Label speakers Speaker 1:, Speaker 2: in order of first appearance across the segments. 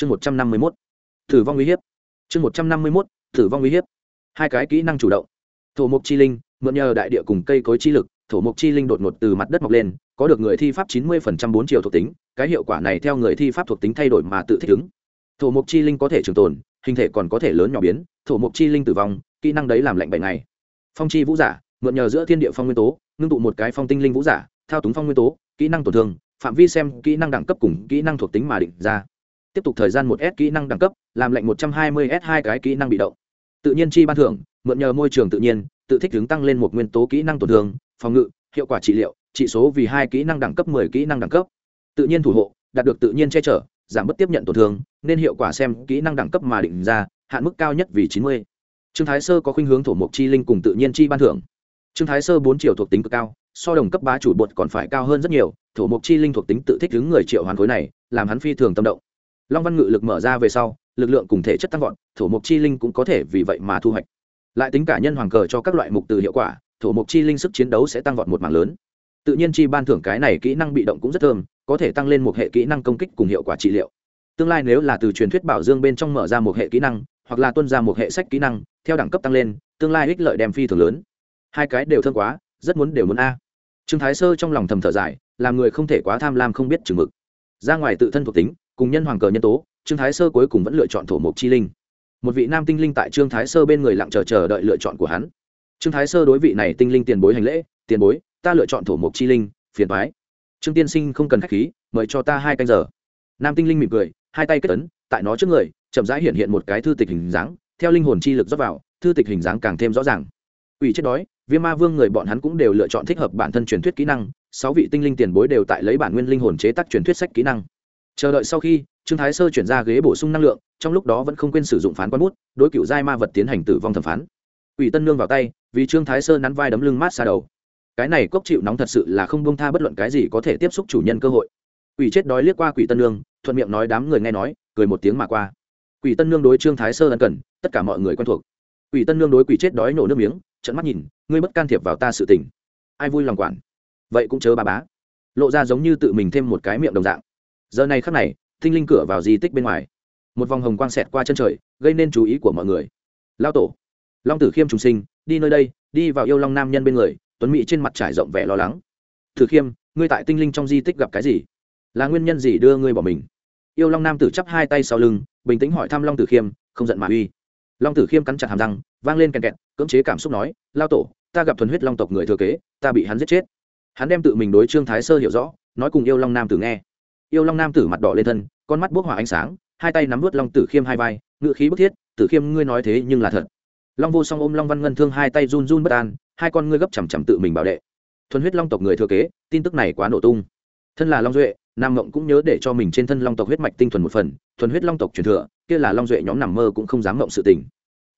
Speaker 1: chương một trăm năm mươi mốt. Thử vong uy hiếp. Chương một trăm năm mươi mốt thử vong uy hiếp. Hai cái kỹ năng chủ động. Thổ mục chi linh, mượn nhờ đại địa cùng cây cối chi lực, thổ mục chi linh đột ngột từ mặt đất mọc lên, có được người thi pháp chín mươi phần trăm bốn triệu thuộc tính, cái hiệu quả này theo người thi pháp thuộc tính thay đổi mà tự thích ứng. Thổ mục chi linh có thể trường tồn, hình thể còn có thể lớn nhỏ biến, thổ mục chi linh tử vong, kỹ năng đấy làm lạnh bảy ngày. Phong chi vũ giả, mượn nhờ giữa thiên địa phong nguyên tố, ngưng tụ một cái phong tinh linh vũ giả, thao túng phong nguyên tố, kỹ năng tổn thương, phạm vi xem kỹ năng đẳng cấp cùng kỹ năng thuộc tính mà định ra tiếp tục thời gian một s kỹ năng đẳng cấp, làm lệnh một trăm hai mươi s hai cái kỹ năng bị động. Tự nhiên chi ban thưởng, mượn nhờ môi trường tự nhiên, tự thích ứng tăng lên một nguyên tố kỹ năng tổn thương, phòng ngự, hiệu quả trị liệu, trị số vì hai kỹ năng đẳng cấp mười kỹ năng đẳng cấp. Tự nhiên thủ hộ, đạt được tự nhiên che chở, giảm bớt tiếp nhận tổn thương, nên hiệu quả xem kỹ năng đẳng cấp mà định ra, hạn mức cao nhất vì chín mươi. Trương thái sơ có khuynh hướng thổ mộc chi linh cùng tự nhiên chi ban thưởng. Trương thái sơ bốn triệu thuộc tính cực cao, so đồng cấp bá chủ bột còn phải cao hơn rất nhiều, thổ mộc chi linh thuộc tính tự thích ứng người triệu hoàn khối này, làm hắn phi thường tâm động long văn ngự lực mở ra về sau, lực lượng cùng thể chất tăng vọt, thổ mộc chi linh cũng có thể vì vậy mà thu hoạch. Lại tính cả nhân hoàng cờ cho các loại mục từ hiệu quả, thổ mộc chi linh sức chiến đấu sẽ tăng vọt một mảng lớn. Tự nhiên chi ban thưởng cái này kỹ năng bị động cũng rất thơm, có thể tăng lên một hệ kỹ năng công kích cùng hiệu quả trị liệu. Tương lai nếu là từ truyền thuyết bảo dương bên trong mở ra một hệ kỹ năng, hoặc là tuân ra một hệ sách kỹ năng, theo đẳng cấp tăng lên, tương lai ích lợi đem phi thường lớn. Hai cái đều thơm quá, rất muốn đều muốn a. Trương thái sơ trong lòng thầm thở dài, làm người không thể quá tham lam không biết chừng mực. Ra ngoài tự thân thuộc tính cùng nhân hoàng cờ nhân tố, trương thái sơ cuối cùng vẫn lựa chọn thổ mộc chi linh. Một vị nam tinh linh tại trương thái sơ bên người lặng chờ chờ đợi lựa chọn của hắn. Trương thái sơ đối vị này tinh linh tiền bối hành lễ, tiền bối, ta lựa chọn thổ mộc chi linh, phiền thoái trương tiên sinh không cần k h á c h khí, mời cho ta hai canh giờ. Nam tinh linh mỉm cười, hai tay kết tấn tại nó trước người, chậm rãi hiện hiện một cái thư tịch hình dáng, theo linh hồn chi lực dốc vào, thư tịch hình dáng càng thêm rõ ràng. Ủy chết đói, viêm ma vương người bọn hắn cũng đều lựa chọn thích hợp bản thân truyền thuyết kỹ năng, sáu vị tinh linh tiền bối đều tại lấy bản nguyên linh hồn chế tác truyền thuyết sách kỹ năng chờ đợi sau khi trương thái sơ chuyển ra ghế bổ sung năng lượng trong lúc đó vẫn không quên sử dụng phán quan bút đối cựu giai ma vật tiến hành tử vong thẩm phán ủy tân nương vào tay vì trương thái sơ nắn vai đấm lưng mát xa đầu cái này cốc chịu nóng thật sự là không bông tha bất luận cái gì có thể tiếp xúc chủ nhân cơ hội quỷ chết đói liếc qua quỷ tân nương thuận miệng nói đám người nghe nói cười một tiếng mà qua quỷ tân nương đối trương thái sơ ân cần tất cả mọi người quen thuộc quỷ tân nương đối quỷ chết đói nổ nước miếng trận mắt nhìn ngươi bất can thiệp vào ta sự tình ai vui lòng quản vậy cũng chớ bà bá lộ ra giống như tự mình thêm một cái miệng đồng dạng giờ này khắc này, tinh linh cửa vào di tích bên ngoài. Một vòng hồng quang xẹt qua chân trời, gây nên chú ý của mọi người. Lao tổ, long tử khiêm trùng sinh, đi nơi đây, đi vào yêu long nam nhân bên người, tuấn mỹ trên mặt trải rộng vẻ lo lắng. Thử khiêm, ngươi tại tinh linh trong di tích gặp cái gì? Là nguyên nhân gì đưa ngươi bỏ mình? Yêu long nam tử chắp hai tay sau lưng, bình tĩnh hỏi thăm long tử khiêm, không giận mà uy. Long tử khiêm cắn chặt hàm răng, vang lên kèn kẹt, cưỡng chế cảm xúc nói lao tổ, ta gặp thuần huyết long tộc người thừa kế, ta bị hắn giết chết. Hắn đem tự mình đối trương thái sơ hiểu rõ, nói cùng yêu long nam tử nghe yêu long nam tử mặt đỏ lên thân, con mắt bốc hỏa ánh sáng, hai tay nắm vớt long tử khiêm hai vai ngự khí bức thiết, tử khiêm, ngươi nói thế nhưng là thật. Long vô song ôm long văn ngân thương hai tay run run bất an, hai con ngươi gấp chằm chằm tự mình bảo đệ. Thuần huyết long tộc người thừa kế, tin tức này quá nổ tung. Thân là long duệ, nam ngộng cũng nhớ để cho mình trên thân long tộc huyết mạch tinh thuần một phần, thuần huyết long tộc truyền thừa, kia là long duệ nhóm nằm mơ cũng không dám ngộng sự tình.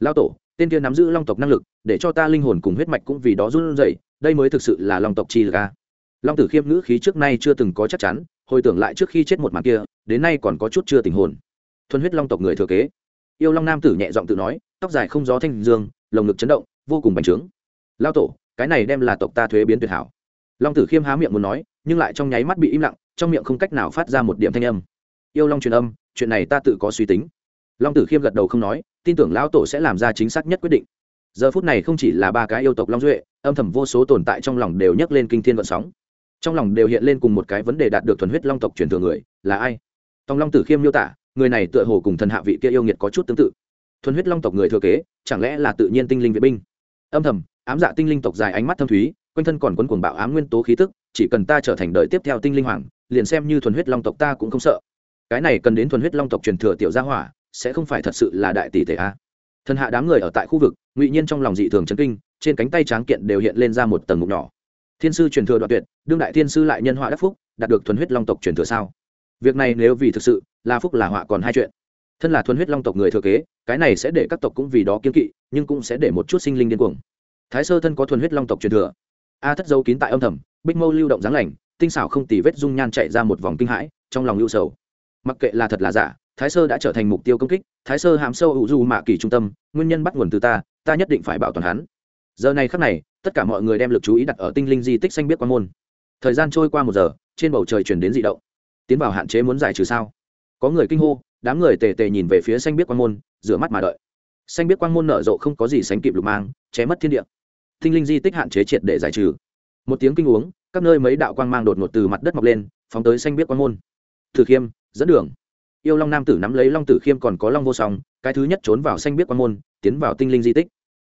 Speaker 1: Lao tổ, tên kia nắm giữ long tộc năng lực, để cho ta linh hồn cùng huyết mạch cũng vì đó run rẩy, đây mới thực sự là long tộc chi lực a. Long tử khiêm ngữ khí trước nay chưa từng có chắc chắn hồi tưởng lại trước khi chết một màn kia, đến nay còn có chút chưa tình hồn. Thuần huyết long tộc người thừa kế. Yêu long nam tử nhẹ giọng tự nói, tóc dài không gió thanh dương, lồng ngực chấn động, vô cùng bành trướng. Lao tổ, cái này đem là tộc ta thuế biến tuyệt hảo. Long tử khiêm há miệng muốn nói, nhưng lại trong nháy mắt bị im lặng, trong miệng không cách nào phát ra một điểm thanh âm. Yêu long truyền âm, chuyện này ta tự có suy tính. Long tử khiêm gật đầu không nói, tin tưởng lão tổ sẽ làm ra chính xác nhất quyết định. Giờ phút này không chỉ là ba cái yêu tộc long duệ, âm thầm vô số tồn tại trong lòng đều nhấc lên kinh thiên vận sóng trong lòng đều hiện lên cùng một cái vấn đề đạt được thuần huyết long tộc truyền thừa người, là ai? Tòng long tử khiêm miêu tả, người này tựa hồ cùng thần hạ vị kia yêu nghiệt có chút tương tự. Thuần huyết long tộc người thừa kế, chẳng lẽ là tự nhiên tinh linh vệ binh? Âm thầm, ám dạ tinh linh tộc dài ánh mắt thâm thúy, quanh thân còn quấn cuồng bạo ám nguyên tố khí tức, chỉ cần ta trở thành đời tiếp theo tinh linh hoàng, liền xem như thuần huyết long tộc ta cũng không sợ. Cái này cần đến thuần huyết long tộc truyền thừa tiểu gia hỏa, sẽ không phải thật sự là đại tỷ thể a. Thần hạ đám người ở tại khu vực, ngụy nhiên trong lòng dị thường chấn kinh, trên cánh tay tráng kiện đều hiện lên ra một tầng mục nhỏ thiên sư truyền thừa đoạn tuyệt, đương đại thiên sư lại nhân họa đắc phúc, đạt được thuần huyết long tộc truyền thừa sao? Việc này nếu vì thực sự, là phúc là họa còn hai chuyện. Thân là thuần huyết long tộc người thừa kế, cái này sẽ để các tộc cũng vì đó kiên kỵ, nhưng cũng sẽ để một chút sinh linh điên cuồng. Thái sơ thân có thuần huyết long tộc truyền thừa. A thất dấu kín tại âm thầm, bích mâu lưu động dáng lành, tinh xảo không tì vết dung nhan chạy ra một vòng kinh hãi, trong lòng lưu sầu. Mặc kệ là thật là giả, thái sơ đã trở thành mục tiêu công kích, thái sơ hàm sâu hữu du mạ kỳ trung tâm, nguyên nhân bắt nguồn từ ta ta nhất định phải bảo toàn hắn giờ này khắc này, tất cả mọi người đem lực chú ý đặt ở tinh linh di tích xanh biết quan môn. Thời gian trôi qua một giờ, trên bầu trời chuyển đến dị động. Tiến vào hạn chế muốn giải trừ sao? Có người kinh hô, đám người tề tề nhìn về phía xanh biết quang môn, rửa mắt mà đợi. Xanh biết quang môn nở rộ không có gì sánh kịp lục mang ché mất thiên địa. Tinh linh di tích hạn chế triệt để giải trừ. Một tiếng kinh uống, các nơi mấy đạo quang mang đột ngột từ mặt đất mọc lên, phóng tới xanh biết quang môn. Thử khiêm, dẫn đường. Yêu long nam tử nắm lấy long tử khiêm còn có long vô song, cái thứ nhất trốn vào xanh biết quang môn, tiến vào tinh linh di tích.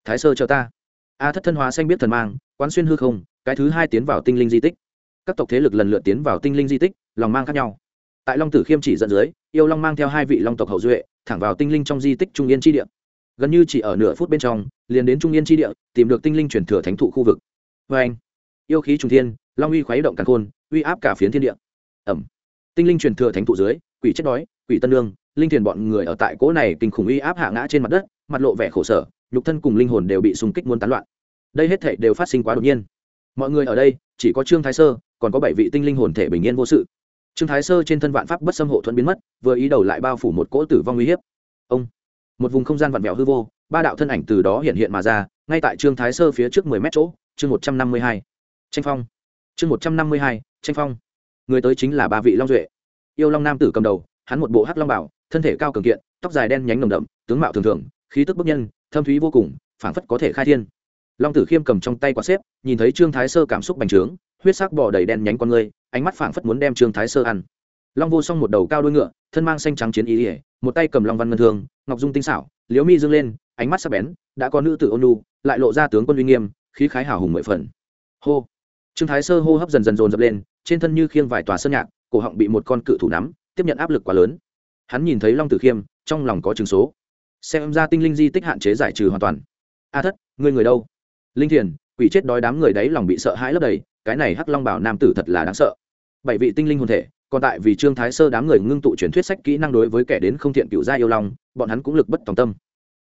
Speaker 1: Thái sơ cho ta a thất thân hóa xanh biết thần mang, quán xuyên hư không, cái thứ hai tiến vào tinh linh di tích. Các tộc thế lực lần lượt tiến vào tinh linh di tích, lòng mang khác nhau. Tại long tử khiêm chỉ dẫn dưới, yêu long mang theo hai vị long tộc hậu duệ, thẳng vào tinh linh trong di tích trung yên tri địa. Gần như chỉ ở nửa phút bên trong, liền đến trung yên tri địa, tìm được tinh linh chuyển thừa thánh thụ khu vực. Vê anh, yêu khí trung thiên, long uy khuấy động càn khôn, uy áp cả phiến thiên địa. Ẩm. Tinh linh truyền thừa thánh thụ dưới, quỷ chết đói, quỷ tân lương, linh thiền bọn người ở tại cỗ này kinh khủng uy áp hạ ngã trên mặt đất, mặt lộ vẻ khổ sở nhục thân cùng linh hồn đều bị xung kích muốn tán loạn. Đây hết thể đều phát sinh quá đột nhiên. Mọi người ở đây, chỉ có trương thái sơ, còn có bảy vị tinh linh hồn thể bình yên vô sự. Trương thái sơ trên thân vạn pháp bất xâm hộ thuận biến mất, vừa ý đầu lại bao phủ một cỗ tử vong uy hiếp. Ông, một vùng không gian vặn vẹo hư vô, ba đạo thân ảnh từ đó hiện hiện mà ra, ngay tại trương thái sơ phía trước mười mét chỗ, chương một trăm năm mươi hai. Tranh phong. Chương một trăm năm mươi hai, tranh phong. Người tới chính là ba vị long duệ. Yêu long nam tử cầm đầu, hắn một bộ hắc long bảo, thân thể cao cường kiện, tóc dài đen nhánh nồng đậm, tướng mạo thường thường, khí tức bức nhân thâm thúy vô cùng, phảng phất có thể khai thiên. Long tử khiêm cầm trong tay quả xếp, nhìn thấy trương thái sơ cảm xúc bành trướng, huyết sắc bò đầy đen nhánh con người, ánh mắt phảng phất muốn đem trương thái sơ ăn. Long vô song một đầu cao đuôi ngựa, thân mang xanh trắng chiến ý ỉa một tay cầm long văn ngân thương, ngọc dung tinh xảo liếu mi dương lên, ánh mắt sắc bén, đã có nữ tử ôn lu lại lộ ra tướng quân uy nghiêm, khí khái hào hùng mười phần. Hô! Trương thái sơ hô hấp dần dần dồn dập lên, trên thân như khiêng vài tòa sơn nhạc, cổ họng bị một con cự thủ nắm, tiếp nhận áp lực quá lớn. Hắn nhìn thấy long tử khiêm, trong lòng có chừng số xem ra tinh linh di tích hạn chế giải trừ hoàn toàn. A thất, ngươi người đâu? Linh thiền, quỷ chết đói đám người đấy lòng bị sợ hãi lấp đầy, cái này hắc long bảo nam tử thật là đáng sợ. Bảy vị tinh linh hồn thể, còn tại vì trương thái sơ đám người ngưng tụ truyền thuyết sách kỹ năng đối với kẻ đến không thiện cựu gia yêu long, bọn hắn cũng lực bất tòng tâm.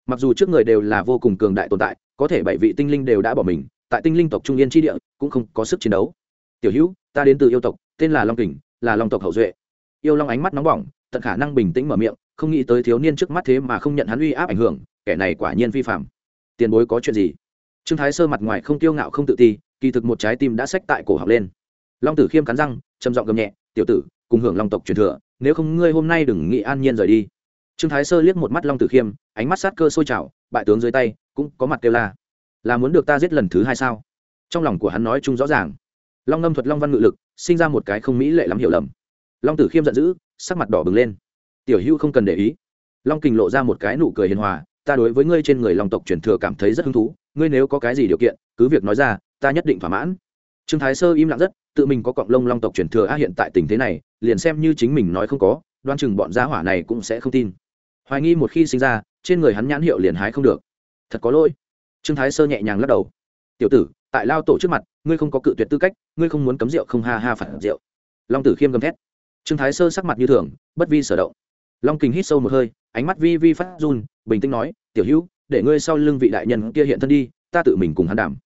Speaker 1: Mặc dù trước người đều là vô cùng cường đại tồn tại, có thể bảy vị tinh linh đều đã bỏ mình, tại tinh linh tộc trung yên tri địa, cũng không có sức chiến đấu. Tiểu hữu, ta đến từ yêu tộc, tên là long kình, là long tộc hậu duệ. Yêu long ánh mắt nóng bỏng, tận khả năng bình tĩnh mở miệng không nghĩ tới thiếu niên trước mắt thế mà không nhận hắn uy áp ảnh hưởng, kẻ này quả nhiên vi phạm. Tiền bối có chuyện gì? Trương thái sơ mặt ngoài không tiêu ngạo không tự ti, kỳ thực một trái tim đã xách tại cổ học lên. Long tử khiêm cắn răng, trầm giọng gầm nhẹ, tiểu tử, cùng hưởng long tộc truyền thừa, nếu không ngươi hôm nay đừng nghĩ an nhiên rời đi. Trương thái sơ liếc một mắt long tử khiêm, ánh mắt sát cơ sôi trào, bại tướng dưới tay, cũng có mặt kêu la. Là muốn được ta giết lần thứ hai sao? Trong lòng của hắn nói chung rõ ràng. Long ngâm thuật long văn ngự lực, sinh ra một cái không mỹ lệ lắm hiểu lầm. Long tử khiêm giận dữ, sắc mặt đỏ bừng lên tiểu hữu không cần để ý. Long kình lộ ra một cái nụ cười hiền hòa, ta đối với ngươi trên người long tộc truyền thừa cảm thấy rất hứng thú, ngươi nếu có cái gì điều kiện, cứ việc nói ra, ta nhất định thỏa mãn. Trương thái sơ im lặng rất, tự mình có cọng lông long tộc truyền thừa a hiện tại tình thế này, liền xem như chính mình nói không có đoan chừng bọn gia hỏa này cũng sẽ không tin. Hoài nghi một khi sinh ra, trên người hắn nhãn hiệu liền hái không được. Thật có lỗi. Trương thái sơ nhẹ nhàng lắc đầu. Tiểu tử, tại lao tổ trước mặt, ngươi không có cự tuyệt tư cách, ngươi không muốn cấm rượu không ha ha phản rượu. Long tử khiêm gầm thét. Trương thái sơ sắc mặt như thường, bất vi sở động long kình hít sâu một hơi, ánh mắt vi vi phát run, bình tĩnh nói, tiểu hữu, để ngươi sau lưng vị đại nhân kia hiện thân đi, ta tự mình cùng hắn đảm.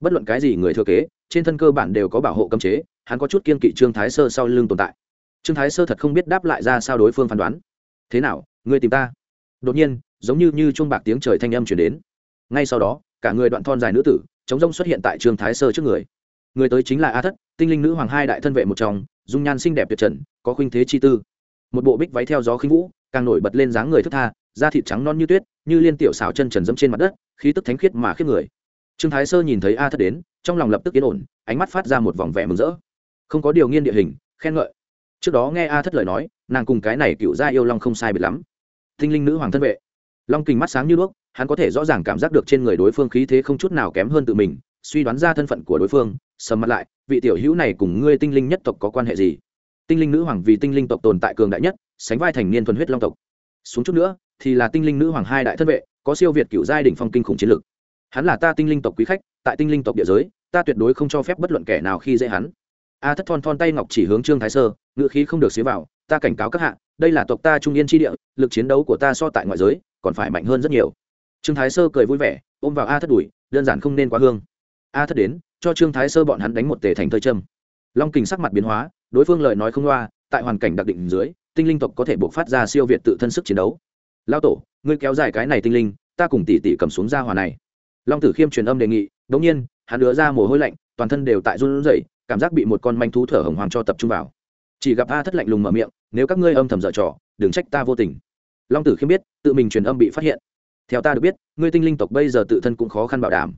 Speaker 1: Bất luận cái gì người thừa kế, trên thân cơ bản đều có bảo hộ cấm chế, hắn có chút kiên kỵ trương thái sơ sau lưng tồn tại. Trương thái sơ thật không biết đáp lại ra sao đối phương phán đoán. Thế nào, ngươi tìm ta? Đột nhiên, giống như như chuông bạc tiếng trời thanh âm chuyển đến. Ngay sau đó, cả người đoạn thon dài nữ tử, chống rông xuất hiện tại trương thái sơ trước người. Người tới chính là a thất, tinh linh nữ hoàng hai đại thân vệ một trong, dung nhan xinh đẹp tuyệt trần, có khuynh thế chi tư một bộ bích váy theo gió khinh vũ, càng nổi bật lên dáng người thức tha, da thịt trắng non như tuyết, như liên tiểu xào chân trần dẫm trên mặt đất, khí tức thánh khiết mà khiết người. Trương thái sơ nhìn thấy a thất đến, trong lòng lập tức yên ổn, ánh mắt phát ra một vòng vẻ mừng rỡ. Không có điều nghiên địa hình, khen ngợi. Trước đó nghe a thất lời nói, nàng cùng cái này cựu gia yêu long không sai biệt lắm. Tinh linh nữ hoàng thân vệ. Long kình mắt sáng như đuốc, hắn có thể rõ ràng cảm giác được trên người đối phương khí thế không chút nào kém hơn tự mình, suy đoán ra thân phận của đối phương, sầm mặt lại, vị tiểu hữu này cùng ngươi tinh linh nhất tộc có quan hệ gì? Tinh linh nữ hoàng vì tinh linh tộc tồn tại cường đại nhất, sánh vai thành niên thuần huyết long tộc xuống chút nữa, thì là tinh linh nữ hoàng hai đại thân vệ, có siêu việt cựu giai đỉnh phong kinh khủng chiến lược. hắn là ta tinh linh tộc quý khách, tại tinh linh tộc địa giới, ta tuyệt đối không cho phép bất luận kẻ nào khi dễ hắn a thất thon thon tay ngọc chỉ hướng trương thái sơ ngự khí không được xế vào, ta cảnh cáo các hạ, đây là tộc ta trung yên tri địa, lực chiến đấu của ta so tại ngoại giới, còn phải mạnh hơn rất nhiều trương thái sơ cười vui vẻ, ôm vào a thất đuổi đơn giản không nên quá hương a thất đến, cho trương thái sơ bọn hắn đánh một tề thành thơi trâm. long kình sắc mặt biến hóa đối phương lời nói không loa, tại hoàn cảnh đặc định dưới, tinh linh tộc có thể buộc phát ra siêu việt tự thân sức chiến đấu. Lao tổ, ngươi kéo dài cái này tinh linh, ta cùng tỷ tỷ cầm xuống ra hòa này. Long tử khiêm truyền âm đề nghị, đống nhiên, hắn đứa ra mồ hôi lạnh, toàn thân đều tại run rẩy, cảm giác bị một con manh thú thở hồng hoàng cho tập trung vào. Chỉ gặp a thất lạnh lùng mở miệng, nếu các ngươi âm thầm dở trò, đừng trách ta vô tình. Long tử khiêm biết, tự mình truyền âm bị phát hiện. Theo ta được biết, ngươi tinh linh tộc bây giờ tự thân cũng khó khăn bảo đảm.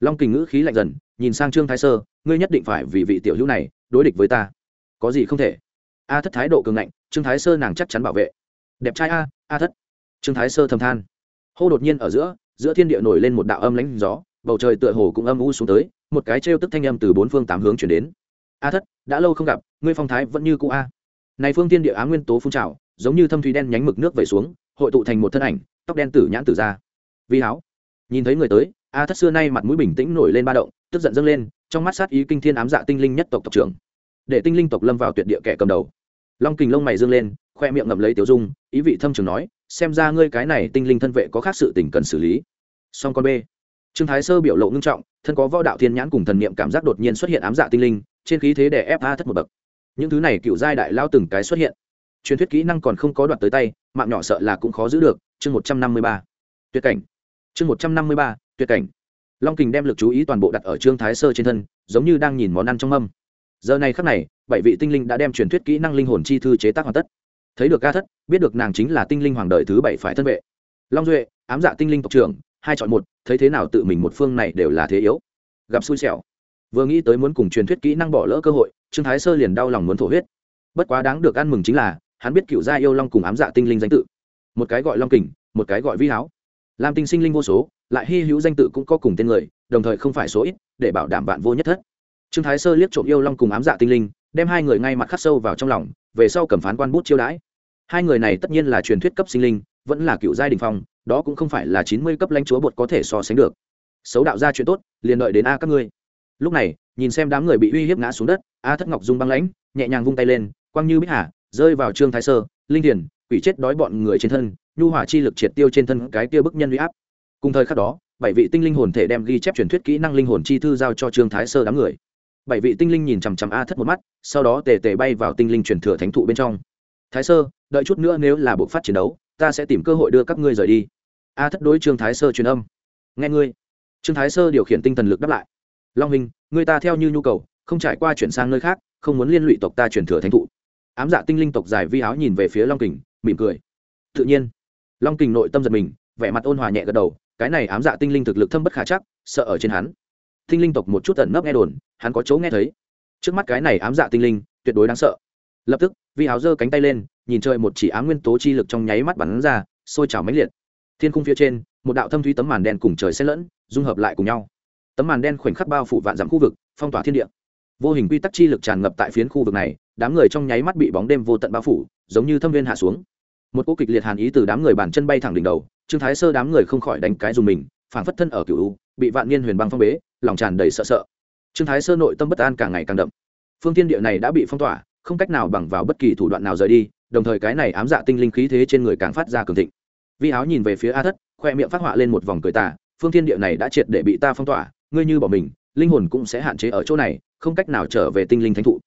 Speaker 1: Long kình ngữ khí lạnh dần, nhìn sang trương thái sơ, ngươi nhất định phải vì vị tiểu hữu này đối địch với ta có gì không thể? A thất thái độ cường ngạnh, trương thái sơ nàng chắc chắn bảo vệ. Đẹp trai a a thất. Trương thái sơ thầm than. Hô đột nhiên ở giữa giữa thiên địa nổi lên một đạo âm lãnh gió, bầu trời tựa hồ cũng âm u xuống tới, một cái trêu tức thanh âm từ bốn phương tám hướng chuyển đến. A thất, đã lâu không gặp, ngươi phong thái vẫn như cũ a. Này phương thiên địa á nguyên tố phun trào, giống như thâm thủy đen nhánh mực nước vẩy xuống, hội tụ thành một thân ảnh, tóc đen tử nhãn tử ra vi háo. Nhìn thấy người tới, a thất xưa nay mặt mũi bình tĩnh nổi lên ba động, tức giận dâng lên, trong mắt sát ý kinh thiên ám dạ tinh linh nhất tộc tộc trưởng để tinh linh tộc lâm vào tuyệt địa kẻ cầm đầu. Long kình lông mày dương lên, khoe miệng ngậm lấy tiểu dung, ý vị thâm trường nói, xem ra ngươi cái này tinh linh thân vệ có khác sự tình cần xử lý. Song con b trương thái sơ biểu lộ ngưng trọng, thân có võ đạo thiên nhãn cùng thần niệm cảm giác đột nhiên xuất hiện ám dạ tinh linh, trên khí thế để ép a thất một bậc. Những thứ này cựu giai đại lao từng cái xuất hiện. Truyền thuyết kỹ năng còn không có đoạt tới tay, mạng nhỏ sợ là cũng khó giữ được, chương một trăm năm mươi ba. Tuyệt cảnh. Chương một trăm năm mươi ba, tuyệt cảnh. Long kình đem lực chú ý toàn bộ đặt ở trương thái sơ trên thân, giống như đang nhìn món ăn trong mâm giờ này khắc này, bảy vị tinh linh đã đem truyền thuyết kỹ năng linh hồn chi thư chế tác hoàn tất. Thấy được ca thất, biết được nàng chính là tinh linh hoàng đời thứ bảy phải thân vệ. Long duệ, ám dạ tinh linh tộc trưởng, hai chọn một, thấy thế nào tự mình một phương này đều là thế yếu. Gặp xui xẻo. Vừa nghĩ tới muốn cùng truyền thuyết kỹ năng bỏ lỡ cơ hội, trương thái sơ liền đau lòng muốn thổ huyết. Bất quá đáng được ăn mừng chính là, hắn biết cựu gia yêu long cùng ám dạ tinh linh danh tự. Một cái gọi long kình, một cái gọi vi háo. Làm tinh sinh linh vô số, lại hy hữu danh tự cũng có cùng tên người, đồng thời không phải số ít, để bảo đảm bạn vô nhất thất trương thái sơ liếc trộm yêu long cùng ám dạ tinh linh, đem hai người ngay mặt khắc sâu vào trong lòng, về sau cầm phán quan bút chiêu đãi. Hai người này tất nhiên là truyền thuyết cấp sinh linh, vẫn là cựu giai đình phong, đó cũng không phải là chín mươi cấp lãnh chúa bột có thể so sánh được. Xấu đạo ra chuyện tốt, liền đợi đến a các ngươi. Lúc này, nhìn xem đám người bị uy hiếp ngã xuống đất, a thất ngọc dung băng lãnh, nhẹ nhàng vung tay lên quăng như bích hà, rơi vào trương thái sơ, linh thiền quỷ chết đói bọn người trên thân, nhu hỏa chi lực triệt tiêu trên thân cái kia bức nhân uy áp. Cùng thời khắc đó, bảy vị tinh linh hồn thể đem ghi chép truyền thuyết kỹ năng linh hồn chi thư giao cho trương thái sơ đám người bảy vị tinh linh nhìn chằm chằm a thất một mắt, sau đó tề tề bay vào tinh linh truyền thừa thánh thụ bên trong. Thái sơ, đợi chút nữa nếu là bộ phát chiến đấu, ta sẽ tìm cơ hội đưa các ngươi rời đi. A thất đối trương thái sơ truyền âm. Nghe ngươi. Trương thái sơ điều khiển tinh thần lực đáp lại. Long hình người ta theo như nhu cầu, không trải qua chuyển sang nơi khác, không muốn liên lụy tộc ta truyền thừa thánh thụ. Ám dạ tinh linh tộc dài vi áo nhìn về phía long kình, mỉm cười. Tự nhiên. Long kình nội tâm giật mình, vẻ mặt ôn hòa nhẹ gật đầu, cái này ám dạ tinh linh thực lực thâm bất khả chắc, sợ ở trên hắn tinh linh tộc một chút tận nấp nghe đồn, hắn có chỗ nghe thấy. Trước mắt cái này ám dạ tinh linh, tuyệt đối đáng sợ. Lập tức, vi áo giơ cánh tay lên, nhìn trời một chỉ ám nguyên tố chi lực trong nháy mắt bắn ra, sôi trào mãnh liệt. Thiên khung phía trên, một đạo thâm thúy tấm màn đen cùng trời xen lẫn, dung hợp lại cùng nhau. Tấm màn đen khoảnh khắc bao phủ vạn dặm khu vực, phong tỏa thiên địa. Vô hình quy tắc chi lực tràn ngập tại phiến khu vực này, đám người trong nháy mắt bị bóng đêm vô tận bao phủ, giống như thâm viên hạ xuống. Một cỗ kịch liệt hàn ý từ đám người bàn chân bay thẳng đỉnh đầu, trương thái sơ đám người không khỏi đánh cái dùng mình, phảng phất thân ở cựu bị vạn niên huyền băng phong bế lòng tràn đầy sợ sợ. Trương thái sơ nội tâm bất an càng ngày càng đậm. Phương tiên địa này đã bị phong tỏa, không cách nào bằng vào bất kỳ thủ đoạn nào rời đi, đồng thời cái này ám dạ tinh linh khí thế trên người càng phát ra cường thịnh. Vi áo nhìn về phía a thất, khoe miệng phát họa lên một vòng cười tà, phương thiên địa này đã triệt để bị ta phong tỏa, ngươi như bỏ mình, linh hồn cũng sẽ hạn chế ở chỗ này, không cách nào trở về tinh linh thánh thụ.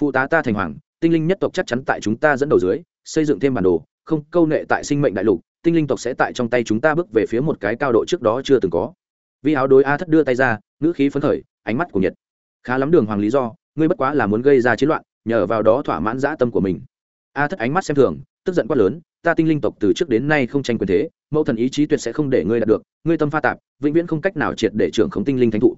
Speaker 1: Phụ tá ta thành hoàng, tinh linh nhất tộc chắc chắn tại chúng ta dẫn đầu dưới, xây dựng thêm bản đồ, không, câu nệ tại sinh mệnh đại lục, tinh linh tộc sẽ tại trong tay chúng ta bước về phía một cái cao độ trước đó chưa từng có vi áo đối a thất đưa tay ra, ngữ khí phấn khởi, ánh mắt của nhiệt khá lắm đường hoàng lý do, ngươi bất quá là muốn gây ra chiến loạn, nhờ vào đó thỏa mãn dã tâm của mình. A thất ánh mắt xem thường, tức giận quát lớn, ta tinh linh tộc từ trước đến nay không tranh quyền thế, mẫu thần ý chí tuyệt sẽ không để ngươi đạt được, ngươi tâm pha tạp, vĩnh viễn không cách nào triệt để trưởng khống tinh linh thánh thụ.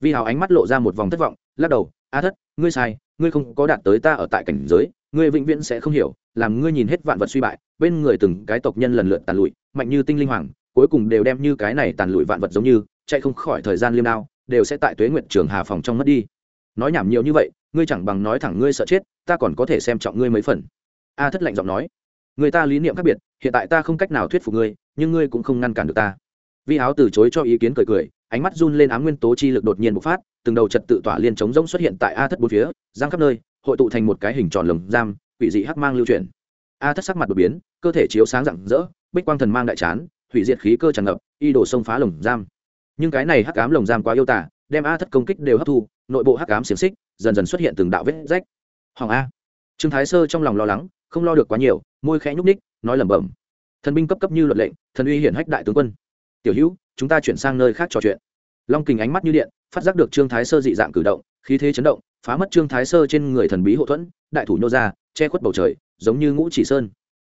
Speaker 1: Vi hào ánh mắt lộ ra một vòng thất vọng, lắc đầu, a thất, ngươi sai, ngươi không có đạt tới ta ở tại cảnh giới, ngươi vĩnh viễn sẽ không hiểu, làm ngươi nhìn hết vạn vật suy bại, bên người từng cái tộc nhân lần lượt tàn lụi, mạnh như tinh linh hoàng, cuối cùng đều đem như cái này tàn lụi vạn vật giống như chạy không khỏi thời gian liêm đao, đều sẽ tại tuế nguyện trường hà phòng trong mất đi. Nói nhảm nhiều như vậy, ngươi chẳng bằng nói thẳng ngươi sợ chết, ta còn có thể xem trọng ngươi mấy phần. A thất lạnh giọng nói, người ta lý niệm khác biệt, hiện tại ta không cách nào thuyết phục ngươi, nhưng ngươi cũng không ngăn cản được ta. Vi áo từ chối cho ý kiến cười cười, ánh mắt run lên ám nguyên tố chi lực đột nhiên bộc phát, từng đầu trật tự tỏa liên chống rỗng xuất hiện tại a thất bốn phía, giang khắp nơi, hội tụ thành một cái hình tròn lồng giam, quỷ dị hắc mang lưu chuyển. A thất sắc mặt đột biến, cơ thể chiếu sáng rạng rỡ, bích quang thần mang đại chán, hủy diệt khí cơ tràn ngập, y đổ xông phá lồng giam nhưng cái này hắc ám lồng giam quá yêu tả đem a thất công kích đều hấp thu, nội bộ hắc ám xiềng xích, dần dần xuất hiện từng đạo vết rách. Hoàng a. Trương thái sơ trong lòng lo lắng, không lo được quá nhiều, môi khẽ nhúc ních nói lẩm bẩm. Thần binh cấp cấp như luật lệnh, thần uy hiển hách đại tướng quân. Tiểu hữu, chúng ta chuyển sang nơi khác trò chuyện. Long kình ánh mắt như điện, phát giác được trương thái sơ dị dạng cử động, khí thế chấn động, phá mất trương thái sơ trên người thần bí hậu thuẫn, đại thủ nhô ra, che khuất bầu trời, giống như ngũ chỉ sơn.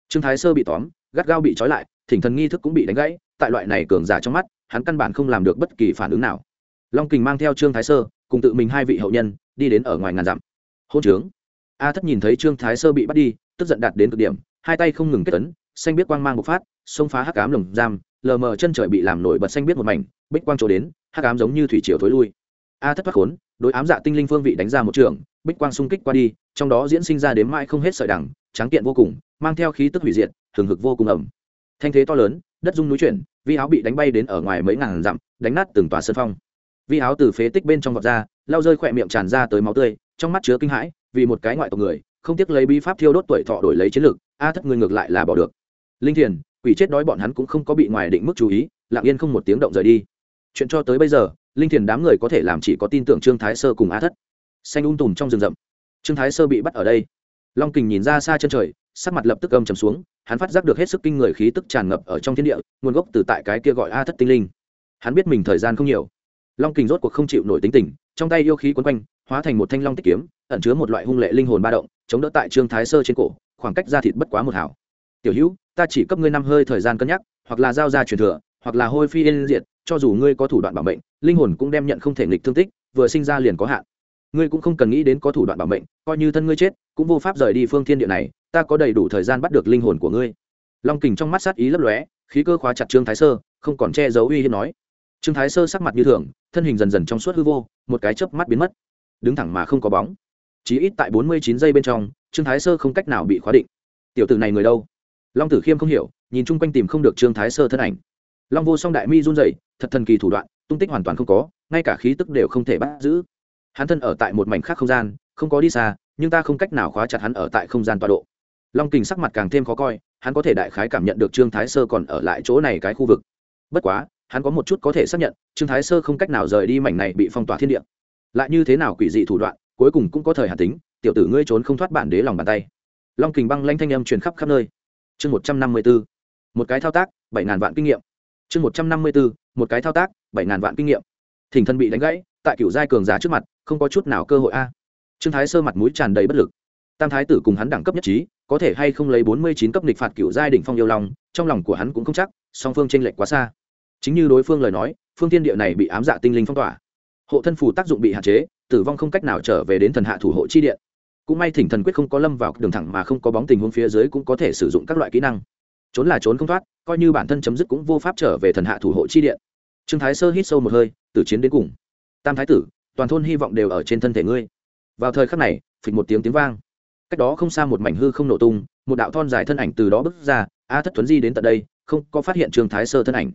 Speaker 1: Trương thái sơ bị tóm, gắt gao bị trói lại, thỉnh thần nghi thức cũng bị đánh gãy, tại loại này cường giả trong mắt hắn căn bản không làm được bất kỳ phản ứng nào. Long kình mang theo trương thái sơ, cùng tự mình hai vị hậu nhân, đi đến ở ngoài ngàn dặm. Hôn trướng. A thất nhìn thấy trương thái sơ bị bắt đi, tức giận đạt đến cực điểm, hai tay không ngừng kết tấn xanh biết quang mang một phát, xông phá hắc ám lồng giam, lờ mờ chân trời bị làm nổi bật xanh biết một mảnh, bích quang trổ đến, hắc ám giống như thủy triều thối lui. A thất thoát khốn, đối ám dạ tinh linh phương vị đánh ra một trường, bích quang xung kích qua đi, trong đó diễn sinh ra đến mãi không hết sợi đẳng tráng kiện vô cùng, mang theo khí tức hủy diệt thường hực vô cùng ẩm. Thanh thế to lớn đất dung núi chuyển, vi áo bị đánh bay đến ở ngoài mấy ngàn dặm, đánh nát từng tòa sân phong. Vi áo từ phế tích bên trong vọt ra lao rơi khỏe miệng tràn ra tới máu tươi, trong mắt chứa kinh hãi, vì một cái ngoại tộc người, không tiếc lấy bi pháp thiêu đốt tuổi thọ đổi lấy chiến lược a thất người ngược lại là bỏ được. Linh thiền, quỷ chết đói bọn hắn cũng không có bị ngoài định mức chú ý, lặng yên không một tiếng động rời đi. Chuyện cho tới bây giờ, linh thiền đám người có thể làm chỉ có tin tưởng trương thái sơ cùng a thất. Xanh un tùm trong rừng rậm. Trương thái sơ bị bắt ở đây. Long kình nhìn ra xa chân trời sắc mặt lập tức âm trầm xuống, hắn phát giác được hết sức kinh người khí tức tràn ngập ở trong thiên địa, nguồn gốc từ tại cái kia gọi a thất tinh linh. Hắn biết mình thời gian không nhiều. Long kình rốt cuộc không chịu nổi tính tình, trong tay yêu khí quấn quanh, hóa thành một thanh long tích kiếm, ẩn chứa một loại hung lệ linh hồn ba động, chống đỡ tại trương thái sơ trên cổ, khoảng cách ra thịt bất quá một hảo. Tiểu hữu, ta chỉ cấp ngươi năm hơi thời gian cân nhắc, hoặc là giao ra truyền thừa, hoặc là hôi phi yên diệt, cho dù ngươi có thủ đoạn bảo mệnh, linh hồn cũng đem nhận không thể nghịch thương tích, vừa sinh ra liền có hạn. Ngươi cũng không cần nghĩ đến có thủ đoạn bảo mệnh, coi như thân ngươi chết, cũng vô pháp rời đi phương thiên địa này ta có đầy đủ thời gian bắt được linh hồn của ngươi. Long kình trong mắt sát ý lấp lóe, khí cơ khóa chặt trương thái sơ, không còn che giấu uy hiếp nói. Trương thái sơ sắc mặt như thường, thân hình dần dần trong suốt hư vô, một cái chớp mắt biến mất. Đứng thẳng mà không có bóng. Chỉ ít tại bốn mươi chín giây bên trong, trương thái sơ không cách nào bị khóa định. Tiểu tử này người đâu? Long tử khiêm không hiểu, nhìn chung quanh tìm không được trương thái sơ thân ảnh. Long vô song đại mi run rẩy, thật thần kỳ thủ đoạn, tung tích hoàn toàn không có, ngay cả khí tức đều không thể bắt giữ. Hắn thân ở tại một mảnh khác không gian, không có đi xa, nhưng ta không cách nào khóa chặt hắn ở tại không gian tọa độ long kình sắc mặt càng thêm khó coi, hắn có thể đại khái cảm nhận được trương thái sơ còn ở lại chỗ này cái khu vực. Bất quá, hắn có một chút có thể xác nhận, trương thái sơ không cách nào rời đi mảnh này bị phong tỏa thiên địa. Lại như thế nào quỷ dị thủ đoạn, cuối cùng cũng có thời hạt tính, tiểu tử ngươi trốn không thoát bản đế lòng bàn tay. Long kình băng lanh thanh âm truyền khắp khắp nơi. Chương một trăm năm mươi b ố một cái thao tác, bảy ngàn vạn kinh nghiệm. Chương một trăm năm mươi b ố một cái thao tác, bảy ngàn vạn kinh nghiệm. Thỉnh thân bị đánh gãy, tại cựu giai cường giả trước mặt, không có chút nào cơ hội a. Trương thái sơ mặt mũi tràn đầy bất lực. Tam thái tử cùng hắn đẳng cấp nhất trí có thể hay không lấy bốn mươi chín cấp nghịch phạt cựu giai đỉnh phong yêu long, trong lòng của hắn cũng không chắc, song phương tranh lệch quá xa. Chính như đối phương lời nói, phương thiên địa này bị ám dạ tinh linh phong tỏa. Hộ thân phù tác dụng bị hạn chế, tử vong không cách nào trở về đến thần hạ thủ hộ chi điện. Cũng may thỉnh thần quyết không có lâm vào đường thẳng mà không có bóng tình huống phía dưới cũng có thể sử dụng các loại kỹ năng. Trốn là trốn không thoát, coi như bản thân chấm dứt cũng vô pháp trở về thần hạ thủ hộ chi điện. Trương thái sơ hít sâu một hơi tử chiến đến cùng. Tam thái tử, toàn thôn hy vọng đều ở trên thân thể ngươi. Vào thời khắc này, phịch một tiếng tiếng vang cách đó không xa một mảnh hư không nổ tung, một đạo thon dài thân ảnh từ đó bước ra, a thất tuấn di đến tận đây, không, có phát hiện trương thái sơ thân ảnh.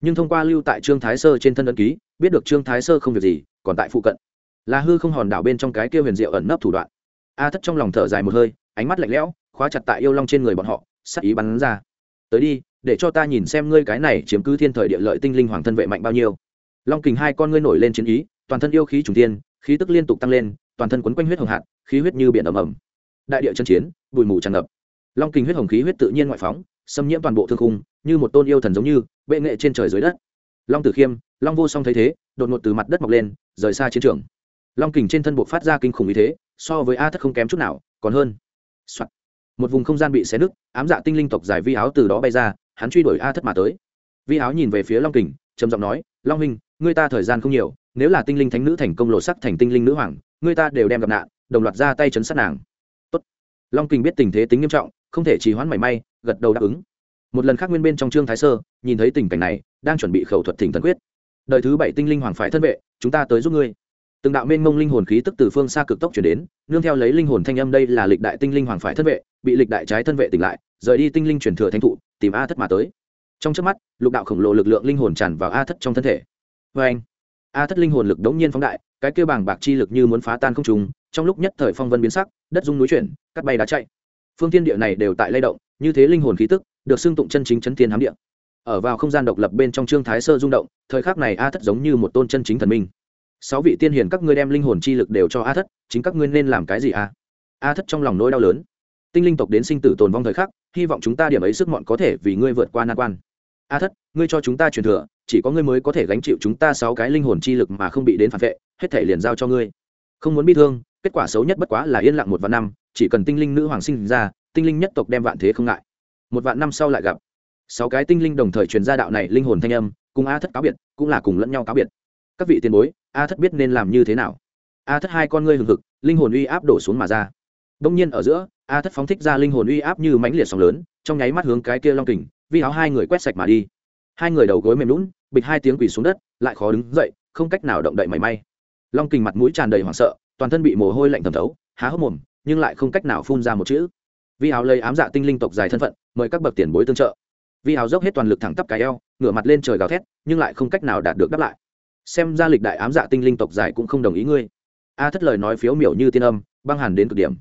Speaker 1: Nhưng thông qua lưu tại trương thái sơ trên thân ấn ký, biết được trương thái sơ không việc gì, còn tại phụ cận. Là hư không hòn đảo bên trong cái kia huyền diệu ẩn nấp thủ đoạn. A thất trong lòng thở dài một hơi, ánh mắt lạnh lẽo, khóa chặt tại yêu long trên người bọn họ, sắc ý bắn ra. Tới đi, để cho ta nhìn xem ngươi cái này chiếm cứ thiên thời địa lợi tinh linh hoàng thân vệ mạnh bao nhiêu. Long kình hai con ngươi nổi lên chiến ý, toàn thân yêu khí trùng tiên khí tức liên tục tăng lên, toàn thân quấn quanh huyết hồng hạt, khí huyết như biển ầm ầm đại địa chân chiến, bụi mù tràn ngập. Long kình huyết hồng khí huyết tự nhiên ngoại phóng, xâm nhiễm toàn bộ thương khung, như một tôn yêu thần giống như, bệ nghệ trên trời dưới đất. Long tử khiêm, long vô song thấy thế, đột ngột từ mặt đất mọc lên, rời xa chiến trường. Long kình trên thân buộc phát ra kinh khủng ý thế, so với a thất không kém chút nào, còn hơn、Soạn. một vùng không gian bị xé nứt, ám dạ tinh linh tộc giải vi áo từ đó bay ra, hắn truy đuổi a thất mà tới. Vi áo nhìn về phía long kình, trầm giọng nói, long huynh, ngươi ta thời gian không nhiều, nếu là tinh linh thánh nữ thành công lộ sắc thành tinh linh nữ hoàng, ngươi ta đều đem gặp nạn, đồng loạt ra tay chấn sát nàng long kình biết tình thế tính nghiêm trọng, không thể trì hoãn mảy may, gật đầu đáp ứng. Một lần khác nguyên bên trong trương thái sơ, nhìn thấy tình cảnh này, đang chuẩn bị khẩu thuật thỉnh thần quyết. Đời thứ bảy tinh linh hoàng phải thân vệ, chúng ta tới giúp ngươi. Từng đạo mênh mông linh hồn khí tức từ phương xa cực tốc chuyển đến, nương theo lấy linh hồn thanh âm đây là lịch đại tinh linh hoàng phải thân vệ, bị lịch đại trái thân vệ tỉnh lại, rời đi tinh linh truyền thừa thánh thụ, tìm a thất mà tới. Trong trước mắt, lục đạo khổng lồ lực lượng linh hồn tràn vào a thất trong thân thể. Vê anh a thất linh hồn lực đống nhiên phóng đại, cái kêu bảng bạc chi lực như muốn phá tan không trùng trong lúc nhất thời phong vân biến sắc, đất dung núi chuyển cắt bay đá chạy. Phương tiên địa này đều tại lay động, như thế linh hồn khí tức, được xưng tụng chân chính chấn thiên hám địa. Ở vào không gian độc lập bên trong trương thái sơ rung động, thời khắc này a thất giống như một tôn chân chính thần minh. Sáu vị tiên hiền các ngươi đem linh hồn chi lực đều cho a thất, chính các ngươi nên làm cái gì a? A thất trong lòng nỗi đau lớn. Tinh linh tộc đến sinh tử tồn vong thời khắc, hy vọng chúng ta điểm ấy sức mọn có thể vì ngươi vượt qua nan quan. A thất, ngươi cho chúng ta truyền thừa, chỉ có ngươi mới có thể gánh chịu chúng ta sáu cái linh hồn chi lực mà không bị đến phản vệ, hết thể liền giao cho ngươi. Không muốn bị thương kết quả xấu nhất bất quá là yên lặng một vạn năm, chỉ cần tinh linh nữ hoàng sinh ra, tinh linh nhất tộc đem vạn thế không ngại. Một vạn năm sau lại gặp. Sáu cái tinh linh đồng thời truyền ra đạo này linh hồn thanh âm, cùng a thất cáo biệt, cũng là cùng lẫn nhau cáo biệt. Các vị tiền bối, a thất biết nên làm như thế nào? A thất hai con ngươi hừng hực, linh hồn uy áp đổ xuống mà ra. Đông nhiên ở giữa, a thất phóng thích ra linh hồn uy áp như mãnh liệt sóng lớn, trong nháy mắt hướng cái kia long kình, vi áo hai người quét sạch mà đi. Hai người đầu gối mềm lún bịch hai tiếng quỳ xuống đất, lại khó đứng dậy, không cách nào động đậy mảy may. Long kình mặt mũi tràn đầy hoảng sợ toàn thân bị mồ hôi lạnh thẩm thấu, há hốc mồm, nhưng lại không cách nào phun ra một chữ. Vi áo lấy ám dạ tinh linh tộc dài thân phận, mời các bậc tiền bối tương trợ. Vi áo dốc hết toàn lực thẳng tắp cái eo, ngửa mặt lên trời gào thét, nhưng lại không cách nào đạt được đáp lại. Xem ra lịch đại ám dạ tinh linh tộc dài cũng không đồng ý ngươi. A thất lời nói phiếu miểu như tiên âm, băng hàn đến cực điểm.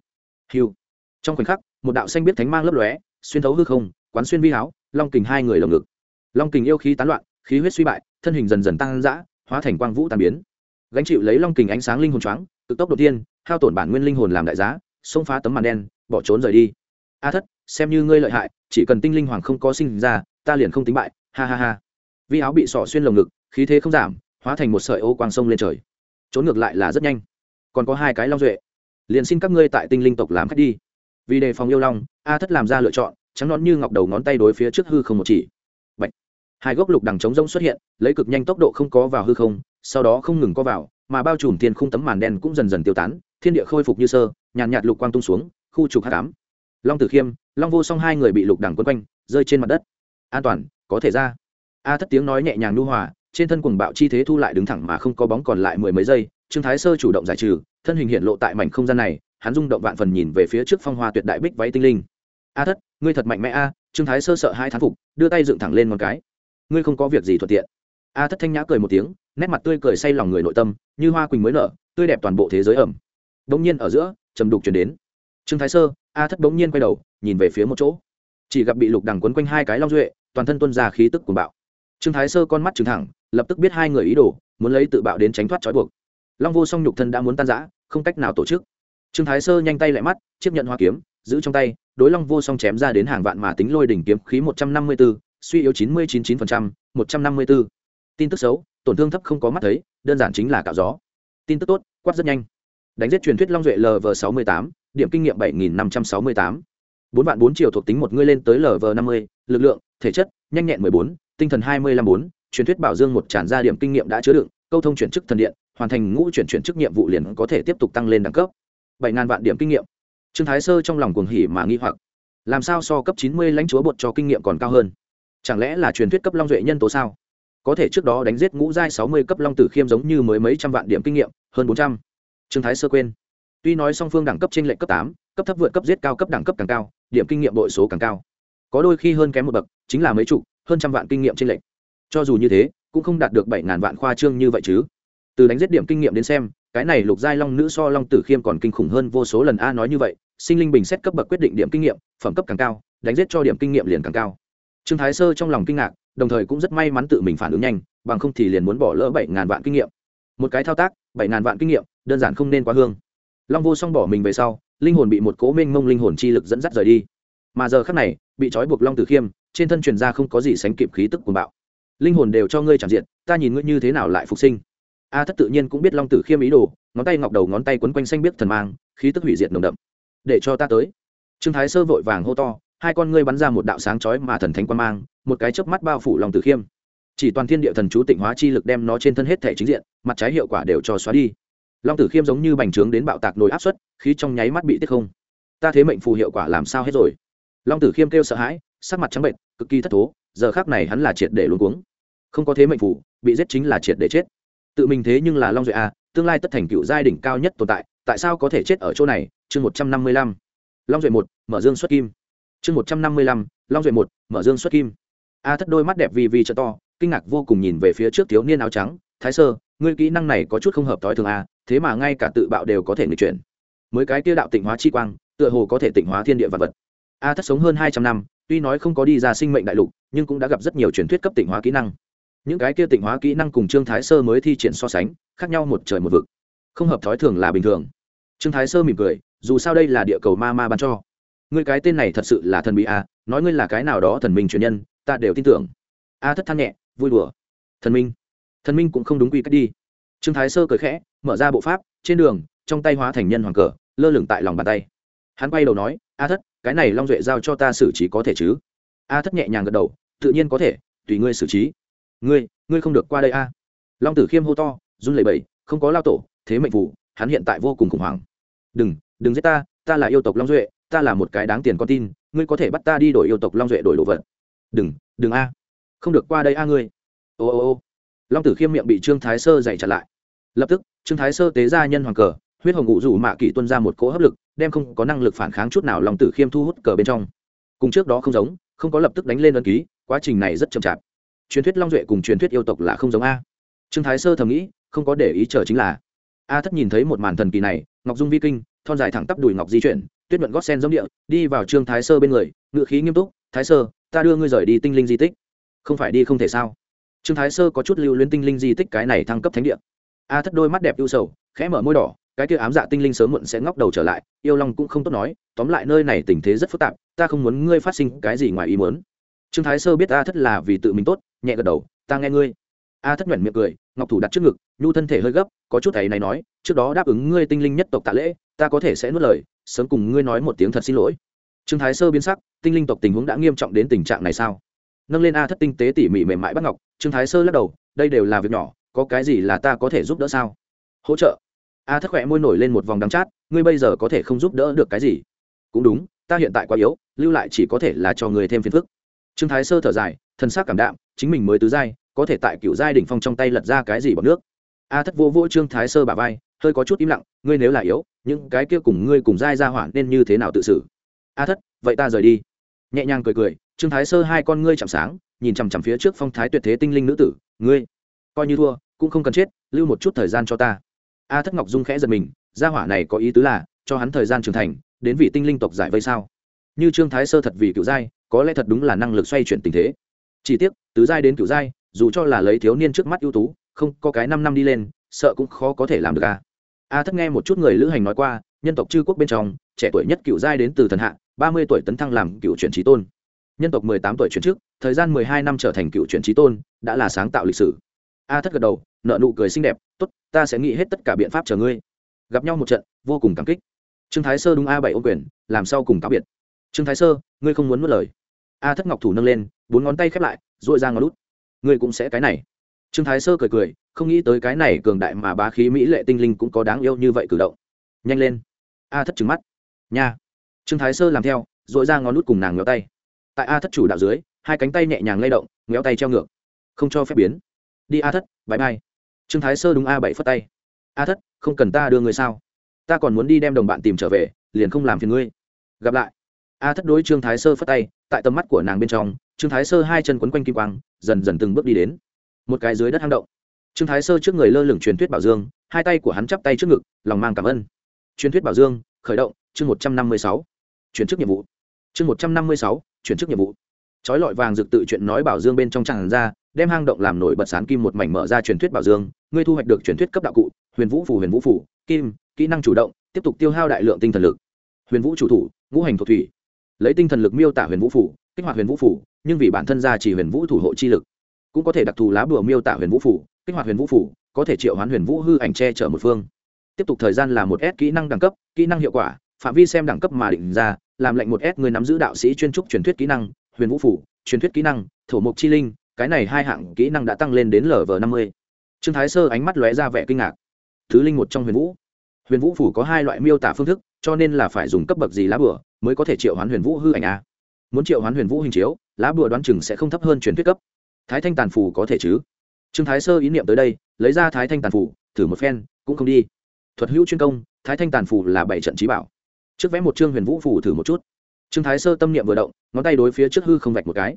Speaker 1: Hiu trong khoảnh khắc, một đạo xanh biết thánh mang lấp lóe, xuyên thấu hư không, quán xuyên vi áo long kình hai người lồng ngực. Long kình yêu khí tán loạn, khí huyết suy bại, thân hình dần dần tăng dã, hóa thành quang vũ tàn biến. Gánh chịu lấy long kình ánh sáng linh hồn choáng cực tốc đầu tiên hao tổn bản nguyên linh hồn làm đại giá, xông phá tấm màn đen, bỏ trốn rời đi. A thất, xem như ngươi lợi hại, chỉ cần tinh linh hoàng không có sinh ra, ta liền không tính bại, ha ha ha. Vi áo bị sỏ xuyên lồng ngực, khí thế không giảm, hóa thành một sợi ô quang sông lên trời. Trốn ngược lại là rất nhanh. Còn có hai cái long duệ. Liền xin các ngươi tại tinh linh tộc làm khách đi. Vì đề phòng yêu long, a thất làm ra lựa chọn, trắng nón như ngọc đầu ngón tay đối phía trước hư không một chỉ. Bạch. hai gốc lục đằng trống rông xuất hiện, lấy cực nhanh tốc độ không có vào hư không, sau đó không ngừng có vào mà bao trùm thiên khung tấm màn đen cũng dần dần tiêu tán, thiên địa khôi phục như sơ, nhàn nhạt lục quang tung xuống, khu trục hạ cám long tử khiêm, long vô song hai người bị lục đằng quấn quanh, rơi trên mặt đất. An toàn, có thể ra. A thất tiếng nói nhẹ nhàng nu hòa, trên thân quần bạo chi thế thu lại đứng thẳng mà không có bóng còn lại mười mấy giây, trương thái sơ chủ động giải trừ, thân hình hiện lộ tại mảnh không gian này, hắn rung động vạn phần nhìn về phía trước phong hoa tuyệt đại bích váy tinh linh. A thất, ngươi thật mạnh mẽ a, trương thái sơ sợ hai thán phục, đưa tay dựng thẳng lên một cái. Ngươi không có việc gì thuận tiện. A thất thanh nhã cười một tiếng nét mặt tươi cười say lòng người nội tâm, như hoa quỳnh mới nở, tươi đẹp toàn bộ thế giới ẩm. Bỗng nhiên ở giữa, trầm đục chuyển đến. Trương thái sơ, a thất bỗng nhiên quay đầu, nhìn về phía một chỗ. Chỉ gặp bị lục đằng quấn quanh hai cái long duệ, toàn thân tuân ra khí tức của bạo. Trương thái sơ con mắt trừng thẳng, lập tức biết hai người ý đồ, muốn lấy tự bạo đến tránh thoát trói buộc. Long vô song nhục thân đã muốn tan giã không cách nào tổ chức. Trương thái sơ nhanh tay lại mắt, chiếc nhận hoa kiếm, giữ trong tay, đối long vô song chém ra đến hàng vạn mà tính lôi đỉnh kiếm khí một trăm năm mươi b ố suy yếu chín mươi chín chín phần trăm, một trăm năm mươi b ố tin tức xấu tổn thương thấp không có mắt thấy, đơn giản chính là cạo gió. Tin tức tốt, quát rất nhanh. Đánh giết truyền thuyết long duệ lv sáu mươi tám, điểm kinh nghiệm bảy nghìn năm trăm sáu mươi tám. Bốn vạn bốn triệu thuộc tính một ngươi lên tới lv năm mươi, lực lượng, thể chất, nhanh nhẹn mười bốn, tinh thần hai mươi năm bốn, truyền thuyết bảo dương một tràn ra điểm kinh nghiệm đã chứa đựng, câu thông chuyển chức thần điện, hoàn thành ngũ chuyển chuyển chức nhiệm vụ liền có thể tiếp tục tăng lên đẳng cấp. Bảy ngàn vạn điểm kinh nghiệm. Trương thái sơ trong lòng cuồng hỉ mà nghi hoặc. Làm sao so cấp chín mươi lãnh chúa bột cho kinh nghiệm còn cao hơn? Chẳng lẽ là truyền thuyết cấp long duệ nhân tố sao? Có thể trước đó đánh giết ngũ giai sáu mươi cấp long tử khiêm giống như mới mấy trăm vạn điểm kinh nghiệm, hơn bốn trăm. Trương thái sơ quên. Tuy nói song phương đẳng cấp trên lệnh cấp tám, cấp thấp vượt cấp giết cao cấp đẳng cấp càng cao, điểm kinh nghiệm đội số càng cao. Có đôi khi hơn kém một bậc, chính là mấy chục, hơn trăm vạn kinh nghiệm trên lệnh cho dù như thế, cũng không đạt được bảy ngàn vạn khoa trương như vậy chứ. Từ đánh giết điểm kinh nghiệm đến xem, cái này lục giai long nữ so long tử khiêm còn kinh khủng hơn vô số lần a nói như vậy, sinh linh bình xét cấp bậc quyết định điểm kinh nghiệm, phẩm cấp càng cao, đánh giết cho điểm kinh nghiệm liền càng cao trương thái sơ trong lòng kinh ngạc, đồng thời cũng rất may mắn tự mình phản ứng nhanh, bằng không thì liền muốn bỏ lỡ bảy ngàn vạn kinh nghiệm. Một cái thao tác, bảy ngàn vạn kinh nghiệm, đơn giản không nên quá hương. Long vô song bỏ mình về sau, linh hồn bị một cố mênh mông linh hồn chi lực dẫn dắt rời đi. Mà giờ khác này, bị trói buộc long tử khiêm, trên thân truyền ra không có gì sánh kịp khí tức cuồng bạo. Linh hồn đều cho ngươi chẳng diện, ta nhìn ngươi như thế nào lại phục sinh. A thất tự nhiên cũng biết long tử khiêm ý đồ, ngón tay ngọc đầu ngón tay quấn quanh xanh biết thần mang, khí tức hủy diệt nồng đậm. Để cho ta tới. Trương thái sơ vội vàng hô to hai con ngươi bắn ra một đạo sáng chói mà thần thánh quan mang, một cái chớp mắt bao phủ long tử khiêm. Chỉ toàn thiên địa thần chú tịnh hóa chi lực đem nó trên thân hết thể chính diện, mặt trái hiệu quả đều cho xóa đi. Long tử khiêm giống như bành trướng đến bạo tạc nồi áp suất, khí trong nháy mắt bị tiết không. Ta thế mệnh phù hiệu quả làm sao hết rồi? Long tử khiêm kêu sợ hãi, sắc mặt trắng bệnh, cực kỳ thất thố, giờ khác này hắn là triệt để luôn cuống. Không có thế mệnh phù, bị giết chính là triệt để chết. Tự mình thế nhưng là long duệ a, tương lai tất thành cựu giai đỉnh cao nhất tồn tại tại sao có thể chết ở chỗ này? Chương một trăm năm mươi lăm. Long duệ một, mở dương xuất kim chương một trăm năm mươi lăm, long duệ một, mở dương xuất kim. A thất đôi mắt đẹp vì vì trợ to, kinh ngạc vô cùng nhìn về phía trước thiếu niên áo trắng. Thái sơ, ngươi kỹ năng này có chút không hợp t ố i thường a, thế mà ngay cả tự bạo đều có thể nghịch chuyển. Mới cái tiêu đạo tịnh hóa chi quang, tựa hồ có thể tịnh hóa thiên địa vật vật. A thất sống hơn hai trăm năm, tuy nói không có đi ra sinh mệnh đại lục, nhưng cũng đã gặp rất nhiều truyền thuyết cấp tịnh hóa kỹ năng. Những cái kia tịnh hóa kỹ năng cùng trương thái sơ mới thi triển so sánh, khác nhau một trời một vực. Không hợp thói thường là bình thường. Trương thái sơ mỉm cười, dù sao đây là địa cầu ma ma ban cho ngươi cái tên này thật sự là thần bí a à, nói ngươi là cái nào đó thần minh truyền nhân ta đều tin tưởng. A thất than nhẹ vui đùa. Thần minh. Thần minh cũng không đúng quy cách đi. Trương thái sơ cười khẽ mở ra bộ pháp trên đường trong tay hóa thành nhân hoàng cờ lơ lửng tại lòng bàn tay. Hắn quay đầu nói a thất cái này long duệ giao cho ta xử trí có thể chứ? A thất nhẹ nhàng gật đầu tự nhiên có thể tùy ngươi xử trí. Ngươi ngươi không được qua đây a. Long tử khiêm hô to run lẩy bẩy không có lao tổ thế mệnh vụ, hắn hiện tại vô cùng khủng hoảng. Đừng đừng giết ta ta là yêu tộc long duệ ta là một cái đáng tiền con tin, ngươi có thể bắt ta đi đổi yêu tộc long duệ đổi đồ vật. Đừng đừng a. Không được qua đây a ngươi. Ô ô ô. Long tử khiêm miệng bị trương thái sơ dày chặt lại. Lập tức, trương thái sơ tế ra nhân hoàng cờ, huyết hồng ngụ rủ mạ kỷ tuân ra một cỗ hấp lực, đem không có năng lực phản kháng chút nào long tử khiêm thu hút cờ bên trong. Cùng trước đó không giống, không có lập tức đánh lên ân ký, quá trình này rất chậm chạp. Truyền thuyết long duệ cùng truyền thuyết yêu tộc là không giống a. Trương thái sơ thầm nghĩ, không có để ý chờ chính là. A thất nhìn thấy một màn thần kỳ này, ngọc dung vi kinh, thon dài thẳng tắp đùi ngọc di chuyển tuyết nhuận gót sen giống địa, đi vào trương thái sơ bên người ngựa khí nghiêm túc, thái sơ, ta đưa ngươi rời đi tinh linh di tích. Không phải đi không thể sao? Trương thái sơ có chút lưu luyến tinh linh di tích cái này thăng cấp thánh địa. A thất đôi mắt đẹp ưu sầu, khẽ mở môi đỏ, cái kia ám dạ tinh linh sớm muộn sẽ ngóc đầu trở lại, yêu long cũng không tốt nói, tóm lại nơi này tình thế rất phức tạp, ta không muốn ngươi phát sinh cái gì ngoài ý muốn. Trương thái sơ biết a thất là vì tự mình tốt, nhẹ gật đầu, ta nghe ngươi. A thất nhuận miệng cười, ngọc thủ đặt trước ngực, nhu thân thể hơi gấp, có chút thầy này nói, trước đó đáp ứng ngươi tinh linh nhất tộc tạ lễ, ta có thể sẽ nuốt lời sớm cùng ngươi nói một tiếng thật xin lỗi. Trương thái sơ biến sắc, tinh linh tộc tình huống đã nghiêm trọng đến tình trạng này sao? Nâng lên a thất tinh tế tỉ mỉ mềm mại bắt ngọc, trương thái sơ lắc đầu, đây đều là việc nhỏ, có cái gì là ta có thể giúp đỡ sao? Hỗ trợ. A thất khỏe môi nổi lên một vòng đắng chát, ngươi bây giờ có thể không giúp đỡ được cái gì? Cũng đúng, ta hiện tại quá yếu, lưu lại chỉ có thể là cho người thêm phiền phức. Trương thái sơ thở dài thân xác cảm đạm, chính mình mới tứ giai, có thể tại cựu giai đỉnh phong trong tay lật ra cái gì bằng nước? A thất vô vô trương thái sơ bà vai hơi có chút im lặng, ngươi nếu là yếu, những cái kia cùng ngươi cùng dai ra hỏa nên như thế nào tự xử? A thất, vậy ta rời đi. Nhẹ nhàng cười cười, trương thái sơ hai con ngươi chạm sáng, nhìn chằm chằm phía trước phong thái tuyệt thế tinh linh nữ tử, ngươi, coi như thua, cũng không cần chết, lưu một chút thời gian cho ta. A thất ngọc dung khẽ giật mình, gia hỏa này có ý tứ là, cho hắn thời gian trưởng thành, đến vị tinh linh tộc giải vây sao? Như trương thái sơ thật vì cựu giai, có lẽ thật đúng là năng lực xoay chuyển tình thế. Chỉ tiếc, tứ giai đến cựu giai, dù cho là lấy thiếu niên trước mắt ưu tú, không có cái năm năm đi lên, sợ cũng khó có thể làm được a a thất nghe một chút người lữ hành nói qua, nhân tộc chư quốc bên trong, trẻ tuổi nhất cựu giai đến từ thần hạ, ba mươi tuổi tấn thăng làm cựu chuyển trí tôn. Nhân tộc mười tám tuổi chuyển trước, thời gian mười hai năm trở thành cựu chuyển trí tôn, đã là sáng tạo lịch sử. A thất gật đầu nợ nụ cười xinh đẹp, tốt, ta sẽ nghĩ hết tất cả biện pháp chờ ngươi. Gặp nhau một trận, vô cùng cảm kích. Trương thái sơ đúng a bảy ô quyền, làm sao cùng cáo biệt? Trương thái sơ, ngươi không muốn mất lời. A thất ngọc thủ nâng lên, bốn ngón tay khép lại dội ra ngón lút ngươi cũng sẽ cái này. Trương thái sơ cười cười không nghĩ tới cái này cường đại mà bá khí mỹ lệ tinh linh cũng có đáng yêu như vậy cử động. Nhanh lên. A thất trừng mắt. Nha. Trương thái sơ làm theo dội ra ngón lút cùng nàng ngéo tay. Tại a thất chủ đạo dưới, hai cánh tay nhẹ nhàng lay động, ngéo tay treo ngược. Không cho phép biến. Đi a thất bãi bay trương thái sơ đúng a bảy phất tay. A thất, không cần ta đưa người sao? Ta còn muốn đi đem đồng bạn tìm trở về, liền không làm phiền ngươi. Gặp lại. A thất đối trương thái sơ phất tay, tại tầm mắt của nàng bên trong, trương thái sơ hai chân quấn quanh kim quang, dần dần từng bước đi đến. Một cái dưới đất hang động trương thái sơ trước người lơ lửng truyền thuyết bảo dương, hai tay của hắn chắp tay trước ngực, lòng mang cảm ơn. Truyền thuyết bảo dương, khởi động, chương một trăm năm mươi sáu. Chuyển chức nhiệm vụ. Chương một trăm năm mươi sáu, chuyển chức nhiệm vụ. Trói lọi vàng dực tự chuyện nói bảo dương bên trong tràn ra, đem hang động làm nổi bật sán kim một mảnh mở ra truyền thuyết bảo dương, ngươi thu hoạch được truyền thuyết cấp đạo cụ, huyền vũ phủ huyền vũ phủ kim, kỹ năng chủ động, tiếp tục tiêu hao đại lượng tinh thần lực. Huyền vũ chủ thủ, ngũ hành thuộc thủy. Lấy tinh thần lực miêu tả huyền vũ phủ kích hoạt huyền vũ phủ nhưng vì bản thân ra chỉ huyền vũ thủ hộ chi lực, cũng có thể đặc thù lá bùa miêu tả huyền vũ phủ kích hoạt huyền vũ phủ, có thể triệu hoán huyền vũ hư ảnh che chở một phương. Tiếp tục thời gian là một s kỹ năng đẳng cấp, kỹ năng hiệu quả, phạm vi xem đẳng cấp mà định ra, làm lệnh một s người nắm giữ đạo sĩ chuyên trúc truyền thuyết kỹ năng, huyền vũ phủ, truyền thuyết kỹ năng, thổ mục chi linh, cái này hai hạng kỹ năng đã tăng lên đến lv năm mươi. Trương thái sơ ánh mắt lóe ra vẻ kinh ngạc. Thứ linh một trong huyền vũ. Huyền vũ phủ có hai loại miêu tả phương thức, cho nên là phải dùng cấp bậc gì lá bửa mới có thể triệu hoán huyền vũ hư ảnh a? Muốn triệu hoán huyền vũ hình chiếu, lá bùa đoán chừng sẽ không thấp hơn truyền thuyết cấp. Thái thanh tàn phủ có thể chứ? Trương thái sơ ý niệm tới đây, lấy ra thái thanh tàn phủ, thử một phen, cũng không đi. Thuật hữu chuyên công, thái thanh tàn phủ là bảy trận trí bảo. Trước vẽ một chương huyền vũ phủ thử một chút. Trương thái sơ tâm niệm vừa động, ngón tay đối phía trước hư không vạch một cái.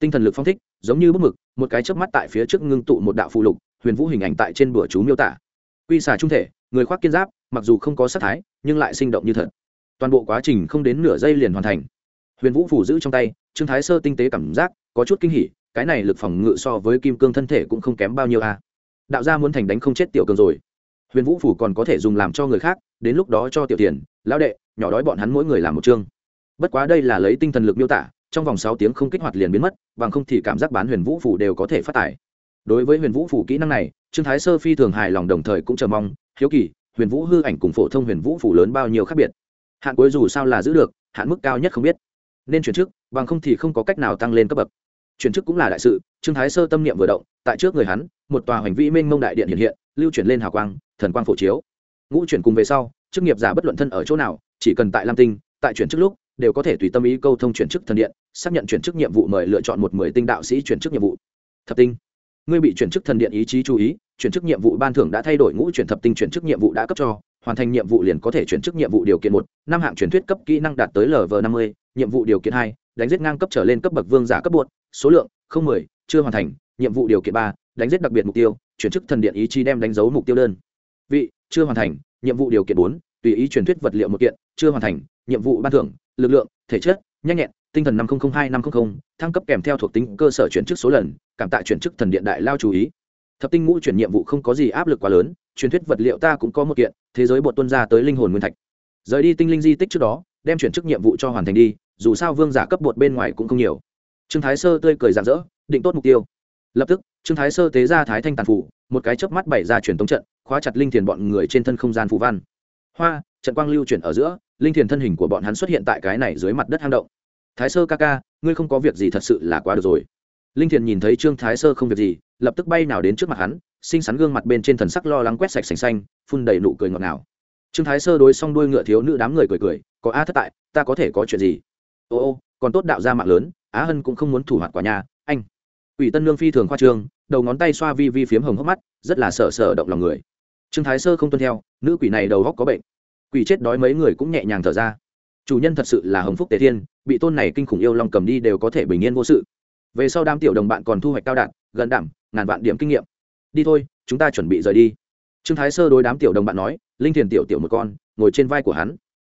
Speaker 1: Tinh thần lực phong thích, giống như bức mực, một cái chớp mắt tại phía trước ngưng tụ một đạo phụ lục, huyền vũ hình ảnh tại trên bửa chú miêu tả. Quy xà trung thể, người khoác kiên giáp, mặc dù không có sắc thái, nhưng lại sinh động như thật. Toàn bộ quá trình không đến nửa giây liền hoàn thành. Huyền vũ phủ giữ trong tay, trương thái sơ tinh tế cảm giác, có chút kinh hỉ cái này lực phòng ngự so với kim cương thân thể cũng không kém bao nhiêu a đạo gia muốn thành đánh không chết tiểu cường rồi. Huyền vũ phủ còn có thể dùng làm cho người khác, đến lúc đó cho tiểu tiền, lão đệ, nhỏ đói bọn hắn mỗi người làm một chương. Bất quá đây là lấy tinh thần lực miêu tả, trong vòng sáu tiếng không kích hoạt liền biến mất, bằng không thì cảm giác bán huyền vũ phủ đều có thể phát tải. Đối với huyền vũ phủ kỹ năng này, trương thái sơ phi thường hài lòng đồng thời cũng chờ mong, hiếu kỳ, huyền vũ hư ảnh cùng phổ thông huyền vũ phủ lớn bao nhiêu khác biệt. Hạn cuối dù sao là giữ được, hạn mức cao nhất không biết. Nên chuyển trước, bằng không thì không có cách nào tăng lên cấp bậc chuyển chức cũng là đại sự, trương thái sơ tâm niệm vừa động, tại trước người hắn, một tòa hoành vĩ minh mông đại điện hiện hiện, lưu chuyển lên hào quang, thần quang phổ chiếu. Ngũ chuyển cùng về sau, chức nghiệp giả bất luận thân ở chỗ nào, chỉ cần tại lam tinh, tại chuyển chức lúc, đều có thể tùy tâm ý câu thông chuyển chức thần điện, xác nhận chuyển chức nhiệm vụ mời lựa chọn một mười tinh đạo sĩ chuyển chức nhiệm vụ. Thập tinh, ngươi bị chuyển chức thần điện ý chí chú ý, chuyển chức nhiệm vụ ban thưởng đã thay đổi ngũ chuyển thập tinh chuyển chức nhiệm vụ đã cấp cho, hoàn thành nhiệm vụ liền có thể chuyển chức nhiệm vụ điều kiện một, năm hạng truyền thuyết cấp kỹ năng đạt tới lv năm mươi, nhiệm vụ điều kiện hai, đánh giết ngang cấp trở lên cấp bậc vương giả cấp bột số lượng không mười, chưa hoàn thành, nhiệm vụ điều kiện ba, đánh giết đặc biệt mục tiêu, chuyển chức thần điện ý chí đem đánh dấu mục tiêu đơn. Vị, chưa hoàn thành, nhiệm vụ điều kiện bốn, tùy ý truyền thuyết vật liệu một kiện, chưa hoàn thành, nhiệm vụ ban thưởng, lực lượng, thể chất, nhanh nhẹn, tinh thần năm nghìn hai, năm trăm linh thăng cấp kèm theo thuộc tính cơ sở chuyển chức số lần, cảm tạ chuyển chức thần điện đại lao chú ý. Thập tinh ngũ chuyển nhiệm vụ không có gì áp lực quá lớn, truyền thuyết vật liệu ta cũng có một kiện, thế giới bột tuân ra tới linh hồn nguyên thạch. Rời đi tinh linh di tích trước đó, đem chuyển chức nhiệm vụ cho hoàn thành đi, dù sao vương giả cấp bột bên ngoài cũng không nhiều trương thái sơ tươi cười rạng rỡ, định tốt mục tiêu. Lập tức, trương thái sơ tế ra thái thanh tàn phủ, một cái chớp mắt bày ra truyền tống trận, khóa chặt linh thiền bọn người trên thân không gian phù văn. Hoa, trận quang lưu chuyển ở giữa, linh thiền thân hình của bọn hắn xuất hiện tại cái này dưới mặt đất hang động. Thái sơ ca ca, ngươi không có việc gì thật sự là quá được rồi. Linh thiền nhìn thấy trương thái sơ không việc gì, lập tức bay nào đến trước mặt hắn, xinh xắn gương mặt bên trên thần sắc lo lắng quét sạch sành xanh, phun đầy nụ cười ngọt ngào. Trương thái sơ đối xong đuôi ngựa thiếu nữ đám người cười cười, có a thất tại, ta có thể có chuyện gì? Ô ô, còn tốt đạo ra mạng lớn, á hân cũng không muốn thủ hoạt quả nhà, anh. Ủy tân lương phi thường khoa trương, đầu ngón tay xoa vi vi phiếm hồng hốc mắt, rất là sợ sợ động lòng người. Trương thái sơ không tuân theo, nữ quỷ này đầu góc có bệnh. Quỷ chết đói mấy người cũng nhẹ nhàng thở ra. Chủ nhân thật sự là hồng phúc tề thiên, bị tôn này kinh khủng yêu long cầm đi đều có thể bình yên vô sự. Về sau đám tiểu đồng bạn còn thu hoạch cao đạn, gần đảm ngàn vạn điểm kinh nghiệm. Đi thôi, chúng ta chuẩn bị rời đi. Trương thái sơ đối đám tiểu đồng bạn nói, linh thiền tiểu tiểu một con, ngồi trên vai của hắn.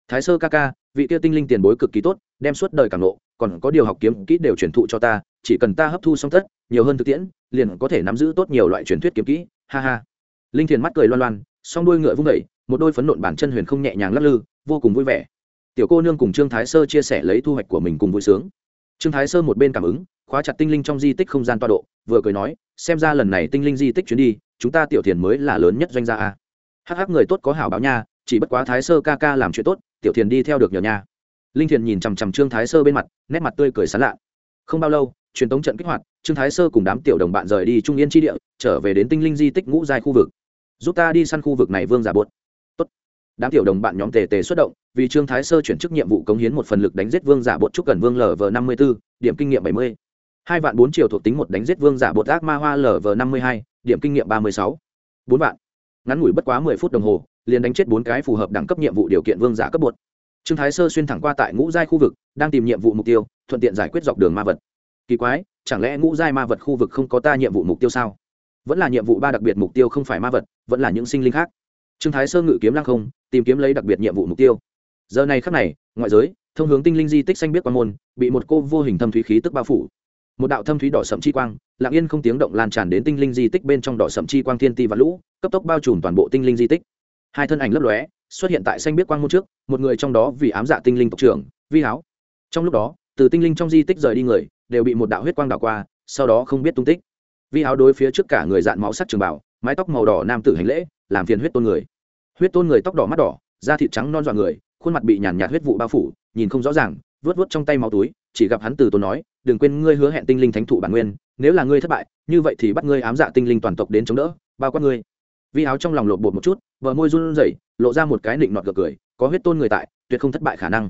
Speaker 1: Thái sơ ca ca vị kia tinh linh tiền bối cực kỳ tốt, đem suốt đời cảm lộ còn có điều học kiếm kỹ đều truyền thụ cho ta, chỉ cần ta hấp thu xong tất, nhiều hơn thực tiễn, liền có thể nắm giữ tốt nhiều loại truyền thuyết kiếm kỹ, ha ha. Linh thiền mắt cười loan loan, song đuôi ngựa vung vẩy một đôi phấn nộn bản chân huyền không nhẹ nhàng lắc lư, vô cùng vui vẻ. Tiểu cô nương cùng trương thái sơ chia sẻ lấy thu hoạch của mình cùng vui sướng. Trương thái sơ một bên cảm ứng, khóa chặt tinh linh trong di tích không gian toa độ, vừa cười nói, xem ra lần này tinh linh di tích chuyến đi, chúng ta tiểu thiền mới là lớn nhất doanh gia a. Hắc hắc người tốt có hảo báo nha chỉ bất quá thái sơ ca ca làm chuyện tốt, tiểu thiền đi theo được nhờ nhà. Linh thiền nhìn chằm chằm trương thái sơ bên mặt, nét mặt tươi cười sán lạ. Không bao lâu, truyền tống trận kích hoạt, trương thái sơ cùng đám tiểu đồng bạn rời đi trung yên tri địa, trở về đến tinh linh di tích ngũ giai khu vực. Giúp ta đi săn khu vực này, vương giả bột. Tốt. đám tiểu đồng bạn nhóm tề tề xuất động, vì trương thái sơ chuyển chức nhiệm vụ cống hiến một phần lực đánh giết vương giả bột trúc gần vương lv năm mươi b ố điểm kinh nghiệm bảy mươi. Hai vạn bốn triệu thuộc tính một đánh giết vương giả bột ác ma hoa lv năm mươi hai, điểm kinh nghiệm ba mươi sáu. Bốn vạn. Ngắn ngủi bất quá mười phút đồng hồ liền đánh chết bốn cái phù hợp đẳng cấp nhiệm vụ điều kiện vương giả cấp bột. Trương thái sơ xuyên thẳng qua tại ngũ giai khu vực, đang tìm nhiệm vụ mục tiêu, thuận tiện giải quyết dọc đường ma vật. Kỳ quái, chẳng lẽ ngũ giai ma vật khu vực không có ta nhiệm vụ mục tiêu sao? Vẫn là nhiệm vụ ba đặc biệt mục tiêu không phải ma vật, vẫn là những sinh linh khác. Trương thái sơ ngự kiếm lăng không, tìm kiếm lấy đặc biệt nhiệm vụ mục tiêu. Giờ này khắc này, ngoại giới, thông hướng tinh linh di tích xanh biết quan môn, bị một cô vô hình thâm thúy khí tức bao phủ. Một đạo thâm thúy đỏ sậm chi quang, lặng yên không tiếng động lan tràn đến tinh linh di tích bên trong đỏ sậm chi quang thiên ti và lũ, cấp tốc bao trùm toàn bộ tinh linh di tích hai thân ảnh lấp lóe, xuất hiện tại xanh biết quang môn trước, một người trong đó vì ám dạ tinh linh tộc trưởng, vi háo. Trong lúc đó, từ tinh linh trong di tích rời đi người, đều bị một đạo huyết quang đảo qua, sau đó không biết tung tích. Vi háo đối phía trước cả người dạn máu sắc trường bảo mái tóc màu đỏ nam tử hành lễ, làm phiền huyết tôn người. Huyết tôn người tóc đỏ mắt đỏ, da thịt trắng non dọa người, khuôn mặt bị nhàn nhạt huyết vụ bao phủ, nhìn không rõ ràng vớt vớt trong tay máu túi, chỉ gặp hắn từ tôn nói, đừng quên ngươi hứa hẹn tinh linh thánh thụ bản nguyên, nếu là ngươi thất bại, như vậy thì bắt ngươi ám dạ tinh linh toàn tộc đến chống đỡ, bao quát ngươi vi áo trong lòng lột bột một chút vợ môi run rẩy, lộ ra một cái nịnh nọt gật cười, có huyết tôn người tại, tuyệt không thất bại khả năng.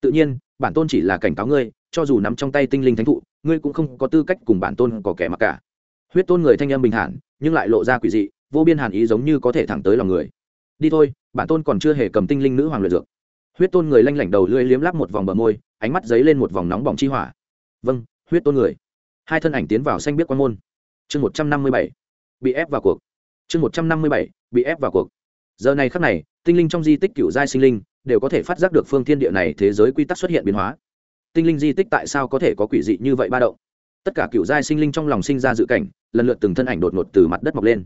Speaker 1: Tự nhiên, bản tôn chỉ là cảnh cáo ngươi, cho dù nắm trong tay tinh linh thánh thụ, ngươi cũng không có tư cách cùng bản tôn có kẻ mặc cả. Huyết tôn người thanh âm bình thản, nhưng lại lộ ra quỷ dị, vô biên hàn ý giống như có thể thẳng tới lòng người. Đi thôi, bản tôn còn chưa hề cầm tinh linh nữ hoàng luyện dược. Huyết tôn người lanh lảnh đầu lưỡi liếm lắp một vòng bờ môi, ánh mắt dấy lên một vòng nóng bỏng chi hỏa. Vâng huyết tôn người. Hai thân ảnh tiến vào xanh biết quan môn. Chương một trăm năm mươi bảy. Bị ép vào cuộc chương một trăm năm mươi bảy, bị ép vào cuộc. Giờ này khắc này, tinh linh trong di tích cựu giai sinh linh đều có thể phát giác được phương thiên địa này thế giới quy tắc xuất hiện biến hóa. Tinh linh di tích tại sao có thể có quỷ dị như vậy ba động? Tất cả cựu giai sinh linh trong lòng sinh ra dự cảnh, lần lượt từng thân ảnh đột ngột từ mặt đất mọc lên.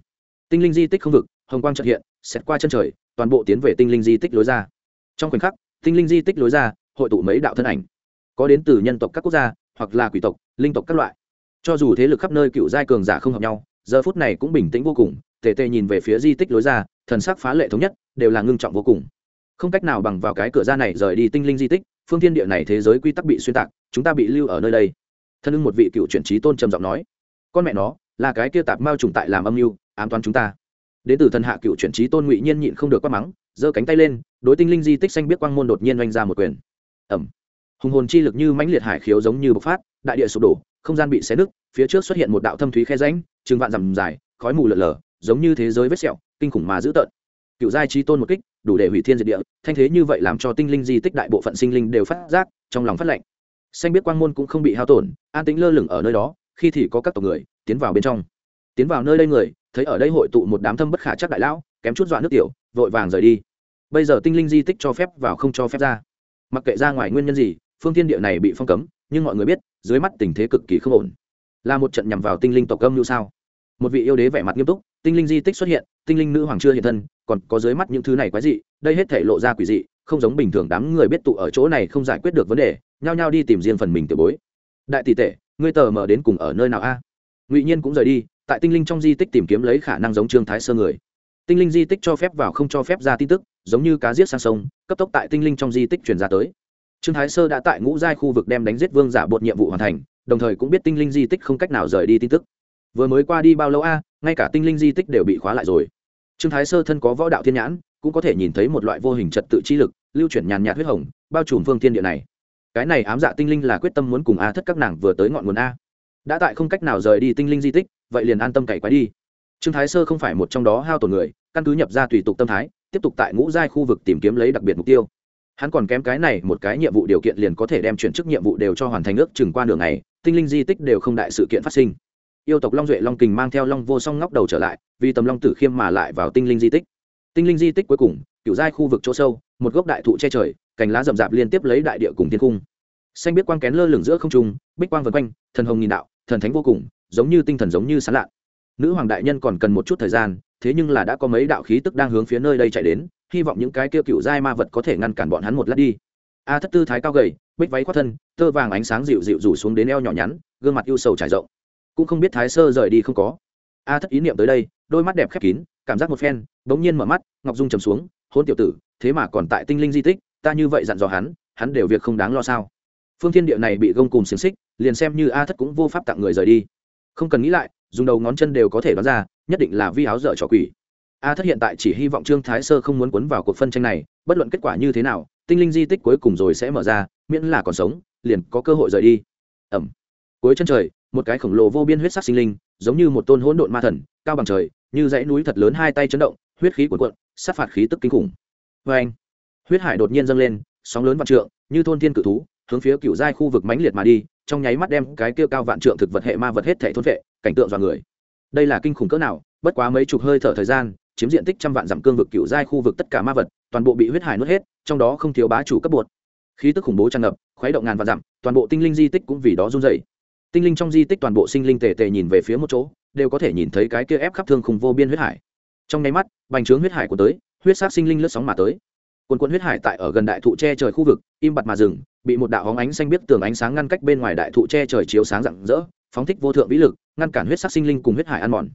Speaker 1: Tinh linh di tích không vực, hồng quang trật hiện xét qua chân trời, toàn bộ tiến về tinh linh di tích lối ra. Trong khoảnh khắc, tinh linh di tích lối ra, hội tụ mấy đạo thân ảnh. Có đến từ nhân tộc các quốc gia, hoặc là quỷ tộc, linh tộc các loại. Cho dù thế lực khắp nơi cựu giai cường giả không hợp nhau giờ phút này cũng bình tĩnh vô cùng, tề tề nhìn về phía di tích lối ra, thần sắc phá lệ thống nhất, đều là ngưng trọng vô cùng. Không cách nào bằng vào cái cửa ra này rời đi tinh linh di tích, phương thiên địa này thế giới quy tắc bị xuyên tạc, chúng ta bị lưu ở nơi đây. Thân ưng một vị cựu chuyển trí tôn trầm giọng nói, con mẹ nó, là cái kia tạp mao trùng tại làm âm mưu, ám toán chúng ta. Đến từ thần hạ cựu chuyển trí tôn ngụy nhiên nhịn không được quát mắng, giơ cánh tay lên, đối tinh linh di tích xanh biết quang môn đột nhiên oanh ra một quyền. Ẩm. Hùng hồn chi lực như mãnh liệt hải khiếu giống như bộc phát, đại địa sụp đổ, không gian bị xé nứt phía trước xuất hiện một đạo thâm thúy khe ránh chừng vạn dặm dài, khói mù lợn lờ giống như thế giới vết sẹo, kinh khủng mà dữ tợn. Cựu giai trí tôn một kích, đủ để hủy thiên diệt địa, thanh thế như vậy làm cho tinh linh di tích đại bộ phận sinh linh đều phát giác, trong lòng phát lạnh. xanh biết quang môn cũng không bị hao tổn, an tĩnh lơ lửng ở nơi đó, khi thì có các tộc người tiến vào bên trong. Tiến vào nơi đây người, thấy ở đây hội tụ một đám thâm bất khả chắc đại lão, kém chút dọa nước tiểu, vội vàng rời đi. Bây giờ tinh linh di tích cho phép vào không cho phép ra. Mặc kệ ra ngoài nguyên nhân gì, phương thiên địa này bị phong cấm, nhưng mọi người biết, dưới mắt tình thế cực kỳ không ổn là một trận nhằm vào tinh linh tộc âm như sao? Một vị yêu đế vẻ mặt nghiêm túc, tinh linh di tích xuất hiện, tinh linh nữ hoàng chưa hiện thân, còn có dưới mắt những thứ này quái dị, đây hết thể lộ ra quỷ dị, không giống bình thường đám người biết tụ ở chỗ này không giải quyết được vấn đề, nhao nhao đi tìm riêng phần mình tiểu bối. Đại tỷ tể, ngươi tờ mở đến cùng ở nơi nào a? Ngụy nhiên cũng rời đi, tại tinh linh trong di tích tìm kiếm lấy khả năng giống trương thái sơ người. Tinh linh di tích cho phép vào không cho phép ra tin tức, giống như cá giết sang sông, cấp tốc tại tinh linh trong di tích truyền ra tới. Trương thái sơ đã tại ngũ giai khu vực đem đánh giết vương giả bột nhiệm vụ hoàn thành đồng thời cũng biết tinh linh di tích không cách nào rời đi tin tức. Vừa mới qua đi bao lâu a, ngay cả tinh linh di tích đều bị khóa lại rồi. Trương thái sơ thân có võ đạo thiên nhãn, cũng có thể nhìn thấy một loại vô hình trật tự chi lực, lưu chuyển nhàn nhạt huyết hồng, bao trùm phương thiên địa này. Cái này ám dạ tinh linh là quyết tâm muốn cùng a thất các nàng vừa tới ngọn nguồn a. Đã tại không cách nào rời đi tinh linh di tích, vậy liền an tâm cày quái đi. Trương thái sơ không phải một trong đó hao tổn người, căn cứ nhập ra tùy tục tâm thái, tiếp tục tại ngũ giai khu vực tìm kiếm lấy đặc biệt mục tiêu hắn còn kém cái này một cái nhiệm vụ điều kiện liền có thể đem chuyển chức nhiệm vụ đều cho hoàn thành ước chừng qua đường này tinh linh di tích đều không đại sự kiện phát sinh. Yêu tộc long duệ long kình mang theo long vô song ngóc đầu trở lại, vì tầm long tử khiêm mà lại vào tinh linh di tích. Tinh linh di tích cuối cùng kiểu giai khu vực chỗ sâu, một gốc đại thụ che trời, cành lá rậm rạp liên tiếp lấy đại địa cùng thiên cung. Xanh biết quang kén lơ lửng giữa không trung, bích quang vân quanh, thần hồng nghìn đạo, thần thánh vô cùng, giống như tinh thần giống như sán lạ nữ hoàng đại nhân còn cần một chút thời gian thế nhưng là đã có mấy đạo khí tức đang hướng phía nơi đây chạy đến, hy vọng những cái kia cựu giai ma vật có thể ngăn cản bọn hắn một lát đi. A thất tư thái cao gầy, bích váy khoác thân, tơ vàng ánh sáng dịu dịu rủ xuống đến eo nhỏ nhắn, gương mặt ưu sầu trải rộng. Cũng không biết thái sơ rời đi không có. A thất ý niệm tới đây, đôi mắt đẹp khép kín, cảm giác một phen, bỗng nhiên mở mắt, ngọc dung trầm xuống hôn tiểu tử, thế mà còn tại tinh linh di tích, ta như vậy dặn dò hắn hắn đều việc không đáng lo sao? Phương thiên địa này bị gông cùng xiềng xích, liền xem như a thất cũng vô pháp tặng người rời đi. Không cần nghĩ lại dùng đầu ngón chân đều có thể đoán ra, nhất định là vi áo dở trò quỷ. A thất hiện tại chỉ hy vọng trương thái sơ không muốn cuốn vào cuộc phân tranh này, bất luận kết quả như thế nào, tinh linh di tích cuối cùng rồi sẽ mở ra, miễn là còn sống, liền có cơ hội rời đi. Ẩm. Cuối chân trời, một cái khổng lồ vô biên huyết sắc sinh linh, giống như một tôn hỗn độn ma thần, cao bằng trời, như dãy núi thật lớn hai tay chấn động, huyết khí cuộn cuộn, sát phạt khí tức kinh khủng. Vê anh, huyết hải đột nhiên dâng lên, sóng lớn vạn trượng, như thôn thiên cự thú, hướng phía cựu giai khu vực mãnh liệt mà đi, trong nháy mắt đem cái kia cao vạn trượng thực vật hệ ma vật hết thể thôn vệ cảnh tượng dọa người. Đây là kinh khủng cỡ nào, bất quá mấy chục hơi thở thời gian, chiếm diện tích trăm vạn dặm cương vực cựu giai khu vực tất cả ma vật, toàn bộ bị huyết hải nuốt hết, trong đó không thiếu bá chủ cấp bột. Khí tức khủng bố tràn ngập, khuấy động ngàn vạn dặm, toàn bộ tinh linh di tích cũng vì đó run dày tinh linh trong di tích toàn bộ sinh linh tề tề nhìn về phía một chỗ, đều có thể nhìn thấy cái kia ép khắp thương khủng vô biên huyết hải. Trong nháy mắt, bành trướng huyết hải của tới, huyết sát sinh linh lướt sóng mà tới. Quần quần huyết hải tại ở gần đại thụ che trời khu vực, im bặt mà dừng, bị một đạo hóng ánh xanh biết tường ánh sáng ngăn cách bên ngoài đại thụ che trời chiếu sáng rạng rỡ, phóng thích vô thượng vĩ lực ngăn cản huyết sắc sinh linh cùng huyết hải ăn mòn.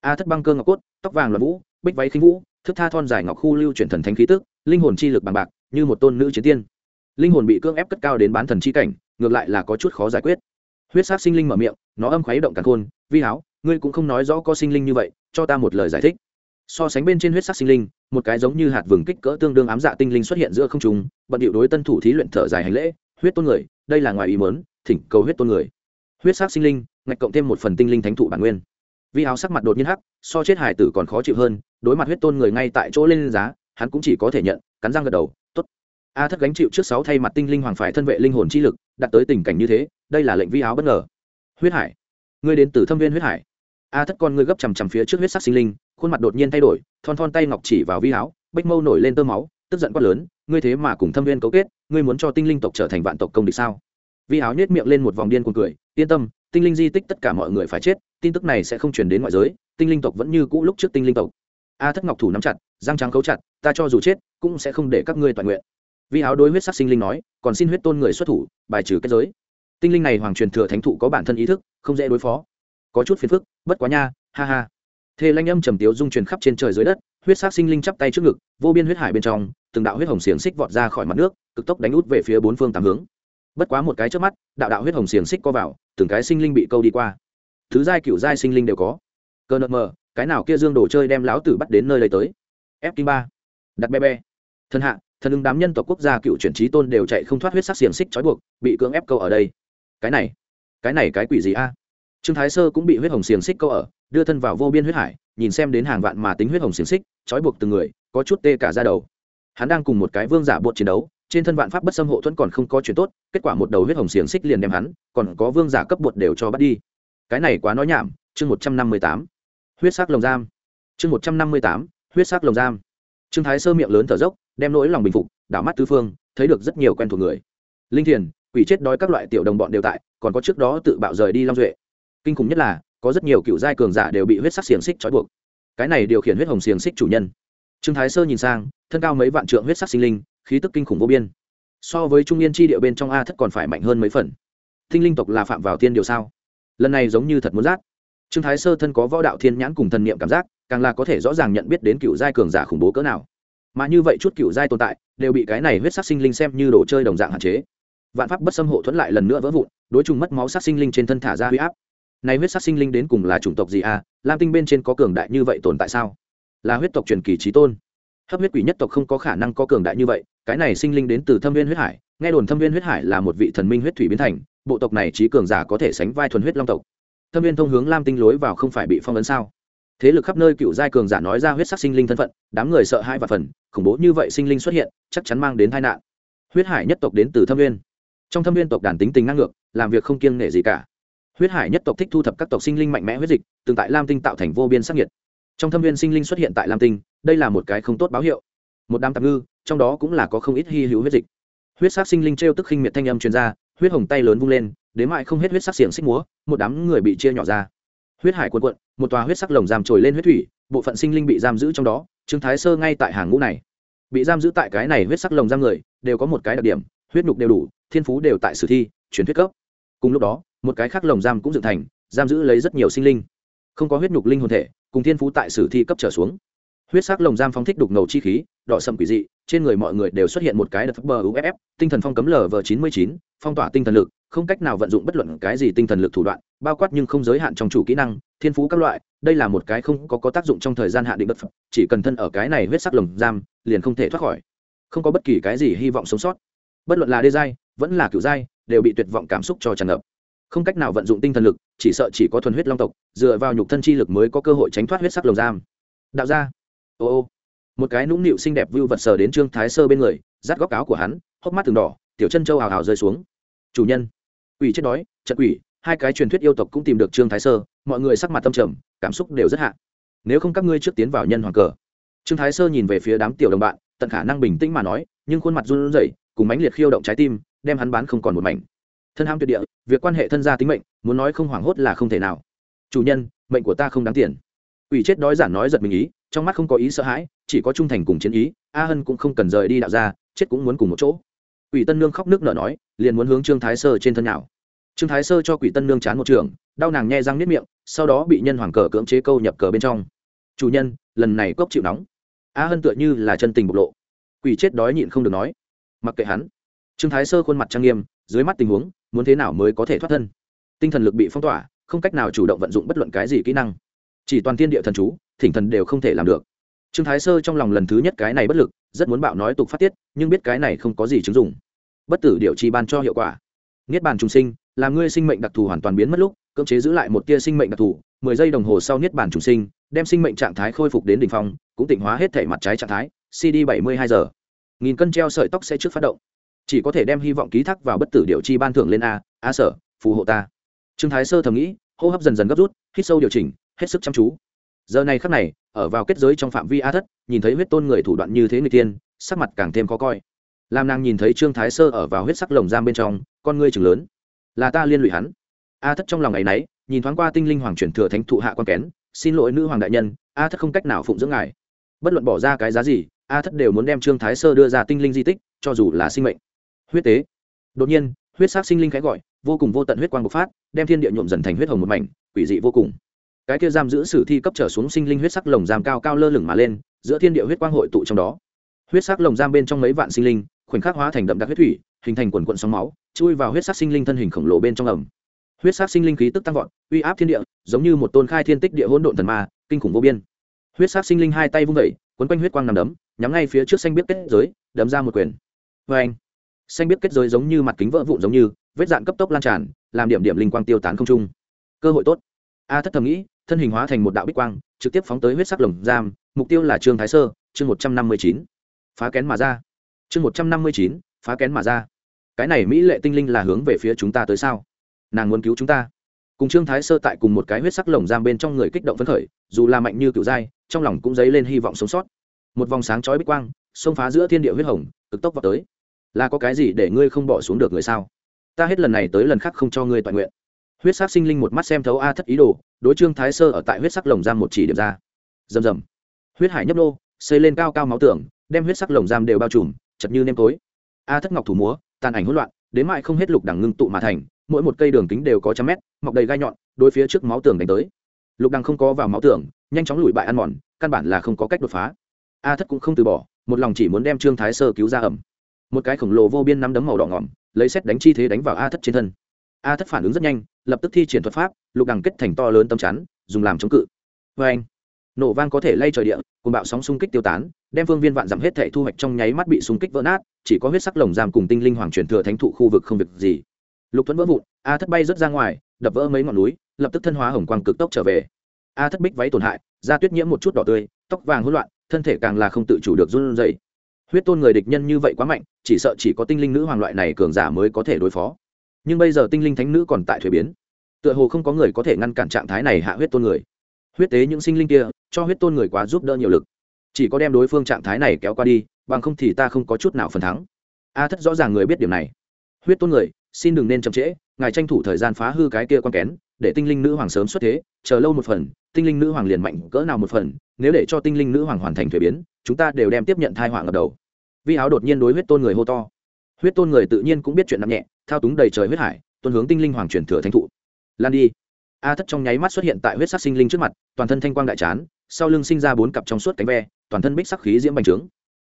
Speaker 1: A thất băng cơ ngọc cốt, tóc vàng loạn vũ, bích váy khinh vũ thức tha thon dài ngọc khu lưu chuyển thần thánh khí tức, linh hồn chi lực bằng bạc, như một tôn nữ chiến tiên. Linh hồn bị cưỡng ép cất cao đến bán thần chi cảnh, ngược lại là có chút khó giải quyết. Huyết sắc sinh linh mở miệng, nó âm khuấy động càng khôn, vi háo, ngươi cũng không nói rõ có sinh linh như vậy, cho ta một lời giải thích. So sánh bên trên huyết sắc sinh linh, một cái giống như hạt vừng kích cỡ tương đương ám dạ tinh linh xuất hiện giữa không trung, bận điệu đối tân thủ thí luyện thở dài hành lễ, huyết tôn người, đây là ngoài ý mớn thỉnh cầu huyết tôn người. Huyết sắc sinh linh ngạch cộng thêm một phần tinh linh thánh thụ bản nguyên. Vi áo sắc mặt đột nhiên hắc, so chết hải tử còn khó chịu hơn, đối mặt huyết tôn người ngay tại chỗ lên giá, hắn cũng chỉ có thể nhận, cắn răng gật đầu, tốt. A thất gánh chịu trước sáu thay mặt tinh linh hoàng phải thân vệ linh hồn chi lực đặt tới tình cảnh như thế, đây là lệnh vi áo bất ngờ. Huyết hải, ngươi đến từ thâm viên huyết hải. A thất con ngươi gấp chằm chằm phía trước huyết sắc sinh linh, khuôn mặt đột nhiên thay đổi, thon thon tay ngọc chỉ vào vi áo bách mâu nổi lên tơ máu, tức giận quát lớn, ngươi thế mà cùng thâm viên cấu kết, ngươi muốn cho tinh linh tộc trở thành vạn tộc công địch sao? Vi áo nhếch miệng lên một vòng điên cuồng cười, yên tâm tinh linh di tích tất cả mọi người phải chết, tin tức này sẽ không truyền đến ngoại giới, tinh linh tộc vẫn như cũ lúc trước tinh linh tộc. A thất ngọc thủ nắm chặt, răng trắng cấu chặt, ta cho dù chết, cũng sẽ không để các ngươi toàn nguyện. Vi áo đối huyết sắc sinh linh nói, còn xin huyết tôn người xuất thủ, bài trừ kết giới. Tinh linh này hoàng truyền thừa thánh thụ có bản thân ý thức, không dễ đối phó. Có chút phiền phức, bất quá nha, ha ha. Thê lanh âm trầm tiếu dung truyền khắp trên trời dưới đất, huyết sắc sinh linh chắp tay trước ngực, vô biên huyết hải bên trong, từng đạo huyết hồng xiềng xích vọt ra khỏi mặt nước, cực tốc đánh út về phía bốn phương tám hướng bất quá một cái trước mắt, đạo đạo huyết hồng xiềng xích co vào, từng cái sinh linh bị câu đi qua. Thứ giai cựu giai sinh linh đều có. Cơ nợ mờ, cái nào kia dương đồ chơi đem lão tử bắt đến nơi lấy tới? F kim ba. Đặt be be thân hạ, thần ứng đám nhân tộc quốc gia cựu chuyển trí tôn đều chạy không thoát huyết sắc xiềng xích trói buộc, bị cưỡng ép câu ở đây. Cái này cái này cái quỷ gì a? Trương thái sơ cũng bị huyết hồng xiềng xích câu ở, đưa thân vào vô biên huyết hải, nhìn xem đến hàng vạn mà tính huyết hồng xiềng xích, trói buộc từng người, có chút tê cả ra đầu. Hắn đang cùng một cái vương giả bột chiến đấu trên thân vạn pháp bất xâm hộ thuẫn còn không có chuyện tốt, kết quả một đầu huyết hồng xiềng xích liền đem hắn, còn có vương giả cấp bột đều cho bắt đi. Cái này quá nói nhảm, chương một trăm năm mươi tám. Huyết sắc lồng giam. Chương một trăm năm mươi tám, huyết sắc lồng giam. Trương thái sơ miệng lớn thở dốc, đem nỗi lòng bình phục, đảo mắt tư phương, thấy được rất nhiều quen thuộc người. Linh thiền, quỷ chết đói các loại tiểu đồng bọn đều tại, còn có trước đó tự bạo rời đi long duệ. Kinh khủng nhất là, có rất nhiều cựu giai cường giả đều bị huyết sắc xiềng xích trói buộc. Cái này điều khiển huyết hồng xiềng xích chủ nhân. Trương thái sơ nhìn sang, thân cao mấy vạn trượng huyết sắc sinh linh khí tức kinh khủng vô biên. So với trung yên chi địa bên trong a thất còn phải mạnh hơn mấy phần. Thinh linh tộc là phạm vào tiên điều sao? Lần này giống như thật muốn rát. Trương thái sơ thân có võ đạo thiên nhãn cùng thần niệm cảm giác, càng là có thể rõ ràng nhận biết đến cựu giai cường giả khủng bố cỡ nào. Mà như vậy chút cựu giai tồn tại, đều bị cái này huyết sắc sinh linh xem như đồ chơi đồng dạng hạn chế. Vạn pháp bất xâm hộ thuẫn lại lần nữa vỡ vụn, đối trùng mất máu sắc sinh linh trên thân thả ra huy áp. Này huyết sắc sinh linh đến cùng là chủng tộc gì à lam tinh bên trên có cường đại như vậy tồn tại sao? Là huyết tộc truyền kỳ trí tôn. Hấp huyết quỷ nhất tộc không có khả năng có cường đại như vậy cái này sinh linh đến từ thâm viên huyết hải, nghe đồn thâm viên huyết hải là một vị thần minh huyết thủy biến thành, bộ tộc này trí cường giả có thể sánh vai thuần huyết long tộc. Thâm viên thông hướng lam tinh lối vào không phải bị phong ấn sao? Thế lực khắp nơi cựu giai cường giả nói ra huyết sắc sinh linh thân phận, đám người sợ hãi và phần, khủng bố như vậy sinh linh xuất hiện, chắc chắn mang đến tai nạn. Huyết hải nhất tộc đến từ thâm viên. Trong thâm viên tộc đàn tính tình ngang ngược, làm việc không kiêng nể gì cả. Huyết hải nhất tộc thích thu thập các tộc sinh linh mạnh mẽ huyết dịch, từng tại lam tinh tạo thành vô biên sắc nhiệt. Trong thâm viên sinh linh xuất hiện tại lam tinh, đây là một cái không tốt báo hiệu. Một đám tạm ngư trong đó cũng là có không ít hy hữu huyết dịch. Huyết sắc sinh linh t r e o tức khinh miệt thanh âm chuyên gia huyết hồng tay lớn vung lên, đến mại không hết huyết sắc xiềng xích múa, một đám người bị chia nhỏ ra. Huyết hải quần quận một tòa huyết sắc lồng giam trồi lên huyết thủy, bộ phận sinh linh bị giam giữ trong đó, trương thái sơ ngay tại hàng ngũ này. Bị giam giữ tại cái này huyết sắc lồng giam người, đều có một cái đặc điểm, huyết nhục đều đủ, thiên phú đều tại sử thi, truyền thuyết cấp. Cùng lúc đó, một cái khác lồng giam cũng dựng thành, giam giữ lấy rất nhiều sinh linh. Không có huyết nhục linh hồn thể, cùng thiên phú tại sử thi cấp trở xuống. Huyết sắc lồng giam phóng thích đục ngầu chi khí, đỏ sầm quỷ dị trên người mọi người đều xuất hiện một cái đợt bờ uff tinh thần phong cấm lv chín mươi chín, phong tỏa tinh thần lực, không cách nào vận dụng bất luận cái gì tinh thần lực thủ đoạn, bao quát nhưng không giới hạn trong chủ kỹ năng, thiên phú các loại, đây là một cái không có có tác dụng trong thời gian hạn định bất phẩm chỉ cần thân ở cái này huyết sắc lồng giam, liền không thể thoát khỏi, không có bất kỳ cái gì hy vọng sống sót. Bất luận là đê giai, vẫn là cựu giai, đều bị tuyệt vọng cảm xúc cho tràn ngập. Không cách nào vận dụng tinh thần lực, chỉ sợ chỉ có thuần huyết long tộc, dựa vào nhục thân chi lực mới có cơ hội tránh thoát huyết sắc lồng giam. Đạo gia, ô ô một cái nũng nịu xinh đẹp vưu vật sờ đến trương thái sơ bên người rát góc áo của hắn, hốc mắt từng đỏ, tiểu chân châu hào hào rơi xuống. Chủ nhân. Ủy chết đói, trận quỷ, hai cái truyền thuyết yêu tộc cũng tìm được trương thái sơ, mọi người sắc mặt tâm trầm, cảm xúc đều rất hạ. Nếu không các ngươi trước tiến vào nhân hoàng cờ. Trương thái sơ nhìn về phía đám tiểu đồng bạn, tận khả năng bình tĩnh mà nói, nhưng khuôn mặt run rẩy, cùng mãnh liệt khiêu động trái tim, đem hắn bán không còn một mảnh. Thân ham tuyệt địa, việc quan hệ thân gia tính mệnh, muốn nói không hoảng hốt là không thể nào. Chủ nhân, mệnh của ta không đáng tiền. Ủy chết đói giản nói giật mình ý trong mắt không có ý sợ hãi, chỉ có trung thành cùng chiến ý, a hân cũng không cần rời đi đạo ra chết cũng muốn cùng một chỗ. Quỷ tân nương khóc nước nở nói, liền muốn hướng trương thái sơ trên thân nào trương thái sơ cho quỷ tân nương chán một trường, đau nàng nghe răng nếp miệng, sau đó bị nhân hoàng cờ cưỡng chế câu nhập cờ bên trong. Chủ nhân, lần này cốc chịu nóng. A hân tựa như là chân tình bộc lộ. Quỷ chết đói nhịn không được nói. Mặc kệ hắn. Trương thái sơ khuôn mặt trang nghiêm, dưới mắt tình huống, muốn thế nào mới có thể thoát thân? Tinh thần lực bị phong tỏa, không cách nào chủ động vận dụng bất luận cái gì kỹ năng chỉ toàn thiên địa thần chú, thỉnh thần đều không thể làm được. Trương thái sơ trong lòng lần thứ nhất cái này bất lực, rất muốn bạo nói tục phát tiết, nhưng biết cái này không có gì chứng dụng. Bất tử điều trì ban cho hiệu quả. Niết bàn trùng sinh là ngươi sinh mệnh đặc thù hoàn toàn biến mất lúc, cưỡng chế giữ lại một tia sinh mệnh đặc thù, mười giây đồng hồ sau niết bàn trùng sinh, đem sinh mệnh trạng thái khôi phục đến đỉnh phong, cũng tịnh hóa hết thể mặt trái trạng thái cd bảy mươi hai giờ. Nghìn cân treo sợi tóc sẽ trước phát động. Chỉ có thể đem hy vọng ký thác vào bất tử điều chi ban thưởng lên a a sở, phù hộ ta. Trương thái sơ thầm nghĩ, hô hấp dần dần gấp rút, hít sâu điều chỉnh hết sức chăm chú. Giờ này khắc này, ở vào kết giới trong phạm vi a thất, nhìn thấy huyết tôn người thủ đoạn như thế người tiên, sắc mặt càng thêm khó coi. Làm nàng nhìn thấy trương thái sơ ở vào huyết sắc lồng giam bên trong, con ngươi chừng lớn. Là ta liên lụy hắn. A thất trong lòng ngày nấy, nhìn thoáng qua tinh linh hoàng chuyển thừa thánh thụ hạ con kén, xin lỗi nữ hoàng đại nhân, a thất không cách nào phụng dưỡng ngài. Bất luận bỏ ra cái giá gì, a thất đều muốn đem trương thái sơ đưa ra tinh linh di tích, cho dù là sinh mệnh. Huyết tế. Đột nhiên, huyết sắc sinh linh khẽ gọi, vô cùng vô tận huyết quang bộc phát, đem thiên địa nhuộm dần thành huyết hồng một mảnh, quỷ dị vô cùng cái kia giam giữ sử thi cấp trở xuống sinh linh huyết sắc lồng giam cao cao lơ lửng mà lên, giữa thiên địa huyết quang hội tụ trong đó. Huyết sắc lồng giam bên trong mấy vạn sinh linh, khoảnh khắc hóa thành đậm đặc huyết thủy, hình thành quần quận sóng máu, chui vào huyết sắc sinh linh thân hình khổng lồ bên trong ẩm. Huyết sắc sinh linh khí tức tăng vọt, uy áp thiên địa, giống như một tôn khai thiên tích địa hỗn độn thần ma, kinh khủng vô biên. Huyết sắc sinh linh hai tay vung vẩy quấn quanh huyết quang nằm đấm, nhắm ngay phía trước xanh biết kết giới, đấm ra một quyền. Vê anh, xanh biết kết giới giống như mặt kính vỡ vụn giống như, vết dạn cấp tốc lan tràn, làm điểm điểm linh quang tiêu tán không trung. Cơ hội tốt. A thất thầm nghĩ thân hình hóa thành một đạo bích quang, trực tiếp phóng tới huyết sắc lồng giam, mục tiêu là trương thái sơ, chương một trăm năm mươi chín. Phá kén mà ra. Chương một trăm năm mươi chín, phá kén mà ra. Cái này mỹ lệ tinh linh là hướng về phía chúng ta tới sao? Nàng muốn cứu chúng ta. Cùng trương thái sơ tại cùng một cái huyết sắc lồng giam bên trong người kích động phấn khởi, dù là mạnh như cựu giai, trong lòng cũng dấy lên hy vọng sống sót. Một vòng sáng chói bích quang, xông phá giữa thiên địa huyết hồng, cực tốc vào tới. Là có cái gì để ngươi không bỏ xuống được người sao? Ta hết lần này tới lần khác không cho ngươi toàn nguyện huyết sắc sinh linh một mắt xem thấu a thất ý đồ, đối trương thái sơ ở tại huyết sắc lồng giam một chỉ điểm ra. Rầm rầm. Huyết hải nhấp nô, xây lên cao cao máu tưởng đem huyết sắc lồng giam đều bao trùm, chật như nêm tối. A thất ngọc thủ múa, tàn ảnh hỗn loạn, đến mại không hết lục đằng ngưng tụ mà thành, mỗi một cây đường kính đều có trăm mét, mọc đầy gai nhọn, đối phía trước máu tường đánh tới. Lục đằng không có vào máu tường, nhanh chóng lùi bại ăn mòn, căn bản là không có cách đột phá. A thất cũng không từ bỏ, một lòng chỉ muốn đem trương thái sơ cứu ra ẩm. Một cái khổng lồ vô biên nắm đấm màu đỏ ngỏm, lấy xét đánh chi thế đánh vào a thất trên thân a thất phản ứng rất nhanh, lập tức thi triển thuật pháp, lục đằng kết thành to lớn tâm chắn, dùng làm chống cự. Vê anh, nổ vang có thể lay trời địa, cùng bạo sóng xung kích tiêu tán, đem phương viên vạn giảm hết thể thu hoạch trong nháy mắt bị xung kích vỡ nát, chỉ có huyết sắc lồng giam cùng tinh linh hoàng truyền thừa thánh thụ khu vực không việc gì. Lục thuẫn vỡ vụn, a thất bay rớt ra ngoài, đập vỡ mấy ngọn núi, lập tức thân hóa hồng quang cực tốc trở về. A thất bích váy tổn hại, da tuyết nhiễm một chút đỏ tươi, tóc vàng hỗn loạn, thân thể càng là không tự chủ được run rẩy. Huyết tôn người địch nhân như vậy quá mạnh, chỉ sợ chỉ có tinh linh nữ hoàng loại này cường giả mới có thể đối phó nhưng bây giờ tinh linh thánh nữ còn tại thuế biến. Tựa hồ không có người có thể ngăn cản trạng thái này hạ huyết tôn người. Huyết tế những sinh linh kia, cho huyết tôn người quá giúp đỡ nhiều lực. Chỉ có đem đối phương trạng thái này kéo qua đi, bằng không thì ta không có chút nào phần thắng. A thất rõ ràng người biết điểm này. Huyết tôn người, xin đừng nên chậm trễ, ngài tranh thủ thời gian phá hư cái kia con kén, để tinh linh nữ hoàng sớm xuất thế, chờ lâu một phần, tinh linh nữ hoàng liền mạnh cỡ nào một phần, nếu để cho tinh linh nữ hoàng hoàn thành thuế biến, chúng ta đều đem tiếp nhận thai họa ở đầu. Vi áo đột nhiên đối huyết tôn người hô to huyết tôn người tự nhiên cũng biết chuyện nặng nhẹ, thao túng đầy trời huyết hải, tuân hướng tinh linh hoàng truyền thừa thánh thụ. Lan đi. A thất trong nháy mắt xuất hiện tại huyết sắc sinh linh trước mặt, toàn thân thanh quang đại chán, sau lưng sinh ra bốn cặp trong suốt cánh ve, toàn thân bích sắc khí diễm bành trướng.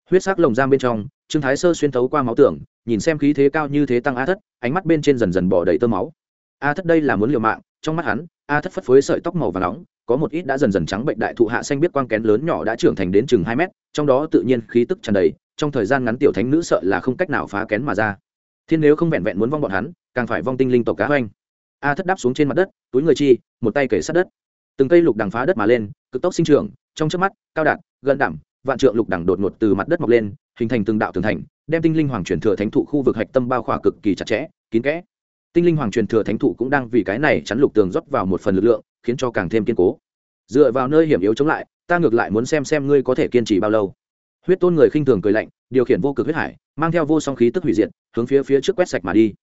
Speaker 1: Huyết sắc lồng giam bên trong, trương thái sơ xuyên thấu qua máu tưởng, nhìn xem khí thế cao như thế tăng a thất, ánh mắt bên trên dần dần bỏ đầy tơ máu. A thất đây là muốn liều mạng, trong mắt hắn, a thất phất phới sợi tóc màu và nóng, có một ít đã dần dần trắng bệnh đại thụ hạ xanh biết quang kén lớn nhỏ đã trưởng thành đến chừng hai mét, trong đó tự nhiên khí tức tràn đầy trong thời gian ngắn tiểu thánh nữ sợ là không cách nào phá kén mà ra. Thiên nếu không vẹn vẹn muốn vong bọn hắn, càng phải vong tinh linh tộc cá hoanh a thất đáp xuống trên mặt đất, túi người chi, một tay kể sát đất. Từng cây lục đằng phá đất mà lên, cực tốc sinh trưởng, trong trước mắt, cao đạt, gần đảm vạn trượng lục đằng đột ngột từ mặt đất mọc lên, hình thành từng đạo tường thành, đem tinh linh hoàng truyền thừa thánh thụ khu vực hạch tâm bao khỏa cực kỳ chặt chẽ, kín kẽ. Tinh linh hoàng truyền thừa thánh thụ cũng đang vì cái này chắn lục tường rót vào một phần lực lượng, khiến cho càng thêm kiên cố. Dựa vào nơi hiểm yếu chống lại, ta ngược lại muốn xem xem ngươi có thể kiên trì bao lâu huyết tôn người khinh thường cười lạnh, điều khiển vô cực huyết hải, mang theo vô song khí tức hủy diệt, hướng phía phía trước quét sạch mà đi.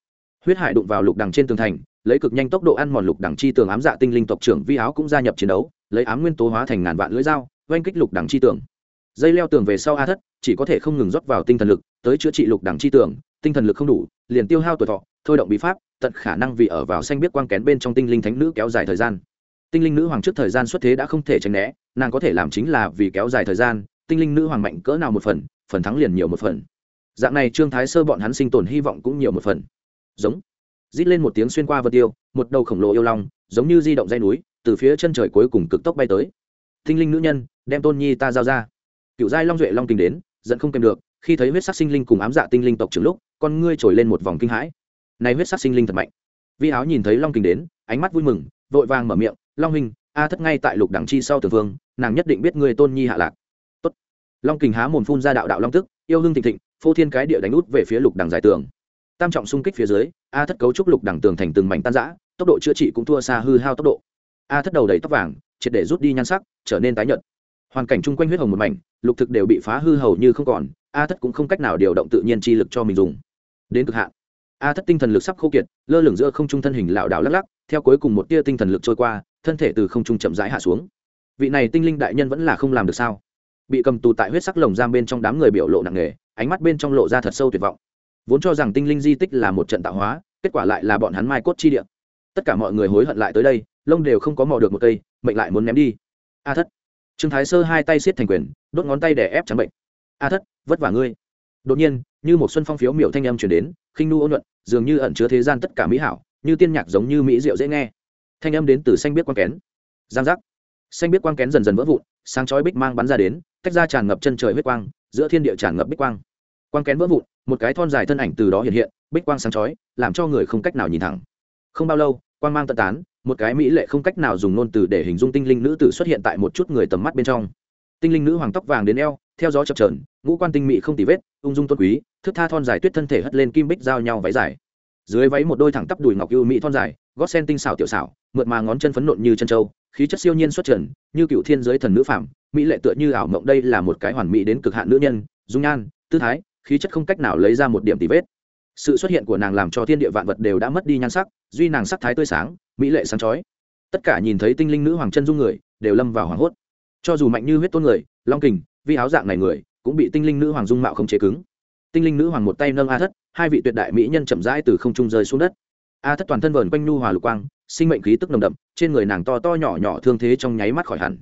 Speaker 1: Huyết hải đụng vào lục đằng trên tường thành, lấy cực nhanh tốc độ ăn mòn lục đằng chi tường ám dạ tinh linh tộc trưởng vi áo cũng gia nhập chiến đấu, lấy ám nguyên tố hóa thành ngàn vạn lưỡi dao, oanh kích lục đằng chi tường. Dây leo tường về sau a thất, chỉ có thể không ngừng rót vào tinh thần lực, tới chữa trị lục đằng chi tường, tinh thần lực không đủ, liền tiêu hao tuổi thọ, thôi động bí pháp, tận khả năng vì ở vào xanh biết quang kén bên trong tinh linh thánh nữ kéo dài thời gian. Tinh linh nữ hoàng trước thời gian xuất thế đã không thể tránh né, nàng có thể làm chính là vì kéo dài thời gian tinh linh nữ hoàng mạnh cỡ nào một phần phần thắng liền nhiều một phần. Dạng này trương thái sơ bọn hắn sinh tồn hy vọng cũng nhiều một phần. Giống. Rít lên một tiếng xuyên qua vật tiêu, một đầu khổng lồ yêu long, giống như di động dây núi, từ phía chân trời cuối cùng cực tốc bay tới. Tinh linh nữ nhân, đem tôn nhi ta giao ra. Cựu giai long duệ long kinh đến, giận không kèm được, khi thấy huyết sắc sinh linh cùng ám dạ tinh linh tộc trưởng lúc, con ngươi trồi lên một vòng kinh hãi. Này huyết sắc sinh linh thật mạnh. Vi áo nhìn thấy long kinh đến, ánh mắt vui mừng, vội vàng mở miệng, long huynh, a thất ngay tại lục đẳng chi sau tường vương, nàng nhất định biết ngươi tôn nhi hạ lạc long kình há mồm phun ra đạo đạo long tức, yêu hưng thịnh thịnh, phô thiên cái địa đánh út về phía lục đẳng giải tường. Tam trọng xung kích phía dưới, a thất cấu trúc lục đẳng tường thành từng mảnh tan rã, tốc độ chữa trị cũng thua xa hư hao tốc độ. A thất đầu đầy tóc vàng, triệt để rút đi nhan sắc, trở nên tái nhợt. Hoàn cảnh chung quanh huyết hồng một mảnh, lục thực đều bị phá hư hầu như không còn, a thất cũng không cách nào điều động tự nhiên chi lực cho mình dùng. Đến cực hạn, a thất tinh thần lực sắp khô kiệt, lơ lửng giữa không trung thân hình lảo đảo lắc lắc, theo cuối cùng một tia tinh thần lực trôi qua, thân thể từ không trung chậm rãi hạ xuống. Vị này tinh linh đại nhân vẫn là không làm được sao? Bị cầm tù tại huyết sắc lồng giam bên trong đám người biểu lộ nặng nề, ánh mắt bên trong lộ ra thật sâu tuyệt vọng. Vốn cho rằng tinh linh di tích là một trận tạo hóa, kết quả lại là bọn hắn mai cốt chi địa. Tất cả mọi người hối hận lại tới đây, lông đều không có mò được một cây, mệnh lại muốn ném đi. A thất. Trương thái sơ hai tay siết thành quyền, đốt ngón tay để ép trắng bệnh. A thất, vất vả ngươi. Đột nhiên, như một xuân phong phiếu miệu thanh âm chuyển đến, khinh nu ôn nhuận, dường như ẩn chứa thế gian tất cả mỹ hảo, như tiên nhạc giống như mỹ diệu dễ nghe. Thanh âm đến từ xanh biết quang kén. Giang giác. Xanh biết quang kén dần dần vỡ vụn, sáng chói bích mang bắn ra đến tách ra tràn ngập chân trời huyết quang, giữa thiên địa tràn ngập bích quang. Quang kén vỡ vụn, một cái thon dài thân ảnh từ đó hiện hiện, bích quang sáng chói, làm cho người không cách nào nhìn thẳng. Không bao lâu, quang mang tận tán, một cái mỹ lệ không cách nào dùng ngôn từ để hình dung tinh linh nữ tử xuất hiện tại một chút người tầm mắt bên trong. Tinh linh nữ hoàng tóc vàng đến eo, theo gió chập trờn ngũ quan tinh mỹ không tì vết, ung dung tôn quý thức tha thon dài tuyết thân thể hất lên kim bích giao nhau váy dài. Dưới váy một đôi thẳng tắp đùi ngọc ưu mỹ thon dài, gót sen tinh xảo tiểu xảo, mượt mà ngón chân phấn nộn như chân trâu, khí chất siêu nhiên xuất trần, như cựu thiên giới thần nữ phạm mỹ lệ tựa như ảo mộng đây là một cái hoàn mỹ đến cực hạn nữ nhân, dung nhan, tư thái, khí chất không cách nào lấy ra một điểm tì vết. Sự xuất hiện của nàng làm cho thiên địa vạn vật đều đã mất đi nhan sắc, duy nàng sắc thái tươi sáng, mỹ lệ sáng chói. Tất cả nhìn thấy tinh linh nữ hoàng chân dung người, đều lâm vào hoảng hốt. Cho dù mạnh như huyết tôn người, long kình, vi áo dạng này người, cũng bị tinh linh nữ hoàng dung mạo không chế cứng. Tinh linh nữ hoàng một tay nâng a thất, hai vị tuyệt đại mỹ nhân chậm rãi từ không trung rơi xuống đất. A thất toàn thân vờn quanh nu hòa lục quang, sinh mệnh khí tức nồng đậm, trên người nàng to to nhỏ nhỏ thương thế trong nháy mắt khỏi hẳn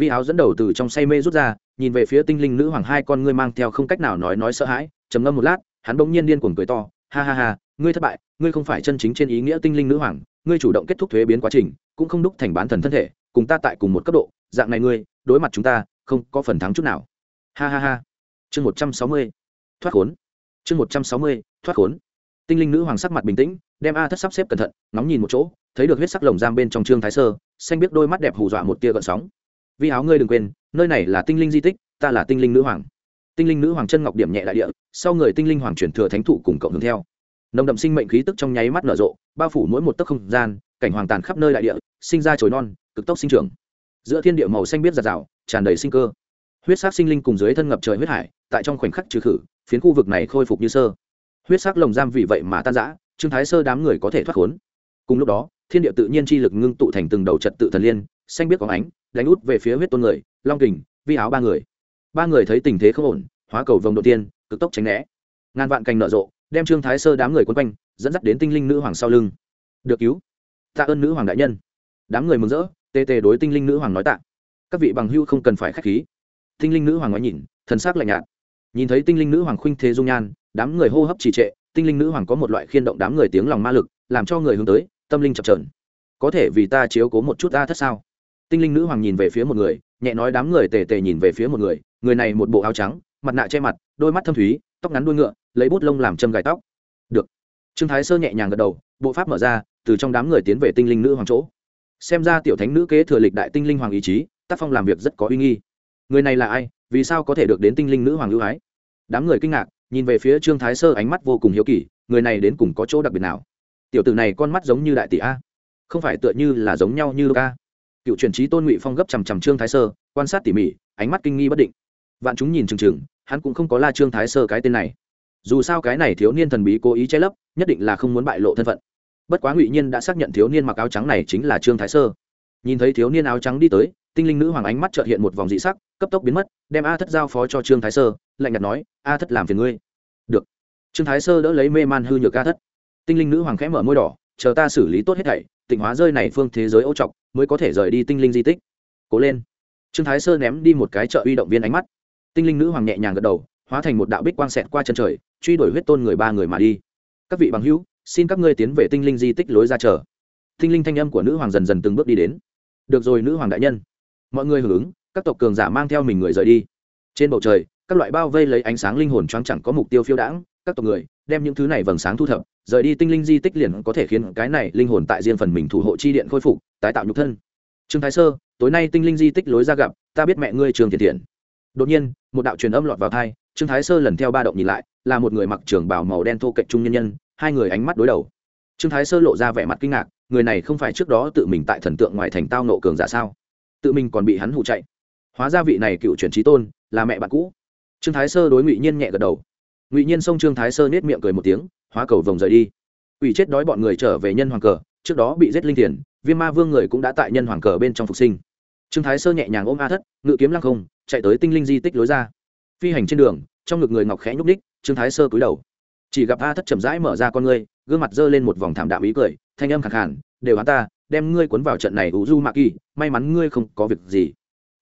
Speaker 1: vi áo dẫn đầu từ trong say mê rút ra, nhìn về phía tinh linh nữ hoàng hai con ngươi mang theo không cách nào nói nói sợ hãi, trầm ngâm một lát, hắn bỗng nhiên điên cuồng cười to, ha ha ha, ngươi thất bại, ngươi không phải chân chính trên ý nghĩa tinh linh nữ hoàng, ngươi chủ động kết thúc thuế biến quá trình, cũng không đúc thành bán thần thân thể, cùng ta tại cùng một cấp độ, dạng này ngươi, đối mặt chúng ta, không có phần thắng chút nào. Ha ha ha. Chương một trăm sáu mươi. Thoát khốn. Chương một trăm sáu mươi, thoát khốn. Tinh linh nữ hoàng sắc mặt bình tĩnh, đem a thất sắp xếp cẩn thận, ngóng nhìn một chỗ, thấy được huyết sắc lồng giam bên trong trương thái sơ, xanh biết đôi mắt đẹp hù dọa một tia gợn sóng vi áo ngươi đừng quên, nơi này là tinh linh di tích, ta là tinh linh nữ hoàng. Tinh linh nữ hoàng chân ngọc điểm nhẹ đại địa, sau người tinh linh hoàng chuyển thừa thánh thụ cùng cộng hướng theo. Nồng đậm sinh mệnh khí tức trong nháy mắt nở rộ, bao phủ mỗi một tấc không gian, cảnh hoàng tàn khắp nơi đại địa, sinh ra chồi non, cực tốc sinh trưởng. Giữa thiên địa màu xanh biết giạt rào, tràn đầy sinh cơ. Huyết sắc sinh linh cùng dưới thân ngập trời huyết hải, tại trong khoảnh khắc trừ khử, phiến khu vực này khôi phục như sơ. Huyết sắc lồng giam vì vậy mà tan rã, trương thái sơ đám người có thể thoát khốn. Cùng lúc đó, thiên địa tự nhiên chi lực ngưng tụ thành từng đầu trật tự thần liên xanh biết có ánh, đánh út về phía huyết tôn người, long kình, vi áo ba người. Ba người thấy tình thế không ổn, hóa cầu vồng đầu tiên, cực tốc tránh né. Ngàn vạn cành nở rộ, đem trương thái sơ đám người quấn quanh, dẫn dắt đến tinh linh nữ hoàng sau lưng. Được cứu. Tạ ơn nữ hoàng đại nhân. Đám người mừng rỡ, tê tê đối tinh linh nữ hoàng nói tạ. Các vị bằng hưu không cần phải k h á c h khí. Tinh linh nữ hoàng ngoái nhìn, thần s ắ c lạnh nhạt. Nhìn thấy tinh linh nữ hoàng khuynh thế dung nhan, đám người hô hấp trì trệ, tinh linh nữ hoàng có một loại khiên động đám người tiếng lòng ma lực, làm cho người hướng tới, tâm linh chập trờn có thể vì ta chiếu cố một chút ta thất sao? Tinh linh nữ hoàng nhìn về phía một người, nhẹ nói đám người tề tề nhìn về phía một người người này một bộ áo trắng, mặt nạ che mặt, đôi mắt thâm thúy, tóc ngắn đuôi ngựa, lấy bút lông làm châm gài tóc. Được. Trương thái sơ nhẹ nhàng gật đầu, bộ pháp mở ra, từ trong đám người tiến về tinh linh nữ hoàng chỗ. Xem ra tiểu thánh nữ kế thừa lịch đại tinh linh hoàng ý chí, tác phong làm việc rất có uy nghi. Người này là ai, vì sao có thể được đến tinh linh nữ hoàng ưu ái? Đám người kinh ngạc, nhìn về phía trương thái sơ ánh mắt vô cùng hiếu kỳ, người này đến cùng có chỗ đặc biệt nào? Tiểu tử này con mắt giống như đại tỷ a. Không phải tựa như là giống nhau như ca cựu truyền trí tôn ngụy phong gấp chằm chằm trương thái sơ quan sát tỉ mỉ ánh mắt kinh nghi bất định vạn chúng nhìn chừng chừng hắn cũng không có la trương thái sơ cái tên này dù sao cái này thiếu niên thần bí cố ý che lấp nhất định là không muốn bại lộ thân phận bất quá ngụy nhiên đã xác nhận thiếu niên mặc áo trắng này chính là trương thái sơ nhìn thấy thiếu niên áo trắng đi tới tinh linh nữ hoàng ánh mắt trợt hiện một vòng dị sắc cấp tốc biến mất đem a thất giao phó cho trương thái sơ lạnh nhạt nói a thất làm phiền ngươi được trương thái sơ đỡ lấy mê man hư nhược a thất tinh linh nữ hoàng khẽ mở môi đỏ chờ ta xử lý tốt hết thảy, tịnh hóa rơi này phương thế giới ô trọc, mới có thể rời đi tinh linh di tích. Cố lên. Trương thái sơ ném đi một cái trợ uy động viên ánh mắt. Tinh linh nữ hoàng nhẹ nhàng gật đầu, hóa thành một đạo bích quang xẹt qua chân trời, truy đuổi huyết tôn người ba người mà đi. Các vị bằng hữu, xin các ngươi tiến về tinh linh di tích lối ra chờ. Tinh linh thanh âm của nữ hoàng dần dần từng bước đi đến. Được rồi nữ hoàng đại nhân. Mọi người hưởng ứng, các tộc cường giả mang theo mình người rời đi. Trên bầu trời, các loại bao vây lấy ánh sáng linh hồn choáng chẳng có mục tiêu phiêu đãng, các tộc người đem những thứ này vầng sáng thu thập, rời đi tinh linh di tích liền có thể khiến cái này linh hồn tại riêng phần mình thủ hộ chi điện khôi phục, tái tạo nhục thân. Trương thái sơ, tối nay tinh linh di tích lối ra gặp, ta biết mẹ ngươi trường thiện thiện. Đột nhiên, một đạo truyền âm lọt vào thai trương thái sơ lần theo ba động nhìn lại, là một người mặc trường bào màu đen thô cạnh trung nhân nhân, hai người ánh mắt đối đầu. Trương thái sơ lộ ra vẻ mặt kinh ngạc, người này không phải trước đó tự mình tại thần tượng ngoài thành tao nộ cường giả sao? Tự mình còn bị hắn hụ chạy. Hóa ra vị này cựu truyền trí tôn, là mẹ bạn cũ. Trương thái sơ đối ngụy nhiên nhẹ gật đầu ngụy nhiên sông trương thái sơ nết miệng cười một tiếng hóa cầu vồng rời đi ủy chết đói bọn người trở về nhân hoàng cờ trước đó bị giết linh thiền viêm ma vương người cũng đã tại nhân hoàng cờ bên trong phục sinh trương thái sơ nhẹ nhàng ôm a thất ngự kiếm lăng không chạy tới tinh linh di tích lối ra phi hành trên đường trong ngực người ngọc khẽ nhúc ních trương thái sơ cúi đầu chỉ gặp a thất chậm rãi mở ra con ngươi gương mặt giơ lên một vòng thảm đạm ý cười thanh âm khẳng hẳn đều hắn ta đem ngươi cuốn vào trận này ủ du mạ kỳ may mắn ngươi không có việc gì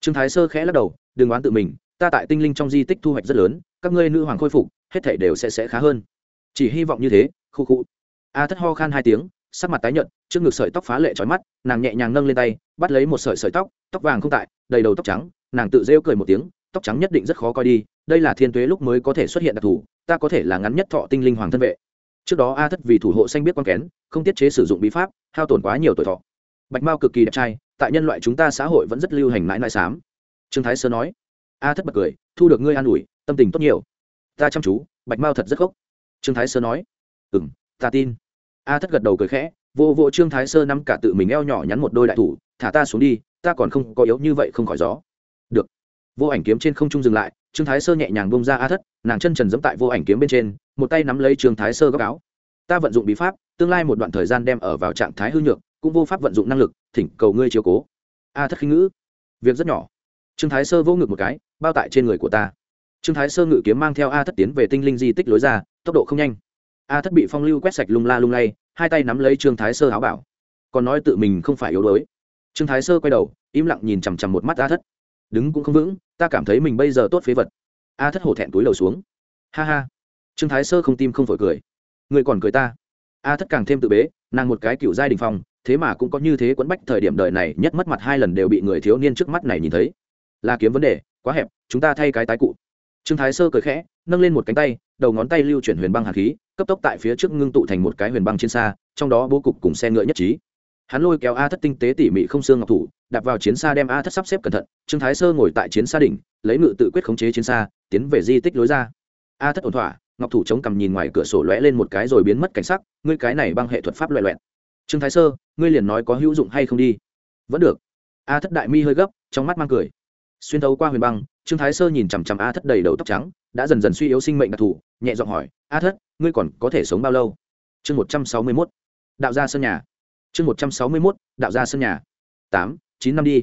Speaker 1: trương thái sơ khẽ lắc đầu đừng oán tự mình ta tại tinh linh trong di tích thu hoạch rất lớn các ngươi nữ hoàng khôi phục hết thảy đều sẽ sẽ khá hơn. Chỉ hy vọng như thế, khu khu. A thất ho khan hai tiếng, sắc mặt tái nhợt, trước ngực sợi tóc phá lệ trói mắt, nàng nhẹ nhàng nâng lên tay, bắt lấy một sợi sợi tóc tóc vàng không tại, đầy đầu tóc trắng, nàng tự rêu cười một tiếng, tóc trắng nhất định rất khó coi đi, đây là thiên tuế lúc mới có thể xuất hiện đặc thù, ta có thể là ngắn nhất thọ tinh linh hoàng thân vệ. Trước đó a thất vì thủ hộ xanh biết con kén, không tiết chế sử dụng bí pháp, hao tổn quá nhiều tuổi thọ. Bạch mao cực kỳ đẹp trai, tại nhân loại chúng ta xã hội vẫn rất lưu hành mãi mãi xám trương thái sơ nói. A thất bật cười, thu được ngươi an ủi, tâm tình tốt nhiều ta chăm chú, bạch mao thật rất gốc trương thái sơ nói ừ m ta tin. A thất gật đầu cười khẽ, vô vô trương thái sơ nắm cả tự mình eo nhỏ nhắn một đôi đại thủ, thả ta xuống đi, ta còn không có yếu như vậy không khỏi gió. Được. Vô ảnh kiếm trên không trung dừng lại, trương thái sơ nhẹ nhàng bông ra a thất, nàng chân trần dẫm tại vô ảnh kiếm bên trên, một tay nắm lấy trương thái sơ góc áo. Ta vận dụng bí pháp, tương lai một đoạn thời gian đem ở vào trạng thái hư nhược, cũng vô pháp vận dụng năng lực, thỉnh cầu ngươi chiều cố. A thất khinh ngữ, việc rất nhỏ. Trương thái sơ vô ngực một cái, bao tại trên người của ta trương thái sơ ngự kiếm mang theo a thất tiến về tinh linh di tích lối ra, tốc độ không nhanh. A thất bị phong lưu quét sạch lung la lung lay, hai tay nắm lấy trương thái sơ áo bảo. Còn nói tự mình không phải yếu đuối. Trương thái sơ quay đầu, im lặng nhìn chằm chằm một mắt a thất. Đứng cũng không vững, ta cảm thấy mình bây giờ tốt phế vật. A thất hổ thẹn túi lầu xuống. Ha ha. Trương thái sơ không tim không phổi cười. Người còn cười ta. A thất càng thêm tự bế, nàng một cái cựu giai đình phong, thế mà cũng có như thế quẫn bách thời điểm đời này, nhất mất mặt hai lần đều bị người thiếu niên trước mắt này nhìn thấy. Là kiếm vấn đề, quá hẹp, chúng ta thay cái tái cụ trương thái sơ cười khẽ, nâng lên một cánh tay, đầu ngón tay lưu chuyển huyền băng hạt khí, cấp tốc tại phía trước ngưng tụ thành một cái huyền băng trên xa, trong đó bố cục cùng xe ngựa nhất trí. Hắn lôi kéo a thất tinh tế tỉ mỉ không xương ngọc thủ, đạp vào chiến xa đem a thất sắp xếp cẩn thận, trương thái sơ ngồi tại chiến xa đỉnh, lấy ngự tự quyết khống chế chiến xa, tiến về di tích lối ra. A thất ổn thỏa, ngọc thủ chống cằm nhìn ngoài cửa sổ lóe lên một cái rồi biến mất cảnh sắc, ngươi cái này băng hệ thuật pháp loẹ loẹn trương thái sơ, ngươi liền nói có hữu dụng hay không đi. Vẫn được. A thất đại mi hơi gấp, trong mắt mang cười. Xuyên thấu qua huyền băng trương thái sơ nhìn chằm chằm a thất đầy đầu tóc trắng, đã dần dần suy yếu sinh mệnh đặc thù, nhẹ giọng hỏi, a thất, ngươi còn có thể sống bao lâu? Chương một trăm sáu mươi mốt. Đạo gia sân nhà. Chương một trăm sáu mươi mốt, đạo gia sân nhà. Tám, chín năm đi.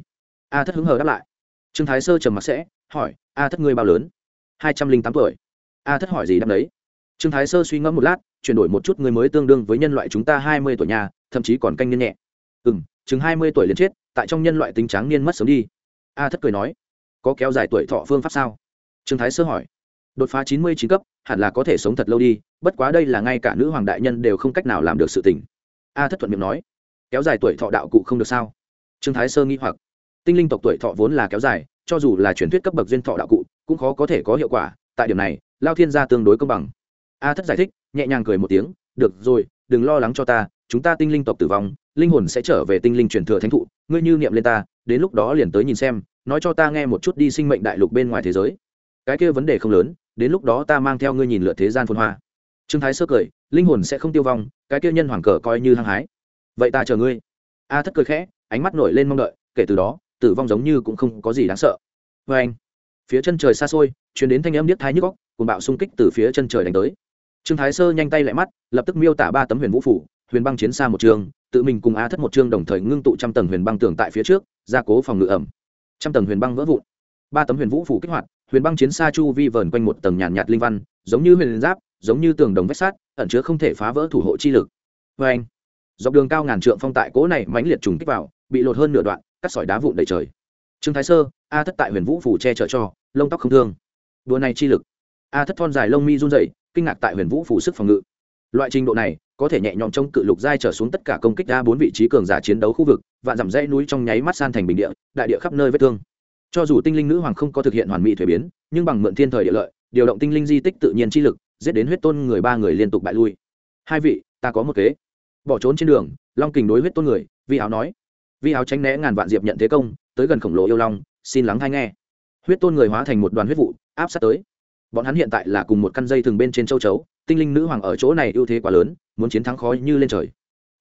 Speaker 1: A thất hứng hờ đáp lại. Trương thái sơ trầm mặc sẽ, hỏi, a thất ngươi bao lớn? Hai trăm linh tám tuổi. A thất hỏi gì đáp đấy trương thái sơ suy ngẫm một lát, chuyển đổi một chút người mới tương đương với nhân loại chúng ta hai mươi tuổi nhà, thậm chí còn canh niên nhẹ. Ừ m chừng hai mươi tuổi liền chết, tại trong nhân loại tính tráng niên mất sớm đi. A thất cười nói có kéo dài tuổi thọ phương pháp sao? Trương thái sơ hỏi. Đột phá chín mươi chín cấp, hẳn là có thể sống thật lâu đi, bất quá đây là ngay cả nữ hoàng đại nhân đều không cách nào làm được sự tình. A thất thuận miệng nói. Kéo dài tuổi thọ đạo cụ không được sao? Trương thái sơ nghĩ hoặc. Tinh linh tộc tuổi thọ vốn là kéo dài, cho dù là truyền thuyết cấp bậc duyên thọ đạo cụ, cũng khó có thể có hiệu quả, tại điểm này, lao thiên gia tương đối công bằng. A thất giải thích, nhẹ nhàng cười một tiếng, được rồi, đừng lo lắng cho ta, chúng ta tinh linh tộc tử vong, linh hồn sẽ trở về tinh linh truyền thừa thánh thụ, ngươi như niệm lên ta đến lúc đó liền tới nhìn xem, nói cho ta nghe một chút đi sinh mệnh đại lục bên ngoài thế giới. Cái kia vấn đề không lớn, đến lúc đó ta mang theo ngươi nhìn lượt thế gian phôn hoa. Trương thái sơ cười, linh hồn sẽ không tiêu vong, cái kia nhân hoàng cờ coi như hăng hái. Vậy ta chờ ngươi. A thất cười khẽ, ánh mắt nổi lên mong đợi, kể từ đó, tử vong giống như cũng không có gì đáng sợ. Vê anh, phía chân trời xa xôi chuyển đến thanh âm điếc thái nhức góc cùng bạo xung kích từ phía chân trời đánh tới. Trương thái sơ nhanh tay lại mắt, lập tức miêu tả ba tấm huyền vũ phủ, huyền băng chiến xa một trường tự mình cùng a thất một chương đồng thời ngưng tụ trăm tầng huyền băng tường tại phía trước gia cố phòng ngự ẩm. Trăm tầng huyền băng vỡ vụn. Ba tấm huyền vũ phủ kích hoạt huyền băng chiến xa chu vi vờn quanh một tầng nhàn nhạt, linh văn giống như huyền giáp giống như tường đồng vách sát ẩn chứa không thể phá vỡ thủ hộ chi lực. Vê anh dọc đường cao ngàn trượng phong tại cố này mãnh liệt trùng kích vào bị lột hơn nửa đoạn cắt sỏi đá vụn đầy trời. Trương thái sơ a thất tại huyền vũ phủ che chở cho lông tóc không thương. Đùa này chi lực. A thất thon dài lông mi run dậy kinh ngạc tại huyền vũ phủ sức phòng ngự. Loại trình độ này có thể nhẹ nhõm trong cự lục giai trở xuống tất cả công kích ra bốn vị trí cường giả chiến đấu khu vực và giảm dãy núi trong nháy mắt san thành bình địa, đại địa khắp nơi vết thương. Cho dù tinh linh nữ hoàng không có thực hiện hoàn mỹ thuế biến, nhưng bằng mượn thiên thời địa lợi, điều động tinh linh di tích tự nhiên chi lực, giết đến huyết tôn người ba người liên tục bại lui. Hai vị, ta có một kế. Bỏ trốn trên đường, long kình đối huyết tôn người, vi áo nói. Vi áo tránh né ngàn vạn diệp nhận thế công, tới gần khổng lồ yêu long, xin lắng hay nghe. Huyết tôn người hóa thành một đoàn huyết vụ, áp sát tới. Bọn hắn hiện tại là cùng một căn dây thường bên trên châu chấu tinh linh nữ hoàng ở chỗ này ưu thế quá lớn, muốn chiến thắng khó như lên trời.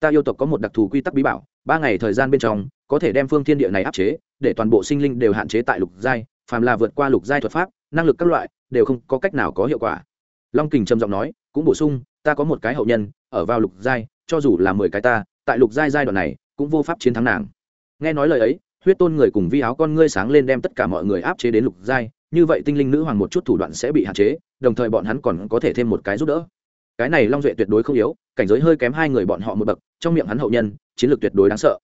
Speaker 1: Ta yêu tộc có một đặc thù quy tắc bí bảo, ba ngày thời gian bên trong, có thể đem phương thiên địa này áp chế, để toàn bộ sinh linh đều hạn chế tại lục giai, phàm là vượt qua lục giai thuật pháp, năng lực các loại, đều không có cách nào có hiệu quả. Long kình trầm giọng nói, cũng bổ sung, ta có một cái hậu nhân, ở vào lục giai, cho dù là mười cái ta, tại lục giai giai đoạn này, cũng vô pháp chiến thắng nàng. Nghe nói lời ấy, huyết tôn người cùng vi áo con ngươi sáng lên đem tất cả mọi người áp chế đến lục giai, như vậy tinh linh nữ hoàng một chút thủ đoạn sẽ bị hạn chế đồng thời bọn hắn còn có thể thêm một cái giúp đỡ. Cái này long duệ tuyệt đối không yếu cảnh giới hơi kém hai người bọn họ một bậc trong miệng hắn hậu nhân chiến lược tuyệt đối đáng sợ.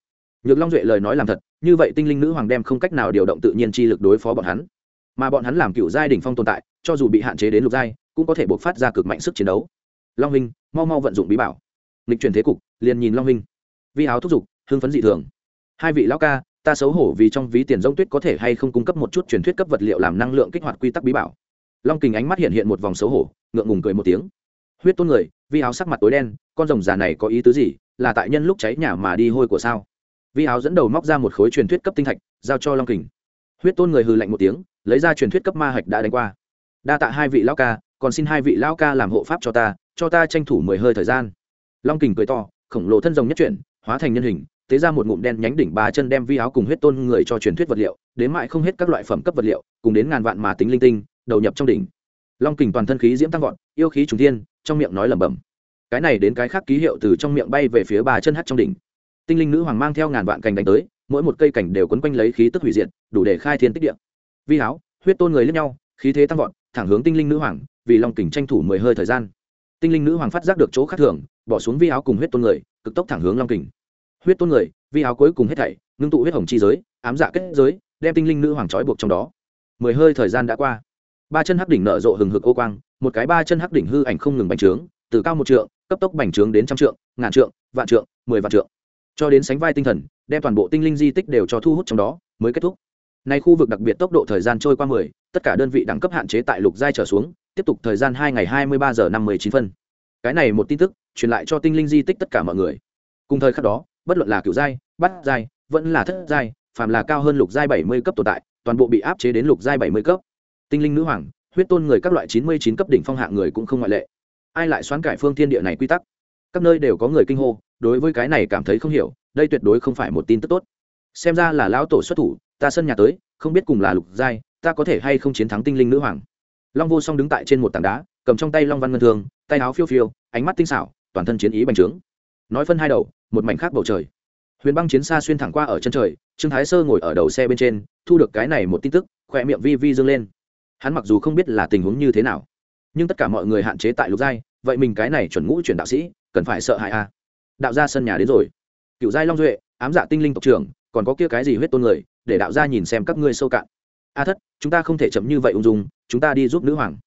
Speaker 1: Nhược long duệ lời nói làm thật như vậy tinh linh nữ hoàng đem không cách nào điều động tự nhiên chi lực đối phó bọn hắn. Mà bọn hắn làm cựu giai đỉnh phong tồn tại cho dù bị hạn chế đến lục giai cũng có thể buộc phát ra cực mạnh sức chiến đấu. Long Minh, mau mau vận dụng bí bảo. Lịch chuyển thế cục liền nhìn long Minh, vi áo thúc giục hưng phấn dị thường. Hai vị lão ca ta xấu hổ vì trong ví tiền rông tuyết có thể hay không cung cấp một chút truyền thuyết cấp vật liệu làm năng lượng kích hoạt quy tắc bí bảo long kình ánh mắt hiện hiện một vòng xấu hổ, ngượng ngùng cười một tiếng. Huyết tôn người, vi áo sắc mặt tối đen, con rồng già này có ý tứ gì? Là tại nhân lúc cháy nhà mà đi hôi của sao? Vi áo dẫn đầu móc ra một khối truyền thuyết cấp tinh thạch, giao cho long kình. Huyết tôn người hư lạnh một tiếng, lấy ra truyền thuyết cấp ma hạch đã đánh qua. Đa tạ hai vị lão ca, còn xin hai vị lão ca làm hộ pháp cho ta cho ta tranh thủ mười hơi thời gian. Long kình cười to, khổng lồ thân rồng nhất chuyển, hóa thành nhân hình, tế ra một ngụm đen nhánh đỉnh ba chân đem vi áo cùng huyết tôn người cho truyền thuyết vật liệu, đến mại không hết các loại phẩm cấp vật liệu, cùng đến ngàn vạn mà tính linh tinh đầu nhập trong đỉnh. Long kình toàn thân khí diễm tăng vọt, yêu khí trùng thiên, trong miệng nói lẩm bẩm. Cái này đến cái khác ký hiệu từ trong miệng bay về phía bà chân hắt trong đỉnh. Tinh linh nữ hoàng mang theo ngàn vạn cành đánh tới, mỗi một cây cành đều quấn quanh lấy khí tức hủy diệt, đủ để khai thiên tích địa. Vi áo huyết tôn người lẫn nhau, khí thế tăng vọt, thẳng hướng tinh linh nữ hoàng, vì long kình tranh thủ mười hơi thời gian. Tinh linh nữ hoàng phát giác được chỗ khác thường, bỏ xuống vi áo cùng huyết tôn người, cực tốc thẳng hướng long kình. Huyết tôn người, vi áo cuối cùng hết thảy, ngưng tụ huyết hồng chi giới, ám dạ kết giới, đem tinh linh nữ hoàng trói buộc trong đó. Mười hơi thời gian đã qua ba chân hắc đỉnh nở rộ hừng hực ô quang, một cái ba chân hắc đỉnh hư ảnh không ngừng bành trướng, từ cao một trượng, cấp tốc bành trướng đến trăm trượng, ngàn trượng, vạn trượng, mười vạn trượng. Cho đến sánh vai tinh thần, đem toàn bộ tinh linh di tích đều cho thu hút trong đó, mới kết thúc. Nay khu vực đặc biệt tốc độ thời gian trôi qua mười, tất cả đơn vị đẳng cấp hạn chế tại lục giai trở xuống, tiếp tục thời gian hai ngày hai mươi ba giờ năm mươi chín phân. Cái này một tin tức, truyền lại cho tinh linh di tích tất cả mọi người. Cùng thời khắc đó, bất luận là cựu giai bắt giai, vẫn là thất giai, phàm là cao hơn lục giai bảy mươi cấp tồn tại, toàn bộ bị áp chế đến lục giai bảy mươi cấp tinh linh nữ hoàng, huyết tôn người các loại chín mươi chín cấp đỉnh phong hạng người cũng không ngoại lệ. Ai lại xoán cải phương thiên địa này quy tắc? Các nơi đều có người kinh hô, đối với cái này cảm thấy không hiểu, đây tuyệt đối không phải một tin tức tốt. Xem ra là lão tổ xuất thủ, ta sân nhà tới, không biết cùng là lục giai, ta có thể hay không chiến thắng tinh linh nữ hoàng. Long vô song đứng tại trên một tảng đá, cầm trong tay long văn ngân thường tay áo phiêu phiêu, ánh mắt tinh xảo, toàn thân chiến ý bành trướng. Nói phân hai đầu, một mảnh khác bầu trời. Huyền băng chiến xa xuyên thẳng qua ở chân trời, trương thái sơ ngồi ở đầu xe bên trên, thu được cái này một tin tức khỏe miệng vi vi dâng lên hắn mặc dù không biết là tình huống như thế nào, nhưng tất cả mọi người hạn chế tại lục giai, vậy mình cái này chuẩn ngũ chuyển đạo sĩ, cần phải sợ hãi a à. đạo gia sân nhà đến rồi. Cựu giai long duệ, ám dạ tinh linh tộc trưởng, còn có kia cái gì huyết tôn người, để đạo gia nhìn xem các ngươi sâu cạn. A thất, chúng ta không thể chậm như vậy ung dung, chúng ta đi giúp nữ hoàng.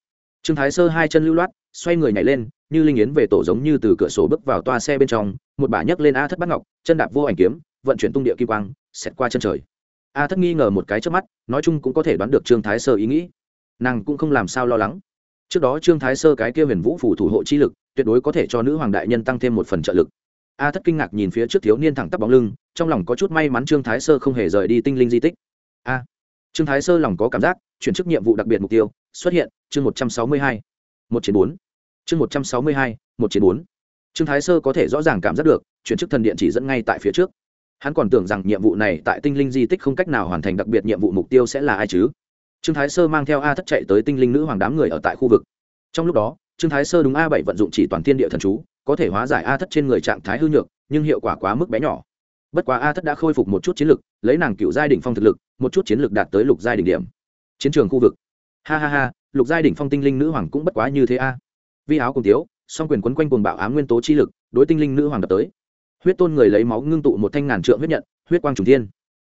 Speaker 1: Trương thái sơ hai chân lưu loát, xoay người nhảy lên, như linh yến về tổ giống như từ cửa sổ bước vào toa xe bên trong, một bà nhấc lên a thất bắt ngọc, chân đạp vô ảnh kiếm, vận chuyển tung địa kim quang, xẹt qua chân trời. A thất nghi ngờ một cái trước mắt, nói chung cũng có thể đoán được trương thái sơ ý nghĩ nàng cũng không làm sao lo lắng. Trước đó trương thái sơ cái kia huyền vũ phủ thủ hộ chi lực, tuyệt đối có thể cho nữ hoàng đại nhân tăng thêm một phần trợ lực. A thất kinh ngạc nhìn phía trước thiếu niên thẳng tắp bóng lưng, trong lòng có chút may mắn trương thái sơ không hề rời đi tinh linh di tích. A, trương thái sơ lòng có cảm giác, chuyển chức nhiệm vụ đặc biệt mục tiêu, xuất hiện, chương một trăm sáu mươi hai, một chín bốn. Chương một trăm sáu mươi hai, một chín bốn. Trương thái sơ có thể rõ ràng cảm giác được, chuyển chức thần điện chỉ dẫn ngay tại phía trước. Hắn còn tưởng rằng nhiệm vụ này tại tinh linh di tích không cách nào hoàn thành đặc biệt nhiệm vụ mục tiêu sẽ là ai chứ? Trương thái sơ mang theo a thất chạy tới tinh linh nữ hoàng đám người ở tại khu vực. Trong lúc đó, trương thái sơ đúng a bảy vận dụng chỉ toàn thiên địa thần chú, có thể hóa giải a thất trên người trạng thái hư nhược, nhưng hiệu quả quá mức bé nhỏ. Bất quá a thất đã khôi phục một chút chiến lực, lấy nàng cựu giai đ ỉ n h phong thực lực, một chút chiến lực đạt tới lục giai đỉnh điểm. Chiến trường khu vực. Ha ha ha, lục giai đỉnh phong tinh linh nữ hoàng cũng bất quá như thế a. Vi áo cùng tiếu, song quyền quấn quanh cuồng bạo á nguyên tố chi lực, đối tinh linh nữ hoàng đập tới. Huyết tôn người lấy máu ngưng tụ một thanh ngàn trượng huyết nhận, huyết quang trùng thiên.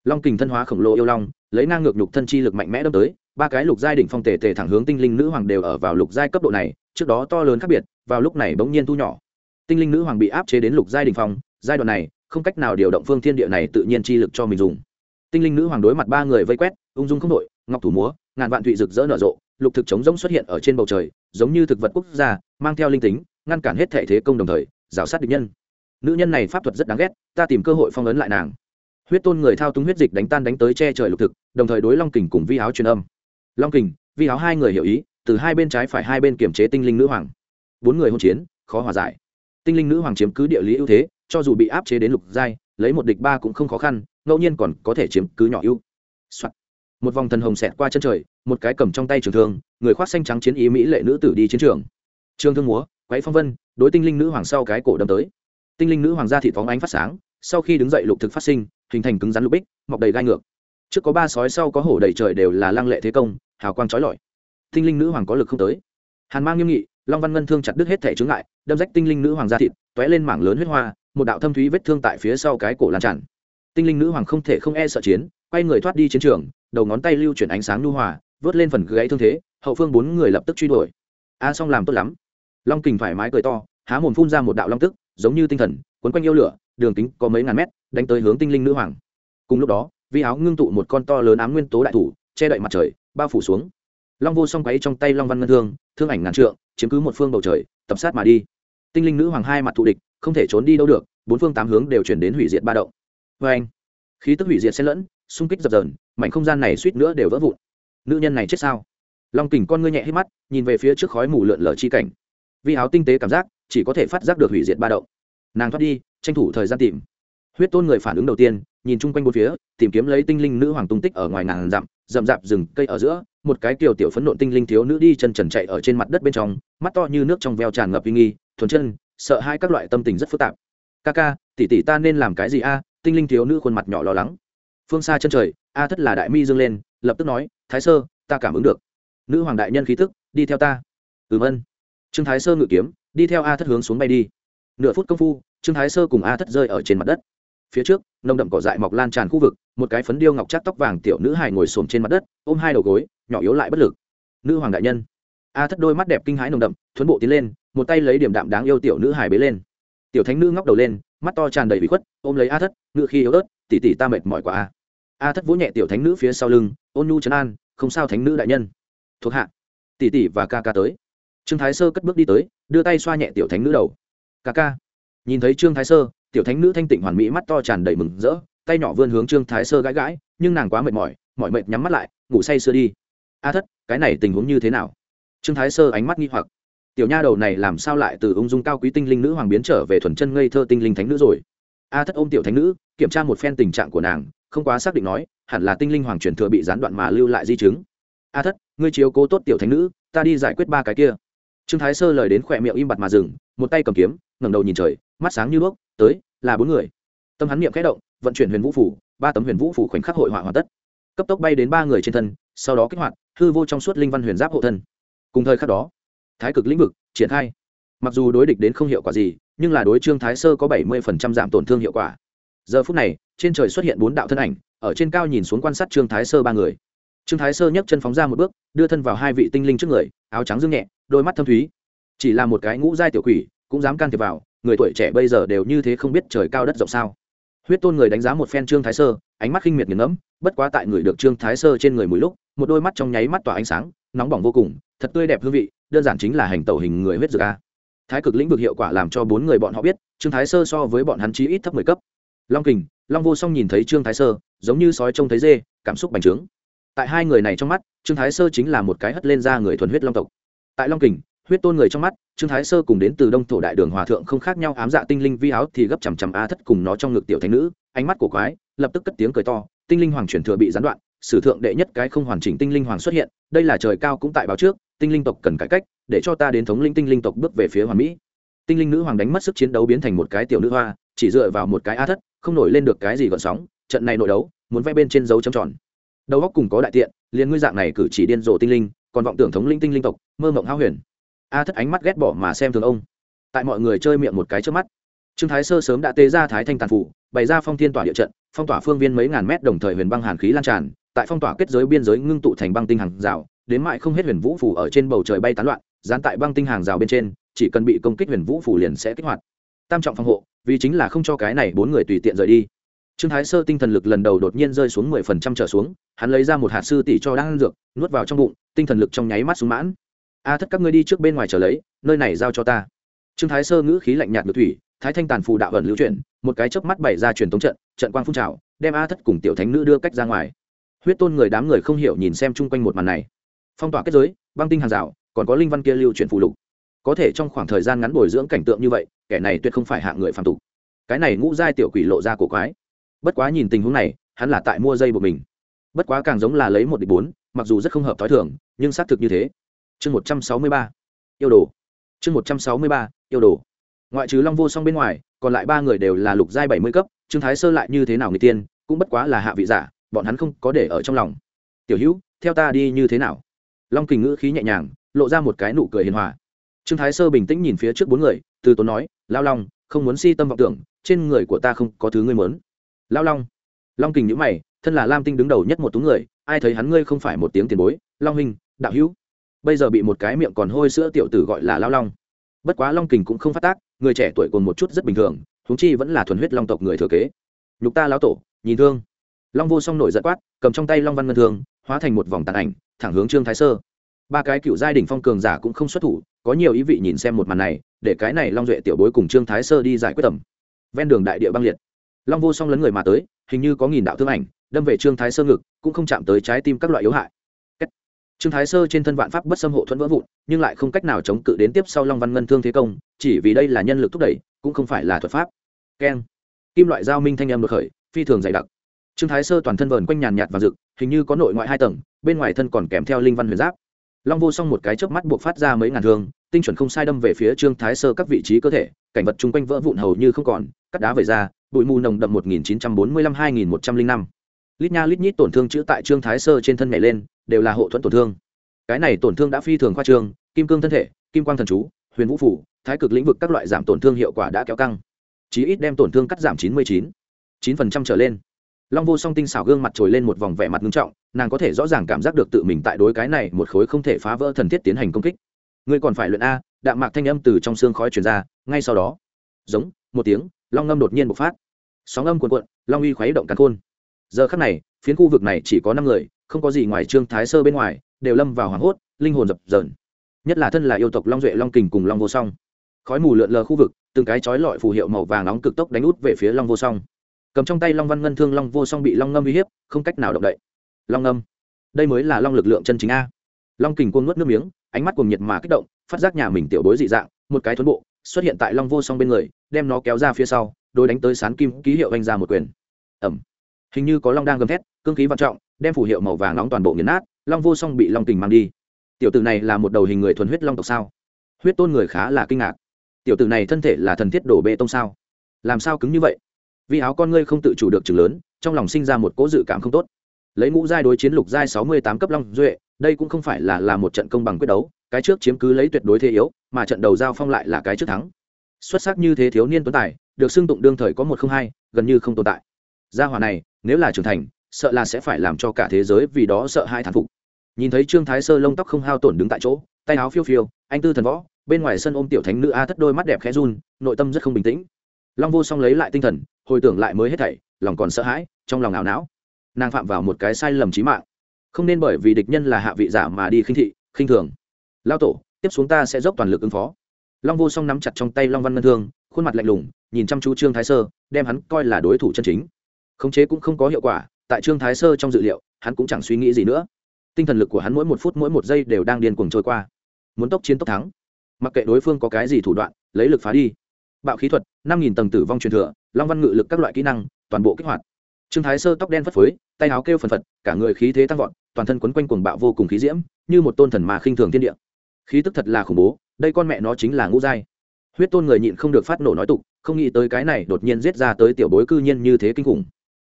Speaker 1: Long kình thân hóa khổng lồ yêu long, lấy ngang ngược nhục thân chi lực mạnh mẽ đâm tới ba cái lục giai đỉnh phong tề tề thẳng hướng tinh linh nữ hoàng đều ở vào lục giai cấp độ này, trước đó to lớn khác biệt, vào lúc này bỗng nhiên thu nhỏ. Tinh linh nữ hoàng bị áp chế đến lục giai đỉnh phong, giai đoạn này, không cách nào điều động phương thiên địa này tự nhiên chi lực cho mình dùng. Tinh linh nữ hoàng đối mặt ba người vây quét, ung dung không đội ngọc thủ múa, ngàn vạn thụy rực rỡ nở rộ, lục thực chống rỗng xuất hiện ở trên bầu trời, giống như thực vật quốc gia, mang theo linh tính, ngăn cản hết thể thế công đồng thời, rào sát địch nhân. Nữ nhân này pháp thuật rất đáng ghét, ta tìm cơ hội phong ấn lại nàng. Huyết tôn người thao túng huyết dịch đánh tan đánh tới che trời lục thực, đồng thời đối long kình cùng vi áo truyền âm long kình, vi áo hai người hiểu ý, từ hai bên trái phải hai bên kiểm chế tinh linh nữ hoàng. Bốn người hôn chiến, khó hòa giải. Tinh linh nữ hoàng chiếm cứ địa lý ưu thế, cho dù bị áp chế đến lục giai, lấy một địch ba cũng không khó khăn, ngẫu nhiên còn có thể chiếm cứ nhỏ ưu、Soạn. một vòng thần hồng xẹt qua chân trời, một cái cầm trong tay trường thương, người khoác xanh trắng chiến ý mỹ lệ nữ tử đi chiến trường. Trường thương múa quáy phong vân, đối tinh linh nữ hoàng sau cái cổ đâm tới. Tinh linh nữ hoàng gia thị phóng ánh phát sáng, sau khi đứng dậy lục thực phát sinh, hình thành cứng rắn lục bích, mọc đầy gai ngược. Trước có ba sói, sau có hổ đầy trời đều là lăng lệ thế công hào quang trói lọi. Tinh linh nữ hoàng có lực không tới. Hàn mang nghiêm nghị long văn ngân thương chặt đứt hết thể chướng lại, đâm rách tinh linh nữ hoàng ra thịt t ó é lên mảng lớn huyết hoa một đạo thâm thúy vết thương tại phía sau cái cổ lan tràn. Tinh linh nữ hoàng không thể không e sợ chiến quay người thoát đi chiến trường đầu ngón tay lưu chuyển ánh sáng nhu hòa vớt lên phần gãy thương thế hậu phương bốn người lập tức truy đuổi. A à, xong làm tốt lắm. Long kình thoải mái cười to há mồm phun ra một đạo long tức giống như tinh thần quấn quanh yêu lửa đường kính có mấy ngàn mét đánh tới hướng tinh linh nữ hoàng. Cùng lúc đó vi áo ngưng tụ một con to lớn ám nguyên tố đại thủ che đậy mặt trời bao phủ xuống. Long vô song quấy trong tay long văn ngân thương thương ảnh ngàn trượng, chiếm cứ một phương bầu trời, tập sát mà đi. Tinh linh nữ hoàng hai mặt thù địch, không thể trốn đi đâu được, bốn phương tám hướng đều chuyển đến hủy diệt ba động. Vê anh, khí tức hủy diệt xen lẫn, xung kích dập dờn, mảnh không gian này suýt nữa đều vỡ vụn. Nữ nhân này chết sao? Long kình con ngươi nhẹ hít mắt, nhìn về phía trước khói mù lượn lờ chi cảnh. Vi áo tinh tế cảm giác, chỉ có thể phát giác được hủy diệt ba động. Nàng thoát đi, tranh thủ thời gian tìm. Huyết tôn người phản ứng đầu tiên nhìn chung quanh bốn phía, tìm kiếm lấy tinh linh nữ hoàng tung tích ở ngoài ngàn dặm, rậm rạp rừng cây ở giữa, một cái kiều tiểu phấn nộn tinh linh thiếu nữ đi chân trần chạy ở trên mặt đất bên trong, mắt to như nước trong veo tràn ngập uy nghi, thuần chân, sợ hai các loại tâm tình rất phức tạp. Ca ca, tỷ tỷ ta nên làm cái gì a? Tinh linh thiếu nữ khuôn mặt nhỏ lo lắng. Phương xa chân trời, a thất là đại mi dương lên, lập tức nói, thái sơ, ta cảm ứng được. Nữ hoàng đại nhân khí tức, đi theo ta. Ừm ân. Trương thái sơ ngự kiếm, đi theo a thất hướng xuống bay đi. Nửa phút công phu, trương thái sơ cùng a thất rơi ở trên mặt đất phía trước, nông đậm cỏ dại mọc lan tràn khu vực, một cái phấn điêu ngọc chát tóc vàng tiểu nữ hài ngồi xổm trên mặt đất, ôm hai đầu gối, nhỏ yếu lại bất lực. Nữ hoàng đại nhân. A thất đôi mắt đẹp kinh hãi nồng đậm, thuấn bộ tiến lên, một tay lấy điểm đạm đáng yêu tiểu nữ hài bế lên. Tiểu thánh nữ ngóc đầu lên, mắt to tràn đầy bị khuất, ôm lấy a thất ngự khi yếu ớt tỉ tỉ ta mệt mỏi quá a. A thất vỗ nhẹ tiểu thánh nữ phía sau lưng, ôn nhu trấn an, không sao thánh nữ đại nhân. Thuộc hạ. Tỷ tỷ và ca ca tới. Trương thái sơ cất bước đi tới, đưa tay xoa nhẹ tiểu thánh nữ đầu. Ca ca. Nhìn thấy trương thái sơ tiểu thánh nữ thanh tịnh hoàn mỹ mắt to tràn đầy mừng rỡ, tay nhỏ vươn hướng trương thái sơ gãi gãi, nhưng nàng quá mệt mỏi mỏi mệt nhắm mắt lại, ngủ say sưa đi. A thất, cái này tình huống như thế nào? Trương thái sơ ánh mắt nghi hoặc. Tiểu nha đầu này làm sao lại từ ung dung cao quý tinh linh nữ hoàng biến trở về thuần chân ngây thơ tinh linh thánh nữ rồi? A thất ôm tiểu thánh nữ, kiểm tra một phen tình trạng của nàng, không quá xác định nói, hẳn là tinh linh hoàng truyền thừa bị gián đoạn mà lưu lại di chứng. A thất, ngươi chiếu cố tốt tiểu thánh nữ, ta đi giải quyết ba cái kia. Trương thái sơ lời đến khỏe miệng im bặt mà dừng một tay cầm kiếm, ngẩng đầu nhìn trời, mắt sáng như đuốc, tới, là bốn người. Tâm hắn niệm khẽ động, vận chuyển huyền vũ phủ, ba tấm huyền vũ phủ khoảnh khắc hội họa hoàn tất. Cấp tốc bay đến ba người trên thân, sau đó kích hoạt, hư vô trong suốt linh văn huyền giáp hộ thân. Cùng thời khắc đó, thái cực lĩnh vực triển khai. Mặc dù đối địch đến không hiệu quả gì, nhưng là đối trương thái sơ có bảy mươi giảm tổn thương hiệu quả. Giờ phút này, trên trời xuất hiện bốn đạo thân ảnh, ở trên cao nhìn xuống quan sát trương thái sơ ba người. Trương thái sơ nhấc chân phóng ra một bước, đưa thân vào hai vị tinh linh trước người, áo trắng dương nhẹ, đôi mắt thâm thúy chỉ là một cái ngũ giai tiểu quỷ, cũng dám can thiệp vào, người tuổi trẻ bây giờ đều như thế không biết trời cao đất rộng sao. Huyết tôn người đánh giá một phen trương thái sơ, ánh mắt khinh miệt nghiền ngẫm, bất quá tại người được trương thái sơ trên người mũi lúc, một đôi mắt trong nháy mắt tỏa ánh sáng, nóng bỏng vô cùng, thật tươi đẹp hương vị, đơn giản chính là hành tẩu hình người huyết dược a. Thái cực lĩnh vực hiệu quả làm cho bốn người bọn họ biết, trương thái sơ so với bọn hắn chí ít thấp mười cấp. Long kình, long vô song nhìn thấy trương thái sơ, giống như sói trông thấy dê, cảm xúc bành trướng. Tại hai người này trong mắt, trương thái sơ chính là một cái hất lên ra người thuần huyết long tộc. Tại long kình huyết tôn người trong mắt, trương thái sơ cùng đến từ đông thổ đại đường hòa thượng không khác nhau, ám dạ tinh linh vi áo thì gấp chằm chằm a thất cùng nó trong ngực tiểu thánh nữ, ánh mắt của quái, lập tức cất tiếng cười to, tinh linh hoàng truyền thừa bị gián đoạn, sử thượng đệ nhất cái không hoàn chỉnh tinh linh hoàng xuất hiện, đây là trời cao cũng tại báo trước, tinh linh tộc cần cải cách, để cho ta đến thống linh tinh linh tộc bước về phía hoàn mỹ. Tinh linh nữ hoàng đánh mất sức chiến đấu biến thành một cái tiểu nữ hoa, chỉ dựa vào một cái a thất, không nổi lên được cái gì gọn sóng, trận này nội đấu, muốn vẽ bên trên dấu chấm tròn. Đầu góc cùng có đại tiện, liền ngươi dạng này cử chỉ điên rồ tinh linh, còn vọng tưởng thống linh tinh linh tộc, mơ mộng hao huyền a thất ánh mắt ghét bỏ mà xem thường ông. Tại mọi người chơi miệng một cái trước mắt, trương thái sơ sớm đã tế ra thái thanh tàn phủ, bày ra phong thiên tỏa địa trận, phong tỏa phương viên mấy ngàn mét đồng thời huyền băng hàn khí lan tràn, tại phong tỏa kết giới biên giới ngưng tụ thành băng tinh hàng rào, đến mại không hết huyền vũ phủ ở trên bầu trời bay tán loạn, dán tại băng tinh hàng rào bên trên, chỉ cần bị công kích huyền vũ phủ liền sẽ kích hoạt. Tam trọng phòng hộ, vì chính là không cho cái này bốn người tùy tiện rời đi. Trương thái sơ tinh thần lực lần đầu đột nhiên rơi xuống mười phần trăm trở xuống, hắn lấy ra một hạt sư tỷ cho đang dược, nuốt vào trong bụng, tinh thần lực trong nháy mắt súng mãn a thất các ngươi đi trước bên ngoài chờ lấy, nơi này giao cho ta. Trương thái sơ ngữ khí lạnh nhạt ngược thủy, thái thanh tàn phù đạo ẩn lưu chuyển, một cái chớp mắt bày ra truyền thống trận trận quang phun trào, đem a thất cùng tiểu thánh nữ đưa cách ra ngoài. Huyết tôn người đám người không hiểu nhìn xem chung quanh một màn này. Phong tỏa kết giới, băng tinh hàng rào, còn có linh văn kia lưu chuyển phù lục. Có thể trong khoảng thời gian ngắn bồi dưỡng cảnh tượng như vậy, kẻ này tuyệt không phải hạng người phạm tục. Cái này ngũ giai tiểu quỷ lộ ra cổ quái. Bất quá nhìn tình huống này, hắn là tại mua dây của mình. Bất quá càng giống là lấy một địch bốn, mặc dù rất không hợp t h ó i thường, nhưng xác thực như thế chương một trăm sáu mươi ba, yêu đồ. Chương một trăm sáu mươi ba, yêu đồ. Ngoại trừ long vô song bên ngoài, còn lại ba người đều là lục giai bảy mươi cấp, trương thái sơ lại như thế nào người tiên, cũng bất quá là hạ vị giả, bọn hắn không có để ở trong lòng. Tiểu hữu, theo ta đi như thế nào? Long kình ngữ khí nhẹ nhàng, lộ ra một cái nụ cười hiền hòa. Trương thái sơ bình tĩnh nhìn phía trước bốn người, từ tốn nói, lao long, không muốn si tâm vọng tưởng, trên người của ta không có thứ ngươi mớn lao long? Long kình nhữ mày, thân là lam tinh đứng đầu nhất một tú người, ai thấy hắn ngươi không phải một tiếng tiền bối? Long huynh, đạo hữu bây giờ bị một cái miệng còn hôi sữa tiểu tử gọi là lao long. Bất quá long kình cũng không phát tác, người trẻ tuổi còn một chút rất bình thường húng chi vẫn là thuần huyết long tộc người thừa kế. Nhục ta lão tổ, nhìn thương. Long vô song nổi giận quát, cầm trong tay long văn ngân thương, hóa thành một vòng tàn ảnh, thẳng hướng trương thái sơ. Ba cái cựu giai đình phong cường giả cũng không xuất thủ, có nhiều ý vị nhìn xem một màn này, để cái này long duệ tiểu bối cùng trương thái sơ đi giải quyết tầm. Ven đường đại địa băng liệt. Long vô song lấn người mà tới, hình như có nghìn đạo thương ảnh, đâm về trương thái sơ ngực, cũng không chạm tới trái tim các loại yếu hại trương thái sơ trên thân vạn pháp bất xâm hộ thuẫn vỡ vụn, nhưng lại không cách nào chống cự đến tiếp sau long văn ngân thương thế công, chỉ vì đây là nhân lực thúc đẩy, cũng không phải là thuật pháp. Keng. Kim loại giao minh thanh âm được khởi, phi thường dày đặc. Trương thái sơ toàn thân vờn quanh nhàn nhạt và rực, hình như có nội ngoại hai tầng, bên ngoài thân còn kèm theo linh văn huyền giáp. Long vô song một cái chớp mắt buộc phát ra mấy ngàn thương, tinh chuẩn không sai đâm về phía trương thái sơ các vị trí cơ thể, cảnh vật chung quanh vỡ vụn hầu như không còn, cắt đá về ra, bụi mù nồng đậm một nghìn chín trăm bốn mươi lăm hai nghìn một trăm linh năm. Lít nha lít nhít tổn thương chữ tại trương thái sơ trên thân nhảy lên đều là hộ thuẫn tổn thương. Cái này tổn thương đã phi thường khoa trương, kim cương thân thể, kim quang thần chú, huyền vũ phủ, thái cực lĩnh vực các loại giảm tổn thương hiệu quả đã kéo căng. Chí ít đem tổn thương cắt giảm chín mươi chín chín phần trăm trở lên. Long vô song tinh xảo gương mặt trồi lên một vòng vẻ mặt nghiêm trọng, nàng có thể rõ ràng cảm giác được tự mình tại đối cái này một khối không thể phá vỡ thần thiết tiến hành công kích. Ngươi còn phải luyện a, đạm mạc thanh âm từ trong xương khói truyền ra, ngay sau đó. Giống, một tiếng, long ngâm đột nhiên bộc phát. Sóng âm cuộn cuộn, long uy khuấy động cắn khôn. Giờ khắc này, phiến khu vực này chỉ có năm người không có gì ngoài trương thái sơ bên ngoài, đều lâm vào hoảng hốt, linh hồn dập dờn. Nhất là thân là yêu tộc long duệ, long kình cùng long vô song. Khói mù lượn lờ khu vực, từng cái chói lọi phù hiệu màu vàng nóng cực tốc đánh út về phía long vô song. Cầm trong tay long văn ngân thương, long vô song bị long ngâm uy hiếp, không cách nào động đậy. Long ngâm, đây mới là long lực lượng chân chính a. Long kình cuồng nuốt nước miếng, ánh mắt cuồng nhiệt mà kích động, phát giác nhà mình tiểu bối dị dạng, một cái thuấn bộ, xuất hiện tại long vô song bên người, đem nó kéo ra phía sau đôi đánh tới sán kim ký hiệu anh ra một quyền. Ẩm hình như có long đang gầm thét, cương khí vạn trọng đem phủ hiệu màu vàng nóng toàn bộ nghiền nát, long vô song bị long kình mang đi. Tiểu tử này là một đầu hình người thuần huyết long tộc sao? Huyết tôn người khá là kinh ngạc. Tiểu tử này thân thể là thần thiết đổ bê tông sao? Làm sao cứng như vậy? Vì áo con ngươi không tự chủ được chừng lớn, trong lòng sinh ra một cố dự cảm không tốt. Lấy ngũ giai đối chiến lục giai sáu mươi tám cấp long duệ, đây cũng không phải là là một trận công bằng quyết đấu, cái trước chiếm cứ lấy tuyệt đối thế yếu, mà trận đầu giao phong lại là cái trước thắng. Xuất sắc như thế thiếu niên tuấn tài, được xưng tụng đương thời có một không hai, gần như không tồn tại. Gia hòa này, nếu là trưởng thành sợ là sẽ phải làm cho cả thế giới vì đó sợ hai thán phục. Nhìn thấy trương thái sơ lông tóc không hao tổn đứng tại chỗ, tay áo phiêu phiêu, anh tư thần võ, bên ngoài sân ôm tiểu thánh nữ a thất đôi mắt đẹp khẽ run, nội tâm rất không bình tĩnh. Long vô song lấy lại tinh thần, hồi tưởng lại mới hết thảy, lòng còn sợ hãi, trong lòng ảo não. Nàng phạm vào một cái sai lầm trí mạng. Không nên bởi vì địch nhân là hạ vị giả mà đi khinh thị, khinh thường. Lao tổ, tiếp xuống ta sẽ dốc toàn lực ứng phó. Long vô song nắm chặt trong tay long văn ngân thương, khuôn mặt lạnh lùng, nhìn chăm chú trương thái sơ, đem hắn coi là đối thủ chân chính. Khống chế cũng không có hiệu quả tại trương thái sơ trong dự liệu, hắn cũng chẳng suy nghĩ gì nữa. Tinh thần lực của hắn mỗi một phút mỗi một giây đều đang điên cuồng trôi qua. Muốn tốc chiến tốc thắng, mặc kệ đối phương có cái gì thủ đoạn, lấy lực phá đi. Bạo khí thuật, năm nghìn tầng tử vong truyền thừa, long văn ngự lực các loại kỹ năng, toàn bộ kích hoạt. Trương thái sơ tóc đen phất phới, tay áo kêu phần phật, cả người khí thế tăng vọt, toàn thân quấn quanh cuồng bạo vô cùng khí diễm, như một tôn thần mà khinh thường thiên địa. Khí tức thật là khủng bố, đây con mẹ nó chính là ngũ giai. Huyết tôn người nhịn không được phát nổ nói tục, không nghĩ tới cái này đột nhiên giết ra tới tiểu bối cư nhiên như thế kinh khủng.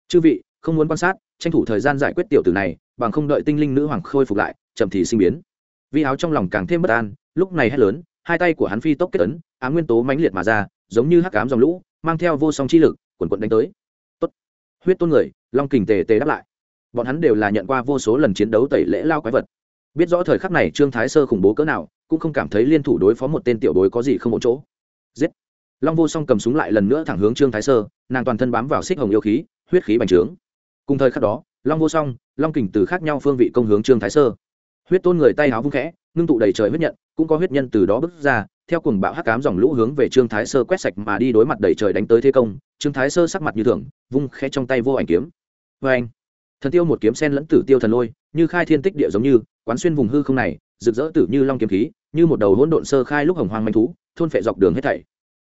Speaker 1: Chư vị không muốn quan sát, tranh thủ thời gian giải quyết tiểu tử này, bằng không đợi tinh linh nữ hoàng khôi phục lại, chậm thì sinh biến. Vi áo trong lòng càng thêm bất an, lúc này hét lớn, hai tay của hắn phi tốc kết ấn á nguyên tố mãnh liệt mà ra, giống như hắc cám dòng lũ, mang theo vô song chi lực, quần quận đánh tới. Tốt. huyết tôn người, long kình tề tề đáp lại. Bọn hắn đều là nhận qua vô số lần chiến đấu tẩy lễ lao quái vật. Biết rõ thời khắc này trương thái sơ khủng bố cỡ nào, cũng không cảm thấy liên thủ đối phó một tên tiểu bối có gì không một chỗ. Giết. Long vô song cầm súng lại lần nữa thẳng hướng trương thái sơ, nàng toàn thân bám vào xích hồng yêu khí, huyết khí bành trướng cùng thời khắc đó, long vô song, long kình từ khác nhau phương vị công hướng trương thái sơ. Huyết tôn người tay áo vung khẽ, ngưng tụ đầy trời huyết nhận, cũng có huyết nhân từ đó bước ra, theo cùng bạo hắc cám dòng lũ hướng về trương thái sơ quét sạch mà đi đối mặt đầy trời đánh tới thế công, trương thái sơ sắc mặt như thường, vung khẽ trong tay vô ảnh kiếm. Vê anh, thần tiêu một kiếm sen lẫn tử tiêu thần lôi, như khai thiên tích địa giống như, quán xuyên vùng hư không này, rực rỡ tử như long kiếm khí, như một đầu hỗn độn sơ khai lúc hồng hoang manh thú, thôn phệ dọc đường hết thảy.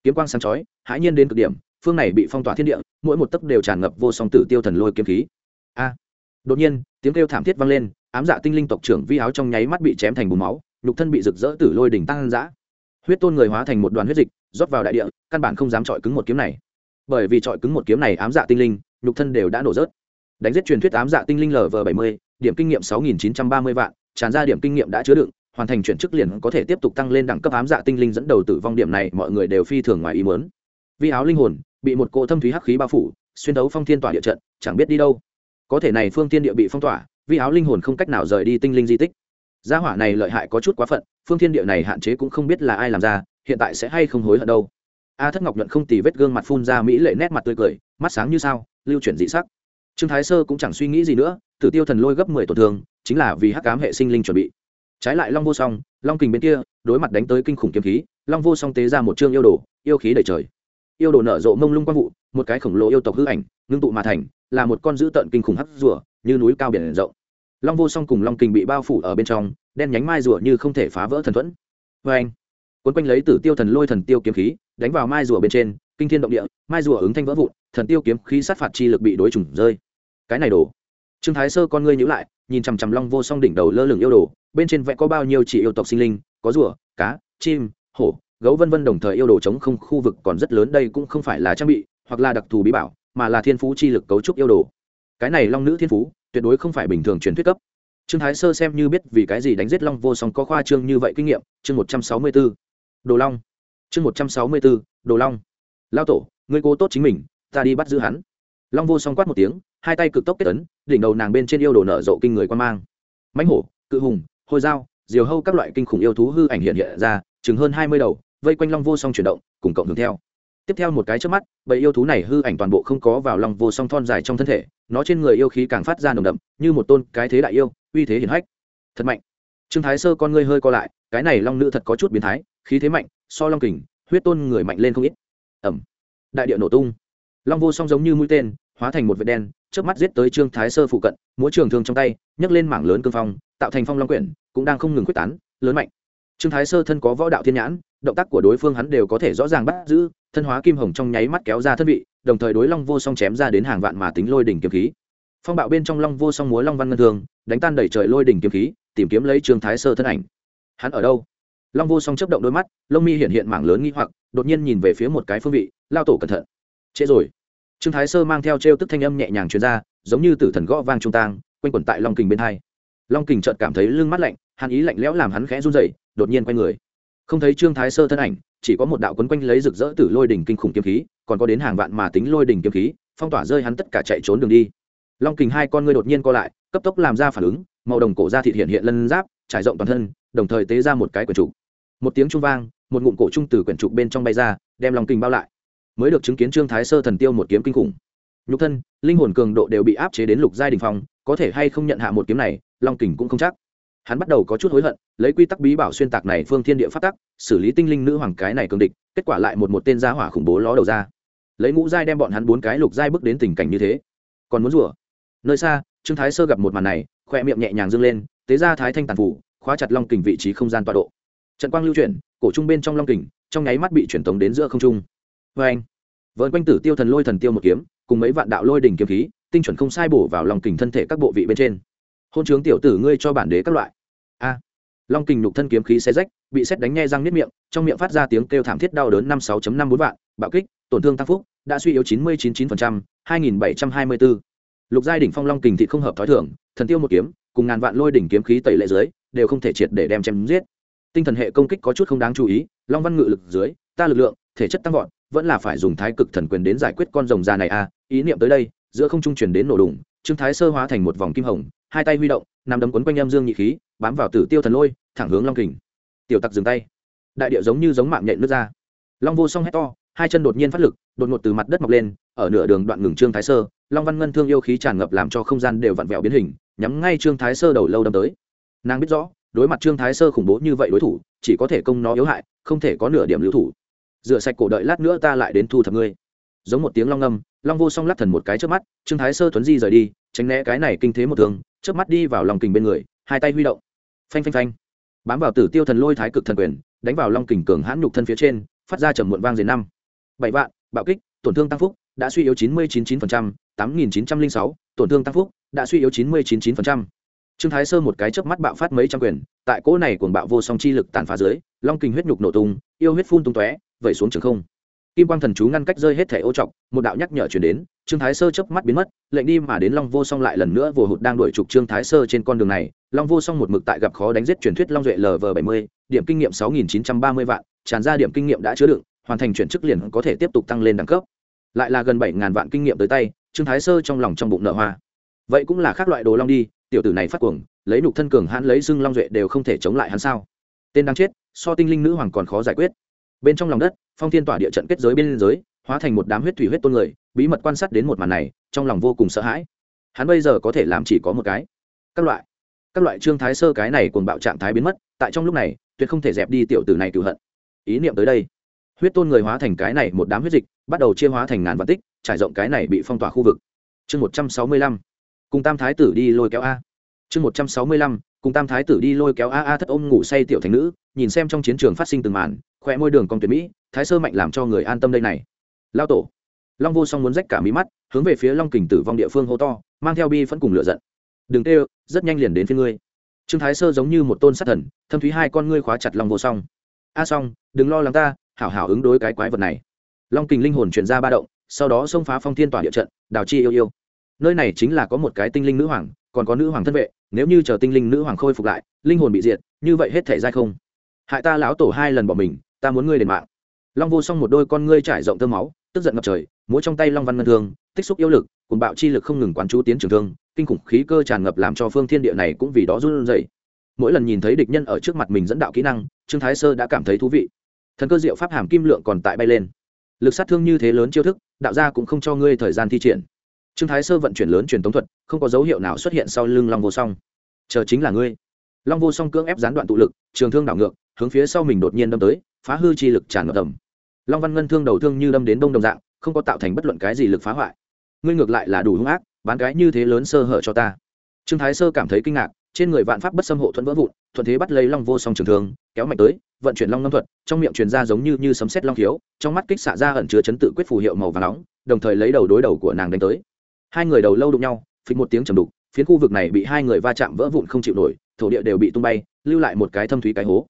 Speaker 1: Kiếm quang sáng chói, hãi nhiên đến cực điểm phương này bị phong tỏa thiên địa, mỗi một tấc đều tràn ngập vô song tử tiêu thần lôi kiếm khí. A! Đột nhiên, tiếng kêu thảm thiết vang lên, ám dạ tinh linh tộc trưởng vi áo trong nháy mắt bị chém thành bùn máu, nhục thân bị rực rỡ tử lôi đỉnh tăng dã. Huyết tôn người hóa thành một đoàn huyết dịch, rót vào đại địa, căn bản không dám chọi cứng một kiếm này. Bởi vì chọi cứng một kiếm này ám dạ tinh linh, nhục thân đều đã nổ rớt. Đánh giết truyền thuyết ám dạ tinh linh lv bảy mươi, điểm kinh nghiệm sáu nghìn chín trăm ba mươi vạn, tràn ra điểm kinh nghiệm đã chứa đựng, hoàn thành chuyển chức liền có thể tiếp tục tăng lên đẳng cấp ám dạ tinh linh dẫn đầu tử vong điểm này mọi người đều phi thường ngoài ý muốn. Vi áo linh hồn bị một cỗ thâm thúy hắc khí bao phủ, xuyên đấu phong thiên tỏa địa trận, chẳng biết đi đâu. Có thể này phương thiên địa bị phong tỏa, vi áo linh hồn không cách nào rời đi tinh linh di tích. Gia hỏa này lợi hại có chút quá phận, phương thiên địa này hạn chế cũng không biết là ai làm ra, hiện tại sẽ hay không hối hận đâu. A thất ngọc nhuận không tì vết gương mặt phun ra mỹ lệ nét mặt tươi cười, mắt sáng như sao, lưu chuyển dị sắc. Trương thái sơ cũng chẳng suy nghĩ gì nữa, tử tiêu thần lôi gấp mười tổn thương, chính là vì hắc cám hệ sinh linh chuẩn bị. Trái lại long vô song, long kình bên kia, đối mặt đánh tới kinh khủng kiếm khí, long vô song tế ra một chương yêu đồ, yêu khí đầy trời yêu đồ nở rộ mông lung quang vụ, một cái khổng lồ yêu tộc hư ảnh, ngưng tụ mà thành, là một con dữ tợn kinh khủng hắc rùa, như núi cao biển rộng. Long vô song cùng long kình bị bao phủ ở bên trong, đen nhánh mai rùa như không thể phá vỡ thần thuẫn. Vê anh, quấn quanh lấy tử tiêu thần lôi thần tiêu kiếm khí, đánh vào mai rùa bên trên, kinh thiên động địa, mai rùa ứng thanh vỡ vụn, thần tiêu kiếm khí sát phạt chi lực bị đối trùng rơi. Cái này đổ trương thái sơ con ngươi nhữ lại, nhìn chằm chằm long vô song đỉnh đầu lơ lửng yêu đồ, bên trên vẽ có bao nhiêu chỉ yêu tộc sinh linh, có rùa, cá, chim, hổ gấu vân vân đồng thời yêu đồ chống không khu vực còn rất lớn đây cũng không phải là trang bị hoặc là đặc thù bí bảo mà là thiên phú chi lực cấu trúc yêu đồ. Cái này long nữ thiên phú tuyệt đối không phải bình thường truyền thuyết cấp. Trương thái sơ xem như biết vì cái gì đánh giết long vô song có khoa trương như vậy kinh nghiệm chương một trăm sáu mươi b ố đồ long. Chương một trăm sáu mươi b ố đồ long. Lao tổ người cố tốt chính mình ta đi bắt giữ hắn. Long vô song quát một tiếng hai tay cực tốc kết tấn, đỉnh đầu nàng bên trên yêu đồ nở rộ kinh người quan mang. Mãnh hổ cự hùng hôi dao diều hâu các loại kinh khủng yêu thú hư ảnh hiện hiện ra chừng hơn hai mươi đầu vây quanh long vô song chuyển động, cùng cộng hưởng theo. Tiếp theo một cái trước mắt, bầy yêu thú này hư ảnh toàn bộ không có vào long vô song thon dài trong thân thể, nó trên người yêu khí càng phát ra nồng đậm, như một tôn cái thế đại yêu, uy thế hiển hách. Thật mạnh. Trương thái sơ con ngươi hơi co lại, cái này long nữ thật có chút biến thái, khí thế mạnh, so long kình, huyết tôn người mạnh lên không ít. Ẩm. Đại địa nổ tung. Long vô song giống như mũi tên, hóa thành một vệt đen trước mắt giết tới trương thái sơ phụ cận, múa trường thương trong tay, nhấc lên mảng lớn cương phong, tạo thành phong long quyển, cũng đang không ngừng quyết tán, lớn mạnh trương thái sơ thân có võ đạo thiên nhãn, động tác của đối phương hắn đều có thể rõ ràng bắt giữ, thân hóa kim hồng trong nháy mắt kéo ra thân vị, đồng thời đối long vô song chém ra đến hàng vạn mà tính lôi đỉnh kiếm khí. Phong bạo bên trong long vô song múa long văn ngân thường, đánh tan đẩy trời lôi đỉnh kiếm khí, tìm kiếm lấy trương thái sơ thân ảnh. Hắn ở đâu? Long vô song chấp động đôi mắt, lông mi hiện hiện mảng lớn nghi hoặc, đột nhiên nhìn về phía một cái phương vị, lao tổ cẩn thận. Trễ rồi. Trương thái sơ mang theo t r e o tức thanh âm nhẹ nhàng chuyên r a giống như tử thần gõ vang trung tang, quanh quẩn tại long kình bên hai. Long kình chợt cảm thấy lưng mắt lạnh hàn ý lạnh lẽo làm hắn khẽ run dậy đột nhiên quay người. Không thấy trương thái sơ thân ảnh, chỉ có một đạo quấn quanh lấy rực rỡ từ lôi đỉnh kinh khủng kiếm khí, còn có đến hàng vạn mà tính lôi đỉnh kiếm khí, phong tỏa rơi hắn tất cả chạy trốn đường đi. Long kình hai con ngươi đột nhiên co lại, cấp tốc làm ra phản ứng, màu đồng cổ ra thịt hiện hiện lân giáp, trải rộng toàn thân, đồng thời tế ra một cái quyển trục. Một tiếng trung vang, một ngụm cổ trung từ quyển trục bên trong bay ra, đem long kình bao lại. Mới được chứng kiến trương thái sơ thần tiêu một kiếm kinh khủng. Nhục thân, linh hồn cường độ đều bị áp chế đến lục giai đình phong, có thể hay không nhận hạ một kiếm này, long kình cũng không chắc hắn bắt đầu có chút hối hận, lấy quy tắc bí bảo xuyên tạc này phương thiên địa phát tắc, xử lý tinh linh nữ hoàng cái này cường địch, kết quả lại một một tên gia hỏa khủng bố ló đầu ra. Lấy ngũ giai đem bọn hắn bốn cái lục giai bước đến tình cảnh như thế. Còn muốn rủa nơi xa, trương thái sơ gặp một màn này, khoe miệng nhẹ nhàng dâng lên, tế ra thái thanh tàn phủ, khóa chặt long kình vị trí không gian tọa độ. Trận quang lưu chuyển, cổ trung bên trong long kình, trong nháy mắt bị truyền tống đến giữa không trung. Vê anh vợn quanh tử tiêu thần lôi thần tiêu một kiếm, cùng mấy vạn đạo lôi đỉnh kiếm khí, tinh chuẩn không sai bổ vào lòng kình thân thể các bộ vị bên trên hôn trướng tiểu tử ngươi cho bản đế các loại. A. À, long kình nhục thân kiếm khí xe rách, bị xét đánh nghe răng nếp miệng, trong miệng phát ra tiếng kêu thảm thiết đau đớn năm sáu năm bốn vạn, bạo kích, tổn thương tăng phúc, đã suy yếu chín mươi chín chín hai nghìn bảy trăm hai mươi bốn. Lục giai đỉnh phong long kình thị không hợp thói thường, thần tiêu một kiếm, cùng ngàn vạn lôi đỉnh kiếm khí tẩy lệ dưới, đều không thể triệt để đem chém giết. Tinh thần hệ công kích có chút không đáng chú ý, long văn ngự lực dưới, ta lực lượng, thể chất tăng vọt, vẫn là phải dùng thái cực thần quyền đến giải quyết con rồng già này à ý niệm tới đây, giữa không trung truyền đến nổ đùng, trương thái sơ hóa thành một vòng kim hồng hai tay huy động nằm đấm quấn quanh âm dương nhị khí, bám vào tử tiêu thần lôi, thẳng hướng long kình. Tiểu tặc dừng tay. Đại điệu giống như giống mạng nhện nước ra. Long vô song hét to, hai chân đột nhiên phát lực, đột ngột từ mặt đất mọc lên, ở nửa đường đoạn ngừng trương thái sơ, long văn ngân thương yêu khí tràn ngập làm cho không gian đều vặn vẹo biến hình, nhắm ngay trương thái sơ đầu lâu đâm tới. Nàng biết rõ, đối mặt trương thái sơ khủng bố như vậy đối thủ, chỉ có thể công nó yếu hại, không thể có nửa điểm lưu thủ. Rửa sạch cổ đợi lát nữa ta lại đến thu thập ngươi. Giống một tiếng long ngâm long vô song lắc thần một cái trước mắt trương thái sơ tuấn di rời đi tránh né cái này kinh thế một thường trước mắt đi vào lòng kình bên người hai tay huy động. Phanh phanh phanh. Bám vào tử tiêu thần lôi thái cực thần quyền đánh vào long kình cường hãn nhục thân phía trên phát ra trầm muộn vang dền năm. Bảy vạn bạo kích tổn thương tăng phúc đã suy yếu chín mươi chín chín phần trăm, tám nghìn chín trăm linh sáu tổn thương tăng phúc đã suy yếu chín mươi chín chín phần trăm. trương thái sơ một cái chớp mắt bạo phát mấy trăm quyền tại cỗ này cuồng bạo vô song chi lực tàn phá dưới long kình huyết nhục nổ tung yêu huyết phun tung tóe vẩy xuống trường không kim quang thần chú ngăn cách rơi hết thể ô trọc, một đạo nhắc nhở chuyển đến, trương thái sơ chớp mắt biến mất, lệnh đi mà đến long vô song lại lần nữa vồ hụt đang đuổi trục trương thái sơ trên con đường này. Long vô song một mực tại gặp khó đánh giết truyền thuyết long duệ lv bảy mươi, điểm kinh nghiệm sáu nghìn chín trăm ba mươi vạn, tràn ra điểm kinh nghiệm đã chứa đựng, hoàn thành chuyển chức liền có thể tiếp tục tăng lên đẳng cấp. Lại là gần bảy ngàn vạn kinh nghiệm tới tay, trương thái sơ trong lòng trong bụng nợ hoa. Vậy cũng là khác loại đồ long đi, tiểu tử này phát cuồng, lấy nục thân cường hãn lấy xưng long duệ đều không thể chống lại hắn sao? Tên đang chết, so tinh linh nữ hoàng còn khó giải quyết bên trong lòng đất, phong thiên tỏa địa trận kết giới bên giới hóa thành một đám huyết thủy huyết tôn người, bí mật quan sát đến một màn này, trong lòng vô cùng sợ hãi. Hắn bây giờ có thể làm chỉ có một cái. Các loại các loại trương thái sơ cái này cùng bạo trạng thái biến mất, tại trong lúc này, tuyệt không thể dẹp đi tiểu tử này cựu hận. Ý niệm tới đây, huyết tôn người hóa thành cái này một đám huyết dịch, bắt đầu chia hóa thành ngàn vạn tích, trải rộng cái này bị phong tỏa khu vực. Chương một trăm sáu mươi lăm, cùng tam thái tử đi lôi kéo a. Chương một trăm sáu mươi lăm, cùng tam thái tử đi lôi kéo a a thất ôm ngủ say tiểu thành nữ, nhìn xem trong chiến trường phát sinh từng màn khỏe môi đường cong tuyệt mỹ, thái sơ mạnh làm cho người an tâm đây này. Lao tổ. Long vô song muốn rách cả mí mắt, hướng về phía long kình tử vong địa phương hô to, mang theo bi vẫn cùng lựa giận. Đừng tê rất nhanh liền đến phía ngươi. Trương thái sơ giống như một tôn sát thần, thâm thúy hai con ngươi khóa chặt long vô song. A song, đừng lo lắng ta, hảo hảo ứng đối cái quái vật này. Long kình linh hồn chuyển ra ba động, sau đó xông phá phong thiên tỏa địa trận, đào chi yêu yêu. Nơi này chính là có một cái tinh linh nữ hoàng, còn có nữ hoàng thân vệ, nếu như chờ tinh linh nữ hoàng khôi phục lại, linh hồn bị diệt, như vậy hết thể dai không. Hại ta lão tổ hai lần bỏ mình ta muốn ngươi đền mạng. Long vô song một đôi con ngươi trải rộng tơ máu, tức giận ngập trời, múa trong tay long văn ngân thương, tích xúc yêu lực cùng bạo chi lực không ngừng quán chú tiến trường thương, kinh khủng khí cơ tràn ngập làm cho phương thiên địa này cũng vì đó run rẩy. Mỗi lần nhìn thấy địch nhân ở trước mặt mình dẫn đạo kỹ năng, trương thái sơ đã cảm thấy thú vị. Thần cơ diệu pháp hàm kim lượng còn tại bay lên. Lực sát thương như thế lớn chiêu thức, đạo gia cũng không cho ngươi thời gian thi triển. Trương thái sơ vận chuyển lớn truyền tống thuật, không có dấu hiệu nào xuất hiện sau lưng long vô song. Chờ chính là ngươi. Long vô song cưỡng ép gián đoạn tụ lực, trường thương đảo ngược, hướng phía sau mình đột nhiên đâm tới phá hư chi lực tràn ngập tầm. Long văn ngân thương đầu thương như đâm đến đông đồng dạng, không có tạo thành bất luận cái gì lực phá hoại. Ngươi ngược lại là đủ hung ác, bán cái như thế lớn sơ hở cho ta. Trương thái sơ cảm thấy kinh ngạc, trên người vạn pháp bất xâm hộ thuẫn vỡ vụn, thuận thế bắt lấy long vô song trường thương, kéo mạnh tới, vận chuyển long ngâm thuật, trong miệng truyền ra giống như như sấm sét long thiếu trong mắt kích xạ ra ẩn chứa chấn tự quyết phù hiệu màu vàng nóng, đồng thời lấy đầu đối đầu của nàng đánh tới. Hai người đầu lâu đụng nhau, phịch một tiếng trầm đục, phiến khu vực này bị hai người va chạm vỡ vụn không chịu nổi, thổ địa đều bị tung bay, lưu lại một cái thâm thúy cái hố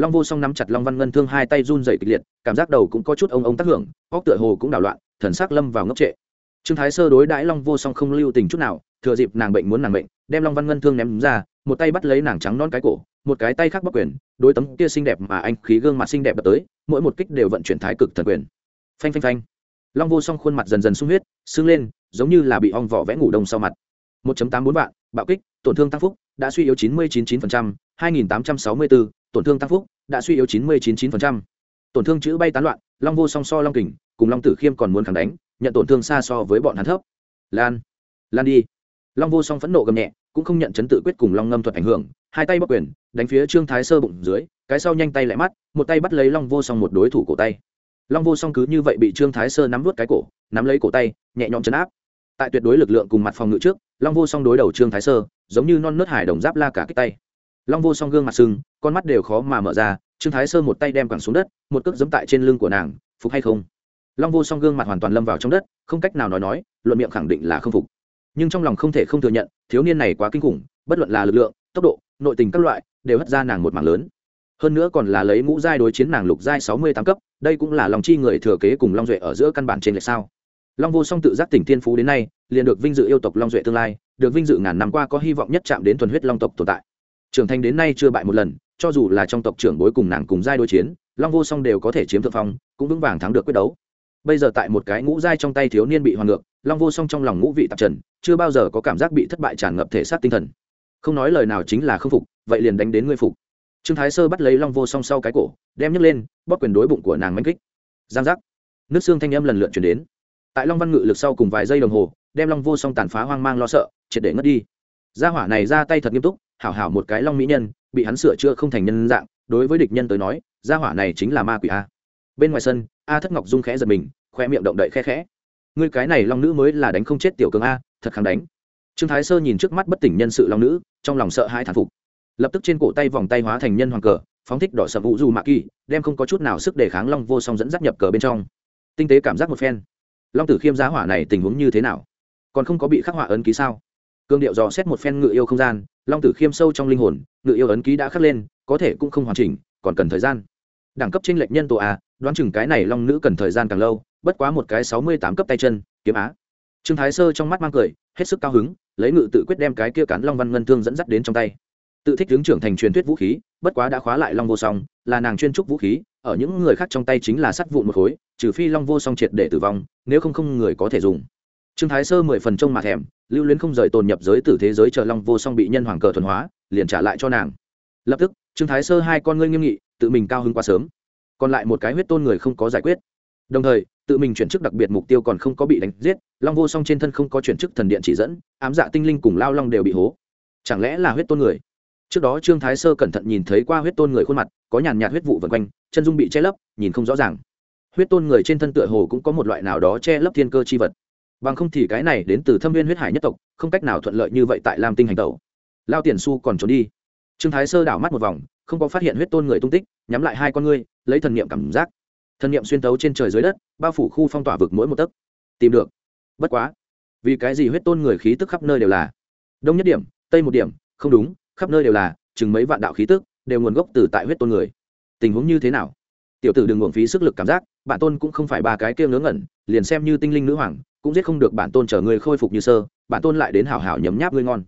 Speaker 1: long vô song nắm chặt long văn ngân thương hai tay run dày kịch liệt, cảm giác đầu cũng có chút ông ông tác hưởng, óc tựa hồ cũng đảo loạn, thần sắc lâm vào ngốc trệ. Trương thái sơ đối đãi long vô song không lưu tình chút nào, thừa dịp nàng bệnh muốn nàng bệnh, đem long văn ngân thương ném ra, một tay bắt lấy nàng trắng non cái cổ, một cái tay khác bắc quyền, đối tấm kia xinh đẹp mà anh khí gương mặt xinh đẹp đập tới, mỗi một kích đều vận chuyển thái cực thần quyền. Phanh phanh phanh. Long vô song khuôn mặt dần dần sung huyết, sưng lên, giống như là bị ong vỏ vẽ ngủ đông sau mặt. 1.84 vạn, bạo kích, tổn thương tăng phúc đã suy yếu 99.9%, 2864, tổn thương tăng phúc đã suy yếu 99.9%. tổn thương chữ bay tán loạn long vô song so long kình cùng long tử khiêm còn muốn kháng đánh nhận tổn thương xa so với bọn hắn thấp. Lan lan đi. Long vô song phẫn nộ gầm nhẹ cũng không nhận chấn tự quyết cùng long ngâm thuật ảnh hưởng hai tay bắt quyền đánh phía trương thái sơ bụng dưới cái sau nhanh tay lại mắt một tay bắt lấy long vô song một đối thủ cổ tay. Long vô song cứ như vậy bị trương thái sơ nắm nuốt cái cổ nắm lấy cổ tay nhẹ nhõm chấn áp. Tại tuyệt đối lực lượng cùng mặt phòng ngự trước long vô song đối đầu trương thái sơ giống như non nớt hải đồng giáp la cả cái tay. Long vô song gương mặt sưng, con mắt đều khó mà mở ra, trương thái sơ một tay đem quẳng xuống đất, một cước giấm tại trên lưng của nàng, phục hay không? Long vô song gương mặt hoàn toàn lâm vào trong đất, không cách nào nói nói, luận miệng khẳng định là không phục. Nhưng trong lòng không thể không thừa nhận, thiếu niên này quá kinh khủng, bất luận là lực lượng, tốc độ, nội tình các loại, đều hất ra nàng một mảng lớn. Hơn nữa còn là lấy ngũ giai đối chiến nàng lục giai sáu mươi tám cấp, đây cũng là lòng chi người thừa kế cùng long duệ ở giữa căn bản trên lệch sao long vô song tự giác tỉnh thiên phú đến nay, liền được vinh dự yêu tộc long duệ tương lai, được vinh dự ngàn năm qua có hy vọng nhất chạm đến thuần huyết long tộc tồn tại. Trưởng thành đến nay chưa bại một lần, cho dù là trong tộc trưởng bối cùng nàng cùng giai đối chiến, long vô song đều có thể chiếm thượng phong, cũng vững vàng thắng được quyết đấu. Bây giờ tại một cái ngũ giai trong tay thiếu niên bị hoàn ngược, long vô song trong lòng ngũ vị tạp trần, chưa bao giờ có cảm giác bị thất bại tràn ngập thể xác tinh thần. Không nói lời nào chính là không phục, vậy liền đánh đến ngươi phục. Trương thái sơ bắt lấy long vô song sau cái cổ, đem nhấc lên, bóp quyền đối bụng của nàng manh kích. Giang giác. Nước xương thanh âm lần lượt chuyển đến tại long văn ngự lực sau cùng vài giây đồng hồ, đem long vô song tàn phá hoang mang lo sợ, triệt để ngất đi. Gia hỏa này ra tay thật nghiêm túc, hảo hảo một cái long mỹ nhân, bị hắn sửa chữa không thành nhân dạng, đối với địch nhân tới nói, gia hỏa này chính là ma quỷ a. Bên ngoài sân, a thất ngọc dung khẽ giật mình, khoe miệng động đậy khe khẽ. Ngươi cái này long nữ mới là đánh không chết tiểu cường a, thật kháng đánh. Trương thái sơ nhìn trước mắt bất tỉnh nhân sự long nữ, trong lòng sợ hai thản phục. Lập tức trên cổ tay vòng tay hóa thành nhân hoàng cờ, phóng thích đỏ sập vũ du mạ kỳ, đem không có chút nào sức đề kháng long vô song dẫn dắt nhập cờ bên trong. Tinh tế cảm giác một phen long tử khiêm giá hỏa này tình huống như thế nào? Còn không có bị khắc họa ấn ký sao? Cương điệu dò xét một phen ngự yêu không gian, long tử khiêm sâu trong linh hồn, ngự yêu ấn ký đã khắc lên, có thể cũng không hoàn chỉnh, còn cần thời gian. Đẳng cấp tranh lệch nhân tổ a, đoán chừng cái này long nữ cần thời gian càng lâu, bất quá một cái sáu mươi tám cấp tay chân, kiếm á. Trương thái sơ trong mắt mang cười, hết sức cao hứng, lấy ngự tự quyết đem cái kia cán long văn ngân thương dẫn dắt đến trong tay. Tự thích hướng trưởng thành truyền thuyết vũ khí, bất quá đã khóa lại long vô song, là nàng chuyên trúc vũ khí ở những người khác trong tay chính là sắt vụn một khối, trừ phi long vô song triệt để tử vong, nếu không không người có thể dùng. Trương thái sơ mười phần trông mà thèm, lưu luyến không rời tồn nhập giới tử thế giới chờ long vô song bị nhân hoàng cờ thuần hóa, liền trả lại cho nàng. Lập tức, trương thái sơ hai con ngươi nghiêm nghị, tự mình cao hứng quá sớm. Còn lại một cái huyết tôn người không có giải quyết. Đồng thời, tự mình chuyển chức đặc biệt mục tiêu còn không có bị đánh giết, long vô song trên thân không có chuyển chức thần điện chỉ dẫn, ám dạ tinh linh cùng lao long đều bị hố. Chẳng lẽ là huyết tôn người? Trước đó trương thái sơ cẩn thận nhìn thấy qua huyết tôn người khuôn mặt, có nhàn nhạt huyết vụ vân quanh, chân dung bị che lấp, nhìn không rõ ràng. Huyết tôn người trên thân tựa hồ cũng có một loại nào đó che lấp thiên cơ chi vật. Bằng không thì cái này đến từ thâm viên huyết hải nhất tộc, không cách nào thuận lợi như vậy tại lam tinh hành tẩu. Lao tiền su còn trốn đi. Trương thái sơ đảo mắt một vòng, không có phát hiện huyết tôn người tung tích, nhắm lại hai con ngươi, lấy thần niệm cảm giác. Thần niệm xuyên tấu trên trời dưới đất, bao phủ khu phong tỏa vực mỗi một tấc. Tìm được. Bất quá. Vì cái gì huyết tôn người khí tức khắp nơi đều là? Đông nhất điểm, tây một điểm, không đúng khắp nơi đều là, chừng mấy vạn đạo khí tức, đều nguồn gốc từ tại huyết tôn người. Tình huống như thế nào? Tiểu tử đừng uổng phí sức lực cảm giác, bản tôn cũng không phải ba cái kia ngớ ngẩn, liền xem như tinh linh nữ hoàng, cũng giết không được bản tôn chở người khôi phục như sơ, bản tôn lại đến hảo hảo nhấm nháp ngươi ngon.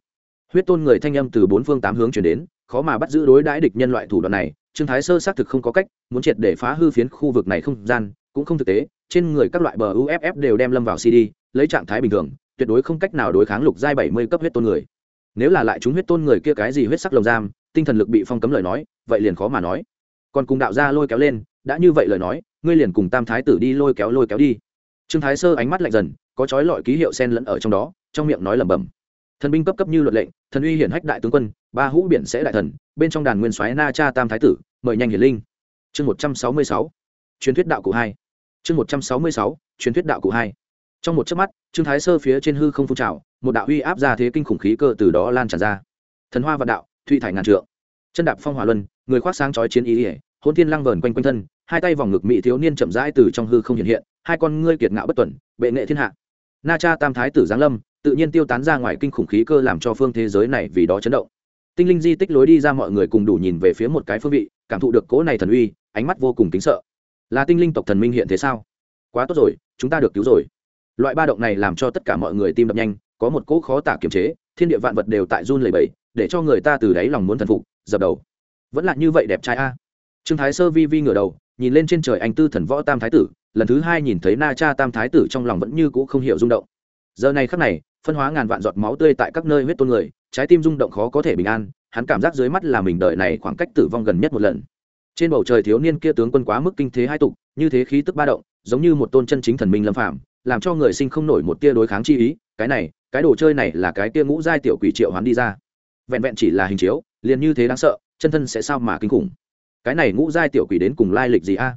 Speaker 1: Huyết tôn người thanh âm từ bốn phương tám hướng chuyển đến, khó mà bắt giữ đối đãi địch nhân loại thủ đoạn này, trương thái sơ xác thực không có cách, muốn triệt để phá hư phiến khu vực này không gian, cũng không thực tế, trên người các loại bờ uff đều đem lâm vào cd lấy trạng thái bình thường, tuyệt đối không cách nào đối kháng lục giai bảy mươi cấp huyết tôn người nếu là lại chúng huyết tôn người kia cái gì huyết sắc lồng giam, tinh thần lực bị phong cấm lời nói, vậy liền khó mà nói. Còn cùng đạo gia lôi kéo lên, đã như vậy lời nói, ngươi liền cùng tam thái tử đi lôi kéo lôi kéo đi. Trương thái sơ ánh mắt lạnh dần, có trói lọi ký hiệu sen lẫn ở trong đó, trong miệng nói lẩm bẩm. Thần binh cấp cấp như luật lệnh, thần uy hiển hách đại tướng quân, ba hũ biển sẽ đại thần, bên trong đàn nguyên soái na cha tam thái tử, mời nhanh hiển linh. Chương một trăm sáu mươi sáu, truyền thuyết đạo cụ hai. Chương một trăm sáu mươi sáu, truyền thuyết đạo cụ hai trong một chớp mắt, trương thái sơ phía trên hư không phun trào, một đạo uy áp ra thế kinh khủng khí cơ từ đó lan tràn ra. Thần hoa và đạo, thụy thải ngàn trượng. Chân đạp phong hỏa luân, người khoác sáng chói chiến ý ỉa hôn thiên lăng vờn quanh quanh thân, hai tay vòng ngực mỹ thiếu niên chậm rãi từ trong hư không hiện hiện, hai con ngươi kiệt ngạo bất tuẩn bệ nghệ thiên hạ. Na cha tam thái tử giáng lâm, tự nhiên tiêu tán ra ngoài kinh khủng khí cơ làm cho phương thế giới này vì đó chấn động. Tinh linh di tích lối đi ra mọi người cùng đủ nhìn về phía một cái phương vị, cảm thụ được cỗ này thần uy, ánh mắt vô cùng kính sợ. Là tinh linh tộc thần minh hiện thế sao? Quá tốt rồi, chúng ta được cứu rồi loại ba động này làm cho tất cả mọi người tim đập nhanh, có một cỗ khó tả kiềm chế, thiên địa vạn vật đều tại run lẩy bẩy, để cho người ta từ đáy lòng muốn thần phục, dập đầu. Vẫn là như vậy đẹp trai a. Trương thái sơ vi vi ngửa đầu, nhìn lên trên trời anh tư thần võ tam thái tử, lần thứ hai nhìn thấy na cha tam thái tử trong lòng vẫn như cũ không hiểu rung động. Giờ này khắc này, phân hóa ngàn vạn giọt máu tươi tại các nơi huyết tôn người, trái tim rung động khó có thể bình an, hắn cảm giác dưới mắt là mình đợi này khoảng cách tử vong gần nhất một lần. Trên bầu trời thiếu niên kia tướng quân quá mức kinh thế hai tục, như thế khí tức ba động, giống như một tôn chân chính thần minh lâm phạm làm cho người sinh không nổi một tia đối kháng chi ý, cái này, cái đồ chơi này là cái tia ngũ giai tiểu quỷ triệu hoán đi ra. Vẹn vẹn chỉ là hình chiếu, liền như thế đáng sợ, chân thân sẽ sao mà kinh khủng. Cái này ngũ giai tiểu quỷ đến cùng lai lịch gì a?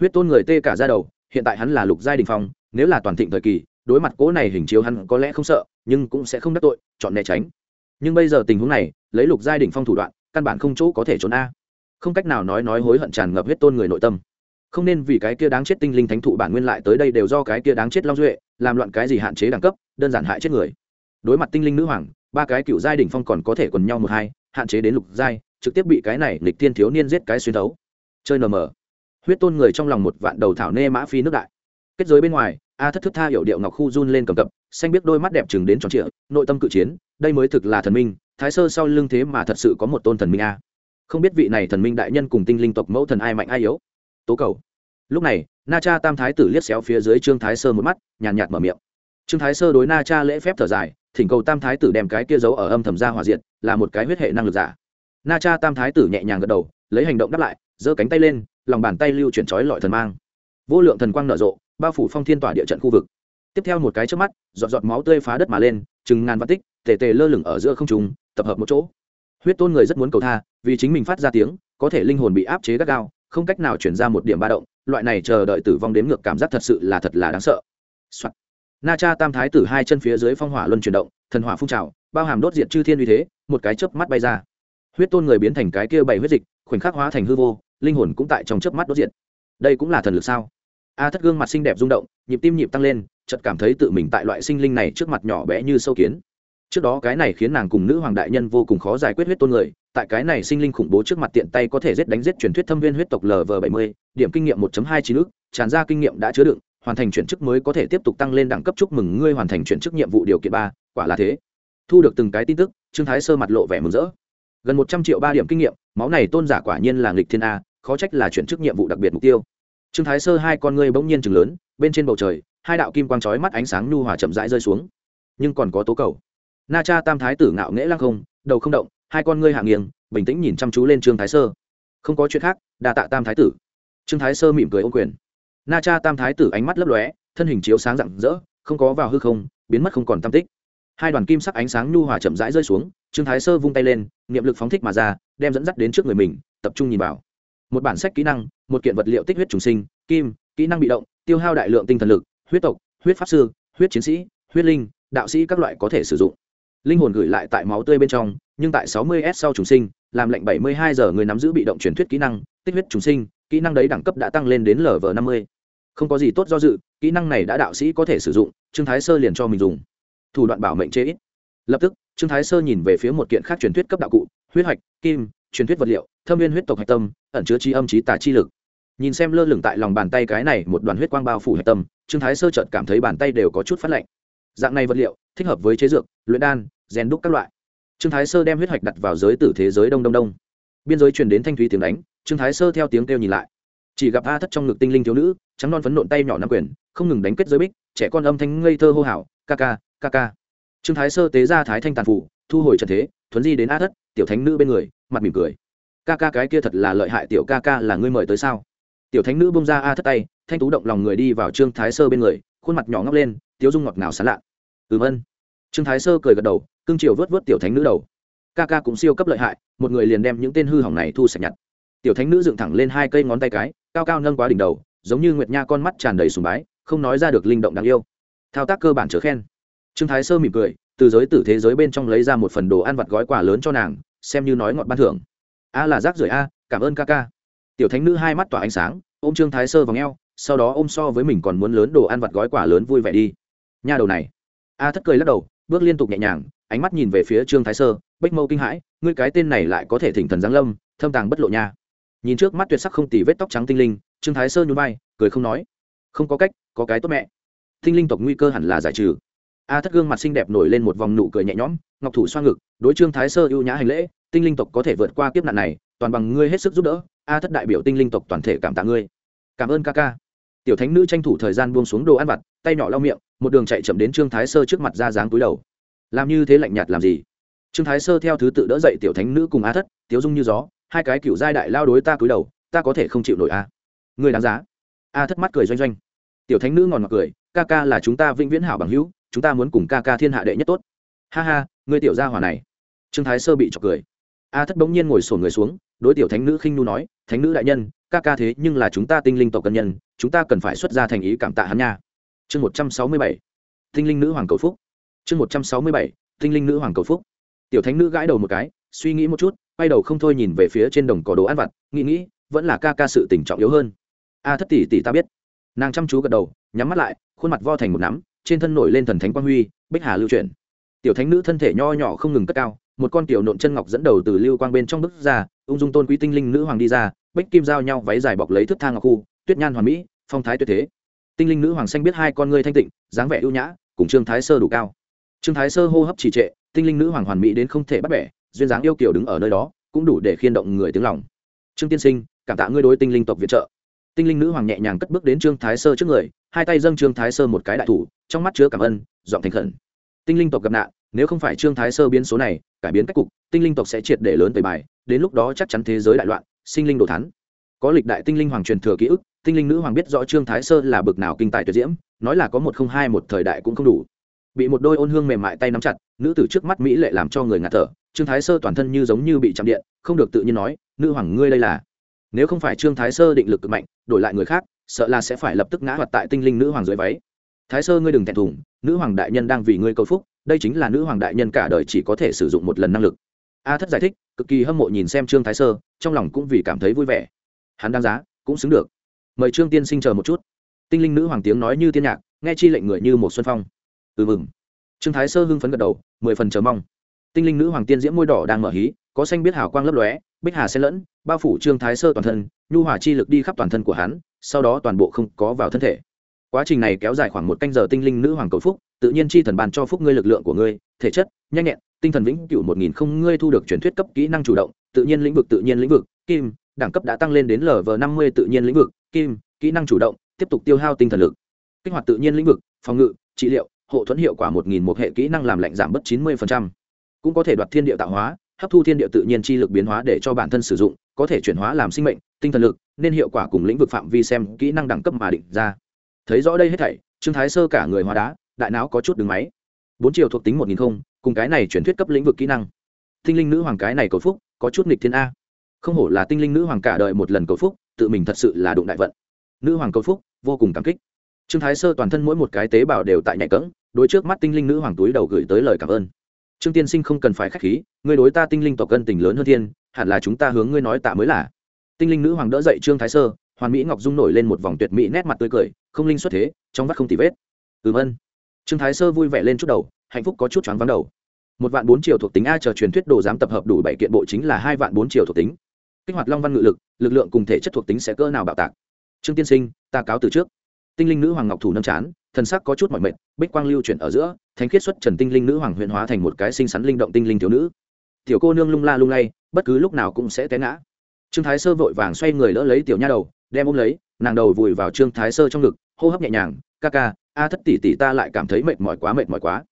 Speaker 1: Huyết tôn người tê cả ra đầu, hiện tại hắn là lục giai đình phong, nếu là toàn thịnh thời kỳ, đối mặt cố này hình chiếu hắn có lẽ không sợ, nhưng cũng sẽ không đắc tội, chọn né tránh. Nhưng bây giờ tình huống này, lấy lục giai đình phong thủ đoạn, căn bản không chỗ có thể trốn a. Không cách nào nói nói hối hận tràn ngập huyết tôn người nội tâm không nên vì cái kia đáng chết tinh linh thánh thụ bản nguyên lại tới đây đều do cái kia đáng chết long duệ, làm loạn cái gì hạn chế đẳng cấp, đơn giản hại chết người. Đối mặt tinh linh nữ hoàng, ba cái cựu giai đỉnh phong còn có thể quần nhau một hai, hạn chế đến lục giai, trực tiếp bị cái này lịch tiên thiếu niên giết cái xuyên thấu. Chơi nờ huyết tôn người trong lòng một vạn đầu thảo nê mã phi nước đại. Kết giới bên ngoài, a thất thức tha hiểu điệu ngọc khu run lên cầm cập, xanh biết đôi mắt đẹp chừng đến tròn trịa, nội tâm cự chiến, đây mới thực là thần minh, thái sơ sau lưng thế mà thật sự có một tôn thần minh a. Không biết vị này thần minh đại nhân cùng tinh linh tộc mẫu thần ai mạnh ai yếu tố cầu. Lúc này, na cha tam thái tử liếc xéo phía dưới trương thái sơ một mắt, nhàn nhạt mở miệng. Trương thái sơ đối na cha lễ phép thở dài, thỉnh cầu tam thái tử đem cái kia giấu ở âm thầm ra hòa diện là một cái huyết hệ năng lực giả. Na cha tam thái tử nhẹ nhàng gật đầu, lấy hành động đáp lại, giơ cánh tay lên, lòng bàn tay lưu chuyển trói lọi thần mang. Vô lượng thần quang nở rộ, bao phủ phong thiên tỏa địa trận khu vực. Tiếp theo một cái trước mắt, giọt giọt máu tươi phá đất mà lên, chừng ngàn văn tích, tề tề lơ lửng ở giữa không trùng tập hợp một chỗ. Huyết tôn người rất muốn cầu tha, vì chính mình phát ra tiếng, có thể linh hồn bị áp chế gắt gao không cách nào chuyển ra một điểm ba động, loại này chờ đợi tử vong đến ngược cảm giác thật sự là thật là đáng sợ、Soạn. na cha tam thái tử hai chân phía dưới phong hỏa luân chuyển động, thần hỏa phun trào, bao hàm đốt diệt chư thiên uy thế, một cái chớp mắt bay ra. Huyết tôn người biến thành cái kia bảy huyết dịch, khoảnh khắc hóa thành hư vô, linh hồn cũng tại trong chớp mắt đốt diệt. Đây cũng là thần lực sao? A thất gương mặt xinh đẹp rung động, nhịp tim nhịp tăng lên, chợt cảm thấy tự mình tại loại sinh linh này trước mặt nhỏ bé như sâu kiến trước đó cái này khiến nàng cùng nữ hoàng đại nhân vô cùng khó giải quyết huyết tôn người, tại cái này sinh linh khủng bố trước mặt tiện tay có thể giết đánh giết truyền thuyết thâm viên huyết tộc lv bảy mươi, điểm kinh nghiệm 1 hai chín ước tràn ra kinh nghiệm đã chứa đựng, hoàn thành chuyển chức mới có thể tiếp tục tăng lên đẳng cấp chúc mừng ngươi hoàn thành chuyển chức nhiệm vụ điều kiện ba, quả là thế. Thu được từng cái tin tức, trương thái sơ mặt lộ vẻ mừng rỡ. Gần một trăm triệu ba điểm kinh nghiệm, máu này tôn giả quả nhiên là nghịch thiên a, khó trách là chuyển chức nhiệm vụ đặc biệt mục tiêu. Trương thái sơ hai con ngươi bỗng nhiên chừng lớn, bên trên bầu trời, hai đạo kim quang chói mắt ánh sáng nhu hòa chậm rãi rơi xuống. Nhưng còn có tố cầu na cha tam thái tử ngạo nghễ lăng không, đầu không động, hai con ngươi hạ nghiêng, bình tĩnh nhìn chăm chú lên trương thái sơ. Không có chuyện khác, đa tạ tam thái tử. Trương thái sơ mỉm cười ô quyền. Na cha tam thái tử ánh mắt lấp lóe, thân hình chiếu sáng rạng rỡ, không có vào hư không, biến mất không còn tam tích. Hai đoàn kim sắc ánh sáng nhu hòa chậm rãi rơi xuống, trương thái sơ vung tay lên, niệm lực phóng thích mà ra, đem dẫn dắt đến trước người mình, tập trung nhìn vào. Một bản sách kỹ năng, một kiện vật liệu tích huyết trùng sinh, kim, kỹ năng bị động, tiêu hao đại lượng tinh thần lực, huyết tộc, huyết pháp sư, huyết chiến sĩ, huyết linh, đạo sĩ các loại có thể sử dụng linh hồn gửi lại tại máu tươi bên trong, nhưng tại 60 s sau trùng sinh, làm lệnh 72 giờ người nắm giữ bị động truyền thuyết kỹ năng, tích huyết trùng sinh, kỹ năng đấy đẳng cấp đã tăng lên đến lv 50 không có gì tốt do dự, kỹ năng này đã đạo sĩ có thể sử dụng, trương thái sơ liền cho mình dùng. Thủ đoạn bảo mệnh chế ít. Lập tức, trương thái sơ nhìn về phía một kiện khác truyền thuyết cấp đạo cụ, huyết hạch, kim, truyền thuyết vật liệu, thâm viên huyết tộc hạch tâm, ẩn chứa chi âm trí tà chi lực. Nhìn xem lơ lửng tại lòng bàn tay cái này một đoàn huyết quang bao phủ hạch tâm, trương thái sơ chợt cảm thấy bàn tay đều có chút phát lạnh dạng này vật liệu, thích hợp với chế dược, luyện đan, rèn đúc các loại. Trương thái sơ đem huyết hoạch đặt vào giới tử thế giới đông đông đông. Biên giới truyền đến thanh thúy tiếng đánh, trương thái sơ theo tiếng kêu nhìn lại. Chỉ gặp a thất trong ngực tinh linh thiếu nữ, trắng non phấn nộn tay nhỏ nắm quyền, không ngừng đánh kết giới bích, trẻ con âm thanh ngây thơ hô hào, ca ca ca ca. Trương thái sơ tế ra thái thanh tàn phủ, thu hồi trận thế, thuấn di đến a thất, tiểu thánh nữ bên người, mặt mỉm cười. Ca ca, cái kia thật là lợi hại, tiểu ca ca là ngươi mời tới sao? Tiểu thánh nữ bông ra a thất tay, thanh tú động lòng người đi vào trương thái sơ bên người, khuôn mặt nhỏ ngóc lên tiếu dung ngọt ngào sán lạ ừm ân. Trương thái sơ cười gật đầu cương triều vớt vớt tiểu thánh nữ đầu. Ca ca cũng siêu cấp lợi hại, một người liền đem những tên hư hỏng này thu sạch nhặt. Tiểu thánh nữ dựng thẳng lên hai cây ngón tay cái, cao cao nâng quá đỉnh đầu, giống như nguyệt nha con mắt tràn đầy sùng bái, không nói ra được linh động đáng yêu. Thao tác cơ bản chớ khen. Trương thái sơ mỉm cười, từ giới tử thế giới bên trong lấy ra một phần đồ ăn vặt gói quà lớn cho nàng, xem như nói ngọt ban thưởng. A là rác rưởi a, cảm ơn ca ca. Tiểu thánh nữ hai mắt tỏa ánh sáng, ôm trương thái sơ vào ngheo sau đó ôm so với mình còn muốn lớn đồ ăn vặt gói quà lớn vui vẻ đi nha đầu này. A thất cười lắc đầu, bước liên tục nhẹ nhàng, ánh mắt nhìn về phía trương thái sơ bách mâu kinh hãi, ngươi cái tên này lại có thể thỉnh thần giáng lâm, thâm tàng bất lộ nha. Nhìn trước mắt tuyệt sắc không tì vết tóc trắng tinh linh, trương thái sơ nhún vai, cười không nói. Không có cách, có cái tốt mẹ. Tinh linh tộc nguy cơ hẳn là giải trừ. A thất gương mặt xinh đẹp nổi lên một vòng nụ cười nhẹ nhõm, ngọc thủ xoa ngực, đối trương thái sơ ưu nhã hành lễ, tinh linh tộc có thể vượt qua kiếp nạn này, toàn bằng ngươi hết sức giúp đỡ, a thất đại biểu tinh linh tộc toàn thể cảm tạ ngươi. Cảm ơn ca ca. Tiểu thánh nữ tranh thủ thời gian buông xuống đồ ăn vặt, tay nhỏ lau miệng một đường chạy chậm đến trương thái sơ trước mặt ra dáng túi đầu. Làm như thế lạnh nhạt làm gì? Trương thái sơ theo thứ tự đỡ dậy tiểu thánh nữ cùng a thất, tiếu dung như gió, hai cái cựu giai đại lao đối ta cúi đầu, ta có thể không chịu nổi a. Người đáng giá. A thất mắt cười doanh doanh. Tiểu thánh nữ ngòn ngọt cười, ca ca là chúng ta vĩnh viễn hảo bằng hữu, chúng ta muốn cùng ca ca thiên hạ đệ nhất tốt. Ha ha, người tiểu gia hỏa này. Trương thái sơ bị chọc cười. A thất bỗng nhiên ngồi sổn người xuống, đối tiểu thánh nữ khinh nu nói, thánh nữ đại nhân, ca ca thế nhưng là chúng ta tinh linh tộc cân nhân, chúng ta cần phải xuất ra thành ý cảm tạ hắn nha chương một trăm sáu mươi bảy. Tinh linh nữ hoàng cầu phúc. Chương một trăm sáu mươi bảy, tinh linh nữ hoàng cầu phúc. Tiểu thánh nữ gãi đầu một cái, suy nghĩ một chút, quay đầu không thôi nhìn về phía trên đồng cỏ đồ ăn vặt, nghĩ nghĩ, vẫn là ca ca sự tình trọng yếu hơn. A thất tỷ tỷ ta biết. Nàng chăm chú gật đầu, nhắm mắt lại, khuôn mặt vo thành một nắm, trên thân nổi lên thần thánh quang huy, bích hà lưu chuyển. Tiểu thánh nữ thân thể nho nhỏ không ngừng cất cao, một con tiểu nộn chân ngọc dẫn đầu từ lưu quang bên trong bức ra, ung dung tôn quý tinh linh nữ hoàng đi ra, bích kim giao nhau váy dài bọc lấy thước thang ngọc khu, tuyết nhan hoàn mỹ, phong thái tuyệt thế tinh linh nữ hoàng xanh biết hai con ngươi thanh tịnh, dáng vẻ ưu nhã, cùng trương thái sơ đủ cao. Trương thái sơ hô hấp trì trệ, tinh linh nữ hoàng hoàn mỹ đến không thể bắt bẻ, duyên dáng yêu kiều đứng ở nơi đó, cũng đủ để khiên động người tiếng lòng. Trương tiên sinh, cảm tạ ngươi đối tinh linh tộc viện trợ. Tinh linh nữ hoàng nhẹ nhàng cất bước đến trương thái sơ trước người, hai tay dâng trương thái sơ một cái đại thủ, trong mắt chứa cảm ơn, giọng thành khẩn. Tinh linh tộc gặp nạn, nếu không phải trương thái sơ biến số này, cải biến cách cục, tinh linh tộc sẽ triệt để lớn tới bài, đến lúc đó chắc chắn thế giới đại loạn, sinh linh đồ thắn có lịch đại tinh linh hoàng truyền thừa ký ức, tinh linh nữ hoàng biết rõ trương thái sơ là bực nào kinh tài tuyệt diễm, nói là có một không hai một thời đại cũng không đủ. Bị một đôi ôn hương mềm mại tay nắm chặt, nữ tử trước mắt mỹ lệ làm cho người ngạt thở, trương thái sơ toàn thân như giống như bị chạm điện, không được tự nhiên nói, nữ hoàng, ngươi đây là? Nếu không phải trương thái sơ định lực cực mạnh, đổi lại người khác, sợ là sẽ phải lập tức ngã hoạt tại tinh linh nữ hoàng dưới váy. Thái sơ, ngươi đừng thẹn thùng, nữ hoàng đại nhân đang vì ngươi cầu phúc, đây chính là nữ hoàng đại nhân cả đời chỉ có thể sử dụng một lần năng lực. A thất giải thích, cực kỳ hâm mộ nhìn xem trương thái sơ, trong lòng cũng vì cảm thấy vui vẻ hắn đáng giá, cũng xứng được. Mời trương tiên sinh chờ một chút. Tinh linh nữ hoàng tiếng nói như tiên nhạc, nghe chi lệnh người như một xuân phong. Ừ mừng. Trương thái sơ hưng phấn gật đầu, mười phần chờ mong. Tinh linh nữ hoàng tiên diễm môi đỏ đang mở hí, có xanh biết hào quang lấp lóe, bích hà xen lẫn, bao phủ trương thái sơ toàn thân, nhu hỏa chi lực đi khắp toàn thân của hắn, sau đó toàn bộ không có vào thân thể. Quá trình này kéo dài khoảng một canh giờ tinh linh nữ hoàng cầu phúc, tự nhiên chi thần bàn cho phúc ngươi lực lượng của ngươi, thể chất, nhanh nhẹn, tinh thần vĩnh cửu một nghìn không ngươi thu được truyền thuyết cấp kỹ năng chủ động, tự nhiên lĩnh vực, tự nhiên lĩnh vực, kim đẳng cấp đã tăng lên đến lv năm mươi tự nhiên lĩnh vực, kim, kỹ năng chủ động, tiếp tục tiêu hao tinh thần lực. Kích hoạt tự nhiên lĩnh vực, phòng ngự, trị liệu, hộ thuẫn hiệu quả một nghìn một hệ kỹ năng làm lạnh giảm bớt chín mươi cũng có thể đoạt thiên địa tạo hóa, hấp thu thiên địa tự nhiên chi lực biến hóa để cho bản thân sử dụng, có thể chuyển hóa làm sinh mệnh, tinh thần lực, nên hiệu quả cùng lĩnh vực phạm vi xem kỹ năng đẳng cấp mà định ra. Thấy rõ đây hết thảy, trương thái sơ cả người hóa đá, đại não có chút đứng máy. Bốn chiều thuộc tính một nghìn không, cùng cái này chuyển thuyết cấp lĩnh vực kỹ năng. Tinh linh nữ hoàng cái này cầu phúc, có chút nghịch thiên a không hổ là tinh linh nữ hoàng cả đời một lần cầu phúc, tự mình thật sự là đụng đại vận. Nữ hoàng cầu phúc, vô cùng cảm kích. Trương thái sơ toàn thân mỗi một cái tế bào đều tại nhạy cỡng đối trước mắt tinh linh nữ hoàng túi đầu gửi tới lời cảm ơn. Trương tiên sinh không cần phải k h á c h khí, ngươi đối ta tinh linh tộc cân tình lớn hơn thiên, hẳn là chúng ta hướng ngươi nói tạ mới là. Tinh linh nữ hoàng đỡ dậy trương thái sơ, hoàn mỹ ngọc dung nổi lên một vòng tuyệt mỹ nét mặt tươi cười, không linh xuất thế, trong vắt không tì vết. Ừm ân. Trương thái sơ vui vẻ lên chút đầu, hạnh phúc có chút choáng vắng đầu. Một vạn bốn triệu thuộc tính a chờ truyền thuyết đồ giám tập hợp đủ bảy kiện bộ chính là hai vạn bốn triệu thuộc tính kích hoạt long văn ngự lực lực lượng cùng thể chất thuộc tính sẽ cỡ nào bạo tạc? Trương tiên sinh, ta cáo từ trước. Tinh linh nữ hoàng ngọc thủ nâm chán, thần sắc có chút mọi mệt, bích quang lưu chuyển ở giữa, thánh khiết xuất trần tinh linh nữ hoàng huyện hóa thành một cái xinh xắn linh động tinh linh thiếu nữ. Tiểu cô nương lung la lung lay, bất cứ lúc nào cũng sẽ té ngã. Trương thái sơ vội vàng xoay người lỡ lấy tiểu nha đầu, đem ôm lấy, nàng đầu vùi vào trương thái sơ trong ngực, hô hấp nhẹ nhàng, ca ca, a thất tỷ tỷ ta lại cảm thấy mệt mỏi quá, mệt mỏi quá.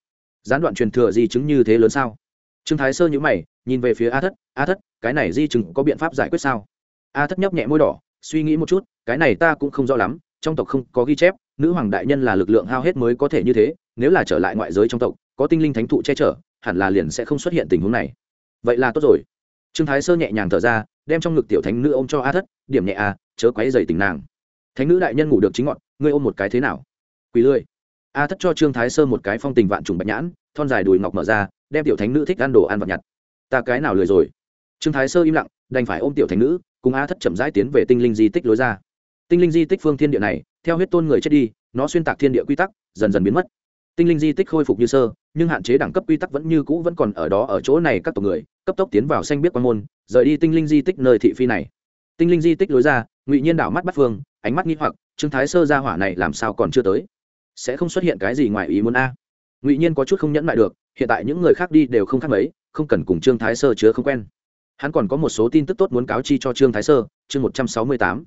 Speaker 1: Gián đoạn truyền thừa di chứng như thế lớn sao? Trương thái sơ nhữ mày, nhìn về phía a thất a thất cái này di chứng có biện pháp giải quyết sao? A thất nhấp nhẹ môi đỏ, suy nghĩ một chút, cái này ta cũng không rõ lắm, trong tộc không có ghi chép, nữ hoàng đại nhân là lực lượng hao hết mới có thể như thế, nếu là trở lại ngoại giới trong tộc, có tinh linh thánh thụ che chở, hẳn là liền sẽ không xuất hiện tình huống này. Vậy là tốt rồi. Trương thái sơ nhẹ nhàng thở ra, đem trong ngực tiểu thánh nữ ôm cho a thất, điểm nhẹ a, chớ quấy dày tình nàng. Thánh nữ đại nhân ngủ được chính ngọn, ngươi ôm một cái thế nào? Quỳ lươi. A thất cho trương thái sơ một cái phong tình vạn trùng bạch nhãn, thon dài đùi ngọc mở ra, đem tiểu thánh nữ thích ăn đồ ăn vặt nhặt. Ta cái nào lười rồi? Trương thái sơ im lặng, đành phải ôm tiểu thánh nữ, cùng a thất chậm rãi tiến về tinh linh di tích lối ra. Tinh linh di tích phương thiên địa này, theo huyết tôn người chết đi, nó xuyên tạc thiên địa quy tắc, dần dần biến mất. Tinh linh di tích khôi phục như sơ, nhưng hạn chế đẳng cấp quy tắc vẫn như cũ vẫn còn ở đó ở chỗ này các tộc người, cấp tốc tiến vào xanh biết quan môn, rời đi tinh linh di tích nơi thị phi này. Tinh linh di tích lối ra, ngụy nhiên đảo mắt bắt phương, ánh mắt nghi hoặc, trương thái sơ ra hỏa này làm sao còn chưa tới? Sẽ không xuất hiện cái gì ngoài ý muốn a? Ngụy nhiên có chút không nhẫn lại được, hiện tại những người khác đi đều không khác mấy, không cần cùng trương thái sơ chứa không quen hắn còn có một số tin tức tốt muốn cáo chi cho trương thái sơ, chương một trăm sáu mươi tám.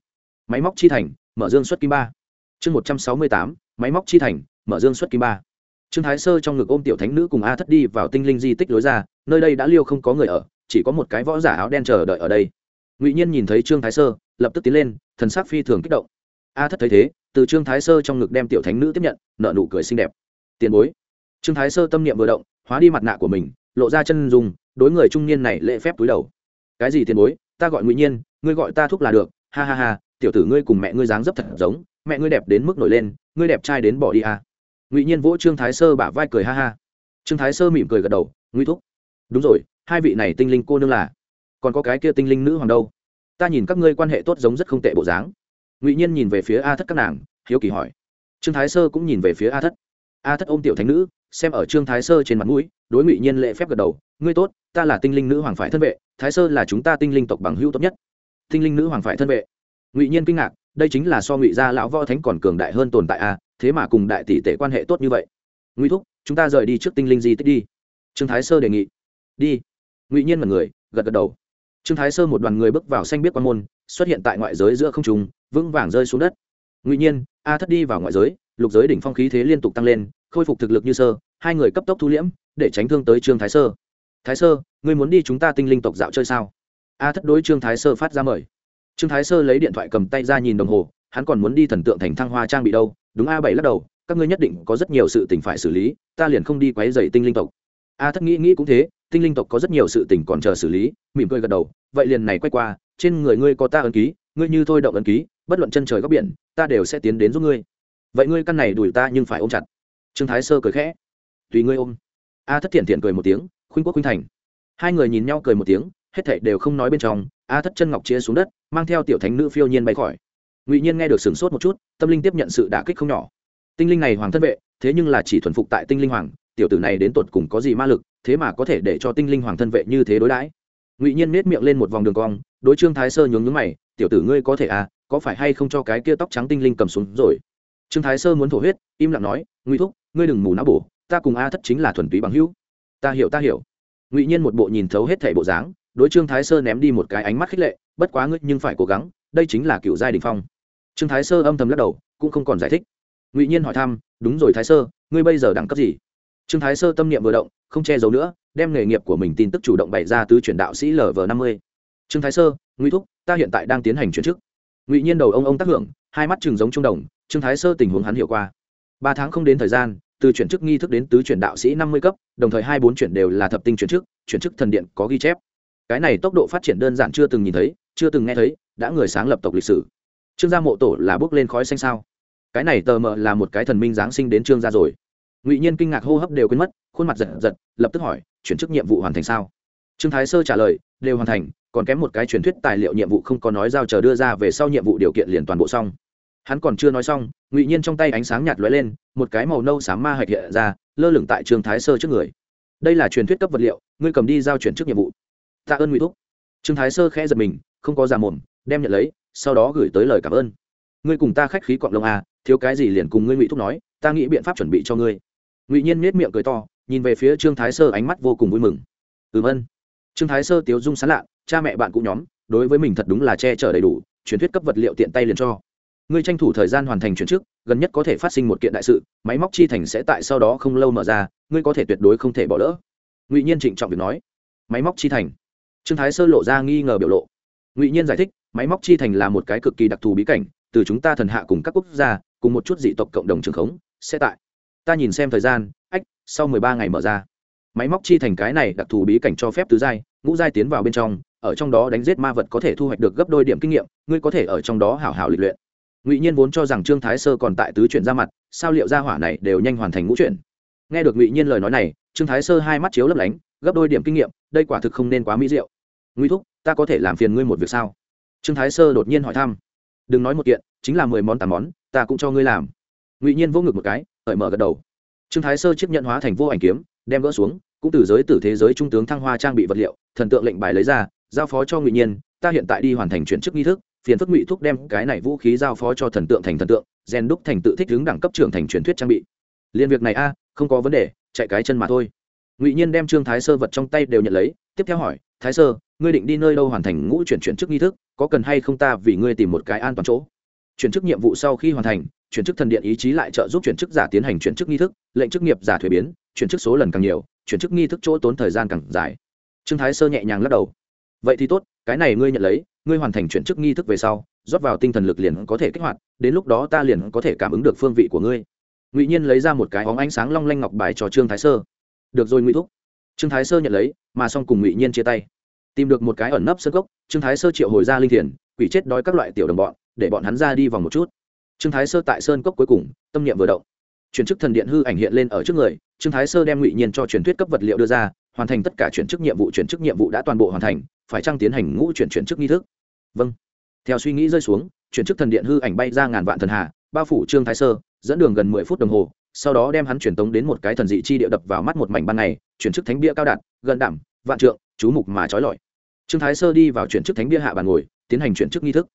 Speaker 1: Máy móc chi thành, mở dương xuất kim ba. Chương một trăm sáu mươi tám, máy móc chi thành, mở dương xuất kim ba. Trương thái sơ trong ngực ôm tiểu thánh nữ cùng a thất đi vào tinh linh di tích lối ra, nơi đây đã liêu không có người ở, chỉ có một cái võ giả áo đen chờ đợi ở đây. Ngụy nhiên nhìn thấy trương thái sơ, lập tức tiến lên, thần sắc phi thường kích động. A thất thấy thế, từ trương thái sơ trong ngực đem tiểu thánh nữ tiếp nhận nợ nụ cười xinh đẹp. Tiền bối. Trương thái sơ tâm niệm vừa động, hóa đi mặt nạ của mình, lộ ra chân dùng đối người trung niên này lễ phép túi đầu. Cái gì tiền bối, ta gọi ngụy nhiên, ngươi gọi ta thúc là được, ha ha ha, tiểu tử ngươi cùng mẹ ngươi dáng dấp thật giống, mẹ ngươi đẹp đến mức nổi lên, ngươi đẹp trai đến bỏ đi à. ngụy nhiên vỗ trương thái sơ bả vai cười ha ha. Trương thái sơ mỉm cười gật đầu, ngụy thúc. Đúng rồi, hai vị này tinh linh cô nương là. Còn có cái kia tinh linh nữ hoàng đâu? Ta nhìn các ngươi quan hệ tốt giống rất không tệ bộ dáng. Ngụy nhiên nhìn về phía a thất các nàng, hiếu kỳ hỏi. Trương thái sơ cũng nhìn về phía a thất. A thất ôm tiểu thánh nữ, xem ở trương thái sơ trên mặt mũi, đối ngụy nhiên lễ phép gật đầu ngươi tốt, ta là tinh linh nữ hoàng phải thân vệ, thái sơ là chúng ta tinh linh tộc bằng hữu tốt nhất. Tinh linh nữ hoàng phải thân vệ. Ngụy nhiên kinh ngạc, đây chính là so ngụy gia lão võ thánh còn cường đại hơn tồn tại à? thế mà cùng đại tỷ tể quan hệ tốt như vậy. Ngụy thúc, chúng ta rời đi trước tinh linh di tích đi. Trương thái sơ đề nghị. Đi. Ngụy nhiên mật người gật gật đầu. Trương thái sơ một đoàn người bước vào xanh biết quan môn, xuất hiện tại ngoại giới giữa không trùng vững vàng rơi xuống đất. Ngụy nhiên, a thất đi vào ngoại giới, lục giới đỉnh phong khí thế liên tục tăng lên, khôi phục thực lực như sơ, hai người cấp tốc thu liễm, để tránh thương tới trương thái sơ thái sơ, ngươi muốn đi chúng ta tinh linh tộc dạo chơi sao? A, thất đối trương thái sơ phát ra mời. Trương thái sơ lấy điện thoại cầm tay ra nhìn đồng hồ, hắn còn muốn đi thần tượng thành thăng hoa trang bị đâu. Đúng a bảy lắc đầu, các ngươi nhất định có rất nhiều sự tình phải xử lý, ta liền không đi quấy dày tinh linh tộc. A, thất nghĩ nghĩ cũng thế, tinh linh tộc có rất nhiều sự tình còn chờ xử lý, mỉm cười gật đầu. Vậy liền này quay qua, trên người ngươi có ta ấn ký, ngươi như thôi động ấn ký, bất luận chân trời góc biển, ta đều sẽ tiến đến giúp ngươi. Vậy ngươi căn này đuổi ta nhưng phải ôm chặt. Trương thái sơ cười khẽ. Tùy ngươi ôm. A, thất thiện thiện cười một tiếng khuynh quốc khuynh thành. Hai người nhìn nhau cười một tiếng, hết thảy đều không nói bên trong, a thất chân ngọc chia xuống đất, mang theo tiểu thánh nữ phiêu nhiên bay khỏi. Ngụy nhiên nghe được sửng sốt một chút, tâm linh tiếp nhận sự đả kích không nhỏ. Tinh linh này hoàng thân vệ, thế nhưng là chỉ thuần phục tại tinh linh hoàng, tiểu tử này đến tột cùng có gì ma lực, thế mà có thể để cho tinh linh hoàng thân vệ như thế đối đãi. Ngụy nhiên nết miệng lên một vòng đường cong, đối trương thái sơ nhướng nhướng mày, tiểu tử ngươi có thể à có phải hay không cho cái kia tóc trắng tinh linh cầm xuống rồi? Trương thái sơ muốn thổ huyết, im lặng nói, ngụy thúc, ngươi đừng mù não bổ, ta cùng a thất chính là thuần túy bằng hữu ta hiểu ta hiểu. Ngụy nhiên một bộ nhìn thấu hết thảy bộ dáng, đối trương thái sơ ném đi một cái ánh mắt khích lệ, bất quá ngươi nhưng phải cố gắng, đây chính là cựu giai đình phong. Trương thái sơ âm thầm lắc đầu, cũng không còn giải thích. Ngụy nhiên hỏi thăm, đúng rồi thái sơ, ngươi bây giờ đẳng cấp gì? Trương thái sơ tâm niệm vừa động, không che giấu nữa, đem nghề nghiệp của mình tin tức chủ động bày ra tứ chuyển đạo sĩ lv năm mươi. Trương thái sơ, ngụy thúc, ta hiện tại đang tiến hành chuyển chức. Ngụy nhiên đầu ông ông tác hưởng, hai mắt chừng giống trung đồng, trương thái sơ tình huống hắn hiểu qua. Ba tháng không đến thời gian từ chuyển chức nghi thức đến tứ chuyển đạo sĩ năm mươi cấp, đồng thời hai bốn chuyển đều là thập tinh chuyển chức chuyển chức thần điện có ghi chép. Cái này tốc độ phát triển đơn giản chưa từng nhìn thấy, chưa từng nghe thấy, đã người sáng lập tộc lịch sử. Trương gia mộ tổ là bước lên khói xanh sao? Cái này tờ mờ là một cái thần minh giáng sinh đến trương gia rồi. Ngụy nhiên kinh ngạc hô hấp đều quên mất, khuôn mặt giật giật, lập tức hỏi, chuyển chức nhiệm vụ hoàn thành sao? Trương thái sơ trả lời, đều hoàn thành, còn kém một cái truyền thuyết tài liệu nhiệm vụ không có nói giao chờ đưa ra về sau nhiệm vụ điều kiện liền toàn bộ xong hắn còn chưa nói xong, ngụy nhiên trong tay ánh sáng nhạt lóe lên, một cái màu nâu sáng ma hạch hiện ra, lơ lửng tại trương thái sơ trước người. Đây là truyền thuyết cấp vật liệu, ngươi cầm đi giao chuyển trước nhiệm vụ. Tạ ơn ngụy thúc. Trương thái sơ khẽ giật mình, không có già mồm, đem nhận lấy, sau đó gửi tới lời cảm ơn. Ngươi cùng ta khách khí cọng lông à thiếu cái gì liền cùng ngươi ngụy thúc nói, ta nghĩ biện pháp chuẩn bị cho ngươi. Ngụy nhiên nết miệng cười to, nhìn về phía trương thái sơ ánh mắt vô cùng vui mừng. Ừm ân trương thái sơ tiếu dung sán lạ, cha mẹ bạn cũng nhóm, đối với mình thật đúng là che chở đầy đủ, truyền thuyết cấp vật liệu tiện tay liền cho ngươi tranh thủ thời gian hoàn thành chuyển chức gần nhất có thể phát sinh một kiện đại sự, máy móc chi thành sẽ tại sau đó không lâu mở ra, ngươi có thể tuyệt đối không thể bỏ lỡ. Ngụy nhiên trịnh trọng việc nói. Máy móc chi thành? Trương thái sơ lộ ra nghi ngờ biểu lộ. Ngụy nhiên giải thích, máy móc chi thành là một cái cực kỳ đặc thù bí cảnh, từ chúng ta thần hạ cùng các quốc gia, cùng một chút dị tộc cộng đồng trường khống, sẽ tại. Ta nhìn xem thời gian, ách, sau mười ba ngày mở ra. Máy móc chi thành cái này đặc thù bí cảnh cho phép tứ giai, ngũ giai tiến vào bên trong, ở trong đó đánh giết ma vật có thể thu hoạch được gấp đôi điểm kinh nghiệm, ngươi có thể ở trong đó hảo hảo lịch luyện ngụy nhiên vốn cho rằng trương thái sơ còn tại tứ chuyển ra mặt, sao liệu gia hỏa này đều nhanh hoàn thành ngũ chuyển? Nghe được ngụy nhiên lời nói này, trương thái sơ hai mắt chiếu lấp lánh, gấp đôi điểm kinh nghiệm, đây quả thực không nên quá mỹ diệu. Ngụy thúc, ta có thể làm phiền ngươi một việc sao? Trương thái sơ đột nhiên hỏi thăm. Đừng nói một kiện, chính là mười món tám món, ta cũng cho ngươi làm. Ngụy nhiên vô ngực một cái hởi mở gật đầu. Trương thái sơ chấp nhận hóa thành vô ảnh kiếm, đem gỡ xuống, cũng từ giới tử thế giới trung tướng thăng hoa trang bị vật liệu, thần tượng lệnh bài lấy ra, giao phó cho ngụy nhiên, ta hiện tại đi hoàn thành chuyển chức nghi thức phiền phức ngụy thúc đem cái này vũ khí giao phó cho thần tượng thành thần tượng, rèn đúc thành tự thích hướng đẳng cấp trưởng thành truyền thuyết trang bị. Liên việc này a, không có vấn đề, chạy cái chân mà thôi. Ngụy nhiên đem trương thái sơ vật trong tay đều nhận lấy, tiếp theo hỏi, thái sơ, ngươi định đi nơi đâu hoàn thành ngũ chuyển chuyển chức nghi thức, có cần hay không ta vì ngươi tìm một cái an toàn chỗ? Chuyển chức nhiệm vụ sau khi hoàn thành, chuyển chức thần điện ý chí lại trợ giúp chuyển chức giả tiến hành chuyển chức nghi thức, lệnh chức nghiệp giả thuế biến, chuyển chức số lần càng nhiều, chuyển chức nghi thức chỗ tốn thời gian càng dài. Trương thái sơ nhẹ nhàng lắc đầu. Vậy thì tốt, cái này ngươi nhận lấy ngươi hoàn thành chuyển chức nghi thức về sau, rót vào tinh thần lực liền có thể kích hoạt, đến lúc đó ta liền có thể cảm ứng được phương vị của ngươi. Ngụy nhiên lấy ra một cái óng ánh sáng long lanh ngọc bài cho trương thái sơ. Được rồi, ngụy thúc. Trương thái sơ nhận lấy, mà xong cùng ngụy nhiên chia tay. Tìm được một cái ẩn nấp sơ gốc, trương thái sơ triệu hồi ra linh thiền, quỷ chết đói các loại tiểu đồng bọn, để bọn hắn ra đi vòng một chút. Trương thái sơ tại sơn cốc cuối cùng, tâm niệm vừa động. Chuyển chức thần điện hư ảnh hiện lên ở trước người, trương thái sơ đem ngụy nhiên cho truyền thuyết cấp vật liệu đưa ra, hoàn thành tất cả chuyển chức nhiệm vụ, chuyển chức nhiệm vụ đã toàn bộ hoàn thành, phải trăng tiến hành ngũ chuyển chuyển chức nghi thức? Vâng. Theo suy nghĩ rơi xuống, chuyển chức thần điện hư ảnh bay ra ngàn vạn thần hà, bao phủ trương thái sơ, dẫn đường gần mười phút đồng hồ, sau đó đem hắn chuyển tống đến một cái thần dị chi địa đập vào mắt một mảnh ban ngày, chuyển chức thánh bia cao đạt, gần đảm, vạn trượng, chú mục mà trói lọi. Trương thái sơ đi vào chuyển chức thánh bia hạ bàn ngồi, tiến hành chuyển chức nghi thức.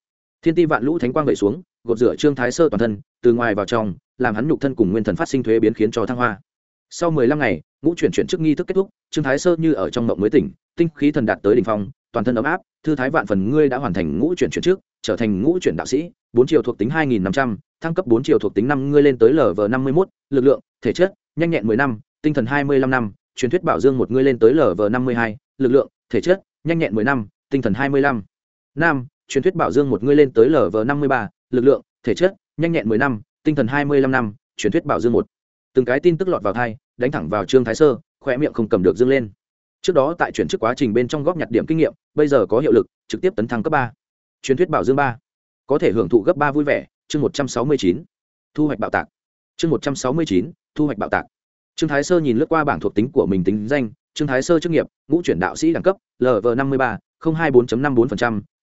Speaker 1: Thiên ti vạn lũ thánh quang gậy xuống, gột rửa trương thái sơ toàn thân, từ ngoài vào trong, làm hắn nhục thân cùng nguyên thần phát sinh thuế biến khiến cho thăng hoa. Sau mười lăm ngày, ngũ chuyển chuyển chức nghi thức kết thúc, trương thái sơ như ở trong mộng mới tỉnh, tinh khí thần đạt tới đ ỉ n h phong toàn thân ấm áp, thư thái vạn phần ngươi đã hoàn thành ngũ chuyển chuyển trước, trở thành ngũ chuyển đạo sĩ, bốn triệu thuộc tính hai nghìn năm trăm, thăng cấp bốn triệu thuộc tính năm, ngươi lên tới lv năm mươi mốt, lực lượng, thể chất, nhanh nhẹn mười năm, tinh thần hai mươi lăm năm, truyền thuyết bảo dương một ngươi lên tới lv năm mươi hai, lực lượng, thể chất, nhanh nhẹn mười năm, tinh thần hai mươi lăm năm, truyền thuyết bảo dương một ngươi lên tới lv năm mươi ba, lực lượng, thể chất, nhanh nhẹn mười năm, tinh thần hai mươi lăm năm, truyền thuyết bảo dương một. Từng cái tin tức lọt vào thai đánh thẳng vào trương thái sơ khoe miệng không cầm được dâng lên trước đó tại chuyển chức quá trình bên trong góp nhặt điểm kinh nghiệm, bây giờ có hiệu lực, trực tiếp tấn thăng cấp ba. Truyền thuyết bảo dương ba. Có thể hưởng thụ gấp ba vui vẻ, chương một trăm sáu mươi chín. Thu hoạch bạo tạc. Chương một trăm sáu mươi chín, thu hoạch bạo tạc. Trương thái sơ nhìn lướt qua bảng thuộc tính của mình tính danh, trương thái sơ chức nghiệp, ngũ chuyển đạo sĩ đẳng cấp lv năm mươi ba hai bốn năm bốn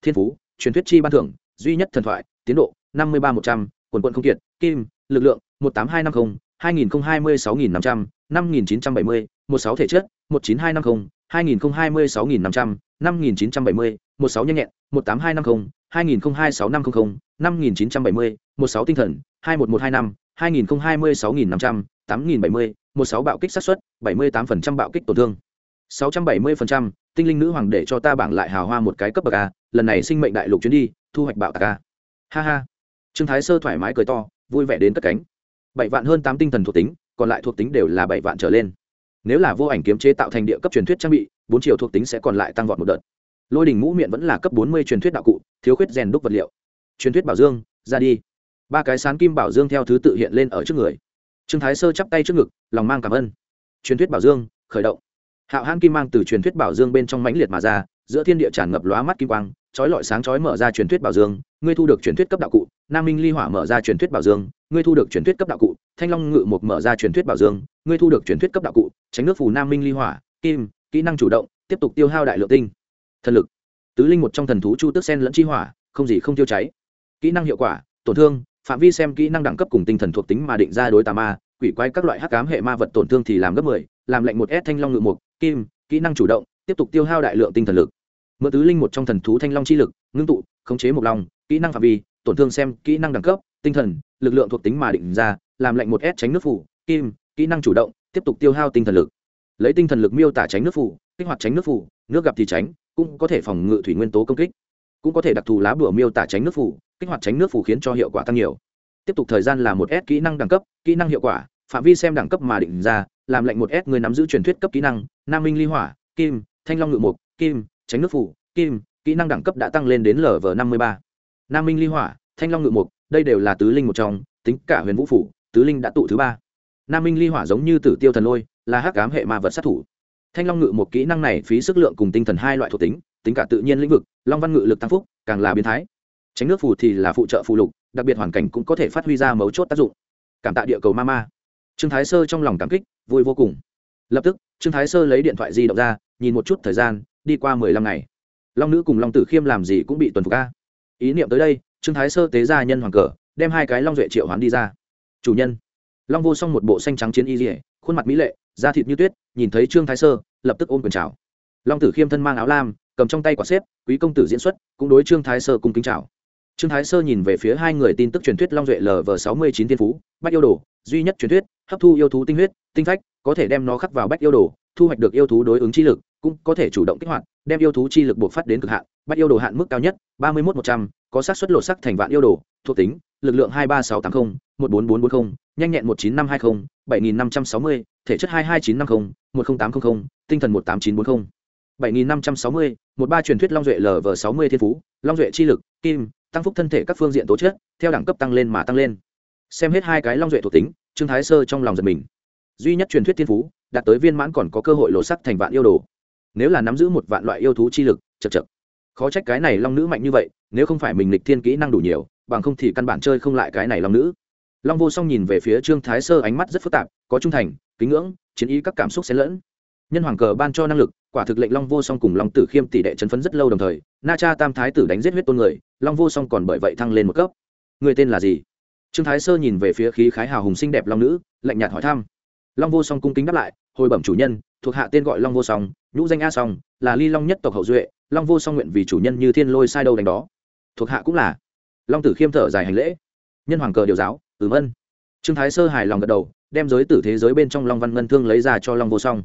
Speaker 1: thiên phú, truyền thuyết chi ban thưởng, duy nhất thần thoại, tiến độ, năm mươi ba một trăm, quần quận không kiệt, kim, lực lượng, một tám hai năm mươi hai nghìn hai mươi sáu nghìn năm trăm, năm nghìn chín trăm bảy mươi một sáu thể chất, một chín hai năm không, hai nghìn hai mươi sáu nghìn năm trăm, năm nghìn chín trăm bảy mươi, một sáu nhanh nhẹn, một tám hai năm không, hai nghìn hai sáu năm không không, năm nghìn chín trăm bảy mươi, một sáu tinh thần, hai một một hai năm, hai nghìn hai mươi sáu nghìn năm trăm, tám nghìn bảy mươi, một sáu bạo kích sát xuất bảy mươi tám phần trăm bạo kích tổn thương. sáu trăm bảy mươi phần trăm, tinh linh nữ hoàng để cho ta bảng lại hào hoa một cái cấp bậc a, lần này sinh mệnh đại lục chuyến đi, thu hoạch bạo tạc a. Ha ha. Trương thái sơ thoải mái cười to, vui vẻ đến cất cánh. Bảy vạn hơn tám tinh thần thuộc tính, còn lại thuộc tính đều là bảy vạn trở lên nếu là vô ảnh kiếm chế tạo thành địa cấp truyền thuyết trang bị, bốn chiều thuộc tính sẽ còn lại tăng vọt một đợt. Lôi đình mũ miệng vẫn là cấp bốn mươi truyền thuyết đạo cụ, thiếu khuyết rèn đúc vật liệu. Truyền thuyết bảo dương, ra đi. Ba cái sán kim bảo dương theo thứ tự hiện lên ở trước người. Trương thái sơ chắp tay trước ngực, lòng mang cảm ơn. Truyền thuyết bảo dương, khởi động. Hạo hãn kim mang từ truyền thuyết bảo dương bên trong mãnh liệt mà ra giữa thiên địa tràn ngập lóa mắt kim quang, chói lọi sáng chói mở ra truyền thuyết bảo dương, ngươi thu được truyền thuyết cấp đạo cụ, nam minh ly hỏa mở ra truyền thuyết bảo dương, ngươi thu được truyền thuyết cấp đạo cụ, thanh long ngự một mở ra truyền thuyết bảo dương, ngươi thu được truyền thuyết cấp đạo cụ, tránh nước phù nam minh ly hỏa, kim, kỹ năng chủ động, tiếp tục tiêu hao đại lượng tinh thần lực. Tứ linh một trong thần thú chu tước sen lẫn chi hỏa, không gì không tiêu cháy. Kỹ năng hiệu quả, tổn thương, phạm vi xem kỹ năng đẳng cấp cùng tinh thần thuộc tính mà định ra đối tà ma, quỷ quái các loại hắc cám hệ ma vật tổn thương thì làm gấp mười, làm lệnh một s thanh long ngự một kim, kỹ năng chủ động, tiếp tục tiêu hao đại lượng tinh thần lực mượn tứ linh một trong thần thú thanh long chi lực, ngưng tụ, khống chế một long kỹ năng phạm vi, tổn thương xem kỹ năng đẳng cấp, tinh thần, lực lượng thuộc tính mà định ra, làm lệnh một s tránh nước phủ, kim, kỹ năng chủ động, tiếp tục tiêu hao tinh thần lực. Lấy tinh thần lực miêu tả tránh nước phủ, kích hoạt tránh nước phủ, nước gặp thì tránh, cũng có thể phòng ngự thủy nguyên tố công kích. Cũng có thể đặc thù lá bửa miêu tả tránh nước phủ, kích hoạt tránh nước phủ khiến cho hiệu quả tăng nhiều. Tiếp tục thời gian là một s kỹ năng đẳng cấp, kỹ năng hiệu quả, phạm vi xem đẳng cấp mà định ra, làm lệnh một s người nắm giữ truyền thuyết cấp kỹ năng, nam minh ly hỏa, kim, thanh long ngự mục, kim tránh nước phủ, kim, kỹ năng đẳng cấp đã tăng lên đến lv năm mươi ba. Nam minh ly hỏa, thanh long ngự mục, đây đều là tứ linh một trong, tính cả huyền vũ phủ, tứ linh đã tụ thứ ba. Nam minh ly hỏa giống như tử tiêu thần lôi, là hắc ám hệ ma vật sát thủ. Thanh long ngự một kỹ năng này phí sức lượng cùng tinh thần hai loại thuộc tính tính cả tự nhiên lĩnh vực, long văn ngự lực tăng phúc, càng là biến thái. Tránh nước phù thì là phụ trợ phù lục, đặc biệt hoàn cảnh cũng có thể phát huy ra mấu chốt tác dụng. Cảm tạ địa cầu ma ma. Trương thái sơ trong lòng cảm kích, vui vô cùng. Lập tức, trương thái sơ lấy điện thoại di động ra, nhìn một chút thời gian đi qua mười lăm ngày. Long nữ cùng long tử khiêm làm gì cũng bị tuần phục ca ý niệm tới đây, trương thái sơ tế ra nhân hoàng cờ, đem hai cái long duệ triệu hoán đi ra. Chủ nhân. Long vô xong một bộ xanh trắng chiến y dỉa khuôn mặt mỹ lệ, da thịt như tuyết, nhìn thấy trương thái sơ, lập tức ôm quyền chào. Long tử khiêm thân mang áo lam, cầm trong tay quả xếp, quý công tử diễn xuất, cũng đối trương thái sơ cung kính chào. Trương thái sơ nhìn về phía hai người tin tức truyền thuyết long duệ lv sáu mươi chín tiên phú, bách yêu đồ, duy nhất truyền thuyết, hấp thu yêu thú tinh huyết, tinh phách, có thể đem nó khắc vào bách yêu đồ, thu hoạch được yêu thú đối ứng chi lực cũng có thể chủ động kích hoạt, đem yêu thú chi lực buộc phát đến cực hạn, bắt yêu đồ hạn mức cao nhất, ba mươi một một trăm, có xác suất lộ sắc thành vạn yêu đồ, thuộc tính, lực lượng hai ba sáu tám mươi một bốn bốn bốn mươi nhanh nhẹn một chín năm hai mươi bảy nghìn năm trăm sáu mươi, thể chất hai hai chín năm mươi một nghìn tám trăm linh tinh thần một tám chín bốn mươi bảy nghìn năm trăm sáu mươi, một ba truyền thuyết long duệ lv sáu mươi thiên phú, long duệ chi lực, kim, tăng phúc thân thể các phương diện tố chất, theo đẳng cấp tăng lên mà tăng lên. Xem hết hai cái long duệ thuộc tính, trương thái sơ trong lòng giật mình. Duy nhất truyền thuyết thiên phú, đạt tới viên mãn còn có cơ hội lộ sắc thành vạn yêu đồ nếu là nắm giữ một vạn loại yêu thú chi lực, chật chật. Khó trách cái này long nữ mạnh như vậy, nếu không phải mình lịch thiên kỹ năng đủ nhiều, bằng không thì căn bản chơi không lại cái này long nữ. Long vô song nhìn về phía trương thái sơ, ánh mắt rất phức tạp, có trung thành, kính ngưỡng, chiến ý các cảm xúc xen lẫn. Nhân hoàng cờ ban cho năng lực, quả thực lệnh long vô song cùng long tử khiêm tỷ đệ chấn phấn rất lâu đồng thời, na cha tam thái tử đánh giết huyết tôn người, long vô song còn bởi vậy thăng lên một cấp. Người tên là gì? Trương thái sơ nhìn về phía khí khái hào hùng xinh đẹp long nữ, lạnh nhạt hỏi thăm. Long vô song cung kính đáp lại, hồi bẩm chủ nhân, thuộc hạ tên gọi long vô song nhũ danh a song, là ly long nhất tộc hậu duệ, long vô song nguyện vì chủ nhân như thiên lôi sai đâu đánh đó. Thuộc hạ cũng là. Long tử khiêm thở dài hành lễ. Nhân hoàng cờ điều giáo tử vân trương thái sơ hài lòng gật đầu, đem giới tử thế giới bên trong long văn ngân thương lấy ra cho long vô song.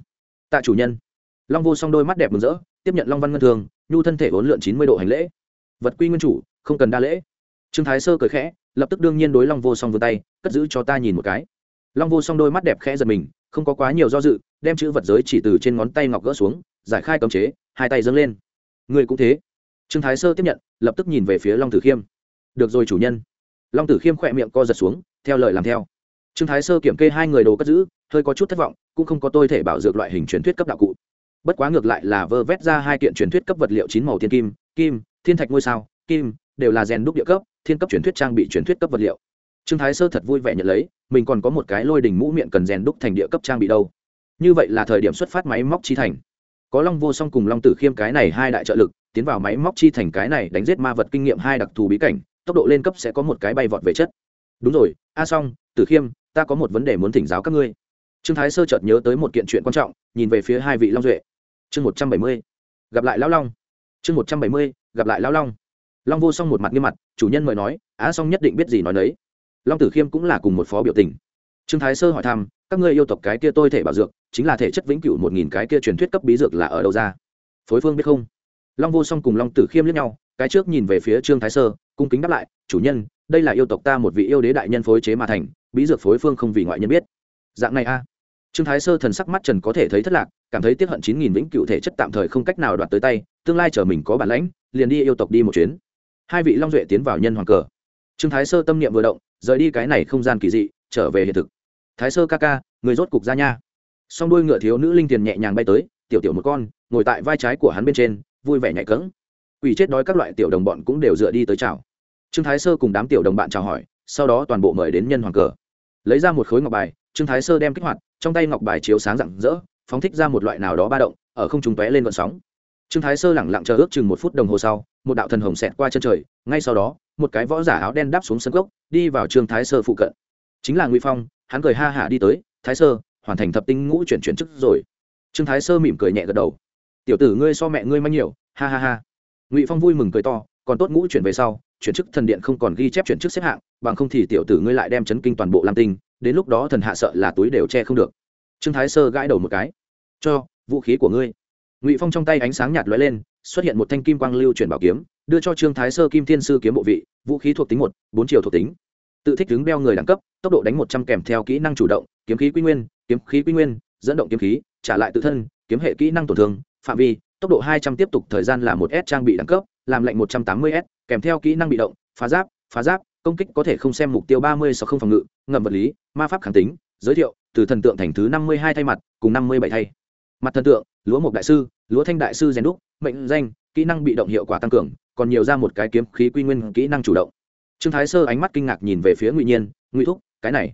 Speaker 1: Tạ chủ nhân. Long vô song đôi mắt đẹp mừng rỡ, tiếp nhận long văn ngân thương, nhu thân thể uốn lượn chín mươi độ hành lễ. Vật quy nguyên chủ, không cần đa lễ. Trương thái sơ cười khẽ, lập tức đương nhiên đối long vô song vươn tay, cất giữ cho ta nhìn một cái. Long vô song đôi mắt đẹp khẽ giật mình không có quá nhiều do dự, đem chữ vật giới chỉ từ trên ngón tay ngọc gỡ xuống, giải khai cấm chế, hai tay dâng lên. Người cũng thế. Trương thái sơ tiếp nhận, lập tức nhìn về phía long tử khiêm. Được rồi chủ nhân. Long tử khiêm khỏe miệng co giật xuống, theo lời làm theo. Trương thái sơ kiểm kê hai người đồ cất giữ, hơi có chút thất vọng, cũng không có tôi thể bảo dược loại hình truyền thuyết cấp đạo cụ. Bất quá ngược lại là vơ vét ra hai kiện truyền thuyết cấp vật liệu chín màu thiên kim kim, thiên thạch ngôi sao, kim, đều là rèn đúc địa cấp, thiên cấp truyền thuyết trang bị truyền thuyết cấp vật liệu trương thái sơ thật vui vẻ nhận lấy, mình còn có một cái lôi đỉnh mũ miệng cần rèn đúc thành địa cấp trang bị đâu. Như vậy là thời điểm xuất phát máy móc chi thành. Có long vô song cùng long tử khiêm cái này hai đại trợ lực, tiến vào máy móc chi thành cái này đánh giết ma vật kinh nghiệm hai đặc thù bí cảnh, tốc độ lên cấp sẽ có một cái bay vọt về chất. Đúng rồi, a song, tử khiêm, ta có một vấn đề muốn thỉnh giáo các ngươi. Trương thái sơ chợt nhớ tới một kiện chuyện quan trọng, nhìn về phía hai vị long duệ. Chương một trăm bảy mươi, gặp lại lão long. Chương một trăm bảy mươi, gặp lại lão long. Long vô song một mặt nghiêm mặt, chủ nhân mời nói á song nhất định biết gì nói đấy long tử khiêm cũng là cùng một phó biểu tình. Trương thái sơ hỏi thăm, các ngươi yêu tộc cái kia tôi thể bảo dược, chính là thể chất vĩnh cửu một nghìn cái kia truyền thuyết cấp bí dược là ở đâu ra? Phối phương biết không? Long vô song cùng long tử khiêm lẫn nhau, cái trước nhìn về phía trương thái sơ, cung kính đáp lại, chủ nhân, đây là yêu tộc ta một vị yêu đế đại nhân phối chế mà thành, bí dược phối phương không vì ngoại nhân biết. Dạng này a. Trương thái sơ thần sắc mắt trần có thể thấy thất lạc, cảm thấy tiếp hận chín nghìn vĩnh cựu thể chất tạm thời không cách nào đoạt tới tay, tương lai chờ mình có bản lãnh, liền đi yêu tộc đi một chuyến. Hai vị long duệ tiến vào nhân hoàng cờ. Trương thái sơ tâm niệm vừa động rời đi cái này không gian kỳ dị, trở về hiện thực. Thái sơ ca ca, người rốt cục ra nha. Song đuôi ngựa thiếu nữ linh tiền nhẹ nhàng bay tới, tiểu tiểu một con, ngồi tại vai trái của hắn bên trên, vui vẻ nhạy cỡng quỷ chết đói các loại tiểu đồng bọn cũng đều dựa đi tới chào. Trương thái sơ cùng đám tiểu đồng bạn chào hỏi, sau đó toàn bộ mời đến nhân hoàng cờ. Lấy ra một khối ngọc bài, trương thái sơ đem kích hoạt, trong tay ngọc bài chiếu sáng rạng rỡ, phóng thích ra một loại nào đó ba động, ở không trung tóe lên vận sóng. Trương thái sơ lẳng lặng chờ ước chừng một phút đồng hồ sau, một đạo thần hồng xẹt qua chân trời, ngay sau đó một cái võ giả áo đen đáp xuống sân gốc, đi vào trương thái sơ phụ cận. Chính là ngụy phong, hắn cười ha hả đi tới, thái sơ, hoàn thành thập tinh ngũ chuyển chuyển chức rồi. Trương thái sơ mỉm cười nhẹ gật đầu. Tiểu tử ngươi so mẹ ngươi manh nhiều, ha ha ha. Ngụy phong vui mừng cười to, còn tốt ngũ chuyển về sau, chuyển chức thần điện không còn ghi chép chuyển chức xếp hạng, bằng không thì tiểu tử ngươi lại đem chấn kinh toàn bộ lam tinh, đến lúc đó thần hạ sợ là túi đều che không được. Trương thái sơ gãi đầu một cái. Cho, vũ khí của ngươi. Ngụy phong trong tay ánh sáng nhạt lóe lên, xuất hiện một thanh kim quang lưu chuyển bảo kiếm đưa cho trương thái sơ kim thiên sư kiếm bộ vị, vũ khí thuộc tính một, bốn chiều thuộc tính. Tự thích đứng beo người đẳng cấp, tốc độ đánh một trăm kèm theo kỹ năng chủ động, kiếm khí quy nguyên, kiếm khí quy nguyên, dẫn động kiếm khí, trả lại tự thân, kiếm hệ kỹ năng tổn thương, phạm vi, tốc độ hai trăm tiếp tục, thời gian là một s trang bị đẳng cấp, làm lệnh một trăm tám mươi s, kèm theo kỹ năng bị động, phá giáp phá giáp, công kích có thể không xem mục tiêu ba mươi sáu không phòng ngự ngầm vật lý, ma pháp kháng tính, giới thiệu, từ thần tượng thành thứ năm mươi hai thay mặt, cùng năm mươi bảy thay. Mặt thần tượng, lúa mộc đại sư, lúa thanh đại sư rèn đúc, mệnh danh kỹ năng bị động hiệu quả tăng cường, còn nhiều ra một cái kiếm khí quy nguyên kỹ năng chủ động. Trương thái sơ ánh mắt kinh ngạc nhìn về phía ngụy nhiên, ngụy thúc, cái này.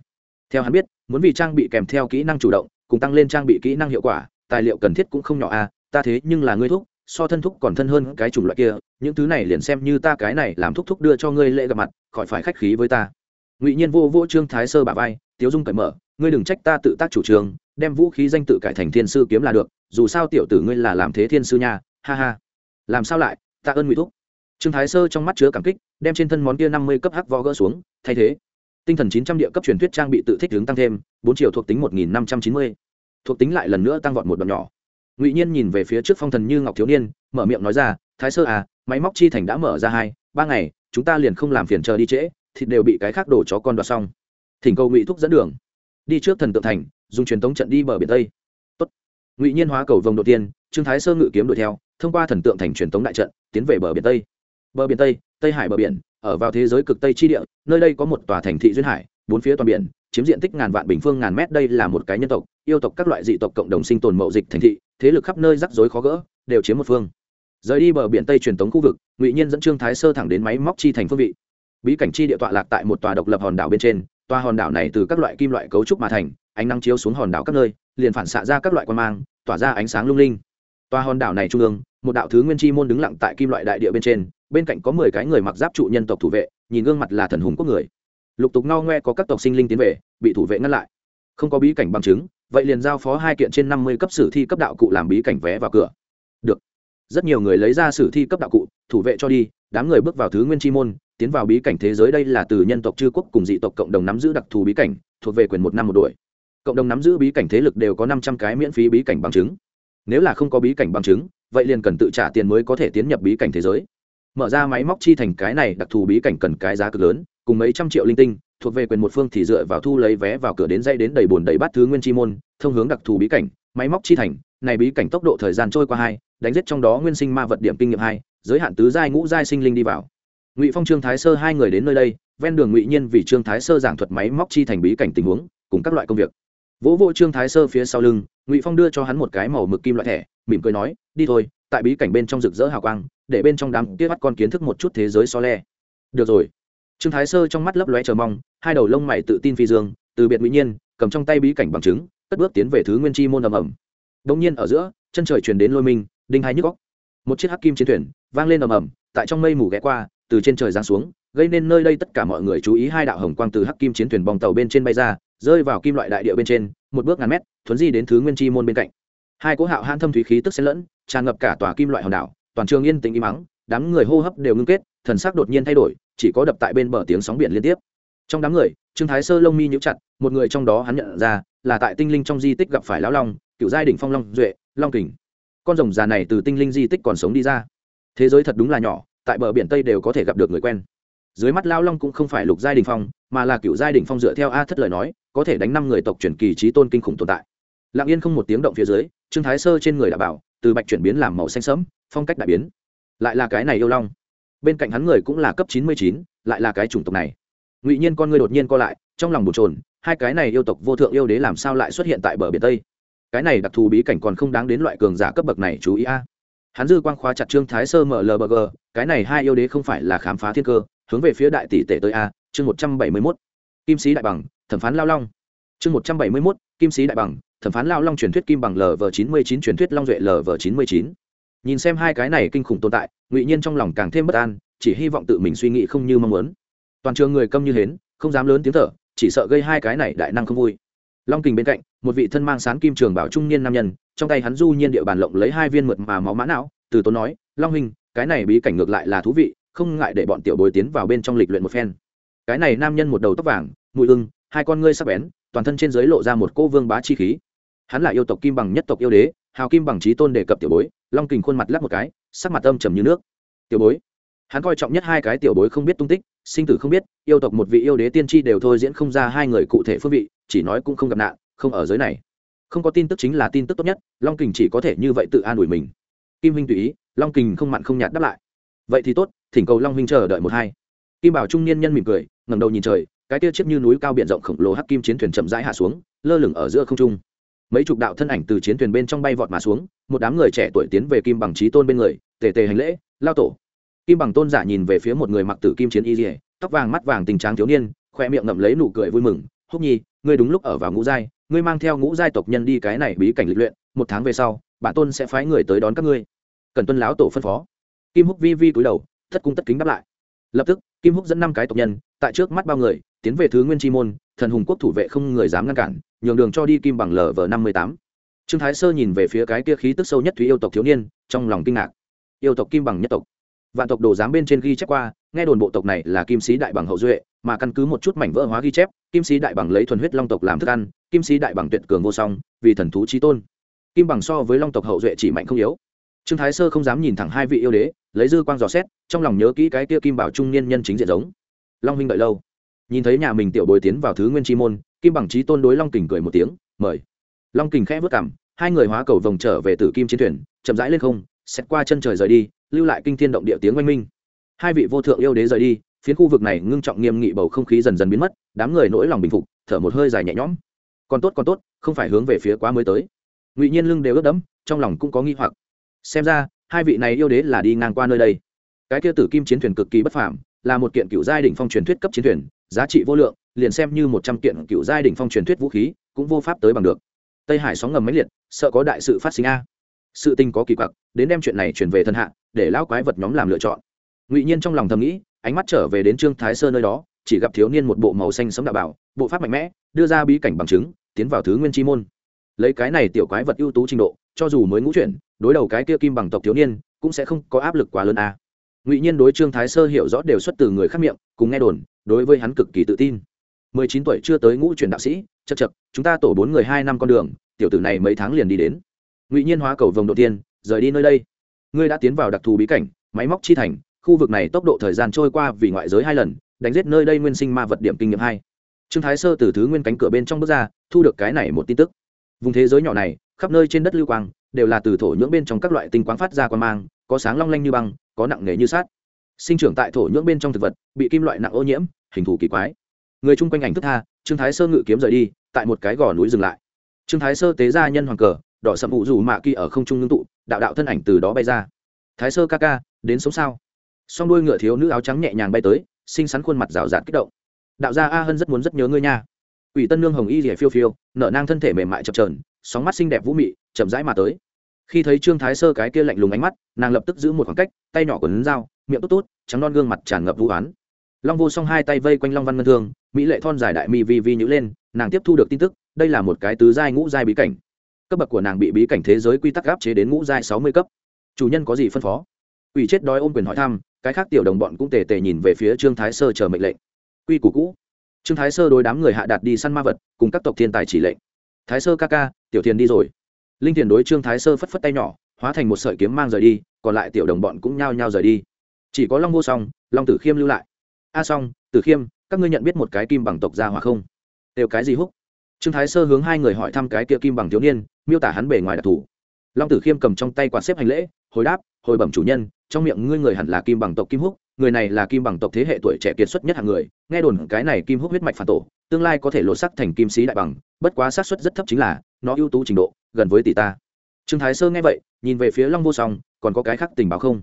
Speaker 1: Theo hắn biết, muốn vì trang bị kèm theo kỹ năng chủ động, cùng tăng lên trang bị kỹ năng hiệu quả, tài liệu cần thiết cũng không nhỏ à ta thế nhưng là ngươi thúc, so thân thúc còn thân hơn cái chủng loại kia, những thứ này liền xem như ta cái này làm thúc thúc đưa cho ngươi lễ gặp mặt, khỏi phải khách khí với ta. Ngụy nhiên vô vô trương thái sơ bà vai, tiếu dung cởi mở, ngươi đừng trách ta tự tác chủ trương, đem vũ khí danh tự cải thành thiên sư kiếm là được, dù sao tiểu tử ngươi là làm thế thiên sư nha, ha ha làm sao lại, Tạ ơn ngụy thúc. Trương thái sơ trong mắt chứa cảm kích, đem trên thân món kia năm mươi cấp hắc võ gỡ xuống, thay thế. Tinh thần chín trăm địa cấp truyền thuyết trang bị tự thích hướng tăng thêm, bốn triệu thuộc tính một nghìn năm trăm chín mươi. Thuộc tính lại lần nữa tăng vọt một đoạn nhỏ. Ngụy nhiên nhìn về phía trước phong thần như ngọc thiếu niên, mở miệng nói ra, thái sơ à máy móc chi thành đã mở ra hai, ba ngày, chúng ta liền không làm phiền chờ đi trễ thịt đều bị cái khác đổ chó con đoạt xong. Thỉnh cầu ngụy thúc dẫn đường. Đi trước thần tượng thành, dùng truyền tống trận đi bờ biển tây. Tốt. ngụy nhiên hóa cầu vồng đầu tiên, trương thái sơ ngự kiếm đuổi theo thông qua thần tượng thành truyền tống đại trận, tiến về bờ biển tây. Bờ biển tây tây hải bờ biển, ở vào thế giới cực tây chi địa, nơi đây có một tòa thành thị duyên hải, bốn phía toàn biển, chiếm diện tích ngàn vạn bình phương ngàn mét, đây là một cái nhân tộc, yêu tộc các loại dị tộc cộng đồng sinh tồn mậu dịch thành thị, thế lực khắp nơi rắc rối khó gỡ, đều chiếm một phương. Rời đi bờ biển tây truyền tống khu vực, ngụy nhiên dẫn trương thái sơ thẳng đến máy móc chi thành phương vị. Bí cảnh chi địa tọa lạc tại một tòa độc lập hòn đảo bên trên, tòa hòn đảo này từ các loại kim loại cấu trúc mà thành, ánh nắng chiếu xuống hòn đảo các nơi, liền phản xạ ra các loại quan mang, tỏa ra ánh sáng lung linh tòa hòn đảo này trung ương, một đạo thứ nguyên chi môn đứng lặng tại kim loại đại địa bên trên, bên cạnh có mười cái người mặc giáp trụ nhân tộc thủ vệ, nhìn gương mặt là thần hùng quốc người. Lục tục ngao ngoe có các tộc sinh linh tiến về, bị thủ vệ ngăn lại. Không có bí cảnh bằng chứng, vậy liền giao phó hai kiện trên năm mươi cấp sử thi cấp đạo cụ làm bí cảnh vé vào cửa. Được. Rất nhiều người lấy ra sử thi cấp đạo cụ, thủ vệ cho đi, đám người bước vào thứ nguyên chi môn, tiến vào bí cảnh thế giới đây là từ nhân tộc chư quốc cùng dị tộc cộng đồng nắm giữ đặc thù bí cảnh, thuộc về quyền một năm một đội. cộng đồng nắm giữ bí cảnh thế lực đều có năm trăm cái miễn phí bí cảnh bằng chứng nếu là không có bí cảnh bằng chứng, vậy liền cần tự trả tiền mới có thể tiến nhập bí cảnh thế giới. Mở ra máy móc chi thành cái này đặc thù bí cảnh cần cái giá cực lớn, cùng mấy trăm triệu linh tinh, thuộc về quyền một phương thì dựa vào thu lấy vé vào cửa đến dây đến đầy bồn đầy bát thứ nguyên chi môn, thông hướng đặc thù bí cảnh, máy móc chi thành, này bí cảnh tốc độ thời gian trôi qua hai, đánh giết trong đó nguyên sinh ma vật điểm kinh nghiệm hai, giới hạn tứ giai ngũ giai sinh linh đi vào. Ngụy phong, trương thái sơ hai người đến nơi đây, ven đường ngụy nhiên vì trương thái sơ giảng thuật máy móc chi thành bí cảnh tình huống, cùng các loại công việc. Vỗ vỗ trương thái sơ phía sau lưng ngụy phong đưa cho hắn một cái màu mực kim loại thẻ mỉm cười nói đi thôi tại bí cảnh bên trong rực rỡ hào quang để bên trong đám kia bắt con kiến thức một chút thế giới so le được rồi trương thái sơ trong mắt lấp lóe chờ mong hai đầu lông mày tự tin phi dương từ biệt ngụy nhiên cầm trong tay bí cảnh bằng chứng cất bước tiến về thứ nguyên chi môn ầm ầm đông nhiên ở giữa chân trời truyền đến lôi minh đinh hai nhức góc một chiếc hắc kim chiến thuyền vang lên ầm ầm tại trong mây mù ghé qua từ trên trời giáng xuống gây nên nơi đây tất cả mọi người chú ý hai đạo hồng quang từ hắc kim chiến thuyền bong tàu bên trên bay ra rơi vào kim loại đại địa bên trên, một bước ngàn mét, thuấn di đến thứ nguyên chi môn bên cạnh. Hai cỗ hạo han thâm thúy khí tức xen lẫn, tràn ngập cả tòa kim loại hòn đảo, toàn trường yên tĩnh im mắng đám người hô hấp đều ngưng kết, thần sắc đột nhiên thay đổi, chỉ có đập tại bên bờ tiếng sóng biển liên tiếp. Trong đám người, trương thái sơ lông mi nhíu chặt, một người trong đó hắn nhận ra, là tại tinh linh trong di tích gặp phải lão long, cựu giai đỉnh phong long duệ, long kình. Con rồng già này từ tinh linh di tích còn sống đi ra. Thế giới thật đúng là nhỏ, tại bờ biển tây đều có thể gặp được người quen dưới mắt lao long cũng không phải lục giai đình phong, mà là cựu giai đình phong dựa theo a thất lời nói, có thể đánh năm người tộc chuyển kỳ trí tôn kinh khủng tồn tại. Lặng yên không một tiếng động phía dưới, trương thái sơ trên người đã bảo, từ bạch chuyển biến làm màu xanh sẫm, phong cách đại biến. Lại là cái này yêu long. Bên cạnh hắn người cũng là cấp chín mươi chín, lại là cái chủng tộc này. Ngụy nhiên con người đột nhiên co lại, trong lòng bồn trồn hai cái này yêu tộc vô thượng yêu đế làm sao lại xuất hiện tại bờ biển tây? Cái này đặc thù bí cảnh còn không đáng đến loại cường giả cấp bậc này chú ý a. Hắn dư quang khóa chặt trương thái sơ mở lbg cái này hai yêu đế không phải là khám phá thiên cơ hướng về phía đại tỷ tể tới a, chương một trăm bảy mươi mốt. Kim sĩ đại bằng, thẩm phán lao long. Chương một trăm bảy mươi mốt, kim sĩ đại bằng, thẩm phán lao long truyền thuyết kim bằng lv chín mươi chín, truyền thuyết long duệ lv chín mươi chín. Nhìn xem hai cái này kinh khủng tồn tại, ngụy nhiên trong lòng càng thêm bất an, chỉ hy vọng tự mình suy nghĩ không như mong muốn. Toàn trường người câm như hến, không dám lớn tiếng thở, chỉ sợ gây hai cái này đại năng không vui. Long kình bên cạnh, một vị thân mang sán kim trường bảo trung niên nam nhân, trong tay hắn du nhiên địa bàn lộng lấy hai viên mượt mà máu mã não, từ tốn nói, long hình cái này bí cảnh ngược lại là thú vị không ngại để bọn tiểu bối tiến vào bên trong lịch luyện một phen. Cái này nam nhân một đầu tóc vàng, mùi ưng, hai con ngươi sắc bén, toàn thân trên giới lộ ra một cô vương bá chi khí. Hắn là yêu tộc kim bằng nhất tộc yêu đế, hào kim bằng trí tôn đề cập tiểu bối, long kình khuôn mặt lắc một cái, sắc mặt âm trầm như nước. Tiểu bối, hắn coi trọng nhất hai cái tiểu bối không biết tung tích, sinh tử không biết, yêu tộc một vị yêu đế tiên tri đều thôi diễn không ra hai người cụ thể phương vị, chỉ nói cũng không gặp nạn, không ở giới này. Không có tin tức chính là tin tức tốt nhất, long kình chỉ có thể như vậy tự an ủi mình. Kim huynh tùy ý, long kình không mặn không nhạt đáp lại. Vậy thì tốt thỉnh cầu long huynh chờ đợi một hai. Kim bảo trung niên nhân mỉm cười ngầm đầu nhìn trời, cái tia chiếc như núi cao b i ể n rộng khổng lồ hắc kim chiến thuyền chậm rãi hạ xuống, lơ lửng ở giữa không trung. Mấy chục đạo thân ảnh từ chiến thuyền bên trong bay vọt mà xuống, một đám người trẻ tuổi tiến về kim bằng trí tôn bên người, tề tề hành lễ, lao tổ. Kim bằng tôn giả nhìn về phía một người mặc tử kim chiến y dỉa tóc vàng mắt vàng tình tráng thiếu niên, khoe miệng ngậm lấy nụ cười vui mừng, húc nhi, ngươi đúng lúc ở vào ngũ giai, ngươi mang theo ngũ giai tộc nhân đi cái này bí cảnh lịch luyện, một tháng về sau, bản tôn sẽ phái người tới đón các ngươi. Cần tuân láo tổ phân phó. Kim húc vi vi cúi đầu thất cung tất kính đáp lại. Lập tức, kim húc dẫn năm cái tộc nhân, tại trước mắt bao người, tiến về thứ nguyên chi môn, thần hùng quốc thủ vệ không người dám ngăn cản, nhường đường cho đi kim bằng lv năm mươi tám. Trương thái sơ nhìn về phía cái kia khí tức sâu nhất thúy yêu tộc thiếu niên, trong lòng kinh ngạc. Yêu tộc kim bằng nhất tộc. Vạn tộc đồ giám bên trên ghi chép qua, nghe đồn bộ tộc này là kim sĩ đại bằng hậu duệ, mà căn cứ một chút mảnh vỡ hóa ghi chép, kim sĩ đại bằng lấy thuần huyết long tộc làm thức ăn, kim sĩ đại bằng tuyệt cường vô song, vì thần thú trí tôn. Kim bằng so với long tộc hậu duệ chỉ mạnh không yếu. Trương thái sơ không dám nhìn thẳng hai vị yêu đế lấy dư quang dò xét, trong lòng nhớ kỹ cái kia kim bảo trung niên nhân chính diện giống. Long minh đợi lâu. Nhìn thấy nhà mình tiểu bồi tiến vào thứ nguyên chi môn, kim bằng trí tôn đối long kình cười một tiếng, mời. Long kình khẽ vất cảm hai người hóa cầu vòng trở về tử kim chiến thuyền, chậm rãi lên không, xét qua chân trời rời đi, lưu lại kinh thiên động địa tiếng oanh minh. Hai vị vô thượng yêu đế rời đi, phiến khu vực này ngưng trọng nghiêm nghị bầu không khí dần dần biến mất, đám người nỗi lòng bình phục, thở một hơi dài nhẹ nhõm. Còn tốt còn tốt, không phải hướng về phía quá mới tới. Ngụy nhiên lưng đều ướt đẫm, trong lòng cũng có nghi hoặc. Xem ra hai vị này yêu đế là đi ngang qua nơi đây. Cái kia tử kim chiến thuyền cực kỳ bất phàm, là một kiện cựu giai đỉnh phong truyền thuyết cấp chiến thuyền, giá trị vô lượng, liền xem như một trăm kiện cựu giai đỉnh phong truyền thuyết vũ khí, cũng vô pháp tới bằng được. Tây hải sóng ngầm máy liệt, sợ có đại sự phát sinh a. Sự tình có kỳ quặc, đến đem chuyện này chuyển về thân hạ, để lão quái vật nhóm làm lựa chọn. Ngụy nhiên trong lòng thầm nghĩ, ánh mắt trở về đến trương thái sơ nơi đó, chỉ gặp thiếu niên một bộ màu xanh sống đạo bảo, bộ pháp mạnh mẽ, đưa ra bí cảnh bằng chứng, tiến vào thứ nguyên chi môn. Lấy cái này tiểu quái vật ưu tú trình độ cho dù mới ngũ chuyển, đối đầu cái kia kim bằng tộc thiếu niên, cũng sẽ không có áp lực quá lớn à? ngụy nhiên đối trương thái sơ hiểu rõ đều xuất từ người khác miệng, cùng nghe đồn, đối với hắn cực kỳ tự tin. Mười chín tuổi chưa tới ngũ chuyển đạo sĩ chật chật chúng ta tổ bốn người hai năm con đường, tiểu tử này mấy tháng liền đi đến. Ngụy nhiên hóa cầu vồng đầu tiên, rời đi nơi đây. Ngươi đã tiến vào đặc thù bí cảnh, máy móc chi thành, khu vực này tốc độ thời gian trôi qua vì ngoại giới hai lần, đánh giết nơi đây nguyên sinh ma vật điểm kinh nghiệm hai. Trương thái sơ từ thứ nguyên cánh cửa bên trong bước ra, thu được cái này một tin tức. Vùng thế giới nhỏ này khắp nơi trên đất lưu quang, đều là từ thổ nhưỡng bên trong các loại tinh quang phát ra quan mang, có sáng long lanh như băng, có nặng nề như sát sinh trưởng tại thổ nhưỡng bên trong thực vật, bị kim loại nặng ô nhiễm, hình thù kỳ quái. Người chung quanh ảnh thức tha, trương thái sơ ngự kiếm rời đi, tại một cái gò núi dừng lại. Trương thái sơ tế ra nhân hoàng cờ, đỏ sậm vụ rủ mạ kỳ ở không trung ngưng tụ, đạo đạo thân ảnh từ đó bay ra. Thái sơ ca ca, đến sống sao? Song đuôi ngựa thiếu nữ áo trắng nhẹ nhàng bay tới, xinh xắn khuôn mặt rào rạt kích động. Đạo gia a hân rất muốn rất nhớ ngươi nha. Ủy tân nương hồng y rỉa phiêu phiêu, nở nang thân thể mềm mại chập trờn sóng mắt xinh đẹp vũ mị, chậm rãi mà tới. Khi thấy trương thái sơ cái kia lạnh lùng ánh mắt, nàng lập tức giữ một khoảng cách, tay nhỏ của quần dao, miệng tốt tốt, trắng non gương mặt tràn ngập vũ oán. Long vô song hai tay vây quanh long văn ngân thương, mỹ lệ thon dài đại mi vi vi nhữ lên, nàng tiếp thu được tin tức, đây là một cái tứ giai ngũ giai bí cảnh. Cấp bậc của nàng bị bí cảnh thế giới quy tắc áp chế đến ngũ giai sáu mươi cấp. Chủ nhân có gì phân phó? Ủy chết đói ôm quyền hỏi thăm, cái khác tiểu đồng bọn cũng tề tề nhìn về phía trương thái sơ chờ mệnh lệnh. Quy củ cũ. Trương thái sơ đối đám người hạ đạt đi săn ma vật, cùng các tộc thiên tài chỉ lệnh. Thái sơ ca ca tiểu thiền đi rồi. Linh thiền đối trương thái sơ phất phất tay nhỏ, hóa thành một sợi kiếm mang rời đi, còn lại tiểu đồng bọn cũng nhao nhao rời đi. Chỉ có long vô song, long tử khiêm lưu lại. A song, tử khiêm, các ngươi nhận biết một cái kim bằng tộc gia hỏa không? Đều cái gì húc? Trương thái sơ hướng hai người hỏi thăm cái kia kim bằng thiếu niên, miêu tả hắn bề ngoài đặc thù. Long tử khiêm cầm trong tay quạt xếp hành lễ, hồi đáp, hồi bẩm chủ nhân, trong miệng ngươi người hẳn là kim bằng tộc kim húc, người này là kim bằng tộc thế hệ tuổi trẻ kiệt xuất nhất hạng người, nghe đồn cái này kim húc huyết mạch phản tổ, tương lai có thể lột sắc thành kim sĩ đại bằng, bất quá xác suất rất thấp chính là nó ưu tú trình độ, gần với tỷ ta. Trương thái sơ nghe vậy, nhìn về phía long vô song, còn có cái khác tình báo không?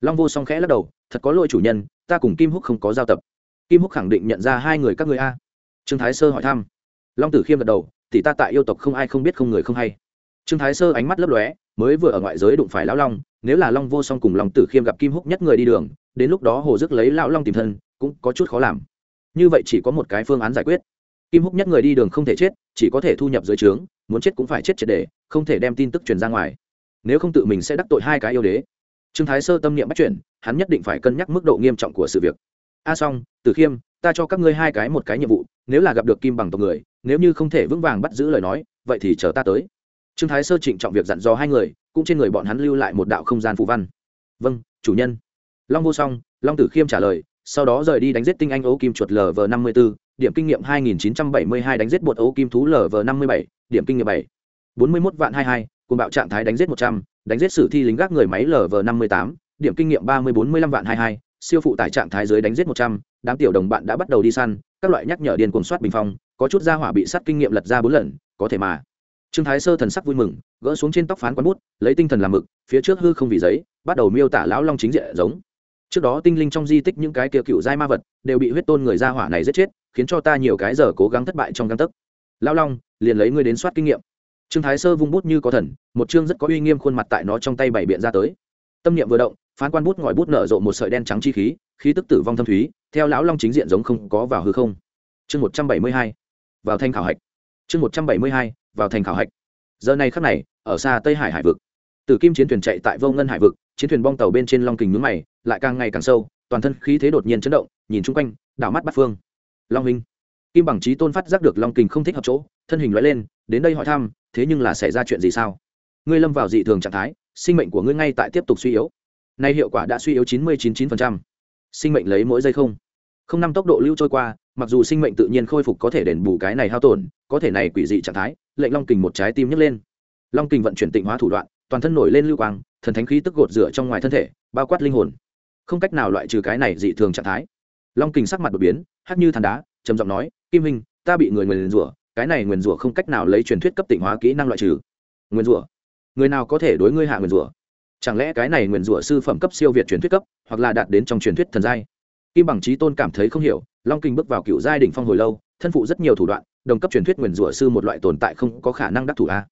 Speaker 1: Long vô song khẽ lắc đầu, thật có lỗi chủ nhân, ta cùng kim húc không có giao tập. Kim húc khẳng định nhận ra hai người các người a. Trương thái sơ hỏi thăm. Long tử khiêm gật đầu, tỷ ta tại yêu tộc không ai không biết không người không hay. Trương thái sơ ánh mắt lấp lóe, mới vừa ở ngoại giới đụng phải lão long, nếu là long vô song cùng long tử khiêm gặp kim húc nhất người đi đường, đến lúc đó hồ dứt lấy lão long tìm thân, cũng có chút khó làm. Như vậy chỉ có một cái phương án giải quyết kim húc nhất người đi đường không thể chết, chỉ có thể thu nhập dưới trướng, muốn chết cũng phải chết triệt để, không thể đem tin tức truyền ra ngoài. Nếu không tự mình sẽ đắc tội hai cái yêu đế. Trương thái sơ tâm niệm bắt chuyển, hắn nhất định phải cân nhắc mức độ nghiêm trọng của sự việc. A à xong tử khiêm, ta cho các ngươi hai cái một cái nhiệm vụ, nếu là gặp được kim bằng tộc người, nếu như không thể vững vàng bắt giữ lời nói, vậy thì chờ ta tới. Trương thái sơ trịnh trọng việc dặn dò hai người, cũng trên người bọn hắn lưu lại một đạo không gian phù văn. Vâng chủ nhân. Long vô song, long tử khiêm trả lời, sau đó rời đi đánh giết tinh anh ấu kim chuột lv năm mươi b ố điểm kinh nghiệm hai nghìn chín trăm bảy mươi hai đánh giết bột ấu kim thú lv năm mươi bảy, điểm kinh nghiệm bảy. bốn mươi một vạn hai hai, cùng bạo trạng thái đánh giết một trăm, đánh giết sử thi lính gác người máy lv năm mươi tám, điểm kinh nghiệm ba mươi bốn mươi lăm vạn hai hai, siêu phụ tải trạng thái dưới đánh giết một trăm, đám tiểu đồng bạn đã bắt đầu đi săn, các loại nhắc nhở điền cuồng soát bình phong, có chút gia hỏa bị sát kinh nghiệm lật ra bốn lần, có thể mà. Trương thái sơ thần sắc vui mừng, gỡ xuống trên tóc phán quán bút, lấy tinh thần làm mực, phía trước hư không vì giấy, bắt đầu miêu tả lão long chính diện giống. Trước đó tinh linh trong di tích những cái kia cựu giai ma vật, đều bị huyết tôn người gia hỏa này giết chết khiến cho ta nhiều cái giờ cố gắng thất bại trong găng tấc. Lão long, liền lấy ngươi đến soát kinh nghiệm. Trương thái sơ vung bút như có thần, một chương rất có uy nghiêm khuôn mặt tại nó trong tay bảy biện ra tới. Tâm niệm vừa động, phán quan bút ngòi bút nở rộ một sợi đen trắng chi khí khí tức tử vong thâm thúy, theo lão long chính diện giống không có vào hư không. Chương một trăm bảy mươi hai, vào thanh khảo hạch. Chương một trăm bảy mươi hai, vào thành khảo hạch. Giờ này khắc này, ở xa tây hải hải vực, tử kim chiến thuyền chạy tại vô ngân hải vực, chiến thuyền bong tàu bên trên long kình núi mày, lại càng ngày càng sâu, toàn thân khí thế đột nhiên chấn động, nhìn chung quanh, đảo mắt bắt phương long hình kim bằng trí tôn phát giác được long kình không thích hợp chỗ, thân hình loại lên, đến đây hỏi thăm, thế nhưng là xảy ra chuyện gì sao? Ngươi lâm vào dị thường trạng thái, sinh mệnh của ngươi ngay tại tiếp tục suy yếu. Nay hiệu quả đã suy yếu chín mươi chín chín sinh mệnh lấy mỗi giây không? Không năm tốc độ lưu trôi qua, mặc dù sinh mệnh tự nhiên khôi phục có thể đền bù cái này hao tổn, có thể này quỷ dị trạng thái, lệnh long kình một trái tim nhấc lên. Long kình vận chuyển tịnh hóa thủ đoạn, toàn thân nổi lên lưu quang, thần thánh khí tức gột rửa trong ngoài thân thể, bao quát linh hồn. Không cách nào loại trừ cái này dị thường trạng thái long kình sắc mặt đột biến hắt như than đá, trầm giọng nói, kim hình ta bị người nguyền rủa, cái này nguyền rủa không cách nào lấy truyền thuyết cấp tỉnh hóa kỹ năng loại trừ. Nguyền rủa? Người nào có thể đối ngươi hạ nguyền rủa? Chẳng lẽ cái này nguyền rủa sư phẩm cấp siêu việt truyền thuyết cấp, hoặc là đạt đến trong truyền thuyết thần giai? Kim bằng trí tôn cảm thấy không hiểu, long kinh bước vào cựu giai đỉnh phong hồi lâu, thân phụ rất nhiều thủ đoạn, đồng cấp truyền thuyết nguyền rủa sư một loại tồn tại không có khả năng đắc thủ a.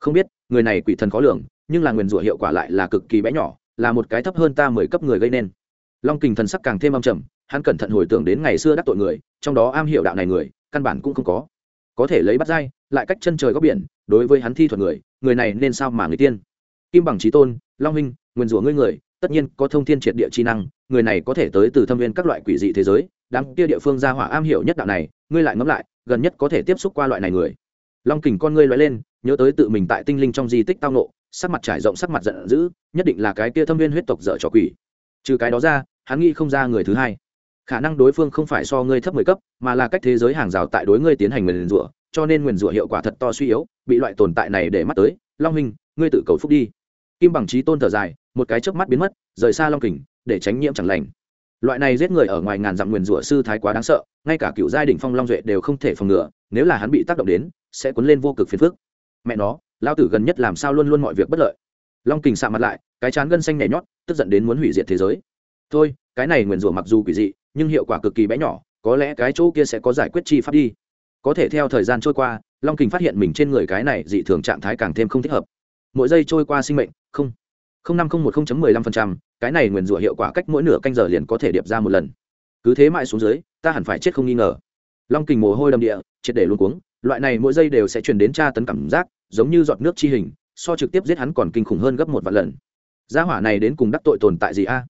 Speaker 1: Không biết, người này quỷ thần khó lường, nhưng là nguyền rủa hiệu quả lại là cực kỳ bé nhỏ, là một cái thấp hơn ta mười cấp người gây nên. Long kình thần sắc càng thêm âm trầm hắn cẩn thận hồi tưởng đến ngày xưa đắc tội người, trong đó am hiểu đạo này người, căn bản cũng không có. Có thể lấy bắt dai, lại cách chân trời góc biển, đối với hắn thi thuật người người này nên sao mà người tiên? Kim bằng trí tôn, long huynh, nguyền rủa ngươi người, tất nhiên có thông thiên triệt địa chi năng, người này có thể tới từ thâm viên các loại quỷ dị thế giới, đám kia địa phương gia hỏa am hiểu nhất đạo này, ngươi lại ngẫm lại, gần nhất có thể tiếp xúc qua loại này người. Long kình con ngươi loại lên, nhớ tới tự mình tại tinh linh trong di tích tao nộ sắc mặt trải rộng sắc mặt giận dữ, nhất định là cái kia thâm viên huyết tộc dở trò quỷ. Trừ cái đó ra, hắn nghĩ không ra người thứ hai khả năng đối phương không phải so ngươi thấp mười cấp, mà là cách thế giới hàng rào tại đối ngươi tiến hành nguyền rủa, cho nên nguyền rủa hiệu quả thật to suy yếu, bị loại tồn tại này để mắt tới. Long hình ngươi tự cầu phúc đi. Kim bằng trí tôn thở dài, một cái chớp mắt biến mất, rời xa long kình, để tránh nhiễm chẳng lành. Loại này giết người ở ngoài ngàn dặm nguyền rủa sư thái quá đáng sợ, ngay cả cựu giai đ phong long duệ đều không thể phòng ngừa, nếu là hắn bị tác động đến, sẽ cuốn lên vô cực phiền phức. Mẹ nó lao tử gần nhất làm sao luôn luôn mọi việc bất lợi. Long kình sạ mặt lại, cái chán gân xanh nhảy nhót, tức giận đến muốn hủy diệt thế giới. Thôi, cái này nguyền rủa mặc dù quỷ dị nhưng hiệu quả cực kỳ bé nhỏ, có lẽ cái chỗ kia sẽ có giải quyết chi pháp đi. Có thể theo thời gian trôi qua, long kình phát hiện mình trên người cái này dị thường trạng thái càng thêm không thích hợp. Mỗi giây trôi qua sinh mệnh, không không năm không một không chấm mười lăm phần trăm, cái này nguyền rủa hiệu quả cách mỗi nửa canh giờ liền có thể điệp ra một lần. Cứ thế mãi xuống dưới, ta hẳn phải chết không nghi ngờ. Long kình mồ hôi đầm địa, triệt để luôn cuống, loại này mỗi giây đều sẽ truyền đến tra tấn cảm giác, giống như giọt nước chi hình, so trực tiếp giết hắn còn kinh khủng hơn gấp một vạn lần. Gia hỏa này đến cùng đắc tội tồn tại gì a?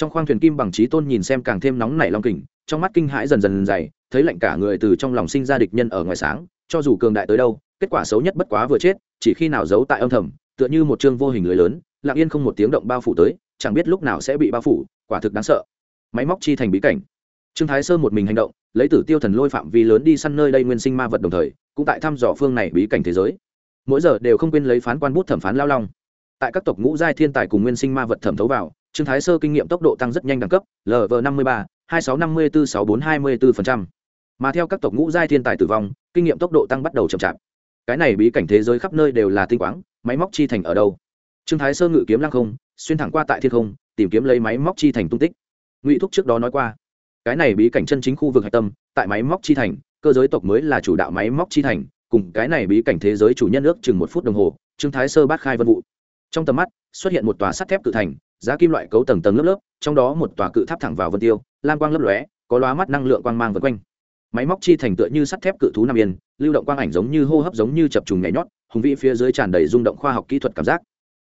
Speaker 1: Trong khoang thuyền kim bằng trí tôn nhìn xem càng thêm nóng nảy long kình, trong mắt kinh hãi dần dần dày, thấy lạnh cả người từ trong lòng sinh ra địch nhân ở ngoài sáng, cho dù cường đại tới đâu, kết quả xấu nhất bất quá vừa chết, chỉ khi nào giấu tại âm thầm, tựa như một chương vô hình lưới lớn, lặng yên không một tiếng động bao phủ tới, chẳng biết lúc nào sẽ bị bao phủ, quả thực đáng sợ. Máy móc chi thành bí cảnh. Trương thái sơ một mình hành động, lấy tử tiêu thần lôi phạm vi lớn đi săn nơi đây nguyên sinh ma vật đồng thời, cũng tại thăm dò phương này bí cảnh thế giới. Mỗi giờ đều không quên lấy phán quan bút thẩm phán lao long. Tại các tộc ngũ giai thiên tài cùng nguyên sinh ma vật thẩm thấu vào trương thái sơ kinh nghiệm tốc độ tăng rất nhanh đẳng cấp lv năm mươi ba, hai sáu năm mươi bốn sáu bốn hai mươi bốn mà theo các tộc ngũ giai thiên tài tử vong, kinh nghiệm tốc độ tăng bắt đầu chậm chạp. Cái này bí cảnh thế giới khắp nơi đều là tinh quáng, máy móc chi thành ở đâu? Trương thái sơ ngự kiếm lăng không, xuyên thẳng qua tại thiên không, tìm kiếm lấy máy móc chi thành tung tích. Ngụy thúc trước đó nói qua, cái này bí cảnh chân chính khu vực hạch tâm, tại máy móc chi thành, cơ giới tộc mới là chủ đạo máy móc chi thành, cùng cái này bí cảnh thế giới chủ nhân ước chừng một phút đồng hồ, trương thái sơ bát khai vân vụ. Trong tầm mắt, xuất hiện một tòa sắt thép cự thành giá kim loại cấu tầng tầng lớp lớp, trong đó một tòa cự tháp thẳng vào vân tiêu, lam quang lấp lóe, có lóa mắt năng lượng quang mang vân quanh. Máy móc chi thành tựa như sắt thép cự thú nam yên, lưu động quang ảnh giống như hô hấp giống như chập trùng nhảy nhót, hùng vĩ phía dưới tràn đầy rung động khoa học kỹ thuật cảm giác.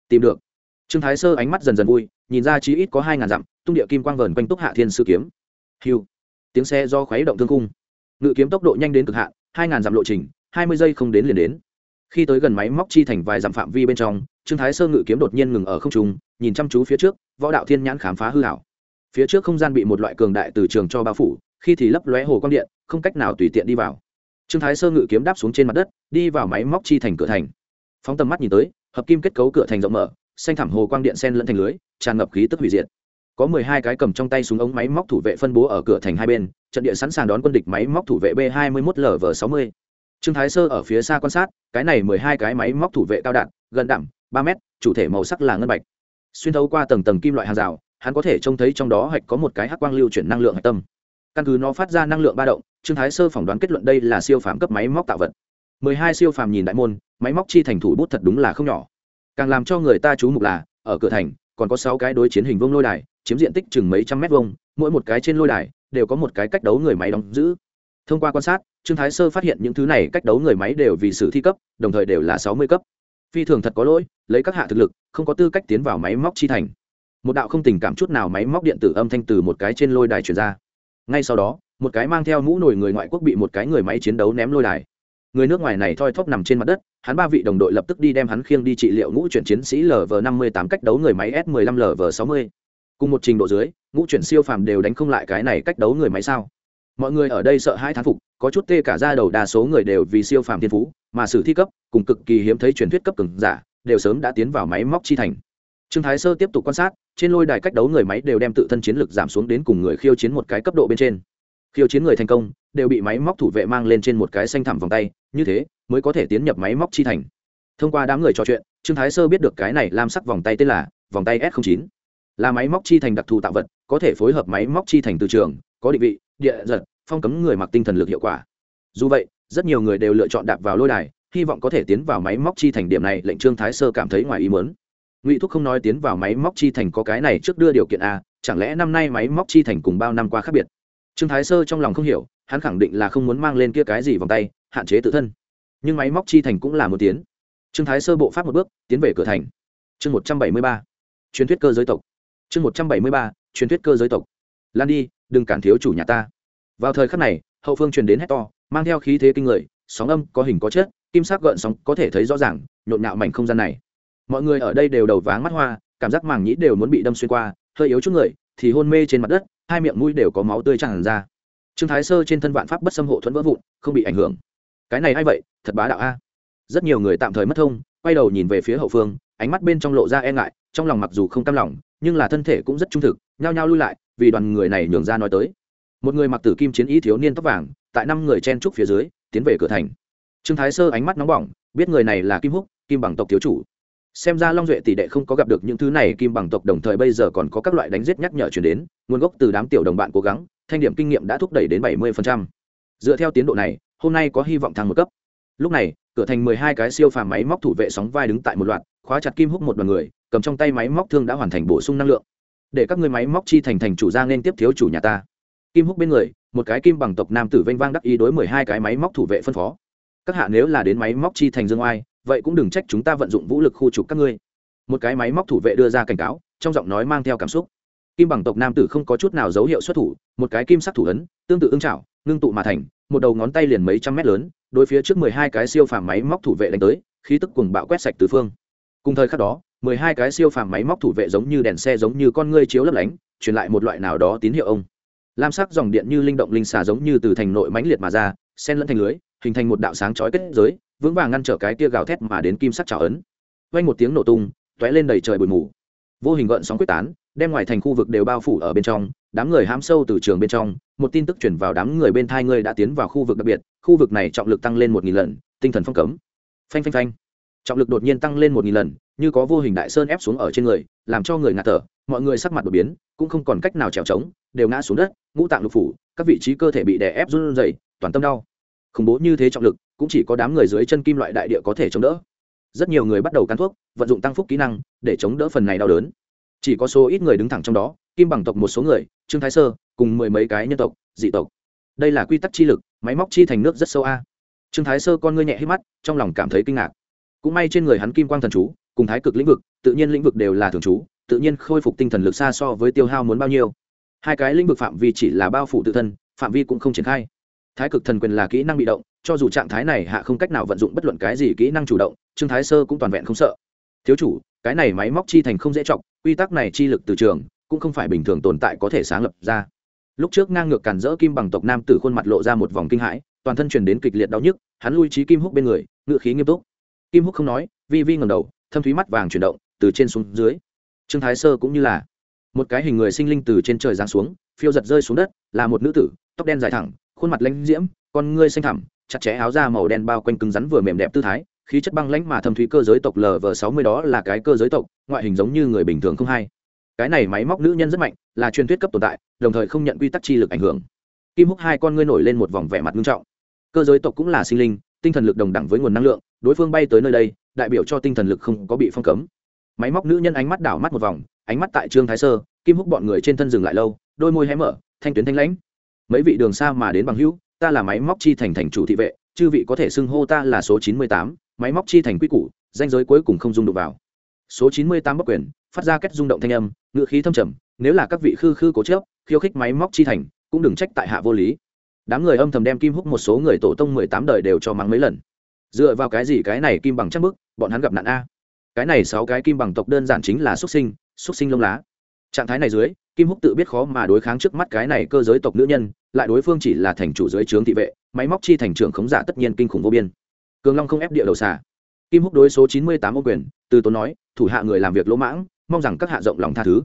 Speaker 1: Tìm được. Trương thái sơ ánh mắt dần dần vui, nhìn ra chí ít có hai ngàn dặm, tung địa kim quang vờn quanh túc hạ thiên sư kiếm. Hiu tiếng xe do khuấy động thương cung ngự kiếm tốc độ nhanh đến cực hạn, hai ngàn dặm lộ trình, hai mươi giây không đến liền đến khi tới gần máy móc chi thành vài dặm phạm vi bên trong, trương thái sơ ngự kiếm đột nhiên ngừng ở không trung, nhìn chăm chú phía trước, võ đạo thiên nhãn khám phá hư hảo phía trước không gian bị một loại cường đại từ trường cho bao phủ, khi thì lấp lóe hồ quang điện, không cách nào tùy tiện đi vào. Trương thái sơ ngự kiếm đáp xuống trên mặt đất, đi vào máy móc chi thành cửa thành. Phóng tầm mắt nhìn tới, hợp kim kết cấu cửa thành rộng mở, xanh thảm hồ quang điện sen lẫn thành lưới, tràn ngập khí tức hủy diệt. Có mười hai cái cầm trong tay súng ống máy móc thủ vệ phân bố ở cửa thành hai bên, trận địa sẵn sàng đón quân địch máy móc thủ vệ b hai mươi một lv sáu mươi trương thái sơ ở phía xa quan sát, cái này mười hai cái máy móc thủ vệ cao đạn, gần đạm ba mét, chủ thể màu sắc là ngân bạch. Xuyên thấu qua tầng tầng kim loại hàng rào, hắn có thể trông thấy trong đó hạch có một cái hắc quang lưu chuyển năng lượng hạch tâm. Căn cứ nó phát ra năng lượng ba động, trương thái sơ phỏng đoán kết luận đây là siêu phàm cấp máy móc tạo vật. Mười hai siêu phàm nhìn đại môn, máy móc chi thành thủ bút thật đúng là không nhỏ. Càng làm cho người ta chú mục là, ở cửa thành, còn có sáu cái đối chiến hình vông lôi đài, chiếm diện tích chừng mấy trăm mét vuông, mỗi một cái trên lôi đài, đều có một cái cách đấu người máy đóng giữ. Thông qua quan sát trương thái sơ phát hiện những thứ này cách đấu người máy đều vì sử thi cấp, đồng thời đều là sáu mươi cấp. Phi thường thật có lỗi, lấy các hạ thực lực, không có tư cách tiến vào máy móc chi thành. Một đạo không tình cảm chút nào máy móc điện tử âm thanh từ một cái trên lôi đài truyền ra. Ngay sau đó, một cái mang theo mũ nổi người ngoại quốc bị một cái người máy chiến đấu ném lôi đài. Người nước ngoài này thoi thóp nằm trên mặt đất, hắn ba vị đồng đội lập tức đi đem hắn khiêng đi trị liệu ngũ chuyển chiến sĩ lv năm mươi tám cách đấu người máy s 15 lv sáu mươi. Cùng một trình độ dưới, ngũ chuyển siêu phàm đều đánh không lại cái này cách đấu người máy sao? Mọi người ở đây sợ hai thán phục, có chút tê cả ra đầu đa số người đều vì siêu phàm thiên phú mà sử thi cấp, cùng cực kỳ hiếm thấy truyền thuyết cấp cường giả, đều sớm đã tiến vào máy móc chi thành. Trương thái sơ tiếp tục quan sát, trên lôi đài cách đấu người máy đều đem tự thân chiến lực giảm xuống đến cùng người khiêu chiến một cái cấp độ bên trên. Khiêu chiến người thành công, đều bị máy móc thủ vệ mang lên trên một cái xanh thẳm vòng tay, như thế mới có thể tiến nhập máy móc chi thành. Thông qua đám người trò chuyện, trương thái sơ biết được cái này lam sắc vòng tay tên là vòng tay s 9 là máy móc chi thành đặc thù tạo vật, có thể phối hợp máy móc chi thành từ trường, có định vị địa giật, phong cấm người mặc tinh thần lực hiệu quả. Dù vậy, rất nhiều người đều lựa chọn đạp vào lôi đài, hy vọng có thể tiến vào máy móc chi thành điểm này, lệnh trương thái sơ cảm thấy ngoài ý mớn ngụy thúc không nói tiến vào máy móc chi thành có cái này trước đưa điều kiện a, chẳng lẽ năm nay máy móc chi thành cùng bao năm qua khác biệt? Trương thái sơ trong lòng không hiểu, hắn khẳng định là không muốn mang lên kia cái gì vòng tay, hạn chế tự thân. Nhưng máy móc chi thành cũng là một tiến. Trương thái sơ bộ pháp một bước, tiến về cửa thành. Chương một trăm bảy mươi ba. Truyền thuyết cơ giới tộc. Chương một trăm bảy mươi ba. Truyền thuyết cơ giới tộc. Lan đi đừng cản thiếu chủ nhà ta. Vào thời khắc này, hậu phương truyền đến hét to, mang theo khí thế kinh người, sóng âm có hình có chất, kim sắc gợn sóng có thể thấy rõ ràng, nhộn nhạo mảnh không gian này. Mọi người ở đây đều đầu váng mắt hoa, cảm giác màng nhĩ đều muốn bị đâm xuyên qua, hơi yếu chút người thì hôn mê trên mặt đất, hai miệng mũi đều có máu tươi tràn ra. Trương thái sơ trên thân vạn pháp bất xâm hộ thuẫn vỡ vụn, không bị ảnh hưởng. Cái này hay vậy? Thật bá đạo a. Rất nhiều người tạm thời mất thông, quay đầu nhìn về phía hậu phương, ánh mắt bên trong lộ ra e ngại, trong lòng mặc dù không cam lòng, nhưng là thân thể cũng rất trung thực, nhao nhao lui lại vì đoàn người này nhường ra nói tới. Một người mặc tử kim chiến y thiếu niên tóc vàng, tại năm người chen trúc phía dưới, tiến về cửa thành. Trương thái sơ ánh mắt nóng bỏng, biết người này là kim húc, kim bằng tộc thiếu chủ. Xem ra long duệ tỷ đệ không có gặp được những thứ này, kim bằng tộc đồng thời bây giờ còn có các loại đánh giết nhắc nhở chuyển đến, nguồn gốc từ đám tiểu đồng bạn cố gắng, thanh điểm kinh nghiệm đã thúc đẩy đến bảy mươi dựa theo tiến độ này, hôm nay có hy vọng thăng một cấp. Lúc này, cửa thành mười hai cái siêu phàm máy móc thủ vệ sóng vai đứng tại một loạt, khóa chặt kim húc một đoàn người, cầm trong tay máy móc thương đã hoàn thành bổ sung năng lượng để các người máy móc chi thành thành chủ ra nên tiếp thiếu chủ nhà ta. Kim húc bên người, một cái kim bằng tộc nam tử vênh vang đắc ý đối mười hai cái máy móc thủ vệ phân phó. Các hạ nếu là đến máy móc chi thành dương oai, vậy cũng đừng trách chúng ta vận dụng vũ lực khu trục các ngươi. Một cái máy móc thủ vệ đưa ra cảnh cáo, trong giọng nói mang theo cảm xúc. Kim bằng tộc nam tử không có chút nào dấu hiệu xuất thủ, một cái kim sắc thủ ấn, tương tự ưng trảo, ngưng tụ mà thành, một đầu ngón tay liền mấy trăm mét lớn, đối phía trước mười hai cái siêu phàm máy móc thủ vệ đánh tới, khí tức cùng bạo quét sạch từ phương. Cùng thời khắc đó mười hai cái siêu phàm máy móc thủ vệ giống như đèn xe giống như con ngươi chiếu lấp lánh, truyền lại một loại nào đó tín hiệu ông. Lam sắc dòng điện như linh động linh xà giống như từ thành nội mãnh liệt mà ra sen lẫn thành lưới, hình thành một đạo sáng chói kết giới, vững vàng ngăn trở cái tia gào thét mà đến kim sắc trào ấn. Vang một tiếng nổ tung t lên đầy trời bụi mù. Vô hình gợn sóng quyết tán, đem ngoài thành khu vực đều bao phủ ở bên trong, đám người hám sâu từ trường bên trong, một tin tức chuyển vào đám người bên thai ngươi đã tiến vào khu vực đặc biệt, khu vực này trọng lực tăng lên một nghìn lần, tinh thần phong cấm. Phanh phanh phanh trọng lực đột nhiên tăng lên một nghìn lần, như có vô hình đại sơn ép xuống ở trên người, làm cho người ngạt thở, mọi người sắc mặt đột biến, cũng không còn cách nào trèo trống, đều ngã xuống đất, ngũ tạng lục phủ, các vị trí cơ thể bị đè ép run rẩy, toàn tâm đau. Khủng bố như thế trọng lực, cũng chỉ có đám người dưới chân kim loại đại địa có thể chống đỡ. Rất nhiều người bắt đầu cắn thuốc, vận dụng tăng phúc kỹ năng, để chống đỡ phần này đau đớn. Chỉ có số ít người đứng thẳng trong đó, kim bằng tộc một số người, trương thái sơ, cùng mười mấy cái nhân tộc, dị tộc. Đây là quy tắc chi lực, máy móc chi thành nước rất sâu a. Trương thái sơ con ngươi nhẹ hít mắt, trong lòng cảm thấy kinh ngạc cũng may trên người hắn kim quang thần chú, cùng thái cực lĩnh vực, tự nhiên lĩnh vực đều là thường chú, tự nhiên khôi phục tinh thần lực xa so với tiêu hao muốn bao nhiêu. Hai cái lĩnh vực phạm vi chỉ là bao phủ tự thân, phạm vi cũng không triển khai. Thái cực thần quyền là kỹ năng bị động, cho dù trạng thái này hạ không cách nào vận dụng bất luận cái gì kỹ năng chủ động, trương thái sơ cũng toàn vẹn không sợ. Thiếu chủ, cái này máy móc chi thành không dễ chọc, quy tắc này chi lực từ trường, cũng không phải bình thường tồn tại có thể sáng lập ra. Lúc trước ngang ngược cản rỡ kim bằng tộc nam tử khuôn mặt lộ ra một vòng kinh hãi, toàn thân truyền đến kịch liệt đau nhức, hắn lui trí kim húc bên người ngự khí nghiêm túc kim húc không nói, vi vi ngầm đầu, thâm thúy mắt vàng chuyển động, từ trên xuống dưới. Trương thái sơ cũng như là một cái hình người sinh linh từ trên trời giáng xuống, phiêu giật rơi xuống đất, là một nữ tử, tóc đen dài thẳng, khuôn mặt lãnh diễm, con ngươi xanh thẳm, chặt chẽ áo da màu đen bao quanh cứng rắn vừa mềm đẹp tư thái, khí chất băng lãnh mà thâm thúy cơ giới tộc lv sáu mươi đó là cái cơ giới tộc, ngoại hình giống như người bình thường không hay. Cái này máy móc nữ nhân rất mạnh, là truyền thuyết cấp tồn tại, đồng thời không nhận quy tắc chi lực ảnh hưởng. Kim húc hai con ngươi nổi lên một vòng vẻ mặt nghiêm trọng. Cơ giới tộc cũng là sinh linh, tinh thần lực đồng đẳng với nguồn năng lượng đối phương bay tới nơi đây, đại biểu cho tinh thần lực không có bị phong cấm. Máy móc nữ nhân ánh mắt đảo mắt một vòng, ánh mắt tại trương thái sơ, kim húc bọn người trên thân dừng lại lâu, đôi môi hé mở, thanh tuyến thanh lãnh. Mấy vị đường xa mà đến bằng hữu, ta là máy móc chi thành thành chủ thị vệ, chư vị có thể xưng hô ta là số chín mươi tám, máy móc chi thành quy củ, danh giới cuối cùng không dung đụng vào. Số chín mươi tám bắc quyền, phát ra kết rung động thanh âm ngựa khí thâm trầm, nếu là các vị khư khư cố chớp khiêu khích máy móc chi thành, cũng đừng trách tại hạ vô lý. Đám người âm thầm đem kim húc một số người tổ tông mười tám đời đều cho mắng mấy lần dựa vào cái gì cái này kim bằng chắc mức bọn hắn gặp nạn a. Cái này sáu cái kim bằng tộc đơn giản chính là xuất sinh xuất sinh lông lá. Trạng thái này dưới, kim húc tự biết khó mà đối kháng trước mắt cái này cơ giới tộc nữ nhân, lại đối phương chỉ là thành chủ dưới trướng thị vệ, máy móc chi thành trưởng khống giả tất nhiên kinh khủng vô biên. Cường long không ép địa đầu xả kim húc đối số chín mươi tám ô quyền, từ tốn nói, thủ hạ người làm việc lỗ mãng, mong rằng các hạ rộng lòng tha thứ.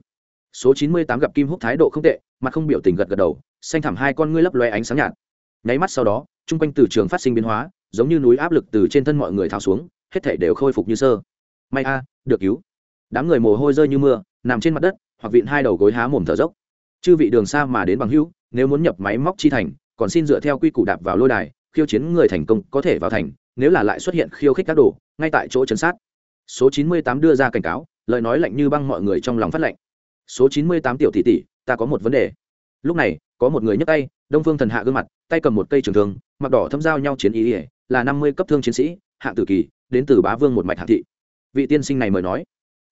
Speaker 1: Số chín mươi tám gặp kim húc thái độ không tệ mà không biểu tình gật gật đầu, xanh thẳm hai con ngươi lấp loe ánh sáng nhạt. Nháy mắt sau đó, chung quanh từ trường phát sinh biến hóa giống như núi áp lực từ trên thân mọi người tháo xuống, hết thể đều khôi phục như sơ. May a, được cứu. Đám người mồ hôi rơi như mưa, nằm trên mặt đất, hoặc vịn hai đầu gối há mồm thở dốc. Chư vị đường xa mà đến bằng hữu, nếu muốn nhập máy móc chi thành, còn xin dựa theo quy củ đạp vào lôi đài, khiêu chiến người thành công có thể vào thành, nếu là lại xuất hiện khiêu khích các đồ, ngay tại chỗ chấn sát. Số chín mươi tám đưa ra cảnh cáo, lời nói lạnh như băng mọi người trong lòng phát lạnh. Số chín mươi tám tiểu tỷ tỷ, ta có một vấn đề. Lúc này, có một người nhấc tay, đông phương thần hạ gương mặt, tay cầm một cây trường thương, mặc đỏ thâm giao nhau chiến ý ỉa là năm mươi cấp thương chiến sĩ, hạng tử kỳ, đến từ bá vương một mạch hạng thị. Vị tiên sinh này mời nói.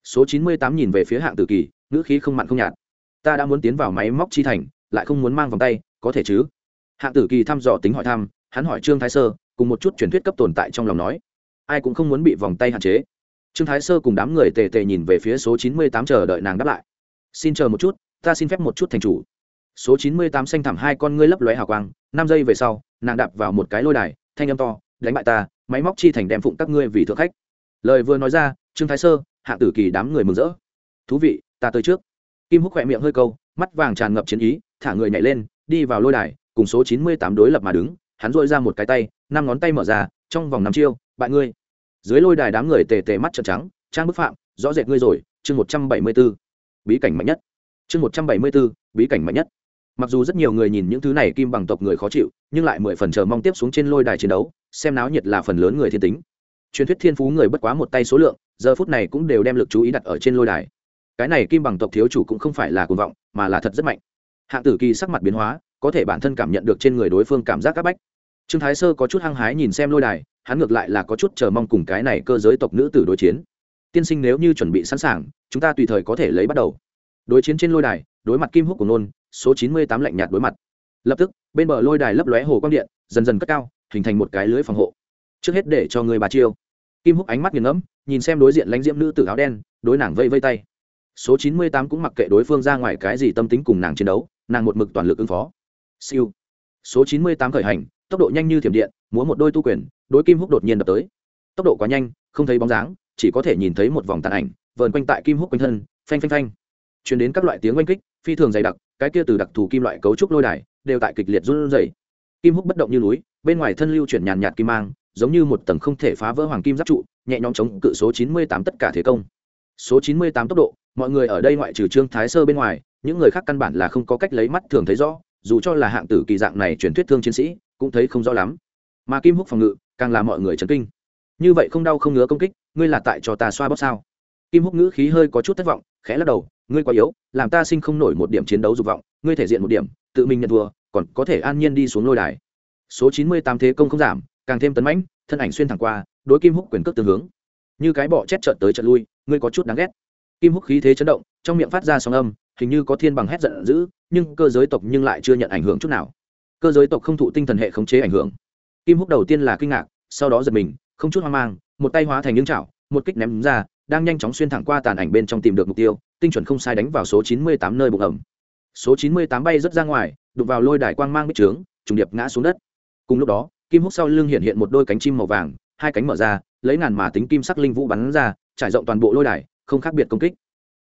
Speaker 1: Số chín mươi tám nhìn về phía hạng tử kỳ, ngữ khí không mặn không nhạt. Ta đã muốn tiến vào máy móc chi thành, lại không muốn mang vòng tay, có thể chứ? Hạng tử kỳ thăm dò tính hỏi thăm, hắn hỏi trương thái sơ, cùng một chút truyền thuyết cấp tồn tại trong lòng nói. Ai cũng không muốn bị vòng tay hạn chế. Trương thái sơ cùng đám người tề tề nhìn về phía số chín mươi tám chờ đợi nàng đáp lại. Xin chờ một chút, ta xin phép một chút thành chủ. Số chín mươi tám xanh thẳm hai con ngươi lấp lóe hào quang, năm giây về sau, nàng đạp vào một cái lôi đài, thanh âm to đánh bại ta, máy móc chi thành đem phụng các ngươi vì thượng khách. Lời vừa nói ra, trương thái sơ hạ tử kỳ đám người mừng rỡ. Thú vị, ta tới trước. Kim húc khỏe miệng hơi câu, mắt vàng tràn ngập chiến ý, thả người nhảy lên, đi vào lôi đài, cùng số chín mươi tám đối lập mà đứng, hắn dội ra một cái tay, năm ngón tay mở ra, trong vòng năm chiêu, bại ngươi. Dưới lôi đài đám người tề tề mắt trợn trắng, trang bức phạm, rõ rệt ngươi rồi, chương một trăm bảy mươi b ố bí cảnh mạnh nhất. Chương một trăm bảy mươi b ố bí cảnh mạnh nhất mặc dù rất nhiều người nhìn những thứ này kim bằng tộc người khó chịu, nhưng lại mười phần chờ mong tiếp xuống trên lôi đài chiến đấu, xem náo nhiệt là phần lớn người thiên tính. Truyền thuyết thiên phú người bất quá một tay số lượng, giờ phút này cũng đều đem lực chú ý đặt ở trên lôi đài. Cái này kim bằng tộc thiếu chủ cũng không phải là cuồng vọng, mà là thật rất mạnh. Hạng tử kỳ sắc mặt biến hóa, có thể bản thân cảm nhận được trên người đối phương cảm giác áp bách. Trương thái sơ có chút hăng hái nhìn xem lôi đài, hắn ngược lại là có chút chờ mong cùng cái này cơ giới tộc nữ tử đối chiến. Tiên sinh nếu như chuẩn bị sẵn sàng, chúng ta tùy thời có thể lấy bắt đầu đối chiến trên lôi đài, đối mặt kim húc của nôn, số chín mươi tám lạnh nhạt đối mặt. Lập tức, bên bờ lôi đài lấp lóe hồ quang điện, dần dần cất cao, hình thành một cái lưới phòng hộ. Trước hết để cho người bà chiêu. Kim húc ánh mắt nghiền ngẫm, nhìn xem đối diện lãnh diễm nữ tử áo đen, đối nàng vây vây tay. Số chín mươi tám cũng mặc kệ đối phương ra ngoài cái gì tâm tính cùng nàng chiến đấu, nàng một mực toàn lực ứng phó. Siêu. Số chín mươi tám khởi hành, tốc độ nhanh như thiểm điện, múa một đôi tu quyền, đối kim húc đột nhiên đập tới. Tốc độ quá nhanh, không thấy bóng dáng, chỉ có thể nhìn thấy một vòng tàn ảnh, vờn quanh tại kim húc quanh thân, phanh phanh phanh chuyển đến các loại tiếng oanh kích, phi thường dày đặc, cái kia từ đặc thù kim loại cấu trúc lôi đài đều tại kịch liệt run rẩy. Kim húc bất động như núi, bên ngoài thân lưu chuyển nhàn nhạt kim mang, giống như một tầng không thể phá vỡ hoàng kim giáp trụ, nhẹ nhõm chống cự số chín mươi tám tất cả thế công. Số chín mươi tám tốc độ, mọi người ở đây ngoại trừ trương thái sơ bên ngoài, những người khác căn bản là không có cách lấy mắt thường thấy rõ, dù cho là hạng tử kỳ dạng này truyền thuyết thương chiến sĩ, cũng thấy không rõ lắm. Mà kim húc phòng ngự, càng làm mọi người chấn kinh. Như vậy không đau không ngứa công kích, ngươi là tại cho ta xoa bóp sao? Kim húc ngữ khí hơi có chút thất vọng khẽ lắc đầu, ngươi quá yếu, làm ta sinh không nổi một điểm chiến đấu dục vọng, ngươi thể diện một điểm, tự mình nhận thua, còn có thể an nhiên đi xuống lôi đài. Số chín mươi tám thế công không giảm, càng thêm tấn mãnh, thân ảnh xuyên thẳng qua, đối kim húc quyền cước tương hướng. Như cái bọ chét trợn tới trận lui, ngươi có chút đáng ghét. Kim húc khí thế chấn động, trong miệng phát ra sóng âm, hình như có thiên bằng hét giận dữ, nhưng cơ giới tộc nhưng lại chưa nhận ảnh hưởng chút nào. Cơ giới tộc không thụ tinh thần hệ khống chế ảnh hưởng. Kim húc đầu tiên là kinh ngạc, sau đó giật mình, không chút hoang mang, một tay hóa thành những chảo, một kích ném ra đang nhanh chóng xuyên thẳng qua tàn ảnh bên trong tìm được mục tiêu, tinh chuẩn không sai đánh vào số chín mươi tám nơi bụng ẩm. Số chín mươi tám bay rất ra ngoài, đụng vào lôi đài quang mang bích trướng, trùng điệp ngã xuống đất. Cùng lúc đó, kim húc sau lưng hiện hiện một đôi cánh chim màu vàng, hai cánh mở ra, lấy ngàn mà tính kim sắc linh vũ bắn ra, trải rộng toàn bộ lôi đài, không khác biệt công kích.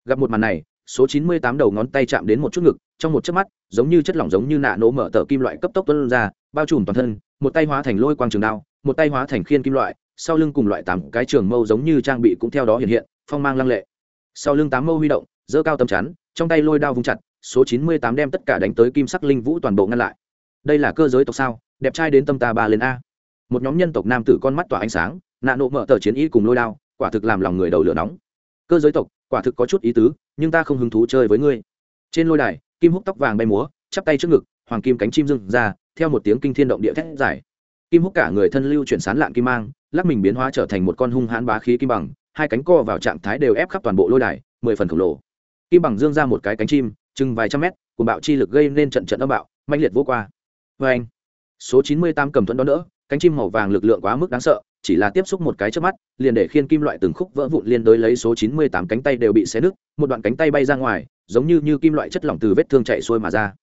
Speaker 1: Gặp một màn này, số chín mươi tám đầu ngón tay chạm đến một chút ngực, trong một chớp mắt, giống như chất lỏng giống như nạ nổ mở tờ kim loại cấp tốc tuân ra, bao trùm toàn thân, một tay hóa thành lôi quang trường đao, một tay hóa thành khiên kim loại sau lưng cùng loại tám cái trường mâu giống như trang bị cũng theo đó hiện hiện, phong mang lăng lệ. Sau lưng tám mâu huy động dơ cao tầm chắn, trong tay lôi đao vung chặt, số chín mươi tám đem tất cả đánh tới kim sắc linh vũ toàn bộ ngăn lại. Đây là cơ giới tộc sao? Đẹp trai đến tâm ta ba lên a. Một nhóm nhân tộc nam tử con mắt tỏa ánh sáng, nạ nộ mở tờ chiến y cùng lôi đao, quả thực làm lòng người đầu lửa nóng. Cơ giới tộc, quả thực có chút ý tứ, nhưng ta không hứng thú chơi với ngươi. Trên lôi đài, kim húc tóc vàng bay múa, chắp tay trước ngực, hoàng kim cánh chim dưng ra, theo một tiếng kinh thiên động địa thét giải kim húc cả người thân lưu chuyển sán lạn kim mang, lắc mình biến hóa trở thành một con hung hãn bá khí kim bằng, hai cánh co vào trạng thái đều ép khắp toàn bộ lôi đài, mười phần khổng lồ. Kim bằng dương ra một cái cánh chim, chừng vài trăm mét cùng bạo chi lực gây nên trận trận âm bạo mạnh liệt vô qua. Vê anh, số chín mươi tám cầm thuẫn đón đỡ, cánh chim màu vàng lực lượng quá mức đáng sợ, chỉ là tiếp xúc một cái trước mắt, liền để khiên kim loại từng khúc vỡ vụn liên đối lấy số chín mươi tám cánh tay đều bị xé nứt, một đoạn cánh tay bay ra ngoài, giống như như kim loại chất lỏng từ vết thương chạy xuôi mà ra.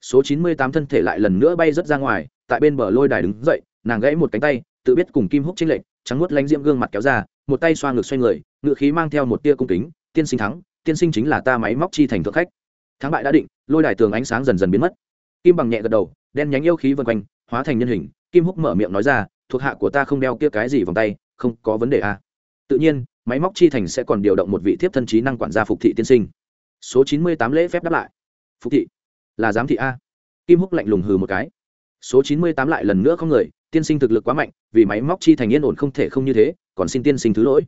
Speaker 1: Số chín mươi tám thân thể lại lần nữa bay rất ra ngoài, tại bên bờ lôi đài đứng dậy nàng gãy một cánh tay, tự biết cùng kim húc chênh lệch, trắng nuốt lánh diễm gương mặt kéo ra, một tay xoa ngược xoay người, ngự khí mang theo một tia cung kính, tiên sinh thắng, tiên sinh chính là ta máy móc chi thành thượng khách. Thắng bại đã định, lôi đài tường ánh sáng dần dần biến mất. Kim bằng nhẹ gật đầu, đen nhánh yêu khí vân quanh, hóa thành nhân hình, kim húc mở miệng nói ra, thuộc hạ của ta không đeo kia cái gì vòng tay, không có vấn đề à. tự nhiên, máy móc chi thành sẽ còn điều động một vị thiếp thân trí năng quản gia phục thị tiên sinh. Số chín mươi tám lễ phép đáp lại. Phục thị, là giám thị a. Kim húc lạnh lùng hừ một cái. Số chín mươi tám lại lần nữa không người tiên sinh thực lực quá mạnh, vì máy móc chi thành yên ổn không thể không như thế, còn xin tiên sinh thứ lỗi.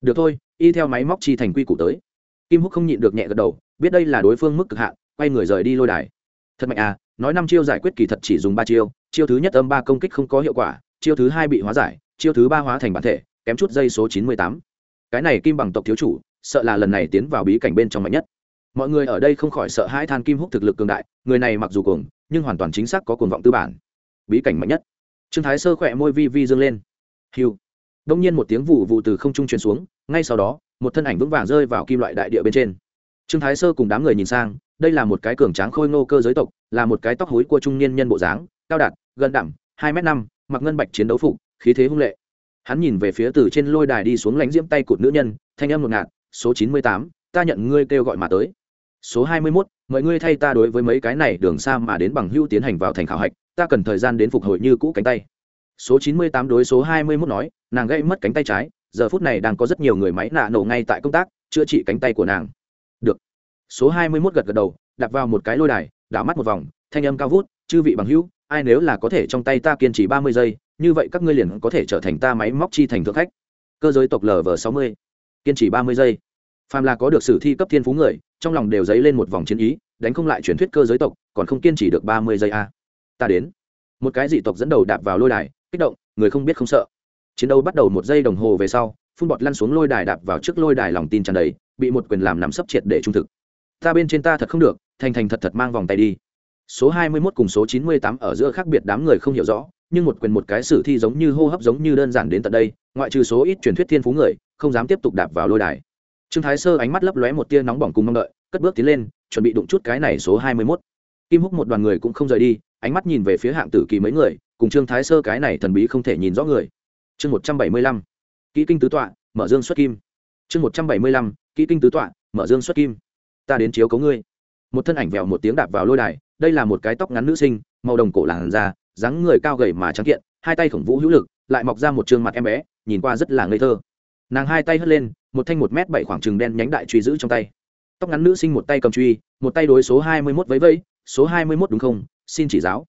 Speaker 1: Được thôi, y theo máy móc chi thành quy củ tới. Kim húc không nhịn được nhẹ gật đầu, biết đây là đối phương mức cực hạn, quay người rời đi lôi đài. Thật mạnh à nói năm chiêu giải quyết kỳ thật chỉ dùng ba chiêu chiêu thứ nhất âm ba công kích không có hiệu quả, chiêu thứ hai bị hóa giải, chiêu thứ ba hóa thành bản thể, kém chút dây số chín mươi tám. Cái này kim bằng tộc thiếu chủ, sợ là lần này tiến vào bí cảnh bên trong mạnh nhất. Mọi người ở đây không khỏi sợ hãi than kim húc thực lực cường đại, người này mặc dù cuồng, nhưng hoàn toàn chính xác có cuồng vọng tư bản. Bí cảnh mạnh nhất trương thái sơ khỏe môi vi vi dâng lên. Hiu đông nhiên một tiếng vụ vụ từ không trung truyền xuống, ngay sau đó, một thân ảnh vững vàng rơi vào kim loại đại địa bên trên. Trương thái sơ cùng đám người nhìn sang, đây là một cái cường tráng khôi ngô cơ giới tộc, là một cái tóc hối của trung niên nhân bộ dáng, cao đạt, gần đẳng, hai m năm, mặc ngân bạch chiến đấu phục, khí thế hung lệ. Hắn nhìn về phía từ trên lôi đài đi xuống lãnh diễm tay cụt nữ nhân, thanh âm một ngạt, số chín mươi tám, ta nhận ngươi kêu gọi mà tới số hai mươi mốt mọi ngươi thay ta đối với mấy cái này đường xa mà đến bằng hưu tiến hành vào thành khảo hạch, ta cần thời gian đến phục hồi như cũ cánh tay. Số chín mươi tám đối số hai mươi mốt nói, nàng gây mất cánh tay trái, giờ phút này đang có rất nhiều người máy nạ nổ ngay tại công tác, chữa trị cánh tay của nàng. Được. Số hai mươi mốt gật gật đầu đặt vào một cái lôi đài, đảo mắt một vòng, thanh âm cao vút, chư vị bằng hữu, ai nếu là có thể trong tay ta kiên trì ba mươi giây, như vậy các ngươi liền có thể trở thành ta máy móc chi thành thượng khách. Cơ giới tộc lv sáu mươi, kiên trì ba mươi giây. Phàm là có được sử thi cấp thiên phú người trong lòng đều dấy lên một vòng chiến ý, đánh không lại truyền thuyết cơ giới tộc, còn không kiên trì được ba mươi giây a. Ta đến. Một cái dị tộc dẫn đầu đạp vào lôi đài, kích động, người không biết không sợ. Chiến đấu bắt đầu một giây đồng hồ về sau, phun bọt lăn xuống lôi đài đạp vào trước lôi đài lòng tin tràn đầy, bị một quyền làm nắm sấp triệt để trung thực. Ta bên trên ta thật không được, thành thành thật thật mang vòng tay đi. Số 21 cùng số 98 ở giữa khác biệt đám người không hiểu rõ, nhưng một quyền một cái sử thi giống như hô hấp giống như đơn giản đến tận đây, ngoại trừ số ít truyền thuyết thiên phú người, không dám tiếp tục đạp vào lôi đài trương thái sơ ánh mắt lấp lóe một tia nóng bỏng cùng mong đợi, cất bước tiến lên, chuẩn bị đụng chút cái này số 21. kim húc một đoàn người cũng không rời đi, ánh mắt nhìn về phía hạng tử kỳ mấy người, cùng trương thái sơ cái này thần bí không thể nhìn rõ người chương 175. kỹ kinh tứ tọa, mở dương xuất kim chương 175. kỹ kinh tứ tọa, mở dương xuất kim ta đến chiếu cấu ngươi một thân ảnh vèo một tiếng đạp vào lôi đài, đây là một cái tóc ngắn nữ sinh, màu đồng cổ làn da, dáng người cao gầy mà trắng kiện, hai tay khổng vũ hữu lực, lại mọc ra một trương mặt em bé, nhìn qua rất là ngây thơ nàng hai tay hất lên một thanh một m bảy khoảng trừng đen nhánh đại truy giữ trong tay. Tóc ngắn nữ sinh một tay cầm truy, một tay đối số hai mươi mốt vẫy vẫy, số hai mươi mốt đúng không? Xin chỉ giáo.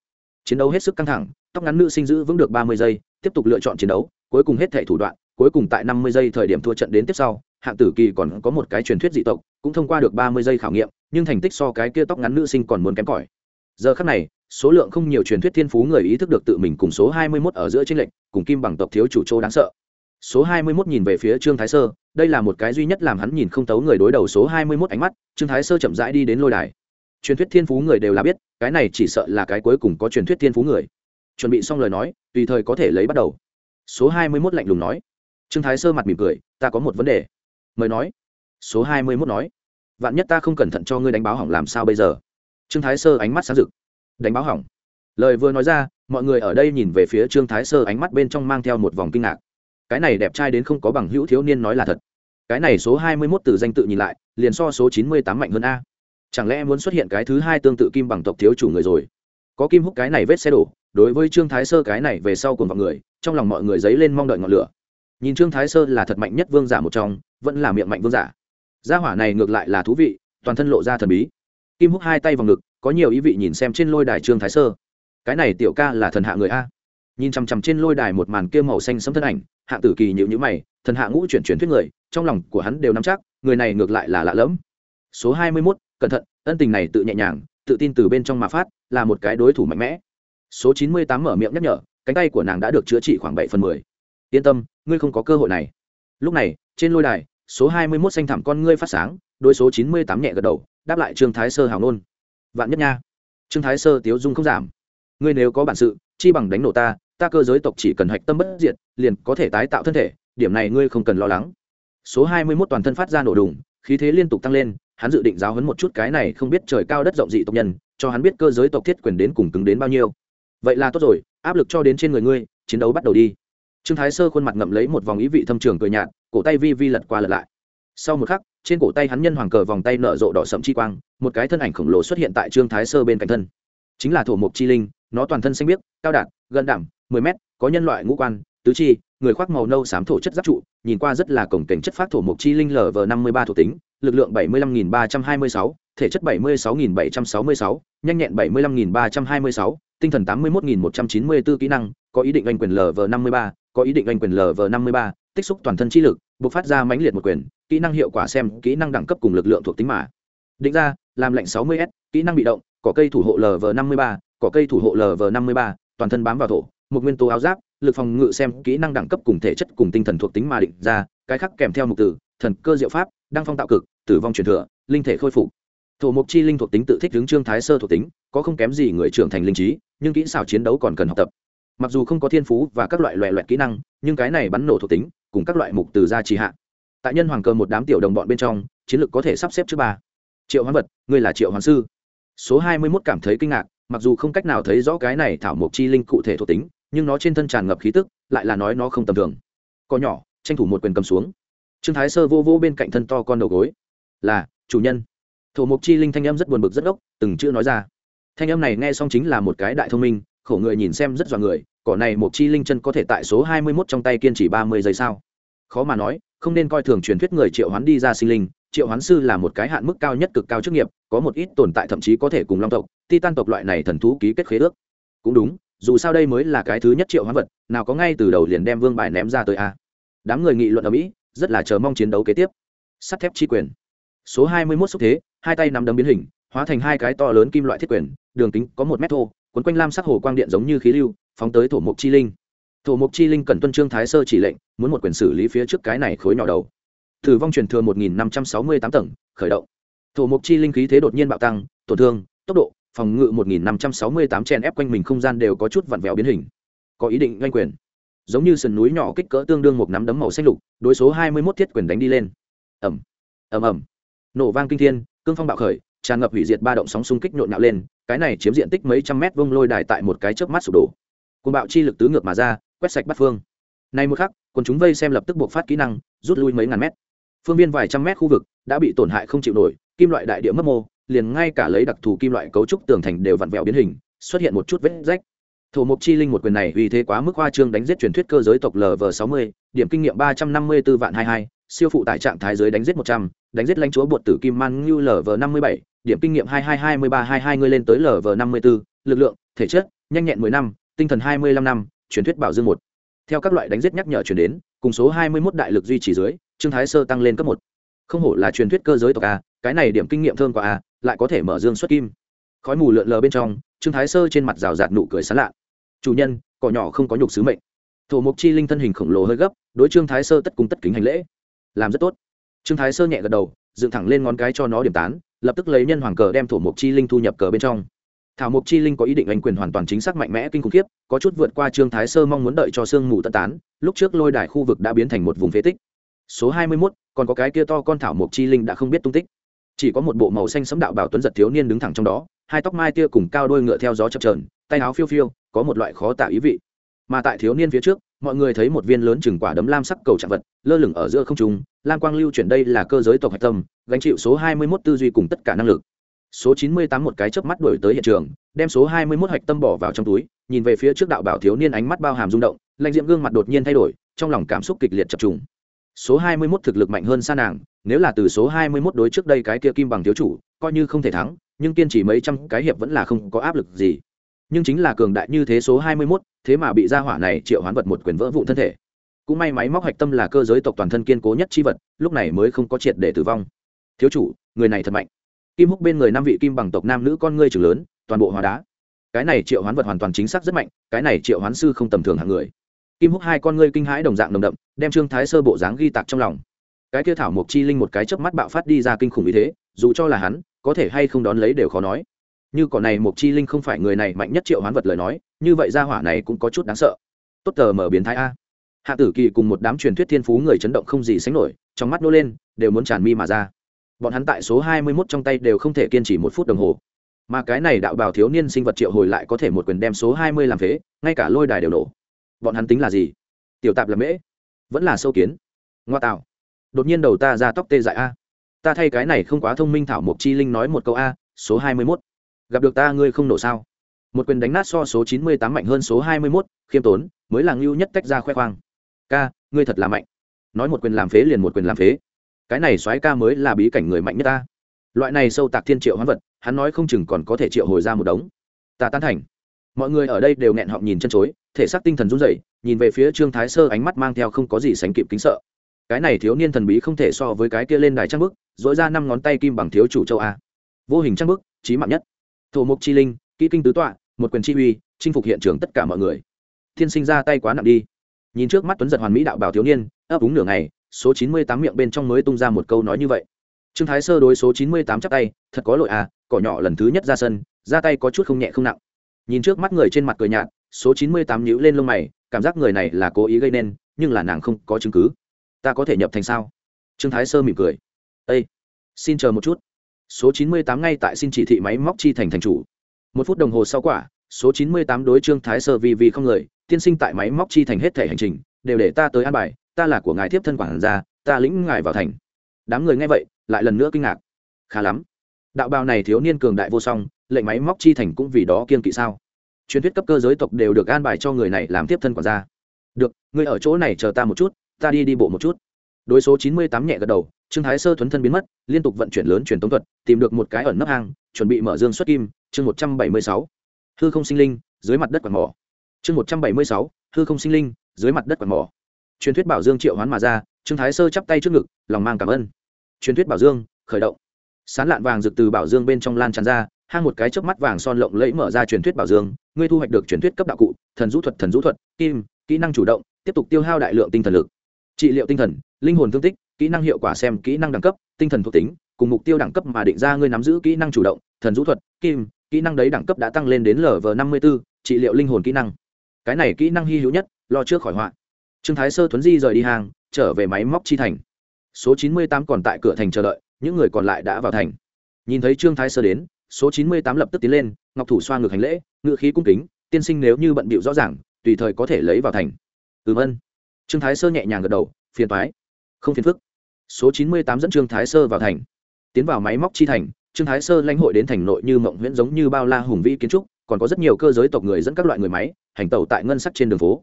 Speaker 1: Chiến đấu hết sức căng thẳng, tóc ngắn nữ sinh giữ vững được ba mươi giây, tiếp tục lựa chọn chiến đấu, cuối cùng hết thể thủ đoạn, cuối cùng tại năm mươi giây thời điểm thua trận đến tiếp sau, hạng tử kỳ còn có một cái truyền thuyết dị tộc, cũng thông qua được ba mươi giây khảo nghiệm, nhưng thành tích so cái kia tóc ngắn nữ sinh còn muốn kém cỏi. Giờ khắc này, số lượng không nhiều truyền thuyết thiên phú người ý thức được tự mình cùng số hai mươi 21 ở giữa trên lệnh cùng kim bằng tộc thiếu chủ châu đáng sợ số hai mươi 21 nhìn về phía trương thái sơ, đây là một cái duy nhất làm hắn nhìn không tấu người đối đầu số hai mươi 21 ánh mắt, trương thái sơ chậm rãi đi đến lôi đài. Truyền thuyết thiên phú người đều là biết, cái này chỉ sợ là cái cuối cùng có truyền thuyết thiên phú người. Chuẩn bị xong lời nói, tùy thời có thể lấy bắt đầu. Số hai mươi 21 lạnh lùng nói. Trương thái sơ mặt mỉm cười, ta có một vấn đề. Mời nói. Số hai mươi 21 nói. Vạn nhất ta không cẩn thận cho ngươi đánh báo hỏng làm sao bây giờ? Trương thái sơ ánh mắt sáng rực. Đánh báo hỏng? Lời vừa nói ra, mọi người ở đây nhìn về phía trương thái sơ ánh mắt bên trong mang theo một vòng kinh ngạc cái này đẹp trai đến không có bằng hữu thiếu niên nói là thật. Cái này số hai mươi mốt từ danh tự nhìn lại, liền so số chín mươi tám mạnh hơn a. Chẳng lẽ muốn xuất hiện cái thứ hai tương tự kim bằng tộc thiếu chủ người rồi? Có kim húc cái này vết xe đổ, đối với trương thái sơ cái này về sau cùng mọi người, trong lòng mọi người dấy lên mong đợi ngọn lửa. Nhìn trương thái sơ là thật mạnh nhất vương giả một trong, vẫn là miệng mạnh vương giả. Gia hỏa này ngược lại là thú vị, toàn thân lộ ra thần bí. Kim húc hai tay vào ngực, có nhiều ý vị nhìn xem trên lôi đài trương thái sơ. Cái này tiểu ca là thần hạ người a nhìn chằm chằm trên lôi đài một màn kia màu xanh sẫm thân ảnh, hạ tử kỳ nhịu nhữ mày, thần hạ ngũ chuyển chuyển thuyết người, trong lòng của hắn đều nắm chắc, người này ngược lại là lạ lẫm. Số hai mươi mốt, cẩn thận, ân tình này tự nhẹ nhàng, tự tin từ bên trong mà phát, là một cái đối thủ mạnh mẽ. Số chín mươi tám mở miệng nhắc nhở, cánh tay của nàng đã được chữa trị khoảng bảy phần mười. Yên tâm, ngươi không có cơ hội này. Lúc này, trên lôi đài, số hai mươi mốt xanh thẳm con ngươi phát sáng đôi số chín mươi tám nhẹ gật đầu, đáp lại trương thái sơ hào nôn. Vạn nhất nha. Trương thái sơ tiếu dung không giảm. Ngươi nếu có bản sự, chi bằng đánh nổ ta ta cơ giới tộc chỉ cần hạch tâm bất diệt, liền có thể tái tạo thân thể, điểm này ngươi không cần lo lắng. Số hai mươi mốt toàn thân phát ra nổ đùng, khí thế liên tục tăng lên, hắn dự định giáo hấn một chút cái này không biết trời cao đất rộng dị tộc nhân, cho hắn biết cơ giới tộc thiết quyền đến cùng cứng đến bao nhiêu. Vậy là tốt rồi, áp lực cho đến trên người ngươi, chiến đấu bắt đầu đi. Trương thái sơ khuôn mặt ngậm lấy một vòng ý vị thâm trường cười nhạt, cổ tay vi vi lật qua lật lại. Sau một khắc, trên cổ tay hắn nhân hoàng cờ vòng tay nở rộ đỏ sậm chi quang, một cái thân ảnh khổng lồ xuất hiện tại trương thái sơ bên cạnh thân. Chính là thổ mục chi linh, nó toàn thân xanh biếc, cao đạt gần đảm mười mét, có nhân loại ngũ quan, tứ chi, người khoác màu nâu xám thổ chất giáp trụ, nhìn qua rất là cổng cảnh chất phát thổ mục chi linh lv năm mươi ba thuộc tính, lực lượng bảy mươi lăm nghìn ba trăm hai mươi sáu, thể chất bảy mươi sáu nghìn bảy trăm sáu mươi sáu, nhanh nhẹn bảy mươi lăm nghìn ba trăm hai mươi sáu, tinh thần tám mươi một nghìn một trăm chín mươi bốn kỹ năng, có ý định anh quyền lv năm mươi ba, có ý định anh quyền lv năm mươi ba, tích xúc toàn thân chi lực, bộc phát ra mãnh liệt một quyền, kỹ năng hiệu quả xem kỹ năng đẳng cấp cùng lực lượng thuộc tính mà. Định ra, làm lệnh 60 s, kỹ năng bị động, cỏ cây thủ hộ lv 53 cỏ cây thủ hộ lv 53 toàn thân bám vào thổ một nguyên tố áo giáp, lực phòng ngự xem kỹ năng đẳng cấp cùng thể chất cùng tinh thần thuộc tính mà định ra, cái khác kèm theo mục từ, thần cơ diệu pháp, đăng phong tạo cực, tử vong truyền thừa, linh thể khôi phục. Thổ mục chi linh thuộc tính tự thích hướng trương thái sơ thuộc tính, có không kém gì người trưởng thành linh trí, nhưng kỹ xảo chiến đấu còn cần học tập. Mặc dù không có thiên phú và các loại loại loại kỹ năng, nhưng cái này bắn nổ thuộc tính, cùng các loại mục từ ra trì hạ. Tại nhân hoàng cơ một đám tiểu đồng bọn bên trong, chiến lược có thể sắp xếp trước ba. Triệu hoán vật, ngươi là triệu hoán sư. Số hai mươi mốt cảm thấy kinh ngạc, mặc dù không cách nào thấy rõ cái này thảo mộc chi linh cụ thể thuộc tính nhưng nó trên thân tràn ngập khí tức, lại là nói nó không tầm thường. Có nhỏ, tranh thủ một quyền cầm xuống. Trương thái sơ vô vô bên cạnh thân to con đầu gối. Là, chủ nhân. Thổ mộc chi linh thanh âm rất buồn bực rất ốc từng chữ nói ra. Thanh âm này nghe xong chính là một cái đại thông minh, khổ người nhìn xem rất dọa người, cỏ này một chi linh chân có thể tại số hai mươi mốt trong tay kiên trì ba mươi giây sao? Khó mà nói, không nên coi thường truyền thuyết người triệu hoán đi ra sinh linh, triệu hoán sư là một cái hạn mức cao nhất cực cao chức nghiệp, có một ít tồn tại thậm chí có thể cùng long tộc, titan tộc loại này thần thú ký kết khế ước. Cũng đúng dù sao đây mới là cái thứ nhất triệu hoán vật, nào có ngay từ đầu liền đem vương bài ném ra tới a. Đám người nghị luận ở mỹ, rất là chờ mong chiến đấu kế tiếp. Sắt thép chi quyền. Số hai mươi 21 xúc thế, hai tay nắm đấm biến hình, hóa thành hai cái to lớn kim loại thiết quyền, đường kính có một mét thô quấn quanh lam sắc hồ quang điện giống như khí lưu, phóng tới thổ mục chi linh. Thổ mục chi linh cần tuân trương thái sơ chỉ lệnh, muốn một quyền xử lý phía trước cái này khối nhỏ đầu. Thử vong truyền thừa một nghìn năm trăm sáu mươi tám tầng, khởi động. Thổ mục chi linh khí thế đột nhiên bạo tăng, tổn thương, tốc độ phòng ngự 1568 chèn ép quanh mình không gian đều có chút vặn vẹo biến hình. Có ý định nhanh quyền. Giống như sườn núi nhỏ kích cỡ tương đương một nắm đấm màu xanh lục, đối số 21 thiết quyền đánh đi lên. Ầm. Ầm ầm. Nổ vang kinh thiên, cương phong bạo khởi, tràn ngập hủy diệt ba động sóng xung kích nhộn nhạo lên, cái này chiếm diện tích mấy trăm mét vuông lôi đài tại một cái chớp mắt sụp đổ. Côn bạo chi lực tứ ngược mà ra, quét sạch bát phương. Nay một khắc quân chúng vây xem lập tức buộc phát kỹ năng, rút lui mấy ngàn mét. Phương viên vài trăm mét khu vực đã bị tổn hại không chịu nổi, kim loại đại địa mất mô liền ngay cả lấy đặc thù kim loại cấu trúc tường thành đều vặn vẹo biến hình, xuất hiện một chút vết rách. Thổ mộc chi linh một quyền này vì thế quá mức hoa trương đánh giết truyền thuyết cơ giới tộc lv sáu mươi, điểm kinh nghiệm ba trăm năm mươi b ố vạn hai hai, siêu phụ tại trạng thái giới đánh giết một trăm, đánh giết lãnh chúa bột tử kim man ngưu lv năm mươi bảy, điểm kinh nghiệm hai hai hai mươi ba hai hai, ngươi lên tới lv năm mươi b ố lực lượng, thể chất, nhanh nhẹn mười năm, tinh thần hai mươi lăm năm, truyền thuyết bảo dương một. Theo các loại đánh giết nhắc nhở chuyển đến, cùng số hai mươi mốt đại lực duy trì dưới, trương thái sơ tăng lên cấp một. Không hổ là truyền thuyết cơ giới tộc a, cái này điểm kinh nghiệm thơm qua a lại có thể mở dương xuất kim. Khói mù lượn lờ bên trong, trương thái sơ trên mặt rào rạt nụ cười sán lạ. Chủ nhân, cỏ nhỏ không có nhục sứ mệnh. Thổ mục chi linh thân hình khổng lồ hơi gấp, đối trương thái sơ tất cung tất kính hành lễ. Làm rất tốt. Trương thái sơ nhẹ gật đầu, dựng thẳng lên ngón cái cho nó điểm tán, lập tức lấy nhân hoàng cờ đem thổ mục chi linh thu nhập cờ bên trong. Thảo mục chi linh có ý định anh quyền hoàn toàn chính xác mạnh mẽ kinh khủng khiếp, có chút vượt qua trương thái sơ mong muốn đợi cho sương mù tận tán, lúc trước lôi đài khu vực đã biến thành một vùng phế tích. Số hai mươi mốt, còn có cái kia to con thảo mục chi linh đã không biết tung tích chỉ có một bộ màu xanh sẫm đạo bảo tuấn giật thiếu niên đứng thẳng trong đó, hai tóc mai tia cùng cao đôi ngựa theo gió chập trờn tay áo phiêu phiêu, có một loại khó tả ý vị. Mà tại thiếu niên phía trước, mọi người thấy một viên lớn chừng quả đấm lam sắc cầu trạng vật, lơ lửng ở giữa không trung, lam quang lưu chuyển đây là cơ giới tộc hạch tâm, gánh chịu số hai mươi 21 tư duy cùng tất cả năng lực. Số chín mươi tám một cái chớp mắt đuổi tới hiện trường, đem số hai mươi 21 hạch tâm bỏ vào trong túi, nhìn về phía trước đạo bảo thiếu niên ánh mắt bao hàm rung động lạnh diễm gương mặt đột nhiên thay đổi, trong lòng cảm xúc kịch liệt chập trùng. Số hai mươi 21 thực lực mạnh hơn xa nàng nếu là từ số hai mươi 21 đối trước đây cái kia kim bằng thiếu chủ coi như không thể thắng nhưng kiên trì mấy trăm cái hiệp vẫn là không có áp lực gì. Nhưng chính là cường đại như thế số hai mươi 21, thế mà bị gia hỏa này triệu hoán vật một quyền vỡ vụn thân thể. Cũng may máy móc hạch tâm là cơ giới tộc toàn thân kiên cố nhất chi vật lúc này mới không có triệt để tử vong. Thiếu chủ người này thật mạnh. Kim húc bên người năm vị kim bằng tộc nam nữ con ngươi trưởng lớn toàn bộ hóa đá. Cái này triệu hoán vật hoàn toàn chính xác rất mạnh cái này triệu hoán sư không tầm thường hạng người. Kim húc hai con ngươi kinh hãi đồng dạng đồng đậm đem trương thái sơ bộ dáng ghi tạc trong lòng cái kia thảo mộc chi linh một cái chớp mắt bạo phát đi ra kinh khủng như thế, dù cho là hắn, có thể hay không đón lấy đều khó nói. Như cỏ này mộc chi linh không phải người này mạnh nhất triệu hoán vật lời nói, như vậy ra hỏa này cũng có chút đáng sợ. Tốt tờ mở biến thái a. Hạ tử kỳ cùng một đám truyền thuyết thiên phú người chấn động không gì sánh nổi, trong mắt nô lên, đều muốn tràn mi mà ra. Bọn hắn tại số hai mươi 21 trong tay đều không thể kiên trì một phút đồng hồ. Mà cái này đạo bào thiếu niên sinh vật triệu hồi lại có thể một quyền đem số hai mươi làm phế, ngay cả lôi đài đều nổ. Bọn hắn tính là gì? Tiểu tạp là mễ. Vẫn là sâu kiến. Ngoa tạo đột nhiên đầu ta ra tóc tê dại a. Ta thay cái này không quá thông minh thảo mộc chi linh nói một câu a, số hai mươi mốt. Gặp được ta ngươi không nổ sao? Một quyền đánh nát so số chín mươi tám mạnh hơn số hai mươi mốt, khiêm tốn, mới là ngưu nhất tách ra khoe khoang. Ca, ngươi thật là mạnh. Nói một quyền làm phế liền một quyền làm phế. Cái này soái ca mới là bí cảnh người mạnh nhất ta. Loại này sâu tạc thiên triệu hoán vật, hắn nói không chừng còn có thể triệu hồi ra một đống. Ta tán thành. Mọi người ở đây đều nghẹn họng nhìn chân chối, thể xác tinh thần run rẩy, nhìn về phía trương thái sơ ánh mắt mang theo không có gì sánh kịp kính sợ cái này thiếu niên thần bí không thể so với cái kia lên đài trang bức dỗi ra năm ngón tay kim bằng thiếu chủ châu a. Vô hình trang bức trí mạng nhất. Thổ mục chi linh, kỹ kinh tứ tọa, một quyền chi uy, chinh phục hiện trường tất cả mọi người. Thiên sinh ra tay quá nặng đi. Nhìn trước mắt tuấn giật hoàn mỹ đạo bảo thiếu niên, ấp úng nửa ngày, số chín mươi tám miệng bên trong mới tung ra một câu nói như vậy. Trương thái sơ đối số chín mươi tám chắp tay, thật có lỗi à cỏ nhỏ lần thứ nhất ra sân, ra tay có chút không nhẹ không nặng. Nhìn trước mắt người trên mặt cười nhạt, số chín mươi tám nhíu lên lông mày, cảm giác người này là cố ý gây nên, nhưng là nàng không có chứng cứ ta có thể nhập thành sao? Trương thái sơ mỉm cười. Ây xin chờ một chút. Số chín mươi tám ngay tại xin chỉ thị máy móc chi thành thành chủ. Một phút đồng hồ sau quả, số chín mươi tám đối trương thái sơ vì vì không lời tiên sinh tại máy móc chi thành hết thể hành trình, đều để ta tới an bài, ta là của ngài tiếp thân quản gia, ta lĩnh ngài vào thành. Đám người nghe vậy, lại lần nữa kinh ngạc. Khá lắm. Đạo bào này thiếu niên cường đại vô song, lệnh máy móc chi thành cũng vì đó kiên kỵ sao? Truyền thuyết cấp cơ giới tộc đều được an bài cho người này làm tiếp thân quản gia. Được, ngươi ở chỗ này chờ ta một chút ta đi đi bộ một chút. Đối số chín mươi tám nhẹ gật đầu, trương thái sơ thuấn thân biến mất, liên tục vận chuyển lớn truyền tống thuật, tìm được một cái ẩn nấp hang, chuẩn bị mở dương xuất kim, chương một trăm bảy mươi sáu. Hư không sinh linh, dưới mặt đất quạt mỏ. Chương một trăm bảy mươi sáu, hư không sinh linh, dưới mặt đất quạt mỏ. Truyền thuyết bảo dương triệu hoán mà ra, trương thái sơ chắp tay trước ngực, lòng mang cảm ơn. Truyền thuyết bảo dương, khởi động. Sán lạn vàng rực từ bảo dương bên trong lan tràn ra, hang một cái chớp mắt vàng son lộng lẫy mở ra truyền thuyết bảo dương, ngươi thu hoạch được truyền thuyết cấp đạo cụ, thần rũ thuật, thần rũ thuật, kim, kỹ năng chủ động, tiếp tục tiêu hao đại lượng tinh thần lực trị liệu tinh thần, linh hồn thương tích, kỹ năng hiệu quả xem kỹ năng đẳng cấp, tinh thần thuộc tính, cùng mục tiêu đẳng cấp mà định ra ngươi nắm giữ kỹ năng chủ động, thần rũ thuật, kim, kỹ năng đấy đẳng cấp đã tăng lên đến lv năm mươi b ố trị liệu linh hồn kỹ năng. Cái này kỹ năng hy hữu nhất, lo trước khỏi họa. Trương thái sơ thuấn di rời đi hàng, trở về máy móc chi thành. Số chín mươi tám còn tại cửa thành chờ đợi, những người còn lại đã vào thành. Nhìn thấy trương thái sơ đến, số chín mươi tám lập tức tiến lên, ngọc thủ xoa ngược hành lễ, ngự khí cung kính, tiên sinh nếu như bận bịu rõ ràng, tùy thời có thể lấy vào thành. Ừm ân trương thái sơ nhẹ nhàng gật đầu, phiền toái. Không phiền phức. Số chín mươi tám dẫn trương thái sơ vào thành. Tiến vào máy móc chi thành, trương thái sơ lãnh hội đến thành nội như mộng huyễn giống như bao la hùng vĩ kiến trúc, còn có rất nhiều cơ giới tộc người dẫn các loại người máy, hành tẩu tại ngân sắc trên đường phố.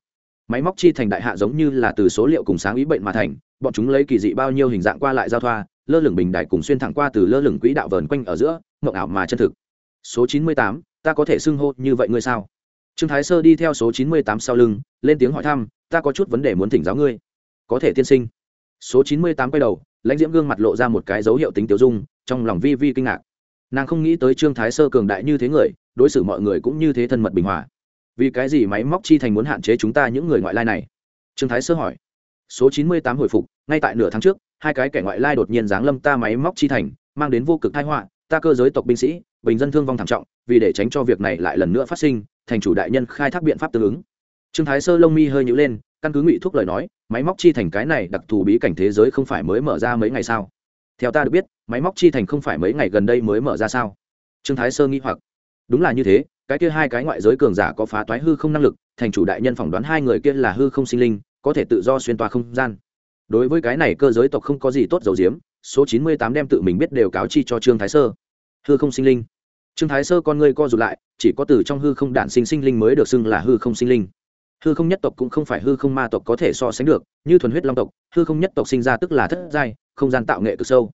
Speaker 1: Máy móc chi thành đại hạ giống như là từ số liệu cùng sáng ý bệnh mà thành, bọn chúng lấy kỳ dị bao nhiêu hình dạng qua lại giao thoa, lơ lửng bình đại cùng xuyên thẳng qua từ lơ lửng quỹ đạo vờn quanh ở giữa, mộng ảo mà chân thực. Số chín mươi tám, ta có thể xưng hô như vậy ngươi sao? Trương thái sơ đi theo số chín mươi tám sau lưng, lên tiếng hỏi thăm, ta có chút vấn đề muốn thỉnh giáo ngươi. Có thể tiên sinh. Số chín mươi tám quay đầu, lãnh diễm gương mặt lộ ra một cái dấu hiệu tính tiêu dung, trong lòng vi vi kinh ngạc. Nàng không nghĩ tới trương thái sơ cường đại như thế người, đối xử mọi người cũng như thế thân mật bình hòa. Vì cái gì máy móc chi thành muốn hạn chế chúng ta những người ngoại lai này? Trương thái sơ hỏi. Số chín mươi tám hồi phục, ngay tại nửa tháng trước, hai cái kẻ ngoại lai đột nhiên giáng lâm ta máy móc chi thành, mang đến vô cực thái họa ta cơ giới tộc binh sĩ, bình dân thương vong thảm trọng, vì để tránh cho việc này lại lần nữa phát sinh, thành chủ đại nhân khai thác biện pháp tương ứng. Trương thái sơ lông mi hơi nhữ lên, căn cứ ngụy thuốc lời nói, máy móc chi thành cái này đặc thù bí cảnh thế giới không phải mới mở ra mấy ngày sao? Theo ta được biết, máy móc chi thành không phải mấy ngày gần đây mới mở ra sao? Trương thái sơ nghĩ hoặc. Đúng là như thế, cái kia hai cái ngoại giới cường giả có phá toái hư không năng lực, thành chủ đại nhân phỏng đoán hai người kia là hư không sinh linh, có thể tự do xuyên toa không gian. Đối với cái này cơ giới tộc không có gì tốt dầu diếm số chín mươi tám đem tự mình biết đều cáo chi cho trương thái sơ. Hư không sinh linh. Trương thái sơ con ngươi co rụt lại, chỉ có từ trong hư không đạn sinh sinh linh mới được xưng là hư không sinh linh. Hư không nhất tộc cũng không phải hư không ma tộc có thể so sánh được, như thuần huyết long tộc, hư không nhất tộc sinh ra tức là thất giai, không gian tạo nghệ cực sâu.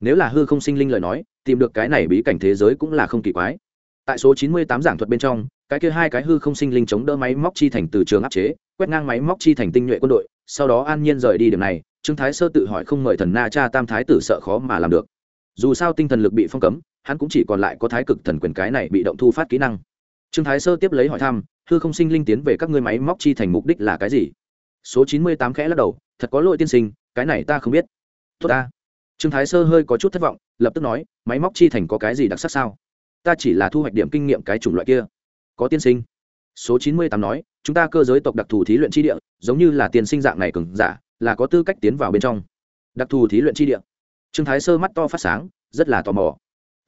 Speaker 1: Nếu là hư không sinh linh lời nói, tìm được cái này bí cảnh thế giới cũng là không kỳ quái. Tại số chín mươi tám giảng thuật bên trong, cái kia hai cái hư không sinh linh chống đỡ máy móc chi thành từ trường áp chế, quét ngang máy móc chi thành tinh nhuệ quân đội, sau đó an nhiên rời đi điểm này trương thái sơ tự hỏi không mời thần na cha tam thái tử sợ khó mà làm được. Dù sao tinh thần lực bị phong cấm, hắn cũng chỉ còn lại có thái cực thần quyền cái này bị động thu phát kỹ năng. Trương thái sơ tiếp lấy hỏi thăm, hư không sinh linh tiến về các ngươi máy móc chi thành mục đích là cái gì? Số chín mươi tám khẽ lắc đầu, thật có lỗi tiên sinh, cái này ta không biết. Tốt ta. Trương thái sơ hơi có chút thất vọng, lập tức nói, máy móc chi thành có cái gì đặc sắc sao? Ta chỉ là thu hoạch điểm kinh nghiệm cái chủng loại kia. Có tiên sinh. Số chín mươi tám nói, chúng ta cơ giới tộc đặc thù thí luyện chi địa, giống như là tiên sinh dạng này cứng giả là có tư cách tiến vào bên trong. Đặc thù thí luyện chi địa. Trương thái sơ mắt to phát sáng, rất là tò mò.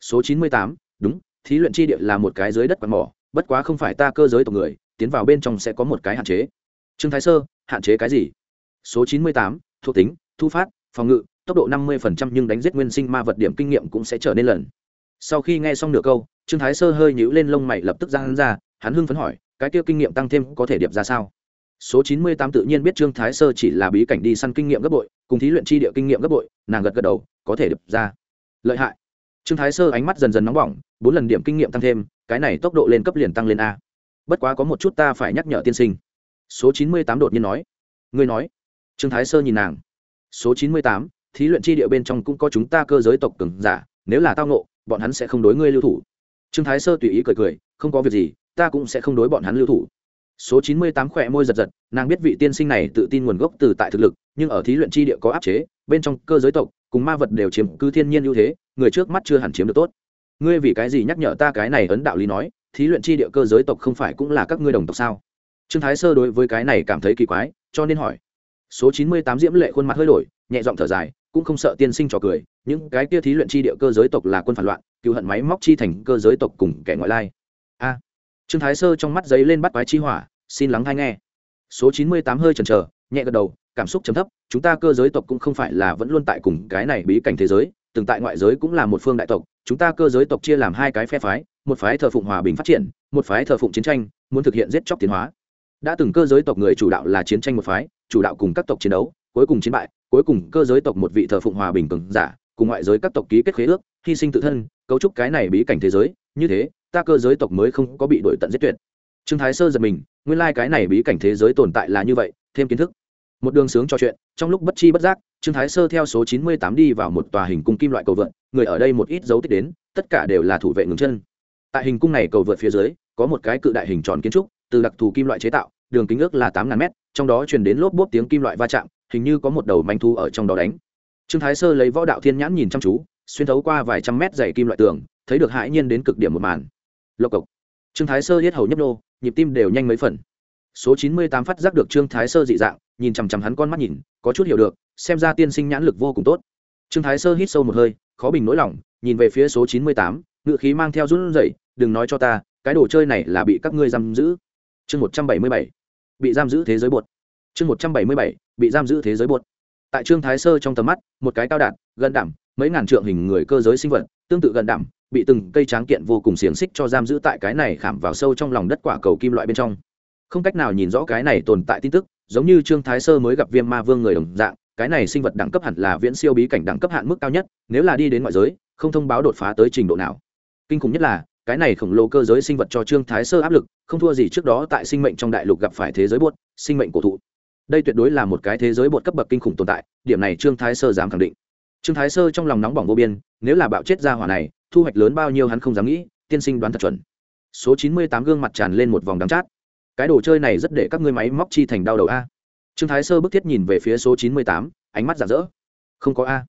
Speaker 1: Số chín mươi tám, đúng, thí luyện chi địa là một cái dưới đất quạt mỏ, bất quá không phải ta cơ giới tộc người, tiến vào bên trong sẽ có một cái hạn chế. Trương thái sơ, hạn chế cái gì? Số chín mươi tám, thuộc tính, thu phát, phòng ngự, tốc độ năm mươi nhưng đánh giết nguyên sinh ma vật điểm kinh nghiệm cũng sẽ trở nên lần. Sau khi nghe xong nửa câu, trương thái sơ hơi nhíu lên lông mày lập tức ra hắn ra, hắn hưng phấn hỏi, cái kia kinh nghiệm tăng thêm có thể điệp ra sao? Số chín mươi tám tự nhiên biết trương thái sơ chỉ là bí cảnh đi săn kinh nghiệm gấp bội, cùng thí luyện chi địa kinh nghiệm gấp bội, nàng gật gật đầu, có thể điệp ra. Lợi hại. Trương thái sơ ánh mắt dần dần nóng bỏng, bốn lần điểm kinh nghiệm tăng thêm, cái này tốc độ lên cấp liền tăng lên a. Bất quá có một chút ta phải nhắc nhở tiên sinh. Số chín mươi tám đột nhiên nói. Ngươi nói. Trương thái sơ nhìn nàng. Số chín mươi tám, thí luyện chi địa bên trong cũng có chúng ta cơ giới tộc cường giả, nếu là tao nộ bọn hắn sẽ không đối ngươi lưu thủ. Trương thái sơ tùy ý cười cười, không có việc gì, ta cũng sẽ không đối bọn hắn lưu thủ số chín mươi tám khỏe môi giật giật, nàng biết vị tiên sinh này tự tin nguồn gốc từ tại thực lực, nhưng ở thí luyện chi địa có áp chế, bên trong cơ giới tộc, cùng ma vật đều chiếm cứ thiên nhiên ưu thế, người trước mắt chưa hẳn chiếm được tốt. Ngươi vì cái gì nhắc nhở ta cái này ấn đạo lý nói, thí luyện chi địa cơ giới tộc không phải cũng là các ngươi đồng tộc sao? Trương thái sơ đối với cái này cảm thấy kỳ quái, cho nên hỏi. Số chín mươi tám diễm lệ khuôn mặt hơi đổi, nhẹ giọng thở dài, cũng không sợ tiên sinh trò cười, những cái kia thí luyện chi địa cơ giới tộc là quân phản loạn, cựu hận máy móc chi thành cơ giới tộc cùng kẻ ngoại lai. A. Trương thái sơ trong mắt giấy lên bắt quái chi hỏa xin lắng hay nghe. Số chín mươi tám hơi chần chờ, nhẹ gật đầu, cảm xúc chấm thấp, chúng ta cơ giới tộc cũng không phải là vẫn luôn tại cùng cái này bí cảnh thế giới, từng tại ngoại giới cũng là một phương đại tộc, chúng ta cơ giới tộc chia làm hai cái phe phái, một phái thờ phụng hòa bình phát triển, một phái thờ phụng chiến tranh, muốn thực hiện giết chóc tiến hóa. Đã từng cơ giới tộc người chủ đạo là chiến tranh một phái, chủ đạo cùng các tộc chiến đấu, cuối cùng chiến bại, cuối cùng cơ giới tộc một vị thờ phụng hòa bình cường giả, cùng ngoại giới các tộc ký kết khế ước, hy sinh tự thân, cấu trúc cái này bí cảnh thế giới, như thế, ta cơ giới tộc mới không có bị đổi tận giết tuyệt trương thái sơ giật mình, nguyên lai、like、cái này bí cảnh thế giới tồn tại là như vậy, thêm kiến thức. Một đường sướng trò chuyện, trong lúc bất chi bất giác, trương thái sơ theo số chín mươi tám đi vào một tòa hình cung kim loại cầu vượt người ở đây một ít dấu tích đến, tất cả đều là thủ vệ ngừng chân. Tại hình cung này cầu vượt phía dưới, có một cái cự đại hình tròn kiến trúc, từ đặc thù kim loại chế tạo, đường kính ước là tám ngàn mét, trong đó truyền đến lốp bốp tiếng kim loại va chạm, hình như có một đầu manh thu ở trong đó đánh. Trương thái sơ lấy võ đạo thiên nhãn nhìn chăm chú, xuyên thấu qua vài trăm mét dày kim loại tường, thấy được hãi nhiên đến cực điểm một màn. Lộc cộc trương thái sơ hết hầu nhấp nô, nhịp tim đều nhanh mấy phần. Số chín mươi tám phát giác được trương thái sơ dị dạng, nhìn chằm chằm hắn con mắt nhìn, có chút hiểu được, xem ra tiên sinh nhãn lực vô cùng tốt. Trương thái sơ hít sâu một hơi, khó bình nỗi lòng, nhìn về phía số chín mươi tám ngự khí mang theo run rẩy, đừng nói cho ta, cái đồ chơi này là bị các ngươi giam giữ. Chương một trăm bảy mươi bảy, bị giam giữ thế giới bột. Chương một trăm bảy mươi bảy, bị giam giữ thế giới bột. Tại trương thái sơ trong tầm mắt, một cái cao đạn, gần đảm, mấy ngàn trượng hình người cơ giới sinh vật, tương tự gần đảm bị từng cây tráng kiện vô cùng xiềng xích cho giam giữ tại cái này khảm vào sâu trong lòng đất quả cầu kim loại bên trong. Không cách nào nhìn rõ cái này tồn tại tin tức, giống như trương thái sơ mới gặp viêm ma vương người đồng dạng, cái này sinh vật đẳng cấp hẳn là viễn siêu bí cảnh đẳng cấp hạn mức cao nhất, nếu là đi đến ngoại giới, không thông báo đột phá tới trình độ nào. Kinh khủng nhất là, cái này khổng lồ cơ giới sinh vật cho trương thái sơ áp lực, không thua gì trước đó tại sinh mệnh trong đại lục gặp phải thế giới buốt, sinh mệnh cổ thụ. Đây tuyệt đối là một cái thế giới bột cấp bậc kinh khủng tồn tại, điểm này trương thái sơ dám khẳng định. Trương thái sơ trong lòng nóng bỏng vô biên, nếu là bạo chết ra hỏa này thu hoạch lớn bao nhiêu hắn không dám nghĩ, tiên sinh đoán thật chuẩn. Số chín mươi tám gương mặt tràn lên một vòng đắng chát. Cái đồ chơi này rất để các ngươi máy móc chi thành đau đầu a. Trương thái sơ bức thiết nhìn về phía số chín mươi tám, ánh mắt rạng rỡ. Không có a.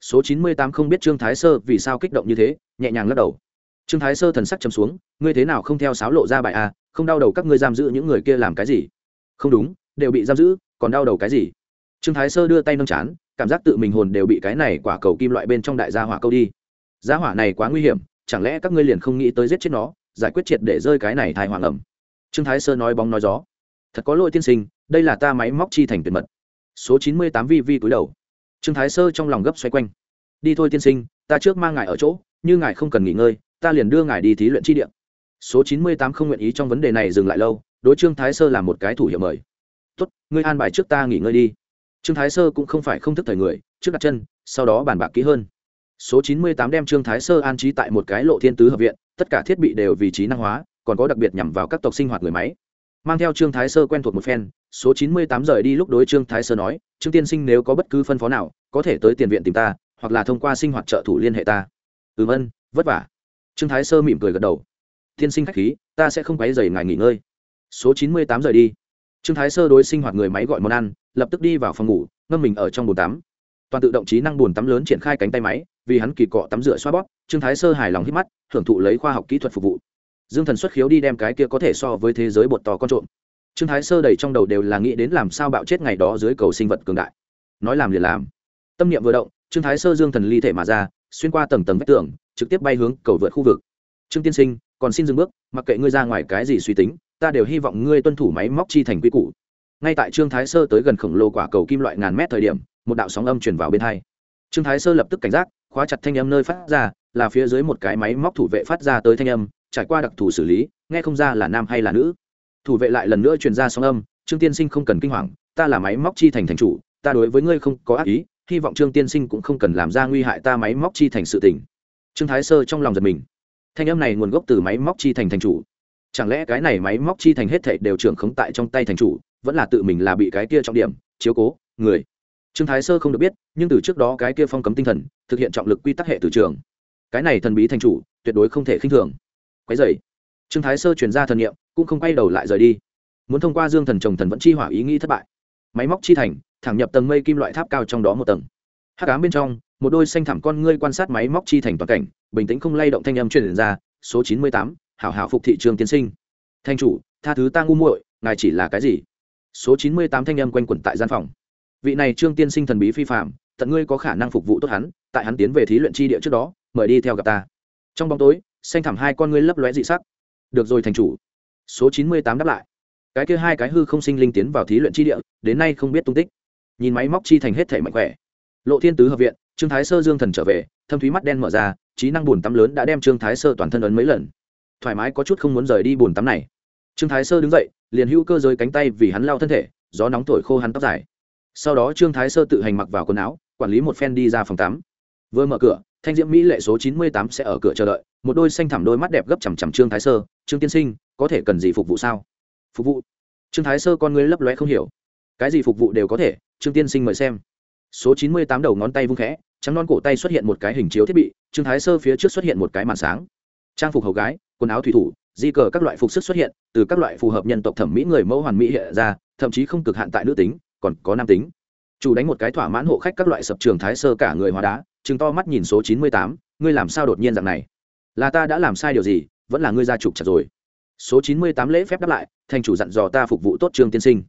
Speaker 1: Số chín mươi tám không biết trương thái sơ vì sao kích động như thế, nhẹ nhàng lắc đầu. Trương thái sơ thần sắc chấm xuống, ngươi thế nào không theo sáo lộ ra bài a, không đau đầu các ngươi giam giữ những người kia làm cái gì? Không đúng, đều bị giam giữ, còn đau đầu cái gì? Trương thái sơ đưa tay nâng chán, cảm giác tự mình hồn đều bị cái này quả cầu kim loại bên trong đại gia hỏa câu đi gia hỏa này quá nguy hiểm, chẳng lẽ các ngươi liền không nghĩ tới giết chết nó, giải quyết triệt để rơi cái này thai hoàng ẩm? Trương thái sơ nói bóng nói gió. Thật có lỗi tiên sinh, đây là ta máy móc chi thành tuyệt mật. Số chín mươi tám vi vi túi đầu. Trương thái sơ trong lòng gấp xoay quanh. Đi thôi tiên sinh, ta trước mang ngài ở chỗ, như ngài không cần nghỉ ngơi, ta liền đưa ngài đi thí luyện chi điện số chín mươi tám không nguyện ý trong vấn đề này dừng lại lâu, đối trương thái sơ là một cái thủ hiệu mời. Tốt, ngươi an bài trước ta nghỉ ngơi đi. Trương thái sơ cũng không phải không thức thời người, trước đặt chân, sau đó bàn bạc kỹ hơn số chín mươi tám đem trương thái sơ an trí tại một cái lộ thiên tứ hợp viện, tất cả thiết bị đều vì trí năng hóa, còn có đặc biệt nhằm vào các tộc sinh hoạt người máy. Mang theo trương thái sơ quen thuộc một phen, số chín mươi tám rời đi lúc đối trương thái sơ nói, trương tiên sinh nếu có bất cứ phân phó nào, có thể tới tiền viện tìm ta, hoặc là thông qua sinh hoạt trợ thủ liên hệ ta. Ừm ân, vất vả. Trương thái sơ mỉm cười gật đầu. Tiên sinh khách khí, ta sẽ không quấy rầy ngài nghỉ ngơi. Số chín mươi tám rời đi. Trương thái sơ đối sinh hoạt người máy gọi món ăn, lập tức đi vào phòng ngủ, ngâm mình ở trong bồn tắm toàn tự động trí năng bồn tắm lớn triển khai cánh tay máy, vì hắn kỳ cọ tắm rửa xoa bóp, trương thái sơ hài lòng hít mắt, hưởng thụ lấy khoa học kỹ thuật phục vụ. Dương thần xuất khiếu đi đem cái kia có thể so với thế giới bột to con trộm. Trương thái sơ đầy trong đầu đều là nghĩ đến làm sao bạo chết ngày đó dưới cầu sinh vật cường đại. Nói làm liền làm. Tâm niệm vừa động, trương thái sơ dương thần ly thể mà ra, xuyên qua tầng tầng vách tường, trực tiếp bay hướng cầu vượt khu vực. Trương tiên sinh, còn xin dừng bước, mặc kệ ngươi ra ngoài cái gì suy tính, ta đều hy vọng ngươi tuân thủ máy móc chi thành quy củ. Ngay tại trương thái sơ tới gần khổng lồ quả cầu kim loại ngàn mét thời điểm một đạo sóng âm truyền vào bên hai. Trương thái sơ lập tức cảnh giác, khóa chặt thanh âm nơi phát ra, là phía dưới một cái máy móc thủ vệ phát ra tới thanh âm, trải qua đặc thù xử lý, nghe không ra là nam hay là nữ. Thủ vệ lại lần nữa truyền ra sóng âm, trương tiên sinh không cần kinh hoàng, ta là máy móc chi thành thành chủ, ta đối với ngươi không có ác ý, hy vọng trương tiên sinh cũng không cần làm ra nguy hại ta máy móc chi thành sự tình. Trương thái sơ trong lòng giật mình. Thanh âm này nguồn gốc từ máy móc chi thành thành chủ. Chẳng lẽ cái này máy móc chi thành hết thệ đều trưởng khống tại trong tay thành chủ, vẫn là tự mình là bị cái kia trọng điểm, chiếu cố, người? Trương thái sơ không được biết, nhưng từ trước đó cái kia phong cấm tinh thần, thực hiện trọng lực quy tắc hệ từ trường. Cái này thần bí thành chủ, tuyệt đối không thể khinh thường. Quái dày trương thái sơ truyền ra thần nghiệm cũng không quay đầu lại rời đi. Muốn thông qua dương thần chồng thần vẫn chi hỏa ý nghĩ thất bại. Máy móc chi thành, thẳng nhập tầng mây kim loại tháp cao trong đó một tầng. Hắc ám bên trong, một đôi xanh thảm con ngươi quan sát máy móc chi thành toàn cảnh, bình tĩnh không lay động thanh âm truyền ra, số chín mươi tám, hảo hảo phục thị trường tiên sinh. Thanh chủ, tha thứ ta ngu muội, ngài chỉ là cái gì? Số chín mươi tám thanh âm quanh quẩn tại gian phòng vị này trương tiên sinh thần bí phi phạm, tận ngươi có khả năng phục vụ tốt hắn, tại hắn tiến về thí luyện chi địa trước đó, mời đi theo gặp ta. Trong bóng tối, xanh thẳm hai con ngươi lấp lóe dị sắc. Được rồi, thành chủ. Số chín mươi tám đáp lại. Cái kia hai cái hư không sinh linh tiến vào thí luyện chi địa, đến nay không biết tung tích. Nhìn máy móc chi thành hết thể mạnh khỏe. Lộ thiên tứ hợp viện, trương thái sơ dương thần trở về, thâm thúy mắt đen mở ra, trí năng bùn tắm lớn đã đem trương thái sơ toàn thân ấn mấy lần. Thoải mái có chút không muốn rời đi bùn tắm này. Trương thái sơ đứng dậy, liền hữu cơ rơi cánh tay vì hắn lao thân thể, gió nóng thổi khô hắn tóc dài sau đó trương thái sơ tự hành mặc vào quần áo, quản lý một phen đi ra phòng tắm. Vừa mở cửa, thanh diễm mỹ lệ số chín mươi tám sẽ ở cửa chờ đợi, một đôi xanh thẳm đôi mắt đẹp gấp chằm chằm trương thái sơ. Trương tiên sinh, có thể cần gì phục vụ sao? Phục vụ? Trương thái sơ con ngươi lấp lóe không hiểu. Cái gì phục vụ đều có thể, trương tiên sinh mời xem. Số chín mươi tám đầu ngón tay vung khẽ, trắng non cổ tay xuất hiện một cái hình chiếu thiết bị, trương thái sơ phía trước xuất hiện một cái màn sáng. Trang phục hầu gái, quần áo thủy thủ, di cờ các loại phục sức xuất hiện, từ các loại phù hợp nhân tộc thẩm mỹ người mẫu hoàn mỹ hiện ra, thậm chí không cực hạn tại nữ tính còn có nam tính. Chủ đánh một cái thỏa mãn hộ khách các loại sập trường thái sơ cả người hóa đá chừng to mắt nhìn số chín mươi tám, ngươi làm sao đột nhiên dạng này? Là ta đã làm sai điều gì, vẫn là ngươi ra trục chặt rồi. Số chín mươi tám lễ phép đáp lại, thành chủ dặn dò ta phục vụ tốt trương tiên sinh.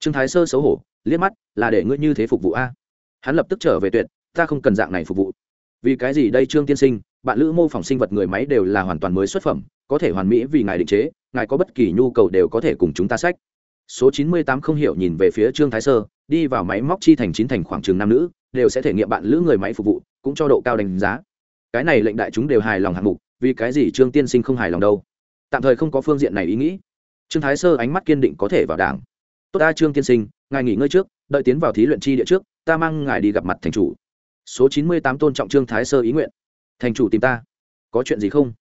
Speaker 1: Trương thái sơ xấu hổ, liếc mắt, là để ngươi như thế phục vụ a? Hắn lập tức trở về tuyệt, ta không cần dạng này phục vụ. Vì cái gì đây trương tiên sinh, bạn lữ mô phỏng sinh vật người máy đều là hoàn toàn mới xuất phẩm, có thể hoàn mỹ vì ngài định chế, ngài có bất kỳ nhu cầu đều có thể cùng chúng ta sách số chín mươi tám không hiểu nhìn về phía trương thái sơ, đi vào máy móc chi thành chín thành khoảng trường nam nữ, đều sẽ thể nghiệm bạn lữ người máy phục vụ, cũng cho độ cao đánh giá. Cái này lệnh đại chúng đều hài lòng hạng mục, vì cái gì trương tiên sinh không hài lòng đâu? Tạm thời không có phương diện này ý nghĩ. Trương thái sơ ánh mắt kiên định có thể vào đảng. Tốt ta, trương tiên sinh, ngài nghỉ ngơi trước, đợi tiến vào thí luyện chi địa trước, ta mang ngài đi gặp mặt thành chủ. Số chín mươi tám tôn trọng trương thái sơ ý nguyện. Thành chủ tìm ta. Có chuyện gì không?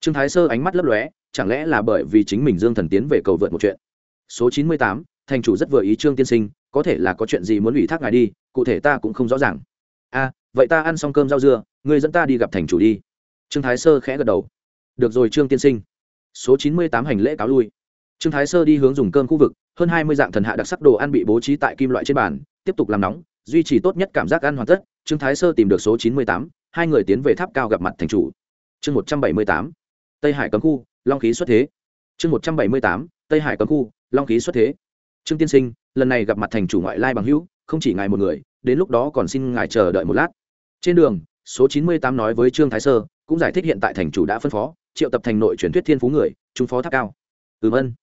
Speaker 1: Trương thái sơ ánh mắt lấp lóe, chẳng lẽ là bởi vì chính mình dương thần tiến về cầu vượt một chuyện? Số chín mươi tám, thành chủ rất vừa ý trương tiên sinh, có thể là có chuyện gì muốn ủy thác ngài đi, cụ thể ta cũng không rõ ràng. A vậy ta ăn xong cơm rau dưa ngươi dẫn ta đi gặp thành chủ đi. Trương thái sơ khẽ gật đầu. Được rồi trương tiên sinh. Số chín mươi tám hành lễ cáo lui. Trương thái sơ đi hướng dùng cơm khu vực, hơn hai mươi dạng thần hạ đặc sắc đồ ăn bị bố trí tại kim loại trên bàn, tiếp tục làm nóng, duy trì tốt nhất cảm giác ăn hoàn tất. Trương thái sơ tìm được số chín mươi tám, hai người tiến về tháp cao gặp mặt thành chủ. Chương một trăm bảy mươi tám. Tây hải cấm khu, long khí xuất thế. Chương một trăm bảy mươi tám, tây hải cấm khu long khí xuất thế. Trương tiên sinh, lần này gặp mặt thành chủ ngoại lai bằng hữu, không chỉ ngài một người, đến lúc đó còn xin ngài chờ đợi một lát. Trên đường, số chín mươi tám nói với trương thái sơ, cũng giải thích hiện tại thành chủ đã phân phó, triệu tập thành nội truyền thuyết thiên phú người, trung phó tháp cao. Ừm ân.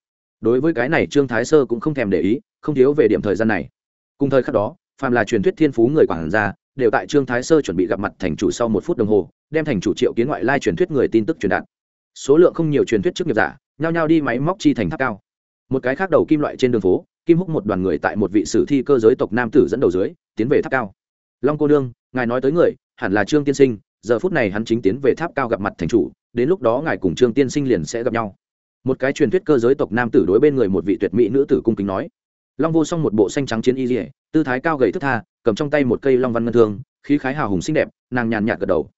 Speaker 1: Đối với cái này trương thái sơ cũng không thèm để ý, không thiếu về điểm thời gian này. Cùng thời khắc đó, phàm là truyền thuyết thiên phú người quản gia, đều tại trương thái sơ chuẩn bị gặp mặt thành chủ sau một phút đồng hồ, đem thành chủ triệu kiến ngoại lai truyền thuyết người tin tức truyền đạt. Số lượng không nhiều truyền thuyết chức nghiệp giả, nhao nhao đi máy móc chi thành tháp cao một cái khác đầu kim loại trên đường phố, kim húc một đoàn người tại một vị sử thi cơ giới tộc nam tử dẫn đầu dưới, tiến về tháp cao. Long cô đương ngài nói tới người, hẳn là trương tiên sinh, giờ phút này hắn chính tiến về tháp cao gặp mặt thành chủ, đến lúc đó ngài cùng trương tiên sinh liền sẽ gặp nhau. Một cái truyền thuyết cơ giới tộc nam tử đối bên người một vị tuyệt mỹ nữ tử cung kính nói. Long vô song một bộ xanh trắng chiến y dỉa tư thái cao gầy thức tha, cầm trong tay một cây long văn ngân thương, khí khái hào hùng xinh đẹp, nàng nhàn nhạt gật đầu.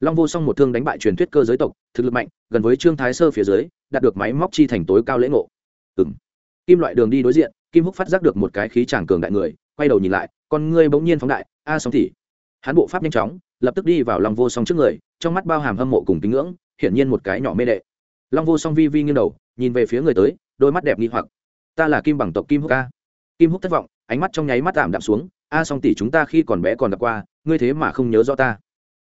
Speaker 1: Long vô song một thương đánh bại truyền thuyết cơ giới tộc, thực lực mạnh, gần với trương thái sơ phía dưới, đạt được máy móc chi thành tối cao lễ ngộ. Ừng kim loại đường đi đối diện, kim húc phát giác được một cái khí tràng cường đại người, quay đầu nhìn lại, con ngươi bỗng nhiên phóng đại, a sóng tỉ hắn bộ pháp nhanh chóng, lập tức đi vào long vô song trước người, trong mắt bao hàm hâm mộ cùng tín ngưỡng, hiển nhiên một cái nhỏ mê đệ. Long vô song vi vi nghiêng đầu, nhìn về phía người tới, đôi mắt đẹp nghi hoặc. Ta là kim bằng tộc kim húc ca kim húc thất vọng, ánh mắt trong nháy mắt tạm đạm xuống, a song tỷ chúng ta khi còn bé còn gặp qua, ngươi thế mà không nhớ rõ ta.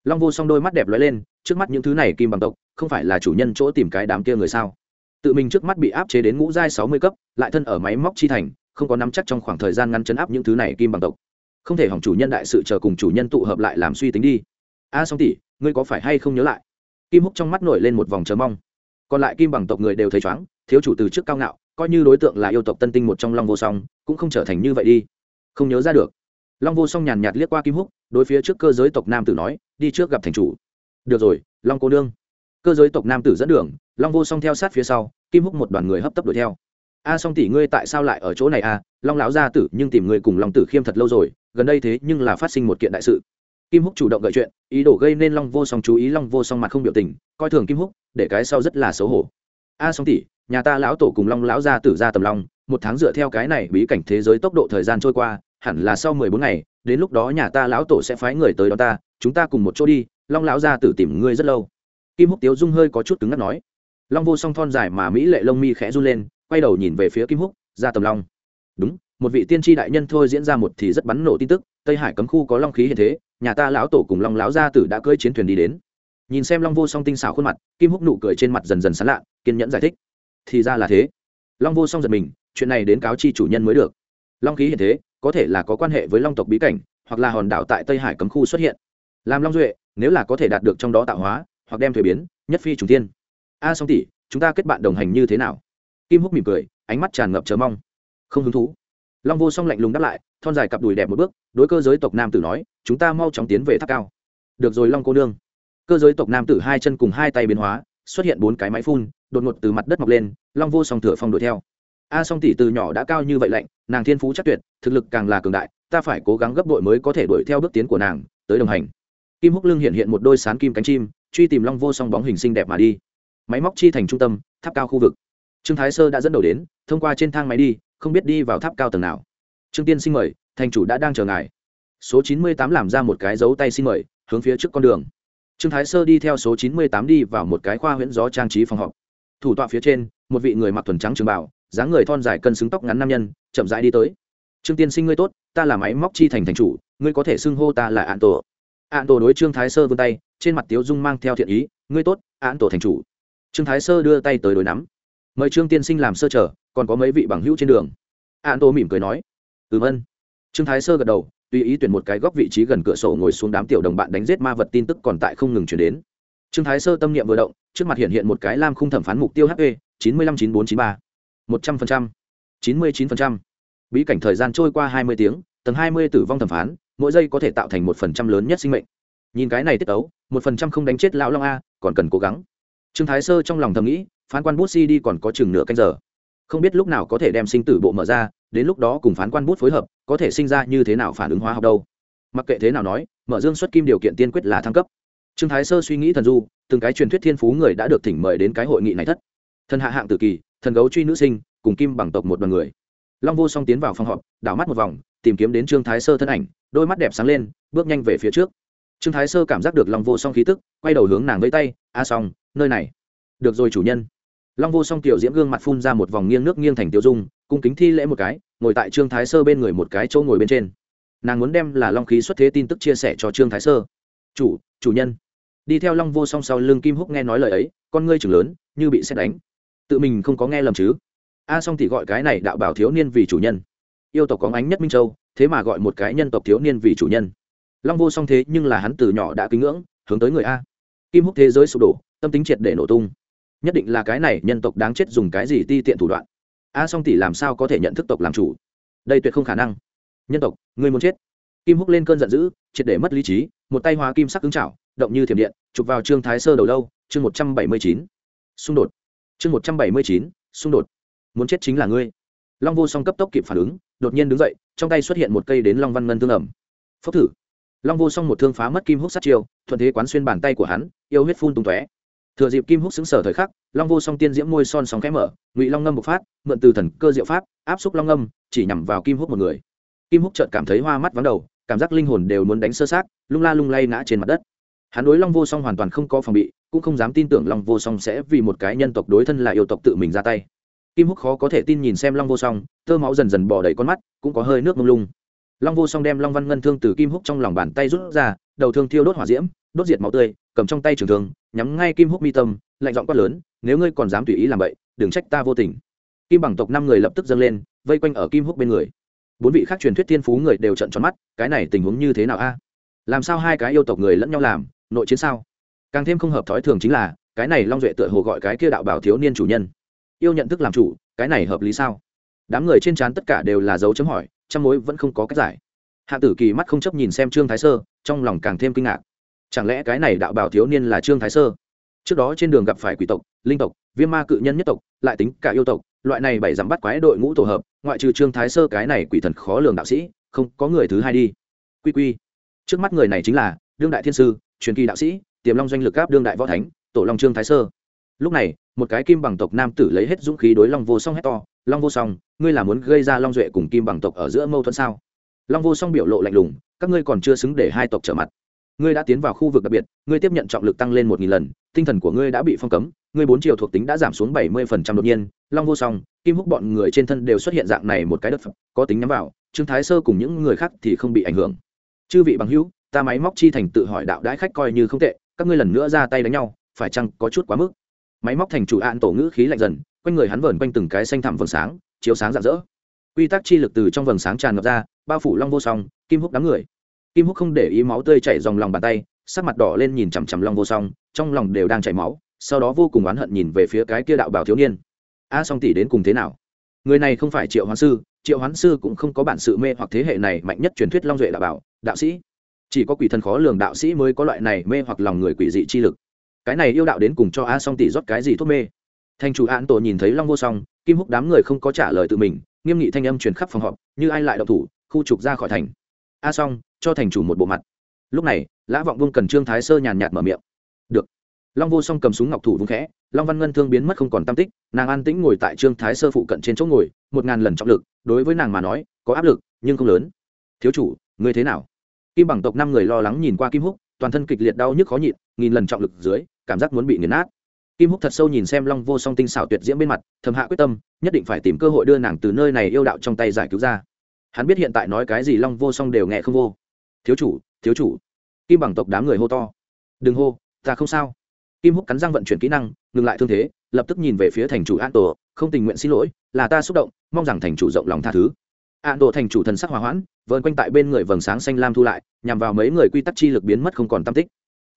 Speaker 1: Long vô song đôi mắt đẹp lóe lên, trước mắt những thứ này kim bằng tộc, không phải là chủ nhân chỗ tìm cái đám kia người sao? Tự mình trước mắt bị áp chế đến ngũ giai sáu mươi cấp, lại thân ở máy móc chi thành, không có nắm chắc trong khoảng thời gian ngắn chấn áp những thứ này kim bằng tộc. Không thể hỏng chủ nhân đại sự chờ cùng chủ nhân tụ hợp lại làm suy tính đi. A à, song tỷ, ngươi có phải hay không nhớ lại? Kim húc trong mắt nổi lên một vòng chờ mong. Còn lại kim bằng tộc người đều thấy chóng, thiếu chủ từ trước cao ngạo, coi như đối tượng là yêu tộc tân tinh một trong long vô song, cũng không trở thành như vậy đi. Không nhớ ra được. Long vô song nhàn nhạt liếc qua kim húc, đối phía trước cơ giới tộc nam tử nói, đi trước gặp thành chủ. Được rồi, long cô nương. Cơ giới tộc nam tử dẫn đường long vô song theo sát phía sau, kim húc một đoàn người hấp tấp đuổi theo. A song tỷ, ngươi tại sao lại ở chỗ này a à? long lão gia tử, nhưng tìm người cùng long tử khiêm thật lâu rồi, gần đây thế nhưng là phát sinh một kiện đại sự. Kim húc chủ động gợi chuyện, ý đồ gây nên long vô song chú ý, long vô song mặt không biểu tình, coi thường kim húc, để cái sau rất là xấu hổ. A song tỷ, nhà ta lão tổ cùng long lão gia tử ra tầm long, một tháng dựa theo cái này bí cảnh thế giới tốc độ thời gian trôi qua, hẳn là sau mười bốn ngày, đến lúc đó nhà ta lão tổ sẽ phái người tới đó ta, chúng ta cùng một chỗ đi, long lão gia tử tìm ngươi rất lâu. Kim húc tiếu dung hơi có chút cứng ngắc nói long vô song thon dài mà mỹ lệ lông mi khẽ run lên, quay đầu nhìn về phía kim húc, ra tầm long. Đúng, một vị tiên tri đại nhân thôi diễn ra một thì rất bắn nổ tin tức, tây hải cấm khu có long khí hiện thế, nhà ta lão tổ cùng long lão gia tử đã cưỡi chiến thuyền đi đến. Nhìn xem long vô song tinh xảo khuôn mặt, kim húc nụ cười trên mặt dần dần sán lạ kiên nhẫn giải thích. Thì ra là thế. Long vô song giật mình, chuyện này đến cáo chi chủ nhân mới được. Long khí hiện thế, có thể là có quan hệ với long tộc bí cảnh, hoặc là hòn đảo tại tây hải cấm khu xuất hiện. Làm long duệ, nếu là có thể đạt được trong đó tạo hóa, hoặc đem thuế biến, nhất phi trùng tiên a song tỷ, chúng ta kết bạn đồng hành như thế nào? Kim húc mỉm cười, ánh mắt tràn ngập chờ mong. Không hứng thú. Long vô song lạnh lùng đáp lại, thon dài cặp đùi đẹp một bước, đối cơ giới tộc nam tử nói, chúng ta mau chóng tiến về tháp cao. Được rồi, long cô nương. Cơ giới tộc nam tử hai chân cùng hai tay biến hóa, xuất hiện bốn cái máy phun, đột ngột từ mặt đất mọc lên, long vô song thửa phong đuổi theo. A song tỷ từ nhỏ đã cao như vậy lạnh, nàng thiên phú chắc tuyệt, thực lực càng là cường đại, ta phải cố gắng gấp đội mới có thể đuổi theo bước tiến của nàng, tới đồng hành. Kim húc lưng hiện hiện một đôi sán kim cánh chim, truy tìm long vô song bóng hình xinh đẹp mà đi máy móc chi thành trung tâm, tháp cao khu vực. Trương thái sơ đã dẫn đầu đến, thông qua trên thang máy đi, không biết đi vào tháp cao tầng nào. Trương tiên xin mời, thành chủ đã đang chờ ngài. Số chín mươi tám làm ra một cái dấu tay xin mời, hướng phía trước con đường. Trương thái sơ đi theo số chín mươi tám đi vào một cái khoa huyễn gió trang trí phòng họp. Thủ tọa phía trên, một vị người mặc thuần trắng trường bảo dáng người thon dài cân xứng tóc ngắn nam nhân, chậm rãi đi tới. Trương tiên sinh ngươi tốt, ta là máy móc chi thành thành chủ, ngươi có thể xưng hô ta là an tổ an tổ đối trương thái sơ vươn tay, trên mặt tiếu dung mang theo thiện ý, ngươi tốt an tổ thành chủ trương thái sơ đưa tay tới đối nắm. Mời trương tiên sinh làm sơ trở, còn có mấy vị bằng hữu trên đường. An tô mỉm cười nói. Ừm ân trương thái sơ gật đầu, tùy ý tuyển một cái góc vị trí gần cửa sổ ngồi xuống đám tiểu đồng bạn đánh giết ma vật tin tức còn tại không ngừng chuyển đến. Trương thái sơ tâm niệm vừa động, trước mặt hiện hiện một cái lam khung thẩm phán mục tiêu hp chín mươi lăm chín bốn chín ba. một trăm phần trăm. chín mươi chín phần trăm. Bí cảnh thời gian trôi qua hai mươi tiếng, tầng hai mươi tử vong thẩm phán, mỗi giây có thể tạo thành một phần trăm lớn nhất sinh mệnh. Nhìn cái này tiết tấu, một phần trăm không đánh chết lão long a, còn cần cố gắng trương thái sơ trong lòng thầm nghĩ, phán quan bút si đi còn có chừng nửa canh giờ. Không biết lúc nào có thể đem sinh tử bộ mở ra, đến lúc đó cùng phán quan bút phối hợp, có thể sinh ra như thế nào phản ứng hóa học đâu. Mặc kệ thế nào nói, mở dương xuất kim điều kiện tiên quyết là thăng cấp. Trương thái sơ suy nghĩ thần du, từng cái truyền thuyết thiên phú người đã được thỉnh mời đến cái hội nghị này thất. Thần hạ hạng tử kỳ, thần gấu truy nữ sinh, cùng kim bằng tộc một đoàn người. Long vô song tiến vào phòng họp, đảo mắt một vòng, tìm kiếm đến trương thái sơ thân ảnh, đôi mắt đẹp sáng lên, bước nhanh về phía trước trương thái sơ cảm giác được long vô song khí tức, quay đầu hướng nàng với tay, a à xong nơi này. Được rồi, chủ nhân. Long vô song tiểu diễm gương mặt phun ra một vòng nghiêng nước nghiêng thành tiêu dung, cung kính thi lễ một cái, ngồi tại trương thái sơ bên người một cái chỗ ngồi bên trên. Nàng muốn đem là long khí xuất thế tin tức chia sẻ cho trương thái sơ. Chủ chủ nhân. Đi theo long vô song sau lưng kim húc nghe nói lời ấy, con ngươi chừng lớn, như bị xét đánh. Tự mình không có nghe lầm chứ? A song thì gọi cái này đạo bảo thiếu niên vì chủ nhân. Yêu tộc có ánh nhất minh châu, thế mà gọi một cái nhân tộc thiếu niên vì chủ nhân long vô song thế nhưng là hắn từ nhỏ đã kính ngưỡng, hướng tới người a. Kim húc thế giới sụp đổ, tâm tính triệt để nổ tung. Nhất định là cái này nhân tộc đáng chết dùng cái gì ti tiện thủ đoạn. A song tỷ làm sao có thể nhận thức tộc làm chủ? Đây tuyệt không khả năng. Nhân tộc người muốn chết. Kim húc lên cơn giận dữ, triệt để mất lý trí, một tay hóa kim sắc cứng chảo, động như thiểm điện, chụp vào trương thái sơ đầu lâu, chương một trăm bảy mươi chín. Xung đột. Chương một trăm bảy mươi chín, xung đột. Muốn chết chính là ngươi. Long vô song cấp tốc kịp phản ứng, đột nhiên đứng dậy, trong tay xuất hiện một cây đến long văn ngân thương ẩm. Phốc thử long vô song một thương phá mất kim húc sát chiêu, thuận thế quán xuyên bàn tay của hắn, yêu huyết phun tung tóe. Thừa dịp kim húc xứng sở thời khắc, long vô song tiên diễm môi son sóng khẽ mở, ngụy long ngâm bộc phát, mượn từ thần cơ diệu pháp, áp xúc long ngâm, chỉ nhằm vào kim húc một người. Kim húc chợt cảm thấy hoa mắt vắng đầu, cảm giác linh hồn đều muốn đánh sơ sát lung la lung lay ngã trên mặt đất. Hắn đối long vô song hoàn toàn không có phòng bị, cũng không dám tin tưởng long vô song sẽ vì một cái nhân tộc đối thân là yêu tộc tự mình ra tay. Kim húc khó có thể tin nhìn xem long vô song, tơ máu dần dần bỏ đầy con mắt, cũng có hơi nước mông lung long vô song đem long văn ngân thương từ kim húc trong lòng bàn tay rút ra, đầu thương thiêu đốt hỏa diễm, đốt diệt máu tươi, cầm trong tay trường thương, nhắm ngay kim húc mi tâm, lạnh giọng quát lớn, nếu ngươi còn dám tùy ý làm vậy, đừng trách ta vô tình. Kim bằng tộc năm người lập tức dâng lên, vây quanh ở kim húc bên người. Bốn vị khác truyền thuyết thiên phú người đều trận tròn mắt, cái này tình huống như thế nào a? Làm sao hai cái yêu tộc người lẫn nhau làm, nội chiến sao? Càng thêm không hợp thói thường chính là, cái này long duệ tựa hồ gọi cái kia đạo bảo thiếu niên chủ nhân. Yêu nhận thức làm chủ, cái này hợp lý sao? Đám người trên trán tất cả đều là dấu chấm hỏi trong mối vẫn không có cách giải. Hạ tử kỳ mắt không chấp nhìn xem trương thái sơ, trong lòng càng thêm kinh ngạc. Chẳng lẽ cái này đạo bảo thiếu niên là trương thái sơ? Trước đó trên đường gặp phải quỷ tộc, linh tộc, viêm ma cự nhân nhất tộc, lại tính cả yêu tộc, loại này bảy dám bắt quái đội ngũ tổ hợp, ngoại trừ trương thái sơ cái này quỷ thần khó lường đạo sĩ, không có người thứ hai đi. Quy quy. Trước mắt người này chính là đương đại thiên sư, truyền kỳ đạo sĩ, tiềm long doanh lực áp đương đại võ thánh, tổ long trương thái sơ lúc này, một cái kim bằng tộc nam tử lấy hết dũng khí đối long vô song hét to, long vô song, ngươi là muốn gây ra long duệ cùng kim bằng tộc ở giữa mâu thuẫn sao? Long vô song biểu lộ lạnh lùng, các ngươi còn chưa xứng để hai tộc trở mặt. Ngươi đã tiến vào khu vực đặc biệt, ngươi tiếp nhận trọng lực tăng lên một nghìn lần, tinh thần của ngươi đã bị phong cấm, ngươi bốn chiều thuộc tính đã giảm xuống bảy mươi phần trăm đột nhiên. Long vô song, kim húc bọn người trên thân đều xuất hiện dạng này một cái đất phẩm có tính nhắm vào, trương thái sơ cùng những người khác thì không bị ảnh hưởng. Chư vị bằng hữu, ta máy móc chi thành tự hỏi đạo đãi khách coi như không tệ, các ngươi lần nữa ra tay đánh nhau, phải chăng có chút quá mức? Máy móc thành chủ an tổ ngữ khí lạnh dần, quanh người hắn vờn quanh từng cái xanh thẳm vầng sáng, chiếu sáng rạng rỡ. Quy tắc chi lực từ trong vầng sáng tràn ngập ra, bao phủ long vô song, kim húc đám người. Kim húc không để ý máu tươi chảy dòng lòng bàn tay, sắc mặt đỏ lên nhìn chằm chằm long vô song, trong lòng đều đang chảy máu, sau đó vô cùng oán hận nhìn về phía cái kia đạo bảo thiếu niên. A song tỷ đến cùng thế nào? Người này không phải triệu hoán sư, triệu hoán sư cũng không có bản sự mê hoặc thế hệ này mạnh nhất truyền thuyết long duệ đạo bảo, đạo sĩ. Chỉ có quỷ thần khó lường đạo sĩ mới có loại này mê hoặc lòng người quỷ dị chi lực cái này yêu đạo đến cùng cho a song tỷ rót cái gì thuốc mê. Thành chủ án tổ nhìn thấy long vô song, kim húc đám người không có trả lời tự mình, nghiêm nghị thanh âm truyền khắp phòng họp, như ai lại đậu thủ, khu trục ra khỏi thành. A song, cho thành chủ một bộ mặt. Lúc này, lã vọng vương cần trương thái sơ nhàn nhạt mở miệng. Được. Long vô song cầm súng ngọc thủ vung khẽ, long văn ngân thương biến mất không còn tam tích, nàng an tĩnh ngồi tại trương thái sơ phụ cận trên chỗ ngồi, một ngàn lần trọng lực, đối với nàng mà nói, có áp lực, nhưng không lớn. Thiếu chủ, ngươi thế nào? Kim bằng tộc năm người lo lắng nhìn qua kim húc toàn thân kịch liệt đau nhức khó nhịn, nghìn lần trọng lực dưới, cảm giác muốn bị nghiền nát. Kim húc thật sâu nhìn xem long vô song tinh xảo tuyệt diễm bên mặt, thầm hạ quyết tâm, nhất định phải tìm cơ hội đưa nàng từ nơi này yêu đạo trong tay giải cứu ra. Hắn biết hiện tại nói cái gì long vô song đều nghe không vô. Thiếu chủ thiếu chủ. Kim bằng tộc đám người hô to. Đừng hô, ta không sao. Kim húc cắn răng vận chuyển kỹ năng, ngừng lại thương thế, lập tức nhìn về phía thành chủ an tổ, không tình nguyện xin lỗi, là ta xúc động, mong rằng thành chủ rộng lòng tha thứ ạn độ thành chủ thần sắc hòa hoãn vợn quanh tại bên người vầng sáng xanh lam thu lại, nhằm vào mấy người quy tắc chi lực biến mất không còn tam tích.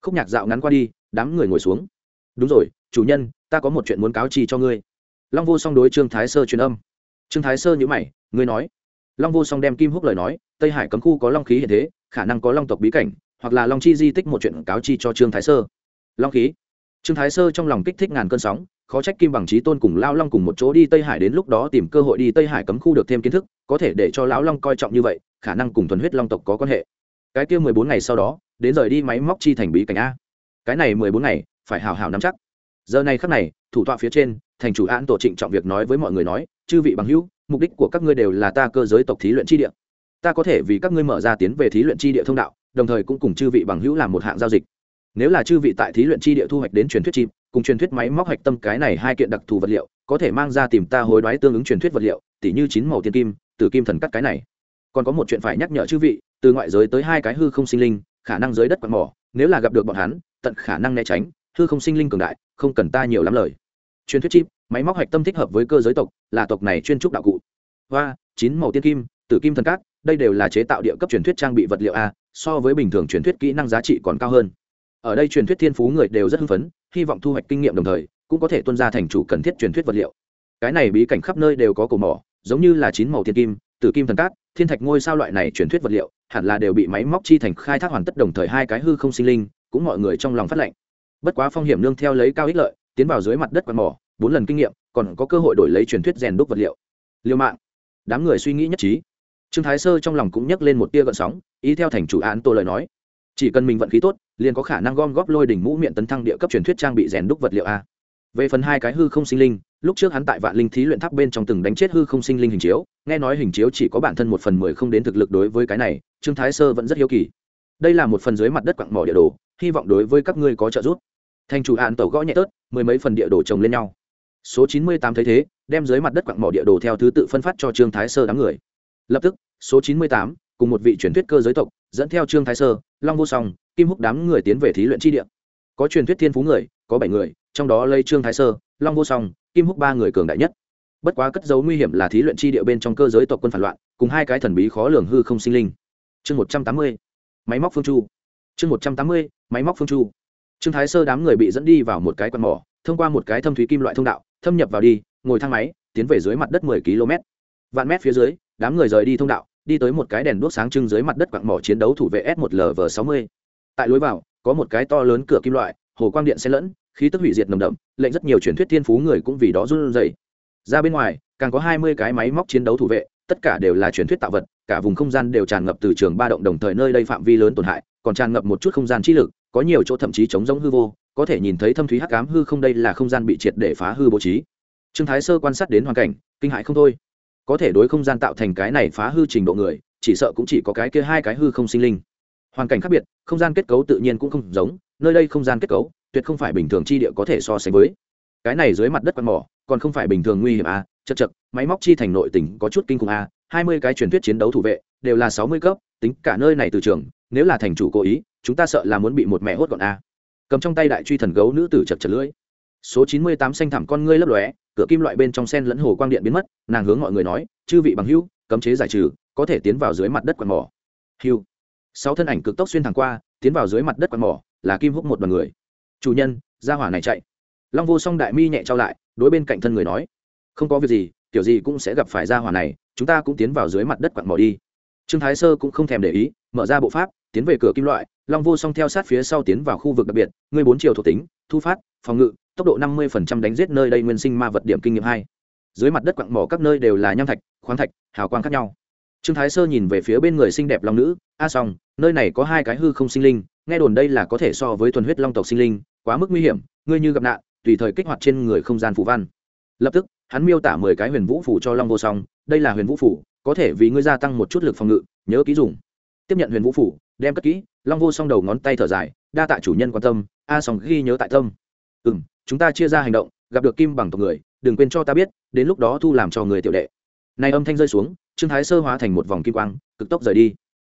Speaker 1: Khúc nhạc dạo ngắn qua đi, đám người ngồi xuống. Đúng rồi, chủ nhân, ta có một chuyện muốn cáo chi cho ngươi. Long vô song đối trương thái sơ truyền âm. Trương thái sơ nhữ mày, ngươi nói. Long vô song đem kim húc lời nói, tây hải cấm khu có long khí hiện thế, khả năng có long tộc bí cảnh, hoặc là long chi di tích một chuyện cáo chi cho trương thái sơ. Long khí? Trương thái sơ trong lòng kích thích ngàn cơn sóng khó trách kim bằng trí tôn cùng lao long cùng một chỗ đi tây hải đến lúc đó tìm cơ hội đi tây hải cấm khu được thêm kiến thức, có thể để cho lão long coi trọng như vậy, khả năng cùng thuần huyết long tộc có quan hệ. Cái kia mười bốn ngày sau đó, đến rời đi máy móc chi thành bí cảnh a. Cái này mười bốn ngày, phải hào hào nắm chắc. Giờ này khắc này, thủ tọa phía trên, thành chủ an tổ trịnh trọng việc nói với mọi người nói, chư vị bằng hữu, mục đích của các ngươi đều là ta cơ giới tộc thí luyện chi địa. Ta có thể vì các ngươi mở ra tiến về thí luyện chi địa thông đạo, đồng thời cũng cùng chư vị bằng hữu làm một hạng giao dịch. Nếu là chư vị tại thí luyện chi địa thu hoạch đến truyền thuyết chim cùng truyền thuyết máy móc hạch tâm cái này hai kiện đặc thù vật liệu, có thể mang ra tìm ta hối đoái tương ứng truyền thuyết vật liệu, tỉ như chín màu tiên kim từ kim thần cắt cái này. Còn có một chuyện phải nhắc nhở chư vị, từ ngoại giới tới hai cái hư không sinh linh, khả năng dưới đất quạt mỏ, nếu là gặp được bọn hắn, tận khả năng né tránh, hư không sinh linh cường đại, không cần ta nhiều lắm lời. Truyền thuyết chip, máy móc hạch tâm thích hợp với cơ giới tộc, là tộc này chuyên trúc đạo cụ. Hoa, chín màu tiên kim, tử kim thần cát đây đều là chế tạo địa cấp truyền thuyết trang bị vật liệu a, so với bình thường truyền thuyết kỹ năng giá trị còn cao hơn ở đây truyền thuyết thiên phú người đều rất hưng phấn, hy vọng thu hoạch kinh nghiệm đồng thời, cũng có thể tuân ra thành chủ cần thiết truyền thuyết vật liệu. Cái này bí cảnh khắp nơi đều có cổ mỏ, giống như là chín màu thiên kim, tử kim thần cát, thiên thạch ngôi sao loại này truyền thuyết vật liệu, hẳn là đều bị máy móc chi thành khai thác hoàn tất đồng thời hai cái hư không sinh linh, cũng mọi người trong lòng phát lệnh. Bất quá phong hiểm nương theo lấy cao ích lợi, tiến vào dưới mặt đất quạt mỏ, bốn lần kinh nghiệm, còn có cơ hội đổi lấy truyền thuyết rèn đúc vật liệu. Liều mạng. Đám người suy nghĩ nhất trí. Trương thái sơ trong lòng cũng nhấc lên một tia gợn sóng ý theo thành chủ án tô lời nói chỉ cần mình vận khí tốt, liền có khả năng gom góp lôi đỉnh mũ miệng tấn thăng địa cấp truyền thuyết trang bị rèn đúc vật liệu a. Về phần hai cái hư không sinh linh, lúc trước hắn tại vạn linh thí luyện tháp bên trong từng đánh chết hư không sinh linh hình chiếu, nghe nói hình chiếu chỉ có bản thân một phần mười không đến thực lực đối với cái này, trương thái sơ vẫn rất hiếu kỳ. Đây là một phần dưới mặt đất quặng mỏ địa đồ, hy vọng đối với các ngươi có trợ giúp. Thành chủ hạn tàu gõ nhẹ tớt, mười mấy phần địa đồ chồng lên nhau. Số chín mươi tám thấy thế, đem dưới mặt đất quặng mỏ địa đồ theo thứ tự phân phát cho trương thái sơ đám người. Lập tức, số chín mươi tám, cùng một vị truyền thuyết cơ giới tộc, dẫn theo trương thái sơ long vô song, kim húc đám người tiến về thí luyện tri địa. Có truyền thuyết thiên phú người, có bảy người, trong đó lây trương thái sơ, long vô song, kim húc ba người cường đại nhất. Bất quá cất dấu nguy hiểm là thí luyện tri địa bên trong cơ giới tộc quân phản loạn, cùng hai cái thần bí khó lường hư không sinh linh. Chương một trăm tám mươi, máy móc phương chu. Chương một trăm tám mươi, máy móc phương chu. Trương thái sơ đám người bị dẫn đi vào một cái quạt mỏ, thông qua một cái thâm thúy kim loại thông đạo, thâm nhập vào đi, ngồi thang máy, tiến về dưới mặt đất mười km vạn mét phía dưới, đám người rời đi thông đạo đi tới một cái đèn đuốc sáng trưng dưới mặt đất quặng mỏ chiến đấu thủ vệ s 1 lv 60 tại lối vào, có một cái to lớn cửa kim loại, hồ quang điện xen lẫn, khí tức hủy diệt nồng đậm, lệnh rất nhiều truyền thuyết thiên phú người cũng vì đó run rẩy. Ra bên ngoài, càng có hai mươi cái máy móc chiến đấu thủ vệ, tất cả đều là truyền thuyết tạo vật, cả vùng không gian đều tràn ngập từ trường ba động đồng thời nơi đây phạm vi lớn tổn hại, còn tràn ngập một chút không gian trí lực, có nhiều chỗ thậm chí chống giống hư vô, có thể nhìn thấy thâm thúy hắc ám hư không đây là không gian bị triệt để phá hư bố trí. Trương thái sơ quan sát đến hoàn cảnh, kinh hãi không thôi có thể đối không gian tạo thành cái này phá hư trình độ người, chỉ sợ cũng chỉ có cái kia hai cái hư không sinh linh. Hoàn cảnh khác biệt, không gian kết cấu tự nhiên cũng không giống, nơi đây không gian kết cấu, tuyệt không phải bình thường chi địa có thể so sánh với. Cái này dưới mặt đất quạt mỏ, còn không phải bình thường nguy hiểm à chật chật, máy móc chi thành nội tỉnh có chút kinh khủng à hai mươi cái truyền thuyết chiến đấu thủ vệ, đều là sáu mươi cấp, tính cả nơi này từ trường, nếu là thành chủ cố ý, chúng ta sợ là muốn bị một mẹ hốt gọn à. Cầm trong tay đại truy thần gấu nữ tử chật chật lưỡi. Số chín mươi tám xanh thẳm con ngươi lấp lóe cửa kim loại bên trong sen lẫn hồ quang điện biến mất, nàng hướng mọi người nói, chư vị bằng hữu, cấm chế giải trừ, có thể tiến vào dưới mặt đất quạt mỏ. Hưu. Sáu thân ảnh cực tốc xuyên thẳng qua, tiến vào dưới mặt đất quạt mỏ, là kim húc một đoàn người. Chủ nhân, ra hỏa này chạy. Long vô song đại mi nhẹ trao lại, đối bên cạnh thân người nói, không có việc gì, kiểu gì cũng sẽ gặp phải ra hỏa này, chúng ta cũng tiến vào dưới mặt đất quạt mỏ đi. Trương thái sơ cũng không thèm để ý, mở ra bộ pháp, tiến về cửa kim loại, long vô song theo sát phía sau tiến vào khu vực đặc biệt, ngươi bốn chiều thuộc tính, thu phát, phòng ngự tốc độ năm mươi đánh giết nơi đây nguyên sinh ma vật điểm kinh nghiệm hai. Dưới mặt đất quặng mỏ các nơi đều là nham thạch, khoáng thạch, hào quang khác nhau. Trương thái sơ nhìn về phía bên người xinh đẹp long nữ, a à nơi này có hai cái hư không sinh linh, nghe đồn đây là có thể so với thuần huyết long tộc sinh linh, quá mức nguy hiểm, ngươi như gặp nạn, tùy thời kích hoạt trên người không gian phù văn. Lập tức, hắn miêu tả mười cái huyền vũ phủ cho long vô song, đây là huyền vũ phủ, có thể vì ngươi gia tăng một chút lực phòng ngự, nhớ ký dùng. Tiếp nhận huyền vũ phủ, đem cất kỹ, long vô song đầu ngón tay thở dài, đa tạ chủ nhân quan tâm, a song ghi nhớ tại tâm. Ừ m chúng ta chia ra hành động, gặp được kim bằng tộc người, đừng quên cho ta biết, đến lúc đó thu làm cho người tiểu đệ. Này âm thanh rơi xuống, trương thái sơ hóa thành một vòng kim quang, cực tốc rời đi.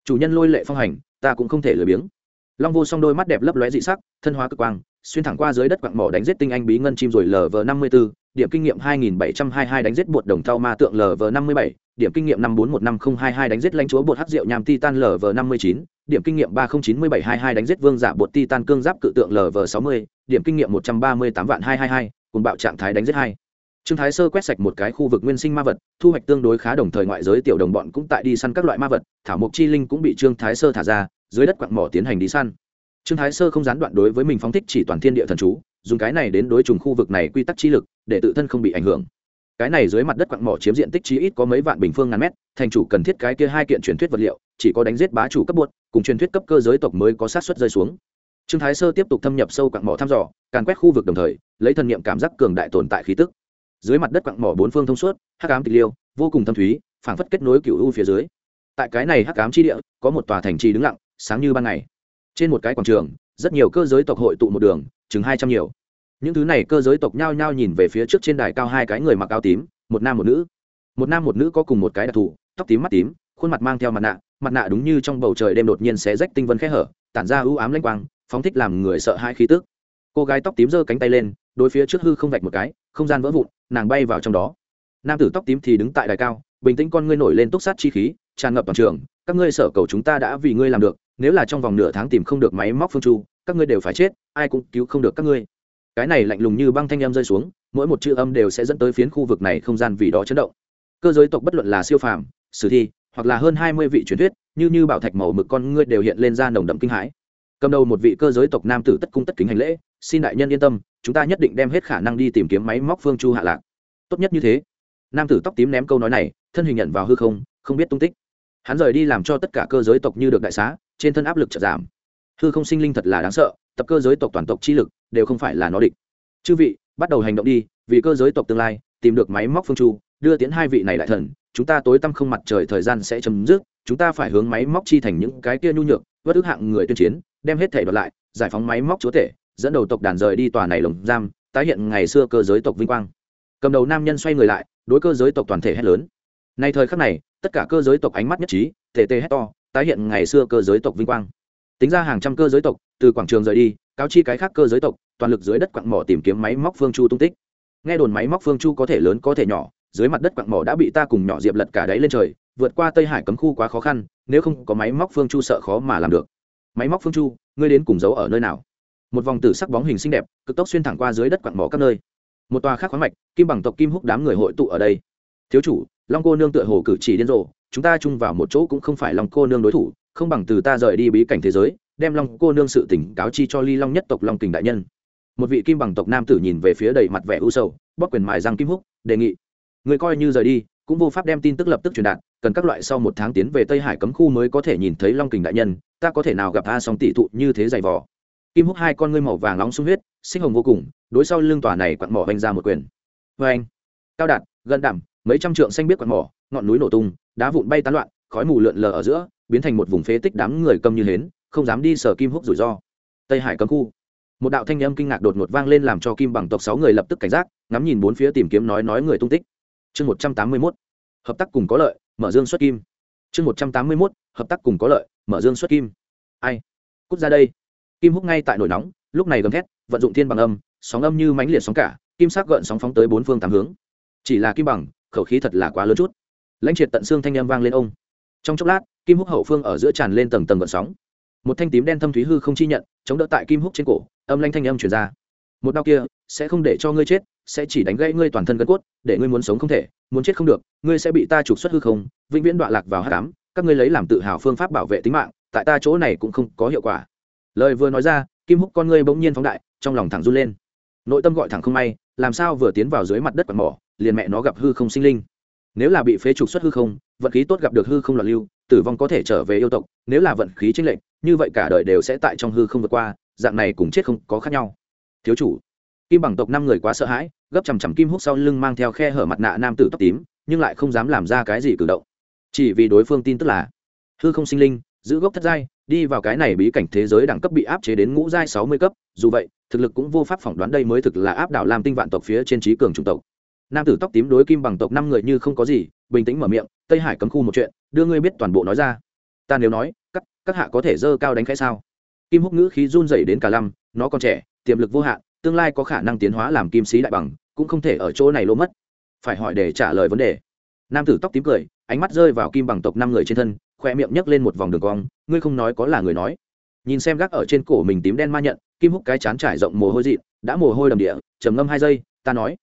Speaker 1: Chủ nhân lôi lệ phong hành, ta cũng không thể lười biếng. Long vô song đôi mắt đẹp lấp lóe dị sắc, thân hóa cực quang, xuyên thẳng qua dưới đất quặng mỏ đánh giết tinh anh bí ngân chim rồi lv năm mươi b ố điểm kinh nghiệm hai nghìn bảy trăm hai hai đánh giết bột đồng thau ma tượng lv năm mươi bảy, điểm kinh nghiệm năm bốn một năm không hai hai đánh giết lãnh chúa bột hắc rượu nham titan lv năm mươi chín điểm kinh nghiệm ba không chín mươi bảy hai hai đánh giết vương giả bột titan cương giáp cự tượng lv sáu mươi, điểm kinh nghiệm một trăm ba mươi tám vạn hai hai hai, cùng bạo trạng thái đánh giết hai. Trương thái sơ quét sạch một cái khu vực nguyên sinh ma vật, thu hoạch tương đối khá đồng thời ngoại giới tiểu đồng bọn cũng tại đi săn các loại ma vật, thảo mộc chi linh cũng bị trương thái sơ thả ra, dưới đất quặng mỏ tiến hành đi săn. Trương thái sơ không gián đoạn đối với mình phóng thích chỉ toàn thiên địa thần chú, dùng cái này đến đối trùng khu vực này quy tắc chi lực, để tự thân không bị ảnh hưởng cái này dưới mặt đất quặng mỏ chiếm diện tích chí ít có mấy vạn bình phương ngàn mét, thành chủ cần thiết cái kia hai kiện truyền thuyết vật liệu, chỉ có đánh giết bá chủ cấp buốt cùng truyền thuyết cấp cơ giới tộc mới có sát xuất rơi xuống. Trương thái sơ tiếp tục thâm nhập sâu quặng mỏ thăm dò, càn quét khu vực đồng thời, lấy thần niệm cảm giác cường đại tồn tại khí tức. Dưới mặt đất quặng mỏ bốn phương thông suốt, hắc ám tịch liêu, vô cùng thâm thúy, phảng phất kết nối cựu u phía dưới. Tại cái này hắc ám chi địa, có một tòa thành trì đứng lặng, sáng như ban ngày. Trên một cái quảng trường, rất nhiều cơ giới tộc hội tụ một đường, chừng hai trăm nhiều những thứ này cơ giới tộc nhao nhao nhìn về phía trước trên đài cao hai cái người mặc áo tím, một nam một nữ. Một nam một nữ có cùng một cái đặc thù, tóc tím mắt tím, khuôn mặt mang theo mặt nạ mặt nạ đúng như trong bầu trời đêm đột nhiên xé rách tinh vân khẽ hở, tản ra ưu ám lanh quang, phóng thích làm người sợ hai khí tức. Cô gái tóc tím giơ cánh tay lên, đối phía trước hư không vạch một cái, không gian vỡ vụn, nàng bay vào trong đó. Nam tử tóc tím thì đứng tại đài cao, bình tĩnh con ngươi nổi lên túc sát chi khí, tràn ngập toàn trường. Các ngươi sở cầu chúng ta đã vì ngươi làm được, nếu là trong vòng nửa tháng tìm không được máy móc phương chu, các ngươi đều phải chết, ai cũng cứu không được các ngươi cái này lạnh lùng như băng thanh âm rơi xuống, mỗi một chữ âm đều sẽ dẫn tới phiến khu vực này không gian vì đó chấn động. Cơ giới tộc bất luận là siêu phàm, sử thi, hoặc là hơn hai mươi vị truyền thuyết, như như bảo thạch màu mực con ngươi đều hiện lên ra nồng đậm kinh hãi. Cầm đầu một vị cơ giới tộc nam tử tất cung tất kính hành lễ, xin đại nhân yên tâm, chúng ta nhất định đem hết khả năng đi tìm kiếm máy móc phương chu hạ lạc. Tốt nhất như thế. Nam tử tóc tím ném câu nói này, thân hình nhận vào hư không không biết tung tích. Hắn rời đi làm cho tất cả cơ giới tộc như được đại xá, trên thân áp lực chợt giảm. Hư không sinh linh thật là đáng sợ, tập cơ giới tộc toàn tộc chi lực đều không phải là nó địch. Chư vị, bắt đầu hành động đi, vì cơ giới tộc tương lai, tìm được máy móc phương chu, đưa tiến hai vị này lại thần, chúng ta tối tăm không mặt trời thời gian sẽ chấm dứt, chúng ta phải hướng máy móc chi thành những cái kia nhu nhược vất ức hạng người tuyên chiến, đem hết thể đoạt lại, giải phóng máy móc chúa tể, dẫn đầu tộc đàn rời đi tòa này lồng giam, tái hiện ngày xưa cơ giới tộc vinh quang. Cầm đầu nam nhân xoay người lại, đối cơ giới tộc toàn thể hét lớn. Nay thời khắc này, tất cả cơ giới tộc ánh mắt nhất trí, tề tê hét to, tái hiện ngày xưa cơ giới tộc vinh quang. Tính ra hàng trăm cơ giới tộc, từ quảng trường rời đi, cáo chi cái khác cơ giới tộc toàn lực dưới đất quặng mỏ tìm kiếm máy móc phương chu tung tích. Nghe đồn máy móc phương chu có thể lớn có thể nhỏ, dưới mặt đất quặng mỏ đã bị ta cùng nhỏ diệp lật cả đáy lên trời, vượt qua tây hải cấm khu quá khó khăn, nếu không có máy móc phương chu sợ khó mà làm được. Máy móc phương chu, ngươi đến cùng giấu ở nơi nào? Một vòng tử sắc bóng hình xinh đẹp, cực tốc xuyên thẳng qua dưới đất quặng mỏ các nơi. Một tòa khác khoáng mạch, kim bằng tộc kim húc đám người hội tụ ở đây. Thiếu chủ, long cô nương tựa hồ cử chỉ điên rồ, chúng ta chung vào một chỗ cũng không phải long cô nương đối thủ, không bằng từ ta rời đi bí cảnh thế giới, đem long cô nương sự tỉnh cáo chi cho ly long nhất tộc long kình đại nhân một vị kim bằng tộc nam tử nhìn về phía đầy mặt vẻ u sầu bóc quyền mài răng kim húc, đề nghị, người coi như rời đi, cũng vô pháp đem tin tức lập tức truyền đạt, cần các loại sau một tháng tiến về tây hải cấm khu mới có thể nhìn thấy long kình đại nhân, ta có thể nào gặp a song tỷ thụ như thế dày vò? Kim húc hai con ngươi màu vàng nóng sung huyết, sinh hồng vô cùng, đối sau lưng tòa này quặn mỏ vanh ra một quyền. Vê anh. Cao đạt, gần đảm mấy trăm trượng xanh biết quặn mỏ, ngọn núi nổ tung, đá vụn bay tán loạn, khói mù lượn lờ ở giữa, biến thành một vùng phế tích đám người câm như hến, không dám đi sở kim húc rủi ro. Tây hải cấm khu một đạo thanh âm kinh ngạc đột ngột vang lên làm cho kim bằng tộc sáu người lập tức cảnh giác, ngắm nhìn bốn phía tìm kiếm nói nói người tung tích. Chương một trăm tám mươi mốt, hợp tác cùng có lợi, mở dương xuất kim. Chương một trăm tám mươi mốt, hợp tác cùng có lợi, mở dương xuất kim. Ai? Cút ra đây. Kim húc ngay tại nổi nóng, lúc này gầm thét, vận dụng thiên bằng âm, sóng âm như mãnh liệt sóng cả, kim sắc gợn sóng phóng tới bốn phương tám hướng. Chỉ là kim bằng, khẩu khí thật là quá lớn chút. Lãnh triệt tận xương thanh âm vang lên ông. Trong chốc lát, kim húc hậu phương ở giữa tràn lên tầng tầng gợn sóng. Một thanh tím đen thâm thúy hư không chi nhận, chống đỡ tại kim húc trên cổ âm lanh thanh âm chuyển ra. Một đau kia, sẽ không để cho ngươi chết, sẽ chỉ đánh gãy ngươi toàn thân gân cốt, để ngươi muốn sống không thể, muốn chết không được, ngươi sẽ bị ta trục xuất hư không, vĩnh viễn đọa lạc vào hát cám các ngươi lấy làm tự hào phương pháp bảo vệ tính mạng, tại ta chỗ này cũng không có hiệu quả. Lời vừa nói ra, kim húc con ngươi bỗng nhiên phóng đại, trong lòng thẳng run lên. Nội tâm gọi thẳng không may, làm sao vừa tiến vào dưới mặt đất quạt mỏ, liền mẹ nó gặp hư không sinh linh. Nếu là bị phế trục xuất hư không, vận khí tốt gặp được hư không loạn lưu, tử vong có thể trở về yêu tộc, nếu là vận khí tranh lệch, như vậy cả đời đều sẽ tại trong hư không vượt qua dạng này cùng chết không có khác nhau. Thiếu chủ, kim bằng tộc năm người quá sợ hãi, gấp chằm chằm kim húc sau lưng mang theo khe hở mặt nạ nam tử tóc tím, nhưng lại không dám làm ra cái gì cử động. Chỉ vì đối phương tin tức là, hư không sinh linh, giữ gốc thất giai, đi vào cái này bí cảnh thế giới đẳng cấp bị áp chế đến ngũ giai sáu mươi cấp, dù vậy, thực lực cũng vô pháp phỏng đoán đây mới thực là áp đảo làm tinh vạn tộc phía trên trí cường trung tộc. Nam tử tóc tím đối kim bằng tộc năm người như không có gì, bình tĩnh mở miệng, tây hải cấm khu một chuyện, đưa ngươi biết toàn bộ nói ra. Ta nếu nói, các các hạ có thể dơ cao đánh khẽ sao? Kim húc ngữ khí run dày đến cả lăm, nó còn trẻ, tiềm lực vô hạn, tương lai có khả năng tiến hóa làm kim sĩ đại bằng, cũng không thể ở chỗ này lỗ mất. Phải hỏi để trả lời vấn đề. Nam tử tóc tím cười, ánh mắt rơi vào kim bằng tộc năm người trên thân khoe miệng nhấc lên một vòng đường cong, ngươi không nói có là người nói. Nhìn xem gác ở trên cổ mình tím đen ma nhận, kim húc cái chán trải rộng mồ hôi dị đã mồ hôi đầm địa, trầm ngâm hai giây, ta nói.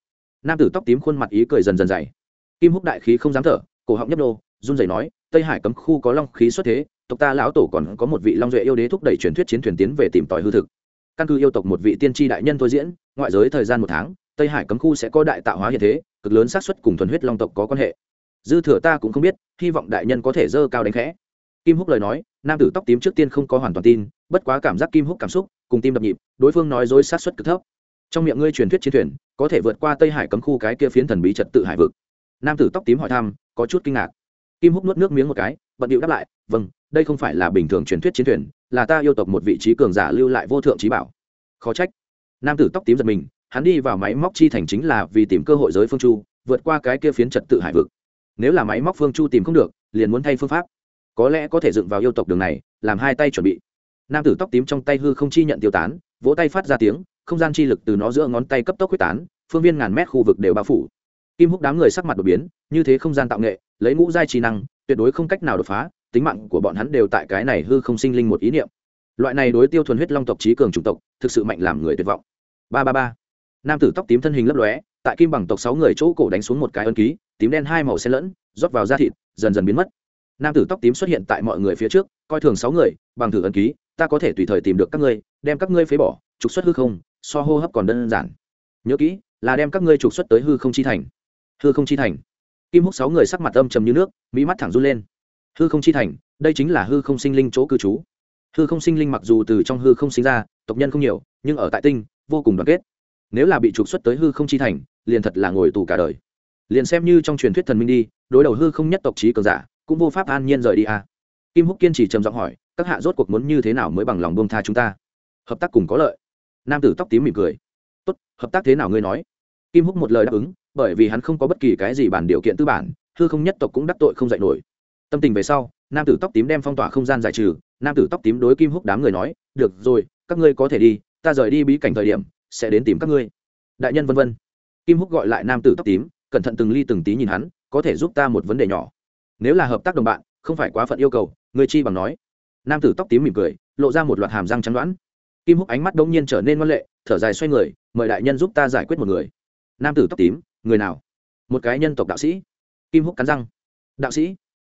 Speaker 1: Nam tử tóc tím khuôn mặt ý cười dần dần dày. Kim húc đại khí không dám thở, cổ họng nhấp đô run rẩy nói, tây hải cấm khu có long khí xuất thế, tộc ta lão tổ còn có một vị long duệ yêu đế thúc đẩy truyền thuyết chiến thuyền tiến về tìm tòi hư thực. Căn cứ yêu tộc một vị tiên tri đại nhân thôi diễn, ngoại giới thời gian một tháng, tây hải cấm khu sẽ có đại tạo hóa hiện thế, cực lớn xác suất cùng thuần huyết long tộc có quan hệ. Dư thừa ta cũng không biết, hy vọng đại nhân có thể dơ cao đánh khẽ. Kim húc lời nói, nam tử tóc tím trước tiên không có hoàn toàn tin, bất quá cảm giác kim húc cảm xúc, cùng tim đập nhịp, đối phương nói dối sát xuất cực thấp. Trong miệng ngươi truyền thuyết chiến thuyền, có thể vượt qua tây hải cấm khu cái kia phiến thần bí trật tự hải vực. Nam tử tóc tím hỏi thăm, có chút kinh ngạc kim húc nuốt nước miếng một cái, bận điệu đáp lại vâng đây không phải là bình thường truyền thuyết chiến thuyền, là ta yêu tộc một vị trí cường giả lưu lại vô thượng trí bảo. Khó trách. Nam tử tóc tím giật mình, hắn đi vào máy móc chi thành chính là vì tìm cơ hội giới phương chu, vượt qua cái kia phiến trật tự hải vực. Nếu là máy móc phương chu tìm không được, liền muốn thay phương pháp. Có lẽ có thể dựng vào yêu tộc đường này, làm hai tay chuẩn bị. Nam tử tóc tím trong tay hư không chi nhận tiêu tán, vỗ tay phát ra tiếng, không gian chi lực từ nó giữa ngón tay cấp tốc quyết tán, phương viên ngàn mét khu vực đều bao phủ. Kim húc đám người sắc mặt đột biến, như thế không gian tạo nghệ lấy ngũ giai trí năng, tuyệt đối không cách nào đột phá, tính mạng của bọn hắn đều tại cái này hư không sinh linh một ý niệm. Loại này đối tiêu thuần huyết long tộc trí cường chủng tộc, thực sự mạnh làm người tuyệt vọng. Ba ba ba. Nam tử tóc tím thân hình lấp lóe, tại kim bằng tộc sáu người chỗ cổ đánh xuống một cái ân ký, tím đen hai màu xen lẫn, rót vào da thịt, dần dần biến mất. Nam tử tóc tím xuất hiện tại mọi người phía trước, coi thường sáu người, bằng thử ân ký, ta có thể tùy thời tìm được các ngươi, đem các ngươi phế bỏ, trục xuất hư không, so hô hấp còn đơn giản. Nhớ kỹ, là đem các ngươi trục xuất tới hư không chi thành. Hư không chi thành kim húc sáu người sắc mặt âm trầm như nước, mỹ mắt thẳng run lên. Hư không chi thành, đây chính là hư không sinh linh chỗ cư trú. Hư không sinh linh mặc dù từ trong hư không sinh ra, tộc nhân không nhiều, nhưng ở tại tinh, vô cùng đoàn kết. Nếu là bị trục xuất tới hư không chi thành, liền thật là ngồi tù cả đời. Liền xem như trong truyền thuyết thần minh đi, đối đầu hư không nhất tộc trí cường giả, cũng vô pháp an nhiên rời đi à. kim húc kiên chỉ trầm giọng hỏi, các hạ rốt cuộc muốn như thế nào mới bằng lòng bông tha chúng ta? Hợp tác cùng có lợi. Nam tử tóc tím mỉm cười. Tốt, hợp tác thế nào ngươi nói? Kim húc một lời đáp ứng bởi vì hắn không có bất kỳ cái gì bản điều kiện tư bản, hư không nhất tộc cũng đắc tội không dạy nổi. Tâm tình về sau, nam tử tóc tím đem phong tỏa không gian giải trừ, nam tử tóc tím đối kim húc đám người nói, được rồi, các ngươi có thể đi, ta rời đi bí cảnh thời điểm, sẽ đến tìm các ngươi. Đại nhân vân vân. Kim húc gọi lại nam tử tóc tím, cẩn thận từng ly từng tí nhìn hắn, có thể giúp ta một vấn đề nhỏ. Nếu là hợp tác đồng bạn, không phải quá phận yêu cầu, người chi bằng nói. Nam tử tóc tím mỉm cười, lộ ra một loạt hàm răng trắng đoán. Kim húc ánh mắt đông nhiên trở nên ngoan lệ, thở dài xoay người, mời đại nhân giúp ta giải quyết một người. Nam tử tóc tím người nào? Một cái nhân tộc đạo sĩ. Kim húc cắn răng. Đạo sĩ?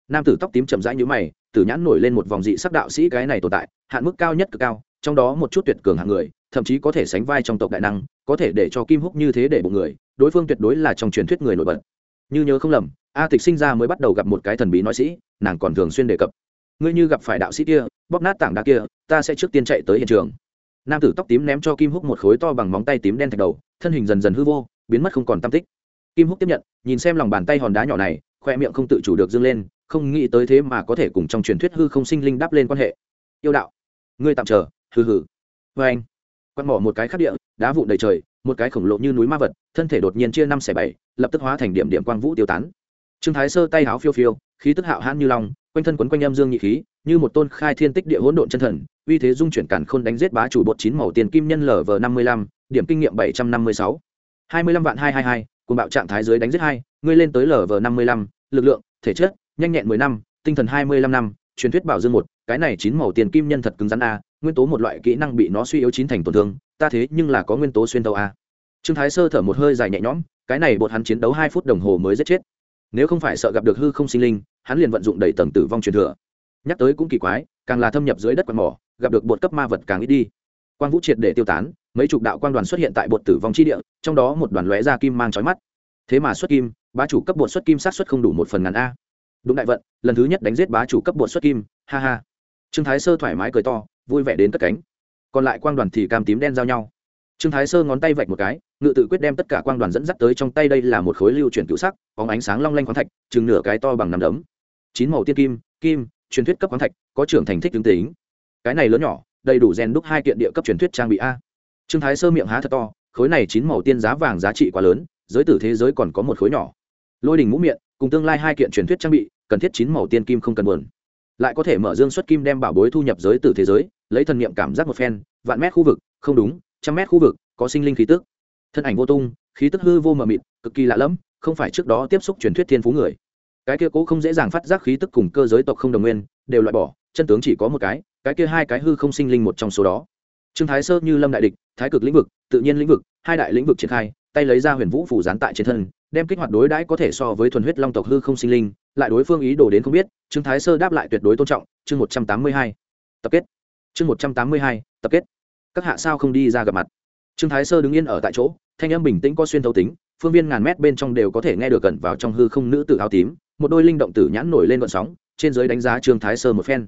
Speaker 1: Nam tử tóc tím chậm rãi nhũ mày, tử nhãn nổi lên một vòng dị sắc đạo sĩ cái này tồn tại, hạn mức cao nhất cực cao, trong đó một chút tuyệt cường hạng người, thậm chí có thể sánh vai trong tộc đại năng, có thể để cho kim húc như thế để bụng người, đối phương tuyệt đối là trong truyền thuyết người nổi bật. Như nhớ không lầm, a tịch sinh ra mới bắt đầu gặp một cái thần bí nói sĩ, nàng còn thường xuyên đề cập. Ngươi như gặp phải đạo sĩ kia, bóp nát tảng đá kia, ta sẽ trước tiên chạy tới hiện trường. Nam tử tóc tím ném cho kim húc một khối to bằng móng tay tím đen thạch đầu, thân hình dần dần hư vô, biến mất không còn tam tích kim húc tiếp nhận, nhìn xem lòng bàn tay hòn đá nhỏ này, khoe miệng không tự chủ được dâng lên, không nghĩ tới thế mà có thể cùng trong truyền thuyết hư không sinh linh đáp lên quan hệ. Yêu đạo, ngươi tạm chờ, hừ hừ. Vê anh. Quặn mỏ một cái khắc địa, đá vụn đầy trời, một cái khổng lồ như núi ma vật, thân thể đột nhiên chia năm xẻ bảy, lập tức hóa thành điểm điểm quang vũ tiêu tán. Trương thái sơ tay háo phiêu phiêu, khí tức hạo hãn như long, quanh thân quấn quanh âm dương nhị khí, như một tôn khai thiên tích địa hỗn độn chân thần, uy thế dung chuyển cản khôn đánh giết bá chủ bột chín màu tiền kim nhân lở vờ năm mươi lăm, điểm kinh nghiệm bảy trăm năm mươi sáu. hai mươi lăm vạn hai hai hai cùng bạo trạng thái dưới đánh giết hai, ngươi lên tới lv năm mươi lăm, lực lượng, thể chất, nhanh nhẹn mười năm, tinh thần hai mươi lăm năm, truyền thuyết bảo dương một, cái này chín màu tiền kim nhân thật cứng rắn a, nguyên tố một loại kỹ năng bị nó suy yếu chín thành tổn thương, ta thế nhưng là có nguyên tố xuyên tấu a. Trương thái sơ thở một hơi dài nhẹ nhõm, cái này bột hắn chiến đấu hai phút đồng hồ mới giết chết. Nếu không phải sợ gặp được hư không sinh linh, hắn liền vận dụng đầy tầng tử vong truyền thừa. Nhắc tới cũng kỳ quái, càng là thâm nhập dưới đất quạt mỏ, gặp được bột cấp ma vật càng ít đi. Quang vũ triệt để tiêu tán mấy chục đạo quang đoàn xuất hiện tại bột tử vong chi địa, trong đó một đoàn lóe ra kim mang trói mắt. Thế mà xuất kim, bá chủ cấp bột xuất kim sát xuất không đủ một phần ngàn a. Đúng đại vận, lần thứ nhất đánh giết bá chủ cấp bột xuất kim, ha ha. Trương thái sơ thoải mái cười to, vui vẻ đến cất cánh. Còn lại quang đoàn thì cam tím đen giao nhau. Trương thái sơ ngón tay vạch một cái, ngự tự quyết đem tất cả quang đoàn dẫn dắt tới trong tay đây là một khối lưu chuyển cựu sắc có ánh sáng long lanh khoáng thạch, chừng nửa cái to bằng nằm đấm. Chín màu tiên kim kim, truyền thuyết cấp khoáng thạch, có trưởng thành thích tướng tính. Cái này lớn nhỏ, đầy đủ rèn đúc hai kiện địa cấp truyền thuyết trang bị a trương thái sơ miệng há thật to, khối này chín màu tiên giá vàng giá trị quá lớn, giới tử thế giới còn có một khối nhỏ. Lôi đình mũ miệng, cùng tương lai hai kiện truyền thuyết trang bị, cần thiết chín màu tiên kim không cần buồn. Lại có thể mở dương xuất kim đem bảo bối thu nhập giới tử thế giới, lấy thần niệm cảm giác một phen, vạn mét khu vực, không đúng, trăm mét khu vực, có sinh linh khí tức. Thân ảnh vô tung, khí tức hư vô mờ mịt, cực kỳ lạ lẫm, không phải trước đó tiếp xúc truyền thuyết thiên phú người. Cái kia cố không dễ dàng phát giác khí tức cùng cơ giới tộc không đồng nguyên, đều loại bỏ, chân tướng chỉ có một cái cái kia hai cái hư không sinh linh một trong số đó trương thái sơ như lâm đại địch, thái cực lĩnh vực, tự nhiên lĩnh vực, hai đại lĩnh vực triển khai, tay lấy ra huyền vũ phủ gián tại trên thân, đem kích hoạt đối đãi có thể so với thuần huyết long tộc hư không sinh linh, lại đối phương ý đồ đến không biết, trương thái sơ đáp lại tuyệt đối tôn trọng, chương một trăm tám mươi hai, tập kết. Chương một trăm tám mươi hai, tập kết. Các hạ sao không đi ra gặp mặt? Trương thái sơ đứng yên ở tại chỗ, thanh âm bình tĩnh có xuyên thấu tính, phương viên ngàn mét bên trong đều có thể nghe được gần vào trong hư không nữ tử áo tím, một đôi linh động tử nhãn nổi lên vận sóng, trên dưới đánh giá trương thái sơ một phen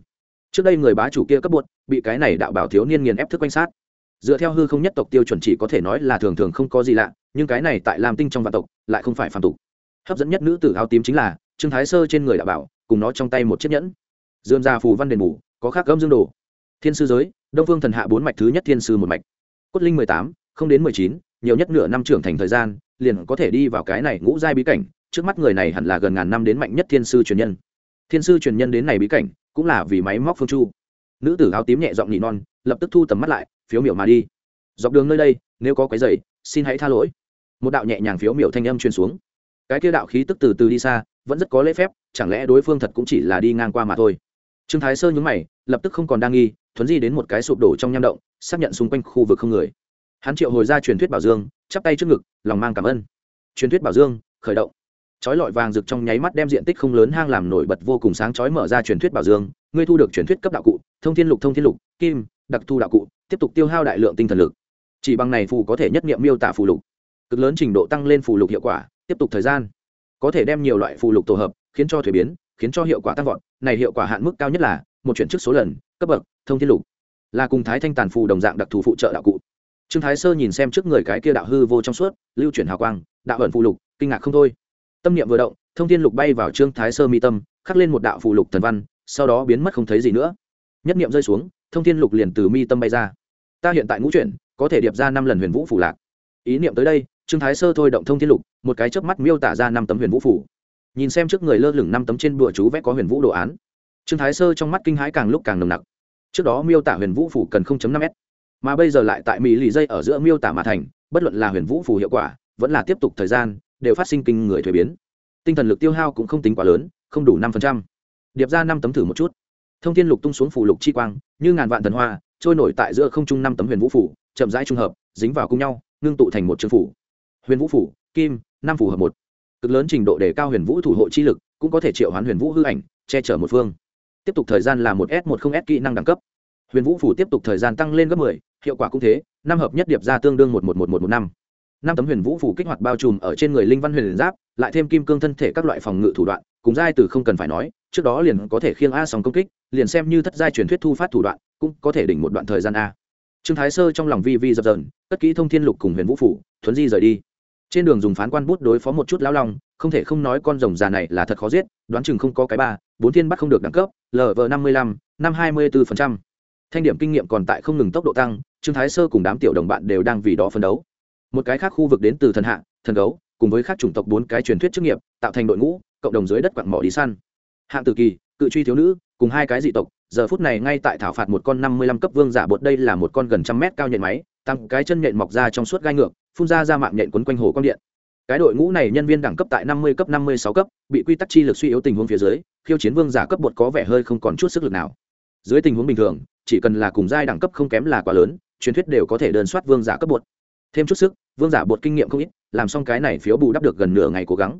Speaker 1: trước đây người bá chủ kia cấp bột, bị cái này đạo bảo thiếu niên nghiền ép thức quanh sát. Dựa theo hư không nhất tộc tiêu chuẩn chỉ có thể nói là thường thường không có gì lạ, nhưng cái này tại làm tinh trong vạn tộc, lại không phải phàm tục. Hấp dẫn nhất nữ tử áo tím chính là trương thái sơ trên người đạo bảo, cùng nó trong tay một chiếc nhẫn. Dườm ra phù văn đền mù có khác gấm dương đồ. Thiên sư giới, đông phương thần hạ bốn mạch thứ nhất thiên sư một mạch. Cốt linh mười tám, không đến mười chín, nhiều nhất nửa năm trưởng thành thời gian, liền có thể đi vào cái này ngũ giai bí cảnh, trước mắt người này hẳn là gần ngàn năm đến mạnh nhất thiên sư truyền nhân. Thiên sư truyền nhân đến này bí cảnh cũng là vì máy móc phương chu. Nữ tử áo tím nhẹ giọng nhị non, lập tức thu tầm mắt lại, phiếu miểu mà đi. Dọc đường nơi đây, nếu có cái giày xin hãy tha lỗi. Một đạo nhẹ nhàng phiếu miểu thanh âm truyền xuống. Cái kia đạo khí tức từ từ đi xa, vẫn rất có lễ phép, chẳng lẽ đối phương thật cũng chỉ là đi ngang qua mà thôi? Trương thái sơ nhúng mày, lập tức không còn đang nghi, thuấn di đến một cái sụp đổ trong nham động, xác nhận xung quanh khu vực không người. Hắn triệu hồi ra truyền thuyết bảo dương, chắp tay trước ngực, lòng mang cảm ơn. Truyền thuyết bảo dương, khởi động chói lọi vàng rực trong nháy mắt đem diện tích không lớn hang làm nổi bật vô cùng sáng chói mở ra truyền thuyết bảo dương, ngươi thu được truyền thuyết cấp đạo cụ, thông thiên lục thông thiên lục, kim, đặc thu đạo cụ, tiếp tục tiêu hao đại lượng tinh thần lực. Chỉ bằng này phù có thể nhất nghiệm miêu tả phù lục. Cực lớn trình độ tăng lên phù lục hiệu quả, tiếp tục thời gian. Có thể đem nhiều loại phù lục tổ hợp, khiến cho thuế biến, khiến cho hiệu quả tăng vọt. Này hiệu quả hạn mức cao nhất là một chuyển chức số lần, cấp bậc, thông thiên lục. Là cùng thái thanh tàn phù đồng dạng đặc thù phụ trợ đạo cụ. Trương thái sơ nhìn xem trước người cái kia đạo hư vô trong suốt, lưu chuyển hào quang, đạo ẩn phù lục, kinh ngạc không thôi tâm niệm vừa động, thông thiên lục bay vào trương thái sơ mi tâm, khắc lên một đạo phù lục thần văn, sau đó biến mất không thấy gì nữa. Nhất niệm rơi xuống, thông thiên lục liền từ mi tâm bay ra. Ta hiện tại ngũ chuyển, có thể điệp ra năm lần huyền vũ phủ lạc. Ý niệm tới đây, trương thái sơ thôi động thông thiên lục, một cái chớp mắt miêu tả ra năm tấm huyền vũ phủ nhìn xem trước người lơ lửng năm tấm trên bụa chú vẽ có huyền vũ đồ án. Trương thái sơ trong mắt kinh hãi càng lúc càng nồng nặc. Trước đó miêu tả huyền vũ phủ cần 0.5 m mà bây giờ lại tại mỹ lì dây ở giữa miêu tả mà thành, bất luận là huyền vũ phủ hiệu quả, vẫn là tiếp tục thời gian đều phát sinh kinh người thuế biến. Tinh thần lực tiêu hao cũng không tính quá lớn, không đủ năm điệp ra năm tấm thử một chút. Thông thiên lục tung xuống phủ lục chi quang, như ngàn vạn thần hoa, trôi nổi tại giữa không trung năm tấm huyền vũ phủ, chậm rãi trung hợp, dính vào cùng nhau, ngưng tụ thành một trường phủ. Huyền vũ phủ, kim, năm phủ hợp một. Cực lớn trình độ đề cao huyền vũ thủ hộ chi lực, cũng có thể triệu hoán huyền vũ hư ảnh, che chở một phương. Tiếp tục thời gian là một s một không s kỹ năng đẳng cấp. Huyền vũ phủ tiếp tục thời gian tăng lên gấp mười, hiệu quả cũng thế, năm hợp nhất điệp ra tương đương một một một một một năm năm tấm huyền vũ phủ kích hoạt bao trùm ở trên người linh văn huyền giáp, lại thêm kim cương thân thể các loại phòng ngự thủ đoạn, cùng giai từ không cần phải nói, trước đó liền có thể khiêng a sòng công kích, liền xem như thất giai truyền thuyết thu phát thủ đoạn, cũng có thể đỉnh một đoạn thời gian a. Trương thái sơ trong lòng vi vi dập dờn tất kỹ thông thiên lục cùng huyền vũ phủ, thuấn di rời đi. Trên đường dùng phán quan bút đối phó một chút lão long, không thể không nói con rồng già này là thật khó giết, đoán chừng không có cái ba, bốn thiên bắt không được đẳng cấp lv năm mươi lăm, năm hai mươi bốn phần trăm. Thanh điểm kinh nghiệm còn tại không ngừng tốc độ tăng, trương thái sơ cùng đám tiểu đồng bạn đều đang vì đó phấn đấu một cái khác khu vực đến từ thần hạ, thần gấu, cùng với các chủng tộc bốn cái truyền thuyết chức nghiệp, tạo thành đội ngũ, cộng đồng dưới đất quặng mỏ đi săn. Hạng tử kỳ, cự truy thiếu nữ, cùng hai cái dị tộc, giờ phút này ngay tại thảo phạt một con năm mươi lăm cấp vương giả bột đây là một con gần trăm mét cao nhện máy, tăng cái chân nhện mọc ra trong suốt gai ngược, phun ra ra mạng nhện quấn quanh hồ quang điện. Cái đội ngũ này nhân viên đẳng cấp tại năm mươi cấp, năm mươi sáu cấp, bị quy tắc chi lực suy yếu tình huống phía dưới, khiêu chiến vương giả cấp bột có vẻ hơi không còn chút sức lực nào. Dưới tình huống bình thường, chỉ cần là cùng giai đẳng cấp không kém là quá lớn, truyền thuyết đều có thể đơn soát vương giả cấp bột thêm chút sức, vương giả bột kinh nghiệm không ít, làm xong cái này phiếu bù đắp được gần nửa ngày cố gắng.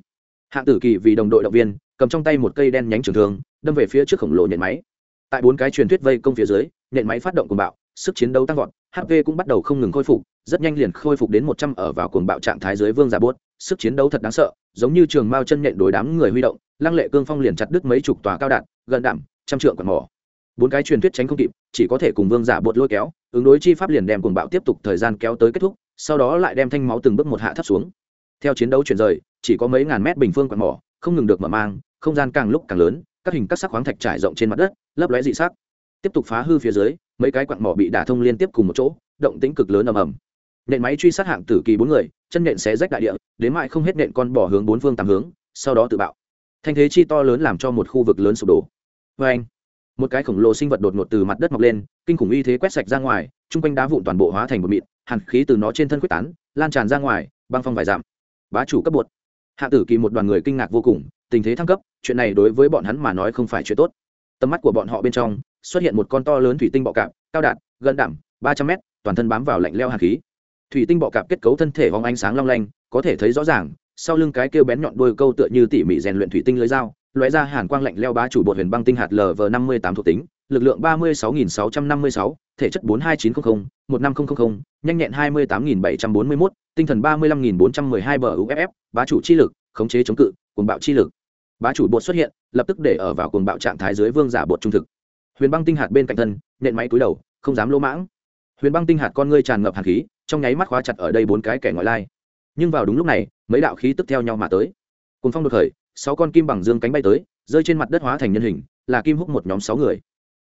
Speaker 1: Hạng tử kỳ vì đồng đội động viên, cầm trong tay một cây đen nhánh trường thương, đâm về phía trước khổng lồ nhện máy. Tại bốn cái truyền thuyết vây công phía dưới, nhện máy phát động cuồng bạo, sức chiến đấu tăng vọt hp cũng bắt đầu không ngừng khôi phục, rất nhanh liền khôi phục đến một trăm ở vào cuồng bạo trạng thái dưới vương giả bốt sức chiến đấu thật đáng sợ, giống như trường mao chân nhện đối đám người huy động, lăng lệ cương phong liền chặt đứt mấy chục tòa cao đạn, gần đạm, trăm trượng quạt mỏ. Bốn cái truyền thuyết tránh không kịp, chỉ có thể cùng vương giả bột lôi kéo, ứng đối chi pháp liền đem cuồng bạo tiếp tục thời gian kéo tới kết thúc sau đó lại đem thanh máu từng bước một hạ thấp xuống. Theo chiến đấu chuyển rời, chỉ có mấy ngàn mét bình phương quạt mỏ, không ngừng được mở mang, không gian càng lúc càng lớn, các hình các sắc khoáng thạch trải rộng trên mặt đất, lấp lóe dị sắc. Tiếp tục phá hư phía dưới, mấy cái quặng mỏ bị đả thông liên tiếp cùng một chỗ, động tĩnh cực lớn ầm ầm. Nện máy truy sát hạng tử kỳ bốn người, chân nện xé rách đại địa, đến mại không hết nện con bỏ hướng bốn phương tám hướng, sau đó tự bạo. Thanh thế chi to lớn làm cho một khu vực lớn sụp đổ. Vê anh, một cái khổng lồ sinh vật đột ngột từ mặt đất mọc lên, kinh khủng uy thế quét sạch ra ngoài, chung quanh đá vụn toàn bộ hóa thành một mịn hàn khí từ nó trên thân quyết tán, lan tràn ra ngoài, băng phong vài giảm bá chủ cấp bột. Hạ tử kỳ một đoàn người kinh ngạc vô cùng, tình thế thăng cấp, chuyện này đối với bọn hắn mà nói không phải chuyện tốt. Tầm mắt của bọn họ bên trong, xuất hiện một con to lớn thủy tinh bọ cạp, cao đạt, gần đảm ba trăm mét, toàn thân bám vào lạnh leo hạt khí. Thủy tinh bọ cạp kết cấu thân thể hóng ánh sáng long lanh, có thể thấy rõ ràng, sau lưng cái kêu bén nhọn đôi câu tựa như tỉ mỉ rèn luyện thủy tinh lưới dao, lóe ra hàn quang lạnh leo bá chủ bột huyền băng tinh hạt lv năm mươi tám thuộc tính, lực lượng ba mươi sáu nghìn sáu trăm năm mươi sáu thể chất bốn hai chín trăm linh một năm nghìn nhanh nhẹn hai mươi tám nghìn bảy trăm bốn mươi mốt, tinh thần ba mươi lăm nghìn bốn trăm mười hai bờ uff bá chủ chi lực, khống chế chống cự, cuồng bạo chi lực. Bá chủ bột xuất hiện, lập tức để ở vào cuồng bạo trạng thái dưới vương giả bột trung thực. Huyền băng tinh hạt bên cạnh thân nện máy túi đầu, không dám lỗ mãng. Huyền băng tinh hạt con ngươi tràn ngập hàn khí, trong nháy mắt khóa chặt ở đây bốn cái kẻ ngoại lai. Nhưng vào đúng lúc này, mấy đạo khí tức theo nhau mà tới. Cùng phong đột khởi, sáu con kim bằng dương cánh bay tới, rơi trên mặt đất hóa thành nhân hình, là kim húc một nhóm sáu người.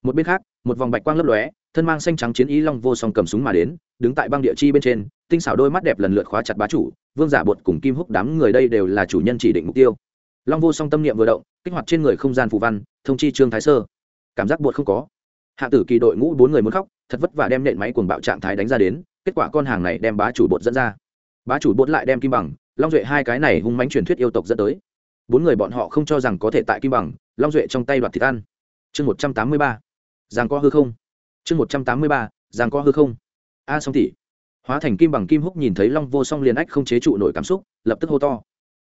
Speaker 1: Một bên khác, một vòng bạch quang lấp lóe thân mang xanh trắng chiến ý long vô song cầm súng mà đến, đứng tại băng địa chi bên trên, tinh xảo đôi mắt đẹp lần lượt khóa chặt bá chủ, vương giả bột cùng kim húc đám người đây đều là chủ nhân chỉ định mục tiêu. Long vô song tâm niệm vừa động, kích hoạt trên người không gian phù văn, thông chi trương thái sơ. Cảm giác bột không có. Hạ tử kỳ đội ngũ bốn người muốn khóc, thật vất vả đem nện máy cuồng bạo trạng thái đánh ra đến, kết quả con hàng này đem bá chủ bột dẫn ra. Bá chủ bột lại đem kim bằng, long duệ hai cái này hung mánh truyền thuyết yêu tộc dẫn tới. Bốn người bọn họ không cho rằng có thể tại kim bằng, long duệ trong tay đoạt thịt ăn. Chương một trăm tám mươi ba. Giang có hư không? Chương một trăm tám mươi ba, giang có hư không? A song tỷ hóa thành kim bằng kim húc nhìn thấy long vô song liền ách không chế trụ nổi cảm xúc, lập tức hô to.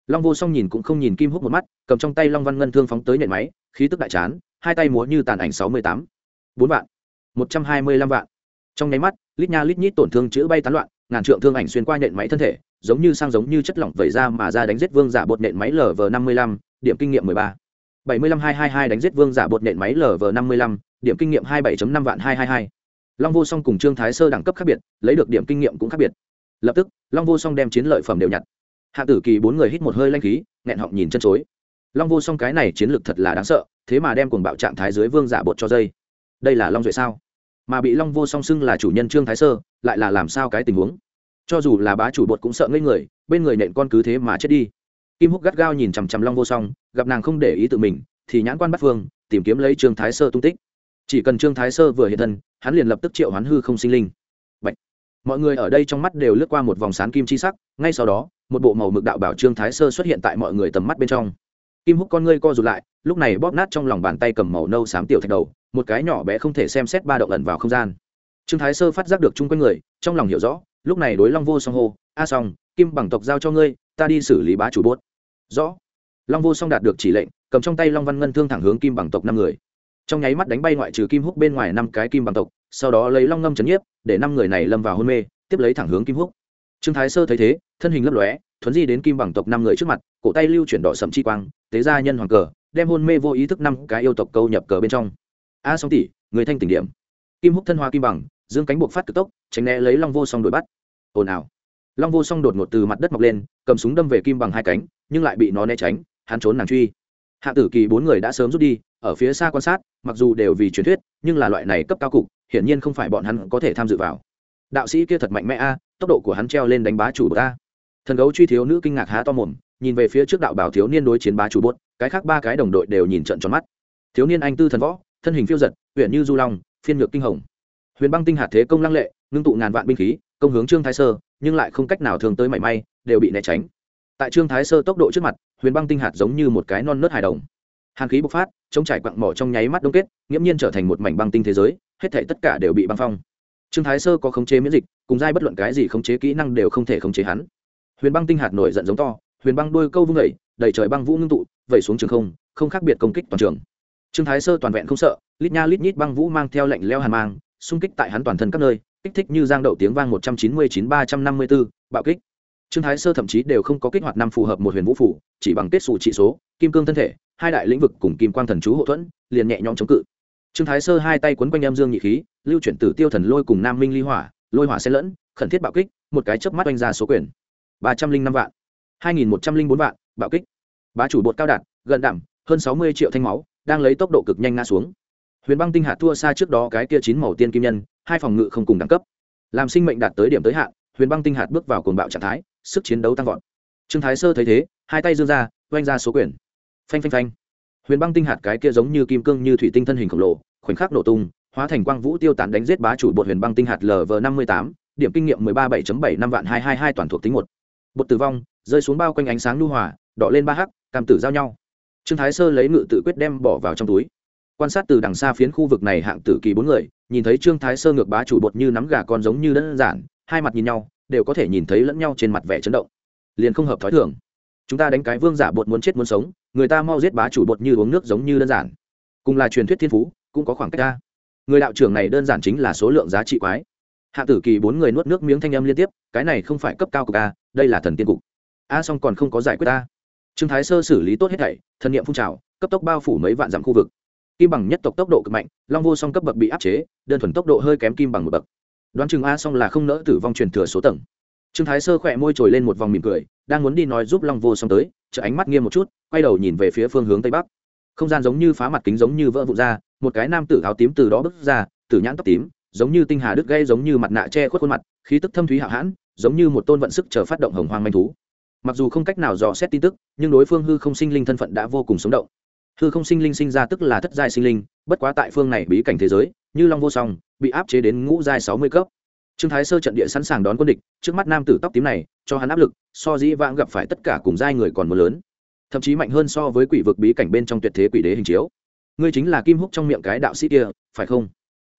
Speaker 1: Long vô song nhìn cũng không nhìn kim húc một mắt, cầm trong tay long văn ngân thương phóng tới nện máy, khí tức đại chán, hai tay múa như tàn ảnh sáu mươi tám. Bốn vạn. Một trăm hai mươi lăm vạn. Trong nháy mắt, lít nha lít nhít tổn thương chữ bay tán loạn, ngàn trượng thương ảnh xuyên qua nện máy thân thể, giống như sang giống như chất lỏng vẩy ra mà ra đánh giết vương giả bột nện máy lv năm mươi lăm, điểm kinh nghiệm mười ba. bảy mươi lăm hai hai hai đánh giết vương giả bột nện máy lv năm mươi lăm điểm kinh nghiệm hai bảy năm vạn hai hai hai. Long vô song cùng trương thái sơ đẳng cấp khác biệt, lấy được điểm kinh nghiệm cũng khác biệt. Lập tức, long vô song đem chiến lợi phẩm đều nhặt. Hạ tử kỳ bốn người hít một hơi lanh khí, nghẹn họng nhìn chân chối. Long vô song cái này chiến lược thật là đáng sợ, thế mà đem cuồng bạo trạng thái dưới vương giả bột cho dây. Đây là long duệ sao? Mà bị long vô song xưng là chủ nhân trương thái sơ, lại là làm sao cái tình huống? Cho dù là bá chủ bột cũng sợ ngây người, bên người nện con cứ thế mà chết đi. Kim húc gắt gao nhìn chằm chằm long vô song, gặp nàng không để ý tự mình, thì nhãn quan bắt phương, tìm kiếm lấy trương thái sơ tung tích chỉ cần trương thái sơ vừa hiện thân, hắn liền lập tức triệu hoán hư không sinh linh. Bạch. mọi người ở đây trong mắt đều lướt qua một vòng sán kim chi sắc, ngay sau đó, một bộ màu mực đạo bảo trương thái sơ xuất hiện tại mọi người tầm mắt bên trong. Kim húc con ngươi co rụt lại, lúc này bóp nát trong lòng bàn tay cầm màu nâu xám tiểu thạch đầu, một cái nhỏ bé không thể xem xét ba động ẩn vào không gian. Trương thái sơ phát giác được chung quanh người, trong lòng hiểu rõ, lúc này đối long vô song hô, a song, kim bằng tộc giao cho ngươi, ta đi xử lý bá chủ bốt rõ. Long vô song đạt được chỉ lệnh, cầm trong tay long văn ngân thương thẳng hướng kim bằng tộc năm người trong nháy mắt đánh bay ngoại trừ kim húc bên ngoài năm cái kim bằng tộc, sau đó lấy long ngâm chấn nhiếp, để năm người này lâm vào hôn mê, tiếp lấy thẳng hướng kim húc. Trương thái sơ thấy thế, thân hình lấp lóe, thuấn di đến kim bằng tộc năm người trước mặt, cổ tay lưu chuyển đỏ sậm chi quang, tế gia nhân hoàng cờ, đem hôn mê vô ý thức năm cái yêu tộc câu nhập cờ bên trong. A song tỷ, người thanh tỉnh điểm. Kim húc thân hoa kim bằng, dương cánh buộc phát cực tốc, tránh né lấy long vô song đuổi bắt. Ồn ào. Long vô song đột ngột từ mặt đất mọc lên, cầm súng đâm về kim bằng hai cánh, nhưng lại bị nó né tránh, hắn trốn nàng truy hạ tử kỳ bốn người đã sớm rút đi, ở phía xa quan sát, mặc dù đều vì truyền thuyết, nhưng là loại này cấp cao cục, hiển nhiên không phải bọn hắn có thể tham dự vào. Đạo sĩ kia thật mạnh mẽ a, tốc độ của hắn treo lên đánh bá chủ bột a. Thần gấu truy thiếu nữ kinh ngạc há to mồm, nhìn về phía trước đạo bảo thiếu niên đối chiến bá chủ bốt cái khác ba cái đồng đội đều nhìn trận tròn mắt. Thiếu niên anh tư thần võ, thân hình phiêu giật huyện như du long, phiên ngược kinh hồng. Huyền băng tinh hạt thế công lăng lệ, ngưng tụ ngàn vạn binh khí, công hướng trương thái sơ, nhưng lại không cách nào thường tới mảy may, đều bị né tránh tại trương thái sơ tốc độ trước mặt, huyền băng tinh hạt giống như một cái non nớt hài đồng. Hàn khí bộc phát, chống trải quặng mỏ trong nháy mắt đông kết, nghiễm nhiên trở thành một mảnh băng tinh thế giới, hết thể tất cả đều bị băng phong. Trương thái sơ có khống chế miễn dịch, cùng giai bất luận cái gì khống chế kỹ năng đều không thể khống chế hắn. Huyền băng tinh hạt nổi giận giống to, huyền băng đôi câu vung vẩy đầy trời băng vũ ngưng tụ, vẩy xuống trường không không khác biệt công kích toàn trường. Trương thái sơ toàn vẹn không sợ, lít nha lít nhít băng vũ mang theo lệnh leo hàn mang, xung kích tại hắn toàn thân các nơi, kích thích như giang đậu tiếng vang một trăm chín mươi chín ba trăm năm mươi bốn bạo kích trương thái sơ thậm chí đều không có kích hoạt năm phù hợp một huyền vũ phủ, chỉ bằng kết xù trị số, kim cương thân thể, hai đại lĩnh vực cùng kim quang thần chú hậu thuẫn, liền nhẹ nhõm chống cự. Trương thái sơ hai tay quấn quanh em dương nhị khí, lưu chuyển tử tiêu thần lôi cùng nam minh ly hỏa, lôi hỏa xen lẫn, khẩn thiết bạo kích, một cái chớp mắt oanh ra số quyền. ba trăm linh năm vạn, hai nghìn một trăm linh bốn vạn, bạo kích. Bá chủ bột cao đạt, gần đảm hơn sáu mươi triệu thanh máu, đang lấy tốc độ cực nhanh ngã xuống. Huyền băng tinh hạt thua xa trước đó cái kia chín màu tiên kim nhân, hai phòng ngự không cùng đẳng cấp. Làm sinh mệnh đạt tới điểm tới hạn, huyền băng tinh hạt bước vào cồn bạo trạng thái sức chiến đấu tăng vọt. Trương thái sơ thấy thế, hai tay dương ra, oanh ra số quyền. Phanh phanh phanh. Huyền băng tinh hạt cái kia giống như kim cương như thủy tinh thân hình khổng lồ, khoảnh khắc nổ tung, hóa thành quang vũ tiêu tán đánh giết bá chủ bột huyền băng tinh hạt lv năm mươi tám, điểm kinh nghiệm mười ba bảy bảy năm vạn hai hai hai toàn thuộc tính một. Bột tử vong, rơi xuống bao quanh ánh sáng lưu hòa, đỏ lên ba hắc, cam tử giao nhau. Trương thái sơ lấy ngự tự quyết đem bỏ vào trong túi. Quan sát từ đằng xa phiến khu vực này hạng tử kỳ bốn người, nhìn thấy trương thái sơ ngược bá chủ bột như nắm gà con giống như đơn giản, hai mặt nhìn nhau đều có thể nhìn thấy lẫn nhau trên mặt vẻ chấn động. Liền không hợp thói thường. Chúng ta đánh cái vương giả bột muốn chết muốn sống, người ta mau giết bá chủ bột như uống nước giống như đơn giản. Cùng là truyền thuyết thiên phú, cũng có khoảng cách ra người đạo trưởng này đơn giản chính là số lượng giá trị quái. Hạ tử kỳ bốn người nuốt nước miếng thanh âm liên tiếp, cái này không phải cấp cao của a đây là thần tiên cục. A song còn không có giải quyết ta. Trương thái sơ xử lý tốt hết thảy thần niệm phun trào, cấp tốc bao phủ mấy vạn dặm khu vực. Kim bằng nhất tộc tốc độ cực mạnh, long vô song cấp bậc bị áp chế, đơn thuần tốc độ hơi kém kim bằng một bậc đoán chừng a song là không nỡ tử vong truyền thừa số tầng. Trương thái sơ khỏe môi trồi lên một vòng mỉm cười, đang muốn đi nói giúp long vô song tới chợ ánh mắt nghiêm một chút, quay đầu nhìn về phía phương hướng tây bắc. Không gian giống như phá mặt kính giống như vỡ vụn ra, một cái nam tử áo tím từ đó bước ra, tử nhãn tóc tím, giống như tinh hà đứt gây giống như mặt nạ che khuất khuôn mặt, khí tức thâm thúy hạo hãn, giống như một tôn vận sức chờ phát động hồng hoang manh thú. Mặc dù không cách nào dò xét tin tức, nhưng đối phương hư không sinh linh thân phận đã vô cùng sống động. Hư không sinh linh sinh ra tức là thất giai sinh linh, bất quá tại phương này bí cảnh thế giới như long vô song, bị áp chế đến ngũ giai sáu mươi cấp. Trương thái sơ trận địa sẵn sàng đón quân địch, trước mắt nam tử tóc tím này, cho hắn áp lực, so dĩ vãng gặp phải tất cả cùng giai người còn mưa lớn. Thậm chí mạnh hơn so với quỷ vực bí cảnh bên trong tuyệt thế quỷ đế hình chiếu. Ngươi chính là kim húc trong miệng cái đạo sĩ kia, phải không?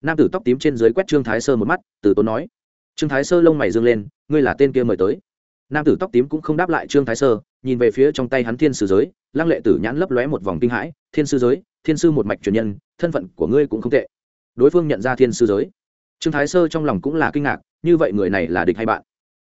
Speaker 1: Nam tử tóc tím trên dưới quét trương thái sơ một mắt, từ tốn nói. Trương thái sơ lông mày dương lên, ngươi là tên kia mời tới. Nam tử tóc tím cũng không đáp lại trương thái sơ, nhìn về phía trong tay hắn thiên sư giới, lăng lệ tử nhãn lấp lóe một vòng kinh hãi. Thiên sư giới, thiên sư một mạch truyền nhân, thân phận của ngươi cũng không tệ đối phương nhận ra thiên sư giới. Trương thái sơ trong lòng cũng là kinh ngạc, như vậy người này là địch hay bạn?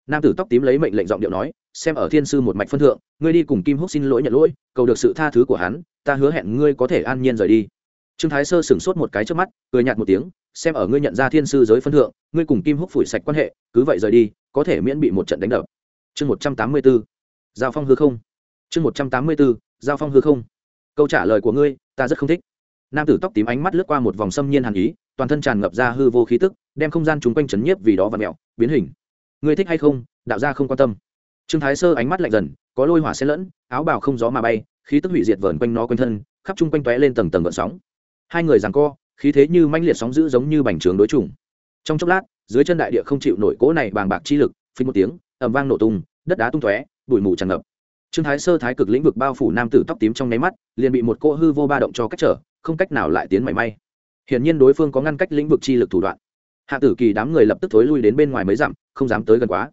Speaker 1: Nam tử tóc tím lấy mệnh lệnh giọng điệu nói, xem ở thiên sư một mạch phân thượng, ngươi đi cùng kim húc xin lỗi nhận lỗi, cầu được sự tha thứ của hắn, ta hứa hẹn ngươi có thể an nhiên rời đi. Trương thái sơ sửng sốt một cái trước mắt, cười nhạt một tiếng, xem ở ngươi nhận ra thiên sư giới phân thượng, ngươi cùng kim húc phủi sạch quan hệ, cứ vậy rời đi, có thể miễn bị một trận đánh đập. Chương một trăm tám mươi bốn, giao phong hư không. Chương một trăm tám mươi bốn, giao phong hư không. Câu trả lời của ngươi, ta rất không thích. Nam tử tóc tím ánh mắt lướt qua một vòng xâm nhiên hàn ý toàn thân tràn ngập ra hư vô khí tức, đem không gian chúng quanh chấn nhiếp vì đó và mẹo, biến hình. Người thích hay không? Đạo gia không quan tâm. Trương thái sơ ánh mắt lạnh dần, có lôi hỏa xen lẫn, áo bào không gió mà bay, khí tức hủy diệt vờn quanh nó quanh thân, khắp chung quanh tóe lên tầng tầng gợn sóng. Hai người giằng co, khí thế như manh liệt sóng dữ giống như bành trướng đối chủng. Trong chốc lát, dưới chân đại địa không chịu nổi cỗ này bàng bạc chi lực, phình một tiếng, ầm vang nổ tung, đất đá tung tóe, bụi mù tràn ngập. Trương thái sơ thái cực lĩnh vực bao phủ nam tử tóc tím trong nháy mắt, liền bị một cỗ hư vô ba động cho cách trở, không cách nào lại tiến mảy may hiển nhiên đối phương có ngăn cách lĩnh vực chi lực thủ đoạn. Hạ tử kỳ đám người lập tức thối lui đến bên ngoài mấy dặm, không dám tới gần quá.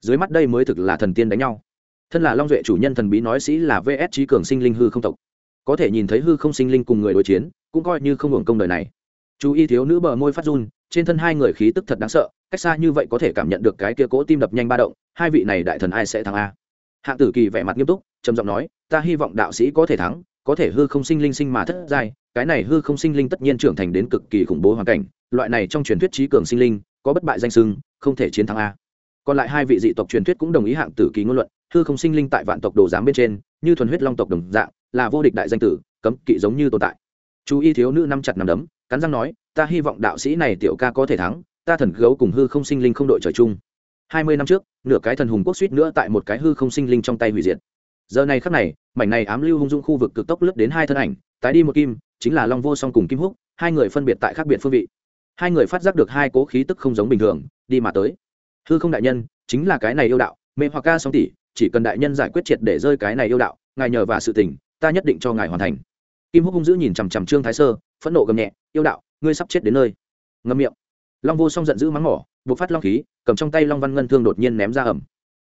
Speaker 1: Dưới mắt đây mới thực là thần tiên đánh nhau. Thân là long duệ chủ nhân thần bí nói sĩ là vs trí cường sinh linh hư không tộc. Có thể nhìn thấy hư không sinh linh cùng người đối chiến, cũng coi như không hưởng công đời này. Chú y thiếu nữ bờ môi phát run, trên thân hai người khí tức thật đáng sợ, cách xa như vậy có thể cảm nhận được cái kia cỗ tim đập nhanh ba động, hai vị này đại thần ai sẽ thắng a? Hạ tử kỳ vẻ mặt nghiêm túc, trầm giọng nói, ta hy vọng đạo sĩ có thể thắng có thể hư không sinh linh sinh mà thất giai, cái này hư không sinh linh tất nhiên trưởng thành đến cực kỳ khủng bố hoàn cảnh, loại này trong truyền thuyết trí cường sinh linh, có bất bại danh sưng, không thể chiến thắng a. Còn lại hai vị dị tộc truyền thuyết cũng đồng ý hạng tử kỳ ngôn luận, hư không sinh linh tại vạn tộc đồ giám bên trên, như thuần huyết long tộc đồng dạng, là vô địch đại danh tử, cấm kỵ giống như tồn tại. Chú y thiếu nữ năm chặt nằm đấm, cắn răng nói, ta hy vọng đạo sĩ này tiểu ca có thể thắng, ta thần gấu cùng hư không sinh linh không đội trời chung. Hai mươi năm trước, nửa cái thần hùng quốc suýt nữa tại một cái hư không sinh linh trong tay hủy diệt. Giờ này khắc này mảnh này ám lưu hung dung khu vực cực tốc lướt đến hai thân ảnh, tái đi một kim, chính là long vô song cùng kim húc, hai người phân biệt tại khác biệt phương vị. Hai người phát giác được hai cố khí tức không giống bình thường, đi mà tới. Hư không đại nhân, chính là cái này yêu đạo, Mê hoặc ca song tỷ, chỉ cần đại nhân giải quyết triệt để rơi cái này yêu đạo, ngài nhờ và sự tình, ta nhất định cho ngài hoàn thành. Kim húc hung dữ nhìn chằm chằm trương thái sơ, phẫn nộ gầm nhẹ, yêu đạo, ngươi sắp chết đến nơi. Ngâm miệng. Long vô song giận dữ mắng mỏ, buộc phát long khí, cầm trong tay long văn ngân thương đột nhiên ném ra ẩm.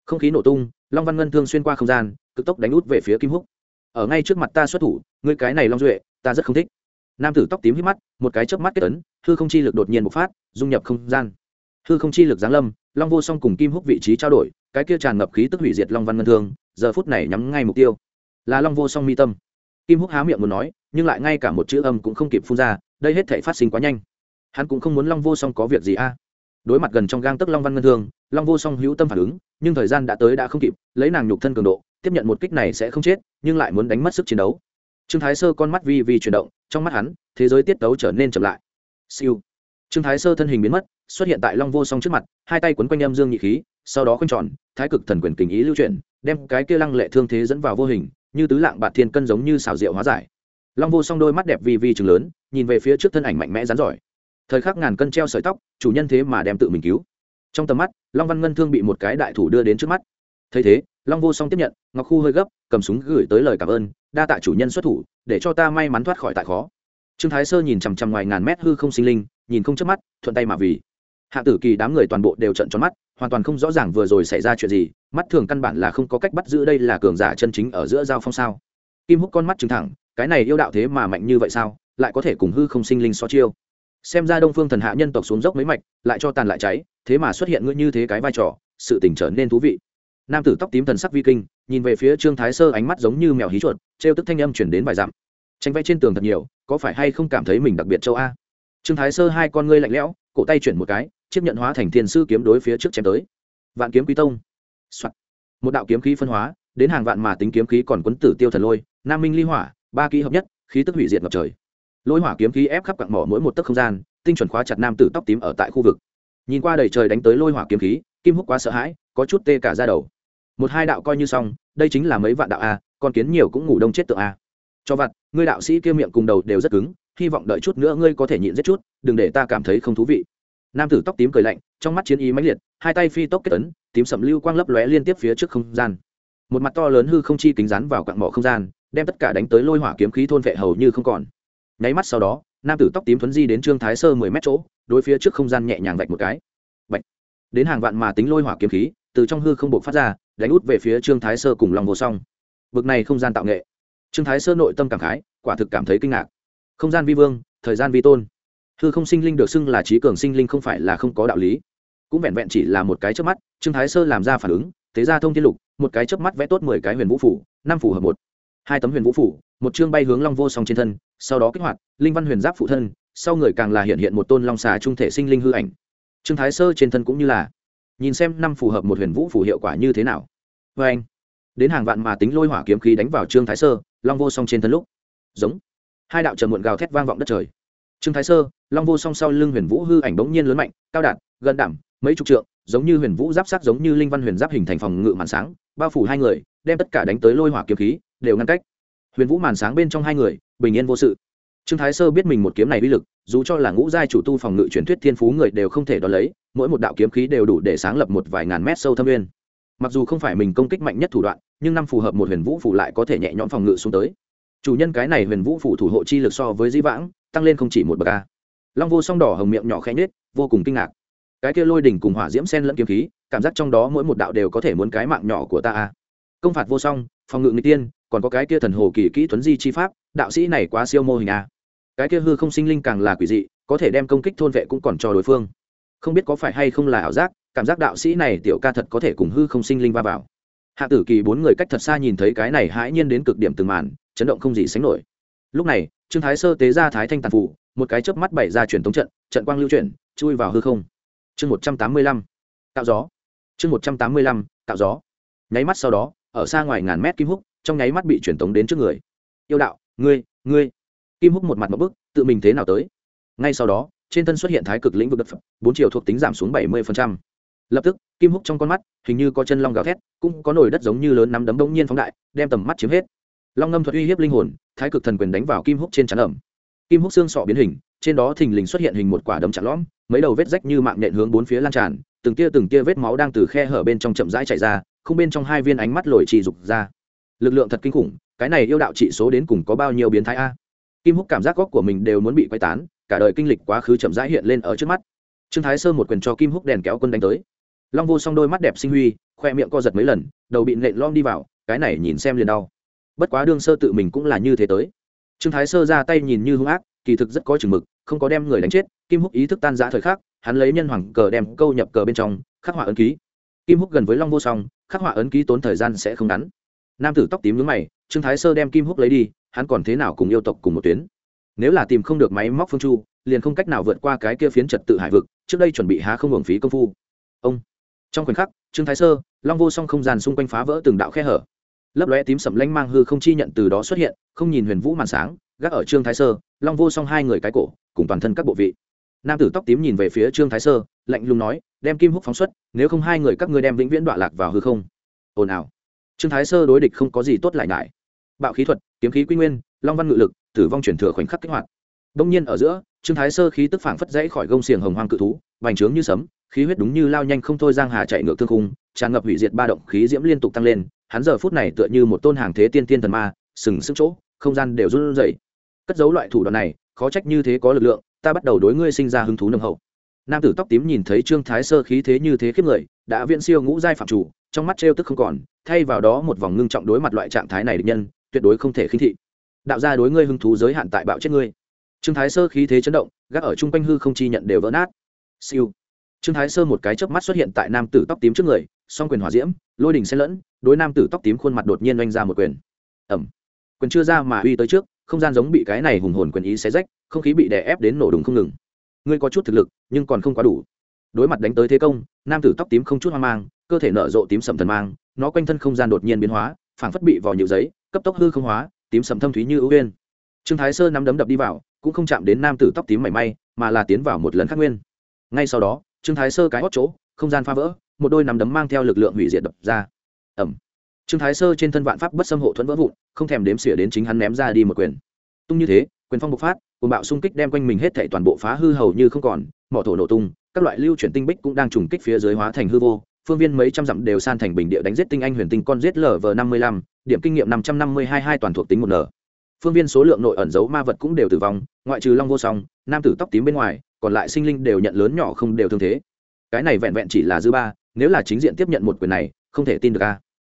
Speaker 1: Không khí nổ tung, long văn ngân thương xuyên qua không gian cực tốc đánh út về phía kim húc. Ở ngay trước mặt ta xuất thủ, ngươi cái này long duệ, ta rất không thích. Nam tử tóc tím hít mắt, một cái chớp mắt kết ấn, hư không chi lực đột nhiên bộc phát, dung nhập không gian. Hư không chi lực giáng lâm, long vô song cùng kim húc vị trí trao đổi, cái kia tràn ngập khí tức hủy diệt long văn ngân thương, giờ phút này nhắm ngay mục tiêu. Là long vô song mi tâm. Kim húc há miệng muốn nói, nhưng lại ngay cả một chữ âm cũng không kịp phun ra, đây hết thể phát sinh quá nhanh. Hắn cũng không muốn long vô song có việc gì a. Đối mặt gần trong gang tức long văn ngân thương, long vô song hữu tâm phản ứng, nhưng thời gian đã tới đã không kịp, lấy nàng nhục thân cường độ tiếp nhận một kích này sẽ không chết, nhưng lại muốn đánh mất sức chiến đấu. Trương thái sơ con mắt vi vi chuyển động, trong mắt hắn, thế giới tiết tấu trở nên chậm lại. Siêu. Trương thái sơ thân hình biến mất, xuất hiện tại long vô song trước mặt, hai tay quấn quanh âm dương nhị khí, sau đó khoanh tròn, thái cực thần quyền kình ý lưu chuyển, đem cái kia lăng lệ thương thế dẫn vào vô hình, như tứ lạng bạt thiên cân giống như xào rượu hóa giải. Long vô song đôi mắt đẹp vi vi chừng lớn, nhìn về phía trước thân ảnh mạnh mẽ rắn giỏi. Thời khắc ngàn cân treo sợi tóc, chủ nhân thế mà đem tự mình cứu. Trong tầm mắt, long văn ngân thương bị một cái đại thủ đưa đến trước mắt. Thấy thế long vô song tiếp nhận, ngọc khu hơi gấp, cầm súng gửi tới lời cảm ơn, đa tạ chủ nhân xuất thủ, để cho ta may mắn thoát khỏi tại khó. Trương thái sơ nhìn chằm chằm ngoài ngàn mét hư không sinh linh, nhìn không chớp mắt, thuận tay mà vì. Hạ tử kỳ đám người toàn bộ đều trận tròn mắt, hoàn toàn không rõ ràng vừa rồi xảy ra chuyện gì, mắt thường căn bản là không có cách bắt giữ đây là cường giả chân chính ở giữa giao phong sao. Kim húc con mắt trừng thẳng, cái này yêu đạo thế mà mạnh như vậy sao, lại có thể cùng hư không sinh linh so chiêu. Xem ra đông phương thần hạ nhân tộc xuống dốc mấy mạch, lại cho tàn lại cháy, thế mà xuất hiện ngươi như thế cái vai trò, sự tình trở nên thú vị nam tử tóc tím thần sắc vi kinh, nhìn về phía trương thái sơ ánh mắt giống như mèo hí chuột, trêu tức thanh âm chuyển đến vài dặm. Tranh vẽ trên tường thật nhiều, có phải hay không cảm thấy mình đặc biệt châu a? Trương thái sơ hai con ngươi lạnh lẽo, cổ tay chuyển một cái, chiếc nhận hóa thành thiên sư kiếm đối phía trước chém tới. Vạn kiếm quý tông、Soạn. một đạo kiếm khí phân hóa, đến hàng vạn mà tính kiếm khí còn quấn tử tiêu thần lôi, nam minh ly hỏa, ba kỹ hợp nhất, khí tức hủy diệt ngập trời. Lôi hỏa kiếm khí ép khắp cặn mỏ mỗi một tấc không gian, tinh chuẩn khóa chặt nam tử tóc tím ở tại khu vực. Nhìn qua đầy trời đánh tới lôi hỏa kiếm khí, kim húc quá sợ hãi, có chút tê cả ra đầu một hai đạo coi như xong, đây chính là mấy vạn đạo a còn kiến nhiều cũng ngủ đông chết tượng a. Cho vặt, ngươi đạo sĩ kia miệng cùng đầu đều rất cứng, hy vọng đợi chút nữa ngươi có thể nhịn giết chút, đừng để ta cảm thấy không thú vị. Nam tử tóc tím cười lạnh, trong mắt chiến ý mãnh liệt, hai tay phi tốc kết tấn tím sầm lưu quang lấp lóe liên tiếp phía trước không gian. Một mặt to lớn hư không chi kính rắn vào quặng mỏ không gian, đem tất cả đánh tới lôi hỏa kiếm khí thôn vệ hầu như không còn. Nháy mắt sau đó, nam tử tóc tím thuấn di đến trương thái sơ mười mét chỗ, đối phía trước không gian nhẹ nhàng vạch một cái. Vạch. Đến hàng vạn mà tính lôi hỏa kiếm khí từ trong hư không buộc phát ra, đánh út về phía trương thái sơ cùng lòng vô song. Bực này không gian tạo nghệ. Trương thái sơ nội tâm cảm khái, quả thực cảm thấy kinh ngạc. Không gian vi vương, thời gian vi tôn. Hư không sinh linh được xưng là trí cường sinh linh không phải là không có đạo lý. Cũng vẹn vẹn chỉ là một cái chớp mắt, trương thái sơ làm ra phản ứng, thế ra thông thiên lục, một cái chớp mắt vẽ tốt mười cái huyền vũ phủ, năm phủ hợp một. Hai tấm huyền vũ phủ, một chương bay hướng long vô song trên thân, sau đó kích hoạt, linh văn huyền giáp phụ thân, sau người càng là hiện hiện một tôn long xà trung thể sinh linh hư ảnh. Trương thái sơ trên thân cũng như là nhìn xem năm phù hợp một huyền vũ phù hiệu quả như thế nào. Vê anh, đến hàng vạn mà tính lôi hỏa kiếm khí đánh vào trương thái sơ, long vô song trên thân lúc. Giống. Hai đạo trầm muộn gào thét vang vọng đất trời. Trương thái sơ, long vô song sau lưng huyền vũ hư ảnh bỗng nhiên lớn mạnh, cao đạt, gần đảm mấy chục trượng, giống như huyền vũ giáp sắc giống như linh văn huyền giáp hình thành phòng ngự màn sáng, bao phủ hai người, đem tất cả đánh tới lôi hỏa kiếm khí, đều ngăn cách. Huyền vũ màn sáng bên trong hai người, bình yên vô sự trương thái sơ biết mình một kiếm này uy lực, dù cho là ngũ giai chủ tu phòng ngự truyền thuyết thiên phú người đều không thể đo lấy, mỗi một đạo kiếm khí đều đủ để sáng lập một vài ngàn mét sâu thâm nguyên. Mặc dù không phải mình công kích mạnh nhất thủ đoạn, nhưng năm phù hợp một huyền vũ phủ lại có thể nhẹ nhõm phòng ngự xuống tới. Chủ nhân cái này huyền vũ phủ thủ hộ chi lực so với di vãng, tăng lên không chỉ một bậc a. Long vô song đỏ hồng miệng nhỏ khẽ nhết vô cùng kinh ngạc. Cái kia lôi đỉnh cùng hỏa diễm sen lẫn kiếm khí, cảm giác trong đó mỗi một đạo đều có thể muốn cái mạng nhỏ của ta a. Công phạt vô song, phòng ngự người tiên, còn có cái kia thần hồ kỳ kỹ tuấn di chi pháp, đạo sĩ này quá siêu mô hình a cái kia hư không sinh linh càng là quỷ dị, có thể đem công kích thôn vệ cũng còn cho đối phương. Không biết có phải hay không là ảo giác, cảm giác đạo sĩ này tiểu ca thật có thể cùng hư không sinh linh va vào. Hạ tử kỳ bốn người cách thật xa nhìn thấy cái này hãi nhiên đến cực điểm từng màn, chấn động không gì sánh nổi. Lúc này, trương thái sơ tế ra thái thanh tàn phủ, một cái chớp mắt bảy ra truyền tống trận trận quang lưu chuyển, chui vào hư không. Chương một trăm tám mươi lăm, tạo gió. Chương một trăm tám mươi lăm, tạo gió. Nháy mắt sau đó, ở xa ngoài ngàn mét kim húc, trong nháy mắt bị truyền tống đến trước người. Yêu đạo, ngươi ngươi kim húc một mặt một bức, tự mình thế nào tới? Ngay sau đó, trên thân xuất hiện thái cực lĩnh vực đất phẩm bốn chiều thuộc tính giảm xuống bảy mươi lập tức, kim húc trong con mắt, hình như có chân long gào thét, cũng có nồi đất giống như lớn nắm đấm bỗng nhiên phóng đại, đem tầm mắt chiếm hết. Long ngâm thuật uy hiếp linh hồn, thái cực thần quyền đánh vào kim húc trên trán ẩm. Kim húc xương sọ biến hình, trên đó thình lình xuất hiện hình một quả đấm chặt lõm, mấy đầu vết rách như mạng nhện hướng bốn phía lan tràn, từng tia từng tia vết máu đang từ khe hở bên trong chậm rãi chạy ra, không bên trong hai viên ánh mắt lồi trì rục ra. Lực lượng thật kinh khủng, cái này yêu đạo trị số đến cùng có bao nhiêu biến thái a? Kim húc cảm giác góc của mình đều muốn bị quay tán, cả đời kinh lịch quá khứ chậm rãi hiện lên ở trước mắt. Trương thái sơ một quyền cho kim húc đèn kéo quân đánh tới. Long vô song đôi mắt đẹp sinh huy, khoe miệng co giật mấy lần, đầu bị nện lom đi vào, cái này nhìn xem liền đau. Bất quá đương sơ tự mình cũng là như thế tới. Trương thái sơ ra tay nhìn như hung ác, kỳ thực rất có chừng mực, không có đem người đánh chết, kim húc ý thức tan giã thời khắc, hắn lấy nhân hoàng cờ đem câu nhập cờ bên trong, khắc họa ấn ký. Kim húc gần với long vô song, khắc họa ấn ký tốn thời gian sẽ không ngắn nam tử tóc tím nhướng mày, trương thái sơ đem kim húc lấy đi, hắn còn thế nào cùng yêu tộc cùng một tuyến? Nếu là tìm không được máy móc phương chu, liền không cách nào vượt qua cái kia phiến trật tự hải vực, trước đây chuẩn bị há không hưởng phí công phu. Ông. Trong khoảnh khắc, trương thái sơ, long vô song không gian xung quanh phá vỡ từng đạo khe hở. Lấp lóe tím sầm lanh mang hư không chi nhận từ đó xuất hiện, không nhìn huyền vũ màn sáng, gác ở trương thái sơ, long vô song hai người cái cổ, cùng toàn thân các bộ vị. Nam tử tóc tím nhìn về phía trương thái sơ, lạnh lùng nói, đem kim húc phóng xuất, nếu không hai người các ngươi đem vĩnh viễn đọa lạc vào hư không. Ồn ào trương thái sơ đối địch không có gì tốt lại ngại bạo khí thuật, kiếm khí quy nguyên, long văn ngự lực, tử vong chuyển thừa khoảnh khắc kích hoạt. Đông nhiên ở giữa, trương thái sơ khí tức phảng phất dãy khỏi gông xiềng hồng hoang cự thú, vành trướng như sấm, khí huyết đúng như lao nhanh không thôi giang hà chạy ngược thương khung, tràn ngập hủy diệt ba động khí diễm liên tục tăng lên, hắn giờ phút này tựa như một tôn hàng thế tiên tiên thần ma, sừng sững chỗ, không gian đều run rẩy. Cất giấu loại thủ đoạn này, khó trách như thế có lực lượng, ta bắt đầu đối ngươi sinh ra hứng thú nồng hậu nam tử tóc tím nhìn thấy trương thái sơ khí thế như thế khiếp người, đã viễn siêu ngũ giai phạm chủ, trong mắt trêu tức không còn, thay vào đó một vòng ngưng trọng đối mặt loại trạng thái này địch nhân, tuyệt đối không thể khinh thị. Đạo gia đối ngươi hứng thú giới hạn tại bạo chết ngươi. Trương thái sơ khí thế chấn động, gác ở chung quanh hư không chi nhận đều vỡ nát. Siêu. Trương thái sơ một cái chớp mắt xuất hiện tại nam tử tóc tím trước người, song quyền hỏa diễm, lôi đình xen lẫn, đối nam tử tóc tím khuôn mặt đột nhiên oanh ra một quyền. Ẩm quyền chưa ra mà uy tới trước, không gian giống bị cái này hùng hồn quyền ý xé rách, không khí bị đè ép đến nổ đùng không ngừng ngươi có chút thực lực, nhưng còn không quá đủ. Đối mặt đánh tới thế công, nam tử tóc tím không chút hoang mang, cơ thể nở rộ tím sầm thần mang, nó quanh thân không gian đột nhiên biến hóa, phảng phất bị vào nhiều giấy, cấp tốc hư không hóa, tím sầm thâm thúy như ưu uyên. Trương thái sơ nắm đấm đập đi vào, cũng không chạm đến nam tử tóc tím mảy may, mà là tiến vào một lần khắc nguyên. Ngay sau đó, trương thái sơ cái hót chỗ, không gian phá vỡ, một đôi nắm đấm mang theo lực lượng hủy diệt đập ra. Ẩm trương thái sơ trên thân vạn pháp bất xâm hộ thuẫn vỡ vụn, không thèm đếm xỉa đến chính hắn ném ra đi một quyền. Tung như thế, quyền phong bộc phát cùng bạo xung kích đem quanh mình hết thảy toàn bộ phá hư hầu như không còn, mỏ thổ nổ tung, các loại lưu chuyển tinh bích cũng đang trùng kích phía dưới hóa thành hư vô, phương viên mấy trăm dặm đều san thành bình địa đánh giết tinh anh huyền tinh con giết lv năm mươi lăm, điểm kinh nghiệm năm trăm năm mươi hai hai toàn thuộc tính một nở. Phương viên số lượng nội ẩn giấu ma vật cũng đều tử vong, ngoại trừ long vô song, nam tử tóc tím bên ngoài, còn lại sinh linh đều nhận lớn nhỏ không đều thương thế. Cái này vẹn vẹn chỉ là dư ba, nếu là chính diện tiếp nhận một quyền này, không thể tin được a.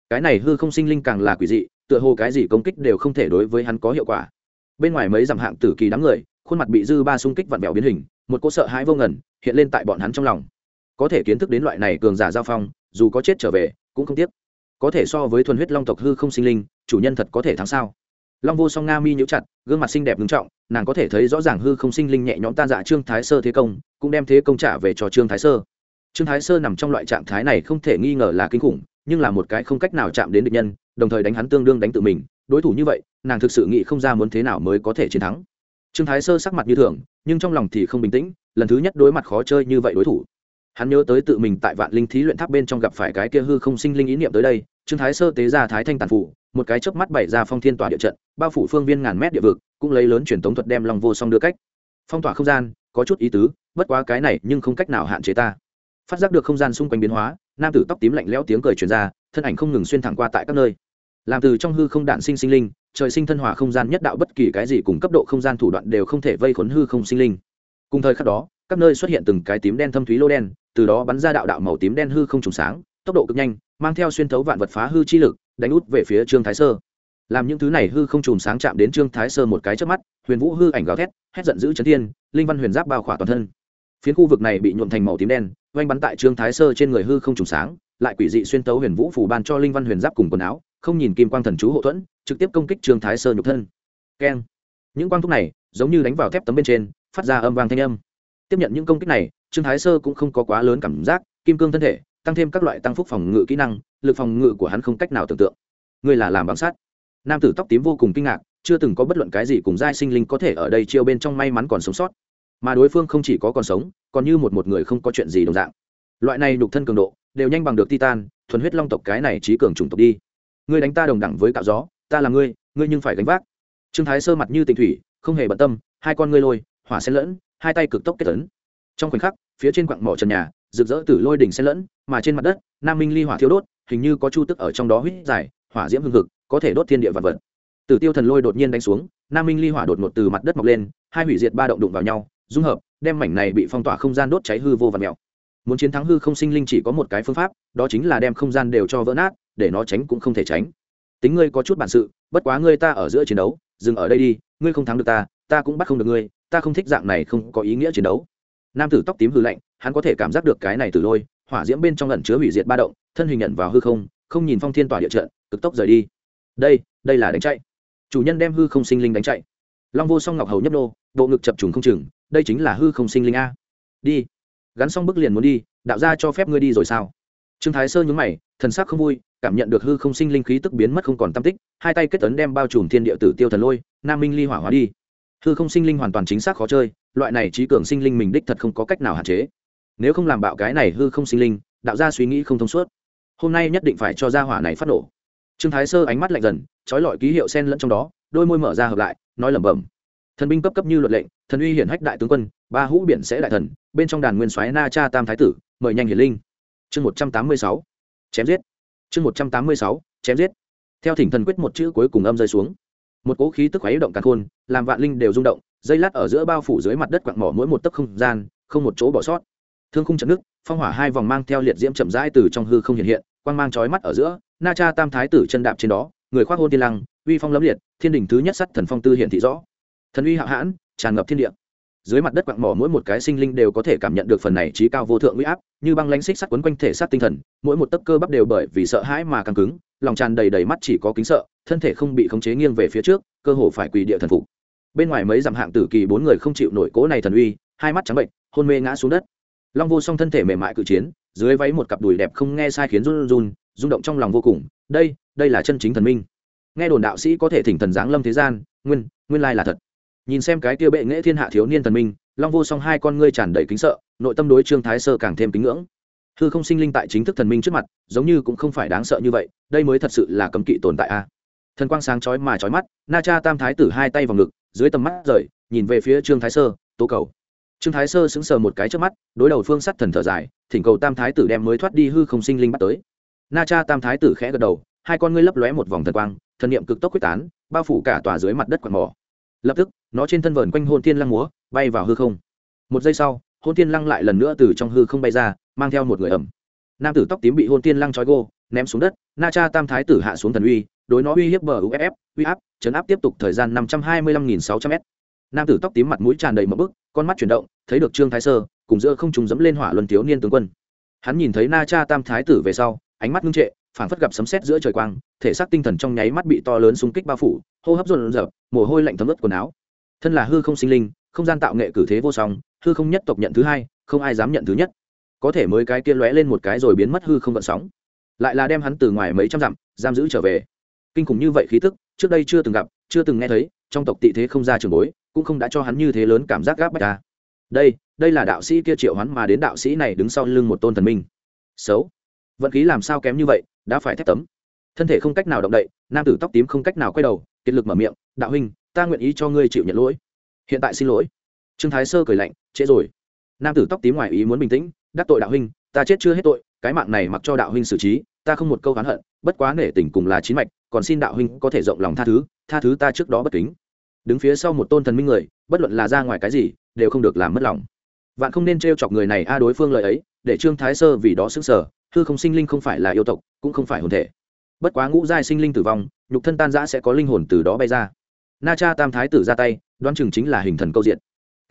Speaker 1: Cái này hư không sinh linh càng là quỷ dị, tựa hồ cái gì công kích đều không thể đối với hắn có hiệu quả bên ngoài mấy dặm hạng tử kỳ đám người, khuôn mặt bị dư ba xung kích vặn vẹo biến hình, một cô sợ hãi vô ngẩn hiện lên tại bọn hắn trong lòng. Có thể kiến thức đến loại này cường giả giao phong, dù có chết trở về, cũng không tiếc. Có thể so với thuần huyết long tộc hư không sinh linh, chủ nhân thật có thể thắng sao? Long vô song nga mi nhũ chặt, gương mặt xinh đẹp ngưng trọng, nàng có thể thấy rõ ràng hư không sinh linh nhẹ nhõm tan dạ trương thái sơ thế công, cũng đem thế công trả về cho trương thái sơ. Trương thái sơ nằm trong loại trạng thái này không thể nghi ngờ là kinh khủng, nhưng là một cái không cách nào chạm đến địch nhân, đồng thời đánh hắn tương đương đánh tự mình. Đối thủ như vậy nàng thực sự nghĩ không ra muốn thế nào mới có thể chiến thắng. Trương thái sơ sắc mặt như thường, nhưng trong lòng thì không bình tĩnh, lần thứ nhất đối mặt khó chơi như vậy đối thủ. Hắn nhớ tới tự mình tại vạn linh thí luyện tháp bên trong gặp phải cái kia hư không sinh linh ý niệm tới đây, trương thái sơ tế ra thái thanh tàn phủ, một cái chớp mắt bày ra phong thiên tỏa địa trận, bao phủ phương viên ngàn mét địa vực, cũng lấy lớn truyền tống thuật đem lòng vô song đưa cách. Phong tỏa không gian, có chút ý tứ, bất quá cái này nhưng không cách nào hạn chế ta. Phát giác được không gian xung quanh biến hóa, nam tử tóc tím lạnh lẽo tiếng cười truyền ra, thân ảnh không ngừng xuyên thẳng qua tại các nơi. Làm từ trong hư không đạn sinh sinh linh trời sinh thân hòa không gian nhất đạo bất kỳ cái gì cùng cấp độ không gian thủ đoạn đều không thể vây khốn hư không sinh linh. Cùng thời khắc đó, các nơi xuất hiện từng cái tím đen thâm thúy lô đen, từ đó bắn ra đạo đạo màu tím đen hư không trùng sáng, tốc độ cực nhanh, mang theo xuyên thấu vạn vật phá hư chi lực, đánh út về phía trương thái sơ. Làm những thứ này hư không trùng sáng chạm đến trương thái sơ một cái trước mắt, huyền vũ hư ảnh gào thét, hét giận dữ chấn thiên, linh văn huyền giáp bao khỏa toàn thân. Phiến khu vực này bị nhuộm thành màu tím đen oanh bắn tại trương thái sơ trên người hư không trùng sáng, lại quỷ dị xuyên tấu huyền vũ phủ ban cho linh văn huyền giáp cùng quần áo không nhìn kim quang thần chú hộ thuẫn, trực tiếp công kích trương thái sơ nhục thân. Keng. Những quang thúc này giống như đánh vào thép tấm bên trên, phát ra âm vang thanh âm. Tiếp nhận những công kích này, trương thái sơ cũng không có quá lớn cảm giác, kim cương thân thể, tăng thêm các loại tăng phúc phòng ngự kỹ năng, lực phòng ngự của hắn không cách nào tưởng tượng. Ngươi là làm bằng sát. Nam tử tóc tím vô cùng kinh ngạc, chưa từng có bất luận cái gì cùng giai sinh linh có thể ở đây chiêu bên trong may mắn còn sống sót. Mà đối phương không chỉ có còn sống, còn như một một người không có chuyện gì đồng dạng. Loại này nhục thân cường độ, đều nhanh bằng được titan, thuần huyết long tộc cái này trí cường chủng tộc đi ngươi đánh ta đồng đẳng với cạo gió, ta là ngươi ngươi nhưng phải gánh vác. Trương thái sơ mặt như tình thủy, không hề bận tâm, hai con ngươi lôi, hỏa xen lẫn, hai tay cực tốc kết tấn trong khoảnh khắc, phía trên quặng mỏ trần nhà, rực rỡ từ lôi đỉnh xen lẫn, mà trên mặt đất, nam minh ly hỏa thiêu đốt, hình như có chu tức ở trong đó huyết dài, hỏa diễm hương thực có thể đốt thiên địa vật vật. Tử tiêu thần lôi đột nhiên đánh xuống, nam minh ly hỏa đột ngột từ mặt đất mọc lên, hai hủy diệt ba động đụng vào nhau, dung hợp, đem mảnh này bị phong tỏa không gian đốt cháy hư vô và mèo. Muốn chiến thắng hư không sinh linh chỉ có một cái phương pháp, đó chính là đem không gian đều cho vỡ nát để nó tránh cũng không thể tránh. Tính ngươi có chút bản sự, bất quá ngươi ta ở giữa chiến đấu, dừng ở đây đi, ngươi không thắng được ta ta cũng bắt không được ngươi, ta không thích dạng này không có ý nghĩa chiến đấu. Nam tử tóc tím hư lạnh, hắn có thể cảm giác được cái này từ lôi, hỏa diễm bên trong lần chứa hủy diệt ba động, thân hình nhận vào hư không không nhìn phong thiên tỏa địa trận, cực tốc rời đi. Đây đây là đánh chạy. Chủ nhân đem hư không sinh linh đánh chạy. Long vô song ngọc hầu nhấp nô, bộ ngực chập trùng không chừng, đây chính là hư không sinh linh a. Đi. Gắn xong bức liền muốn đi, đạo gia cho phép ngươi đi rồi sao? Trương thái sơ nhúng mày, thần sắc không vui cảm nhận được hư không sinh linh khí tức biến mất không còn tam tích, hai tay kết tấn đem bao trùm thiên địa tử tiêu thần lôi, nam minh ly hỏa hóa đi. Hư không sinh linh hoàn toàn chính xác khó chơi, loại này trí cường sinh linh mình đích thật không có cách nào hạn chế. Nếu không làm bạo cái này hư không sinh linh, đạo ra suy nghĩ không thông suốt. Hôm nay nhất định phải cho ra hỏa này phát nổ. Trương thái sơ ánh mắt lạnh dần, trói lọi ký hiệu sen lẫn trong đó, đôi môi mở ra hợp lại, nói lẩm bẩm. Thần binh cấp cấp như luật lệnh, thần uy hiển hách đại tướng quân, ba hũ biển sẽ đại thần, bên trong đàn nguyên soái na cha tam thái tử, mời nhanh hiển linh. Chương một trăm tám mươi sáu. Chém giết chương một trăm tám mươi sáu, chém giết. Theo thỉnh thần quyết một chữ cuối cùng âm rơi xuống. Một cỗ khí tức khuấy động càn khôn, làm vạn linh đều rung động, dây lát ở giữa bao phủ dưới mặt đất quặng mỏ mỗi một tấc không gian, không một chỗ bỏ sót. Thương khung chấn nước phong hỏa hai vòng mang theo liệt diễm chậm rãi từ trong hư không hiện hiện, quang mang chói mắt ở giữa, na cha tam thái tử chân đạp trên đó, người khoác hôn tiên lăng, uy phong lẫm liệt, thiên đình thứ nhất sắt thần phong tư hiện thị rõ. Thần uy hạo hãn, tràn ngập thiên địa dưới mặt đất quặng mỏ mỗi một cái sinh linh đều có thể cảm nhận được phần này trí cao vô thượng huy áp, như băng lãnh xích sắt quấn quanh thể xác tinh thần, mỗi một tấc cơ bắp đều bởi vì sợ hãi mà căng cứng, lòng tràn đầy đầy mắt chỉ có kính sợ, thân thể không bị khống chế nghiêng về phía trước, cơ hồ phải quỳ địa thần phục. Bên ngoài mấy dặm hạng tử kỳ bốn người không chịu nổi cố này thần uy, hai mắt trắng bệnh hôn mê ngã xuống đất. Long vô song thân thể mềm mại cự chiến, dưới váy một cặp đùi đẹp không nghe sai khiến run run, rung động trong lòng vô cùng, đây đây là chân chính thần minh. Nghe đồn đạo sĩ có thể thỉnh thần giáng lâm thế gian, nguyên nguyên lai là thật nhìn xem cái kia bệ nghệ thiên hạ thiếu niên thần minh, long vô song hai con ngươi tràn đầy kính sợ, nội tâm đối trương thái sơ càng thêm kính ngưỡng. Hư không sinh linh tại chính thức thần minh trước mặt, giống như cũng không phải đáng sợ như vậy, đây mới thật sự là cấm kỵ tồn tại a. Thần quang sáng chói mà chói mắt, na cha tam thái tử hai tay vào ngực, dưới tầm mắt rời, nhìn về phía trương thái sơ, tố cầu. Trương thái sơ sững sờ một cái trước mắt, đối đầu phương sắt thần thở dài, thỉnh cầu tam thái tử đem mới thoát đi hư không sinh linh bắt tới. Na cha tam thái tử khẽ gật đầu, hai con ngươi lấp lóe một vòng thần quang, thần niệm cực tốc quyết tán, bao phủ cả tòa dưới mặt đất quạt mỏ lập tức, nó trên thân vờn quanh hôn thiên lăng múa, bay vào hư không. Một giây sau, hôn thiên lăng lại lần nữa từ trong hư không bay ra, mang theo một người ẩm. Nam tử tóc tím bị hôn thiên lăng trói gô, ném xuống đất, na cha tam thái tử hạ xuống thần uy, đối nó uy hiếp bờ uff uy áp chấn áp tiếp tục thời gian năm trăm hai mươi lăm nghìn sáu trăm s nam tử tóc tím mặt mũi tràn đầy một bức, con mắt chuyển động, thấy được trương thái sơ, cùng giữa không trùng dẫm lên hỏa luân thiếu niên tướng quân. Hắn nhìn thấy na cha tam thái tử về sau, ánh mắt ngưng trệ phảng phất gặp sấm sét giữa trời quang, thể xác tinh thần trong nháy mắt bị to lớn xung kích bao phủ, hô hấp rộn rợp mồ hôi lạnh thấm ướt quần áo. Thân là hư không sinh linh, không gian tạo nghệ cử thế vô song, hư không nhất tộc nhận thứ hai, không ai dám nhận thứ nhất. Có thể mới cái kia lóe lên một cái rồi biến mất hư không vận sóng. Lại là đem hắn từ ngoài mấy trăm dặm, giam giữ trở về. Kinh khủng như vậy khí tức, trước đây chưa từng gặp, chưa từng nghe thấy, trong tộc tị thế không ra trường bối, cũng không đã cho hắn như thế lớn cảm giác gáp bách ta. Đây đây là đạo sĩ kia triệu hắn mà đến đạo sĩ này đứng sau lưng một tôn thần minh. Xấu. Vận khí làm sao kém như vậy đã phải thép tấm. Thân thể không cách nào động đậy, nam tử tóc tím không cách nào quay đầu, kiệt lực mở miệng, đạo huynh, ta nguyện ý cho ngươi chịu nhận lỗi. Hiện tại xin lỗi. Trương thái sơ cười lạnh, trễ rồi. Nam tử tóc tím ngoài ý muốn bình tĩnh, đắc tội đạo huynh, ta chết chưa hết tội, cái mạng này mặc cho đạo huynh xử trí, ta không một câu oán hận, bất quá nể tình cùng là chín mạch, còn xin đạo huynh có thể rộng lòng tha thứ tha thứ ta trước đó bất kính. Đứng phía sau một tôn thần minh người, bất luận là ra ngoài cái gì, đều không được làm mất lòng. Vạn không nên t chọc người này a à đối phương lời ấy, để trương thái sơ vì đó xứng sở hư không sinh linh không phải là yêu tộc, cũng không phải hồn thể. Bất quá ngũ giai sinh linh tử vong, nhục thân tan giã sẽ có linh hồn từ đó bay ra. Na cha tam thái tử ra tay, đoán chừng chính là hình thần câu diện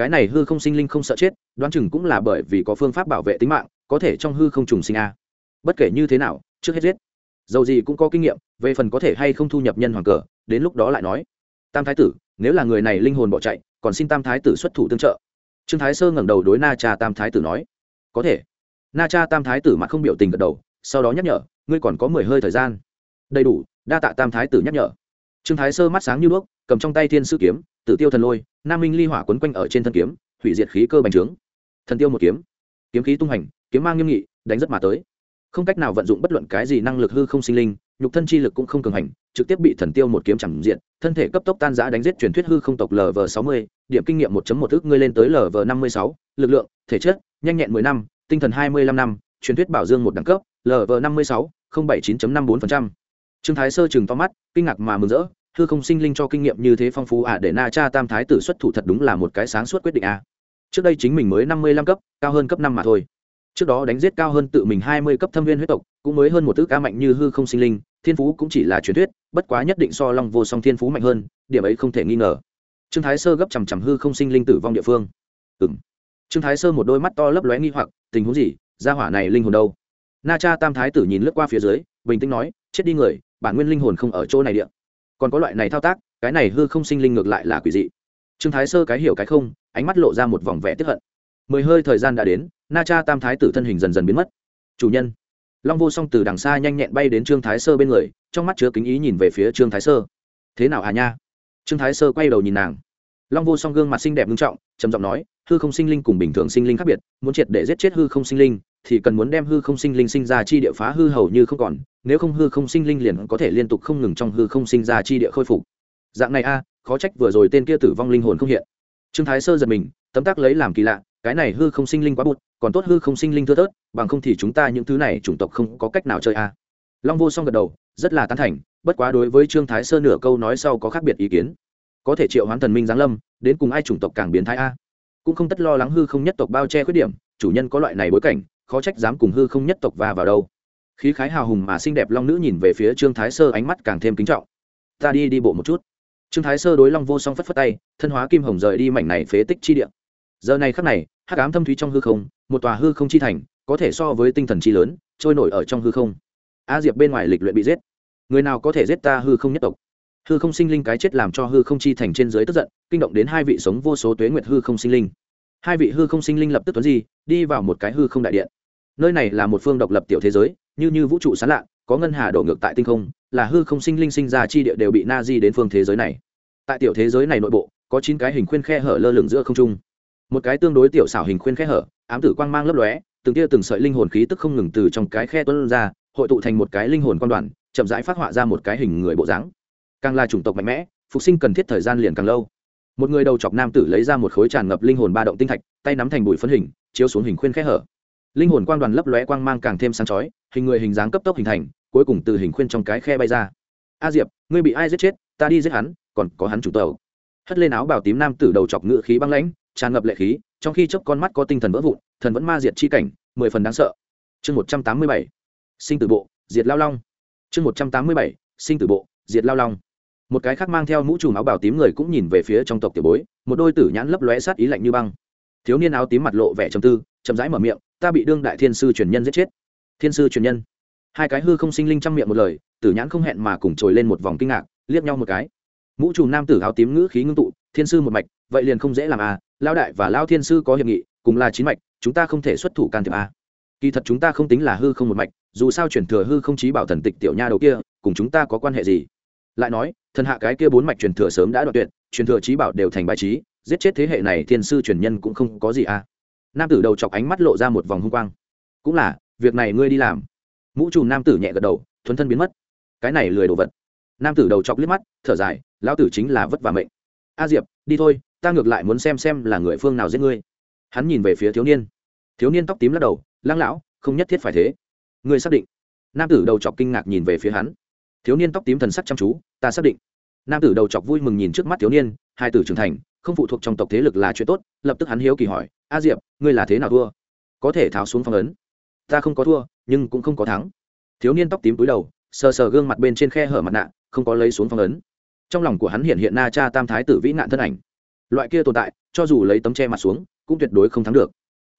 Speaker 1: cái này hư không sinh linh không sợ chết, đoán chừng cũng là bởi vì có phương pháp bảo vệ tính mạng, có thể trong hư không trùng sinh a. Bất kể như thế nào, trước hết giết. Dầu gì cũng có kinh nghiệm, về phần có thể hay không thu nhập nhân hoàng cờ, đến lúc đó lại nói. Tam thái tử, nếu là người này linh hồn bỏ chạy, còn xin tam thái tử xuất thủ tương trợ. Trương thái sơ ngẩng đầu đối na cha tam thái tử nói. Có thể na cha tam thái tử mặt không biểu tình gật đầu, sau đó nhắc nhở, ngươi còn có mười hơi thời gian. Đầy đủ, đa tạ tam thái tử nhắc nhở. Trương thái sơ mắt sáng như đuốc, cầm trong tay thiên sư kiếm, tử tiêu thần lôi, nam minh ly hỏa quấn quanh ở trên thân kiếm, hủy diệt khí cơ bành trướng. Thần tiêu một kiếm. Kiếm khí tung hành, kiếm mang nghiêm nghị, đánh rất mà tới. Không cách nào vận dụng bất luận cái gì năng lực hư không sinh linh, nhục thân chi lực cũng không cường hành, trực tiếp bị thần tiêu một kiếm chẳng diện thân thể cấp tốc tan giã đánh giết truyền thuyết hư không tộc lv sáu mươi, điểm kinh nghiệm một một ước ngươi lên tới lv năm mươi sáu, lực lượng, thể chất, nhanh nhẹn mười năm tinh thần hai mươi lăm năm, truyền thuyết bảo dương một đẳng cấp lv năm mươi sáu bảy chín năm bốn trương thái sơ chừng to mắt, kinh ngạc mà mừng rỡ hư không sinh linh cho kinh nghiệm như thế phong phú à để na cha tam thái tử xuất thủ thật đúng là một cái sáng suốt quyết định à. trước đây chính mình mới năm mươi lăm cấp, cao hơn cấp năm mà thôi. Trước đó đánh giết cao hơn tự mình hai mươi cấp thâm viên huyết tộc, cũng mới hơn một thứ ca mạnh như hư không sinh linh, thiên phú cũng chỉ là truyền thuyết, bất quá nhất định so long vô song thiên phú mạnh hơn, điểm ấy không thể nghi ngờ. Trương thái sơ gấp chằm chằm hư không sinh linh tử vong địa phương. Ừng trương thái sơ một đôi mắt to lấp lóe nghi hoặc, tình huống gì? Gia hỏa này linh hồn đâu? Na cha tam thái tử nhìn lướt qua phía dưới, bình tĩnh nói, chết đi người, bản nguyên linh hồn không ở chỗ này địa. Còn có loại này thao tác, cái này hư không sinh linh ngược lại là quỷ dị. Trương thái sơ cái hiểu cái không, ánh mắt lộ ra một vòng vẻ tiếp hận. Mười hơi thời gian đã đến, na cha tam thái tử thân hình dần dần biến mất. Chủ nhân. Long vô song từ đằng xa nhanh nhẹn bay đến trương thái sơ bên người, trong mắt chứa kính ý nhìn về phía trương thái sơ. Thế nào hà nha? Trương thái sơ quay đầu nhìn nàng. Long vô song gương mặt xinh đẹp nghiêm trọng, trầm giọng nói hư không sinh linh cùng bình thường sinh linh khác biệt, muốn triệt để giết chết hư không sinh linh, thì cần muốn đem hư không sinh linh sinh ra chi địa phá hư hầu như không còn, nếu không hư không sinh linh liền có thể liên tục không ngừng trong hư không sinh ra chi địa khôi phục. Dạng này a, khó trách vừa rồi tên kia tử vong linh hồn không hiện. Trương thái sơ giật mình, tấm tắc lấy làm kỳ lạ, cái này hư không sinh linh quá bụt, còn tốt hư không sinh linh thưa thớt, bằng không thì chúng ta những thứ này chủng tộc không có cách nào chơi a. Long vô song gật đầu, rất là tán thành, bất quá đối với trương thái sơ nửa câu nói sau có khác biệt ý kiến. Có thể triệu hoán thần minh giáng lâm, đến cùng ai chủng tộc càng biến thái a? Cũng không tất lo lắng hư không nhất tộc bao che khuyết điểm, chủ nhân có loại này bối cảnh, khó trách dám cùng hư không nhất tộc va vào đâu. Khí khái hào hùng mà xinh đẹp long nữ nhìn về phía trương thái sơ, ánh mắt càng thêm kính trọng. Ta đi đi bộ một chút. Trương thái sơ đối long vô song phất phất tay, thân hóa kim hồng rời đi mảnh này phế tích chi địa. Giờ này khắc này, hắc ám thâm thúy trong hư không, một tòa hư không chi thành, có thể so với tinh thần chi lớn, trôi nổi ở trong hư không. A diệp bên ngoài lịch luyện bị giết. Người nào có thể giết ta hư không nhất tộc? Hư không sinh linh cái chết làm cho hư không chi thành trên dưới tức giận, kinh động đến hai vị sống vô số tuế nguyệt hư không sinh linh. Hai vị hư không sinh linh lập tức tuấn di, đi vào một cái hư không đại điện. Nơi này là một phương độc lập tiểu thế giới, như như vũ trụ sán lạ, có ngân hà đổ ngược tại tinh không, là hư không sinh linh sinh ra chi địa đều bị na di đến phương thế giới này. Tại tiểu thế giới này nội bộ, có chín cái hình khuyên khe hở lơ lửng giữa không trung. Một cái tương đối tiểu xảo hình khuyên khe hở, ám tử quang mang lấp lóe, từng tia từng sợi linh hồn khí tức không ngừng từ trong cái khe tuân ra, hội tụ thành một cái linh hồn quan đoàn, chậm rãi phát họa ra một cái hình người bộ dáng càng là chủng tộc mạnh mẽ, phục sinh cần thiết thời gian liền càng lâu. Một người đầu chọc nam tử lấy ra một khối tràn ngập linh hồn ba động tinh thạch, tay nắm thành bụi phân hình, chiếu xuống hình khuyên khe hở. Linh hồn quang đoàn lấp lóe quang mang càng thêm sáng chói, hình người hình dáng cấp tốc hình thành, cuối cùng từ hình khuyên trong cái khe bay ra. A diệp, ngươi bị ai giết chết? Ta đi giết hắn, còn có hắn chủ tàu. Hất lên áo bào tím nam tử đầu chọc ngự khí băng lãnh, tràn ngập lệ khí, trong khi chớp con mắt có tinh thần vỡ vụn, thần vẫn ma diệt chi cảnh, mười phần đáng sợ. Chương một trăm tám mươi bảy, sinh tử bộ, diệt lao long. Chương một trăm tám mươi bảy, sinh tử bộ, diệt lao long một cái khác mang theo mũ trùm áo bào tím người cũng nhìn về phía trong tộc tiểu bối, một đôi tử nhãn lấp lóe sát ý lạnh như băng. Thiếu niên áo tím mặt lộ vẻ trầm tư, chậm rãi mở miệng, ta bị đương đại thiên sư truyền nhân giết chết. Thiên sư truyền nhân? Hai cái hư không sinh linh trong miệng một lời, tử nhãn không hẹn mà cùng trồi lên một vòng kinh ngạc, liếc nhau một cái. Mũ trùm nam tử áo tím ngữ khí ngưng tụ, thiên sư một mạch, vậy liền không dễ làm à lao đại và lao thiên sư có hiệp nghị, cùng là chín mạch, chúng ta không thể xuất thủ can thiệp à. kỳ thật chúng ta không tính là hư không một mạch, dù sao chuyển thừa hư không chí bảo thần tịch tiểu nha đầu kia, cùng chúng ta có quan hệ gì? Lại nói thần hạ cái kia bốn mạch truyền thừa sớm đã đoạt tuyệt, truyền thừa trí bảo đều thành bài trí, giết chết thế hệ này thiên sư truyền nhân cũng không có gì à. Nam tử đầu chọc ánh mắt lộ ra một vòng hung quang. Cũng là, việc này ngươi đi làm. Mũ trùm nam tử nhẹ gật đầu, thuấn thân biến mất. Cái này lười đồ vật. Nam tử đầu chọc liếc mắt, thở dài, lão tử chính là vất vả mệnh. A diệp, đi thôi, ta ngược lại muốn xem xem là người phương nào giết ngươi. Hắn nhìn về phía thiếu niên. Thiếu niên tóc tím lắc đầu, lăng lão, không nhất thiết phải thế. Ngươi xác định. Nam tử đầu chọc kinh ngạc nhìn về phía hắn thiếu niên tóc tím thần sắc chăm chú, ta xác định. Nam tử đầu chọc vui mừng nhìn trước mắt thiếu niên, hai tử trưởng thành, không phụ thuộc trong tộc thế lực là chuyện tốt, lập tức hắn hiếu kỳ hỏi, a diệp, ngươi là thế nào thua? Có thể tháo xuống phong ấn. Ta không có thua, nhưng cũng không có thắng. Thiếu niên tóc tím túi đầu, sờ sờ gương mặt bên trên khe hở mặt nạ, không có lấy xuống phong ấn. Trong lòng của hắn hiện hiện na cha tam thái tử vĩ nạn thân ảnh. Loại kia tồn tại, cho dù lấy tấm che mặt xuống, cũng tuyệt đối không thắng được.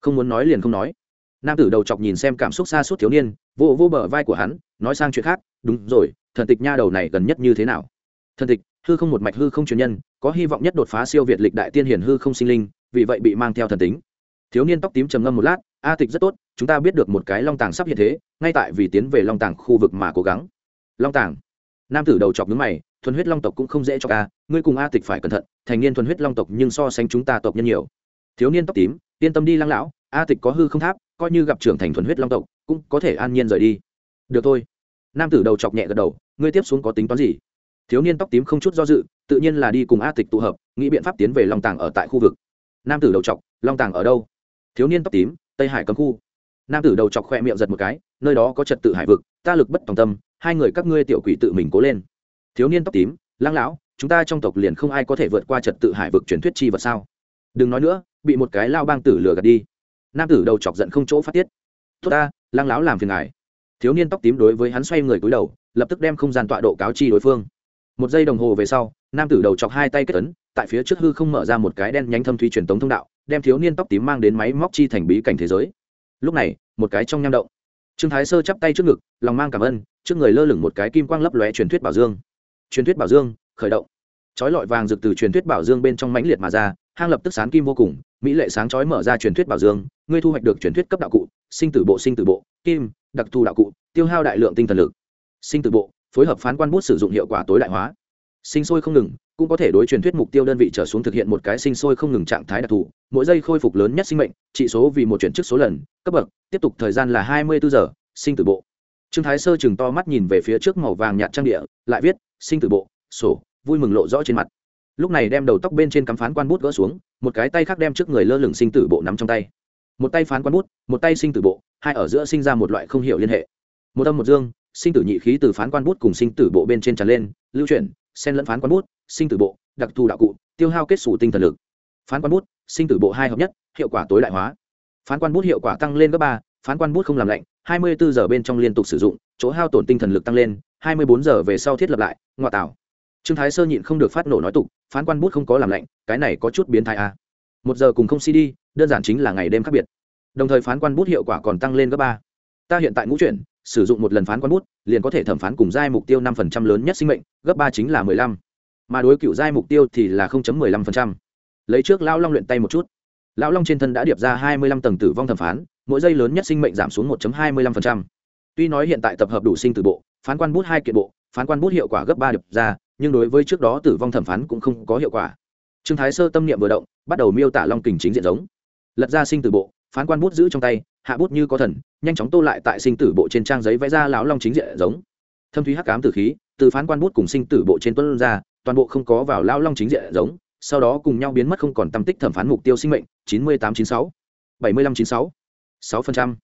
Speaker 1: Không muốn nói liền không nói. Nam tử đầu chọc nhìn xem cảm xúc xa suốt thiếu niên vô vô bờ vai của hắn, nói sang chuyện khác, đúng rồi thần tịch nha đầu này gần nhất như thế nào? Thần tịch, hư không một mạch hư không truyền nhân, có hy vọng nhất đột phá siêu việt lịch đại tiên hiển hư không sinh linh, vì vậy bị mang theo thần tính. Thiếu niên tóc tím trầm ngâm một lát, a tịch rất tốt, chúng ta biết được một cái long tàng sắp hiện thế, ngay tại vì tiến về long tàng khu vực mà cố gắng. Long tàng? Nam tử đầu chọc nước mày, thuần huyết long tộc cũng không dễ cho ca ngươi cùng a tịch phải cẩn thận, thành niên thuần huyết long tộc nhưng so sánh chúng ta tộc nhân nhiều. Thiếu niên tóc tím, yên tâm đi lăng lão, a tịch có hư không tháp, coi như gặp trưởng thành thuần huyết long tộc, cũng có thể an nhiên rời đi. Được thôi nam tử đầu chọc nhẹ gật đầu, ngươi tiếp xuống có tính toán gì? Thiếu niên tóc tím không chút do dự, tự nhiên là đi cùng a tịch tụ hợp, nghĩ biện pháp tiến về long tàng ở tại khu vực. Nam tử đầu chọc, long tàng ở đâu? Thiếu niên tóc tím, tây hải cấm khu. Nam tử đầu chọc khoe miệng giật một cái, nơi đó có trật tự hải vực, ta lực bất tòng tâm, hai người các ngươi tiểu quỷ tự mình cố lên. Thiếu niên tóc tím, lăng lão, chúng ta trong tộc liền không ai có thể vượt qua trật tự hải vực truyền thuyết chi vật sao? Đừng nói nữa, bị một cái lao bang tử lừa gạt đi. Nam tử đầu chọc giận không chỗ phát tiết, tốt ta, lăng lão làm phiền ngài thiếu niên tóc tím đối với hắn xoay người cúi đầu, lập tức đem không gian tọa độ cáo chi đối phương. Một giây đồng hồ về sau, nam tử đầu chọc hai tay kết ấn, tại phía trước hư không mở ra một cái đen nhánh thâm thủy truyền tống thông đạo, đem thiếu niên tóc tím mang đến máy móc chi thành bí cảnh thế giới. Lúc này, một cái trong nham động. Trương thái sơ chắp tay trước ngực, lòng mang cảm ơn, trước người lơ lửng một cái kim quang lấp lóe truyền thuyết bảo dương. Truyền thuyết bảo dương, khởi động. Chói lọi vàng rực từ truyền thuyết bảo dương bên trong mãnh liệt mà ra, hang lập tức sán kim vô cùng, mỹ lệ sáng chói mở ra truyền thuyết bảo dương, ngươi thu hoạch được truyền thuyết cấp đạo cụ, sinh tử bộ sinh tử bộ, kim đặc thù đạo cụ, tiêu hao đại lượng tinh thần lực. Sinh tử bộ, phối hợp phán quan bút sử dụng hiệu quả tối đại hóa. Sinh sôi không ngừng, cũng có thể đối truyền thuyết mục tiêu đơn vị trở xuống thực hiện một cái sinh sôi không ngừng trạng thái đặc thù. Mỗi giây khôi phục lớn nhất sinh mệnh, trị số vì một chuyển chức số lần, cấp bậc, tiếp tục thời gian là hai mươi bốn giờ, sinh tử bộ. Trương thái sơ chừng to mắt nhìn về phía trước màu vàng nhạt trang địa, lại viết, sinh tử bộ, sổ, vui mừng lộ rõ trên mặt. Lúc này đem đầu tóc bên trên cắm phán quan bút gỡ xuống, một cái tay khác đem trước người lơ lửng sinh tử bộ nắm trong tay một tay phán quan bút, một tay sinh tử bộ, hai ở giữa sinh ra một loại không hiểu liên hệ. Một âm một dương, sinh tử nhị khí từ phán quan bút cùng sinh tử bộ bên trên tràn lên, lưu chuyển, xen lẫn phán quan bút, sinh tử bộ, đặc thù đạo cụ, tiêu hao kết xù tinh thần lực. Phán quan bút, sinh tử bộ hai hợp nhất, hiệu quả tối đại hóa. Phán quan bút hiệu quả tăng lên gấp ba, phán quan bút không làm lạnh, hai mươi bốn giờ bên trong liên tục sử dụng, chỗ hao tổn tinh thần lực tăng lên, hai mươi bốn giờ về sau thiết lập lại, ngoại tảo trương thái sơ nhịn không được phát nổ nói tục, phán quan bút không có làm lạnh, cái này có chút biến thái à một giờ cùng không cd đơn giản chính là ngày đêm khác biệt. Đồng thời phán quan bút hiệu quả còn tăng lên gấp ba. Ta hiện tại ngũ chuyển, sử dụng một lần phán quan bút, liền có thể thẩm phán cùng giai mục tiêu năm phần trăm lớn nhất sinh mệnh, gấp ba chính là mười lăm. Mà đối cựu giai mục tiêu thì là không chấm mười lăm phần trăm. Lấy trước lão long luyện tay một chút. Lão long trên thân đã điệp ra hai mươi lăm tầng tử vong thẩm phán, mỗi giây lớn nhất sinh mệnh giảm xuống một chấm hai mươi lăm phần trăm. Tuy nói hiện tại tập hợp đủ sinh từ bộ, phán quan bút hai kiện bộ, phán quan bút hiệu quả gấp ba điệp ra, nhưng đối với trước đó tử vong thẩm phán cũng không có hiệu quả trương thái sơ tâm niệm vừa động, bắt đầu miêu tả long kình chính diện giống. Lật ra sinh tử bộ, phán quan bút giữ trong tay, hạ bút như có thần, nhanh chóng tô lại tại sinh tử bộ trên trang giấy vẽ ra lão long chính diện giống. Thâm thúy hắc cám tử khí, từ phán quan bút cùng sinh tử bộ trên tuân ra, toàn bộ không có vào lão long chính diện giống, sau đó cùng nhau biến mất không còn tâm tích thẩm phán mục tiêu sinh mệnh, chín mươi tám chín sáu, bảy mươi lăm chín sáu sáu phần trăm.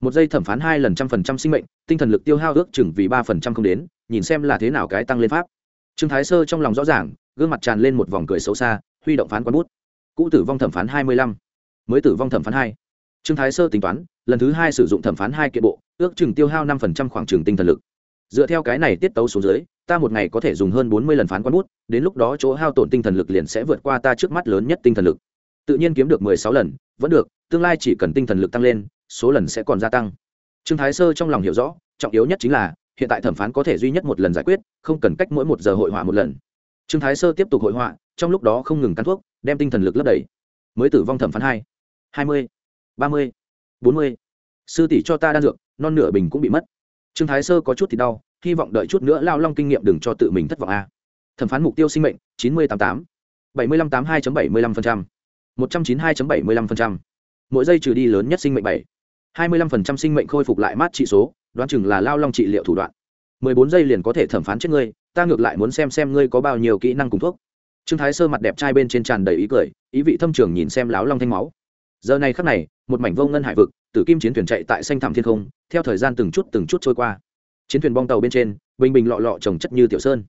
Speaker 1: Một giây thẩm phán hai lần trăm phần trăm sinh mệnh, tinh thần lực tiêu hao ước chừng vì ba phần trăm không đến, nhìn xem là thế nào cái tăng lên pháp. Trương thái sơ trong lòng rõ ràng gương mặt tràn lên một vòng cười xấu xa, huy động phán quán bút. Cũ tử vong thẩm phán hai mươi lăm, mới tử vong thẩm phán hai. Trương thái sơ tính toán, lần thứ hai sử dụng thẩm phán hai kiện bộ, ước chừng tiêu hao năm phần trăm khoảng trừng tinh thần lực. Dựa theo cái này tiết tấu xuống dưới, ta một ngày có thể dùng hơn bốn mươi lần phán quán bút, đến lúc đó chỗ hao tổn tinh thần lực liền sẽ vượt qua ta trước mắt lớn nhất tinh thần lực. Tự nhiên kiếm được mười sáu lần, vẫn được, tương lai chỉ cần tinh thần lực tăng lên, số lần sẽ còn gia tăng. Trương thái sơ trong lòng hiểu rõ, trọng yếu nhất chính là, hiện tại thẩm phán có thể duy nhất một lần giải quyết, không cần cách mỗi một giờ hội họa một lần trương thái sơ tiếp tục hội họa, trong lúc đó không ngừng cắn thuốc, đem tinh thần lực lấp đầy. Mới tử vong thẩm phán hai hai mươi, ba mươi, bốn mươi. Sư tỷ cho ta đan dược, non nửa bình cũng bị mất. Trương thái sơ có chút thì đau, hy vọng đợi chút nữa lao long kinh nghiệm đừng cho tự mình thất vọng a. Thẩm phán mục tiêu sinh mệnh, chín mươi tám tám, bảy mươi năm tám hai bảy mươi năm một trăm chín mươi hai bảy mươi năm mỗi giây trừ đi lớn nhất sinh mệnh bảy, hai mươi lăm sinh mệnh khôi phục lại mát trị số, đoán chừng là lao long trị liệu thủ đoạn. mười bốn giây liền có thể thẩm phán chết ngươi ta ngược lại muốn xem xem ngươi có bao nhiêu kỹ năng cùng thuốc. Trương thái sơ mặt đẹp trai bên trên tràn đầy ý cười, ý vị thâm trường nhìn xem láo long thanh máu. Giờ này khắc này, một mảnh vô ngân hải vực, tử kim chiến thuyền chạy tại xanh thảm thiên không, theo thời gian từng chút từng chút trôi qua. Chiến thuyền bong tàu bên trên, bình bình lọ lọ trồng chất như tiểu sơn.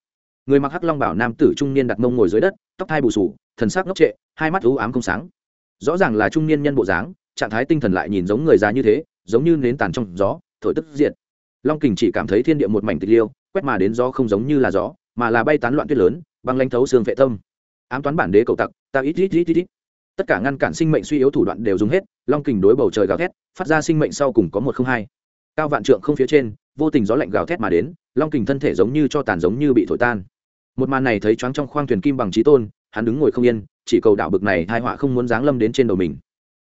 Speaker 1: Người mặc hắc long bảo nam tử trung niên đặt mông ngồi dưới đất, tóc thai bù sù, thần sắc ngốc trệ, hai mắt u ám không sáng. Rõ ràng là trung niên nhân bộ dáng, trạng thái tinh thần lại nhìn giống người già như thế, giống như nến tàn trong gió, thổi tức diện long kình chỉ cảm thấy thiên địa một mảnh tịch liêu quét mà đến gió không giống như là gió, mà là bay tán loạn tuyết lớn, băng lanh thấu xương vệ tâm. Ám toán bản đế cầu tặc, ta ít ít ít ít ít. Tất cả ngăn cản sinh mệnh suy yếu thủ đoạn đều dùng hết, long kình đối bầu trời gào thét, phát ra sinh mệnh sau cùng có một không hai. Cao vạn trượng không phía trên, vô tình gió lạnh gào thét mà đến, long kình thân thể giống như cho tàn giống như bị thổi tan. Một màn này thấy choáng trong khoang thuyền kim bằng trí tôn, hắn đứng ngồi không yên, chỉ cầu đạo bực này hai họa không muốn giáng lâm đến trên đầu mình.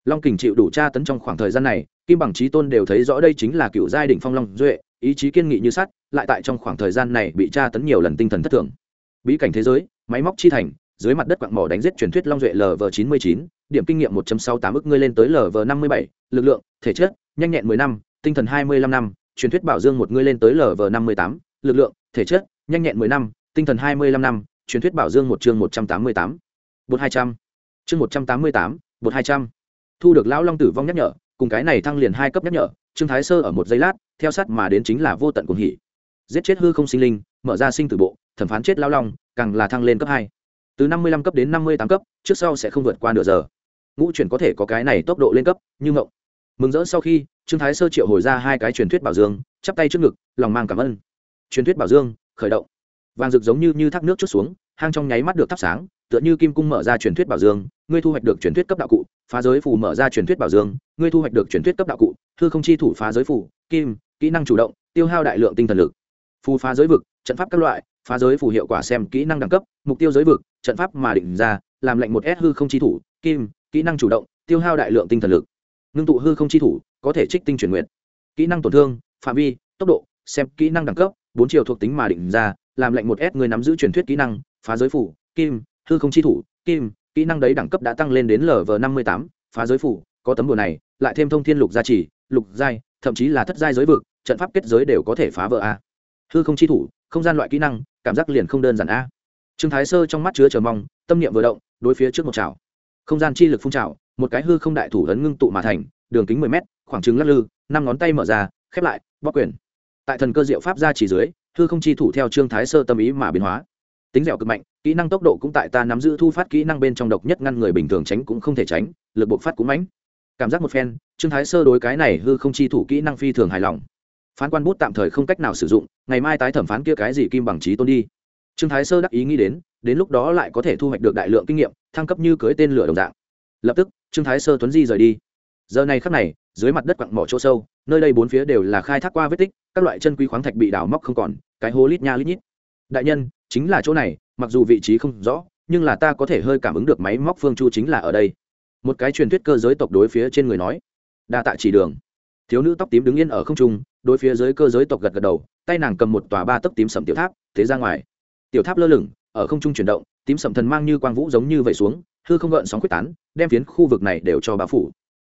Speaker 1: Long kình chịu đủ tra tấn trong khoảng thời gian này, kim bằng trí tôn đều thấy rõ đây chính là cựu giai đ phong long duệ ý chí kiên nghị như sắt, lại tại trong khoảng thời gian này bị tra tấn nhiều lần tinh thần thất thường. Bí cảnh thế giới, máy móc chi thành, dưới mặt đất quặng mỏ đánh giết truyền thuyết long duệ lv chín mươi chín, điểm kinh nghiệm một sáu tám ức ngươi lên tới lv năm mươi bảy, lực lượng, thể chất, nhanh nhẹn mười năm, tinh thần hai mươi lăm năm, truyền thuyết bảo dương một ngươi lên tới lv năm mươi tám, lực lượng, thể chất, nhanh nhẹn mười năm, tinh thần hai mươi lăm năm, truyền thuyết bảo dương một chương một trăm tám mươi tám. Bột hai trăm. Chương một trăm tám mươi tám, bột hai trăm. Thu được lão long tử vong nhắc nhở, cùng cái này thăng liền hai cấp nhắc nhở trương thái sơ ở một giây lát, theo sát mà đến chính là vô tận cuồng hỉ. Giết chết hư không sinh linh, mở ra sinh tử bộ, thẩm phán chết lão long, càng là thăng lên cấp hai. Từ năm mươi lăm cấp đến năm mươi tám cấp, trước sau sẽ không vượt qua nửa giờ. Ngũ chuyển có thể có cái này tốc độ lên cấp, như ngộng mừng rỡ sau khi, trương thái sơ triệu hồi ra hai cái truyền thuyết bảo dương, chắp tay trước ngực, lòng mang cảm ơn. Truyền thuyết bảo dương, khởi động. Vàng rực giống như như thác nước chút xuống, hang trong nháy mắt được thắp sáng, tựa như kim cung mở ra truyền thuyết bảo dương, ngươi thu hoạch được truyền thuyết cấp đạo cụ phá giới phù mở ra truyền thuyết bảo dương, ngươi thu hoạch được truyền thuyết cấp đạo cụ, hư không chi thủ phá giới phù, kim, kỹ năng chủ động, tiêu hao đại lượng tinh thần lực. Phù phá giới vực, trận pháp các loại, phá giới phù hiệu quả xem kỹ năng đẳng cấp, mục tiêu giới vực, trận pháp mà định ra, làm lệnh một s hư không chi thủ, kim, kỹ năng chủ động, tiêu hao đại lượng tinh thần lực. Ngưng tụ hư không chi thủ, có thể trích tinh chuyển nguyện kỹ năng tổn thương, phạm vi, tốc độ, xem kỹ năng đẳng cấp, bốn chiều thuộc tính mà định ra, làm lệnh một s người nắm giữ truyền thuyết kỹ năng, phá giới phủ kim, hư không chi thủ, kim kỹ năng đấy đẳng cấp đã tăng lên đến lv năm mươi tám, phá giới phủ, có tấm bùa này, lại thêm thông thiên lục gia trì, lục giai, thậm chí là thất giai giới vực, trận pháp kết giới đều có thể phá vỡ a. Hư không chi thủ, không gian loại kỹ năng, cảm giác liền không đơn giản a. Trương thái sơ trong mắt chứa chờ mong, tâm niệm vừa động, đối phía trước một chảo. Không gian chi lực phun trào, một cái hư không đại thủ ấn ngưng tụ mà thành, đường kính mười mét, khoảng trứng lắc lư, năm ngón tay mở ra, khép lại bóc quyền. Tại thần cơ diệu pháp ra chỉ dưới, hư không chi thủ theo trương thái sơ tâm ý mà biến hóa. Tính dẻo cực mạnh kỹ năng tốc độ cũng tại ta nắm giữ thu phát kỹ năng bên trong độc nhất ngăn người bình thường tránh cũng không thể tránh, lực bộc phát cũng mãnh. Cảm giác một phen, trương thái sơ đối cái này hư không chi thủ kỹ năng phi thường hài lòng. Phán quan bút tạm thời không cách nào sử dụng, ngày mai tái thẩm phán kia cái gì kim bằng trí tôn đi. Trương thái sơ đắc ý nghĩ đến đến lúc đó lại có thể thu hoạch được đại lượng kinh nghiệm, thăng cấp như cưới tên lửa đồng dạng. Lập tức, trương thái sơ tuấn di rời đi. Giờ này khắc này, dưới mặt đất quặng mỏ chỗ sâu, nơi đây bốn phía đều là khai thác qua vết tích, các loại chân quý khoáng thạch bị đào móc không còn, cái hố lít nha lít nhít. Đại nhân, chính là chỗ này mặc dù vị trí không rõ, nhưng là ta có thể hơi cảm ứng được máy móc phương chu chính là ở đây. Một cái truyền thuyết cơ giới tộc đối phía trên người nói, đa tạ chỉ đường. Thiếu nữ tóc tím đứng yên ở không trung, đối phía dưới cơ giới tộc gật gật đầu, tay nàng cầm một tòa ba tấc tím sầm tiểu tháp, thế ra ngoài. Tiểu tháp lơ lửng, ở không trung chuyển động, tím sầm thần mang như quang vũ giống như vậy xuống, hư không gợn sóng quyết tán, đem phiến khu vực này đều cho bao phủ.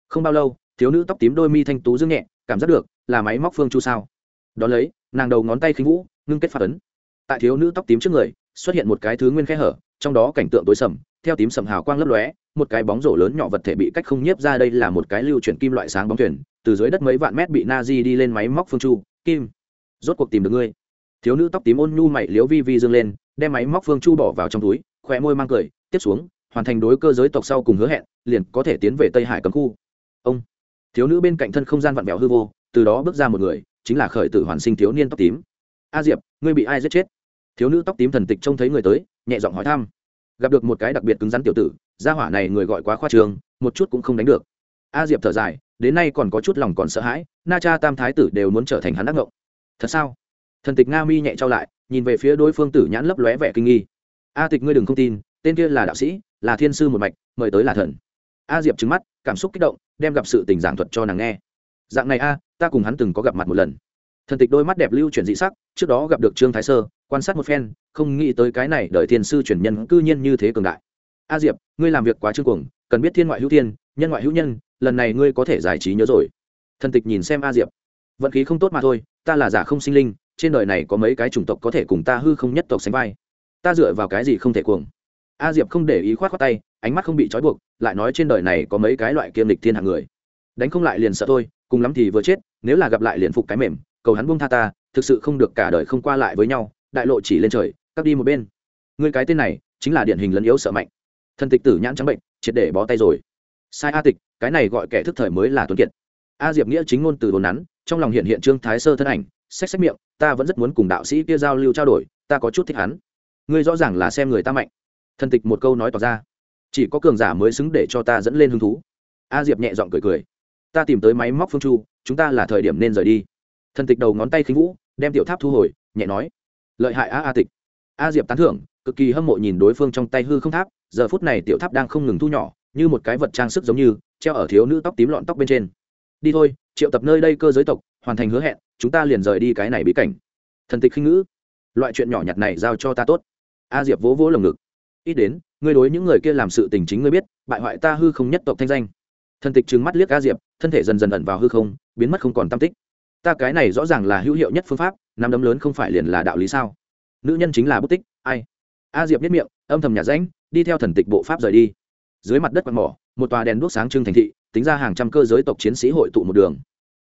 Speaker 1: Không bao lâu, thiếu nữ tóc tím đôi mi thanh tú dương nhẹ, cảm giác được là máy móc phương chu sao. Đ ó lấy, nàng đầu ngón tay khinh vũ, ngưng kết phát ấn. Tại thiếu nữ tóc tím trước người xuất hiện một cái thứ nguyên khe hở, trong đó cảnh tượng tối sầm, theo tím sầm hào quang lấp lóe, một cái bóng rổ lớn nhỏ vật thể bị cách không nhiếp ra đây là một cái lưu chuyển kim loại sáng bóng thuyền, từ dưới đất mấy vạn mét bị na di đi lên máy móc phương chu, kim, rốt cuộc tìm được ngươi. Thiếu nữ tóc tím ôn nhu mày liếu vi vi dương lên, đem máy móc phương chu bỏ vào trong túi khỏe môi mang cười, tiếp xuống, hoàn thành đối cơ giới tộc sau cùng hứa hẹn, liền có thể tiến về tây hải cấm khu. Ông, thiếu nữ bên cạnh thân không gian vặn vẹo hư vô, từ đó bước ra một người, chính là khởi tử hoàn sinh thiếu niên tóc tím. A diệp, ngươi bị ai giết chết? Thiếu nữ tóc tím thần tịch trông thấy người tới, nhẹ giọng hỏi thăm. Gặp được một cái đặc biệt cứng rắn tiểu tử, gia hỏa này người gọi quá khoa trường một chút cũng không đánh được. A diệp thở dài, đến nay còn có chút lòng còn sợ hãi, na cha tam thái tử đều muốn trở thành hắn đắc ngộng. Thật sao? Thần tịch nga mi nhẹ trao lại, nhìn về phía đối phương tử nhãn lấp lóe vẻ kinh nghi. A tịch ngươi đừng không tin, tên kia là đạo sĩ, là thiên sư một mạch, mời tới là thần. A diệp trứng mắt, cảm xúc kích động, đem gặp sự tình giảng thuật cho nàng nghe. Dạng này a, ta cùng hắn từng có gặp mặt một lần thần tịch đôi mắt đẹp lưu chuyển dị sắc, trước đó gặp được trương thái sơ, quan sát một phen, không nghĩ tới cái này đợi thiên sư chuyển nhân cư nhiên như thế cường đại. A diệp, ngươi làm việc quá trương cuồng, cần biết thiên ngoại hữu thiên, nhân ngoại hữu nhân, lần này ngươi có thể giải trí nhớ rồi. Thần tịch nhìn xem a diệp. Vận khí không tốt mà thôi, ta là giả không sinh linh, trên đời này có mấy cái chủng tộc có thể cùng ta hư không nhất tộc sánh vai. Ta dựa vào cái gì không thể cuồng? A diệp không để ý khoát khoát tay, ánh mắt không bị trói buộc, lại nói trên đời này có mấy cái loại kiêm lịch thiên hạng người. Đánh không lại liền sợ thôi, cùng lắm thì vừa chết, nếu là gặp lại liền phục cái mềm cầu hắn buông tha ta, thực sự không được cả đời không qua lại với nhau, đại lộ chỉ lên trời, cắt đi một bên. Người cái tên này, chính là điển hình lấn yếu sợ mạnh. Thân tịch tử nhãn trắng bệnh, triệt để bó tay rồi. Sai a tịch, cái này gọi kẻ thức thời mới là tuấn kiệt. A diệp nghĩa chính ngôn từ đồn nắn, trong lòng hiện hiện trương thái sơ thân ảnh, xách xách miệng, ta vẫn rất muốn cùng đạo sĩ kia giao lưu trao đổi, ta có chút thích hắn. Ngươi rõ ràng là xem người ta mạnh. Thân tịch một câu nói tỏ ra. Chỉ có cường giả mới xứng để cho ta dẫn lên hứng thú. A diệp nhẹ giọng cười cười. Ta tìm tới máy móc phương chu, chúng ta là thời điểm nên rời đi thần tịch đầu ngón tay khinh vũ, đem tiểu tháp thu hồi, nhẹ nói, lợi hại a a tịch. A diệp tán thưởng, cực kỳ hâm mộ nhìn đối phương trong tay hư không tháp, giờ phút này tiểu tháp đang không ngừng thu nhỏ, như một cái vật trang sức giống như, treo ở thiếu nữ tóc tím lọn tóc bên trên. Đi thôi, triệu tập nơi đây cơ giới tộc, hoàn thành hứa hẹn, chúng ta liền rời đi cái này bí cảnh. Thần tịch khinh ngữ, loại chuyện nhỏ nhặt này giao cho ta tốt. A diệp vỗ vỗ lồng ngực, ít đến, ngươi đối những người kia làm sự tình chính ngươi biết, bại hoại ta hư không nhất tộc thanh danh. Thần tịch trừng mắt liếc a diệp, thân thể dần dần ẩn vào hư không, biến mất không còn tam tích ta cái này rõ ràng là hữu hiệu nhất phương pháp, nắm đấm lớn không phải liền là đạo lý sao? Nữ nhân chính là bút tích, ai? A diệp nhất miệng, âm thầm nhà ránh đi theo thần tịch bộ pháp rời đi. Dưới mặt đất quạt mỏ, một tòa đèn đuốc sáng trưng thành thị, tính ra hàng trăm cơ giới tộc chiến sĩ hội tụ một đường.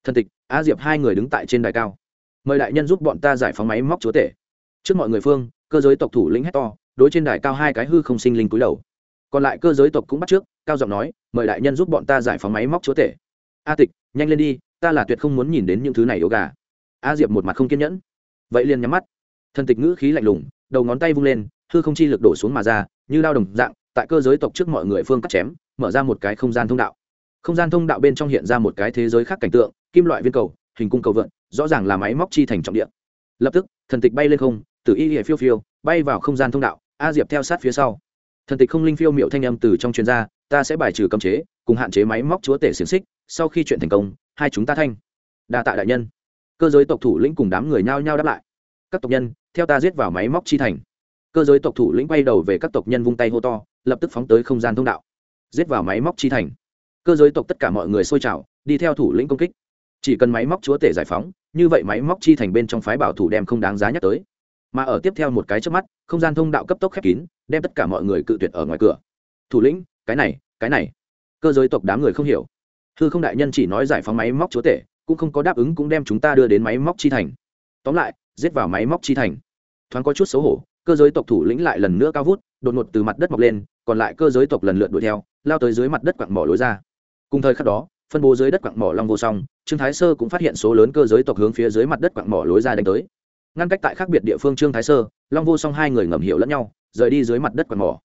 Speaker 1: Thần tịch, a diệp hai người đứng tại trên đài cao. Mời đại nhân giúp bọn ta giải phóng máy móc chúa tể. Trước mọi người phương, cơ giới tộc thủ lĩnh hét to, đối trên đài cao hai cái hư không sinh linh cúi đầu. Còn lại cơ giới tộc cũng bắt trước, cao giọng nói, mời đại nhân giúp bọn ta giải phóng máy móc chúa tể. A tịch nhanh lên đi, ta là tuyệt không muốn nhìn đến những thứ này yếu gà. A diệp một mặt không kiên nhẫn. Vậy liền nhắm mắt. Thần tịch ngữ khí lạnh lùng, đầu ngón tay vung lên, hư không chi lực đổ xuống mà ra, như lao đồng dạng, tại cơ giới tộc trước mọi người phương cắt chém, mở ra một cái không gian thông đạo. Không gian thông đạo bên trong hiện ra một cái thế giới khác cảnh tượng, kim loại viên cầu, hình cung cầu vượn, rõ ràng là máy móc chi thành trọng điện lập tức, thần tịch bay lên không, từ y hệ phiêu phiêu, bay vào không gian thông đạo, a diệp theo sát phía sau. Thần tịch không linh phiêu miệu thanh âm từ trong chuyên gia ta sẽ bài trừ cấm chế, cùng hạn chế máy móc chúa tể xiềng xích sau khi chuyện thành công, hai chúng ta thanh. Đa tạ đại nhân. Cơ giới tộc thủ lĩnh cùng đám người nhao nhao đáp lại. Các tộc nhân, theo ta giết vào máy móc chi thành. Cơ giới tộc thủ lĩnh quay đầu về các tộc nhân vung tay hô to, lập tức phóng tới không gian thông đạo. Giết vào máy móc chi thành. Cơ giới tộc tất cả mọi người xôi trào, đi theo thủ lĩnh công kích. Chỉ cần máy móc chúa tể giải phóng, như vậy máy móc chi thành bên trong phái bảo thủ đem không đáng giá nhắc tới. Mà ở tiếp theo một cái trước mắt, không gian thông đạo cấp tốc khép kín, đem tất cả mọi người cự tuyệt ở ngoài cửa. Thủ lĩnh, cái này cái này. Cơ giới tộc đám người không hiểu hư không đại nhân chỉ nói giải phóng máy móc chúa tể, cũng không có đáp ứng cũng đem chúng ta đưa đến máy móc chi thành. Tóm lại, giết vào máy móc chi thành. Thoáng có chút xấu hổ, cơ giới tộc thủ lĩnh lại lần nữa cao vút, đột ngột từ mặt đất mọc lên, còn lại cơ giới tộc lần lượt đuổi theo, lao tới dưới mặt đất quặng mỏ lối ra. Cùng thời khắc đó, phân bố dưới đất quặng mỏ long vô song, trương thái sơ cũng phát hiện số lớn cơ giới tộc hướng phía dưới mặt đất quặng mỏ lối ra đánh tới. Ngăn cách tại khác biệt địa phương trương thái sơ, long vô song hai người ngầm hiểu lẫn nhau, rời đi dưới mặt đất quặng mỏ.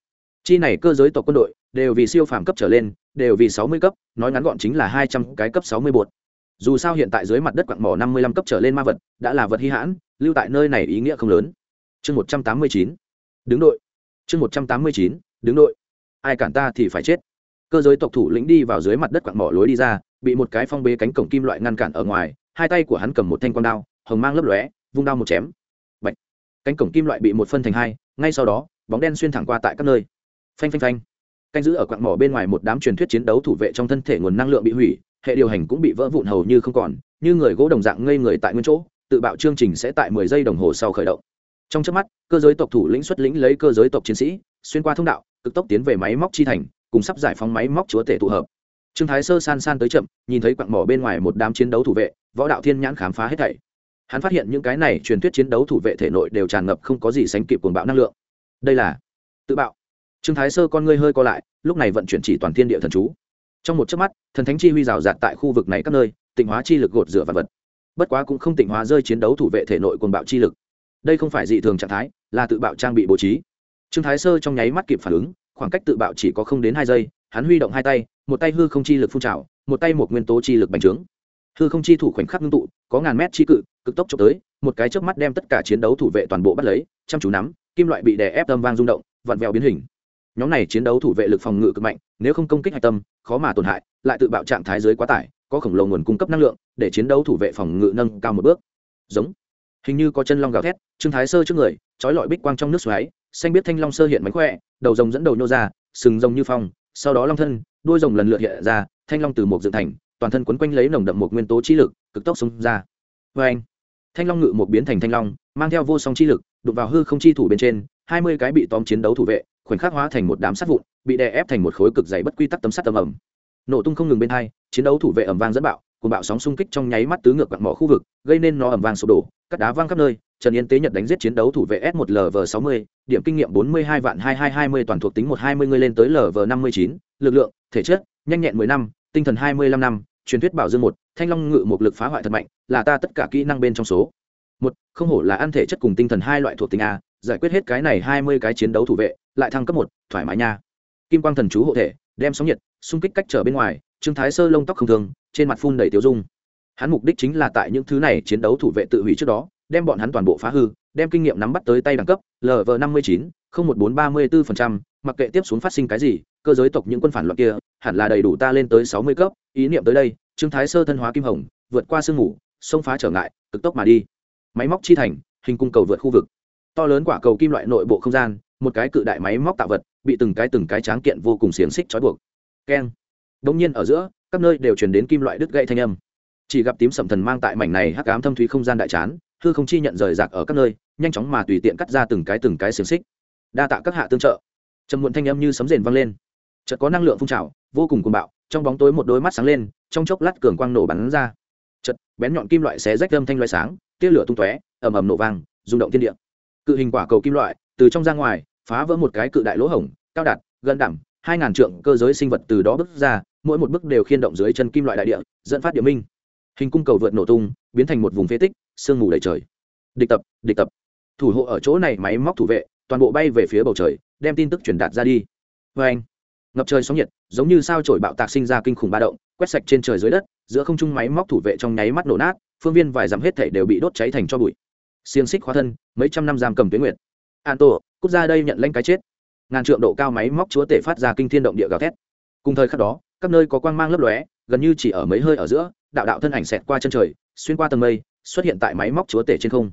Speaker 1: Chi này cơ giới tộc quân đội đều vì siêu phàm cấp trở lên, đều vì sáu mươi cấp, nói ngắn gọn chính là hai trăm cái cấp sáu mươi bột. Dù sao hiện tại dưới mặt đất quặng mỏ năm mươi lăm cấp trở lên ma vật, đã là vật hy hãn, lưu tại nơi này ý nghĩa không lớn. Chương một trăm tám mươi chín. Đứng đội. Chương một trăm tám mươi chín. Đứng đội. Ai cản ta thì phải chết. Cơ giới tộc thủ lĩnh đi vào dưới mặt đất quặng mỏ lối đi ra, bị một cái phong bế cánh cổng kim loại ngăn cản ở ngoài, hai tay của hắn cầm một thanh con đao, hồng mang lấp lóe, vung đao một chém. Bạch. cánh cổng kim loại bị một phân thành hai, ngay sau đó, bóng đen xuyên thẳng qua tại các nơi. Phanh phanh phanh canh giữ ở quặng mỏ bên ngoài một đám truyền thuyết chiến đấu thủ vệ trong thân thể nguồn năng lượng bị hủy, hệ điều hành cũng bị vỡ vụn hầu như không còn, như người gỗ đồng dạng ngây người tại nguyên chỗ, tự bạo chương trình sẽ tại mười giây đồng hồ sau khởi động. Trong trước mắt, cơ giới tộc thủ lĩnh xuất lĩnh lấy cơ giới tộc chiến sĩ, xuyên qua thông đạo, cực tốc tiến về máy móc chi thành, cùng sắp giải phóng máy móc chúa tể tụ hợp. Trương thái sơ san san tới chậm, nhìn thấy quặng mỏ bên ngoài một đám chiến đấu thủ vệ, võ đạo thiên nhãn khám phá hết thảy. Hắn phát hiện những cái này truyền thuyết chiến đấu thủ vệ thể nội đều tràn ngập không có gì sánh kịp cuồng bạo năng lượng. Đây là tự bạo trương thái sơ con ngươi hơi co lại, lúc này vận chuyển chỉ toàn thiên địa thần chú. Trong một chớp mắt, thần thánh chi huy rào rạt tại khu vực này các nơi, tịnh hóa chi lực gột rửa vật vật. Bất quá cũng không tịnh hóa rơi chiến đấu thủ vệ thể nội quần bạo chi lực. Đây không phải dị thường trạng thái, là tự bạo trang bị bố trí. Trương thái sơ trong nháy mắt kịp phản ứng, khoảng cách tự bạo chỉ có không đến hai giây, hắn huy động hai tay, một tay hư không chi lực phun trào, một tay một nguyên tố chi lực bành trướng. Hư không chi thủ khoảnh khắc ngưng tụ, có ngàn mét chi cự, cực tốc trộm tới, một cái chớp mắt đem tất cả chiến đấu thủ vệ toàn bộ bắt lấy, chăm chú nắm, kim loại bị đè ép tâm vang rung động, vặn vẹo biến hình nhóm này chiến đấu thủ vệ lực phòng ngự cực mạnh, nếu không công kích hạch tâm, khó mà tổn hại, lại tự bạo trạng thái dưới quá tải, có khổng lồ nguồn cung cấp năng lượng, để chiến đấu thủ vệ phòng ngự nâng cao một bước. Giống. Hình như có chân long gào thét, trương thái sơ trước người trói lọi bích quang trong nước xoáy, xanh biết thanh long sơ hiện mánh khỏe, đầu rồng dẫn đầu nhô ra, sừng rồng như phong, sau đó long thân, đuôi rồng lần lượt hiện ra, thanh long từ một dựng thành, toàn thân quấn quanh lấy nồng đậm một nguyên tố chi lực, cực tốc xông ra. Vê anh thanh long ngự một biến thành thanh long, mang theo vô song chi lực đục vào hư không chi thủ bên trên, hai mươi cái bị tóm chiến đấu thủ vệ khoảnh khắc hóa thành một đám sát vụn, bị đè ép thành một khối cực dày bất quy tắc tấm sắt tầm ẩm nổ tung không ngừng bên hai, chiến đấu thủ vệ ẩm vang dẫn bạo cùng bạo sóng xung kích trong nháy mắt tứ ngược quặng mỏ khu vực, gây nên nó ẩm vang sụp đổ, cắt đá vang khắp nơi, trần yên tế nhật đánh giết chiến đấu thủ vệ s 1 lv 60 điểm kinh nghiệm 42 vạn 2220 toàn thuộc tính 120 người lên tới lv 59 lực lượng, thể chất, nhanh nhẹn 10 năm, tinh thần 25 năm, truyền thuyết bảo dương một, thanh long ngự một lực phá hoại thật mạnh, là ta tất cả kỹ năng bên trong số. Một, không hổ là ăn thể chất cùng tinh thần hai loại thuộc tính a giải quyết hết cái này 20 cái chiến đấu thủ vệ, lại thăng cấp một, thoải mái nha. Kim quang thần chú hộ thể, đem sóng nhiệt, xung kích cách trở bên ngoài, trương thái sơ lông tóc không thường, trên mặt phun đầy tiêu dung. Hắn mục đích chính là tại những thứ này chiến đấu thủ vệ tự hủy trước đó, đem bọn hắn toàn bộ phá hư, đem kinh nghiệm nắm bắt tới tay đẳng cấp lv năm mươi chín, không một bốn ba mươi bốn mặc kệ tiếp xuống phát sinh cái gì, cơ giới tộc những quân phản loạn kia, hẳn là đầy đủ ta lên tới sáu mươi cấp, ý niệm tới đây, trương thái sơ thân hóa kim hồng, vượt qua sương mù, xông phá trở ngại, cực tốc mà đi. Máy móc chi thành, hình cung cầu vượt khu vực to lớn quả cầu kim loại nội bộ không gian, một cái cự đại máy móc tạo vật, bị từng cái từng cái tráng kiện vô cùng xiềng xích trói buộc. Keng. Bỗng nhiên ở giữa các nơi đều chuyển đến kim loại đứt gãy thanh âm. Chỉ gặp tím sầm thần mang tại mảnh này hắc ám thâm thúy không gian đại chán hư không chi nhận rời rạc ở các nơi, nhanh chóng mà tùy tiện cắt ra từng cái từng cái xiềng xích. Đa tạ các hạ tương trợ. Trầm muộn thanh âm như sấm rền vang lên. Chợt có năng lượng phun trào, vô cùng cuồng bạo, trong bóng tối một đôi mắt sáng lên, trong chốc lát cường quang nổ bắn ra. Chợt, bén nhọn kim loại xé rách âm thanh loại sáng, tia lửa tung tóe, ầm ầm nổ vang, rung động thiên địa cự hình quả cầu kim loại, từ trong ra ngoài, phá vỡ một cái cự đại lỗ hổng, cao đạt, gần đẳng, hai ngàn trượng cơ giới sinh vật từ đó bước ra, mỗi một bước đều khiên động dưới chân kim loại đại địa, dẫn phát địa minh. Hình cung cầu vượt nổ tung, biến thành một vùng phế tích, sương mù đầy trời. Địch tập địch tập. Thủ hộ ở chỗ này máy móc thủ vệ, toàn bộ bay về phía bầu trời, đem tin tức truyền đạt ra đi. Vê anh ngập trời sóng nhiệt, giống như sao trổi bạo tạc sinh ra kinh khủng ba động, quét sạch trên trời dưới đất, giữa không trung máy móc thủ vệ trong nháy mắt nổ nát, phương viên vài dặm hết thể đều bị đốt cháy thành cho bụi xiềng xích khóa thân, mấy trăm năm giam cầm tuyến nguyệt. An tổ cút ra đây nhận lãnh cái chết. Ngàn trượng độ cao máy móc chúa tể phát ra kinh thiên động địa gào thét. Cùng thời khắc đó, các nơi có quang mang lấp lóe, gần như chỉ ở mấy hơi ở giữa, đạo đạo thân ảnh xẹt qua chân trời, xuyên qua tầng mây, xuất hiện tại máy móc chúa tể trên không.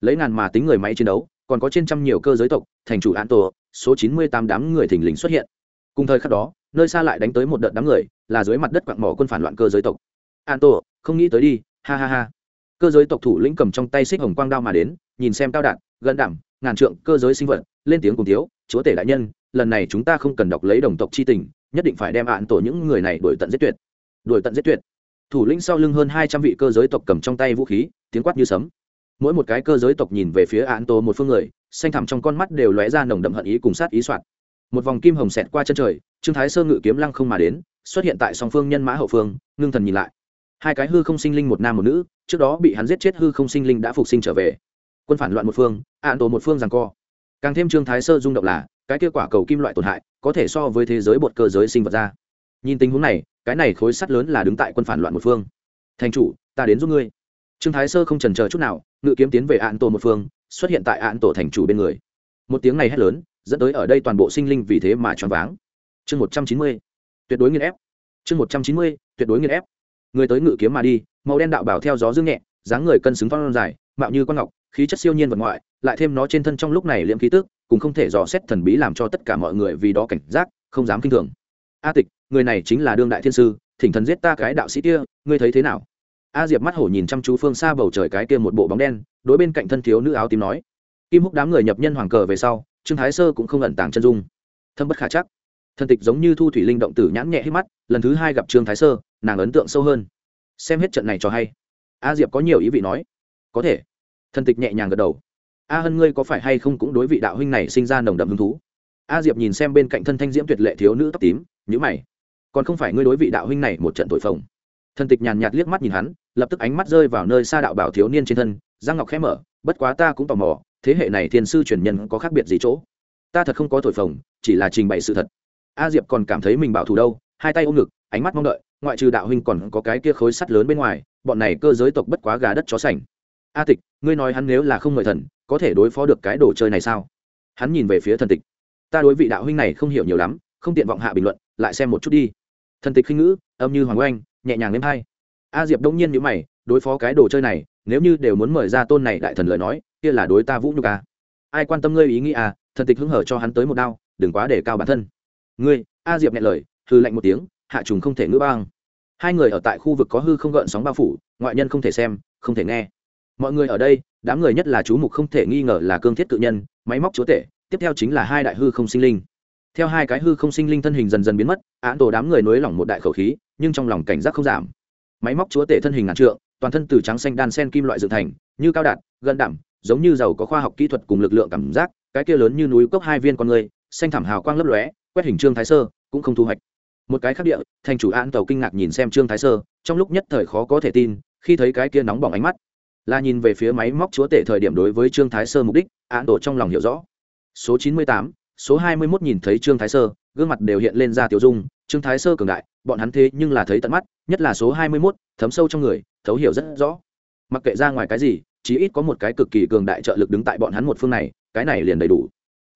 Speaker 1: Lấy ngàn mà tính người máy chiến đấu, còn có trên trăm nhiều cơ giới tộc, thành chủ an tổ số chín mươi tám đám người thình lình xuất hiện. Cùng thời khắc đó, nơi xa lại đánh tới một đợt đám người, là dưới mặt đất quặng mỏ quân phản loạn cơ giới tộc. An tổ không nghĩ tới đi, ha ha ha cơ giới tộc thủ lĩnh cầm trong tay xích hồng quang đao mà đến, nhìn xem cao đạn, gần đảm, ngàn trượng cơ giới sinh vật, lên tiếng cùng thiếu, chúa tể đại nhân, lần này chúng ta không cần đọc lấy đồng tộc chi tình, nhất định phải đem ạn tổ những người này đuổi tận giết tuyệt. Đuổi tận giết tuyệt. Thủ lĩnh sau lưng hơn hai trăm vị cơ giới tộc cầm trong tay vũ khí, tiếng quát như sấm. Mỗi một cái cơ giới tộc nhìn về phía ạn tổ một phương người, xanh thẳm trong con mắt đều lóe ra nồng đậm hận ý cùng sát ý soạn một vòng kim hồng xẹt qua chân trời, trương thái sơ ngự kiếm lăng không mà đến, xuất hiện tại song phương nhân mã hậu phương, ngưng thần nhìn lại. Hai cái hư không sinh linh một nam một nữ trước đó bị hắn giết chết hư không sinh linh đã phục sinh trở về. Quân phản loạn một phương, ạn tổ một phương rằng co. Càng thêm trương thái sơ rung động là, cái kia quả cầu kim loại tổn hại, có thể so với thế giới bột cơ giới sinh vật ra. Nhìn tình huống này, cái này khối sắt lớn là đứng tại quân phản loạn một phương. Thành chủ, ta đến giúp ngươi. Trương thái sơ không trần chờ chút nào, ngự kiếm tiến về ạn tổ một phương, xuất hiện tại ạn tổ thành chủ bên người. Một tiếng này hét lớn, dẫn tới ở đây toàn bộ sinh linh vì thế mà choáng váng. Chương một trăm chín mươi, tuyệt đối nghiên ép. Chương một trăm chín mươi, tuyệt đối nghiên ép. Người tới ngự kiếm mà đi màu đen đạo bảo theo gió dương nhẹ, dáng người cân xứng phong dài, mạo như con ngọc, khí chất siêu nhiên vật ngoại, lại thêm nó trên thân trong lúc này liễm khí tức, cũng không thể dò xét thần bí làm cho tất cả mọi người vì đó cảnh giác, không dám kinh thường. A tịch, người này chính là đương đại thiên sư, thỉnh thần giết ta cái đạo sĩ kia, ngươi thấy thế nào? A diệp mắt hổ nhìn chăm chú phương xa bầu trời cái kia một bộ bóng đen, đối bên cạnh thân thiếu nữ áo tím nói. Kim húc đám người nhập nhân hoàng cờ về sau, trương thái sơ cũng không ẩn tàng chân dung. Thâm bất khả chắc. Thần tịch giống như thu thủy linh động tử nhãn nhẹ hít mắt, lần thứ hai gặp trương thái sơ, nàng ấn tượng sâu hơn xem hết trận này cho hay. A diệp có nhiều ý vị nói. Có thể. Thần tịch nhẹ nhàng gật đầu. A hân ngươi có phải hay không cũng đối vị đạo huynh này sinh ra nồng đậm hứng thú? A diệp nhìn xem bên cạnh thân thanh diễm tuyệt lệ thiếu nữ tóc tím nhữ mày. Còn không phải ngươi đối vị đạo huynh này một trận tội phồng. Thần tịch nhàn nhạt liếc mắt nhìn hắn, lập tức ánh mắt rơi vào nơi xa đạo bảo thiếu niên trên thân giang ngọc khẽ mở, bất quá ta cũng tò mò, thế hệ này thiên sư truyền nhân có khác biệt gì chỗ? Ta thật không có thổi phồng, chỉ là trình bày sự thật. A diệp còn cảm thấy mình bảo thủ đâu, hai tay ôm ngực, ánh mắt mong đợi ngoại trừ đạo huynh còn có cái kia khối sắt lớn bên ngoài, bọn này cơ giới tộc bất quá gà đất chó sành. A tịch, ngươi nói hắn nếu là không mời thần, có thể đối phó được cái đồ chơi này sao? Hắn nhìn về phía thần tịch. Ta đối vị đạo huynh này không hiểu nhiều lắm, không tiện vọng hạ bình luận, lại xem một chút đi. Thần tịch khinh ngữ, âm như hoàng oanh, nhẹ nhàng lên hai. A diệp đông nhiên nhữ mày, đối phó cái đồ chơi này, nếu như đều muốn mời ra tôn này đại thần lời nói, kia là đối ta vũ nhục à. ai quan tâm ngươi ý nghĩ à? Thần tịch hứng hở cho hắn tới một đao, đừng quá để cao bản thân. Ngươi, a diệp nhẹ lời hư lạnh một tiếng, hạ trùng không thể ngữ băng hai người ở tại khu vực có hư không gợn sóng bao phủ, ngoại nhân không thể xem, không thể nghe. Mọi người ở đây, đám người nhất là chú mục không thể nghi ngờ là cương thiết cự nhân, máy móc chúa tể, tiếp theo chính là hai đại hư không sinh linh. Theo hai cái hư không sinh linh thân hình dần dần biến mất, án tổ đám người nối lỏng một đại khẩu khí, nhưng trong lòng cảnh giác không giảm. Máy móc chúa tể thân hình ngàn trượng, toàn thân từ trắng xanh đan sen kim loại dựng thành, như cao đạt gần đảm giống như giàu có khoa học kỹ thuật cùng lực lượng cảm giác, cái kia lớn như núi cốc hai viên con người, xanh thảm hào quang lấp lóe, quét hình trương thái sơ, cũng không thu hoạch một cái khác địa, thành chủ an tàu kinh ngạc nhìn xem trương thái sơ, trong lúc nhất thời khó có thể tin, khi thấy cái kia nóng bỏng ánh mắt, là nhìn về phía máy móc chúa tể thời điểm đối với trương thái sơ mục đích an tổ trong lòng hiểu rõ. Số chín mươi tám, số hai mươi mốt nhìn thấy trương thái sơ, gương mặt đều hiện lên ra tiểu dung, trương thái sơ cường đại, bọn hắn thế nhưng là thấy tận mắt, nhất là số hai mươi mốt, thấm sâu trong người, thấu hiểu rất rõ. Mặc kệ ra ngoài cái gì chí ít có một cái cực kỳ cường đại trợ lực đứng tại bọn hắn một phương này, cái này liền đầy đủ.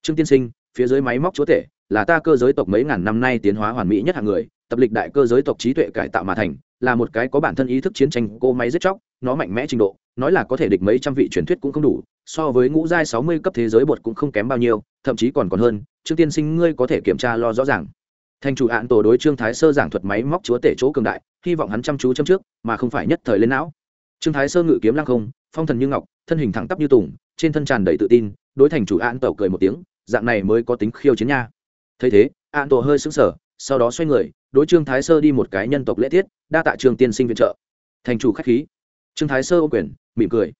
Speaker 1: Trương tiên sinh, phía dưới máy móc chúa tể là ta cơ giới tộc mấy ngàn năm nay tiến hóa hoàn mỹ nhất hạng người, tập lịch đại cơ giới tộc trí tuệ cải tạo mà thành, là một cái có bản thân ý thức chiến tranh, cô máy giết chóc, nó mạnh mẽ trình độ, nói là có thể địch mấy trăm vị truyền thuyết cũng không đủ, so với ngũ giai sáu mươi cấp thế giới bột cũng không kém bao nhiêu, thậm chí còn còn hơn, trương tiên sinh ngươi có thể kiểm tra lo rõ ràng. Thành chủ hạn tổ đối trương thái sơ giảng thuật máy móc chúa tể chỗ cường đại, hy vọng hắn chăm chú châm trước, mà không phải nhất thời lên não. Trương thái sơ ngự kiếm lăng không, phong thần như ngọc, thân hình thẳng tắp như tùng, trên thân tràn đầy tự tin, đối thành chủ hạn tổ cười một tiếng, dạng này mới có tính khiêu chiến nha thấy thế an tổ hơi sững sờ, sau đó xoay người, đối trương thái sơ đi một cái nhân tộc lễ tiết, đa tạ trương tiên sinh viện trợ. Thành chủ khách khí. Trương thái sơ ô quyền, mỉm cười.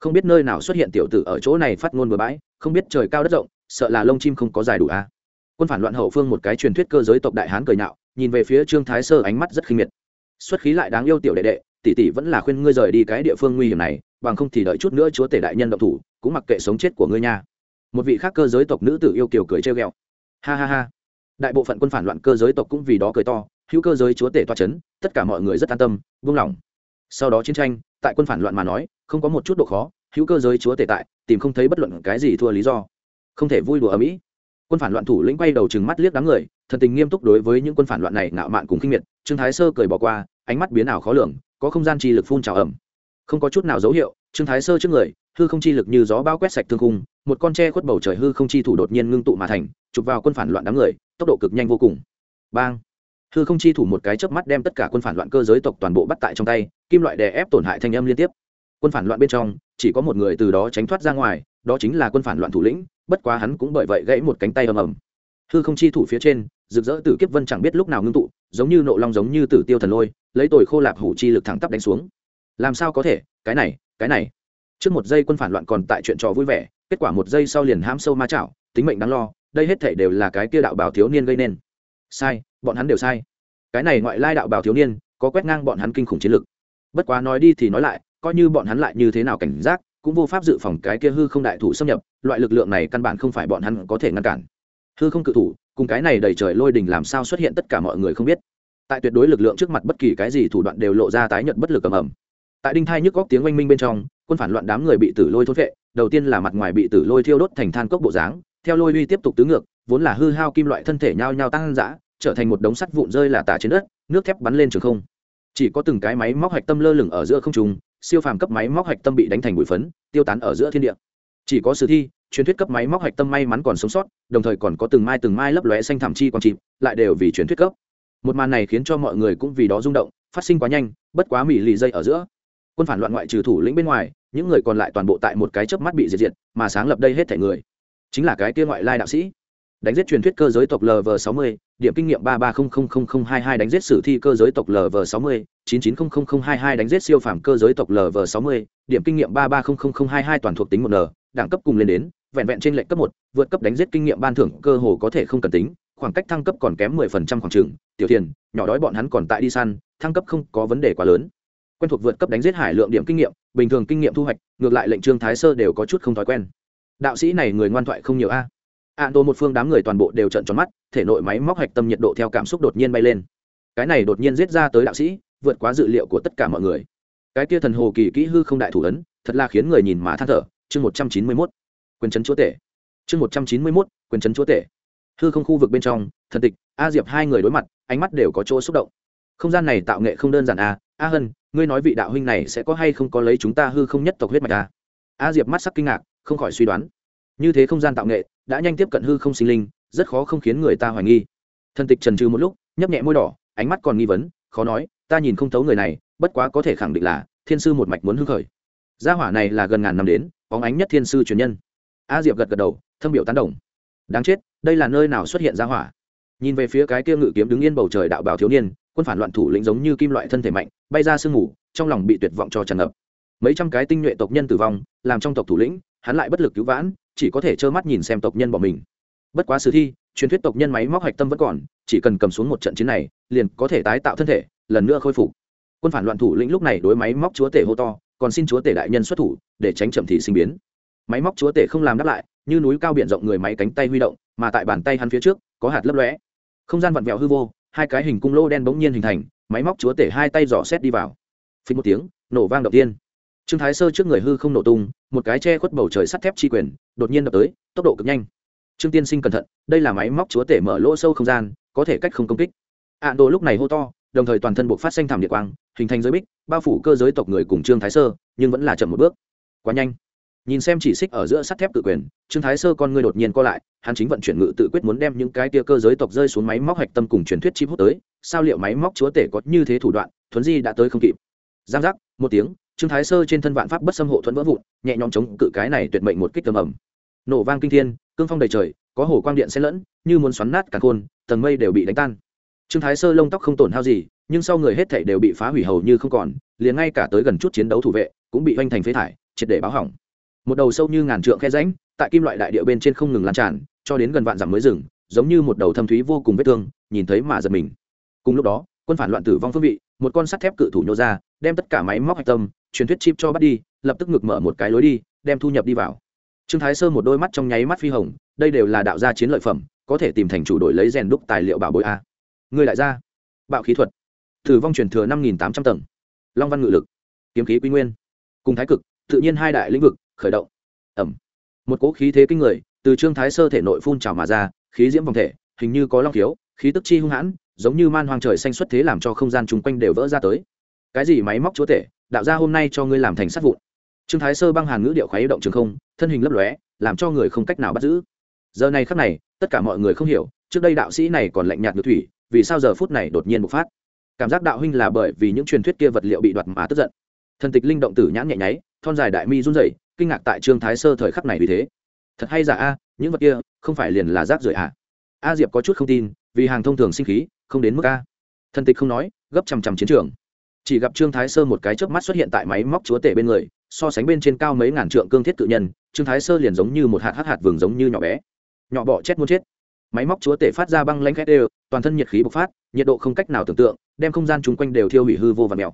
Speaker 1: Không biết nơi nào xuất hiện tiểu tử ở chỗ này phát ngôn bừa bãi, không biết trời cao đất rộng, sợ là lông chim không có dài đủ a à. quân phản loạn hậu phương một cái truyền thuyết cơ giới tộc đại hán cười nhạo, nhìn về phía trương thái sơ ánh mắt rất khinh miệt. Xuất khí lại đáng yêu tiểu đệ đệ, tỷ tỷ vẫn là khuyên ngươi rời đi cái địa phương nguy hiểm này, bằng không thì đợi chút nữa chúa tể đại nhân động thủ, cũng mặc kệ sống chết của ngươi nha. Một vị khác cơ giới tộc nữ tử yêu kiều cười trêu ghẹo ha ha ha. Đại bộ phận quân phản loạn cơ giới tộc cũng vì đó cười to, hữu cơ giới chúa tể toa c h ấ n tất cả mọi người rất an tâm, buông lỏng. Sau đó chiến tranh, tại quân phản loạn mà nói, không có một chút độ khó, hữu cơ giới chúa tể tại, tìm không thấy bất luận cái gì thua lý do. Không thể vui đùa ở mỹ. Quân phản loạn thủ lĩnh quay đầu chừng mắt liếc đám người, thần tình nghiêm túc đối với những quân phản loạn này ngạo mạn cùng khinh miệt, trương thái sơ cười bỏ qua, ánh mắt biến ảo khó lường, có không gian chi lực phun trào ẩm không có chút nào dấu hiệu, trương thái sơ trước người, hư không chi lực như gió bao quét sạch thương khung một con tre khuất bầu trời hư không chi thủ đột nhiên ngưng tụ mà thành, chụp vào quân phản loạn đám người, tốc độ cực nhanh vô cùng. Bang! Hư không chi thủ một cái chớp mắt đem tất cả quân phản loạn cơ giới tộc toàn bộ bắt tại trong tay, kim loại đè ép tổn hại thanh âm liên tiếp. Quân phản loạn bên trong, chỉ có một người từ đó tránh thoát ra ngoài, đó chính là quân phản loạn thủ lĩnh, bất quá hắn cũng bởi vậy gãy một cánh tay ầm ầm. Hư không chi thủ phía trên, rực rỡ tử kiếp vân chẳng biết lúc nào ngưng tụ, giống như nộ long giống như tử tiêu thần lôi, lấy tồi khô lạp hủ chi lực thẳng tắp đánh xuống. Làm sao có thể? Cái này cái này. Trước một giây quân phản loạn còn tại chuyện trò vui vẻ kết quả một giây sau liền hãm sâu ma chảo, tính mệnh đáng lo, đây hết thể đều là cái kia đạo bảo thiếu niên gây nên. Sai, bọn hắn đều sai. Cái này ngoại lai đạo bảo thiếu niên, có quét ngang bọn hắn kinh khủng chiến lực. Bất quá nói đi thì nói lại, coi như bọn hắn lại như thế nào cảnh giác, cũng vô pháp dự phòng cái kia hư không đại thủ xâm nhập, loại lực lượng này căn bản không phải bọn hắn có thể ngăn cản. Hư không cự thủ, cùng cái này đầy trời lôi đình làm sao xuất hiện tất cả mọi người không biết. Tại tuyệt đối lực lượng trước mặt bất kỳ cái gì thủ đoạn đều lộ ra tái nhận bất lực ầm ầm. Tại đinh thai nhức góc tiếng oanh minh bên trong, quân phản loạn đám người bị tử lôi thốt vệ đầu tiên là mặt ngoài bị tử lôi thiêu đốt thành than cốc bộ dáng, theo lôi uy tiếp tục tứ ngược, vốn là hư hao kim loại thân thể nhao nhao tăng dã, trở thành một đống sắt vụn rơi là tả trên đất, nước thép bắn lên trường không. Chỉ có từng cái máy móc hạch tâm lơ lửng ở giữa không trung, siêu phàm cấp máy móc hạch tâm bị đánh thành bụi phấn, tiêu tán ở giữa thiên địa. Chỉ có sử thi, truyền thuyết cấp máy móc hạch tâm may mắn còn sống sót, đồng thời còn có từng mai từng mai lấp lóe xanh thảm chi còn chìm lại đều vì truyền thuyết cấp. Một màn này khiến cho mọi người cũng vì đó rung động, phát sinh quá nhanh, bất quá mỹ lì dây ở giữa. Quân phản loạn ngoại trừ thủ lĩnh bên ngoài những người còn lại toàn bộ tại một cái chớp mắt bị diệt diệt, mà sáng lập đây hết thể người, chính là cái kia ngoại lai đạo sĩ. Đánh giết truyền thuyết cơ giới tộc lv sáu mươi, điểm kinh nghiệm ba ba không không không không hai hai, đánh giết sử thi cơ giới tộc lv sáu mươi, chín chín không không không hai hai, đánh giết siêu phàm cơ giới tộc lv sáu mươi, điểm kinh nghiệm ba ba không không không hai hai, toàn thuộc tính một n, đẳng cấp cùng lên đến, vẹn vẹn trên lệnh cấp một, vượt cấp đánh giết kinh nghiệm ban thưởng cơ hồ có thể không cần tính, khoảng cách thăng cấp còn kém mười phần trăm khoảng trường tiểu thiền nhỏ đói bọn hắn còn tại đi săn, thăng cấp không có vấn đề quá lớn. Quen thuộc vượt cấp đánh giết hải lượng điểm kinh nghiệm bình thường kinh nghiệm thu hoạch, ngược lại lệnh trương thái sơ đều có chút không thói quen. Đạo sĩ này người ngoan thoại không nhiều a. A tô một phương đám người toàn bộ đều trận tròn mắt, thể nội máy móc hạch tâm nhiệt độ theo cảm xúc đột nhiên bay lên. Cái này đột nhiên giết ra tới đạo sĩ, vượt quá dự liệu của tất cả mọi người. Cái kia thần hồ kỳ kỹ hư không đại thủ ấn, thật là khiến người nhìn má than thở, chương một trăm chín mươi mốt, quyền trấn chúa tể. Chương một trăm chín mươi mốt, quyền trấn chúa tể. Hư không khu vực bên trong, thần tịch, a diệp hai người đối mặt, ánh mắt đều có chỗ xúc động không gian này tạo nghệ không đơn giản a a hân, ngươi nói vị đạo huynh này sẽ có hay không có lấy chúng ta hư không nhất tộc huyết mạch a a diệp mắt sắc kinh ngạc, không khỏi suy đoán. Như thế không gian tạo nghệ, đã nhanh tiếp cận hư không sinh linh, rất khó không khiến người ta hoài nghi. Thân tịch trần trừ một lúc, nhấp nhẹ môi đỏ, ánh mắt còn nghi vấn, khó nói, ta nhìn không thấu người này, bất quá có thể khẳng định là thiên sư một mạch muốn hưng khởi. Gia hỏa này là gần ngàn năm đến, bóng ánh nhất thiên sư truyền nhân. A diệp gật gật đầu thâm biểu tán đồng. Đáng chết, đây là nơi nào xuất hiện gia hỏa? Nhìn về phía cái kia ngự kiếm đứng yên bầu trời đạo bảo thiếu niên, quân phản loạn thủ lĩnh giống như kim loại thân thể mạnh, bay ra sương ngủ trong lòng bị tuyệt vọng cho tràn ngập. Mấy trăm cái tinh nhuệ tộc nhân tử vong, làm trong tộc thủ lĩnh, hắn lại bất lực cứu vãn, chỉ có thể trơ mắt nhìn xem tộc nhân bỏ mình. Bất quá sử thi, truyền thuyết tộc nhân máy móc hạch tâm vẫn còn, chỉ cần cầm xuống một trận chiến này, liền có thể tái tạo thân thể, lần nữa khôi phục. Quân phản loạn thủ lĩnh lúc này đối máy móc chúa tể hô to, còn xin chúa tể đại nhân xuất thủ, để tránh chậm thị sinh biến. Máy móc chúa tể không làm đáp lại, như núi cao biển rộng người máy cánh tay huy động, mà tại bàn tay hắn phía trước, có hạt lấp lóe không gian vặn vẹo hư vô, hai cái hình cung lô đen bỗng nhiên hình thành, máy móc chúa tể hai tay dò xét đi vào. Phí một tiếng, nổ vang đầu tiên. Trương thái sơ trước người hư không nổ tung, một cái che khuất bầu trời sắt thép chi quyền, đột nhiên đập tới, tốc độ cực nhanh. Trương tiên sinh cẩn thận, đây là máy móc chúa tể mở lỗ sâu không gian, có thể cách không công kích. Ạ đồ lúc này hô to, đồng thời toàn thân buộc phát xanh thảm địa quang, hình thành giới bích, bao phủ cơ giới tộc người cùng trương thái sơ, nhưng vẫn là chậm một bước. Quá nhanh nhìn xem chỉ xích ở giữa sắt thép tự quyền, trương thái sơ con người đột nhiên co lại, hắn chính vận chuyển ngự tự quyết muốn đem những cái tia cơ giới tộc rơi xuống máy móc hạch tâm cùng truyền thuyết chim hút tới, sao liệu máy móc chúa tể có như thế thủ đoạn, thuấn di đã tới không kịp. Giang giác, một tiếng, trương thái sơ trên thân vạn pháp bất xâm hộ thuẫn vỡ vụn, nhẹ nhõm chống cự cái này tuyệt mệnh một kích tầm ẩm. Nổ vang kinh thiên, cương phong đầy trời, có hồ quang điện xen lẫn, như muốn xoắn nát cả khôn tầng mây đều bị đánh tan. Trương thái sơ lông tóc không tổn hao gì, nhưng sau người hết thảy đều bị phá hủy hầu như không còn, liền ngay cả tới gần chút chiến đấu thủ vệ, cũng bị hoành thành phế thải, triệt để báo hỏng một đầu sâu như ngàn trượng khe rãnh, tại kim loại đại địa bên trên không ngừng lan tràn, cho đến gần vạn dặm mới rừng giống như một đầu thâm thúy vô cùng vết thương, nhìn thấy mà giật mình. Cùng lúc đó, quân phản loạn tử vong phương vị, một con sắt thép cự thủ nhô ra, đem tất cả máy móc hạch tâm, truyền thuyết chip cho bắt đi, lập tức ngực mở một cái lối đi, đem thu nhập đi vào. Trương thái sơ một đôi mắt trong nháy mắt phi hồng, đây đều là đạo gia chiến lợi phẩm, có thể tìm thành chủ đổi lấy rèn đúc tài liệu bảo bối a. Người đại gia, bạo khí thuật. Tử vong truyền thừa năm nghìn tám trăm tầng. Long văn ngự lực. Kiếm khí quy nguyên. Cùng thái cực, tự nhiên hai đại lĩnh vực khởi động. Ẩm một cỗ khí thế kinh người từ trương thái sơ thể nội phun trào mà ra, khí diễm vòng thể, hình như có long thiếu khí tức chi hung hãn, giống như man hoang trời xanh xuất thế làm cho không gian chung quanh đều vỡ ra tới. Cái gì máy móc chúa tể, đạo gia hôm nay cho ngươi làm thành sát vụn. Trương thái sơ băng hàn ngữ điệu khoái động trường không, thân hình lấp lóe, làm cho người không cách nào bắt giữ. Giờ này khắc này, tất cả mọi người không hiểu, trước đây đạo sĩ này còn lạnh nhạt như thủy, vì sao giờ phút này đột nhiên bộc phát? Cảm giác đạo huynh là bởi vì những truyền thuyết kia vật liệu bị đoạt mà tức giận. Thần tịch linh động tử nhãn nhẹ nháy, thon dài đại mi run rẩy kinh ngạc tại trương thái sơ thời khắc này vì thế. Thật hay giả a, những vật kia không phải liền là rác rưởi à? A diệp có chút không tin, vì hàng thông thường sinh khí, không đến mức a. Thần tịch không nói, gấp chằm chằm chiến trường. Chỉ gặp trương thái sơ một cái chớp mắt xuất hiện tại máy móc chúa tể bên người, so sánh bên trên cao mấy ngàn trượng cương thiết cự nhân, trương thái sơ liền giống như một hạt hạt hạt vừng giống như nhỏ bé. Nhỏ bọ chết muốn chết. Máy móc chúa tể phát ra băng lanh khét đều, toàn thân nhiệt khí bộc phát, nhiệt độ không cách nào tưởng tượng, đem không gian chung quanh đều thiêu hủy hư vô và mèo.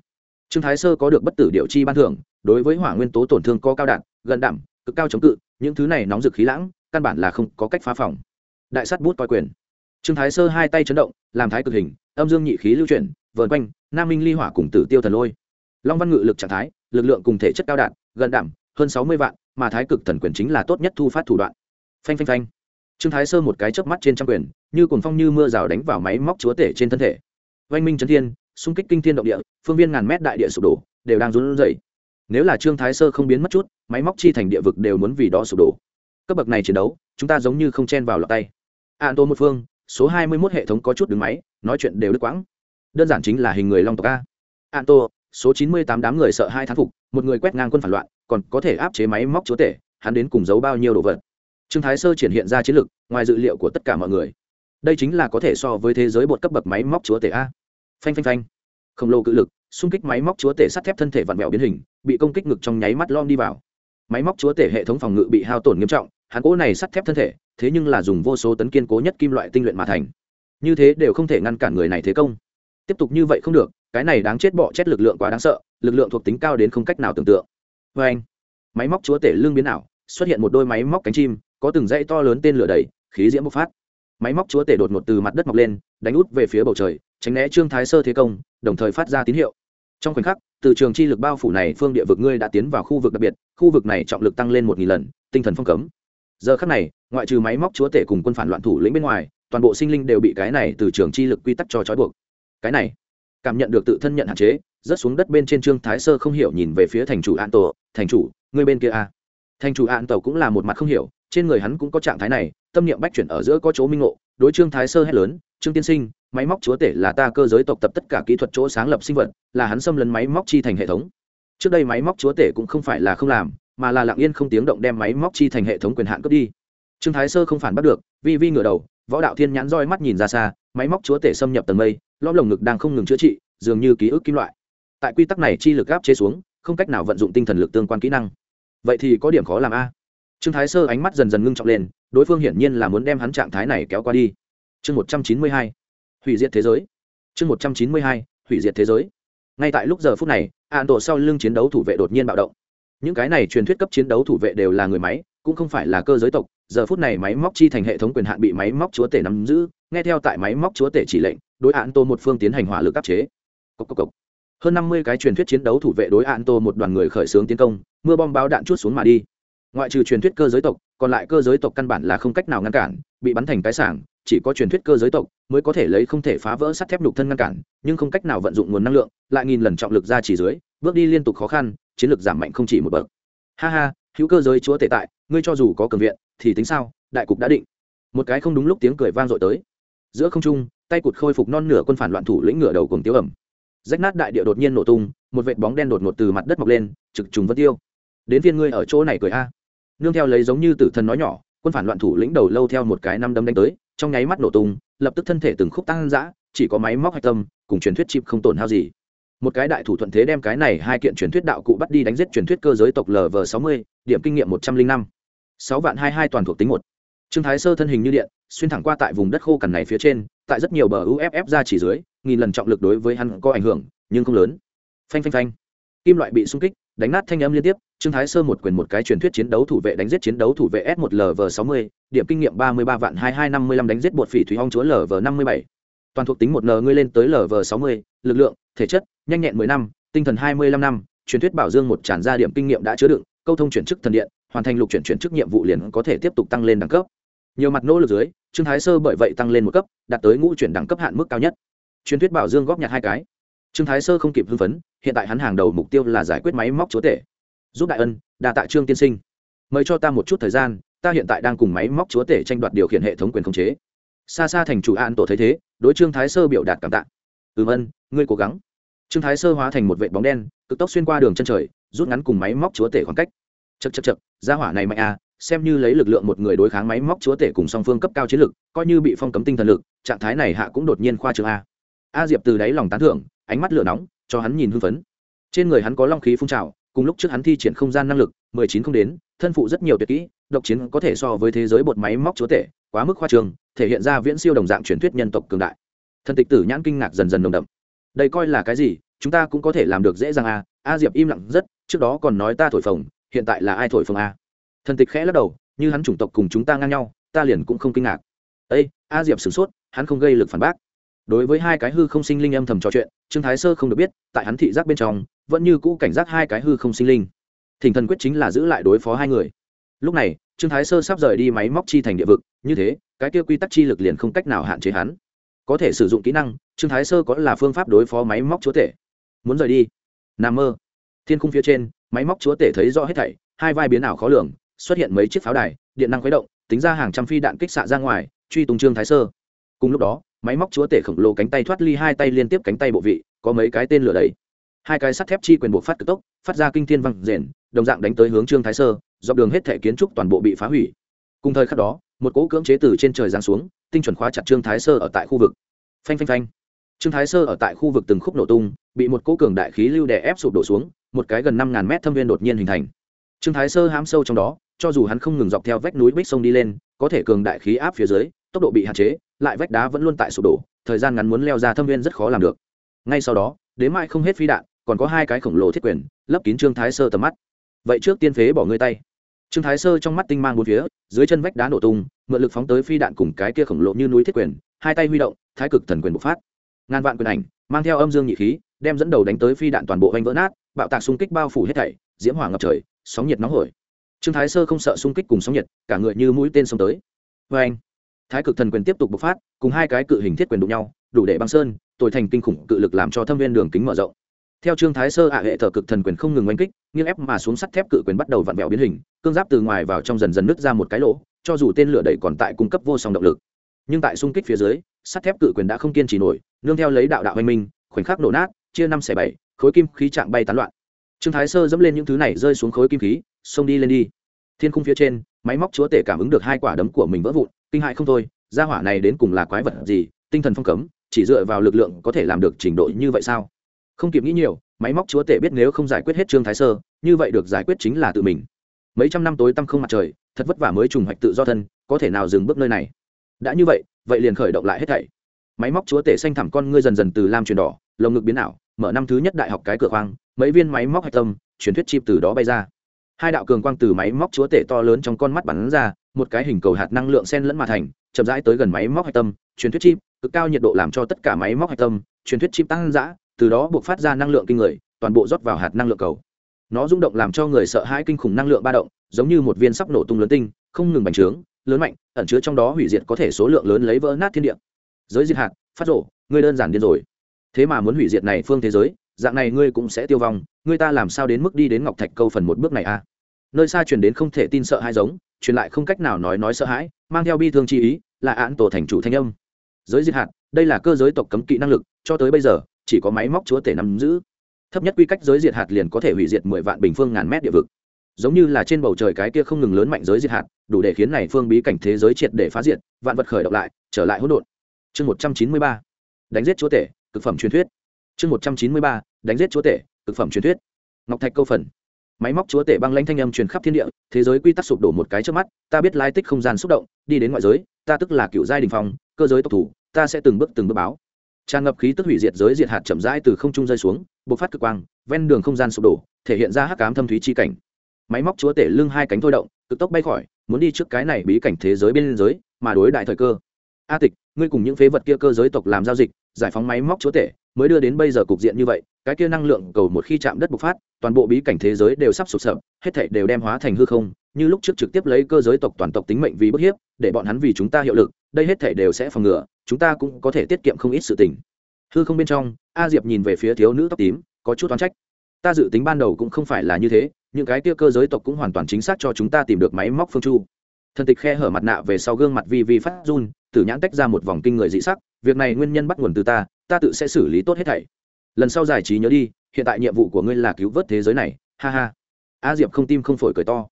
Speaker 1: Trương thái sơ có được bất tử điều chi ban thưởng, đối với hỏa nguyên tố tổn thương có cao đạn gần đảm, cực cao chống cự, những thứ này nóng rực khí lãng, căn bản là không có cách phá phòng. Đại sắt bút coi quyền. Trương thái sơ hai tay chấn động, làm thái cực hình, âm dương nhị khí lưu chuyển, vờn quanh, nam minh ly hỏa cùng tử tiêu thần lôi. Long văn ngự lực trạng thái, lực lượng cùng thể chất cao đạt, gần đảm, hơn sáu mươi vạn, mà thái cực thần quyền chính là tốt nhất thu phát thủ đoạn. Phanh phanh phanh. Trương thái sơ một cái chớp mắt trên trăm quyền, như cồn phong như mưa rào đánh vào máy móc chúa tể trên thân thể. Oanh minh trấn thiên, xung kích kinh thiên động địa, phương viên ngàn mét đại địa sụp đổ, đều đang run rẩy. Nếu là trương thái sơ không biến mất chút máy móc chi thành địa vực đều muốn vì đó sụp đổ. Cấp bậc này chiến đấu, chúng ta giống như không chen vào lọt tay. An tô một phương, số hai mươi 21 hệ thống có chút đứng máy, nói chuyện đều đứt quãng. Đơn giản chính là hình người long tộc a. An tô số chín mươi tám đám người sợ hai thán phục, một người quét ngang quân phản loạn, còn có thể áp chế máy móc chúa tể, hắn đến cùng giấu bao nhiêu đồ vật? Trương thái sơ triển hiện ra chiến lược ngoài dự liệu của tất cả mọi người. Đây chính là có thể so với thế giới bột cấp bậc máy móc chúa tể a. Phanh phanh phanh. Khổng lồ cự lực, xung kích máy móc chúa tể sắt thép thân thể vặn vẹo biến hình, bị công kích ngực trong nháy mắt lom đi vào máy móc chúa tể hệ thống phòng ngự bị hao tổn nghiêm trọng, hắn cỗ này sắt thép thân thể, thế nhưng là dùng vô số tấn kiên cố nhất kim loại tinh luyện mà thành. Như thế đều không thể ngăn cản người này thế công. Tiếp tục như vậy không được, cái này đáng chết bọ chết lực lượng quá đáng sợ, lực lượng thuộc tính cao đến không cách nào tưởng tượng. Vê anh, máy móc chúa tể lương biến ảo, xuất hiện một đôi máy móc cánh chim, có từng dãy to lớn tên lửa đầy khí diễm bộc phát. Máy móc chúa tể đột ngột từ mặt đất mọc lên, đánh út về phía bầu trời, tránh né trương thái sơ thế công, đồng thời phát ra tín hiệu trong khoảnh khắc, từ trường chi lực bao phủ này phương địa vực ngươi đã tiến vào khu vực đặc biệt, khu vực này trọng lực tăng lên một nghìn lần, tinh thần phong cấm giờ khắc này, ngoại trừ máy móc chúa tể cùng quân phản loạn thủ lĩnh bên ngoài, toàn bộ sinh linh đều bị cái này từ trường chi lực quy tắc cho trói buộc cái này, cảm nhận được tự thân nhận hạn chế, rớt xuống đất bên trên trương thái sơ không hiểu nhìn về phía thành chủ an tổ, thành chủ, ngươi bên kia a à. thành chủ an tàu cũng là một mặt không hiểu, trên người hắn cũng có trạng thái này tâm niệm bách chuyển ở giữa có chỗ minh ngộ, đối trương thái sơ hét lớn, trương tiên sinh, máy móc chúa tể là ta cơ giới tộc tập tất cả kỹ thuật chỗ sáng lập sinh vật, là hắn xâm lấn máy móc chi thành hệ thống. Trước đây máy móc chúa tể cũng không phải là không làm, mà là lặng yên không tiếng động đem máy móc chi thành hệ thống quyền hạn cướp đi. Trương thái sơ không phản bắt được, vi vi ngửa đầu, võ đạo thiên nhãn roi mắt nhìn ra xa, máy móc chúa tể xâm nhập tầng mây, lõm lồng ngực đang không ngừng chữa trị, dường như ký ức kim loại. Tại quy tắc này chi lực áp chế xuống, không cách nào vận dụng tinh thần lực tương quan kỹ năng. Vậy thì có điểm khó làm a? Trương thái sơ ánh mắt dần dần ngưng trọng lên, đối phương hiển nhiên là muốn đem hắn trạng thái này kéo qua đi. Chương một trăm chín mươi hai, hủy diệt thế giới. Chương một trăm chín mươi hai, hủy diệt thế giới. Ngay tại lúc giờ phút này, an tổ sau lưng chiến đấu thủ vệ đột nhiên bạo động. Những cái này truyền thuyết cấp chiến đấu thủ vệ đều là người máy, cũng không phải là cơ giới tộc. Giờ phút này máy móc chi thành hệ thống quyền hạn bị máy móc chúa tể nắm giữ, nghe theo tại máy móc chúa tể chỉ lệnh, đối an tô một phương tiến hành hỏa lực áp chế. Cốc cốc cốc. hơn năm mươi cái truyền thuyết chiến đấu thủ vệ đối an tô một đoàn người khởi xướng tiến công, mưa bom báo đạn chút xuống mà đi ngoại trừ truyền thuyết cơ giới tộc, còn lại cơ giới tộc căn bản là không cách nào ngăn cản, bị bắn thành cái sảng, chỉ có truyền thuyết cơ giới tộc mới có thể lấy không thể phá vỡ sắt thép nhục thân ngăn cản, nhưng không cách nào vận dụng nguồn năng lượng, lại nghìn lần trọng lực ra chỉ dưới, bước đi liên tục khó khăn, chiến lược giảm mạnh không chỉ một bậc. Ha ha, hữu cơ giới chúa tệ tại, ngươi cho dù có cường viện, thì tính sao, đại cục đã định. Một cái không đúng lúc tiếng cười vang dội tới. Giữa không trung, tay cụt khôi phục non nửa quân phản loạn thủ lĩnh ngửa đầu cùng tiêu ẩm. Rách nát đại địa đột nhiên nổ tung, một vệt bóng đen đột ngột từ mặt đất mọc lên, trực trùng vân tiêu. Đến viên ngươi ở chỗ này cười a nương theo lấy giống như tử thần nói nhỏ, quân phản loạn thủ lĩnh đầu lâu theo một cái năm đấm đánh tới, trong nháy mắt nổ tung, lập tức thân thể từng khúc tăng dã, chỉ có máy móc hạch tâm, cùng truyền thuyết chip không tổn hao gì. Một cái đại thủ thuận thế đem cái này hai kiện truyền thuyết đạo cụ bắt đi đánh giết truyền thuyết cơ giới tộc lv sáu mươi, điểm kinh nghiệm một trăm linh năm. Sáu vạn hai hai toàn thuộc tính một. Trương thái sơ thân hình như điện, xuyên thẳng qua tại vùng đất khô cằn này phía trên, tại rất nhiều bờ uff ra chỉ dưới, nghìn lần trọng lực đối với hắn có ảnh hưởng, nhưng không lớn. Phanh phanh phanh. Kim loại bị xung kích đánh nát thanh âm liên tiếp, trương thái sơ một quyền một cái truyền thuyết chiến đấu thủ vệ đánh giết chiến đấu thủ vệ s 1 lv 60 điểm kinh nghiệm 33 vạn 2255 đánh giết bột phỉ thủy hong chúa lv 57 toàn thuộc tính một n ngươi lên tới lv 60 lực lượng, thể chất, nhanh nhẹn 10 năm, tinh thần 25 năm, truyền thuyết bảo dương một tràn ra điểm kinh nghiệm đã chứa đựng, câu thông chuyển chức thần điện, hoàn thành lục chuyển chuyển chức nhiệm vụ liền có thể tiếp tục tăng lên đẳng cấp. Nhiều mặt nỗ lực dưới, trương thái sơ bởi vậy tăng lên một cấp, đạt tới ngũ chuyển đẳng cấp hạn mức cao nhất. Truyền thuyết bảo dương góp nhặt hai cái trương thái sơ không kịp hưng phấn, hiện tại hắn hàng đầu mục tiêu là giải quyết máy móc chúa tể. Giúp đại ân đa tạ trương tiên sinh. Mời cho ta một chút thời gian, ta hiện tại đang cùng máy móc chúa tể tranh đoạt điều khiển hệ thống quyền khống chế. Xa xa thành chủ an tổ thấy thế, đối trương thái sơ biểu đạt cảm tạ. Ừm ân, ngươi cố gắng. Trương thái sơ hóa thành một vệ bóng đen, cực tốc xuyên qua đường chân trời, rút ngắn cùng máy móc chúa tể khoảng cách. Chật chật chật gia hỏa này mạnh à xem như lấy lực lượng một người đối kháng máy móc chúa tể cùng song phương cấp cao chiến lực, coi như bị phong cấm tinh thần lực, trạng thái này hạ cũng đột nhiên khoa trường a. A diệp từ đáy lòng tán thưởng ánh mắt lửa nóng, cho hắn nhìn hưng phấn. Trên người hắn có long khí phun trào, cùng lúc trước hắn thi triển không gian năng lực, mười chín không đến, thân phụ rất nhiều tuyệt kỹ, độc chiến có thể so với thế giới bột máy móc chúa tể, quá mức khoa trường, thể hiện ra viễn siêu đồng dạng truyền thuyết nhân tộc cường đại. Thân tịch tử nhãn kinh ngạc dần dần nồng đậm. Đây coi là cái gì? Chúng ta cũng có thể làm được dễ dàng a a diệp im lặng rất, trước đó còn nói ta thổi phồng, hiện tại là ai thổi phồng a? Thần tịch khẽ lắc đầu, như hắn chủng tộc cùng chúng ta ngang nhau, ta liền cũng không kinh ngạc. Ây a diệp sửng sốt, hắn không gây lực phản bác đối với hai cái hư không sinh linh âm thầm trò chuyện, trương thái sơ không được biết, tại hắn thị giác bên trong, vẫn như cũ cảnh giác hai cái hư không sinh linh. Thỉnh thần quyết chính là giữ lại đối phó hai người. Lúc này, trương thái sơ sắp rời đi máy móc chi thành địa vực, như thế, cái kia quy tắc chi lực liền không cách nào hạn chế hắn. Có thể sử dụng kỹ năng, trương thái sơ có là phương pháp đối phó máy móc chúa tể. Muốn rời đi? N mơ. Thiên khung phía trên, máy móc chúa tể thấy rõ hết thảy, hai vai biến ảo khó lường, xuất hiện mấy chiếc pháo đài, điện năng khuấy động, tính ra hàng trăm phi đạn kích xạ ra ngoài, truy tung trương thái sơ. Cùng lúc đó máy móc chúa tể khổng lồ cánh tay thoát ly hai tay liên tiếp cánh tay bộ vị, có mấy cái tên lửa đầy hai cái sắt thép chi quyền buộc phát cực tốc, phát ra kinh thiên văng rền, đồng dạng đánh tới hướng trương thái sơ, dọc đường hết thể kiến trúc toàn bộ bị phá hủy. Cùng thời khắc đó, một cỗ cưỡng chế từ trên trời giáng xuống, tinh chuẩn khóa chặt trương thái sơ ở tại khu vực. Phanh phanh phanh. Trương thái sơ ở tại khu vực từng khúc nổ tung, bị một cỗ cường đại khí lưu đè ép sụp đổ xuống, một cái gần năm ngàn mét thâm viên đột nhiên hình thành. Trương thái sơ hám sâu trong đó, cho dù hắn không ngừng dọc theo vách núi bích sông đi lên, có thể cường đại khí áp phía dưới, tốc độ bị hạn chế lại vách đá vẫn luôn tại sụp đổ, thời gian ngắn muốn leo ra thâm viên rất khó làm được. Ngay sau đó, đến mai không hết phi đạn, còn có hai cái khổng lồ thiết quyền, lấp kín trương thái sơ tầm mắt. Vậy trước tiên phế bỏ ngươi tay. Trương thái sơ trong mắt tinh mang bốn phía, dưới chân vách đá nổ tung, mượn lực phóng tới phi đạn cùng cái kia khổng lồ như núi thiết quyền, hai tay huy động, thái cực thần quyền bộc phát. Ngàn vạn quyền ảnh, mang theo âm dương nhị khí, đem dẫn đầu đánh tới phi đạn toàn bộ vanh vỡ nát, bạo tạc xung kích bao phủ hết thảy, diễm hỏa ngập trời, sóng nhiệt nóng hổi. Trương thái sơ không sợ xung kích cùng sóng nhiệt, cả người như mũi tên xông tới. Vê anh thái cực thần quyền tiếp tục bộc phát, cùng hai cái cự hình thiết quyền đụng nhau, đủ để băng sơn tội thành kinh khủng cự lực làm cho thâm viên đường kính mở rộng. Theo trương thái sơ ạ hệ thờ cực thần quyền không ngừng oanh kích, nghiêng ép mà xuống sắt thép cự quyền bắt đầu vặn vẹo biến hình, cương giáp từ ngoài vào trong dần dần nứt ra một cái lỗ, cho dù tên lửa đẩy còn tại cung cấp vô song động lực. Nhưng tại xung kích phía dưới, sắt thép cự quyền đã không kiên trì nổi, nương theo lấy đạo đạo oanh minh, khoảnh khắc nổ nát, chia năm xẻ bảy, khối kim khí trạng bay tán loạn. Trương thái sơ dẫm lên những thứ này rơi xuống khối kim khí, xông đi lên đi. Thiên khung phía trên, máy móc chúa tể cảm ứng được hai quả đấm của mình vỡ vụn kinh hại không thôi, gia hỏa này đến cùng là quái vật gì, tinh thần phong cấm, chỉ dựa vào lực lượng có thể làm được trình độ như vậy sao? Không kịp nghĩ nhiều, máy móc chúa tể biết nếu không giải quyết hết trương thái sơ, như vậy được giải quyết chính là tự mình. Mấy trăm năm tối tăm không mặt trời, thật vất vả mới trùng hoạch tự do thân, có thể nào dừng bước nơi này? Đã như vậy vậy liền khởi động lại hết thảy. Máy móc chúa tể xanh thẳm con ngươi dần dần từ lam chuyển đỏ, lồng ngực biến ảo, mở năm thứ nhất đại học cái cửa khoang, mấy viên máy móc hạch tâm, truyền thuyết chip từ đó bay ra. Hai đạo cường quang từ máy móc chúa tể to lớn trong con mắt bắn ra một cái hình cầu hạt năng lượng sen lẫn mà thành, chậm rãi tới gần máy móc hạch tâm, truyền thuyết chip, cực cao nhiệt độ làm cho tất cả máy móc hạch tâm, truyền thuyết chip tăng dã, từ đó buộc phát ra năng lượng kinh người, toàn bộ rót vào hạt năng lượng cầu. Nó rung động làm cho người sợ hãi kinh khủng năng lượng ba động, giống như một viên sắp nổ tung lớn tinh, không ngừng bành trướng, lớn mạnh, ẩn chứa trong đó hủy diệt có thể số lượng lớn lấy vỡ nát thiên địa. Giới diệt hạt, phát rổ, ngươi đơn giản điên rồi. Thế mà muốn hủy diệt này phương thế giới, dạng này ngươi cũng sẽ tiêu vong, ngươi ta làm sao đến mức đi đến ngọc thạch câu phần một bước này a à? nơi xa truyền đến không thể tin sợ hai giống truyền lại không cách nào nói nói sợ hãi, mang theo bi thương chi ý, là án tổ thành chủ thanh âm. Giới diệt hạt, đây là cơ giới tộc cấm kỵ năng lực, cho tới bây giờ, chỉ có máy móc chúa tể nắm giữ. Thấp nhất quy cách giới diệt hạt liền có thể hủy diệt mười vạn bình phương ngàn mét địa vực. Giống như là trên bầu trời cái kia không ngừng lớn mạnh giới diệt hạt, đủ để khiến này phương bí cảnh thế giới triệt để phá diệt, vạn vật khởi động lại, trở lại hỗn độn. Chương một trăm chín mươi ba. Đánh giết chúa tể, cực phẩm truyền thuyết. Chương một trăm chín mươi ba. Đánh giết chúa tể, cực phẩm truyền thuyết. Ngọc thạch câu phần máy móc chúa tể băng lanh thanh âm truyền khắp thiên địa, thế giới quy tắc sụp đổ một cái trước mắt, ta biết lai tích không gian xúc động, đi đến ngoại giới, ta tức là cựu giai đình phong, cơ giới tộc thủ, ta sẽ từng bước từng bước báo. Tràn ngập khí tức hủy diệt giới diệt hạt chậm rãi từ không trung rơi xuống, bộc phát cực quang, ven đường không gian sụp đổ, thể hiện ra hắc cám thâm thúy chi cảnh. Máy móc chúa tể lưng hai cánh thôi động, cực tốc bay khỏi, muốn đi trước cái này bí cảnh thế giới bên giới, mà đối đại thời cơ. A tịch, ngươi cùng những phế vật kia cơ giới tộc làm giao dịch, giải phóng máy móc chúa tể mới đưa đến bây giờ cục diện như vậy, cái kia năng lượng cầu một khi chạm đất bộc phát, toàn bộ bí cảnh thế giới đều sắp sụp sập, hết thảy đều đem hóa thành hư không, như lúc trước trực tiếp lấy cơ giới tộc toàn tộc tính mệnh vì bức hiếp, để bọn hắn vì chúng ta hiệu lực, đây hết thảy đều sẽ phòng ngừa, chúng ta cũng có thể tiết kiệm không ít sự tình. Hư không bên trong, a diệp nhìn về phía thiếu nữ tóc tím, có chút toán trách. Ta dự tính ban đầu cũng không phải là như thế, những cái kia cơ giới tộc cũng hoàn toàn chính xác cho chúng ta tìm được máy móc phương chu. Thần tịch khe hở mặt nạ về sau gương mặt vi vi phát run, tử nhãn tách ra một vòng kinh người dị sắc, việc này nguyên nhân bắt nguồn từ ta ta tự sẽ xử lý tốt hết thảy. Lần sau giải trí nhớ đi, hiện tại nhiệm vụ của ngươi là cứu vớt thế giới này, ha ha. A diệp không tim không phổi cười to.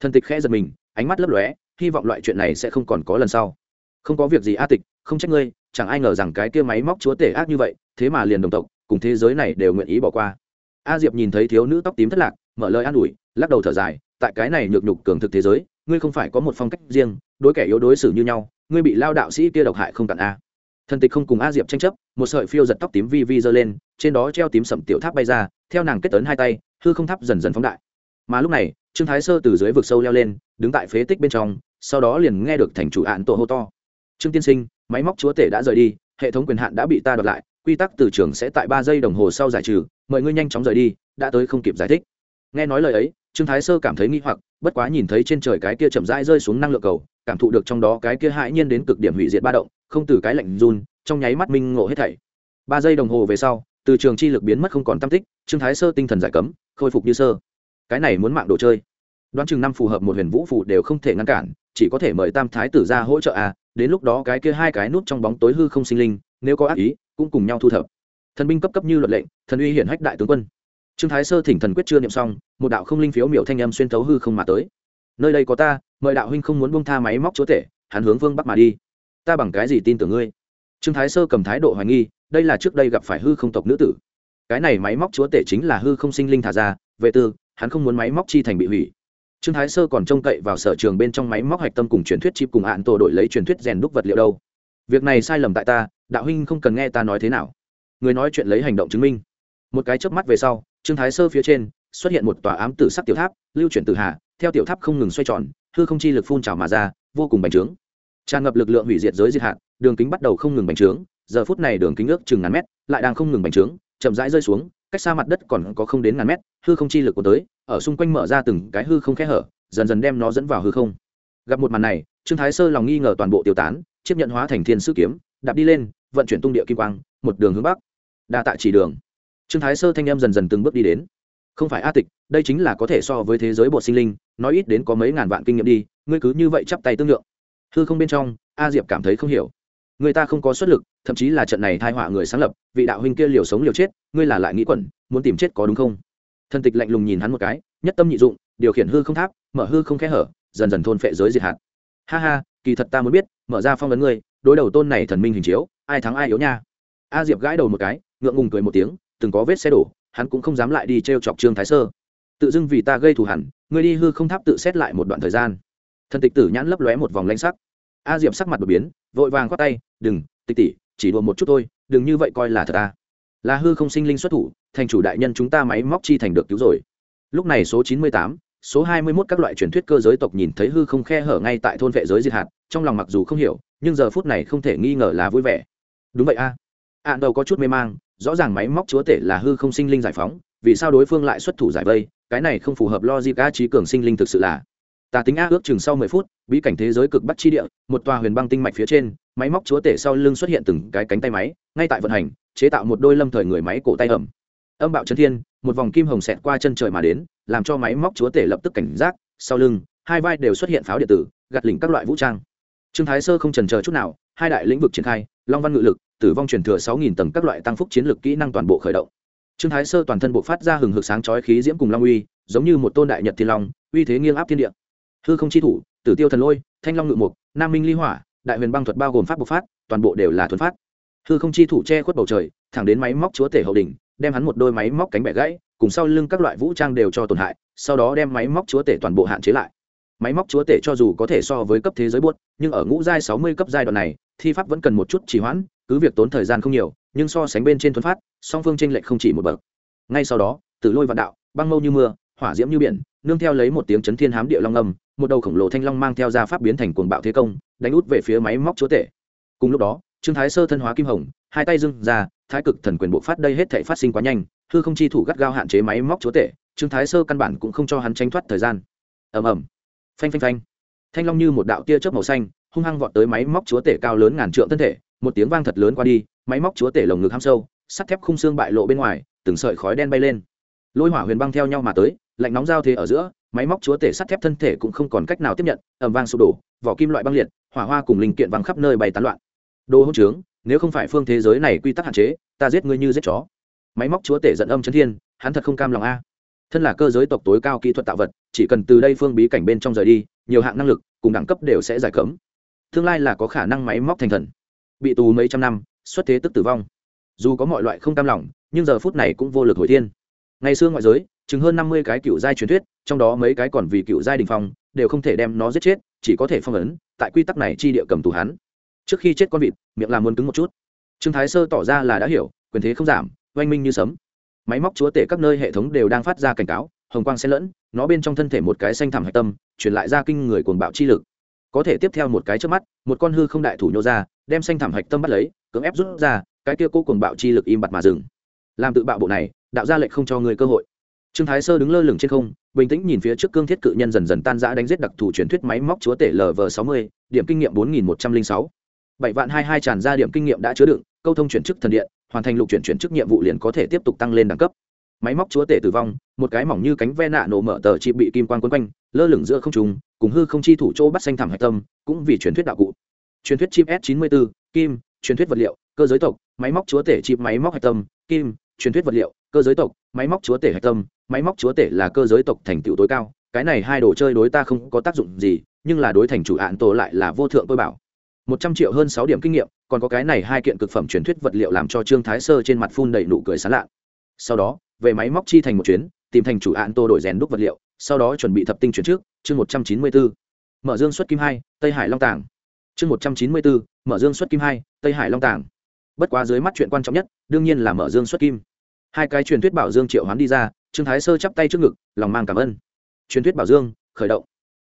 Speaker 1: Thần tịch khẽ giật mình, ánh mắt lấp lóe, hy vọng loại chuyện này sẽ không còn có lần sau. Không có việc gì a tịch, không trách ngươi, chẳng ai ngờ rằng cái kia máy móc chúa tể ác như vậy, thế mà liền đồng tộc, cùng thế giới này đều nguyện ý bỏ qua. A diệp nhìn thấy thiếu nữ tóc tím thất lạc, mở lời an ủi, lắc đầu thở dài, tại cái này nhược nhục cường thực thế giới, ngươi không phải có một phong cách riêng, đối kẻ yếu đối xử như nhau, ngươi bị lao đạo sĩ kia độc hại không cặn a thần tịch không cùng a diệp tranh chấp, một sợi phiêu giật tóc tím vi vi giơ lên, trên đó treo tím sầm tiểu tháp bay ra, theo nàng kết tấn hai tay, hư không tháp dần dần phóng đại. Mà lúc này, trương thái sơ từ dưới vực sâu leo lên, đứng tại phế tích bên trong, sau đó liền nghe được thành chủ ạn tổ hô to. Trương tiên sinh, máy móc chúa tể đã rời đi, hệ thống quyền hạn đã bị ta đoạt lại, quy tắc từ trường sẽ tại ba giây đồng hồ sau giải trừ, mời ngươi nhanh chóng rời đi, đã tới không kịp giải thích. Nghe nói lời ấy, trương thái sơ cảm thấy nghi hoặc, bất quá nhìn thấy trên trời cái kia chậm rãi rơi xuống năng lượng cầu cảm thụ được trong đó cái kia hãi nhiên đến cực điểm hủy diệt ba động, không từ cái lạnh run, trong nháy mắt minh ngộ hết thảy. Ba giây đồng hồ về sau, từ trường chi lực biến mất không còn tam tích, trương thái sơ tinh thần giải cấm, khôi phục như sơ. Cái này muốn mạng đồ chơi. Đoán chừng năm phù hợp một huyền vũ phù đều không thể ngăn cản, chỉ có thể mời tam thái tử ra hỗ trợ à đến lúc đó cái kia hai cái nút trong bóng tối hư không sinh linh, nếu có ác ý, cũng cùng nhau thu thập. Thần binh cấp cấp như luật lệnh, thần uy hiển hách đại tướng quân. Trương thái sơ thỉnh thần quyết chưa niệm xong, một đạo không linh phiếu miểu thanh âm xuyên thấu hư không mà tới. Nơi đây có ta mời đạo huynh không muốn bông tha máy móc chúa tể, hắn hướng vương bắc mà đi. Ta bằng cái gì tin tưởng ngươi? Trương thái sơ cầm thái độ hoài nghi, đây là trước đây gặp phải hư không tộc nữ tử. Cái này máy móc chúa tể chính là hư không sinh linh thả ra vệ tư, hắn không muốn máy móc chi thành bị hủy. Trương thái sơ còn trông cậy vào sở trường bên trong máy móc hạch tâm cùng truyền thuyết chip cùng hạn tổ đổi lấy truyền thuyết rèn đúc vật liệu đâu. Việc này sai lầm tại ta, đạo huynh không cần nghe ta nói thế nào. Người nói chuyện lấy hành động chứng minh. Một cái chớp mắt về sau, trương thái sơ phía trên xuất hiện một tòa ám tử sắc tiểu tháp, lưu chuyển từ hạ, theo tiểu tháp không ngừng xoay tròn hư không chi lực phun trào mà ra, vô cùng bành trướng. Tràn ngập lực lượng hủy diệt giới diệt hạn đường kính bắt đầu không ngừng bành trướng, giờ phút này đường kính ước chừng ngàn mét, lại đang không ngừng bành trướng, chậm rãi rơi xuống, cách xa mặt đất còn có không đến ngàn mét, hư không chi lực của tới, ở xung quanh mở ra từng cái hư không khe hở, dần dần đem nó dẫn vào hư không. Gặp một màn này, trương thái sơ lòng nghi ngờ toàn bộ tiêu tán chấp nhận hóa thành thiên sư kiếm, đạp đi lên, vận chuyển tung địa kim quang, một đường hướng bắc. Đa tạ chỉ đường. Trương thái sơ thanh em dần dần từng bước đi đến không phải a tịch, đây chính là có thể so với thế giới bộ sinh linh, nói ít đến có mấy ngàn vạn kinh nghiệm đi, ngươi cứ như vậy chắp tay tương lượng. Hư không bên trong, a diệp cảm thấy không hiểu. Người ta không có xuất lực, thậm chí là trận này thai họa người sáng lập, vị đạo huynh kia liều sống liều chết, ngươi là lại nghĩ quẩn, muốn tìm chết có đúng không? Thân tịch lạnh lùng nhìn hắn một cái, nhất tâm nhị dụng, điều khiển hư không tháp, mở hư không khe hở, dần dần thôn phệ giới diệt hạt. Ha ha, kỳ thật ta muốn biết, mở ra phong vấn ngươi, đối đầu tôn này thần minh hình chiếu, ai thắng ai yếu nha? A diệp gãi đầu một cái, ngượng ngùng cười một tiếng, từng có vết xe đổ hắn cũng không dám lại đi t r e o chọc trương thái sơ. Tự dưng vì ta gây thù hẳn, ngươi đi hư không tháp tự xét lại một đoạn thời gian. Thần tịch tử nhãn lấp lóe một vòng lanh sắc. A diệp sắc mặt đột biến, vội vàng khoát tay, đừng, tịch tỉ chỉ đùa một chút thôi, đừng như vậy coi là thật ta. Là hư không sinh linh xuất thủ, thành chủ đại nhân chúng ta máy móc chi thành được cứu rồi. Lúc này số chín mươi tám, số hai mươi 21 các loại truyền thuyết cơ giới tộc nhìn thấy hư không khe hở ngay tại thôn vệ giới diệt hạt, trong lòng mặc dù không hiểu, nhưng giờ phút này không thể nghi ngờ là vui vẻ. Đúng vậy a. À. ạn đầu có chút mê mang rõ ràng máy móc chúa tể là hư không sinh linh giải phóng, vì sao đối phương lại xuất thủ giải vây, cái này không phù hợp logic a trí cường sinh linh thực sự là. Tà tính a ước chừng sau mười phút, bí cảnh thế giới cực bắc chi địa, một tòa huyền băng tinh mạch phía trên, máy móc chúa tể sau lưng xuất hiện từng cái cánh tay máy, ngay tại vận hành, chế tạo một đôi lâm thời người máy cổ tay ẩm. Âm bạo chân thiên, một vòng kim hồng xẹt qua chân trời mà đến, làm cho máy móc chúa tể lập tức cảnh giác, sau lưng, hai vai đều xuất hiện pháo điện tử, gạt lỉnh các loại vũ trang. Trương thái sơ không trần chờ chút nào hai đại lĩnh vực triển khai, long văn ngự lực, tử vong truyền thừa sáu nghìn tầng các loại tăng phúc chiến lược kỹ năng toàn bộ khởi động. Trương thái sơ toàn thân bộ phát ra hừng hực sáng chói khí diễm cùng long uy, giống như một tôn đại nhật thiên long, uy thế nghiêng áp thiên địa. Hư không chi thủ, tử tiêu thần lôi, thanh long ngự mục, nam minh ly hỏa, đại huyền băng thuật bao gồm pháp bộc phát, toàn bộ đều là thuần phát. Hư không chi thủ che khuất bầu trời, thẳng đến máy móc chúa tể hậu đỉnh, đem hắn một đôi máy móc cánh bẻ gãy, cùng sau lưng các loại vũ trang đều cho tổn hại, sau đó đem máy móc chúa tể toàn bộ hạn chế lại. Máy móc chúa tể cho dù có thể so với cấp thế giới buốt, nhưng ở ngũ giai sáu mươi cấp giai đoạn này thi pháp vẫn cần một chút trì hoãn, cứ việc tốn thời gian không nhiều, nhưng so sánh bên trên thuần phát, song phương tranh lệch không chỉ một bậc. Ngay sau đó, tử lôi vạn đạo, băng mâu như mưa, hỏa diễm như biển, nương theo lấy một tiếng chấn thiên hám địa long âm, một đầu khổng lồ thanh long mang theo ra pháp biến thành cuồng bạo thế công, đánh út về phía máy móc chúa tể. Cùng lúc đó, trương thái sơ thân hóa kim hồng, hai tay dưng ra, thái cực thần quyền bộ phát đây hết thể phát sinh quá nhanh, hư không chi thủ gắt gao hạn chế máy móc chúa tể, trương thái sơ căn bản cũng không cho hắn tranh thoát thời gian. Ầm ầm. Phanh phanh phanh. Thanh long như một đạo tia chớp màu xanh hung hăng vọt tới máy móc chúa tể cao lớn ngàn trượng thân thể, một tiếng vang thật lớn qua đi, máy móc chúa tể lồng ngực ham sâu, sắt thép khung xương bại lộ bên ngoài, từng sợi khói đen bay lên. Lôi hỏa huyền băng theo nhau mà tới, lạnh nóng giao thế ở giữa, máy móc chúa tể sắt thép thân thể cũng không còn cách nào tiếp nhận ẩm vang sụp đổ, vỏ kim loại băng liệt, hỏa hoa cùng linh kiện văng khắp nơi bay tán loạn. Đồ hỗn trướng, nếu không phải phương thế giới này quy tắc hạn chế, ta giết ngươi như giết chó. Máy móc chúa tể giận âm chấn thiên, hắn thật không cam lòng a. Thân là cơ giới tộc tối cao kỹ thuật tạo vật, chỉ cần từ đây phương bí cảnh bên trong rời đi, nhiều hạng năng lực, cùng đẳng cấp đều sẽ giải cấm tương lai là có khả năng máy móc thành thần. Bị tù mấy trăm năm, xuất thế tức tử vong. Dù có mọi loại không cam lòng, nhưng giờ phút này cũng vô lực hồi thiên. Ngày xưa ngoại giới, chừng hơn năm mươi cái cựu giai truyền thuyết, trong đó mấy cái còn vì cựu giai đình phong, đều không thể đem nó giết chết, chỉ có thể phong ấn, tại quy tắc này chi địa cầm tù hắn. Trước khi chết con vịt, miệng làm muốn cứng một chút. Trương thái sơ tỏ ra là đã hiểu, quyền thế không giảm, oanh minh như sấm. Máy móc chúa tể các nơi hệ thống đều đang phát ra cảnh cáo, hồng quang xen lẫn, nó bên trong thân thể một cái xanh thẳm hạch tâm, truyền lại ra kinh người cuồng bạo chi lực có thể tiếp theo một cái trước mắt, một con hư không đại thủ nhô ra, đem xanh thảm hạch tâm bắt lấy, cưỡng ép rút ra, cái kia cố cùng bạo chi lực im bặt mà dừng. Làm tự bạo bộ này, đạo ra lệnh không cho người cơ hội. Trương thái sơ đứng lơ lửng trên không, bình tĩnh nhìn phía trước cương thiết cự nhân dần dần tan rã đánh giết đặc thù truyền thuyết máy móc chúa tể lv sáu mươi, điểm kinh nghiệm bốn nghìn một trăm linh sáu. Bảy vạn hai hai tràn ra điểm kinh nghiệm đã chứa đựng, câu thông chuyển chức thần điện, hoàn thành lục chuyển chuyển chức nhiệm vụ liền có thể tiếp tục tăng lên đẳng cấp máy móc chúa tể tử vong, một cái mỏng như cánh ve nạ nổ mở tờ chị bị kim quang quấn quanh, lơ lửng giữa không trùng cùng hư không chi thủ chỗ bắt xanh thảm hạch tâm, cũng vì truyền thuyết đạo cụ. Truyền thuyết chip s 94 kim, truyền thuyết vật liệu, cơ giới tộc, máy móc chúa tể chip máy móc hạch tâm, kim, truyền thuyết vật liệu, cơ giới tộc, máy móc chúa tể hạch tâm, máy móc chúa tể là cơ giới tộc thành tựu tối cao, cái này hai đồ chơi đối ta không có tác dụng gì, nhưng là đối thành chủ ạn tổ lại là vô thượng tôi bảo. Một trăm triệu hơn sáu điểm kinh nghiệm, còn có cái này hai kiện cực phẩm truyền thuyết vật liệu làm cho trương thái sơ trên mặt phun đầy nụ cười sán lạ. Sau đó về máy móc chi thành một chuyến, tìm thành chủ ạn tô đổi rèn đúc vật liệu, sau đó chuẩn bị thập tinh chuyển trước, chương một trăm chín mươi bốn mở dương xuất kim hai, tây hải long tàng. Chương một trăm chín mươi bốn mở dương xuất kim hai, tây hải long tàng. Bất quá dưới mắt chuyện quan trọng nhất, đương nhiên là mở dương xuất kim. Hai cái truyền thuyết bảo dương triệu hoán đi ra, trương thái sơ chắp tay trước ngực, lòng mang cảm ơn. Truyền thuyết bảo dương, khởi động.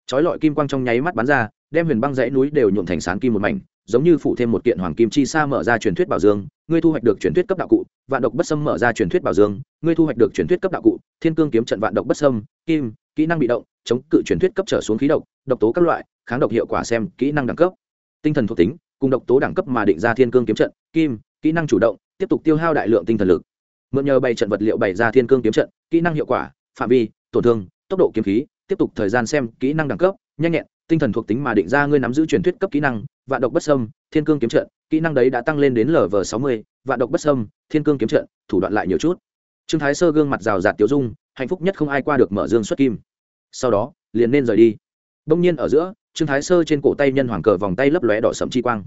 Speaker 1: Chói lọi kim quang trong nháy mắt bắn ra, đem huyền băng dãy núi đều nhuộm thành sán kim một mảnh giống như phụ thêm một kiện hoàng kim chi sa mở ra truyền thuyết bảo dương, ngươi thu hoạch được truyền thuyết cấp đạo cụ, vạn độc bất xâm mở ra truyền thuyết bảo dương, ngươi thu hoạch được truyền thuyết cấp đạo cụ, thiên cương kiếm trận vạn độc bất xâm, kim, kỹ năng bị động, chống cự truyền thuyết cấp trở xuống khí độc độc tố các loại, kháng độc hiệu quả xem kỹ năng đẳng cấp. Tinh thần thuộc tính, cùng độc tố đẳng cấp mà định ra thiên cương kiếm trận, kim, kỹ năng chủ động, tiếp tục tiêu hao đại lượng tinh thần lực. Mượn nhờ bày trận vật liệu bày ra thiên cương kiếm trận, kỹ năng hiệu quả, phạm vi, tổn thương, tốc độ kiếm khí, tiếp tục thời gian xem kỹ năng đẳng cấp, nhanh nhẹn tinh thần thuộc tính mà định ra ngươi nắm giữ truyền thuyết cấp kỹ năng, vạn độc bất sâm thiên cương kiếm trận, kỹ năng đấy đã tăng lên đến lv sáu mươi, vạn độc bất sâm thiên cương kiếm trận, thủ đoạn lại nhiều chút. Trương thái sơ gương mặt rào rạt tiêu dung, hạnh phúc nhất không ai qua được mở dương xuất kim. Sau đó, liền nên rời đi. Đông nhiên ở giữa, trương thái sơ trên cổ tay nhân hoàng cờ vòng tay lấp lóe đỏ sẫm chi quang.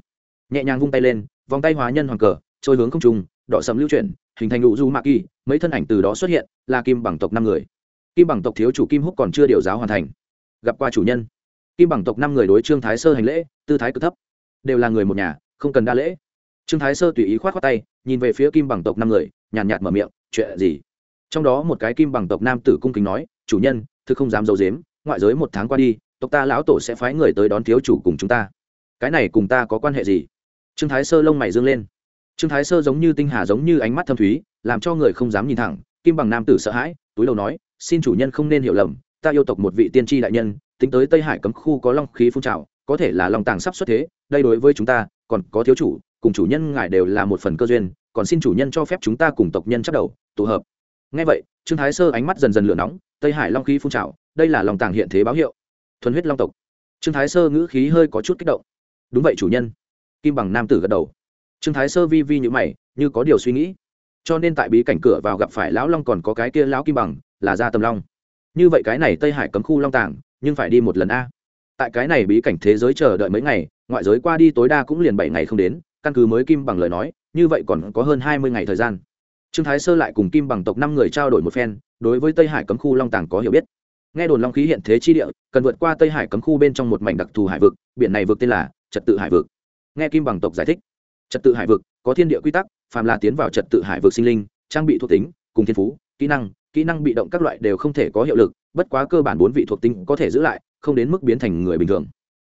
Speaker 1: Nhẹ nhàng vung tay lên, vòng tay hóa nhân hoàng cờ, trôi hướng không trùng đỏ sẫm lưu chuyển, hình thành ngụ du mạ kỳ, mấy thân ảnh từ đó xuất hiện, là kim bằng tộc năm người. Kim bằng tộc thiếu chủ kim húc còn chưa điều giáo hoàn thành. Gặp qua chủ nhân kim bằng tộc năm người đối trương thái sơ hành lễ tư thái cực thấp. Đều là người một nhà không cần đa lễ. Trương thái sơ tùy ý k h o á t khoác tay nhìn về phía kim bằng tộc năm người nhàn nhạt, nhạt mở miệng chuyện gì? Trong đó một cái kim bằng tộc nam tử cung kính nói chủ nhân thứ không dám d i ấ u dếm ngoại giới một tháng qua đi tộc ta lão tổ sẽ phái người tới đón thiếu chủ cùng chúng ta. Cái này cùng ta có quan hệ gì? Trương thái sơ lông mày dương lên. Trương thái sơ giống như tinh hà giống như ánh mắt thâm thúy làm cho người không dám nhìn thẳng. Kim bằng nam tử sợ hãi túi đầu nói xin chủ nhân không nên hiểu lầm ta yêu tộc một vị tiên tri đại nhân tính tới tây hải cấm khu có long khí phun trào, có thể là long tàng sắp xuất thế, đây đối với chúng ta, còn có thiếu chủ, cùng chủ nhân ngài đều là một phần cơ duyên, còn xin chủ nhân cho phép chúng ta cùng tộc nhân chắc đầu, tụ hợp. Ngay vậy, trương thái sơ ánh mắt dần dần lửa nóng, tây hải long khí phun trào, đây là lòng tàng hiện thế báo hiệu. Thuần huyết long tộc. Trương thái sơ ngữ khí hơi có chút kích động. Đúng vậy chủ nhân. Kim bằng nam tử gật đầu. Trương thái sơ vi vi như mày, như có điều suy nghĩ. Cho nên tại bí cảnh cửa vào gặp phải lão long còn có cái kia lão kim bằng, là gia tầm long. Như vậy cái này tây hải cấm khu long tàng nhưng phải đi một lần a. Tại cái này bí cảnh thế giới chờ đợi mấy ngày, ngoại giới qua đi tối đa cũng liền bảy ngày không đến, căn cứ mới kim bằng lời nói, như vậy còn có hơn hai mươi ngày thời gian. Trương thái sơ lại cùng kim bằng tộc năm người trao đổi một phen, đối với tây hải cấm khu long tàng có hiểu biết. Nghe đồn long khí hiện thế chi địa, cần vượt qua tây hải cấm khu bên trong một mảnh đặc thù hải vực, biển này vực tên là trật tự hải vực. Nghe kim bằng tộc giải thích, trật tự hải vực có thiên địa quy tắc, phàm là tiến vào trật tự hải vực sinh linh, trang bị thuộc tính, cùng thiên phú, kỹ năng kỹ năng bị động các loại đều không thể có hiệu lực bất quá cơ bản bốn vị thuộc tính có thể giữ lại, không đến mức biến thành người bình thường.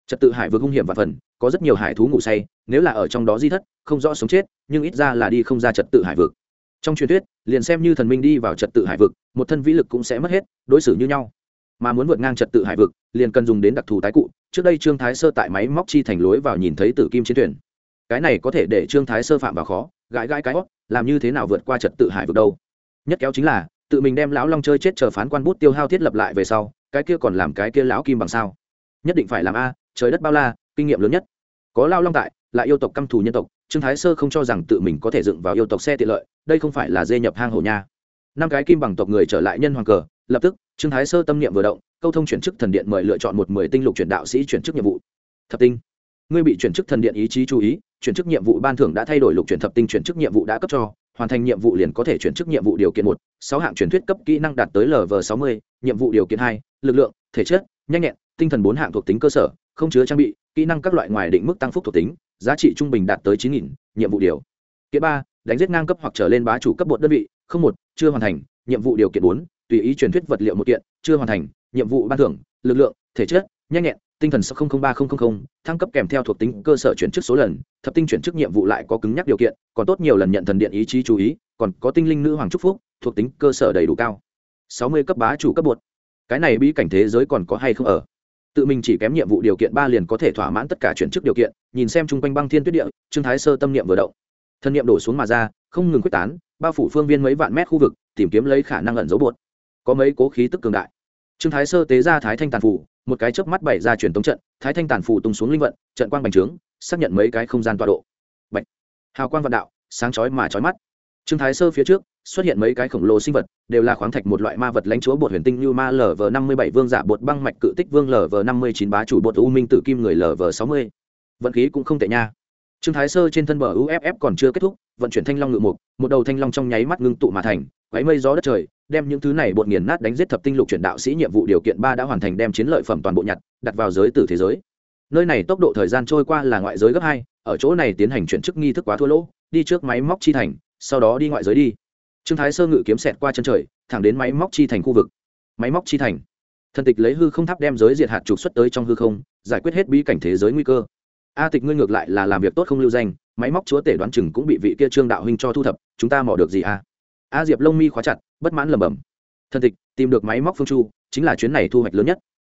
Speaker 1: Trật tự hải vực hung hiểm và phần, có rất nhiều hải thú ngủ say, nếu là ở trong đó di thất, không rõ sống chết, nhưng ít ra là đi không ra trật tự hải vực. Trong truyền thuyết, liền xem như thần minh đi vào trật tự hải vực, một thân vĩ lực cũng sẽ mất hết, đối xử như nhau. Mà muốn vượt ngang trật tự hải vực, liền cần dùng đến đặc thù tái cụ, trước đây trương thái sơ tại máy móc chi thành lối vào nhìn thấy tử kim chiến thuyền. Cái này có thể để trương thái sơ phạm vào khó, gãi gãi cái hót làm như thế nào vượt qua trật tự hải vực đâu? Nhất kéo chính là tự mình đem lão long chơi chết chờ phán quan bút tiêu hao thiết lập lại về sau, cái kia còn làm cái kia lão kim bằng sao? Nhất định phải làm a, trời đất bao la, kinh nghiệm lớn nhất. Có lao long tại lại yêu tộc căm thù nhân tộc, trương thái sơ không cho rằng tự mình có thể dựng vào yêu tộc xe tiện lợi, đây không phải là dê nhập hang hổ nha. Năm cái kim bằng tộc người trở lại nhân hoàng cờ, lập tức, trương thái sơ tâm niệm vừa động, câu thông chuyển chức thần điện mời lựa chọn một mười tinh lục chuyển đạo sĩ chuyển chức nhiệm vụ. Thập tinh. Ngươi bị chuyển chức thần điện ý chí chú ý, chuyển chức nhiệm vụ ban thưởng đã thay đổi lục chuyển thập tinh chuyển chức nhiệm vụ đã cấp cho hoàn thành nhiệm vụ liền có thể chuyển chức nhiệm vụ điều kiện một, sáu hạng truyền thuyết cấp kỹ năng đạt tới lv sáu mươi, nhiệm vụ điều kiện hai, lực lượng, thể chất, nhanh nhẹn, tinh thần bốn hạng thuộc tính cơ sở, không chứa trang bị, kỹ năng các loại ngoài định mức tăng phúc thuộc tính, giá trị trung bình đạt tới chín nghìn, nhiệm vụ điều. Kiện ba, đánh giết ngang cấp hoặc trở lên bá chủ cấp bột đơn vị, không một, chưa hoàn thành, nhiệm vụ điều kiện bốn, tùy ý truyền thuyết vật liệu một kiện, chưa hoàn thành, nhiệm vụ ban thưởng, lực lượng, thể chất, nhanh nhẹn tinh thần sáu ba nghìn thăng cấp kèm theo thuộc tính cơ sở chuyển chức số lần, thập tinh chuyển chức nhiệm vụ lại có cứng nhắc điều kiện, còn tốt nhiều lần nhận thần điện ý chí chú ý, còn có tinh linh nữ hoàng trúc phúc, thuộc tính cơ sở đầy đủ cao. Sáu mươi cấp bá chủ cấp bột. Cái này bí cảnh thế giới còn có hay không ở? Tự mình chỉ kém nhiệm vụ điều kiện ba liền có thể thỏa mãn tất cả chuyển chức điều kiện, nhìn xem chung quanh băng thiên tuyết địa, trương thái sơ tâm niệm vừa động. Thân niệm đổ xuống mà ra, không ngừng quyết tán, bao phủ phương viên mấy vạn mét khu vực, tìm kiếm lấy khả năng ẩn giấu bột. Có mấy cố khí tức cường đại. Trương thái sơ tế ra thái thanh tàn phủ một cái chớp mắt bày ra truyền tống trận, thái thanh tàn phủ tung xuống linh vận, trận quang bành trướng, xác nhận mấy cái không gian tọa độ. Bạch. Hào quang vạn đạo, sáng chói mà chói mắt. Trương thái sơ phía trước, xuất hiện mấy cái khổng lồ sinh vật, đều là khoáng thạch một loại ma vật lãnh chúa bột huyền tinh như ma lv năm mươi bảy vương giả bột băng mạch cự tích vương lv năm mươi chín bá chủ bột u minh tử kim người lv sáu mươi. Vận khí cũng không tệ nha. Trương thái sơ trên thân bờ uff còn chưa kết thúc, vận chuyển thanh long ngự mục, một đầu thanh long trong nháy mắt ngưng tụ mà thành quáy mây gió đất trời, đem những thứ này bột nghiền nát đánh giết thập tinh lục chuyển đạo sĩ nhiệm vụ điều kiện ba đã hoàn thành đem chiến lợi phẩm toàn bộ nhặt, đặt vào giới tử thế giới. Nơi này tốc độ thời gian trôi qua là ngoại giới gấp hai, ở chỗ này tiến hành chuyển chức nghi thức quá thua lỗ, đi trước máy móc chi thành, sau đó đi ngoại giới đi. Trương thái sơ ngự kiếm xẹt qua chân trời, thẳng đến máy móc chi thành khu vực. Máy móc chi thành. Thần tịch lấy hư không tháp đem giới diệt hạt trục xuất tới trong hư không, giải quyết hết bí cảnh thế giới nguy cơ. A tịch ngươi ngược lại là làm việc tốt không lưu danh, máy móc chúa tể đoán chừng cũng bị vị kia trương đạo huynh cho thu thập, chúng ta mò được gì a a diệp lông mi khóa chặt, bất mãn lầm bầm thần tịch, tìm được máy móc phương chu, chính là chuyến này thu hoạch lớn nhất.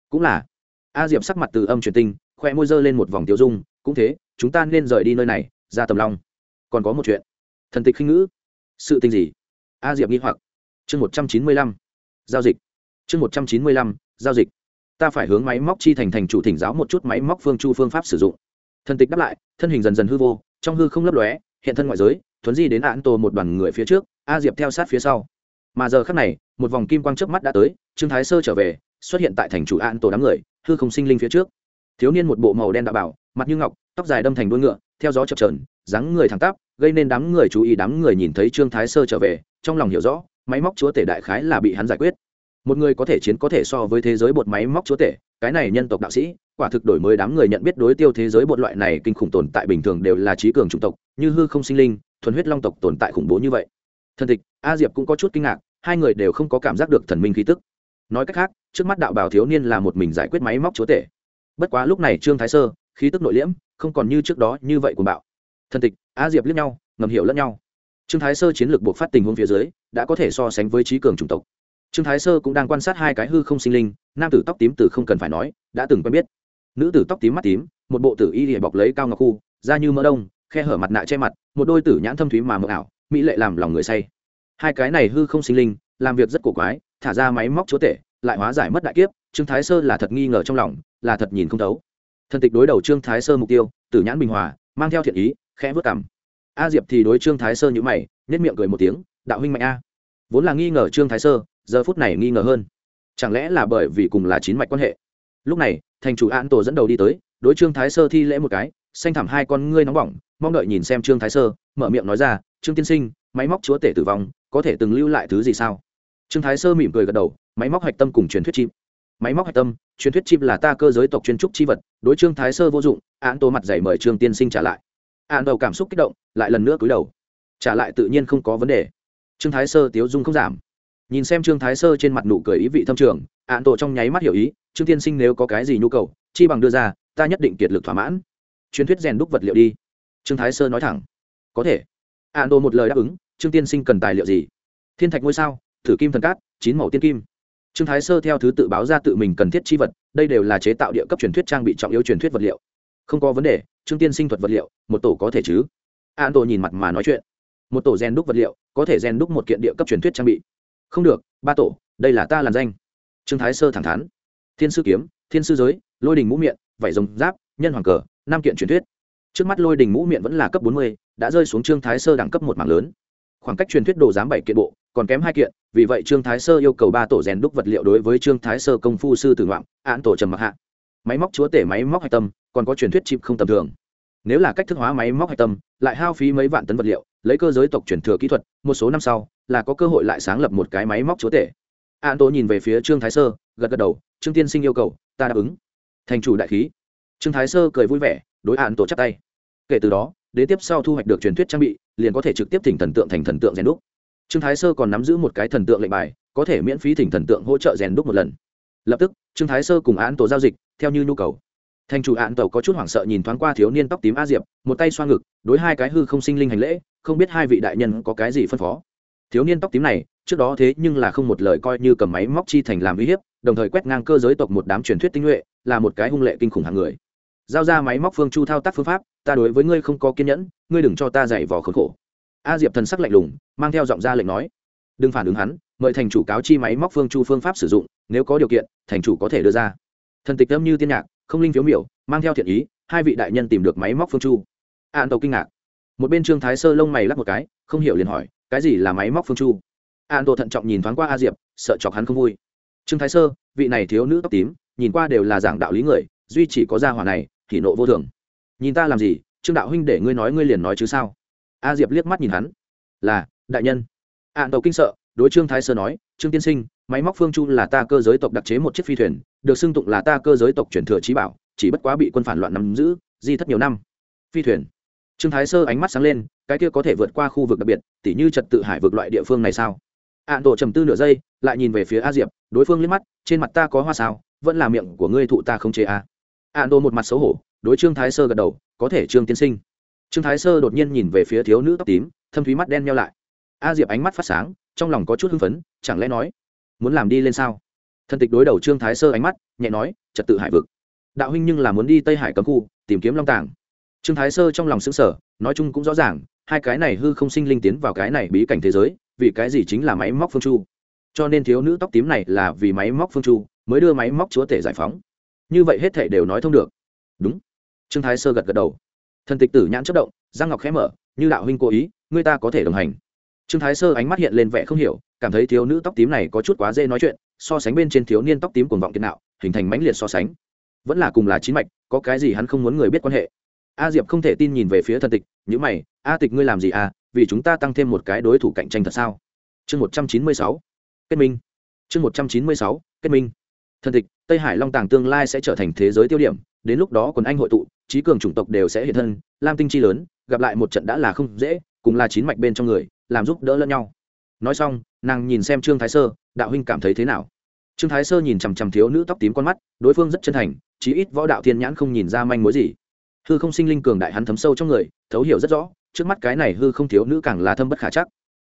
Speaker 1: Cũng là. A diệp sắc mặt từ âm truyền tinh, khoe môi dơ lên một vòng tiêu dung, cũng thế, chúng ta nên rời đi nơi này, ra tầm long. Còn có một chuyện. Thần tịch khinh ngữ. Sự tình gì? A diệp nghi hoặc. Chương một trăm chín mươi lăm. Giao dịch. Chương một trăm chín mươi lăm, giao dịch. Ta phải hướng máy móc chi thành thành chủ thỉnh giáo một chút máy móc phương chu phương pháp sử dụng. Thần tịch đáp lại, thân hình dần dần hư vô, trong hư không lấp lóe, hiện thân ngoại giới, thuấn di đến án tổ một đoàn người phía trước a diệp theo sát phía sau. Mà giờ khắc này, một vòng kim quang trước mắt đã tới, trương thái sơ trở về, xuất hiện tại thành chủ an tổ đám người, hư không sinh linh phía trước. Thiếu niên một bộ màu đen đạo bảo, mặt như ngọc, tóc dài đâm thành đuôi ngựa, theo gió chập trờn dáng người thẳng tắp, gây nên đám người chú ý đám người nhìn thấy trương thái sơ trở về, trong lòng hiểu rõ, máy móc chúa tể đại khái là bị hắn giải quyết. Một người có thể chiến có thể so với thế giới bột máy móc chúa tể, cái này nhân tộc đạo sĩ, quả thực đổi mới đám người nhận biết đối tiêu thế giới bột loại này kinh khủng tồn tại bình thường đều là trí cường chủng tộc, như hư không sinh linh, thuần huyết long tộc tồn tại khủng bố như vậy thần tịch, a diệp cũng có chút kinh ngạc, hai người đều không có cảm giác được thần minh khí tức. Nói cách khác, trước mắt đạo bảo thiếu niên là một mình giải quyết máy móc chúa tể. Bất quá lúc này trương thái sơ, khí tức nội liễm, không còn như trước đó như vậy của bạo. Thần tịch, a diệp liếc nhau, ngầm hiểu lẫn nhau. Trương thái sơ chiến lược buộc phát tình huống phía dưới, đã có thể so sánh với trí cường chủng tộc. Trương thái sơ cũng đang quan sát hai cái hư không sinh linh, nam tử tóc tím từ không cần phải nói, đã từng quen biết. Nữ tử tóc tím mắt tím, một bộ tử y địa bọc lấy cao ngọc khu, da như mỡ đông, khe hở mặt nạ che mặt, một đôi tử nhãn thâm thúy mà mờ ảo mỹ lệ làm lòng người say. Hai cái này hư không sinh linh, làm việc rất cổ quái, thả ra máy móc chúa tể, lại hóa giải mất đại kiếp, trương thái sơ là thật nghi ngờ trong lòng, là thật nhìn không thấu. Thần tịch đối đầu trương thái sơ mục tiêu, tử nhãn bình hòa, mang theo thiện ý, khẽ vớt cảm a diệp thì đối trương thái sơ nhữ mày nhất miệng cười một tiếng, đạo huynh mạnh a. Vốn là nghi ngờ trương thái sơ, giờ phút này nghi ngờ hơn. Chẳng lẽ là bởi vì cùng là chín mạch quan hệ? Lúc này, thành chủ an tổ dẫn đầu đi tới đối trương thái sơ thi lễ một cái, xanh thẳm hai con ngươi nóng bỏng, mong đợi nhìn xem trương thái sơ, mở miệng nói ra, trương tiên sinh, máy móc chúa tể tử vong, có thể từng lưu lại thứ gì sao? Trương thái sơ mỉm cười gật đầu, máy móc hạch tâm cùng truyền thuyết chim. Máy móc hạch tâm, truyền thuyết chim là ta cơ giới tộc chuyên trúc chi vật, đối trương thái sơ vô dụng, án tô mặt dày mời trương tiên sinh trả lại. Án đầu cảm xúc kích động, lại lần nữa cúi đầu. Trả lại tự nhiên không có vấn đề. Trương thái sơ tiếu dung không giảm. Nhìn xem trương thái sơ trên mặt nụ cười ý vị thâm trường, án tổ trong nháy mắt hiểu ý, trương tiên sinh nếu có cái gì nhu cầu, chi bằng đưa ra ta nhất định kiệt lực thỏa mãn. Truyền thuyết rèn đúc vật liệu đi. Trương thái sơ nói thẳng. Có thể. An đô một lời đáp ứng, trương tiên sinh cần tài liệu gì? Thiên thạch ngôi sao, thử kim thần cát, chín màu tiên kim. Trương thái sơ theo thứ tự báo ra tự mình cần thiết chi vật, đây đều là chế tạo địa cấp truyền thuyết trang bị trọng yếu truyền thuyết vật liệu. Không có vấn đề, trương tiên sinh thuật vật liệu, một tổ có thể chứ? An đô nhìn mặt mà nói chuyện. Một tổ rèn đúc vật liệu, có thể rèn đúc một kiện địa cấp truyền thuyết trang bị. Không được, ba tổ, đây là ta làn danh. Trương thái sơ thẳng thắn. Thiên sư kiếm, thiên sư giới, lôi đình mũ miệng vải rồng giáp, nhân hoàng cờ, năm kiện truyền thuyết. Trước mắt lôi đình mũ miệng vẫn là cấp bốn mươi, đã rơi xuống trương thái sơ đẳng cấp một mảng lớn. Khoảng cách truyền thuyết đồ giám bảy kiện bộ, còn kém hai kiện, vì vậy trương thái sơ yêu cầu ba tổ rèn đúc vật liệu đối với trương thái sơ công phu sư tử ngoạn án tổ trầm mặc hạ. Máy móc chúa tể, máy móc hạch tâm, còn có truyền thuyết chịp không tầm thường. Nếu là cách thức hóa máy móc hạch tâm, lại hao phí mấy vạn tấn vật liệu, lấy cơ giới tộc truyền thừa kỹ thuật, một số năm sau, là có cơ hội lại sáng lập một cái máy móc chúa tể. An tổ nhìn về phía trương thái sơ, gật gật đầu, trương tiên sinh yêu cầu, ta đáp ứng thành chủ đại khí. Trương thái sơ cười vui vẻ, đối hạn tổ chắp tay. Kể từ đó, đến tiếp sau thu hoạch được truyền thuyết trang bị, liền có thể trực tiếp thỉnh thần tượng thành thần tượng rèn đúc. Trương thái sơ còn nắm giữ một cái thần tượng lệnh bài, có thể miễn phí thỉnh thần tượng hỗ trợ rèn đúc một lần. Lập tức, trương thái sơ cùng án tổ giao dịch, theo như nhu cầu. Thành chủ án tàu có chút hoảng sợ nhìn thoáng qua thiếu niên tóc tím a diệp, một tay xoa ngực, đối hai cái hư không sinh linh hành lễ, không biết hai vị đại nhân có cái gì phân phó. Thiếu niên tóc tím này, trước đó thế nhưng là không một lời coi như cầm máy móc chi thành làm uy hiếp đồng thời quét ngang cơ giới tộc một đám truyền thuyết tinh nhuệ, là một cái hung lệ kinh khủng hàng người. Giao ra máy móc phương chu thao tác phương pháp, ta đối với ngươi không có kiên nhẫn, ngươi đừng cho ta dạy vò khốn khổ. A diệp thần sắc lạnh lùng, mang theo giọng ra lệnh nói. Đừng phản ứng hắn, mời thành chủ cáo chi máy móc phương chu phương pháp sử dụng, nếu có điều kiện, thành chủ có thể đưa ra. Thần tịch âm như tiên nhạc, không linh phiếu miểu, mang theo thiện ý, hai vị đại nhân tìm được máy móc phương chu. An tàu kinh ngạc. Một bên trương thái sơ lông mày lắc một cái, không hiểu liền hỏi, cái gì là máy móc phương chu? An tổ thận trọng nhìn thoáng qua a diệp, sợ chọc hắn không vui trương thái sơ, vị này thiếu nữ tóc tím, nhìn qua đều là giảng đạo lý người, duy chỉ có gia hỏa này, thì nộ vô thường. Nhìn ta làm gì, trương đạo huynh để ngươi nói ngươi liền nói chứ sao? A diệp liếc mắt nhìn hắn. Là, đại nhân. An tàu kinh sợ, đối trương thái sơ nói, trương tiên sinh, máy móc phương chu là ta cơ giới tộc đặc chế một chiếc phi thuyền, được xưng tụng là ta cơ giới tộc truyền thừa trí bảo, chỉ bất quá bị quân phản loạn nắm giữ, di thất nhiều năm. Phi thuyền. Trương thái sơ ánh mắt sáng lên, cái kia có thể vượt qua khu vực đặc biệt, tỉ như trật tự hải vực loại địa phương này sao? Ạn tổ trầm tư nửa giây, lại nhìn về phía a diệp, đối phương liếc mắt, trên mặt ta có hoa sao, vẫn là miệng của ngươi thụ ta không chế a à. ạn tổ một mặt xấu hổ, đối trương thái sơ gật đầu, có thể trương tiên sinh. Trương thái sơ đột nhiên nhìn về phía thiếu nữ tóc tím, thâm thúy mắt đen nhau lại. A diệp ánh mắt phát sáng, trong lòng có chút hưng phấn, chẳng lẽ nói, muốn làm đi lên sao? Thân tịch đối đầu trương thái sơ ánh mắt, nhẹ nói, trật tự hải vực. Đạo huynh nhưng là muốn đi tây hải cấm khu, tìm kiếm long tàng. Trương thái sơ trong lòng xứng sở nói chung cũng rõ ràng, hai cái này hư không sinh linh tiến vào cái này bí cảnh thế giới vì cái gì chính là máy móc phương chu? Cho nên thiếu nữ tóc tím này là vì máy móc phương chu mới đưa máy móc chúa tể giải phóng. Như vậy hết thể đều nói thông được. Đúng. Trương thái sơ gật gật đầu. Thần tịch tử nhãn chất động giang ngọc khẽ mở, như đạo huynh cố ý, người ta có thể đồng hành. Trương thái sơ ánh mắt hiện lên vẻ không hiểu, cảm thấy thiếu nữ tóc tím này có chút quá dễ nói chuyện, so sánh bên trên thiếu niên tóc tím cuồng vọng kiệt nạo, hình thành mãnh liệt so sánh. Vẫn là cùng là chín mạch, có cái gì hắn không muốn người biết quan hệ. A diệp không thể tin nhìn về phía thần tịch nhữ mày, a tịch ngươi làm gì à? Vì chúng ta tăng thêm một cái đối thủ cạnh tranh thật sao? Chương một trăm chín mươi sáu, kết minh. Chương một trăm chín mươi sáu, kết minh. Thần tịch, tây hải long tàng tương lai sẽ trở thành thế giới tiêu điểm, đến lúc đó quần anh hội tụ trí cường chủng tộc đều sẽ hiện thân, lam tinh chi lớn, gặp lại một trận đã là không dễ, cùng là chín mạch bên trong người, làm giúp đỡ lẫn nhau. Nói xong, nàng nhìn xem trương thái sơ, đạo huynh cảm thấy thế nào? Trương thái sơ nhìn chằm chằm thiếu nữ tóc tím con mắt, đối phương rất chân thành, chí ít võ đạo thiên nhãn không nhìn ra manh mối gì hư không sinh linh cường đại hắn thấm sâu trong người, thấu hiểu rất rõ, trước mắt cái này hư không thiếu nữ càng là thâm bất khả chắc.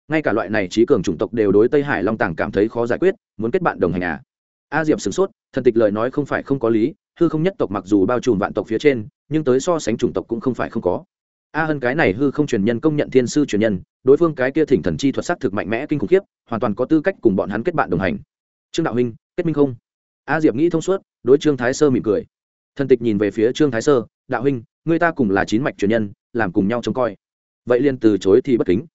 Speaker 1: Ngay cả loại này trí cường chủng tộc đều đối tây hải long tàng cảm thấy khó giải quyết, muốn kết bạn đồng hành à. A diệp sửng sốt, thần tịch lời nói không phải không có lý, hư không nhất tộc mặc dù bao trùm vạn tộc phía trên, nhưng tới so sánh chủng tộc cũng không phải không có. A hơn cái này hư không truyền nhân công nhận thiên sư truyền nhân, đối phương cái kia thỉnh thần chi thuật sắc thực mạnh mẽ kinh khủng khiếp, hoàn toàn có tư cách cùng bọn hắn kết bạn đồng hành. Trương đạo huynh, kết minh không? A diệp nghĩ thông suốt, đối trương thái sơ mỉm cười. Thần tịch nhìn về phía trương thái sơ đạo huynh người ta cùng là chín mạch truyền nhân, làm cùng nhau trông coi. Vậy liền từ chối thì bất kính.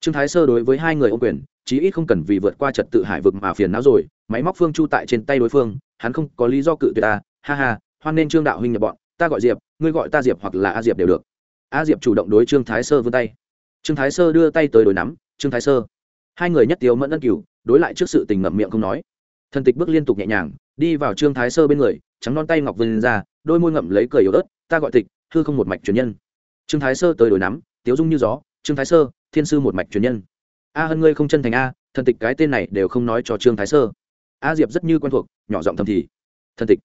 Speaker 1: Trương thái sơ đối với hai người ô quyền, chí ít không cần vì vượt qua trật tự hải vực mà phiền não rồi, máy móc phương chu tại trên tay đối phương, hắn không có lý do cự tuyệt ta, ha ha, hoan nên trương đạo huynh nhập bọn, ta gọi diệp, ngươi gọi ta diệp hoặc là a diệp đều được. A diệp chủ động đối trương thái sơ vươn tay. Trương thái sơ đưa tay tới đối nắm, trương thái sơ. Hai người nhất tiếu mẫn ân cửu, đối lại trước sự tình ngậm miệng không nói. Thần tịch bước liên tục nhẹ nhàng, đi vào trương thái sơ bên người trắng non tay ngọc vươn ra, đôi môi ngậm lấy cười yếu ớt, ta gọi tịch, hư không một mạch truyền nhân. Trương thái sơ tới đổi nắm, tiếu dung như gió, trương thái sơ, thiên sư một mạch truyền nhân. A hơn ngươi không chân thành a, thần tịch cái tên này đều không nói cho trương thái sơ. A diệp rất như quen thuộc, nhỏ giọng thầm thì, thần tịch.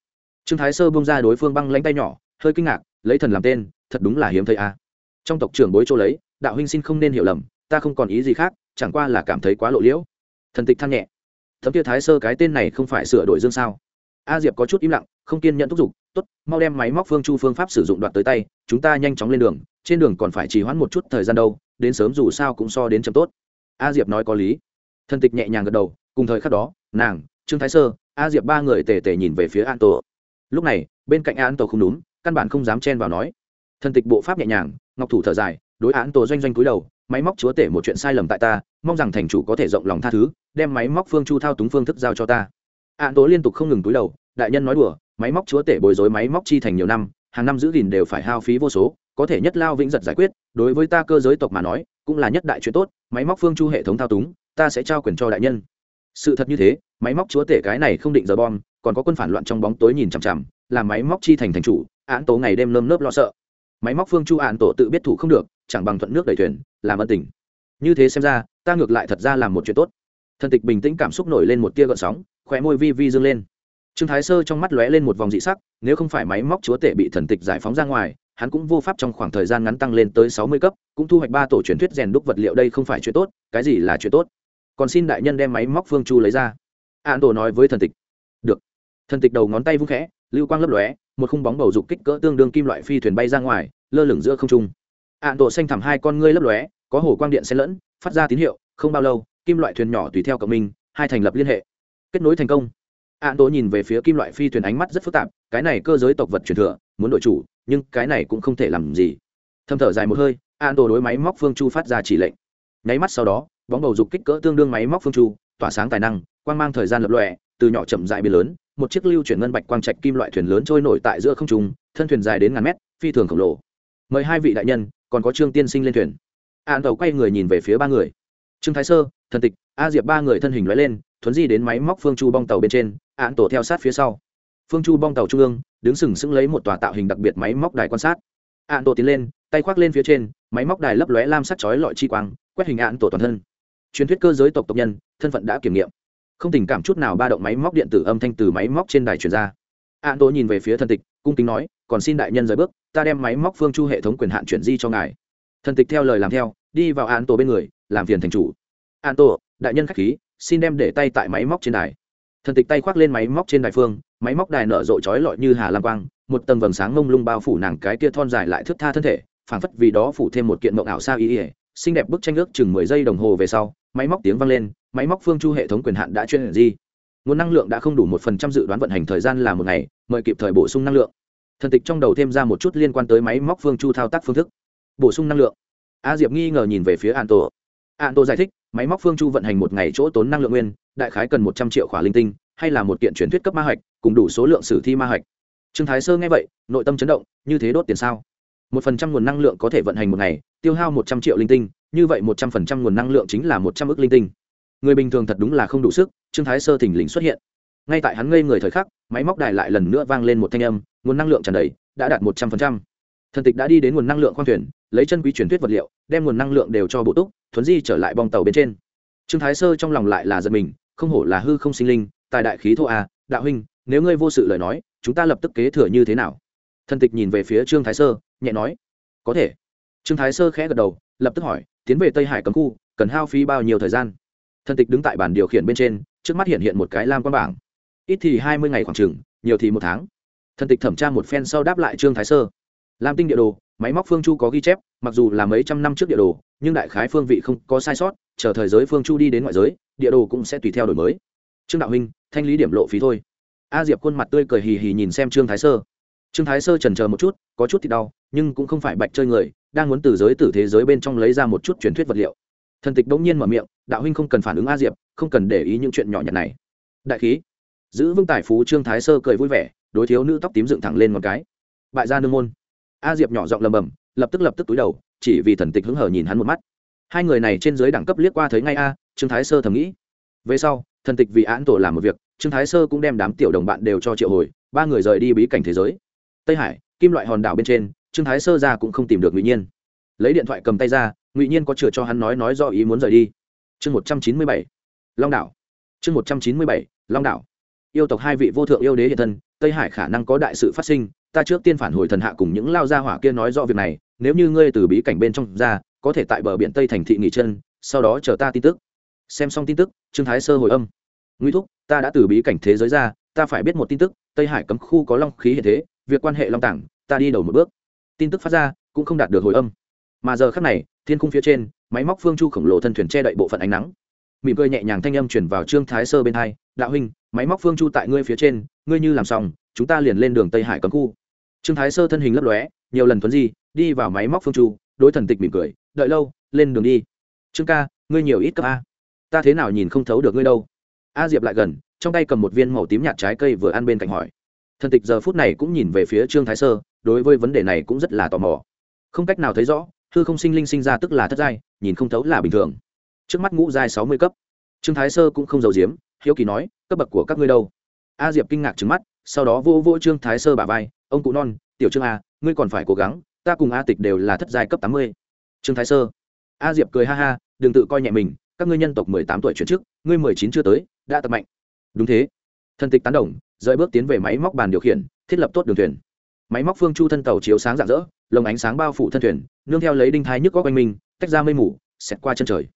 Speaker 1: Trương thái sơ bông ra đối phương băng lãnh tay nhỏ, hơi kinh ngạc, lấy thần làm tên, thật đúng là hiếm thấy a. Trong tộc trưởng bối chỗ lấy, đạo huynh xin không nên hiểu lầm, ta không còn ý gì khác, chẳng qua là cảm thấy quá lộ liễu. Thần tịch than nhẹ, thấm kia thái sơ cái tên này không phải sửa đổi dương sao? A diệp có chút im lặng, không kiên nhận thúc giục, tốt, mau đem máy móc phương chu phương pháp sử dụng đoạt tới tay, chúng ta nhanh chóng lên đường, trên đường còn phải trì hoãn một chút thời gian đâu, đến sớm dù sao cũng so đến chấm tốt. A diệp nói có lý. Thân tịch nhẹ nhàng gật đầu, cùng thời khắc đó, nàng, trương thái sơ, a diệp ba người tề tề nhìn về phía an tổ. Lúc này, bên cạnh an tổ không đúng, căn bản không dám chen vào nói. Thân tịch bộ pháp nhẹ nhàng, ngọc thủ thở dài, đối án tổ doanh doanh cúi đầu, máy móc chúa tể một chuyện sai lầm tại ta, mong rằng thành chủ có thể rộng lòng tha thứ, đem máy móc phương chu thao túng phương thức giao cho ta án tố liên tục không ngừng túi đầu, đại nhân nói đùa, máy móc chúa tể bồi dối máy móc chi thành nhiều năm, hàng năm giữ gìn đều phải hao phí vô số, có thể nhất lao vĩnh giật giải quyết, đối với ta cơ giới tộc mà nói, cũng là nhất đại chuyện tốt, máy móc phương chu hệ thống thao túng, ta sẽ trao quyền cho đại nhân. Sự thật như thế, máy móc chúa tể cái này không định giờ bom, còn có quân phản loạn trong bóng tối nhìn chằm chằm, làm máy móc chi thành thành chủ án tố ngày đêm nơm nớp lo sợ. Máy móc phương chu án tổ tự biết thủ không được, chẳng bằng thuận nước đẩy thuyền, làm ân tình. Như thế xem ra, ta ngược lại thật ra làm một chuyện tốt thần tịch bình tĩnh cảm xúc nổi lên một tia gợn sóng, khóe môi vi vi dâng lên. Trương thái sơ trong mắt lóe lên một vòng dị sắc, nếu không phải máy móc chúa tể bị thần tịch giải phóng ra ngoài, hắn cũng vô pháp trong khoảng thời gian ngắn tăng lên tới sáu mươi cấp, cũng thu hoạch ba tổ truyền thuyết rèn đúc vật liệu đây không phải chuyện tốt, cái gì là chuyện tốt? Còn xin đại nhân đem máy móc phương chu lấy ra. An tổ nói với thần tịch. Được. Thần tịch đầu ngón tay vung khẽ, lưu quang lấp lóe, một khung bóng bầu dục kích cỡ tương đương kim loại phi thuyền bay ra ngoài, lơ lửng giữa không trung. An tổ xanh thẳm hai con ngươi lấp lóe, có hồ quang điện xen lẫn, phát ra tín hiệu, không bao lâu kim loại thuyền nhỏ tùy theo cộng minh, hai thành lập liên hệ. Kết nối thành công. An tổ nhìn về phía kim loại phi thuyền ánh mắt rất phức tạp, cái này cơ giới tộc vật truyền thừa, muốn đổi chủ, nhưng cái này cũng không thể làm gì. Thâm thở dài một hơi, an tổ đối máy móc phương chu phát ra chỉ lệnh. Nháy mắt sau đó, bóng bầu dục kích cỡ tương đương máy móc phương chu, tỏa sáng tài năng, quang mang thời gian lập lọe từ nhỏ chậm dại biến lớn, một chiếc lưu chuyển ngân bạch quang trạch kim loại thuyền lớn trôi nổi tại giữa không trung, thân thuyền dài đến ngàn mét, phi thường khổng lồ. Mời hai vị đại nhân, còn có trương tiên sinh lên thuyền. An tàu quay người nhìn về phía ba người. Trương thái sơ thần tịch, a diệp ba người thân hình lóe lên, thuấn di đến máy móc phương chu bong tàu bên trên, án tổ theo sát phía sau. Phương chu bong tàu trung ương, đứng sừng sững lấy một tòa tạo hình đặc biệt máy móc đài quan sát. Án tổ tiến lên, tay khoác lên phía trên, máy móc đài lấp lóe lam sắc chói lọi chi quang, quét hình án tổ toàn thân. Truyền thuyết cơ giới tộc tộc nhân, thân phận đã kiểm nghiệm. Không tình cảm chút nào ba động máy móc điện tử âm thanh từ máy móc trên đài truyền ra. An tổ nhìn về phía thần tịch, cung kính nói, còn xin đại nhân rời bước, ta đem máy móc phương chu hệ thống quyền hạn chuyển di cho ngài. Thần tịch theo lời làm theo, đi vào an tổ bên người, làm phiền thành chủ an tổ đại nhân khách khí, xin đem để tay tại máy móc trên đài. Thần tịch tay khoác lên máy móc trên đài phương, máy móc đài nở rộ trói lọi như hà lam quang, một tầng vầng sáng mông lung bao phủ nàng cái tia thon dài lại thước tha thân thể, phảng phất vì đó phủ thêm một kiện mộng ảo sao ý ỉa xinh đẹp bức tranh ước chừng mười giây đồng hồ về sau, máy móc tiếng vang lên, máy móc phương chu hệ thống quyền hạn đã chuyên di. Nguồn năng lượng đã không đủ một phần trăm dự đoán vận hành thời gian là một ngày, mời kịp thời bổ sung năng lượng. Thần tịch trong đầu thêm ra một chút liên quan tới máy móc phương chu thao tác phương thức. Bổ sung năng lượng. A diệp nghi ngờ nhìn về phía an tổ an tổ giải thích máy móc phương chu vận hành một ngày chỗ tốn năng lượng nguyên, đại khái cần một trăm triệu khỏa linh tinh, hay là một kiện truyền thuyết cấp ma hạch, cùng đủ số lượng sử thi ma hạch. Trương thái sơ nghe vậy, nội tâm chấn động, như thế đốt tiền sao? Một phần trăm nguồn năng lượng có thể vận hành một ngày, tiêu hao một trăm triệu linh tinh, như vậy một trăm phần trăm nguồn năng lượng chính là một trăm ước linh tinh. Người bình thường thật đúng là không đủ sức, trương thái sơ thình lình xuất hiện. Ngay tại hắn ngây người thời khắc, máy móc đài lại lần nữa vang lên một thanh âm, nguồn năng lượng tràn đầy, đã đạt một trăm phần trăm. Thần tịch đã đi đến nguồn năng lượng khoang thuyền, lấy chân quý truyền thuyết vật liệu, đem nguồn năng lượng đều cho bộ túc thuấn di trở lại bong tàu bên trên. Trương thái sơ trong lòng lại là giật mình không hổ là hư không sinh linh tài đại khí thô à, đạo huynh nếu ngươi vô sự lời nói chúng ta lập tức kế thừa như thế nào? Thần tịch nhìn về phía trương thái sơ nhẹ nói có thể. Trương thái sơ khẽ gật đầu lập tức hỏi tiến về tây hải cấm khu cần hao phí bao nhiêu thời gian? Thần tịch đứng tại bàn điều khiển bên trên trước mắt hiện hiện một cái lam quan bảng. Ít thì hai mươi ngày khoảng chừng nhiều thì một tháng. Thần tịch thẩm tra một phen sau đáp lại trương thái sơ. Lam tinh địa đồ máy móc phương chu có ghi chép mặc dù là mấy trăm năm trước địa đồ nhưng đại khái phương vị không có sai sót, chờ thời giới phương chu đi đến ngoại giới, địa đồ cũng sẽ tùy theo đổi mới. Trương đạo huynh, thanh lý điểm lộ phí thôi. A diệp khuôn mặt tươi cười hì hì nhìn xem trương thái sơ. Trương thái sơ trần chờ một chút, có chút thì đau, nhưng cũng không phải bạch chơi người, đang muốn từ giới từ thế giới bên trong lấy ra một chút truyền thuyết vật liệu. Thần tịch bỗng nhiên mở miệng, đạo huynh không cần phản ứng a diệp, không cần để ý những chuyện nhỏ nhặt này. Đại khí. Giữ vững tài phú trương thái sơ cười vui vẻ, đối thiếu nữ tóc tím dựng thẳng lên một cái. Bại gia nương môn. A diệp nhỏ giọng lầm bầm, lập tức lập tức túi đầu chỉ vì thần tịch hứng hở nhìn hắn một mắt. Hai người này trên dưới đẳng cấp liếc qua thấy ngay a, trương thái sơ thầm nghĩ. Về sau, thần tịch vì án tổ làm một việc, trương thái sơ cũng đem đám tiểu đồng bạn đều cho triệu hồi, ba người rời đi bí cảnh thế giới. Tây hải, kim loại hòn đảo bên trên, trương thái sơ ra cũng không tìm được ngụy nhiên. Lấy điện thoại cầm tay ra, ngụy nhiên có chừa cho hắn nói nói do ý muốn rời đi. Chương một trăm chín mươi bảy, long đảo. Chương một trăm chín mươi bảy, long đảo. Yêu tộc hai vị vô thượng yêu đế hiện thân, tây hải khả năng có đại sự phát sinh ta trước tiên phản hồi thần hạ cùng những lao gia hỏa kia nói rõ việc này, nếu như ngươi từ bí cảnh bên trong ra, có thể tại bờ biển tây thành thị nghỉ chân, sau đó chờ ta tin tức. Xem xong tin tức, trương thái sơ hồi âm. Nguy thúc, ta đã từ bí cảnh thế giới ra, ta phải biết một tin tức, tây hải cấm khu có long khí hiện thế, việc quan hệ long tảng, ta đi đầu một bước. Tin tức phát ra, cũng không đạt được hồi âm. Mà giờ khắc này, thiên khung phía trên, máy móc phương chu khổng lồ thân thuyền che đậy bộ phận ánh nắng. Mỉm cười nhẹ nhàng thanh âm chuyển vào trương thái sơ bên hai. Đạo huynh, máy móc phương chu tại ngươi phía trên, ngươi như làm xong, chúng ta liền lên đường tây hải cấm khu trương thái sơ thân hình lấp lóe, nhiều lần thuấn di, đi vào máy móc phương tru đối thần tịch mỉm cười, đợi lâu, lên đường đi. Trương ca, ngươi nhiều ít cấp a. Ta thế nào nhìn không thấu được ngươi đâu. A diệp lại gần, trong tay cầm một viên màu tím nhạt trái cây vừa ăn bên cạnh hỏi. Thần tịch giờ phút này cũng nhìn về phía trương thái sơ, đối với vấn đề này cũng rất là tò mò. Không cách nào thấy rõ, hư không sinh linh sinh ra tức là thất giai, nhìn không thấu là bình thường. Trước mắt ngũ giai sáu mươi cấp. Trương thái sơ cũng không giàu diếm hiếu kỳ nói, cấp bậc của các ngươi đâu? A diệp kinh ngạc trứng mắt, sau đó vô vô trương thái sơ bà vai ông cụ non, tiểu trương a, ngươi còn phải cố gắng, ta cùng a tịch đều là thất giai cấp tám mươi. Trương thái sơ. A diệp cười ha ha, đừng tự coi nhẹ mình, các ngươi nhân tộc mười tám tuổi chuyển trước ngươi mười chín chưa tới, đã tập mạnh. Đúng thế. Thân tịch tán đồng, rời bước tiến về máy móc bàn điều khiển, thiết lập tốt đường thuyền. Máy móc phương chu thân tàu chiếu sáng rạng rỡ, lồng ánh sáng bao phủ thân thuyền, nương theo lấy đinh thái nhức có quanh mình, tách ra mây mù, xẹt qua chân trời.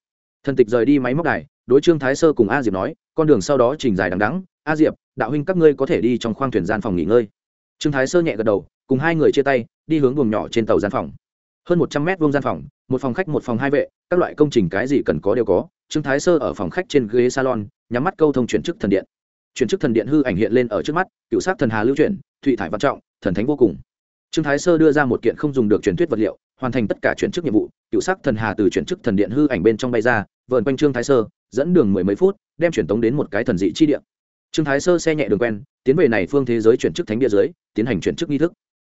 Speaker 1: Thân tịch rời đi máy móc đài, đối trương thái sơ cùng a diệp nói, con đường sau đó trình dài đằng đắng a diệp, đạo huynh các ngươi có thể đi trong khoang thuyền gian phòng nghỉ ngơi trương thái sơ nhẹ gật đầu, cùng hai người chia tay, đi hướng buồng nhỏ trên tàu gian phòng. Hơn một trăm mét vuông gian phòng, một phòng khách, một phòng hai vệ, các loại công trình cái gì cần có đều có. Trương thái sơ ở phòng khách trên ghế salon, nhắm mắt câu thông chuyển chức thần điện. Chuyển chức thần điện hư ảnh hiện lên ở trước mắt, cựu sát thần hà lưu chuyển, thụy thải văn trọng, thần thánh vô cùng. Trương thái sơ đưa ra một kiện không dùng được truyền thuyết vật liệu, hoàn thành tất cả chuyển chức nhiệm vụ, cựu sắc thần hà từ chuyển chức thần điện hư ảnh bên trong bay ra vợn quanh trương thái sơ, dẫn đường mười mấy phút, đem truyền tống đến một cái thần dị chi điện trương thái sơ xe nhẹ đường quen, tiến về này phương thế giới chuyển chức thánh bia dưới, tiến hành chuyển chức nghi thức.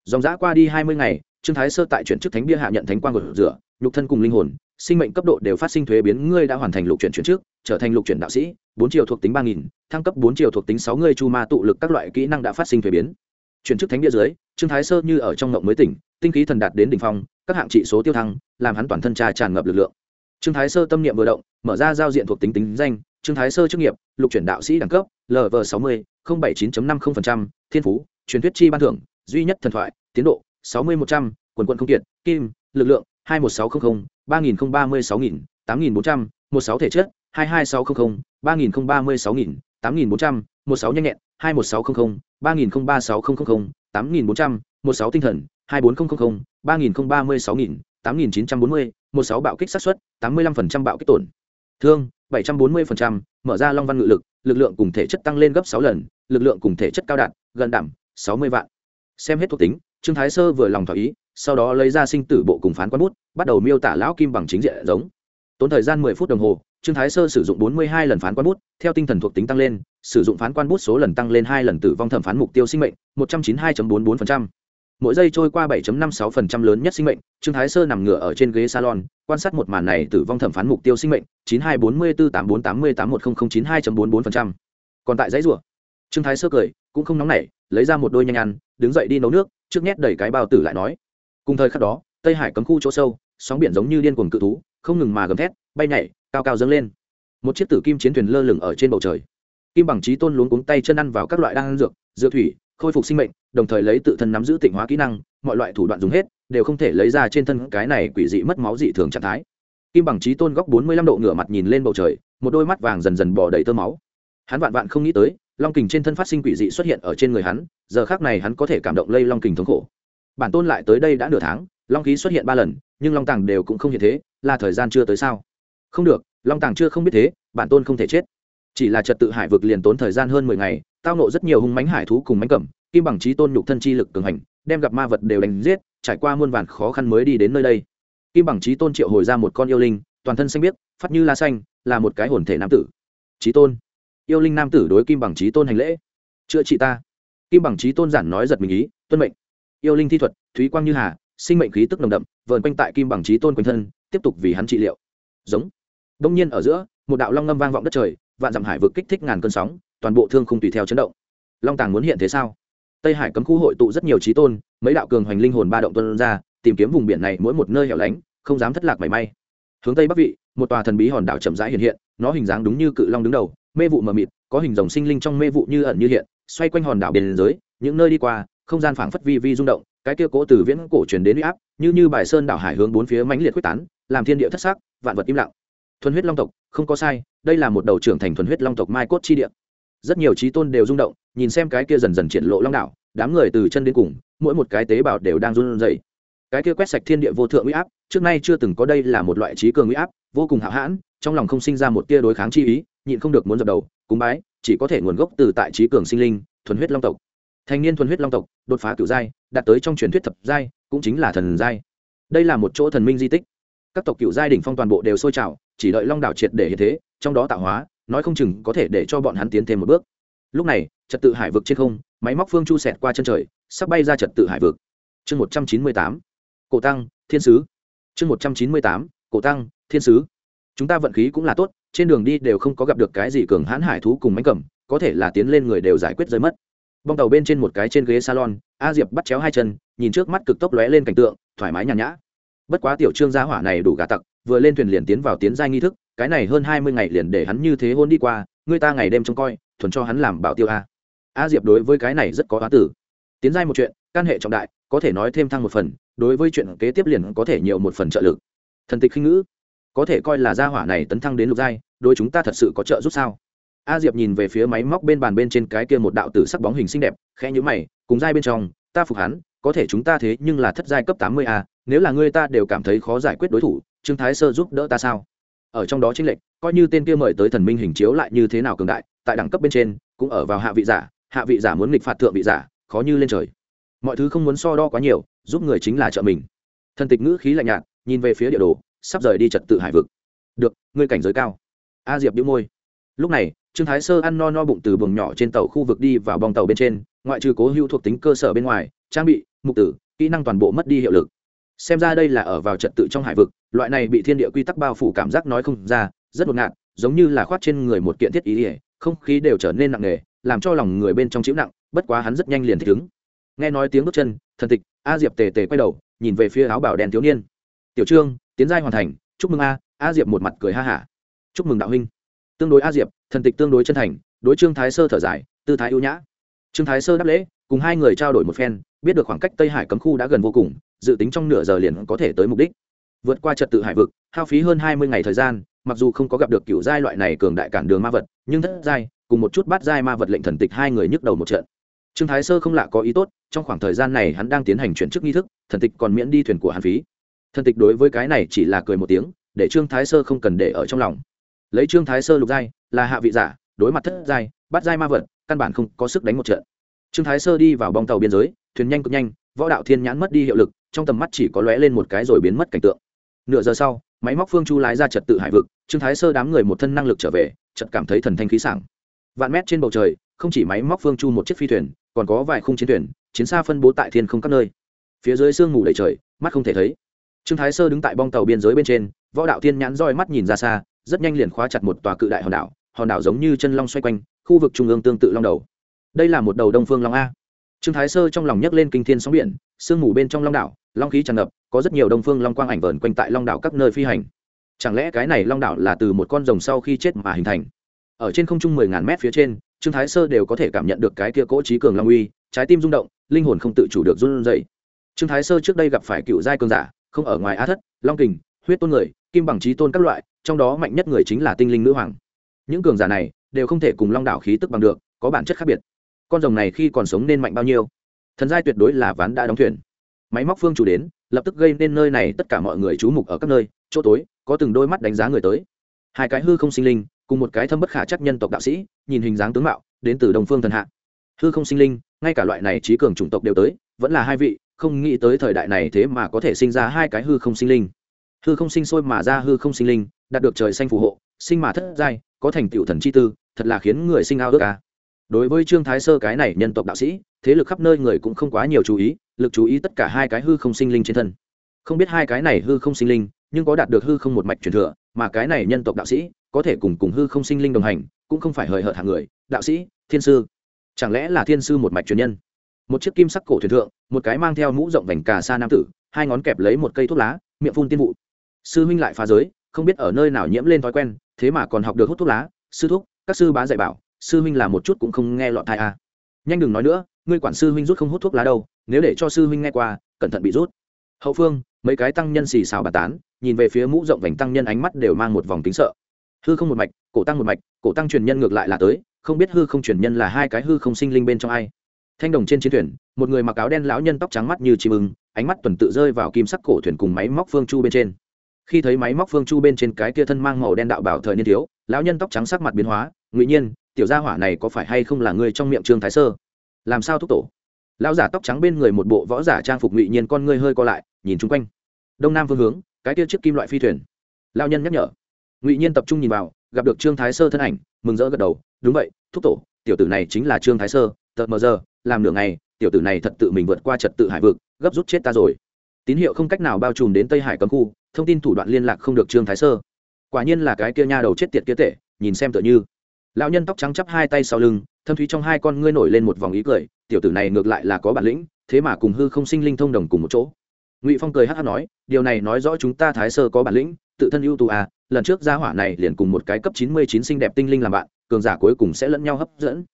Speaker 1: Dòng giã qua đi hai mươi ngày, trương thái sơ tại chuyển chức thánh bia hạ nhận thánh quang của rửa, nhục thân cùng linh hồn, sinh mệnh cấp độ đều phát sinh thuế biến, ngươi đã hoàn thành lục chuyển chuyển trước, trở thành lục chuyển đạo sĩ, bốn chiều thuộc tính ba nghìn, thăng cấp bốn chiều thuộc tính sáu ngươi chu ma tụ lực các loại kỹ năng đã phát sinh thuế biến. Chuyển chức thánh bia dưới, trương thái sơ như ở trong ngộng mới tỉnh, tinh khí thần đạt đến đỉnh phong, các hạng trị số tiêu thăng, làm hắn toàn thân trà tràn ngập lực lượng. Trương thái sơ tâm niệm vừa động, mở ra giao diện thuộc tính tính danh, trương thái sơ chức nghiệp, lục chuyển đạo sĩ đẳng cấp lv sáu mươi bảy chín năm mươi thiên phú, truyền thuyết chi ban thưởng, duy nhất thần thoại, tiến độ, sáu mươi một trăm, quần quận không kiệt, kim, lực lượng, hai một sáu trăm linh ba nghìn ba mươi sáu nghìn, tám nghìn bốn trăm, một sáu thể chất, hai hai sáu trăm linh ba nghìn ba mươi sáu nghìn, tám nghìn bốn trăm, một sáu nhanh nhẹn, hai một sáu trăm linh ba nghìn ba sáu trăm tám nghìn bốn trăm, một sáu tinh thần, hai bốn nghìn ba nghìn ba mươi sáu nghìn, tám nghìn chín trăm bốn mươi, một sáu bạo kích sát xuất tám mươi lăm phần trăm bạo kích tổn. Thương, bảy trăm bốn mươi phần trăm, mở ra long văn ngự lực lực lượng cùng thể chất tăng lên gấp sáu lần, lực lượng cùng thể chất cao đạt gần đảm sáu mươi vạn. Xem hết thuộc tính, trương thái sơ vừa lòng thỏa ý, sau đó lấy ra sinh tử bộ cùng phán quan bút, bắt đầu miêu tả lão kim bằng chính diện giống. Tốn thời gian mười phút đồng hồ, trương thái sơ sử dụng bốn mươi hai lần phán quan bút, theo tinh thần thuộc tính tăng lên, sử dụng phán quan bút số lần tăng lên hai lần tử vong thẩm phán mục tiêu sinh mệnh, một trăm chín mươi hai bốn mươi bốn mỗi giây trôi qua 7.56% lớn nhất sinh mệnh, Trương Thái Sơ nằm ngửa ở trên ghế salon, quan sát một màn này tử vong thẩm phán mục tiêu sinh mệnh, 924484881092.44%. Còn tại dãy rùa, Trương Thái Sơ cười, cũng không nóng nảy, lấy ra một đôi nhanh ăn, đứng dậy đi nấu nước, trước nhét đầy cái bao tử lại nói. Cùng thời khắc đó, Tây Hải cấm khu chỗ sâu, sóng biển giống như điên cuồng cự thú, không ngừng mà gầm thét, bay nhảy, cao cao dâng lên. Một chiếc tử kim chiến thuyền lơ lửng ở trên bầu trời. Kim bằng chí tôn luống cuống tay chân ăn vào các loại đan dược, dược thủy, khôi phục sinh mệnh, đồng thời lấy tự thân nắm giữ tịnh hóa kỹ năng, mọi loại thủ đoạn dùng hết, đều không thể lấy ra trên thân cái này quỷ dị mất máu dị thường trạng thái. Kim bằng trí tôn góc bốn mươi lăm độ ngửa mặt nhìn lên bầu trời, một đôi mắt vàng dần dần bỏ đầy tơ máu. Hắn vạn vạn không nghĩ tới, long kình trên thân phát sinh quỷ dị xuất hiện ở trên người hắn, giờ khác này hắn có thể cảm động lây long kình thống khổ. Bản tôn lại tới đây đã nửa tháng, long khí xuất hiện ba lần, nhưng long tàng đều cũng không hiện thế, là thời gian chưa tới sao? Không được, long tàng chưa không biết thế, bản tôn không thể chết chỉ là trật tự hải vực liền tốn thời gian hơn mười ngày, tao nộ rất nhiều hung mánh hải thú cùng mánh cẩm, kim bằng trí tôn nhục thân chi lực cường hành, đem gặp ma vật đều đánh giết, trải qua muôn vàn khó khăn mới đi đến nơi đây. Kim bằng trí tôn triệu hồi ra một con yêu linh, toàn thân xanh biếc, phát như lá xanh, là một cái hồn thể nam tử. Trí tôn. Yêu linh nam tử đối kim bằng trí tôn hành lễ. Chữa trị ta. Kim bằng trí tôn giản nói giật mình ý, tuân mệnh. Yêu linh thi thuật, thúy quang như hà, sinh mệnh khí tức nồng đậm, vờn quanh tại kim bằng trí tôn quanh thân, tiếp tục vì hắn trị liệu. Giống. Đông nhiên ở giữa, một đạo long ngâm vang vọng đất trời vạn dặm hải vực kích thích ngàn cơn sóng, toàn bộ thương không tùy theo chấn động. Long tàng muốn hiện thế sao? Tây hải cấm khu hội tụ rất nhiều trí tôn, mấy đạo cường hoành linh hồn ba động tuân ra, tìm kiếm vùng biển này mỗi một nơi hẻo lánh, không dám thất lạc mảy may. Hướng tây bắc vị, một tòa thần bí hòn đảo chậm rãi hiện hiện, nó hình dáng đúng như cự long đứng đầu, mê vụ mờ mịt, có hình dòng sinh linh trong mê vụ như ẩn như hiện, xoay quanh hòn đảo biên giới, những nơi đi qua, không gian phảng phất vi vi rung động, cái kia cố từ viễn cổ truyền đến uy áp, như như bài sơn đảo hải hướng bốn phía mãnh liệt quyết tán, làm thiên địa thất sắc, vạn vật im lặng thuần huyết long tộc, không có sai, đây là một đầu trưởng thành thuần huyết long tộc mai cốt chi địa. Rất nhiều trí tôn đều rung động, nhìn xem cái kia dần dần triển lộ long đảo, đám người từ chân đến cùng, mỗi một cái tế bào đều đang run rẩy. Cái kia quét sạch thiên địa vô thượng uy áp, trước nay chưa từng có đây là một loại trí cường uy áp, vô cùng hạo hãn, trong lòng không sinh ra một tia đối kháng chi ý, nhịn không được muốn dập đầu, cúng bái, chỉ có thể nguồn gốc từ tại trí cường sinh linh, thuần huyết long tộc. Thanh niên thuần huyết long tộc, đột phá cửu giai, đạt tới trong truyền thuyết thập giai, cũng chính là thần giai. Đây là một chỗ thần minh di tích. Các tộc cựu giai đỉnh phong toàn bộ đều sôi trào chỉ đợi long đảo triệt để hiện thế, trong đó tạo hóa, nói không chừng có thể để cho bọn hắn tiến thêm một bước. Lúc này, trật tự hải vực trên không, máy móc phương chu xẹt qua chân trời, sắp bay ra trật tự hải vực. Chương một trăm chín mươi tám, cổ tăng, thiên sứ. Chương một trăm chín mươi tám, cổ tăng, thiên sứ. Chúng ta vận khí cũng là tốt, trên đường đi đều không có gặp được cái gì cường hãn hải thú cùng mánh cầm, có thể là tiến lên người đều giải quyết rơi mất. Bong tàu bên trên một cái trên ghế salon, a diệp bắt chéo hai chân, nhìn trước mắt cực tốc lóe lên cảnh tượng, thoải mái nhàn nhã. Bất quá tiểu trương gia hỏa này đủ gà tặc vừa lên thuyền liền tiến vào tiến giai nghi thức, cái này hơn hai mươi ngày liền để hắn như thế hôn đi qua, người ta ngày đêm trông coi, thuần cho hắn làm bảo tiêu a. A diệp đối với cái này rất có á tử. Tiến giai một chuyện căn hệ trọng đại, có thể nói thêm thăng một phần, đối với chuyện kế tiếp liền có thể nhiều một phần trợ lực. Thần tịch khinh ngữ, có thể coi là gia hỏa này tấn thăng đến lục giai, đối chúng ta thật sự có trợ giúp sao? A diệp nhìn về phía máy móc bên bàn bên trên cái kia một đạo tử sắc bóng hình xinh đẹp, khẽ nhữ mày, cùng giai bên trong, ta phục hắn có thể chúng ta thế nhưng là thất giai cấp tám mươi a, nếu là người ta đều cảm thấy khó giải quyết đối thủ, trương thái sơ giúp đỡ ta sao? Ở trong đó chính lệnh coi như tên kia mời tới thần minh hình chiếu lại như thế nào cường đại, tại đẳng cấp bên trên, cũng ở vào hạ vị giả, hạ vị giả muốn nghịch phạt thượng vị giả, khó như lên trời. Mọi thứ không muốn so đo quá nhiều, giúp người chính là trợ mình. Thần tịch ngữ khí lạnh nhạt, nhìn về phía địa đồ, sắp rời đi trật tự hải vực. Được, ngươi cảnh giới cao. A diệp đĩu môi. Lúc này, trương thái sơ ăn no no bụng từ buồng nhỏ trên tàu khu vực đi vào bong tàu bên trên, ngoại trừ cố hữu thuộc tính cơ sở bên ngoài trang bị, mục tử, kỹ năng toàn bộ mất đi hiệu lực. Xem ra đây là ở vào trật tự trong hải vực, loại này bị thiên địa quy tắc bao phủ cảm giác nói không ra, rất ngột ngạt, giống như là khoát trên người một kiện thiết ý ỉa không khí đều trở nên nặng nề, làm cho lòng người bên trong chịu nặng, bất quá hắn rất nhanh liền thích ứng. Nghe nói tiếng bước chân, thần tịch, a diệp tề tề quay đầu, nhìn về phía áo bảo đen thiếu niên. Tiểu trương, tiến giai hoàn thành, chúc mừng a a diệp một mặt cười ha hả. Chúc mừng đạo huynh. Tương đối a diệp, thần tịch tương đối chân thành, đối trương thái sơ thở dài, tư thái ưu nhã. Trương thái sơ đáp lễ, cùng hai người trao đổi một phen biết được khoảng cách tây hải cấm khu đã gần vô cùng, dự tính trong nửa giờ liền có thể tới mục đích. Vượt qua trật tự hải vực, hao phí hơn hai mươi ngày thời gian, mặc dù không có gặp được kiểu giai loại này cường đại cản đường ma vật, nhưng thất giai, cùng một chút bắt giai ma vật lệnh thần tịch hai người nhức đầu một trận. Trương thái sơ không lạ có ý tốt, trong khoảng thời gian này hắn đang tiến hành chuyển chức nghi thức, thần tịch còn miễn đi thuyền của hàn phí. Thần tịch đối với cái này chỉ là cười một tiếng, để trương thái sơ không cần để ở trong lòng. Lấy trương thái sơ lục giai, là hạ vị giả, đối mặt thất giai bắt giai ma vật, căn bản không có sức đánh một trận trương thái sơ đi vào bong tàu biên giới, thuyền nhanh cực nhanh, võ đạo thiên nhãn mất đi hiệu lực, trong tầm mắt chỉ có lóe lên một cái rồi biến mất cảnh tượng. Nửa giờ sau, máy móc phương chu lái ra trật tự hải vực, trương thái sơ đám người một thân năng lực trở về, chợt cảm thấy thần thanh khí sảng. Vạn mét trên bầu trời, không chỉ máy móc phương chu một chiếc phi thuyền, còn có vài khung chiến thuyền, chiến xa phân bố tại thiên không các nơi. Phía dưới sương mù đầy trời, mắt không thể thấy. Trương thái sơ đứng tại bong tàu biên giới bên trên, võ đạo thiên nhãn roi mắt nhìn ra xa, rất nhanh liền khóa chặt một tòa cự đại hòn đảo hòn đảo giống như chân long xoay quanh, khu vực trung ương tương tự long đầu đây là một đầu đông phương long a. Trương thái sơ trong lòng nhấc lên kinh thiên sóng biển, sương mù bên trong long đảo, long khí tràn ngập, có rất nhiều đông phương long quang ảnh vờn quanh tại long đảo các nơi phi hành. Chẳng lẽ cái này long đảo là từ một con rồng sau khi chết mà hình thành? Ở trên không trung mười ngàn mét phía trên, trương thái sơ đều có thể cảm nhận được cái kia cỗ trí cường long uy, trái tim rung động, linh hồn không tự chủ được run dậy trương thái sơ trước đây gặp phải cựu giai cường giả, không ở ngoài á thất, long kình, huyết tôn người, kim bằng trí tôn các loại, trong đó mạnh nhất người chính là tinh linh nữ hoàng. Những cường giả này đều không thể cùng long đảo khí tức bằng được, có bản chất khác biệt con rồng này khi còn sống nên mạnh bao nhiêu? Thần giai tuyệt đối là ván đã đóng thuyền. Máy móc phương chủ đến, lập tức gây nên nơi này tất cả mọi người chú mục ở các nơi, chỗ tối, có từng đôi mắt đánh giá người tới. Hai cái hư không sinh linh, cùng một cái thâm bất khả chắc nhân tộc đạo sĩ, nhìn hình dáng tướng mạo, đến từ đồng phương thần hạ. Hư không sinh linh, ngay cả loại này trí cường chủng tộc đều tới, vẫn là hai vị, không nghĩ tới thời đại này thế mà có thể sinh ra hai cái hư không sinh linh. Hư không sinh sôi mà ra hư không sinh linh, đạt được trời xanh phù hộ, sinh mà thất giai, có thành tựu thần chi tư, thật là khiến người sinh ao ước ca đối với trương thái sơ cái này nhân tộc đạo sĩ, thế lực khắp nơi người cũng không quá nhiều chú ý, lực chú ý tất cả hai cái hư không sinh linh trên thân. Không biết hai cái này hư không sinh linh, nhưng có đạt được hư không một mạch truyền thừa, mà cái này nhân tộc đạo sĩ, có thể cùng cùng hư không sinh linh đồng hành, cũng không phải hời hợt hàng người. Đạo sĩ, thiên sư. Chẳng lẽ là thiên sư một mạch truyền nhân? Một chiếc kim sắc cổ thuyền thượng, một cái mang theo mũ rộng vành cà sa nam tử, hai ngón kẹp lấy một cây thuốc lá, miệng phun tiên vụ. Sư huynh lại phá giới, không biết ở nơi nào nhiễm lên thói quen, thế mà còn học được hút thuốc lá. Sư thúc, các sư bá dạy bảo sư huynh là một chút cũng không nghe lọt thai à. nhanh đừng nói nữa, ngươi quản sư huynh rút không hút thuốc lá đâu, nếu để cho sư huynh nghe qua, cẩn thận bị rút. Hậu phương, mấy cái tăng nhân xì xào bà tán, nhìn về phía mũ rộng vành tăng nhân ánh mắt đều mang một vòng kính sợ. Hư không một mạch, cổ tăng một mạch, cổ tăng truyền nhân ngược lại là tới, không biết hư không truyền nhân là hai cái hư không sinh linh bên trong ai. Thanh đồng trên chiến thuyền, một người mặc áo đen lão nhân tóc trắng mắt như chim ưng, ánh mắt tuần tự rơi vào kim sắc cổ thuyền cùng máy móc phương chu bên trên. Khi thấy máy móc phương chu bên trên cái kia thân mang màu đen đạo bảo thời niên thiếu, lão nhân tóc trắng sắc mặt biến hóa, ngụy nhiên tiểu gia hỏa này có phải hay không là ngươi trong miệng trương thái sơ? Làm sao thúc tổ? Lão giả tóc trắng bên người một bộ võ giả trang phục ngụy nhiên con ngươi hơi co lại, nhìn chung quanh. Đông nam phương hướng, cái kia chiếc kim loại phi thuyền. Lão nhân nhắc nhở. Ngụy nhiên tập trung nhìn vào, gặp được trương thái sơ thân ảnh, mừng rỡ gật đầu, đúng vậy, thúc tổ, tiểu tử này chính là trương thái sơ tợt mờ giờ, làm nửa ngày, tiểu tử này thật tự mình vượt qua trật tự hải vực, gấp rút chết ta rồi. Tín hiệu không cách nào bao trùm đến tây hải cấm khu, thông tin thủ đoạn liên lạc không được trương thái sơ. Quả nhiên là cái kia nha đầu chết tiệt kia tệ, nhìn xem tựa như lão nhân tóc trắng chắp hai tay sau lưng, thâm thúy trong hai con ngươi nổi lên một vòng ý cười, tiểu tử này ngược lại là có bản lĩnh, thế mà cùng hư không sinh linh thông đồng cùng một chỗ. Ngụy phong cười hát hát nói, điều này nói rõ chúng ta thái sơ có bản lĩnh, tự thân ưu tú à lần trước gia hỏa này liền cùng một cái cấp chín mươi chín xinh đẹp tinh linh làm bạn, cường giả cuối cùng sẽ lẫn nhau hấp dẫn.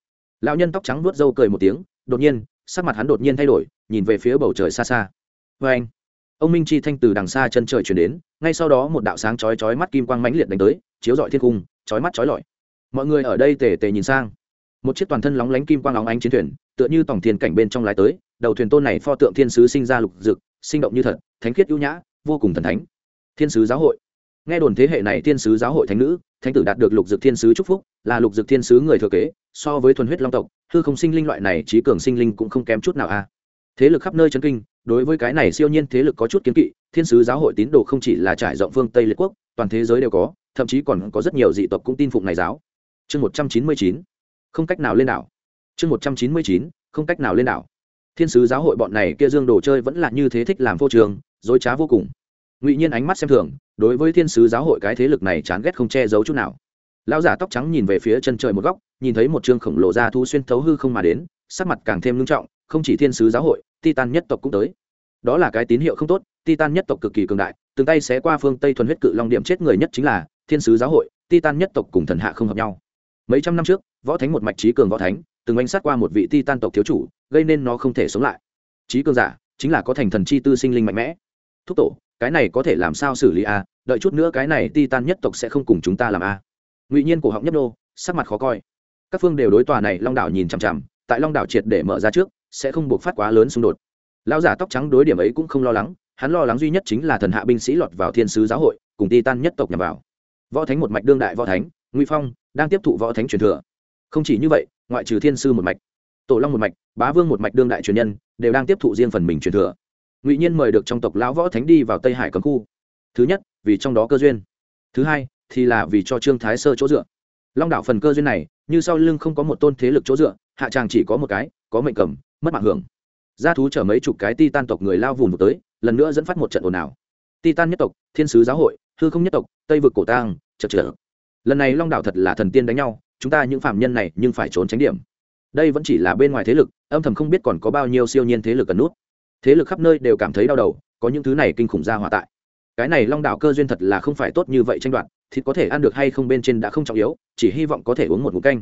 Speaker 1: Lão nhân tóc trắng nuốt râu cười một tiếng, đột nhiên, sắc mặt hắn đột nhiên thay đổi, nhìn về phía bầu trời xa xa. Vê anh, ông minh chi thanh từ đằng xa chân trời chuyển đến, ngay sau đó một đạo sáng chói chói mắt kim quang mãnh liệt đánh tới, chiếu rọi thiên cung, chói mắt chói lọi mọi người ở đây tề tề nhìn sang. Một chiếc toàn thân lóng lánh kim quang lóng ánh chiến thuyền, tựa như tổng thiên cảnh bên trong lái tới, đầu thuyền tôn này pho tượng thiên sứ sinh ra lục dực, sinh động như thật, thánh khiết ưu nhã, vô cùng thần thánh. Thiên sứ giáo hội. Nghe đồn thế hệ này thiên sứ giáo hội thánh nữ, thánh tử đạt được lục dực thiên sứ chúc phúc, là lục dực thiên sứ người thừa kế, so với thuần huyết long tộc, hư không sinh linh loại này trí cường sinh linh cũng không kém chút nào a. Thế lực khắp nơi chấn kinh, đối với cái này siêu nhiên thế lực có chút kiến kỵ, thiên sứ giáo hội tín đồ không chỉ là trải rộng phương tây liệt quốc, toàn thế giới đều có, thậm chí còn có rất nhiều dị tộc cũng tin phụng này giáo chương một trăm chín mươi chín, không cách nào lên đảo. Chương một trăm chín mươi chín, không cách nào lên đảo. Thiên sứ giáo hội bọn này kia dương đồ chơi vẫn là như thế thích làm vô trường dối trá vô cùng. Ngụy nhiên ánh mắt xem thường, đối với thiên sứ giáo hội cái thế lực này chán ghét không che giấu chút nào. Lão giả tóc trắng nhìn về phía chân trời một góc, nhìn thấy một chương khổng lồ ra thu xuyên thấu hư không mà đến, sắc mặt càng thêm ngưng trọng, không chỉ thiên sứ giáo hội, titan nhất tộc cũng tới. Đó là cái tín hiệu không tốt, titan nhất tộc cực kỳ cường đại, từng tay xé qua phương tây thuần huyết cự long điểm chết người nhất chính là thiên sứ giáo hội, titan nhất tộc cùng thần hạ không hợp nhau mấy trăm năm trước, võ thánh một mạch trí cường võ thánh, từng oanh sát qua một vị titan tộc thiếu chủ, gây nên nó không thể sống lại. Trí cường giả, chính là có thành thần chi tư sinh linh mạnh mẽ. Thúc tổ, cái này có thể làm sao xử lý a? Đợi chút nữa cái này titan nhất tộc sẽ không cùng chúng ta làm a. Ngụy nhiên cổ họng nhấp nô sắc mặt khó coi. Các phương đều đối tòa này long đảo nhìn chằm chằm, tại long đảo triệt để mở ra trước, sẽ không buộc phát quá lớn xung đột. Lão giả tóc trắng đối điểm ấy cũng không lo lắng, hắn lo lắng duy nhất chính là thần hạ binh sĩ lọt vào thiên sứ giáo hội, cùng ti tan nhất tộc nhằm vào. Võ thánh một mạch đương đại võ thánh, ngụy phong đang tiếp thụ võ thánh truyền thừa. Không chỉ như vậy, ngoại trừ thiên sư một mạch, tổ long một mạch, bá vương một mạch đương đại truyền nhân đều đang tiếp thụ riêng phần mình truyền thừa. Ngụy nhiên mời được trong tộc lão võ thánh đi vào tây hải cấm khu. Thứ nhất, vì trong đó cơ duyên. Thứ hai, thì là vì cho trương thái sơ chỗ dựa. Long đảo phần cơ duyên này, như sau lưng không có một tôn thế lực chỗ dựa, hạ tràng chỉ có một cái, có mệnh cầm, mất mạng hưởng. Gia thú chở mấy chục cái ti tan tộc người lao vùng một tới, lần nữa dẫn phát một trận ồn ào. Ti tan nhất tộc, thiên sứ giáo hội, hư không nhất tộc, tây vực cổ tang, chật chật lần này long đảo thật là thần tiên đánh nhau, chúng ta những phạm nhân này nhưng phải trốn tránh điểm. Đây vẫn chỉ là bên ngoài thế lực, âm thầm không biết còn có bao nhiêu siêu nhiên thế lực cần nút. Thế lực khắp nơi đều cảm thấy đau đầu, có những thứ này kinh khủng ra hỏa tại. Cái này long đảo cơ duyên thật là không phải tốt như vậy tranh đoạt, thịt có thể ăn được hay không bên trên đã không trọng yếu, chỉ hy vọng có thể uống một ngụm canh.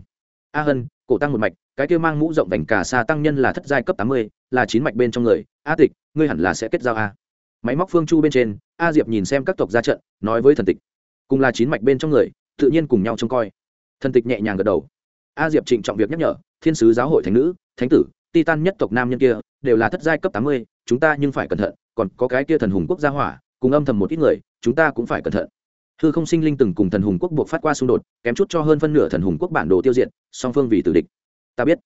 Speaker 1: A hân, cổ tăng một mạch, cái kia mang mũ rộng vành cả xa tăng nhân là thất giai cấp tám mươi, là chín mạch bên trong người. A tịch, ngươi hẳn là sẽ kết giao a. Máy móc phương chu bên trên, a diệp nhìn xem các tộc ra trận, nói với thần tịch. Cùng là chín mạch bên trong người tự nhiên cùng nhau trông coi. Thần tịch nhẹ nhàng gật đầu. A diệp trịnh trọng việc nhắc nhở, thiên sứ giáo hội thánh nữ, thánh tử, titan nhất tộc nam nhân kia, đều là thất giai cấp tám mươi, chúng ta nhưng phải cẩn thận, còn có cái kia thần hùng quốc gia hỏa, cùng âm thầm một ít người, chúng ta cũng phải cẩn thận. Hư không sinh linh từng cùng thần hùng quốc buộc phát qua xung đột, kém chút cho hơn phân nửa thần hùng quốc bản đồ tiêu diệt, song phương vì tử địch. Ta biết.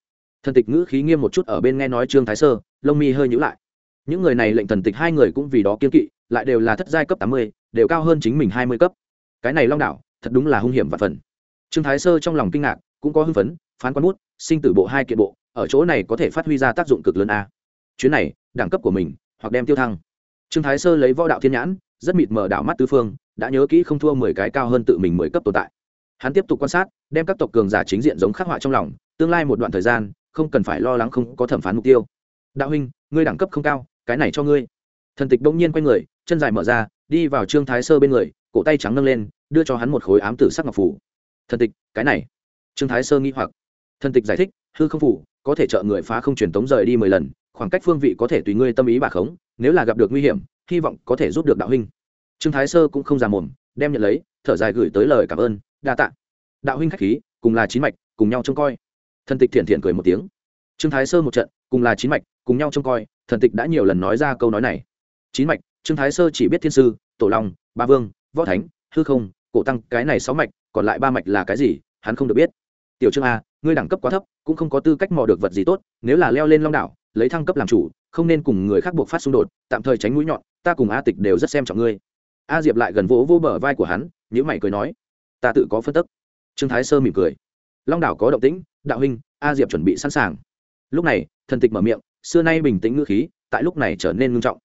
Speaker 1: Thần tịch ngữ khí nghiêm một chút ở bên nghe nói trương thái sơ, lông mi hơi nhữ lại. Những người này lệnh thần tịch hai người cũng vì đó kiên kỵ, lại đều là thất giai cấp tám mươi, đều cao hơn chính mình hai mươi cấp. Cái này long đảo thật đúng là hung hiểm và phần. Trương thái sơ trong lòng kinh ngạc, cũng có hưng phấn, phán quan bút, sinh tử bộ hai kiện bộ, ở chỗ này có thể phát huy ra tác dụng cực lớn a. Chuyến này, đẳng cấp của mình, hoặc đem tiêu thăng. Trương thái sơ lấy võ đạo thiên nhãn, rất mịt mờ đảo mắt tứ phương, đã nhớ kỹ không thua mười cái cao hơn tự mình mười cấp tồn tại. Hắn tiếp tục quan sát, đem các tộc cường giả chính diện giống khắc họa trong lòng, tương lai một đoạn thời gian, không cần phải lo lắng không có thẩm phán mục tiêu. Đạo huynh, ngươi đẳng cấp không cao, cái này cho ngươi. Thần tịch đông nhiên quay người, chân dài mở ra, đi vào trương thái sơ bên người, cổ tay trắng nâng lên đưa cho hắn một khối ám tử sắc ngọc phủ. Thần tịch, cái này. Trương thái sơ nghĩ hoặc. Thần tịch giải thích, hư không phủ, có thể trợ người phá không truyền tống rời đi mười lần, khoảng cách phương vị có thể tùy ngươi tâm ý bà khống, nếu là gặp được nguy hiểm, hy vọng có thể giúp được đạo huynh. Trương thái sơ cũng không già mồm, đem nhận lấy, thở dài gửi tới lời cảm ơn, đa tạ. Đạo huynh khách khí, cùng là chín mạch, cùng nhau trông coi. Thần tịch thiện thiện cười một tiếng. Trương thái sơ một trận, cùng là chín mạch, cùng nhau trông coi, thần tịch đã nhiều lần nói ra câu nói này. Chín mạch, trương thái sơ chỉ biết thiên sư, tổ long, ba vương, võ thánh hư không, cổ tăng, cái này sáu mạch, còn lại ba mạch là cái gì, hắn không được biết. Tiểu trương a, ngươi đẳng cấp quá thấp, cũng không có tư cách mò được vật gì tốt, nếu là leo lên long đảo, lấy thăng cấp làm chủ, không nên cùng người khác buộc phát xung đột, tạm thời tránh mũi nhọn, ta cùng a tịch đều rất xem trọng ngươi. A diệp lại gần vỗ vô bờ vai của hắn nhữ mày cười nói, ta tự có phân tức. Trương thái sơ mỉm cười. Long đảo có động tĩnh, đạo huynh, a diệp chuẩn bị sẵn sàng. Lúc này, thần tịch mở miệng, xưa nay bình tĩnh ngữ khí, tại lúc này trở nên ngưng trọng.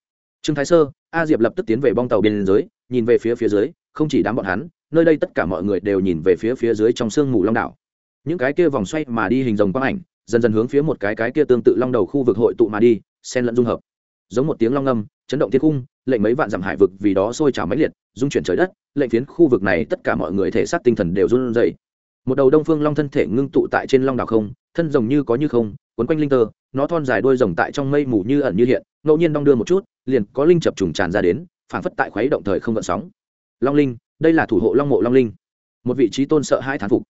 Speaker 1: Trương thái sơ, a diệp lập tức tiến về bong tàu biên giới, nhìn về phía phía dưới không chỉ đám bọn hắn, nơi đây tất cả mọi người đều nhìn về phía phía dưới trong sương mù long đảo. Những cái kia vòng xoay mà đi hình rồng quang ảnh, dần dần hướng phía một cái cái kia tương tự long đầu khu vực hội tụ mà đi, xen lẫn dung hợp. Giống một tiếng long âm chấn động thiên cung lệnh mấy vạn dặm hải vực vì đó sôi trào mãnh liệt dung chuyển trời đất, lệnh phiến khu vực này tất cả mọi người thể xác tinh thần đều run rẩy. Một đầu đông phương long thân thể ngưng tụ tại trên long đảo không, thân rồng như có như không, quấn quanh linh tơ, nó thon dài đôi rồng tại trong mây mù như ẩn như hiện, ngẫu nhiên đong đưa một chút, liền có linh chập trùng tràn ra đến, phảng phất tại khuấy động thời không gợn sóng long linh, đây là thủ hộ long mộ long linh. Một vị trí tôn sợ hai thán phục.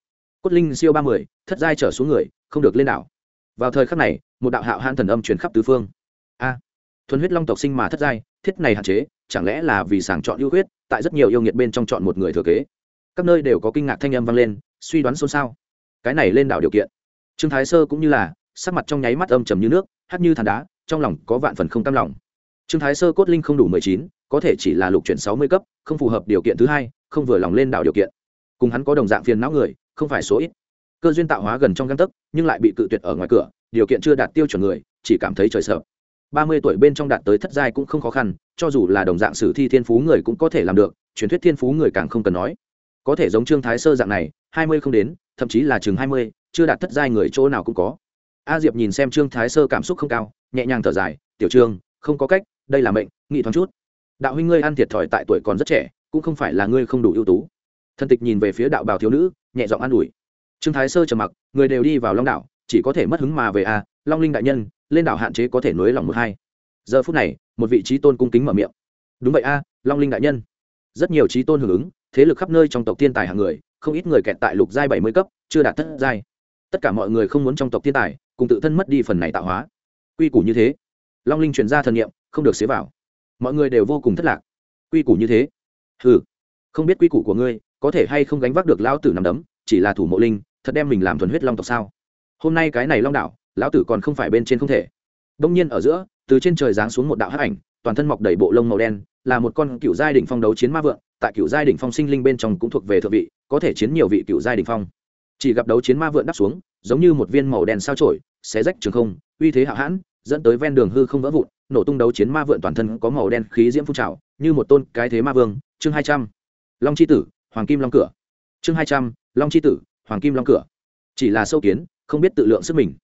Speaker 1: Cốt linh siêu ba mươi thất giai trở xuống người, không được lên đảo. Vào thời khắc này, một đạo hạo hãn thần âm truyền khắp tứ phương. A! Thuần huyết long tộc sinh mà thất giai, thiết này hạn chế, chẳng lẽ là vì sàng chọn ưu huyết tại rất nhiều yêu nghiệt bên trong chọn một người thừa kế? Các nơi đều có kinh ngạc thanh âm vang lên, suy đoán xôn xao. Cái này lên đảo điều kiện. Trương thái sơ cũng như là, sắc mặt trong nháy mắt âm trầm như nước hát như than đá, trong lòng có vạn phần không cam lòng. Trương thái sơ cốt linh không đủ mười chín có thể chỉ là lục chuyển sáu mươi cấp, không phù hợp điều kiện thứ hai, không vừa lòng lên đảo điều kiện. Cùng hắn có đồng dạng phiền não người, không phải số ít. Cơ duyên tạo hóa gần trong găng tấc, nhưng lại bị cự tuyệt ở ngoài cửa, điều kiện chưa đạt tiêu chuẩn người, chỉ cảm thấy trời sợ. Ba mươi tuổi bên trong đạt tới thất giai cũng không khó khăn, cho dù là đồng dạng sử thi thiên phú người cũng có thể làm được, truyền thuyết thiên phú người càng không cần nói. Có thể giống trương thái sơ dạng này, hai mươi không đến, thậm chí là chừng hai mươi, chưa đạt thất giai người chỗ nào cũng có. A diệp nhìn xem trương thái sơ cảm xúc không cao, nhẹ nhàng thở dài, tiểu trương, không có cách, đây là mệnh, nghị thoáng chút đạo huynh ngươi ăn thiệt thòi tại tuổi còn rất trẻ, cũng không phải là ngươi không đủ ưu tú. Thân tịch nhìn về phía đạo bào thiếu nữ, nhẹ giọng an ủi. Trương thái sơ trầm mặc, người đều đi vào long đảo, chỉ có thể mất hứng mà về a long linh đại nhân, lên đảo hạn chế có thể nối lòng một hai. Giờ phút này, một vị trí tôn cung kính mở miệng. Đúng vậy a long linh đại nhân. Rất nhiều trí tôn hưởng ứng, thế lực khắp nơi trong tộc thiên tài hàng người, không ít người kẹt tại lục giai bảy mươi cấp, chưa đạt thất giai. Tất cả mọi người không muốn trong tộc thiên tài, cùng tự thân mất đi phần này tạo hóa. Quy củ như thế. Long linh chuyển ra thần nghiệm không được xế vào mọi người đều vô cùng thất lạc. Quy củ như thế. Ừ không biết quy củ của ngươi có thể hay không gánh vác được lão tử nằm đấm, chỉ là thủ mộ linh, thật đem mình làm thuần huyết long tộc sao? Hôm nay cái này long đảo lão tử còn không phải bên trên không thể. Đông nhiên ở giữa, từ trên trời giáng xuống một đạo hắc ảnh, toàn thân mọc đầy bộ lông màu đen, là một con cựu giai đỉnh phong đấu chiến ma vượng, tại cựu giai đỉnh phong sinh linh bên trong cũng thuộc về thượng vị, có thể chiến nhiều vị cựu giai đỉnh phong. Chỉ gặp đấu chiến ma vượng đáp xuống, giống như một viên màu đen sao trổi xé rách trường không, uy thế hạo hãn, dẫn tới ven đường hư không vỡ vụn nổ tung đấu chiến ma vượn toàn thân có màu đen khí diễm phun trào, như một tôn cái thế ma vương. Chương hai trăm. Long c h i tử, hoàng kim long cửa. Chương hai trăm, long c h i tử, hoàng kim long cửa. Chỉ là sâu kiến, không biết tự lượng sức mình.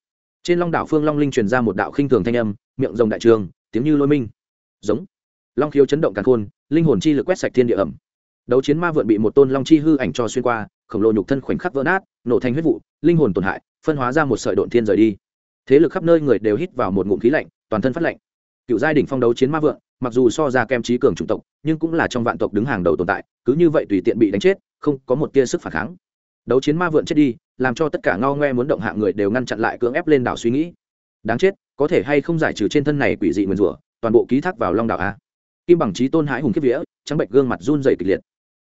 Speaker 1: Trên long đảo phương long linh truyền ra một đạo khinh thường thanh âm, miệng rồng đại trường, tiếng như lôi minh. Giống. Long khiếu chấn động càn khôn, linh hồn chi lực quét sạch thiên địa ẩm. Đấu chiến ma vượn bị một tôn long chi hư ảnh cho xuyên qua, khổng lồ nhục thân khoảnh khắc vỡ nát, nổ thành huyết vụ, linh hồn tổn hại, phân hóa ra một sợi độn thiên rời đi. Thế lực khắp nơi người đều hít vào một ngụm khí lạnh, toàn thân phát lạnh cựu giai đỉnh phong đấu chiến ma vượng, mặc dù so ra kem trí cường chủng tộc nhưng cũng là trong vạn tộc đứng hàng đầu tồn tại cứ như vậy tùy tiện bị đánh chết không có một tia sức phản kháng. Đấu chiến ma vượn chết đi làm cho tất cả ngao ngoe muốn động hạ người đều ngăn chặn lại cưỡng ép lên đảo suy nghĩ. Đáng chết có thể hay không giải trừ trên thân này quỷ dị nguyền rủa toàn bộ ký thác vào long đảo a. Kim bằng trí tôn hãi hùng kiếp vía trắng bệnh gương mặt run dày kịch liệt.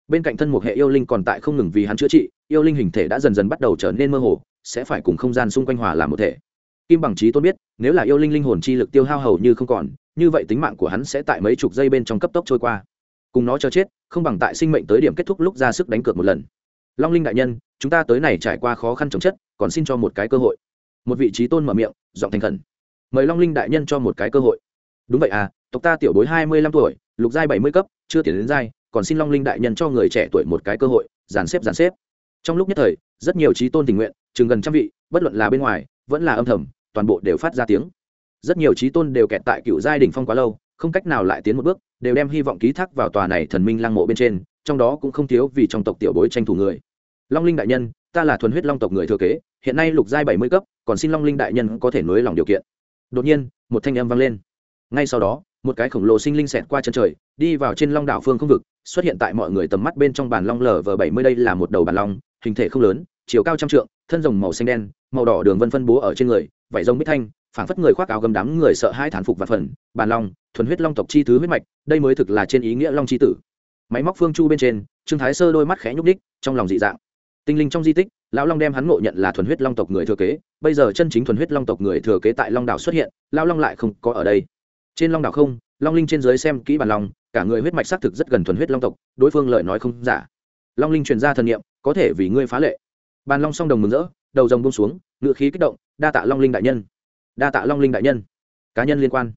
Speaker 1: Bên cạnh thân một hệ yêu linh còn tại không ngừng vì hắn chữa trị yêu linh hình thể đã dần dần bắt đầu trở nên mơ hồ sẽ phải cùng không gian xung quanh hòa làm một thể kim bằng trí tôn biết, nếu là yêu linh linh hồn chi lực tiêu hao hầu như không còn, như vậy tính mạng của hắn sẽ tại mấy chục giây bên trong cấp tốc trôi qua. Cùng nó cho chết, không bằng tại sinh mệnh tới điểm kết thúc lúc ra sức đánh cược một lần. Long linh đại nhân, chúng ta tới này trải qua khó khăn chống chất, còn xin cho một cái cơ hội. Một vị trí tôn mở miệng, giọng thành khẩn. Mời long linh đại nhân cho một cái cơ hội. Đúng vậy à tộc ta tiểu bối hai mươi lăm tuổi, lục giai bảy mươi cấp, chưa tiến đến giai, còn xin long linh đại nhân cho người trẻ tuổi một cái cơ hội giàn xếp giàn xếp. Trong lúc nhất thời, rất nhiều trí tôn tình nguyện, chừng gần trăm vị, bất luận là bên ngoài vẫn là âm thầm, toàn bộ đều phát ra tiếng. Rất nhiều trí tôn đều kẹt tại cựu giai đỉnh phong quá lâu, không cách nào lại tiến một bước, đều đem hy vọng ký thác vào tòa này thần minh lăng mộ bên trên, trong đó cũng không thiếu vì trong tộc tiểu bối tranh thủ người. Long linh đại nhân, ta là thuần huyết long tộc người thừa kế, hiện nay lục giai bảy mươi cấp, còn xin long linh đại nhân có thể nối lòng điều kiện. Đột nhiên, một thanh âm vang lên. Ngay sau đó, một cái khổng lồ sinh linh xẹt qua chân trời, đi vào trên long đảo phương không vực, xuất hiện tại mọi người tầm mắt bên trong bàn long lở vờ bảy mươi đây là một đầu bàn long, hình thể không lớn chiều cao trăm trượng, thân rồng màu xanh đen, màu đỏ đường vân phân bố ở trên người, vảy rồng bích thanh, phảng phất người khoác áo gầm đám người sợ hai thán phục và phần, bàn long, thuần huyết long tộc chi thứ huyết mạch, đây mới thực là trên ý nghĩa long chi tử. Máy móc phương chu bên trên, trương thái sơ đôi mắt khẽ nhúc đích trong lòng dị dạng. Tinh linh trong di tích, lão long đem hắn ngộ nhận là thuần huyết long tộc người thừa kế, bây giờ chân chính thuần huyết long tộc người thừa kế tại long đảo xuất hiện, lão long lại không có ở đây. Trên long đảo không, long linh trên dưới xem kỹ bàn long, cả người huyết mạch xác thực rất gần thuần huyết long tộc, đối phương lợi nói không giả. Long linh truyền ra thần nghiệm có thể vì ngươi phá lệ bàn long song đồng mừng rỡ, đầu rồng bông xuống, ngự khí kích động, đa tạ long linh đại nhân. Đa tạ long linh đại nhân. Cá nhân liên quan.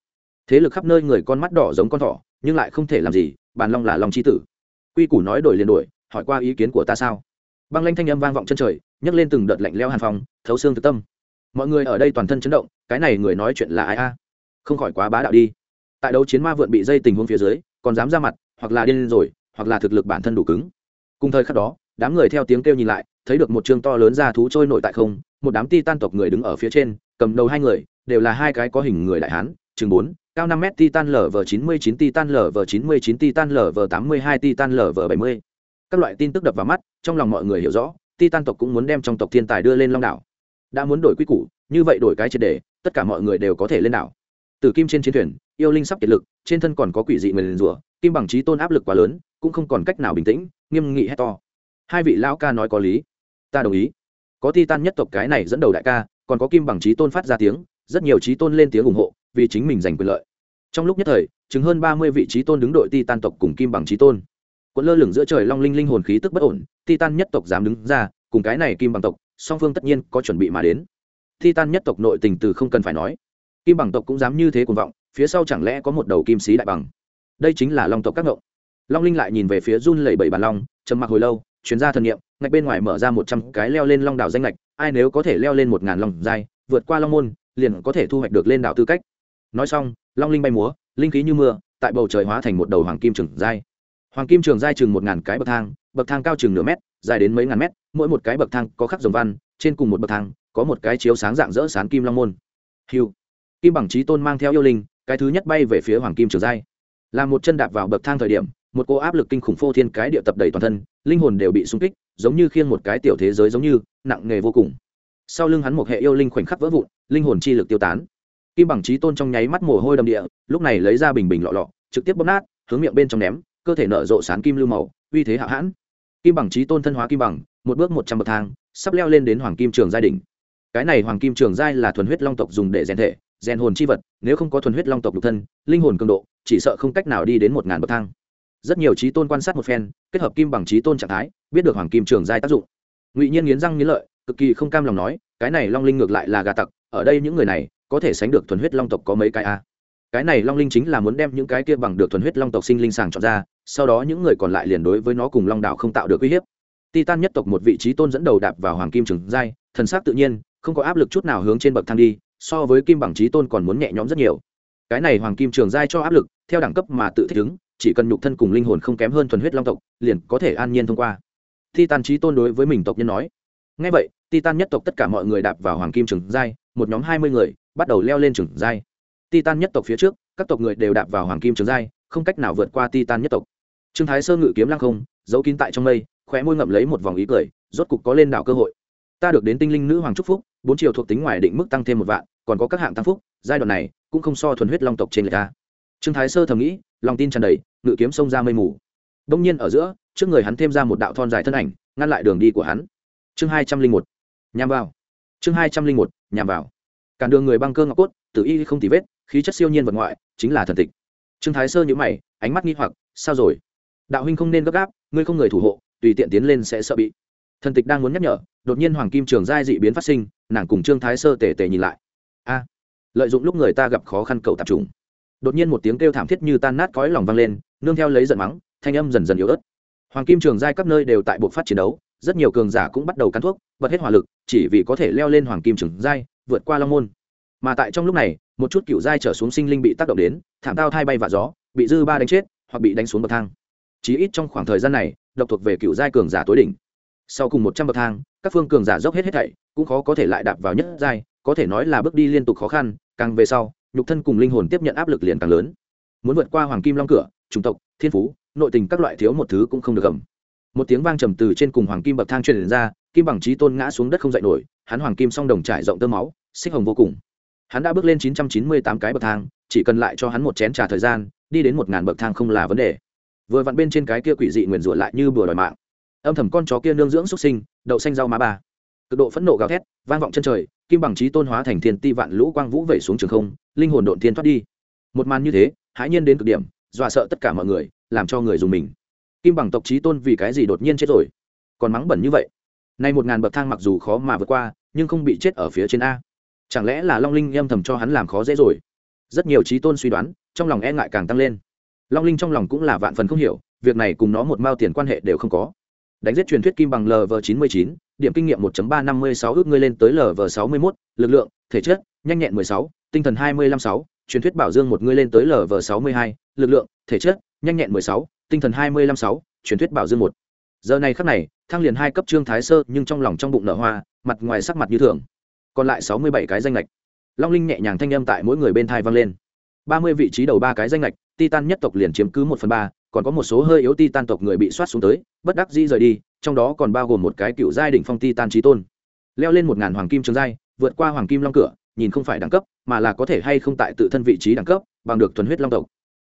Speaker 1: Thế lực khắp nơi người con mắt đỏ giống con thỏ, nhưng lại không thể làm gì, bàn long là long c tử. Quy củ nói đổi liền đổi, hỏi qua ý kiến của ta sao? Băng lanh thanh âm vang vọng chân trời, nhấc lên từng đợt lạnh leo hàn phòng thấu xương thực tâm. Mọi người ở đây toàn thân chấn động, cái này người nói chuyện là ai a? Không khỏi quá bá đạo đi. Tại đấu chiến ma vượn bị dây tình huống phía dưới, còn dám ra mặt, hoặc là điên rồi, hoặc là thực lực bản thân đủ cứng. Cùng thời khắc đó đám người theo tiếng kêu nhìn lại, thấy được một chương to lớn ra thú trôi nổi tại không, một đám ti tan tộc người đứng ở phía trên, cầm đầu hai người, đều là hai cái có hình người đại hán, chừng bốn, cao năm m titan lv chín mươi chín, titan lv chín mươi chín, titan lv tám mươi hai, titan lv bảy mươi. Các loại tin tức đập vào mắt, trong lòng mọi người hiểu rõ, titan tộc cũng muốn đem trong tộc thiên tài đưa lên long đảo. Đã muốn đổi quy củ, như vậy đổi cái triệt đề, tất cả mọi người đều có thể lên đảo. Từ kim trên chiến thuyền, yêu linh sắp kiệt lực, trên thân còn có quỷ dị nguyền rủa, kim bằng trí tôn áp lực quá lớn, cũng không còn cách nào bình tĩnh, nghiêm nghị hét to hai vị lão ca nói có lý. Ta đồng ý. Có ti tan nhất tộc cái này dẫn đầu đại ca, còn có kim bằng trí tôn phát ra tiếng, rất nhiều trí tôn lên tiếng ủng hộ, vì chính mình giành quyền lợi. Trong lúc nhất thời chứng hơn ba mươi vị trí tôn đứng đội ti tan tộc cùng kim bằng trí tôn. Quận lơ lửng giữa trời long linh linh hồn khí tức bất ổn ti tan nhất tộc dám đứng ra, cùng cái này kim bằng tộc, song phương tất nhiên có chuẩn bị mà đến. Ti tan nhất tộc nội tình từ không cần phải nói. Kim bằng tộc cũng dám như thế cuồng vọng, phía sau chẳng lẽ có một đầu kim sĩ đại bằng? Đây chính là long tộc các ngộng long linh lại nhìn về phía run lẩy bẩy bàn long, trầm mặc hồi lâu chuyên gia thần nghiệm ngạch bên ngoài mở ra một trăm cái leo lên long đảo danh lệch ai nếu có thể leo lên một ngàn long dài vượt qua long môn, liền có thể thu hoạch được lên đảo tư cách. Nói xong, long linh bay múa, linh khí như mưa, tại bầu trời hóa thành một đầu hoàng kim trường dai hoàng kim trường dai chừng một ngàn cái bậc thang bậc thang cao chừng nửa mét, dài đến mấy ngàn mét, mỗi một cái bậc thang có khắc dòng văn, trên cùng một bậc thang, có một cái chiếu sáng dạng dỡ sán kim long môn. Hiu kim bằng trí tôn mang theo yêu linh, cái thứ nhất bay về phía hoàng kim trường dai là một chân đạp vào bậc thang thời điểm một cô áp lực kinh khủng phô thiên cái địa tập đầy toàn thân, linh hồn đều bị sung kích, giống như khiêng một cái tiểu thế giới giống như, nặng nghề vô cùng. Sau lưng hắn một hệ yêu linh khoảnh khắc vỡ vụn, linh hồn chi lực tiêu tán. Kim bằng trí tôn trong nháy mắt mồ hôi đầm địa, lúc này lấy ra bình bình lọ lọ, trực tiếp bóp nát, hướng miệng bên trong ném, cơ thể nở rộ sán kim lưu màu, uy thế hạ hãn. Kim bằng trí tôn thân hóa kim bằng, một bước một trăm bậc thang, sắp leo lên đến hoàng kim trường giai đỉnh. Cái này hoàng kim trường giai là thuần huyết long tộc dùng để rèn thể, rèn hồn chi vật, nếu không có thuần huyết long tộc độc thân, linh hồn cường độ, chỉ sợ không cách nào đi đến một ngàn bậc thang rất nhiều trí tôn quan sát một phen, kết hợp kim bằng trí tôn trạng thái, biết được hoàng kim trường giai tác dụng. Ngụy nhiên nghiến răng nghiến lợi, cực kỳ không cam lòng nói, cái này long linh ngược lại là gà tặc, ở đây những người này, có thể sánh được thuần huyết long tộc có mấy cái a? Cái này long linh chính là muốn đem những cái kia bằng được thuần huyết long tộc sinh linh sàng chọn ra, sau đó những người còn lại liền đối với nó cùng long đạo không tạo được uy hiếp. Titan nhất tộc một vị trí tôn dẫn đầu đạp vào hoàng kim trường giai, thần sắc tự nhiên, không có áp lực chút nào hướng trên bậc thang đi, so với kim bằng trí tôn còn muốn nhẹ nhõm rất nhiều. Cái này hoàng kim trường giai cho áp lực, theo đẳng cấp mà tự thích ứng chỉ cần nhục thân cùng linh hồn không kém hơn thuần huyết long tộc, liền có thể an nhiên thông qua. Titan trí tôn đối với mình tộc nhân nói. Ngay vậy, titan nhất tộc tất cả mọi người đạp vào hoàng kim trường giai, một nhóm hai mươi người, bắt đầu leo lên trường giai. Titan nhất tộc phía trước, các tộc người đều đạp vào hoàng kim trường giai, không cách nào vượt qua titan nhất tộc. Trương thái sơ ngự kiếm lăng không, giấu kín tại trong mây, khóe môi ngậm lấy một vòng ý cười, rốt cục có lên đảo cơ hội. Ta được đến tinh linh nữ hoàng trúc phúc, bốn chiều thuộc tính ngoài định mức tăng thêm một vạn, còn có các hạng tăng phúc, giai đoạn này cũng không so thuần huyết long tộc trên người ta trương thái sơ thầm nghĩ, lòng tin tràn đầy ngự kiếm xông ra mây mù. Đông nhiên ở giữa, trước người hắn thêm ra một đạo thon dài thân ảnh, ngăn lại đường đi của hắn. Chương hai trăm linh một, nhằm vào. Chương hai trăm linh một, nhằm vào. Cản đường người băng cơ ngọc cốt tự y không tì vết, khí chất siêu nhiên vật ngoại, chính là thần tịch. Trương thái sơ nhữ mày, ánh mắt nghi hoặc, sao rồi? Đạo huynh không nên gấp gáp, ngươi không người thủ hộ, tùy tiện tiến lên sẽ sợ bị. Thần tịch đang muốn nhắc nhở, đột nhiên hoàng kim trường giai dị biến phát sinh, nàng cùng trương thái sơ tề tề nhìn lại. A, lợi dụng lúc người ta gặp khó khăn cầu tạp trùng. Đột nhiên một tiếng kêu thảm thiết như tan nát cõi lòng vang lên nương theo lấy giận mắng, thanh âm dần dần yếu ớt. Hoàng kim trường giai các nơi đều tại buộc phát chiến đấu, rất nhiều cường giả cũng bắt đầu cắn thuốc, bật hết hỏa lực, chỉ vì có thể leo lên hoàng kim trường giai, vượt qua long môn. Mà tại trong lúc này, một chút cựu giai trở xuống sinh linh bị tác động đến, thảm tao thai bay và gió, bị dư ba đánh chết, hoặc bị đánh xuống bậc thang. Chí ít trong khoảng thời gian này, độc thuộc về cựu giai cường giả tối đỉnh. Sau cùng một trăm bậc thang, các phương cường giả dốc hết hết thảy, cũng khó có thể lại đạp vào nhất giai, có thể nói là bước đi liên tục khó khăn, càng về sau, nhục thân cùng linh hồn tiếp nhận áp lực liền càng lớn. Muốn vượt qua hoàng kim long cửa chủng tộc, thiên phú, nội tình các loại thiếu một thứ cũng không được cầm một tiếng vang trầm từ trên cùng hoàng kim bậc thang truyền ra, kim bằng trí tôn ngã xuống đất không dậy nổi, hắn hoàng kim song đồng trải rộng tơ máu, xích hồng vô cùng. Hắn đã bước lên chín trăm chín mươi tám cái bậc thang, chỉ cần lại cho hắn một chén trà thời gian, đi đến một ngàn bậc thang không là vấn đề. Vừa vặn bên trên cái kia quỷ dị nguyền rủa lại như bừa đòi mạng. Âm thầm con chó kia nương dưỡng xuất sinh, đậu xanh rau má ba. Cực độ phẫn nộ gào thét, vang vọng chân trời, kim bằng trí tôn hóa thành thiên ti vạn lũ quang vũ vẩy xuống trường không, linh hồn độn thiên thoát đi. Một màn như thế, hãi nhiên đến cực điểm dọa sợ tất cả mọi người, làm cho người dùng mình. Kim bằng tộc trí tôn vì cái gì đột nhiên chết rồi? Còn mắng bẩn như vậy. Nay một ngàn bậc thang mặc dù khó mà vượt qua, nhưng không bị chết ở phía trên a. Chẳng lẽ là long linh âm thầm cho hắn làm khó dễ rồi? Rất nhiều trí tôn suy đoán, trong lòng e ngại càng tăng lên. Long linh trong lòng cũng là vạn phần không hiểu, việc này cùng nó một mao tiền quan hệ đều không có. Đánh giết truyền thuyết kim bằng lv chín mươi chín, điểm kinh nghiệm 1 ba năm mươi sáu ước ngươi lên tới lv sáu mươi mốt, lực lượng, thể chất, nhanh nhẹn mười sáu, tinh thần hai mươi lăm sáu truyền thuyết bảo dương một ngươi lên tới lv sáu mươi hai, lực lượng, thể chất, nhanh nhẹn mười sáu, tinh thần hai mươi lăm sáu, truyền thuyết bảo dương một. Giờ này khắc này, thăng liền hai cấp trương thái sơ, nhưng trong lòng trong bụng nở hoa, mặt ngoài sắc mặt như thường. Còn lại sáu mươi bảy cái danh lệch long linh nhẹ nhàng thanh âm tại mỗi người bên thai vang lên. ba mươi vị trí đầu ba cái danh lệch titan nhất tộc liền chiếm cứ một phần ba, còn có một số hơi yếu titan tộc người bị soát xuống tới, bất đắc dĩ rời đi, trong đó còn bao gồm một cái cựu giai đỉnh phong titan trí tôn. Leo lên một ngàn hoàng kim trường giai, vượt qua hoàng kim long cửa, nhìn không phải đẳng cấp mà là có thể hay không tại tự thân vị trí đẳng cấp, bằng được thuần huyết long tộc.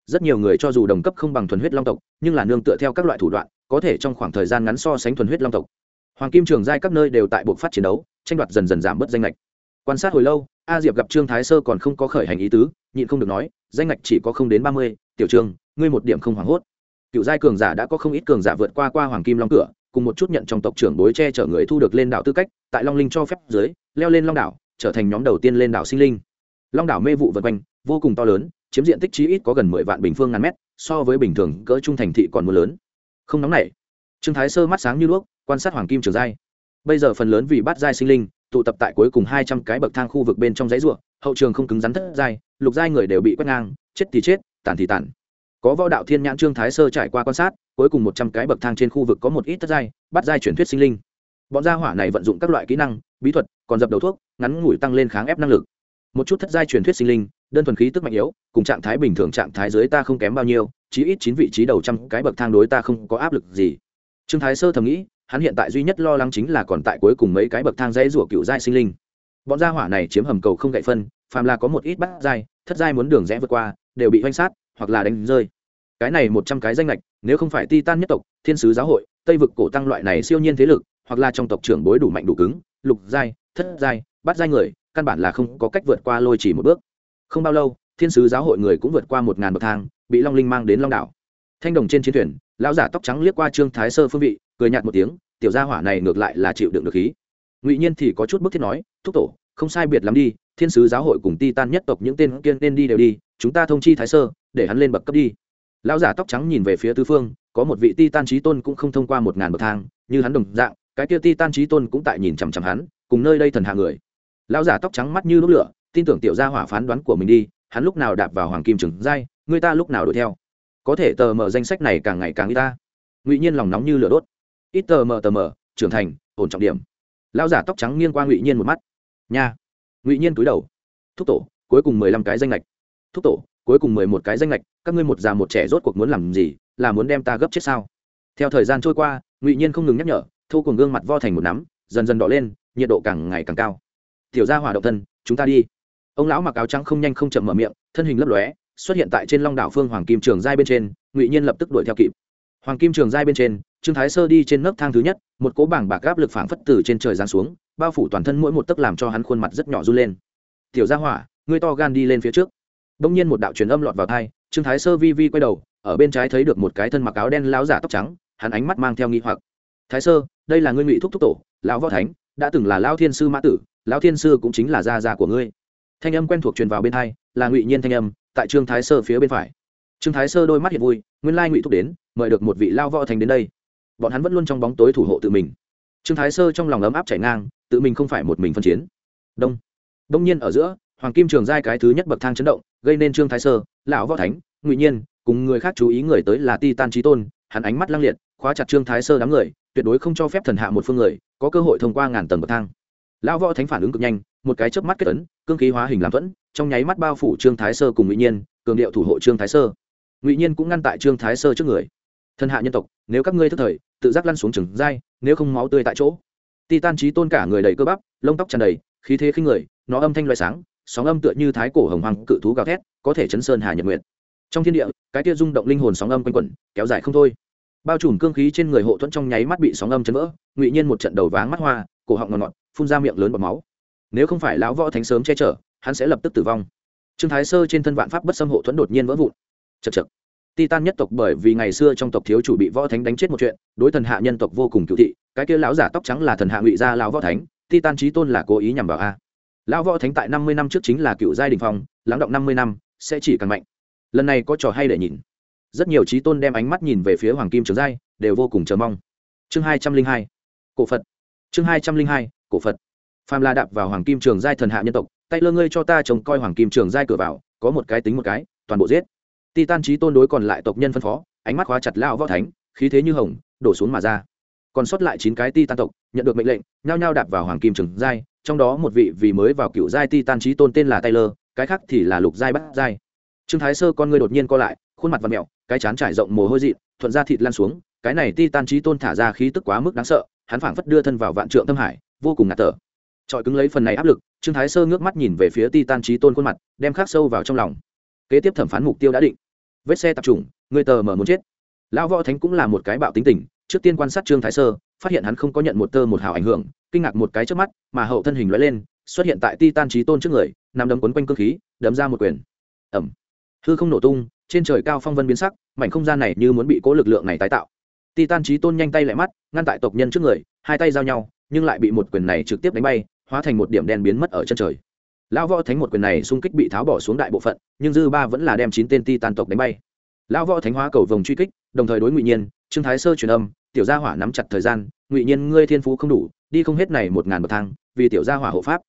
Speaker 1: Rất nhiều người cho dù đồng cấp không bằng thuần huyết long tộc, nhưng là nương tựa theo các loại thủ đoạn, có thể trong khoảng thời gian ngắn so sánh thuần huyết long tộc. Hoàng kim trường giai các nơi đều tại buộc phát chiến đấu, tranh đoạt dần dần giảm bớt danh lệch quan sát hồi lâu, a diệp gặp trương thái sơ còn không có khởi hành ý tứ, nhịn không được nói, danh lệch chỉ có không đến ba mươi, tiểu trường ngươi một điểm không hoảng hốt. Cựu giai cường giả đã có không ít cường giả vượt qua qua hoàng kim long cửa, cùng một chút nhận trong tộc trưởng bối che chở người thu được lên đảo tư cách, tại long linh cho phép dưới, leo lên long đảo, trở thành nhóm đầu tiên lên đảo sinh linh long đảo mê vụ vật quanh, vô cùng to lớn, chiếm diện tích chí ít có gần mười vạn bình phương ngàn mét, so với bình thường cỡ trung thành thị còn mưa lớn. Không nóng nảy. Trương thái sơ mắt sáng như đuốc, quan sát hoàng kim trường giai. Bây giờ phần lớn vì bát giai sinh linh, tụ tập tại cuối cùng hai trăm cái bậc thang khu vực bên trong dãy ruộng hậu trường không cứng rắn thất giai, lục giai người đều bị quét ngang, chết thì chết, tàn thì tàn. Có võ đạo thiên nhãn trương thái sơ trải qua quan sát, cuối cùng một trăm cái bậc thang trên khu vực có một ít thất giai, bát giai chuyển thuyết sinh linh. Bọn gia hỏa này vận dụng các loại kỹ năng, bí thuật, còn dập đầu thuốc, ngắn ngủi tăng lên kháng ép năng lực một chút thất giai truyền thuyết sinh linh, đơn thuần khí tức mạnh yếu, cùng trạng thái bình thường trạng thái dưới ta không kém bao nhiêu, chí ít chín vị trí đầu trăm cái bậc thang đối ta không có áp lực gì. Trương thái sơ thầm nghĩ, hắn hiện tại duy nhất lo lắng chính là còn tại cuối cùng mấy cái bậc thang dãy rủa cựu giai sinh linh. Bọn gia hỏa này chiếm hầm cầu không gậy phân, phàm là có một ít bắt giai, thất giai muốn đường rẽ vượt qua, đều bị oanh sát, hoặc là đánh rơi. Cái này một trăm cái danh lệch nếu không phải titan nhất tộc, thiên sứ giáo hội, tây vực cổ tăng loại này siêu nhiên thế lực, hoặc là trong tộc trưởng bối đủ mạnh đủ cứng, lục giai, thất giai bắt giai người căn bản là không có cách vượt qua lôi chỉ một bước. Không bao lâu, thiên sứ giáo hội người cũng vượt qua một ngàn bậc thang, bị long linh mang đến long đảo. Thanh đồng trên chiến thuyền, lão giả tóc trắng liếc qua trương thái sơ phương vị, cười nhạt một tiếng, tiểu gia hỏa này ngược lại là chịu đựng được khí. Ngụy nhiên thì có chút bức thiết nói, thúc tổ, không sai biệt lắm đi, thiên sứ giáo hội cùng ti tan nhất tộc những tên kiên nên đi đều đi, chúng ta thông chi thái sơ, để hắn lên bậc cấp đi. Lão giả tóc trắng nhìn về phía tứ phương, có một vị ti tan trí tôn cũng không thông qua một ngàn bậc thang, như hắn đồng dạng, cái kia ti tan trí tôn cũng tại nhìn chằm chằm hắn, cùng nơi đây thần hạ người lão giả tóc trắng mắt như đốt lửa tin tưởng tiểu gia hỏa phán đoán của mình đi hắn lúc nào đạp vào hoàng kim trừng dai, người ta lúc nào đuổi theo. Có thể tờ mở danh sách này càng ngày càng ít ta. Ngụy nhiên lòng nóng như lửa đốt. Ít tờ mờ tờ mờ trưởng thành ổn trọng điểm. Lão giả tóc trắng nghiêng qua ngụy nhiên một mắt. Nha. Ngụy nhiên túi đầu. Thúc tổ cuối cùng mười lăm cái danh lệch. Thúc tổ cuối cùng mười một cái danh lệch các ngươi một già một trẻ rốt cuộc muốn làm gì là muốn đem ta gấp chết sao? Theo thời gian trôi qua ngụy nhiên không ngừng nhắc nhở thu cùng gương mặt vo thành một nắm dần dần đỏ lên nhiệt độ càng ngày càng cao tiểu gia hỏa động thân, chúng ta đi. Ông lão mặc áo trắng không nhanh không chậm mở miệng, thân hình lấp lóe, xuất hiện tại trên long đảo phương hoàng kim trường giai bên trên, ngụy nhiên lập tức đuổi theo kịp. Hoàng kim trường giai bên trên, trương thái sơ đi trên nấc thang thứ nhất, một cố bảng bạc áp lực phảng phất từ trên trời giáng xuống, bao phủ toàn thân mỗi một tấc làm cho hắn khuôn mặt rất nhỏ run lên. Tiểu gia hỏa, ngươi to gan đi lên phía trước. Đông nhiên một đạo truyền âm lọt vào thai trương thái sơ vi vi quay đầu, ở bên trái thấy được một cái thân mặc áo đen lão giả tóc trắng, hắn ánh mắt mang theo nghi hoặc. Thái sơ, đây là ngươi ngụy thúc thúc tổ, lão võ thánh, đã từng là lão thiên sư mã tử lão thiên sư cũng chính là gia gia của ngươi. Thanh âm quen thuộc truyền vào bên hai, là ngụy nhiên thanh âm, tại trương thái sơ phía bên phải. Trương thái sơ đôi mắt hiện vui, nguyên lai ngụy thúc đến, mời được một vị lao võ thành đến đây. Bọn hắn vẫn luôn trong bóng tối thủ hộ tự mình. Trương thái sơ trong lòng ấm áp chảy ngang, tự mình không phải một mình phân chiến. Đông. Đông nhiên ở giữa, hoàng kim trường giai cái thứ nhất bậc thang chấn động, gây nên trương thái sơ, lão võ thánh, ngụy nhiên, cùng người khác chú ý người tới là ti tan trí tôn, hắn ánh mắt lăng liệt, khóa chặt trương thái sơ đám người, tuyệt đối không cho phép thần hạ một phương người, có cơ hội thông qua ngàn tầng bậc thang lão võ thánh phản ứng cực nhanh, một cái chớp mắt kết ấn, cương khí hóa hình làm thuẫn, trong nháy mắt bao phủ trương thái sơ cùng ngụy nhiên, cường điệu thủ hộ trương thái sơ. Ngụy nhiên cũng ngăn tại trương thái sơ trước người. Thân hạ nhân tộc, nếu các ngươi thức thời, tự giác lăn xuống trừng dai, nếu không máu tươi tại chỗ. Titan trí tôn cả người đầy cơ bắp, lông tóc tràn đầy, khí thế khinh người, nó âm thanh loại sáng, sóng âm tựa như thái cổ hồng hoàng cự thú gào thét, có thể chấn sơn hà nhật nguyện trong thiên địa, cái kia rung động linh hồn sóng âm quanh quẩn, kéo dài không thôi. Bao trùm cương khí trên người hộ thuẫn trong nháy mắt bị sóng âm chấn vỡ, ngụy nhiên một trận đầu váng mắt hoa, cổ họng ngọt ngọt phun ra miệng lớn bọt máu. Nếu không phải lão võ thánh sớm che chở, hắn sẽ lập tức tử vong. Trương thái sơ trên thân vạn pháp bất xâm hộ thuẫn đột nhiên vỡ vụn. Chật chật titan nhất tộc bởi vì ngày xưa trong tộc thiếu chủ bị võ thánh đánh chết một chuyện, đối thần hạ nhân tộc vô cùng cựu thị, cái kia lão giả tóc trắng là thần hạ ngụy gia lão võ thánh, titan trí tôn là cố ý nhằm vào a. Lão võ thánh tại năm mươi năm trước chính là cựu giai đình phong, lắng động năm mươi năm, sẽ chỉ càng mạnh. Lần này có trò hay để nhìn. Rất nhiều trí tôn đem ánh mắt nhìn về phía hoàng kim trường giai, đều vô cùng chờ mong. Chương hai trăm linh hai. Cổ phật. Chương hai trăm linh hai cổ phật. Phàm la đạp vào hoàng kim trường giai thần hạ nhân tộc tay lơ ngươi cho ta trông coi hoàng kim trường giai cửa vào, có một cái tính một cái, toàn bộ giết. Titan trí tôn đối còn lại tộc nhân phân phó, ánh mắt khóa chặt lao võ thánh, khí thế như hồng, đổ xuống mà ra. Còn sót lại chín cái titan tộc, nhận được mệnh lệnh, nhao nhao đạp vào hoàng kim trường giai, trong đó một vị vì mới vào cựu giai titan trí tôn tên là taylor, cái khác thì là lục giai bắt giai. Trương thái sơ con ngươi đột nhiên co lại, khuôn mặt và mẹo, cái chán trải rộng mồ hôi dị thuận ra thịt lan xuống, cái này titan trí tôn thả ra khí tức quá mức đáng sợ, hắn phảng phất đưa thân vào vạn trượng tâm hải vô cùng ngạt thở. Trọi cứng lấy phần này áp lực, trương thái sơ ngước mắt nhìn về phía titan trí tôn khuôn mặt, đem khắc sâu vào trong lòng. Kế tiếp thẩm phán mục tiêu đã định. Vết xe tập trung, người tờ mở muốn chết. Lão võ thánh cũng là một cái bạo tính tình, trước tiên quan sát trương thái sơ, phát hiện hắn không có nhận một tơ một hào ảnh hưởng, kinh ngạc một cái trước mắt, mà hậu thân hình lóe lên, xuất hiện tại titan trí tôn trước người, nằm đấm quấn quanh cơ khí, đấm ra một quyền. Ẩm hư không nổ tung, trên trời cao phong vân biến sắc, mảnh không gian này như muốn bị cố lực lượng này tái tạo. Titan trí tôn nhanh tay lại mắt, ngăn tại tộc nhân trước người, hai tay giao nhau nhưng lại bị một quyền này trực tiếp đánh bay, hóa thành một điểm đen biến mất ở chân trời. Lão võ thánh một quyền này xung kích bị tháo bỏ xuống đại bộ phận, nhưng dư ba vẫn là đem chín tên ti tàn tộc đánh bay. Lão võ thánh hóa cầu vòng truy kích, đồng thời đối ngụy nhiên, trương thái sơ truyền âm, tiểu gia hỏa nắm chặt thời gian, ngụy nhiên, ngươi thiên phú không đủ, đi không hết này một ngàn bậc thang, vì tiểu gia hỏa hộ pháp.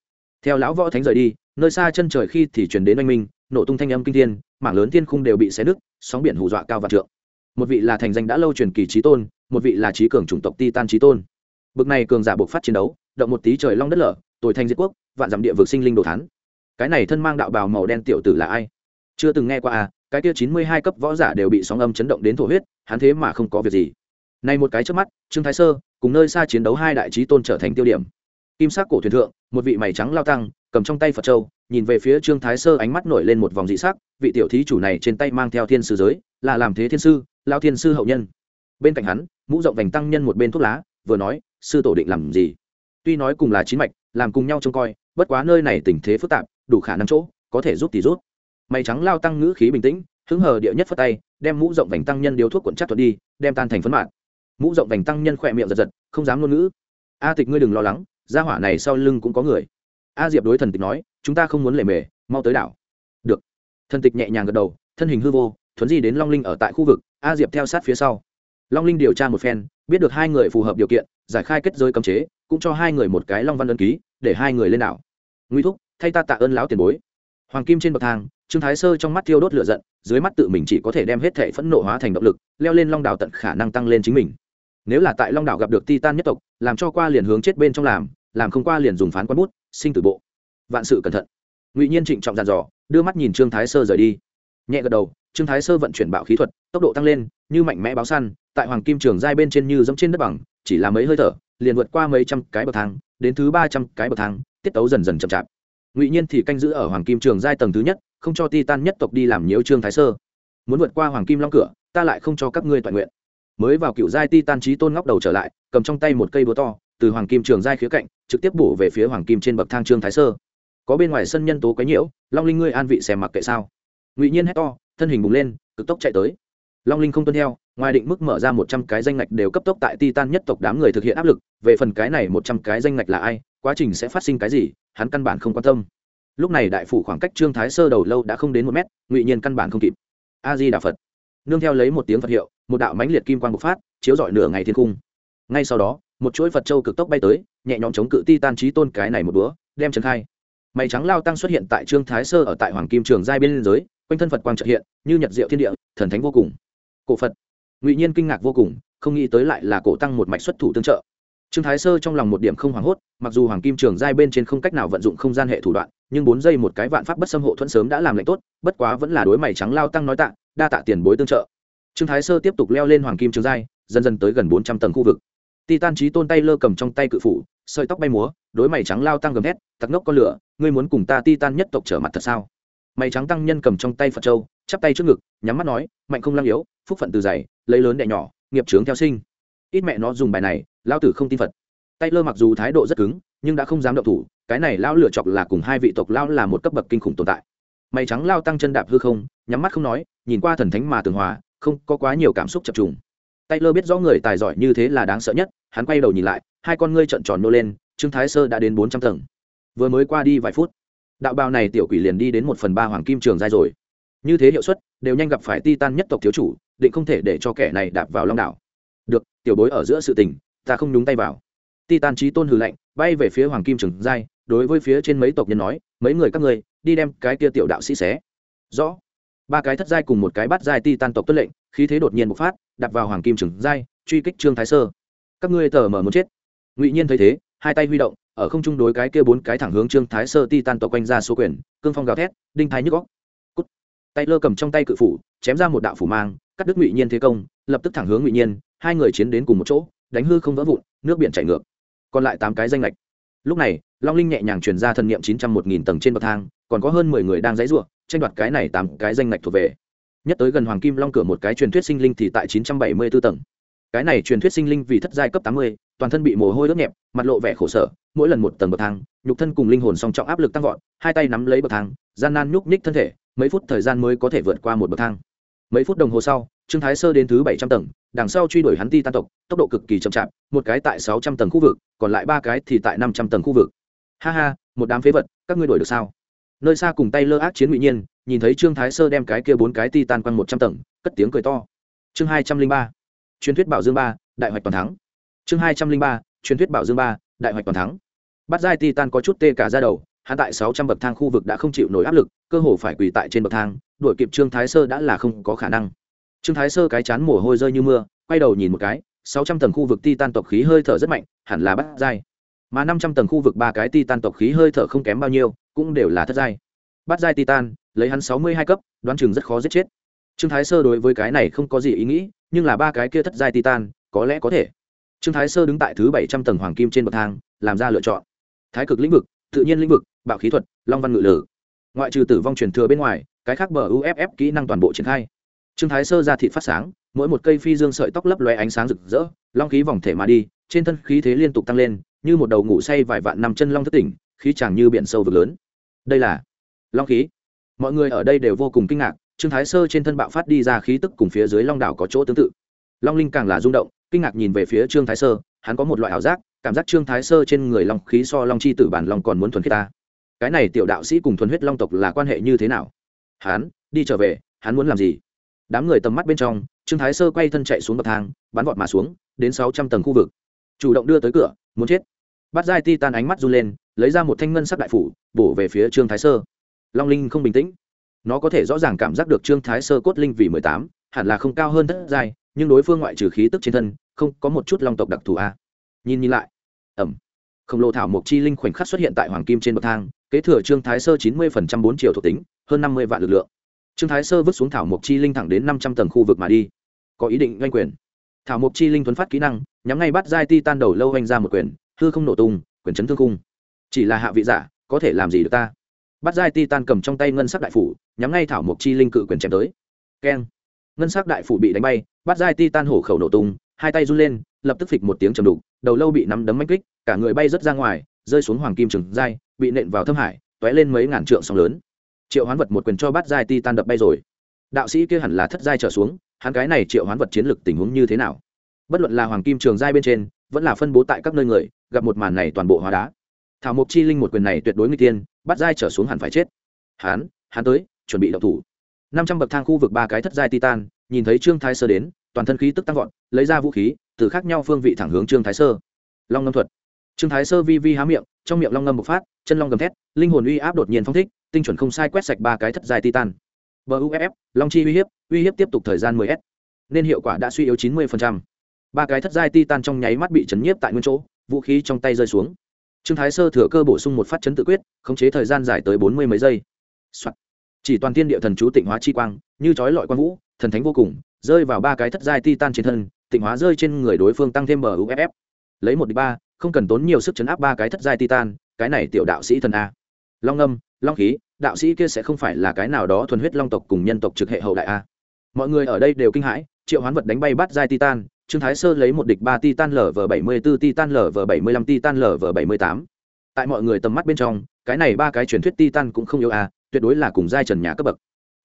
Speaker 1: Theo lão võ thánh rời đi, nơi xa chân trời khi thì truyền đến oanh minh, nổ tung thanh âm kinh thiên, mảng lớn thiên khung đều bị xé nứt, sóng biển hù dọa cao vạn trượng. Một vị là thành danh đã lâu truyền kỳ trí tôn, một vị là trí cường chủng tộc ti tan trí tôn bực này cường giả buộc phát chiến đấu, động một tí trời long đất lở, tồi thanh diệt quốc, vạn dặm địa vực sinh linh đồ thán. Cái này thân mang đạo bào màu đen tiểu tử là ai? Chưa từng nghe qua à cái kia chín mươi hai cấp võ giả đều bị sóng âm chấn động đến thổ huyết, hắn thế mà không có việc gì. Nay một cái trước mắt, trương thái sơ, cùng nơi xa chiến đấu hai đại trí tôn trở thành tiêu điểm. Kim sắc cổ thuyền thượng, một vị mày trắng lao tăng, cầm trong tay phật châu, nhìn về phía trương thái sơ ánh mắt nổi lên một vòng dị sắc, vị tiểu thí chủ này trên tay mang theo thiên sư giới, là làm thế thiên sư, lao thiên sư hậu nhân. Bên cạnh hắn, mũ rộng vành tăng nhân một bên thuốc lá, vừa nói sư tổ định làm gì? Tuy nói cùng là chín mạch, làm cùng nhau trông coi, bất quá nơi này tình thế phức tạp, đủ khả năng chỗ, có thể giúp thì rút. Mày trắng lao tăng ngữ khí bình tĩnh, hứng hờ địa nhất phất tay, đem mũ rộng vành tăng nhân điếu thuốc cuộn chắc thuật đi, đem tan thành phấn mạng mũ rộng vành tăng nhân khỏe miệng giật giật, không dám ngôn ngữ. A tịch ngươi đừng lo lắng, gia hỏa này sau lưng cũng có người. A diệp đối thần tịch nói, chúng ta không muốn lề mề, mau tới đảo. Được. Thần tịch nhẹ nhàng gật đầu, thân hình hư vô, thuấn di đến long linh ở tại khu vực, a diệp theo sát phía sau. Long linh điều tra một phen, biết được hai người phù hợp điều kiện giải khai kết giới cấm chế, cũng cho hai người một cái long văn ân ký, để hai người lên đảo. Nguy thúc, thay ta tạ ơn lão tiền bối. Hoàng kim trên bậc thang, trương thái sơ trong mắt thiêu đốt lửa giận, dưới mắt tự mình chỉ có thể đem hết thể phẫn nộ hóa thành động lực, leo lên long đảo tận khả năng tăng lên chính mình. Nếu là tại long đảo gặp được titan nhất tộc, làm cho qua liền hướng chết bên trong làm làm không qua liền dùng phán quan bút, sinh tử bộ. Vạn sự cẩn thận. Ngụy nhiên trịnh trọng dàn dò, đưa mắt nhìn trương thái sơ rời đi. Nhẹ gật đầu, trương thái sơ vận chuyển bạo khí thuật, tốc độ tăng lên, như mạnh mẽ báo săn tại hoàng kim trường giai bên trên như giống trên đất bằng, chỉ là mấy hơi thở, liền vượt qua mấy trăm cái bậc thang, đến thứ ba trăm cái bậc thang, tiết tấu dần dần chậm chạp. Ngụy nhiên thì canh giữ ở hoàng kim trường giai tầng thứ nhất, không cho ti tan nhất tộc đi làm nhiễu trương thái sơ. Muốn vượt qua hoàng kim long cửa, ta lại không cho các ngươi toàn nguyện. Mới vào cựu giai ti tan trí tôn ngóc đầu trở lại, cầm trong tay một cây búa to, từ hoàng kim trường giai khía cạnh, trực tiếp bổ về phía hoàng kim trên bậc thang trương thái sơ. Có bên ngoài sân nhân tố quấy nhiễu, long linh ngươi an vị xem mặc kệ sao. Ngụy nhiên hét to, thân hình bùng lên, cực tốc chạy tới long linh không tuân theo, ngoài định mức mở ra một trăm cái danh ngạch đều cấp tốc tại titan nhất tộc đám người thực hiện áp lực, về phần cái này một trăm cái danh ngạch là ai, quá trình sẽ phát sinh cái gì, hắn căn bản không quan tâm. Lúc này đại phủ khoảng cách trương thái sơ đầu lâu đã không đến một mét, ngụy nhiên căn bản không kịp. A di đà phật. Nương theo lấy một tiếng phật hiệu, một đạo mãnh liệt kim quang bộc phát, chiếu rọi nửa ngày thiên cung. Ngay sau đó, một chuỗi phật châu cực tốc bay tới, nhẹ nhõm chống cự ti tan trí tôn cái này một bữa, đem trần khai. Mày trắng lao tăng xuất hiện tại trương thái sơ ở tại hoàng kim trường giai bên liên giới quanh thân phật quang trợ hiện, như nhật diệu thiên địa, thần thánh vô cùng cổ phật ngụy nhiên kinh ngạc vô cùng không nghĩ tới lại là cổ tăng một mạch xuất thủ tương trợ trương thái sơ trong lòng một điểm không hoảng hốt mặc dù hoàng kim trường giai bên trên không cách nào vận dụng không gian hệ thủ đoạn nhưng bốn giây một cái vạn pháp bất xâm hộ thuẫn sớm đã làm lệnh tốt bất quá vẫn là đối mày trắng lao tăng nói tạ đa tạ tiền bối tương trợ trương thái sơ tiếp tục leo lên hoàng kim trường giai dần dần tới gần bốn trăm tầng khu vực titan trí tôn tay lơ cầm trong tay cự phủ sợi tóc bay múa đối mày trắng lao tăng gầm hét, tặc ngốc con lửa ngươi muốn cùng ta titan nhất tộc trở mặt thật sao mày trắng tăng nhân cầm trong tay phật châu chắp tay trước ngực, nhắm mắt nói, mạnh không lăng yếu, phúc phận từ dày, lấy lớn đẻ nhỏ, nghiệp trướng theo sinh. Ít mẹ nó dùng bài này, lao tử không tin phật. Tay lơ mặc dù thái độ rất cứng, nhưng đã không dám động thủ, cái này lao lựa chọc là cùng hai vị tộc lao là một cấp bậc kinh khủng tồn tại. Mày trắng lao tăng chân đạp hư không, nhắm mắt không nói, nhìn qua thần thánh mà tường hòa, không có quá nhiều cảm xúc chập trùng. Tay lơ biết rõ người tài giỏi như thế là đáng sợ nhất, hắn quay đầu nhìn lại, hai con ngươi trợn tròn nô lên, trương thái sơ đã đến bốn trăm tầng. Vừa mới qua đi vài phút, đạo bào này tiểu quỷ liền đi đến một phần ba hoàng kim trường giai rồi như thế hiệu suất, đều nhanh gặp phải ti tan nhất tộc thiếu chủ, định không thể để cho kẻ này đạp vào long đảo. Được, tiểu bối ở giữa sự tình, ta không nhúng tay vào. Ti tan trí tôn hừ lạnh, bay về phía hoàng kim trường giai, đối với phía trên mấy tộc nhân nói, mấy người các ngươi, đi đem cái kia tiểu đạo sĩ xé. Rõ. Ba cái thất giai cùng một cái bắt giai ti tan tộc tuân lệnh, khí thế đột nhiên bộc phát đặt vào hoàng kim trường giai, truy kích trương thái sơ. Các ngươi tờ mở muốn chết. Ngụy nhiên thấy thế, hai tay huy động, ở không trung đối cái kia bốn cái thẳng hướng trương thái sơ ti tan tộc quanh ra số quyền, cương phong gào thét, đinh thái nhức góc tay lơ cầm trong tay cự phủ, chém ra một đạo phủ mang, cắt đứt ngụy nhiên thế công, lập tức thẳng hướng ngụy nhiên, hai người chiến đến cùng một chỗ, đánh hư không vỡ vụn, nước biển chảy ngược. Còn lại tám cái danh lệch. Lúc này, long linh nhẹ nhàng truyền ra thần niệm chín trăm một nghìn tầng trên bậc thang, còn có hơn mười người đang dãy ruộng tranh đoạt cái này tám cái danh lệch thuộc về. Nhất tới gần hoàng kim long cửa một cái truyền thuyết sinh linh thì tại chín trăm bảy mươi b ố tầng. Cái này truyền thuyết sinh linh vì thất giai cấp tám mươi, toàn thân bị mồ hôi đốt nhẹp, mặt lộ vẻ khổ sở, mỗi lần một tầng bậc thang, nhục thân cùng linh hồn song trọng áp lực tăng vọt, hai tay nắm lấy bậc thang, gian nan nhúc nhích thân thể mấy phút thời gian mới có thể vượt qua một bậc thang. Mấy phút đồng hồ sau, trương thái sơ đến thứ bảy trăm tầng, đằng sau truy đuổi hắn ti tan tộc, tốc độ cực kỳ chậm chạp, một cái tại sáu trăm tầng khu vực, còn lại ba cái thì tại năm trăm tầng khu vực. Ha ha, một đám phế vật, các ngươi đuổi được sao? Nơi xa cùng tay lơ ác chiến ngụy nhiên nhìn thấy trương thái sơ đem cái kia bốn cái ti tan quanh một trăm tầng, cất tiếng cười to. Chương hai trăm linh ba, truyền thuyết bảo dương ba, đại hoạch toàn thắng. Chương hai trăm linh ba, truyền thuyết bảo dương ba, đại hoạch toàn thắng. Bắt giai titan có chút tê cả ra đầu hắn tại sáu trăm bậc thang khu vực đã không chịu nổi áp lực, cơ hồ phải quỳ tại trên bậc thang, đuổi kịp trương thái sơ đã là không có khả năng. Trương thái sơ cái chán mồ hôi rơi như mưa, quay đầu nhìn một cái, sáu trăm tầng khu vực titan tộc khí hơi thở rất mạnh, hẳn là bắt giai. Mà năm trăm tầng khu vực ba cái titan tộc khí hơi thở không kém bao nhiêu, cũng đều là thất giai. Bắt giai titan, lấy hắn sáu mươi hai cấp, đoán chừng rất khó giết chết. Trương thái sơ đối với cái này không có gì ý nghĩ, nhưng là ba cái kia thất giai titan, có lẽ có thể. Trương thái sơ đứng tại thứ bảy trăm tầng hoàng kim trên bậc thang, làm ra lựa chọn. Thái cực lĩnh vực, tự nhiên lĩnh vực bạo khí thuật, long văn ngự lử. Ngoại trừ tử vong truyền thừa bên ngoài, cái khác bờ uff kỹ năng toàn bộ triển khai. Trương thái sơ ra thị phát sáng, mỗi một cây phi dương sợi tóc lấp loe ánh sáng rực rỡ, long khí vòng thể mà đi, trên thân khí thế liên tục tăng lên, như một đầu ngủ say vài vạn nằm chân long thất tỉnh, khí chàng như biển sâu vực lớn. Đây là long khí. Mọi người ở đây đều vô cùng kinh ngạc, trương thái sơ trên thân bạo phát đi ra khí tức cùng phía dưới long đảo có chỗ tương tự. Long linh càng là rung động, kinh ngạc nhìn về phía trương thái sơ, hắn có một loại ảo giác, cảm giác trương thái sơ trên người long khí so long chi tử bản long còn muốn thuần khiết ta cái này tiểu đạo sĩ cùng thuần huyết long tộc là quan hệ như thế nào? Hắn, đi trở về, hắn muốn làm gì? Đám người tầm mắt bên trong, trương thái sơ quay thân chạy xuống bậc thang, bắn vọt mà xuống, đến sáu trăm tầng khu vực. Chủ động đưa tới cửa, muốn chết. Bắt giai ti tan ánh mắt run lên, lấy ra một thanh ngân sắc đại phủ, bổ về phía trương thái sơ. Long linh không bình tĩnh. Nó có thể rõ ràng cảm giác được trương thái sơ cốt linh vì mười tám, hẳn là không cao hơn thất giai, nhưng đối phương ngoại trừ khí tức trên thân, không có một chút long tộc đặc thù a. Nhìn nhìn lại. Ẩm khổng lồ thảo mộc chi linh khoảnh khắc xuất hiện tại hoàng kim trên bậc thang, kế thừa trương thái sơ chín mươi bốn triệu thuộc tính, hơn năm mươi vạn lực lượng. Trương thái sơ vứt xuống thảo mộc chi linh thẳng đến năm trăm tầng khu vực mà đi. Có ý định oanh quyền. Thảo mộc chi linh thuấn phát kỹ năng, nhắm ngay bắt giai ti tan đầu lâu oanh ra một quyền, hư không nổ tung, quyền chấn thương cung. Chỉ là hạ vị giả, có thể làm gì được ta? Bắt giai ti tan cầm trong tay ngân sắc đại phủ, nhắm ngay thảo mộc chi linh cự quyền chém tới. Keng. Ngân sắc đại phủ bị đánh bay, bắt giai ti tan hổ khẩu nổ tung, hai tay run lên lập tức phịch một tiếng trầm đục, đầu lâu bị nắm đấm mạnh kích, cả người bay rớt ra ngoài, rơi xuống hoàng kim trừng giai, bị nện vào thâm hải t ó é lên mấy ngàn trượng sóng lớn. Triệu hoán vật một quyền cho bắt giai ti tan đập bay rồi. Đạo sĩ kia hẳn là thất giai trở xuống, hắn cái này triệu hoán vật chiến lược tình huống như thế nào? Bất luận là hoàng kim trường giai bên trên, vẫn là phân bố tại các nơi người, gặp một màn này toàn bộ hóa đá. Thảo mộc chi linh một quyền này tuyệt đối người tiên bắt giai trở xuống hẳn phải chết. Hắn hắn tới, chuẩn bị đậu thủ. Năm trăm bậc thang khu vực ba cái thất giai titan, nhìn thấy trương thái sơ đến toàn thân khí tức tăng vọt lấy ra vũ khí từ khác nhau phương vị thẳng hướng trương thái sơ. Long ngâm thuật. Trương thái sơ vi vi há miệng trong miệng long ngâm bộc phát chân long gầm thét linh hồn uy áp đột nhiên phong thích tinh chuẩn không sai quét sạch ba cái thất giai titan. Buff, long chi uy hiếp uy hiếp tiếp tục thời gian 10 s. Nên hiệu quả đã suy yếu 90%. ba cái thất giai titan trong nháy mắt bị chấn nhiếp tại nguyên chỗ vũ khí trong tay rơi xuống. Trương thái sơ thừa cơ bổ sung một phát chấn tự quyết khống chế thời gian dài tới bốn mươi mấy giây、Soạn. chỉ toàn tiên địa thần chú tịnh hóa chi quang như trói lọi quang vũ thần thánh vô cùng rơi vào ba cái thất giai titan trên thân, tịnh hóa rơi trên người đối phương tăng thêm bờ uff lấy một đi ba, không cần tốn nhiều sức chấn áp ba cái thất giai titan, cái này tiểu đạo sĩ thần a. Long âm, long khí, đạo sĩ kia sẽ không phải là cái nào đó thuần huyết long tộc cùng nhân tộc trực hệ hậu đại a. Mọi người ở đây đều kinh hãi, triệu hoán vật đánh bay bắt giai titan, trương thái sơ lấy một địch ba titan lv bảy mươi b ố titan lv bảy mươi lăm, titan lv bảy mươi tám. Tại mọi người tầm mắt bên trong, cái này ba cái truyền thuyết titan cũng không yếu a, tuyệt đối là cùng giai trần nhà cấp bậc.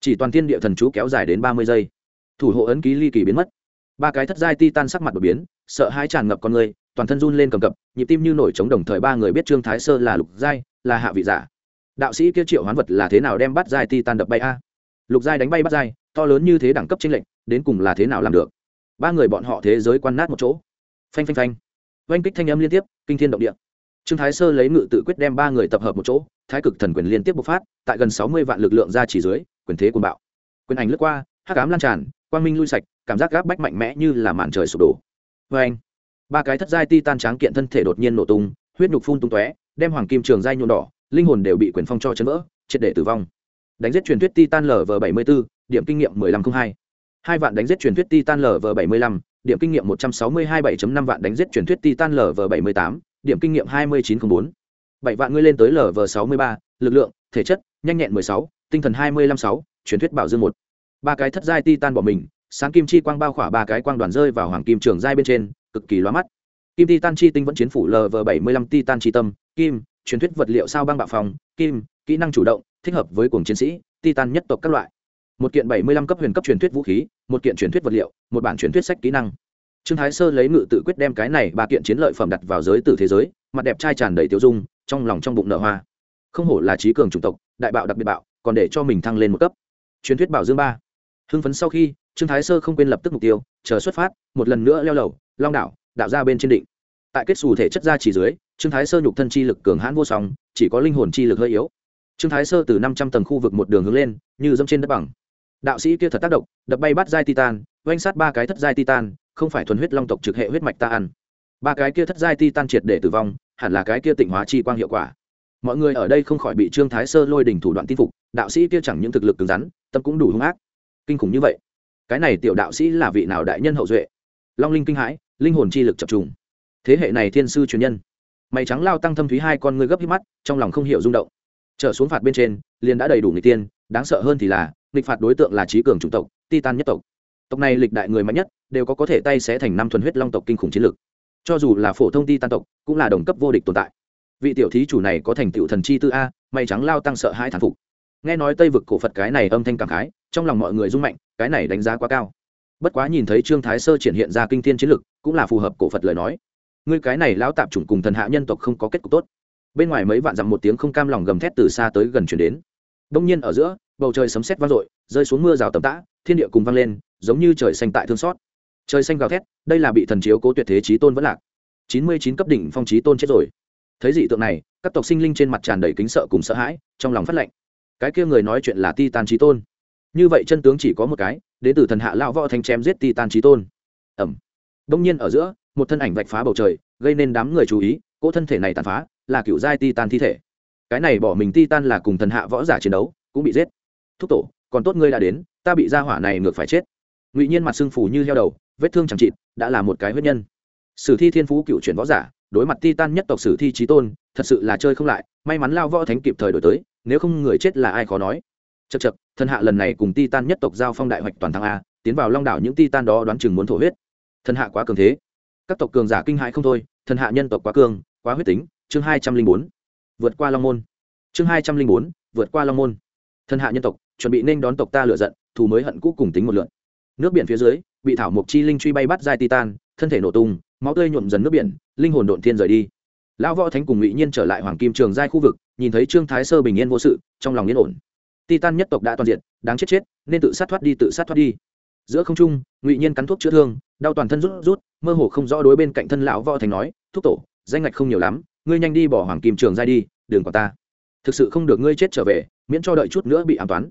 Speaker 1: Chỉ toàn thiên địa thần chú kéo dài đến ba mươi giây thủ hộ ấn ký ly kỳ biến mất. Ba cái thất giai titan sắc mặt đột biến, sợ hãi tràn ngập con người, toàn thân run lên cầm cập, nhịp tim như nổi trống đồng thời ba người biết trương thái sơ là lục giai, là hạ vị giả. Đạo sĩ kia triệu hoán vật là thế nào đem bắt giai titan đập bay a? Lục giai đánh bay bắt giai, to lớn như thế đẳng cấp chính lệnh đến cùng là thế nào làm được? Ba người bọn họ thế giới quan nát một chỗ. Phanh phanh phanh. Oanh kích thanh âm liên tiếp, kinh thiên động địa. Trương thái sơ lấy ngự tự quyết đem ba người tập hợp một chỗ, thái cực thần quyền liên tiếp bộc phát, tại gần sáu mươi vạn lực lượng ra chỉ dưới, quyền thế quần bạo. Quyền ảnh lướt qua, hắc ám lan tràn quang minh lui sạch cảm giác gáp bách mạnh mẽ như là màn trời sụp đổ. Vê anh ba cái thất giai ti tan tráng kiện thân thể đột nhiên nổ tung huyết nhục phun tung tóe đem hoàng kim trường giai nhuộm đỏ linh hồn đều bị quyền phong cho chấn vỡ triệt để tử vong. Đánh giết truyền thuyết titan lv bảy mươi 74, điểm kinh nghiệm mười lăm không hai. Hai vạn đánh giết truyền thuyết titan lv bảy mươi lăm điểm kinh nghiệm một trăm sáu mươi hai bảy năm vạn đánh giết truyền thuyết titan lv bảy mươi tám điểm kinh nghiệm hai mươi chín không bốn. Bảy vạn ngươi lên tới lv sáu mươi ba lực lượng thể chất nhanh nhẹn mười sáu tinh thần hai mươi lăm sáu truyền thuyết bảo dương một ba cái thất giai titan bỏ mình, sáng kim chi quang bao khỏa ba cái quang đoàn rơi vào hoàng kim trường giai bên trên, cực kỳ loa mắt. Kim titan chi tinh vẫn chiến phủ lv bảy mươi lăm titan chi tâm, kim, truyền thuyết vật liệu sao băng bạo phòng, kim, kỹ năng chủ động, thích hợp với cuồng chiến sĩ, titan nhất tộc các loại. Một kiện bảy mươi lăm cấp huyền cấp truyền thuyết vũ khí, một kiện truyền thuyết vật liệu, một bản truyền thuyết sách kỹ năng. Trương thái sơ lấy ngự tự quyết đem cái này ba kiện chiến lợi phẩm đặt vào giới tử thế giới, mặt đẹp trai tràn đầy tiêu dung, trong lòng trong bụng nở hoa. Không hổ là trí cường chủng tộc, đại bạo đặc biệt bạo, còn để cho mình thăng lên một cấp. Truyền thuyết bảo dương ba hưng phấn sau khi, trương thái sơ không quên lập tức mục tiêu, chờ xuất phát, một lần nữa leo lầu, long đảo, đạo ra bên trên định. Tại kết xù thể chất ra chỉ dưới, trương thái sơ nhục thân chi lực cường hãn vô song, chỉ có linh hồn chi lực hơi yếu. Trương thái sơ từ năm trăm tầng khu vực một đường hướng lên, như dẫm trên đất bằng. Đạo sĩ kia thật tác động, đập bay bắt giai titan, oanh sát ba cái thất giai titan, không phải thuần huyết long tộc trực hệ huyết mạch ta ăn. Ba cái kia thất giai titan triệt để tử vong, hẳn là cái kia tịnh hóa chi quang hiệu quả. Mọi người ở đây không khỏi bị trương thái sơ lôi đỉnh thủ đoạn tin phục, đạo sĩ kia chẳng những thực lực cứng rắn, tâm cũng đủ hung ác kinh khủng như vậy. Cái này tiểu đạo sĩ là vị nào đại nhân hậu duệ? Long linh kinh hãi, linh hồn chi lực chập trùng. Thế hệ này thiên sư truyền nhân. Mày trắng lao tăng thâm thúy hai con ngươi gấp hít mắt, trong lòng không hiểu rung động. Trở xuống phạt bên trên, liền đã đầy đủ người tiên, đáng sợ hơn thì là, nghịch phạt đối tượng là trí cường chủng tộc, titan nhất tộc. Tộc này lịch đại người mạnh nhất, đều có có thể tay sẽ thành năm thuần huyết long tộc kinh khủng chiến lực. Cho dù là phổ thông titan tộc, cũng là đồng cấp vô địch tồn tại. Vị tiểu thí chủ này có thành tựu thần chi tư a, mày trắng lao tăng sợ hai thản phục nghe nói tây vực cổ phật cái này âm thanh cảm khái, trong lòng mọi người rung mạnh, cái này đánh giá quá cao. Bất quá nhìn thấy trương thái sơ triển hiện ra kinh thiên chiến lực, cũng là phù hợp cổ phật lời nói. Ngươi cái này lão tạp chủng cùng thần hạ nhân tộc không có kết cục tốt. Bên ngoài mấy vạn dặm một tiếng không cam lòng gầm thét từ xa tới gần chuyển đến. Đông nhiên ở giữa, bầu trời sấm sét vang dội, rơi xuống mưa rào tầm tã, thiên địa cùng vang lên, giống như trời xanh tại thương xót. Trời xanh gào thét, đây là bị thần chiếu cố tuyệt thế trí tôn vẫn lạc. Chín mươi chín cấp đỉnh phong trí tôn chết rồi. Thấy dị tượng này, các tộc sinh linh trên mặt tràn đầy kính sợ cùng sợ hãi, trong lòng phát lệnh cái kia người nói chuyện là ti tan trí tôn. Như vậy chân tướng chỉ có một cái đến từ thần hạ lão võ thanh chém giết ti tan trí tôn. Ẩm. Đông nhiên ở giữa, một thân ảnh vạch phá bầu trời, gây nên đám người chú ý, cỗ thân thể này tàn phá, là cựu giai ti tan thi thể. Cái này bỏ mình ti tan là cùng thần hạ võ giả chiến đấu, cũng bị giết. Thúc tổ, còn tốt ngươi đã đến, ta bị ra hỏa này ngược phải chết. Ngụy nhiên mặt sưng phù như heo đầu, vết thương chẳng trịt đã là một cái huyết nhân. Sử thi thiên phú cựu chuyển võ giả, đối mặt ti tan nhất tộc sử thi trí tôn, thật sự là chơi không lại, may mắn lao võ thánh kịp thời đổi tới nếu không người chết là ai khó nói. Chật chật thần hạ lần này cùng ti tan nhất tộc giao phong đại hoạch toàn thắng a, tiến vào long đảo những ti tan đó đoán chừng muốn thổ huyết. Thần hạ quá cường thế. Các tộc cường giả kinh hãi không thôi, thần hạ nhân tộc quá cường, quá huyết tính. Chương hai trăm linh bốn, vượt qua long môn. Chương hai trăm linh bốn, vượt qua long môn. Thần hạ nhân tộc, chuẩn bị nên đón tộc ta lựa giận, thù mới hận cũ cùng tính một lượn. Nước biển phía dưới, bị thảo mộc chi linh truy bay bắt giai titan, thân thể nổ tung, máu tươi nhuộm dần nước biển, linh hồn độn thiên rời đi. Lão võ thánh cùng ngụy nhiên trở lại hoàng kim trường giai khu vực nhìn thấy trương thái sơ bình yên vô sự, trong lòng yên ổn. Titan nhất tộc đã toàn diện đáng chết chết, nên tự sát thoát đi, tự sát thoát đi. Giữa không trung, ngụy nhiên cắn thuốc chữa thương, đau toàn thân rút rút, mơ hồ không rõ đối bên cạnh thân lão võ thành nói, thúc tổ, danh ngạch không nhiều lắm, ngươi nhanh đi bỏ hoàng kim trường giai đi đường của ta. Thực sự không được ngươi chết trở về, miễn cho đợi chút nữa bị ám toán.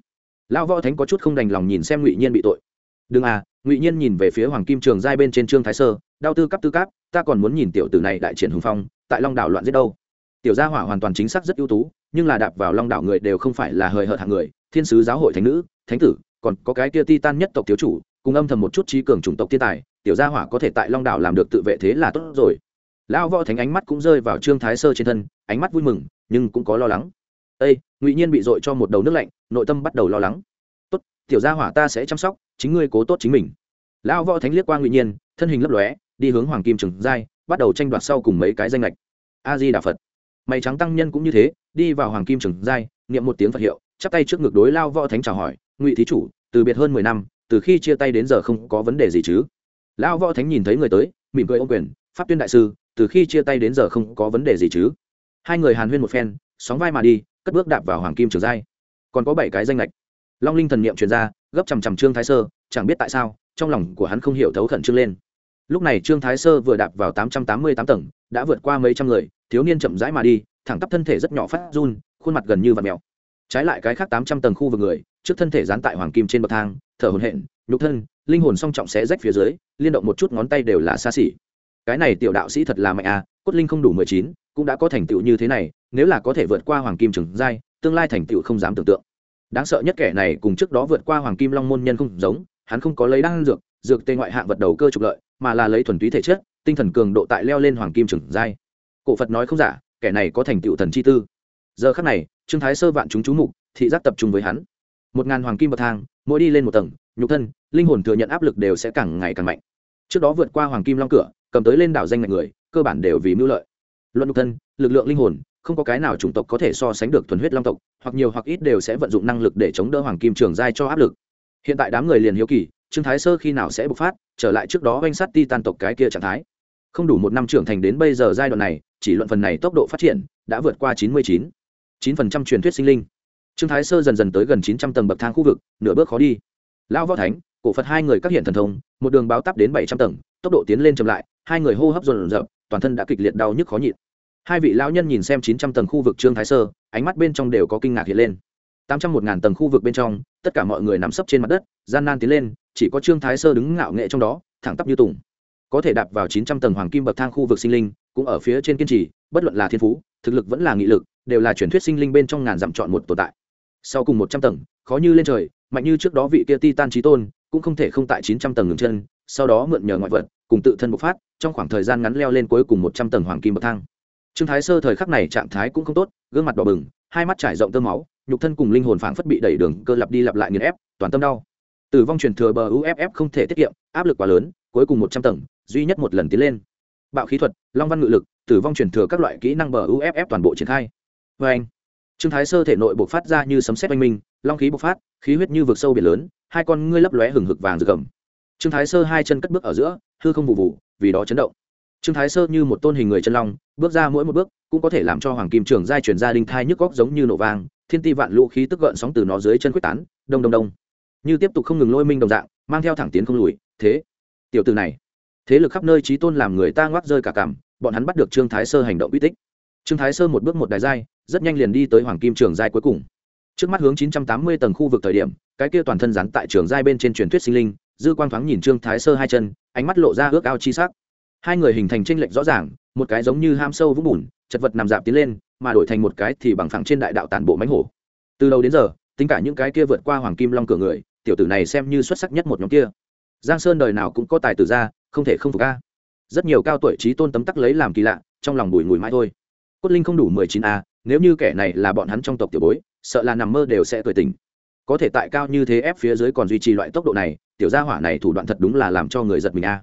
Speaker 1: Lão võ thánh có chút không đành lòng nhìn xem ngụy nhiên bị tội. Đừng à ngụy nhiên nhìn về phía hoàng kim trường giai bên trên trương thái sơ, đau tư cấp tư cấp ta còn muốn nhìn tiểu tử này đại triển hùng phong, tại long đảo loạn giết đâu? Tiểu gia hỏa hoàn toàn chính xác rất ưu tú, nhưng là đạp vào long đảo người đều không phải là hời hợt hạng người, thiên sứ giáo hội thánh nữ, thánh tử, còn có cái kia ti tan nhất tộc thiếu chủ, cùng âm thầm một chút trí cường chủng tộc thiên tài, tiểu gia hỏa có thể tại long đảo làm được tự vệ thế là tốt rồi. Lão võ thánh ánh mắt cũng rơi vào trương thái sơ trên thân, ánh mắt vui mừng, nhưng cũng có lo lắng. Ây ngụy nhiên bị dội cho một đầu nước lạnh, nội tâm bắt đầu lo lắng. Tốt, tiểu gia hỏa ta sẽ chăm sóc, chính ngươi cố tốt chính mình. Lão võ thánh liếc qua ngụy nhiên, thân hình lấp lóe, đi hướng hoàng kim trừng giai, bắt đầu tranh đoạt sau cùng mấy cái danh lệch. A di đà phật mày trắng tăng nhân cũng như thế, đi vào hoàng kim trừng giai, niệm một tiếng phật hiệu, chắp tay trước ngực đối lao võ thánh chào hỏi, ngụy thí chủ, từ biệt hơn mười năm, từ khi chia tay đến giờ không có vấn đề gì chứ? Lão võ thánh nhìn thấy người tới, mỉm cười ô quyền, pháp tuyên đại sư, từ khi chia tay đến giờ không có vấn đề gì chứ? Hai người hàn huyên một phen, sóng vai mà đi, cất bước đạp vào hoàng kim trường giai. Còn có bảy cái danh lệch long linh thần niệm truyền ra, gấp chằm chằm trương thái sơ, chẳng biết tại sao, trong lòng của hắn không hiểu thấu khẩn trương lên lúc này trương thái sơ vừa đạp vào tám trăm tám mươi tám tầng, đã vượt qua mấy trăm người, thiếu niên chậm rãi mà đi, thẳng tắp thân thể rất nhỏ phát run, khuôn mặt gần như vạt mèo. Trái lại cái khác tám trăm tầng khu vực người, trước thân thể dán tại hoàng kim trên bậc thang, thở hồn hện nhục thân, linh hồn song trọng sẽ rách phía dưới, liên động một chút ngón tay đều là xa xỉ. Cái này tiểu đạo sĩ thật là mạnh à cốt linh không đủ mười chín, cũng đã có thành tựu như thế này, nếu là có thể vượt qua hoàng kim trường giai, tương lai thành tựu không dám tưởng tượng. Đáng sợ nhất kẻ này cùng trước đó vượt qua hoàng kim long môn nhân không giống, hắn không có lấy đan dược dược tê ngoại hạng vật đầu cơ trục lợi mà là lấy thuần túy thể chất, tinh thần cường độ tại leo lên hoàng kim trưởng giai. Cổ phật nói không giả, kẻ này có thành tựu thần chi tư. Giờ khắc này, trương thái sơ vạn chúng chú mục, thị giác tập trung với hắn. Một ngàn hoàng kim bậc thang, mỗi đi lên một tầng, nhục thân, linh hồn thừa nhận áp lực đều sẽ càng ngày càng mạnh. Trước đó vượt qua hoàng kim long cửa, cầm tới lên đảo danh ngạch người, cơ bản đều vì mưu lợi. Luận nhục thân, lực lượng linh hồn, không có cái nào chủng tộc có thể so sánh được thuần huyết long tộc, hoặc nhiều hoặc ít đều sẽ vận dụng năng lực để chống đỡ hoàng kim trường giai cho áp lực. Hiện tại đám người liền hiếu kỳ trương thái sơ khi nào sẽ bộc phát, trở lại trước đó oanh sát ti tan tộc cái kia trạng thái. Không đủ một năm trưởng thành đến bây giờ giai đoạn này, chỉ luận phần này tốc độ phát triển, đã vượt qua chín mươi chín. chín phần trăm truyền thuyết sinh linh. Trương thái sơ dần dần tới gần chín trăm tầng bậc thang khu vực, nửa bước khó đi. Lão võ thánh, cổ phật hai người các hiện thần thông, một đường báo tắp đến bảy trăm tầng, tốc độ tiến lên chậm lại, hai người hô hấp dồn dập, toàn thân đã kịch liệt đau nhức khó nhịn. Hai vị lão nhân nhìn xem chín trăm tầng khu vực trương thái sơ, ánh mắt bên trong đều có kinh ngạc hiện lên. Tám trăm một ngàn tầng khu vực bên trong, tất cả mọi người nằm sấp trên mặt đất, gian nan tiến lên chỉ có trương thái sơ đứng ngạo nghệ trong đó, thẳng tắp như tùng. Có thể đạp vào chín trăm tầng hoàng kim bậc thang khu vực sinh linh, cũng ở phía trên kiên trì, bất luận là thiên phú, thực lực vẫn là nghị lực, đều là truyền thuyết sinh linh bên trong ngàn dặm chọn một tồn tại. Sau cùng một trăm tầng, khó như lên trời, mạnh như trước đó vị kia ti tan trí tôn, cũng không thể không tại chín trăm tầng ngừng chân, sau đó mượn nhờ ngoại vật, cùng tự thân bộc phát, trong khoảng thời gian ngắn leo lên cuối cùng một trăm tầng hoàng kim bậc thang. Trương thái sơ thời khắc này trạng thái cũng không tốt, gương mặt đỏ bừng, hai mắt trải rộng tơ máu, nhục thân cùng linh hồn phảng phất bị đẩy đường cơ lặp đi lặp lại nghiền ép, toàn tâm đau tử vong truyền thừa bờ uff không thể tiết kiệm, áp lực quá lớn, cuối cùng một trăm tầng, duy nhất một lần tiến lên. Bạo khí thuật, long văn ngự lực, tử vong truyền thừa các loại kỹ năng bờ uff toàn bộ triển khai. Vê anh, trương thái sơ thể nội bộc phát ra như sấm sét oanh minh, long khí bộc phát, khí huyết như vực sâu biển lớn, hai con ngươi lấp lóe hừng hực vàng rực cầm trương thái sơ hai chân cất bước ở giữa, hư không vụ vụ, vì đó chấn động. Trương thái sơ như một tôn hình người chân long, bước ra mỗi một bước, cũng có thể làm cho hoàng kim trường giai chuyển ra đinh thai nhức góc giống như nổ vang, thiên ti vạn lũ khí tức gợn sóng từ nó dưới chân quyết tán, đông đông đông như tiếp tục không ngừng lôi minh đồng dạng, mang theo thẳng tiến không lùi, thế, tiểu từ này, thế lực khắp nơi trí tôn làm người ta ngoác rơi cả cảm bọn hắn bắt được trương thái sơ hành động uy tích. Trương thái sơ một bước một đài giai, rất nhanh liền đi tới hoàng kim trường giai cuối cùng. Trước mắt hướng 980 tầng khu vực thời điểm, cái kia toàn thân rắn tại trường giai bên trên truyền thuyết sinh linh, dư quang thoáng nhìn trương thái sơ hai chân, ánh mắt lộ ra ước ao chi sắc. Hai người hình thành tranh lệch rõ ràng, một cái giống như ham sâu vũng bùn, chật vật nằm dạp tiến lên, mà đổi thành một cái thì bằng phẳng trên đại đạo tản bộ mánh hổ. Từ đầu đến giờ, tính cả những cái kia vượt qua hoàng kim long cửa người tiểu tử này xem như xuất sắc nhất một nhóm kia. Giang sơn đời nào cũng có tài tử ra, không thể không phục ca rất nhiều cao tuổi trí tôn tấm tắc lấy làm kỳ lạ, trong lòng bùi ngùi mãi thôi. Cốt linh không đủ mười chín a, nếu như kẻ này là bọn hắn trong tộc tiểu bối, sợ là nằm mơ đều sẽ cười tỉnh. Có thể tại cao như thế ép phía dưới còn duy trì loại tốc độ này, tiểu gia hỏa này thủ đoạn thật đúng là làm cho người giật mình a.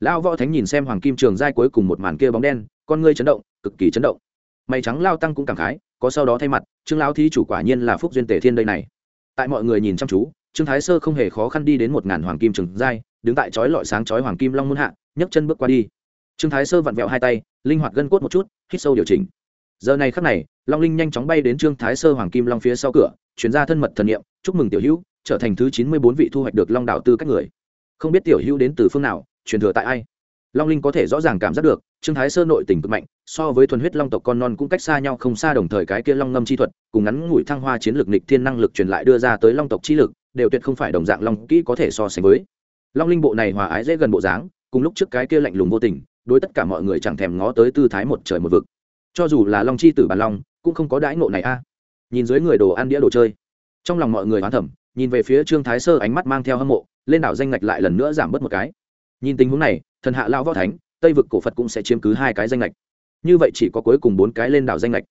Speaker 1: Lão võ thánh nhìn xem hoàng kim trường giai cuối cùng một màn kia bóng đen, con ngươi chấn động, cực kỳ chấn động. Mày trắng lao tăng cũng cảm khái, có sau đó thay mặt, trương lão thí chủ quả nhiên là phúc duyên tề thiên đây này. Tại mọi người nhìn chăm chú trương thái sơ không hề khó khăn đi đến một ngàn hoàng kim trường giai, đứng tại chói lọi sáng chói hoàng kim long muôn hạ, nhấc chân bước qua đi. Trương thái sơ vặn vẹo hai tay, linh hoạt gân cốt một chút, hít sâu điều chỉnh. Giờ này khắc này, long linh nhanh chóng bay đến trương thái sơ hoàng kim long phía sau cửa, chuyển ra thân mật thần niệm, chúc mừng tiểu hữu, trở thành thứ chín mươi bốn vị thu hoạch được long đạo tư cách người. Không biết tiểu hữu đến từ phương nào, truyền thừa tại ai? Long linh có thể rõ ràng cảm giác được, trương thái sơ nội tình cực mạnh, so với thuần huyết long tộc con non cũng cách xa nhau không xa đồng thời cái kia long ngâm chi thuật, cùng ngắn ngủi thăng hoa chiến lược nịch thiên năng lực truyền lại đưa ra tới long tộc chi lực đều tuyệt không phải đồng dạng long kỹ có thể so sánh với. Long linh bộ này hòa ái dễ gần bộ dáng, cùng lúc trước cái kia lạnh lùng vô tình, đối tất cả mọi người chẳng thèm ngó tới tư thái một trời một vực. Cho dù là long chi tử bàn long, cũng không có đãi ngộ này a. Nhìn dưới người đồ ăn đĩa đồ chơi, trong lòng mọi người hoán thẩm nhìn về phía trương thái sơ ánh mắt mang theo hâm mộ, lên đảo danh ngạch lại lần nữa giảm bớt một cái. Nhìn tình huống này, thần hạ lao võ thánh, tây vực cổ phật cũng sẽ chiếm cứ hai cái danh lệch như vậy chỉ có cuối cùng bốn cái lên đảo danh lệch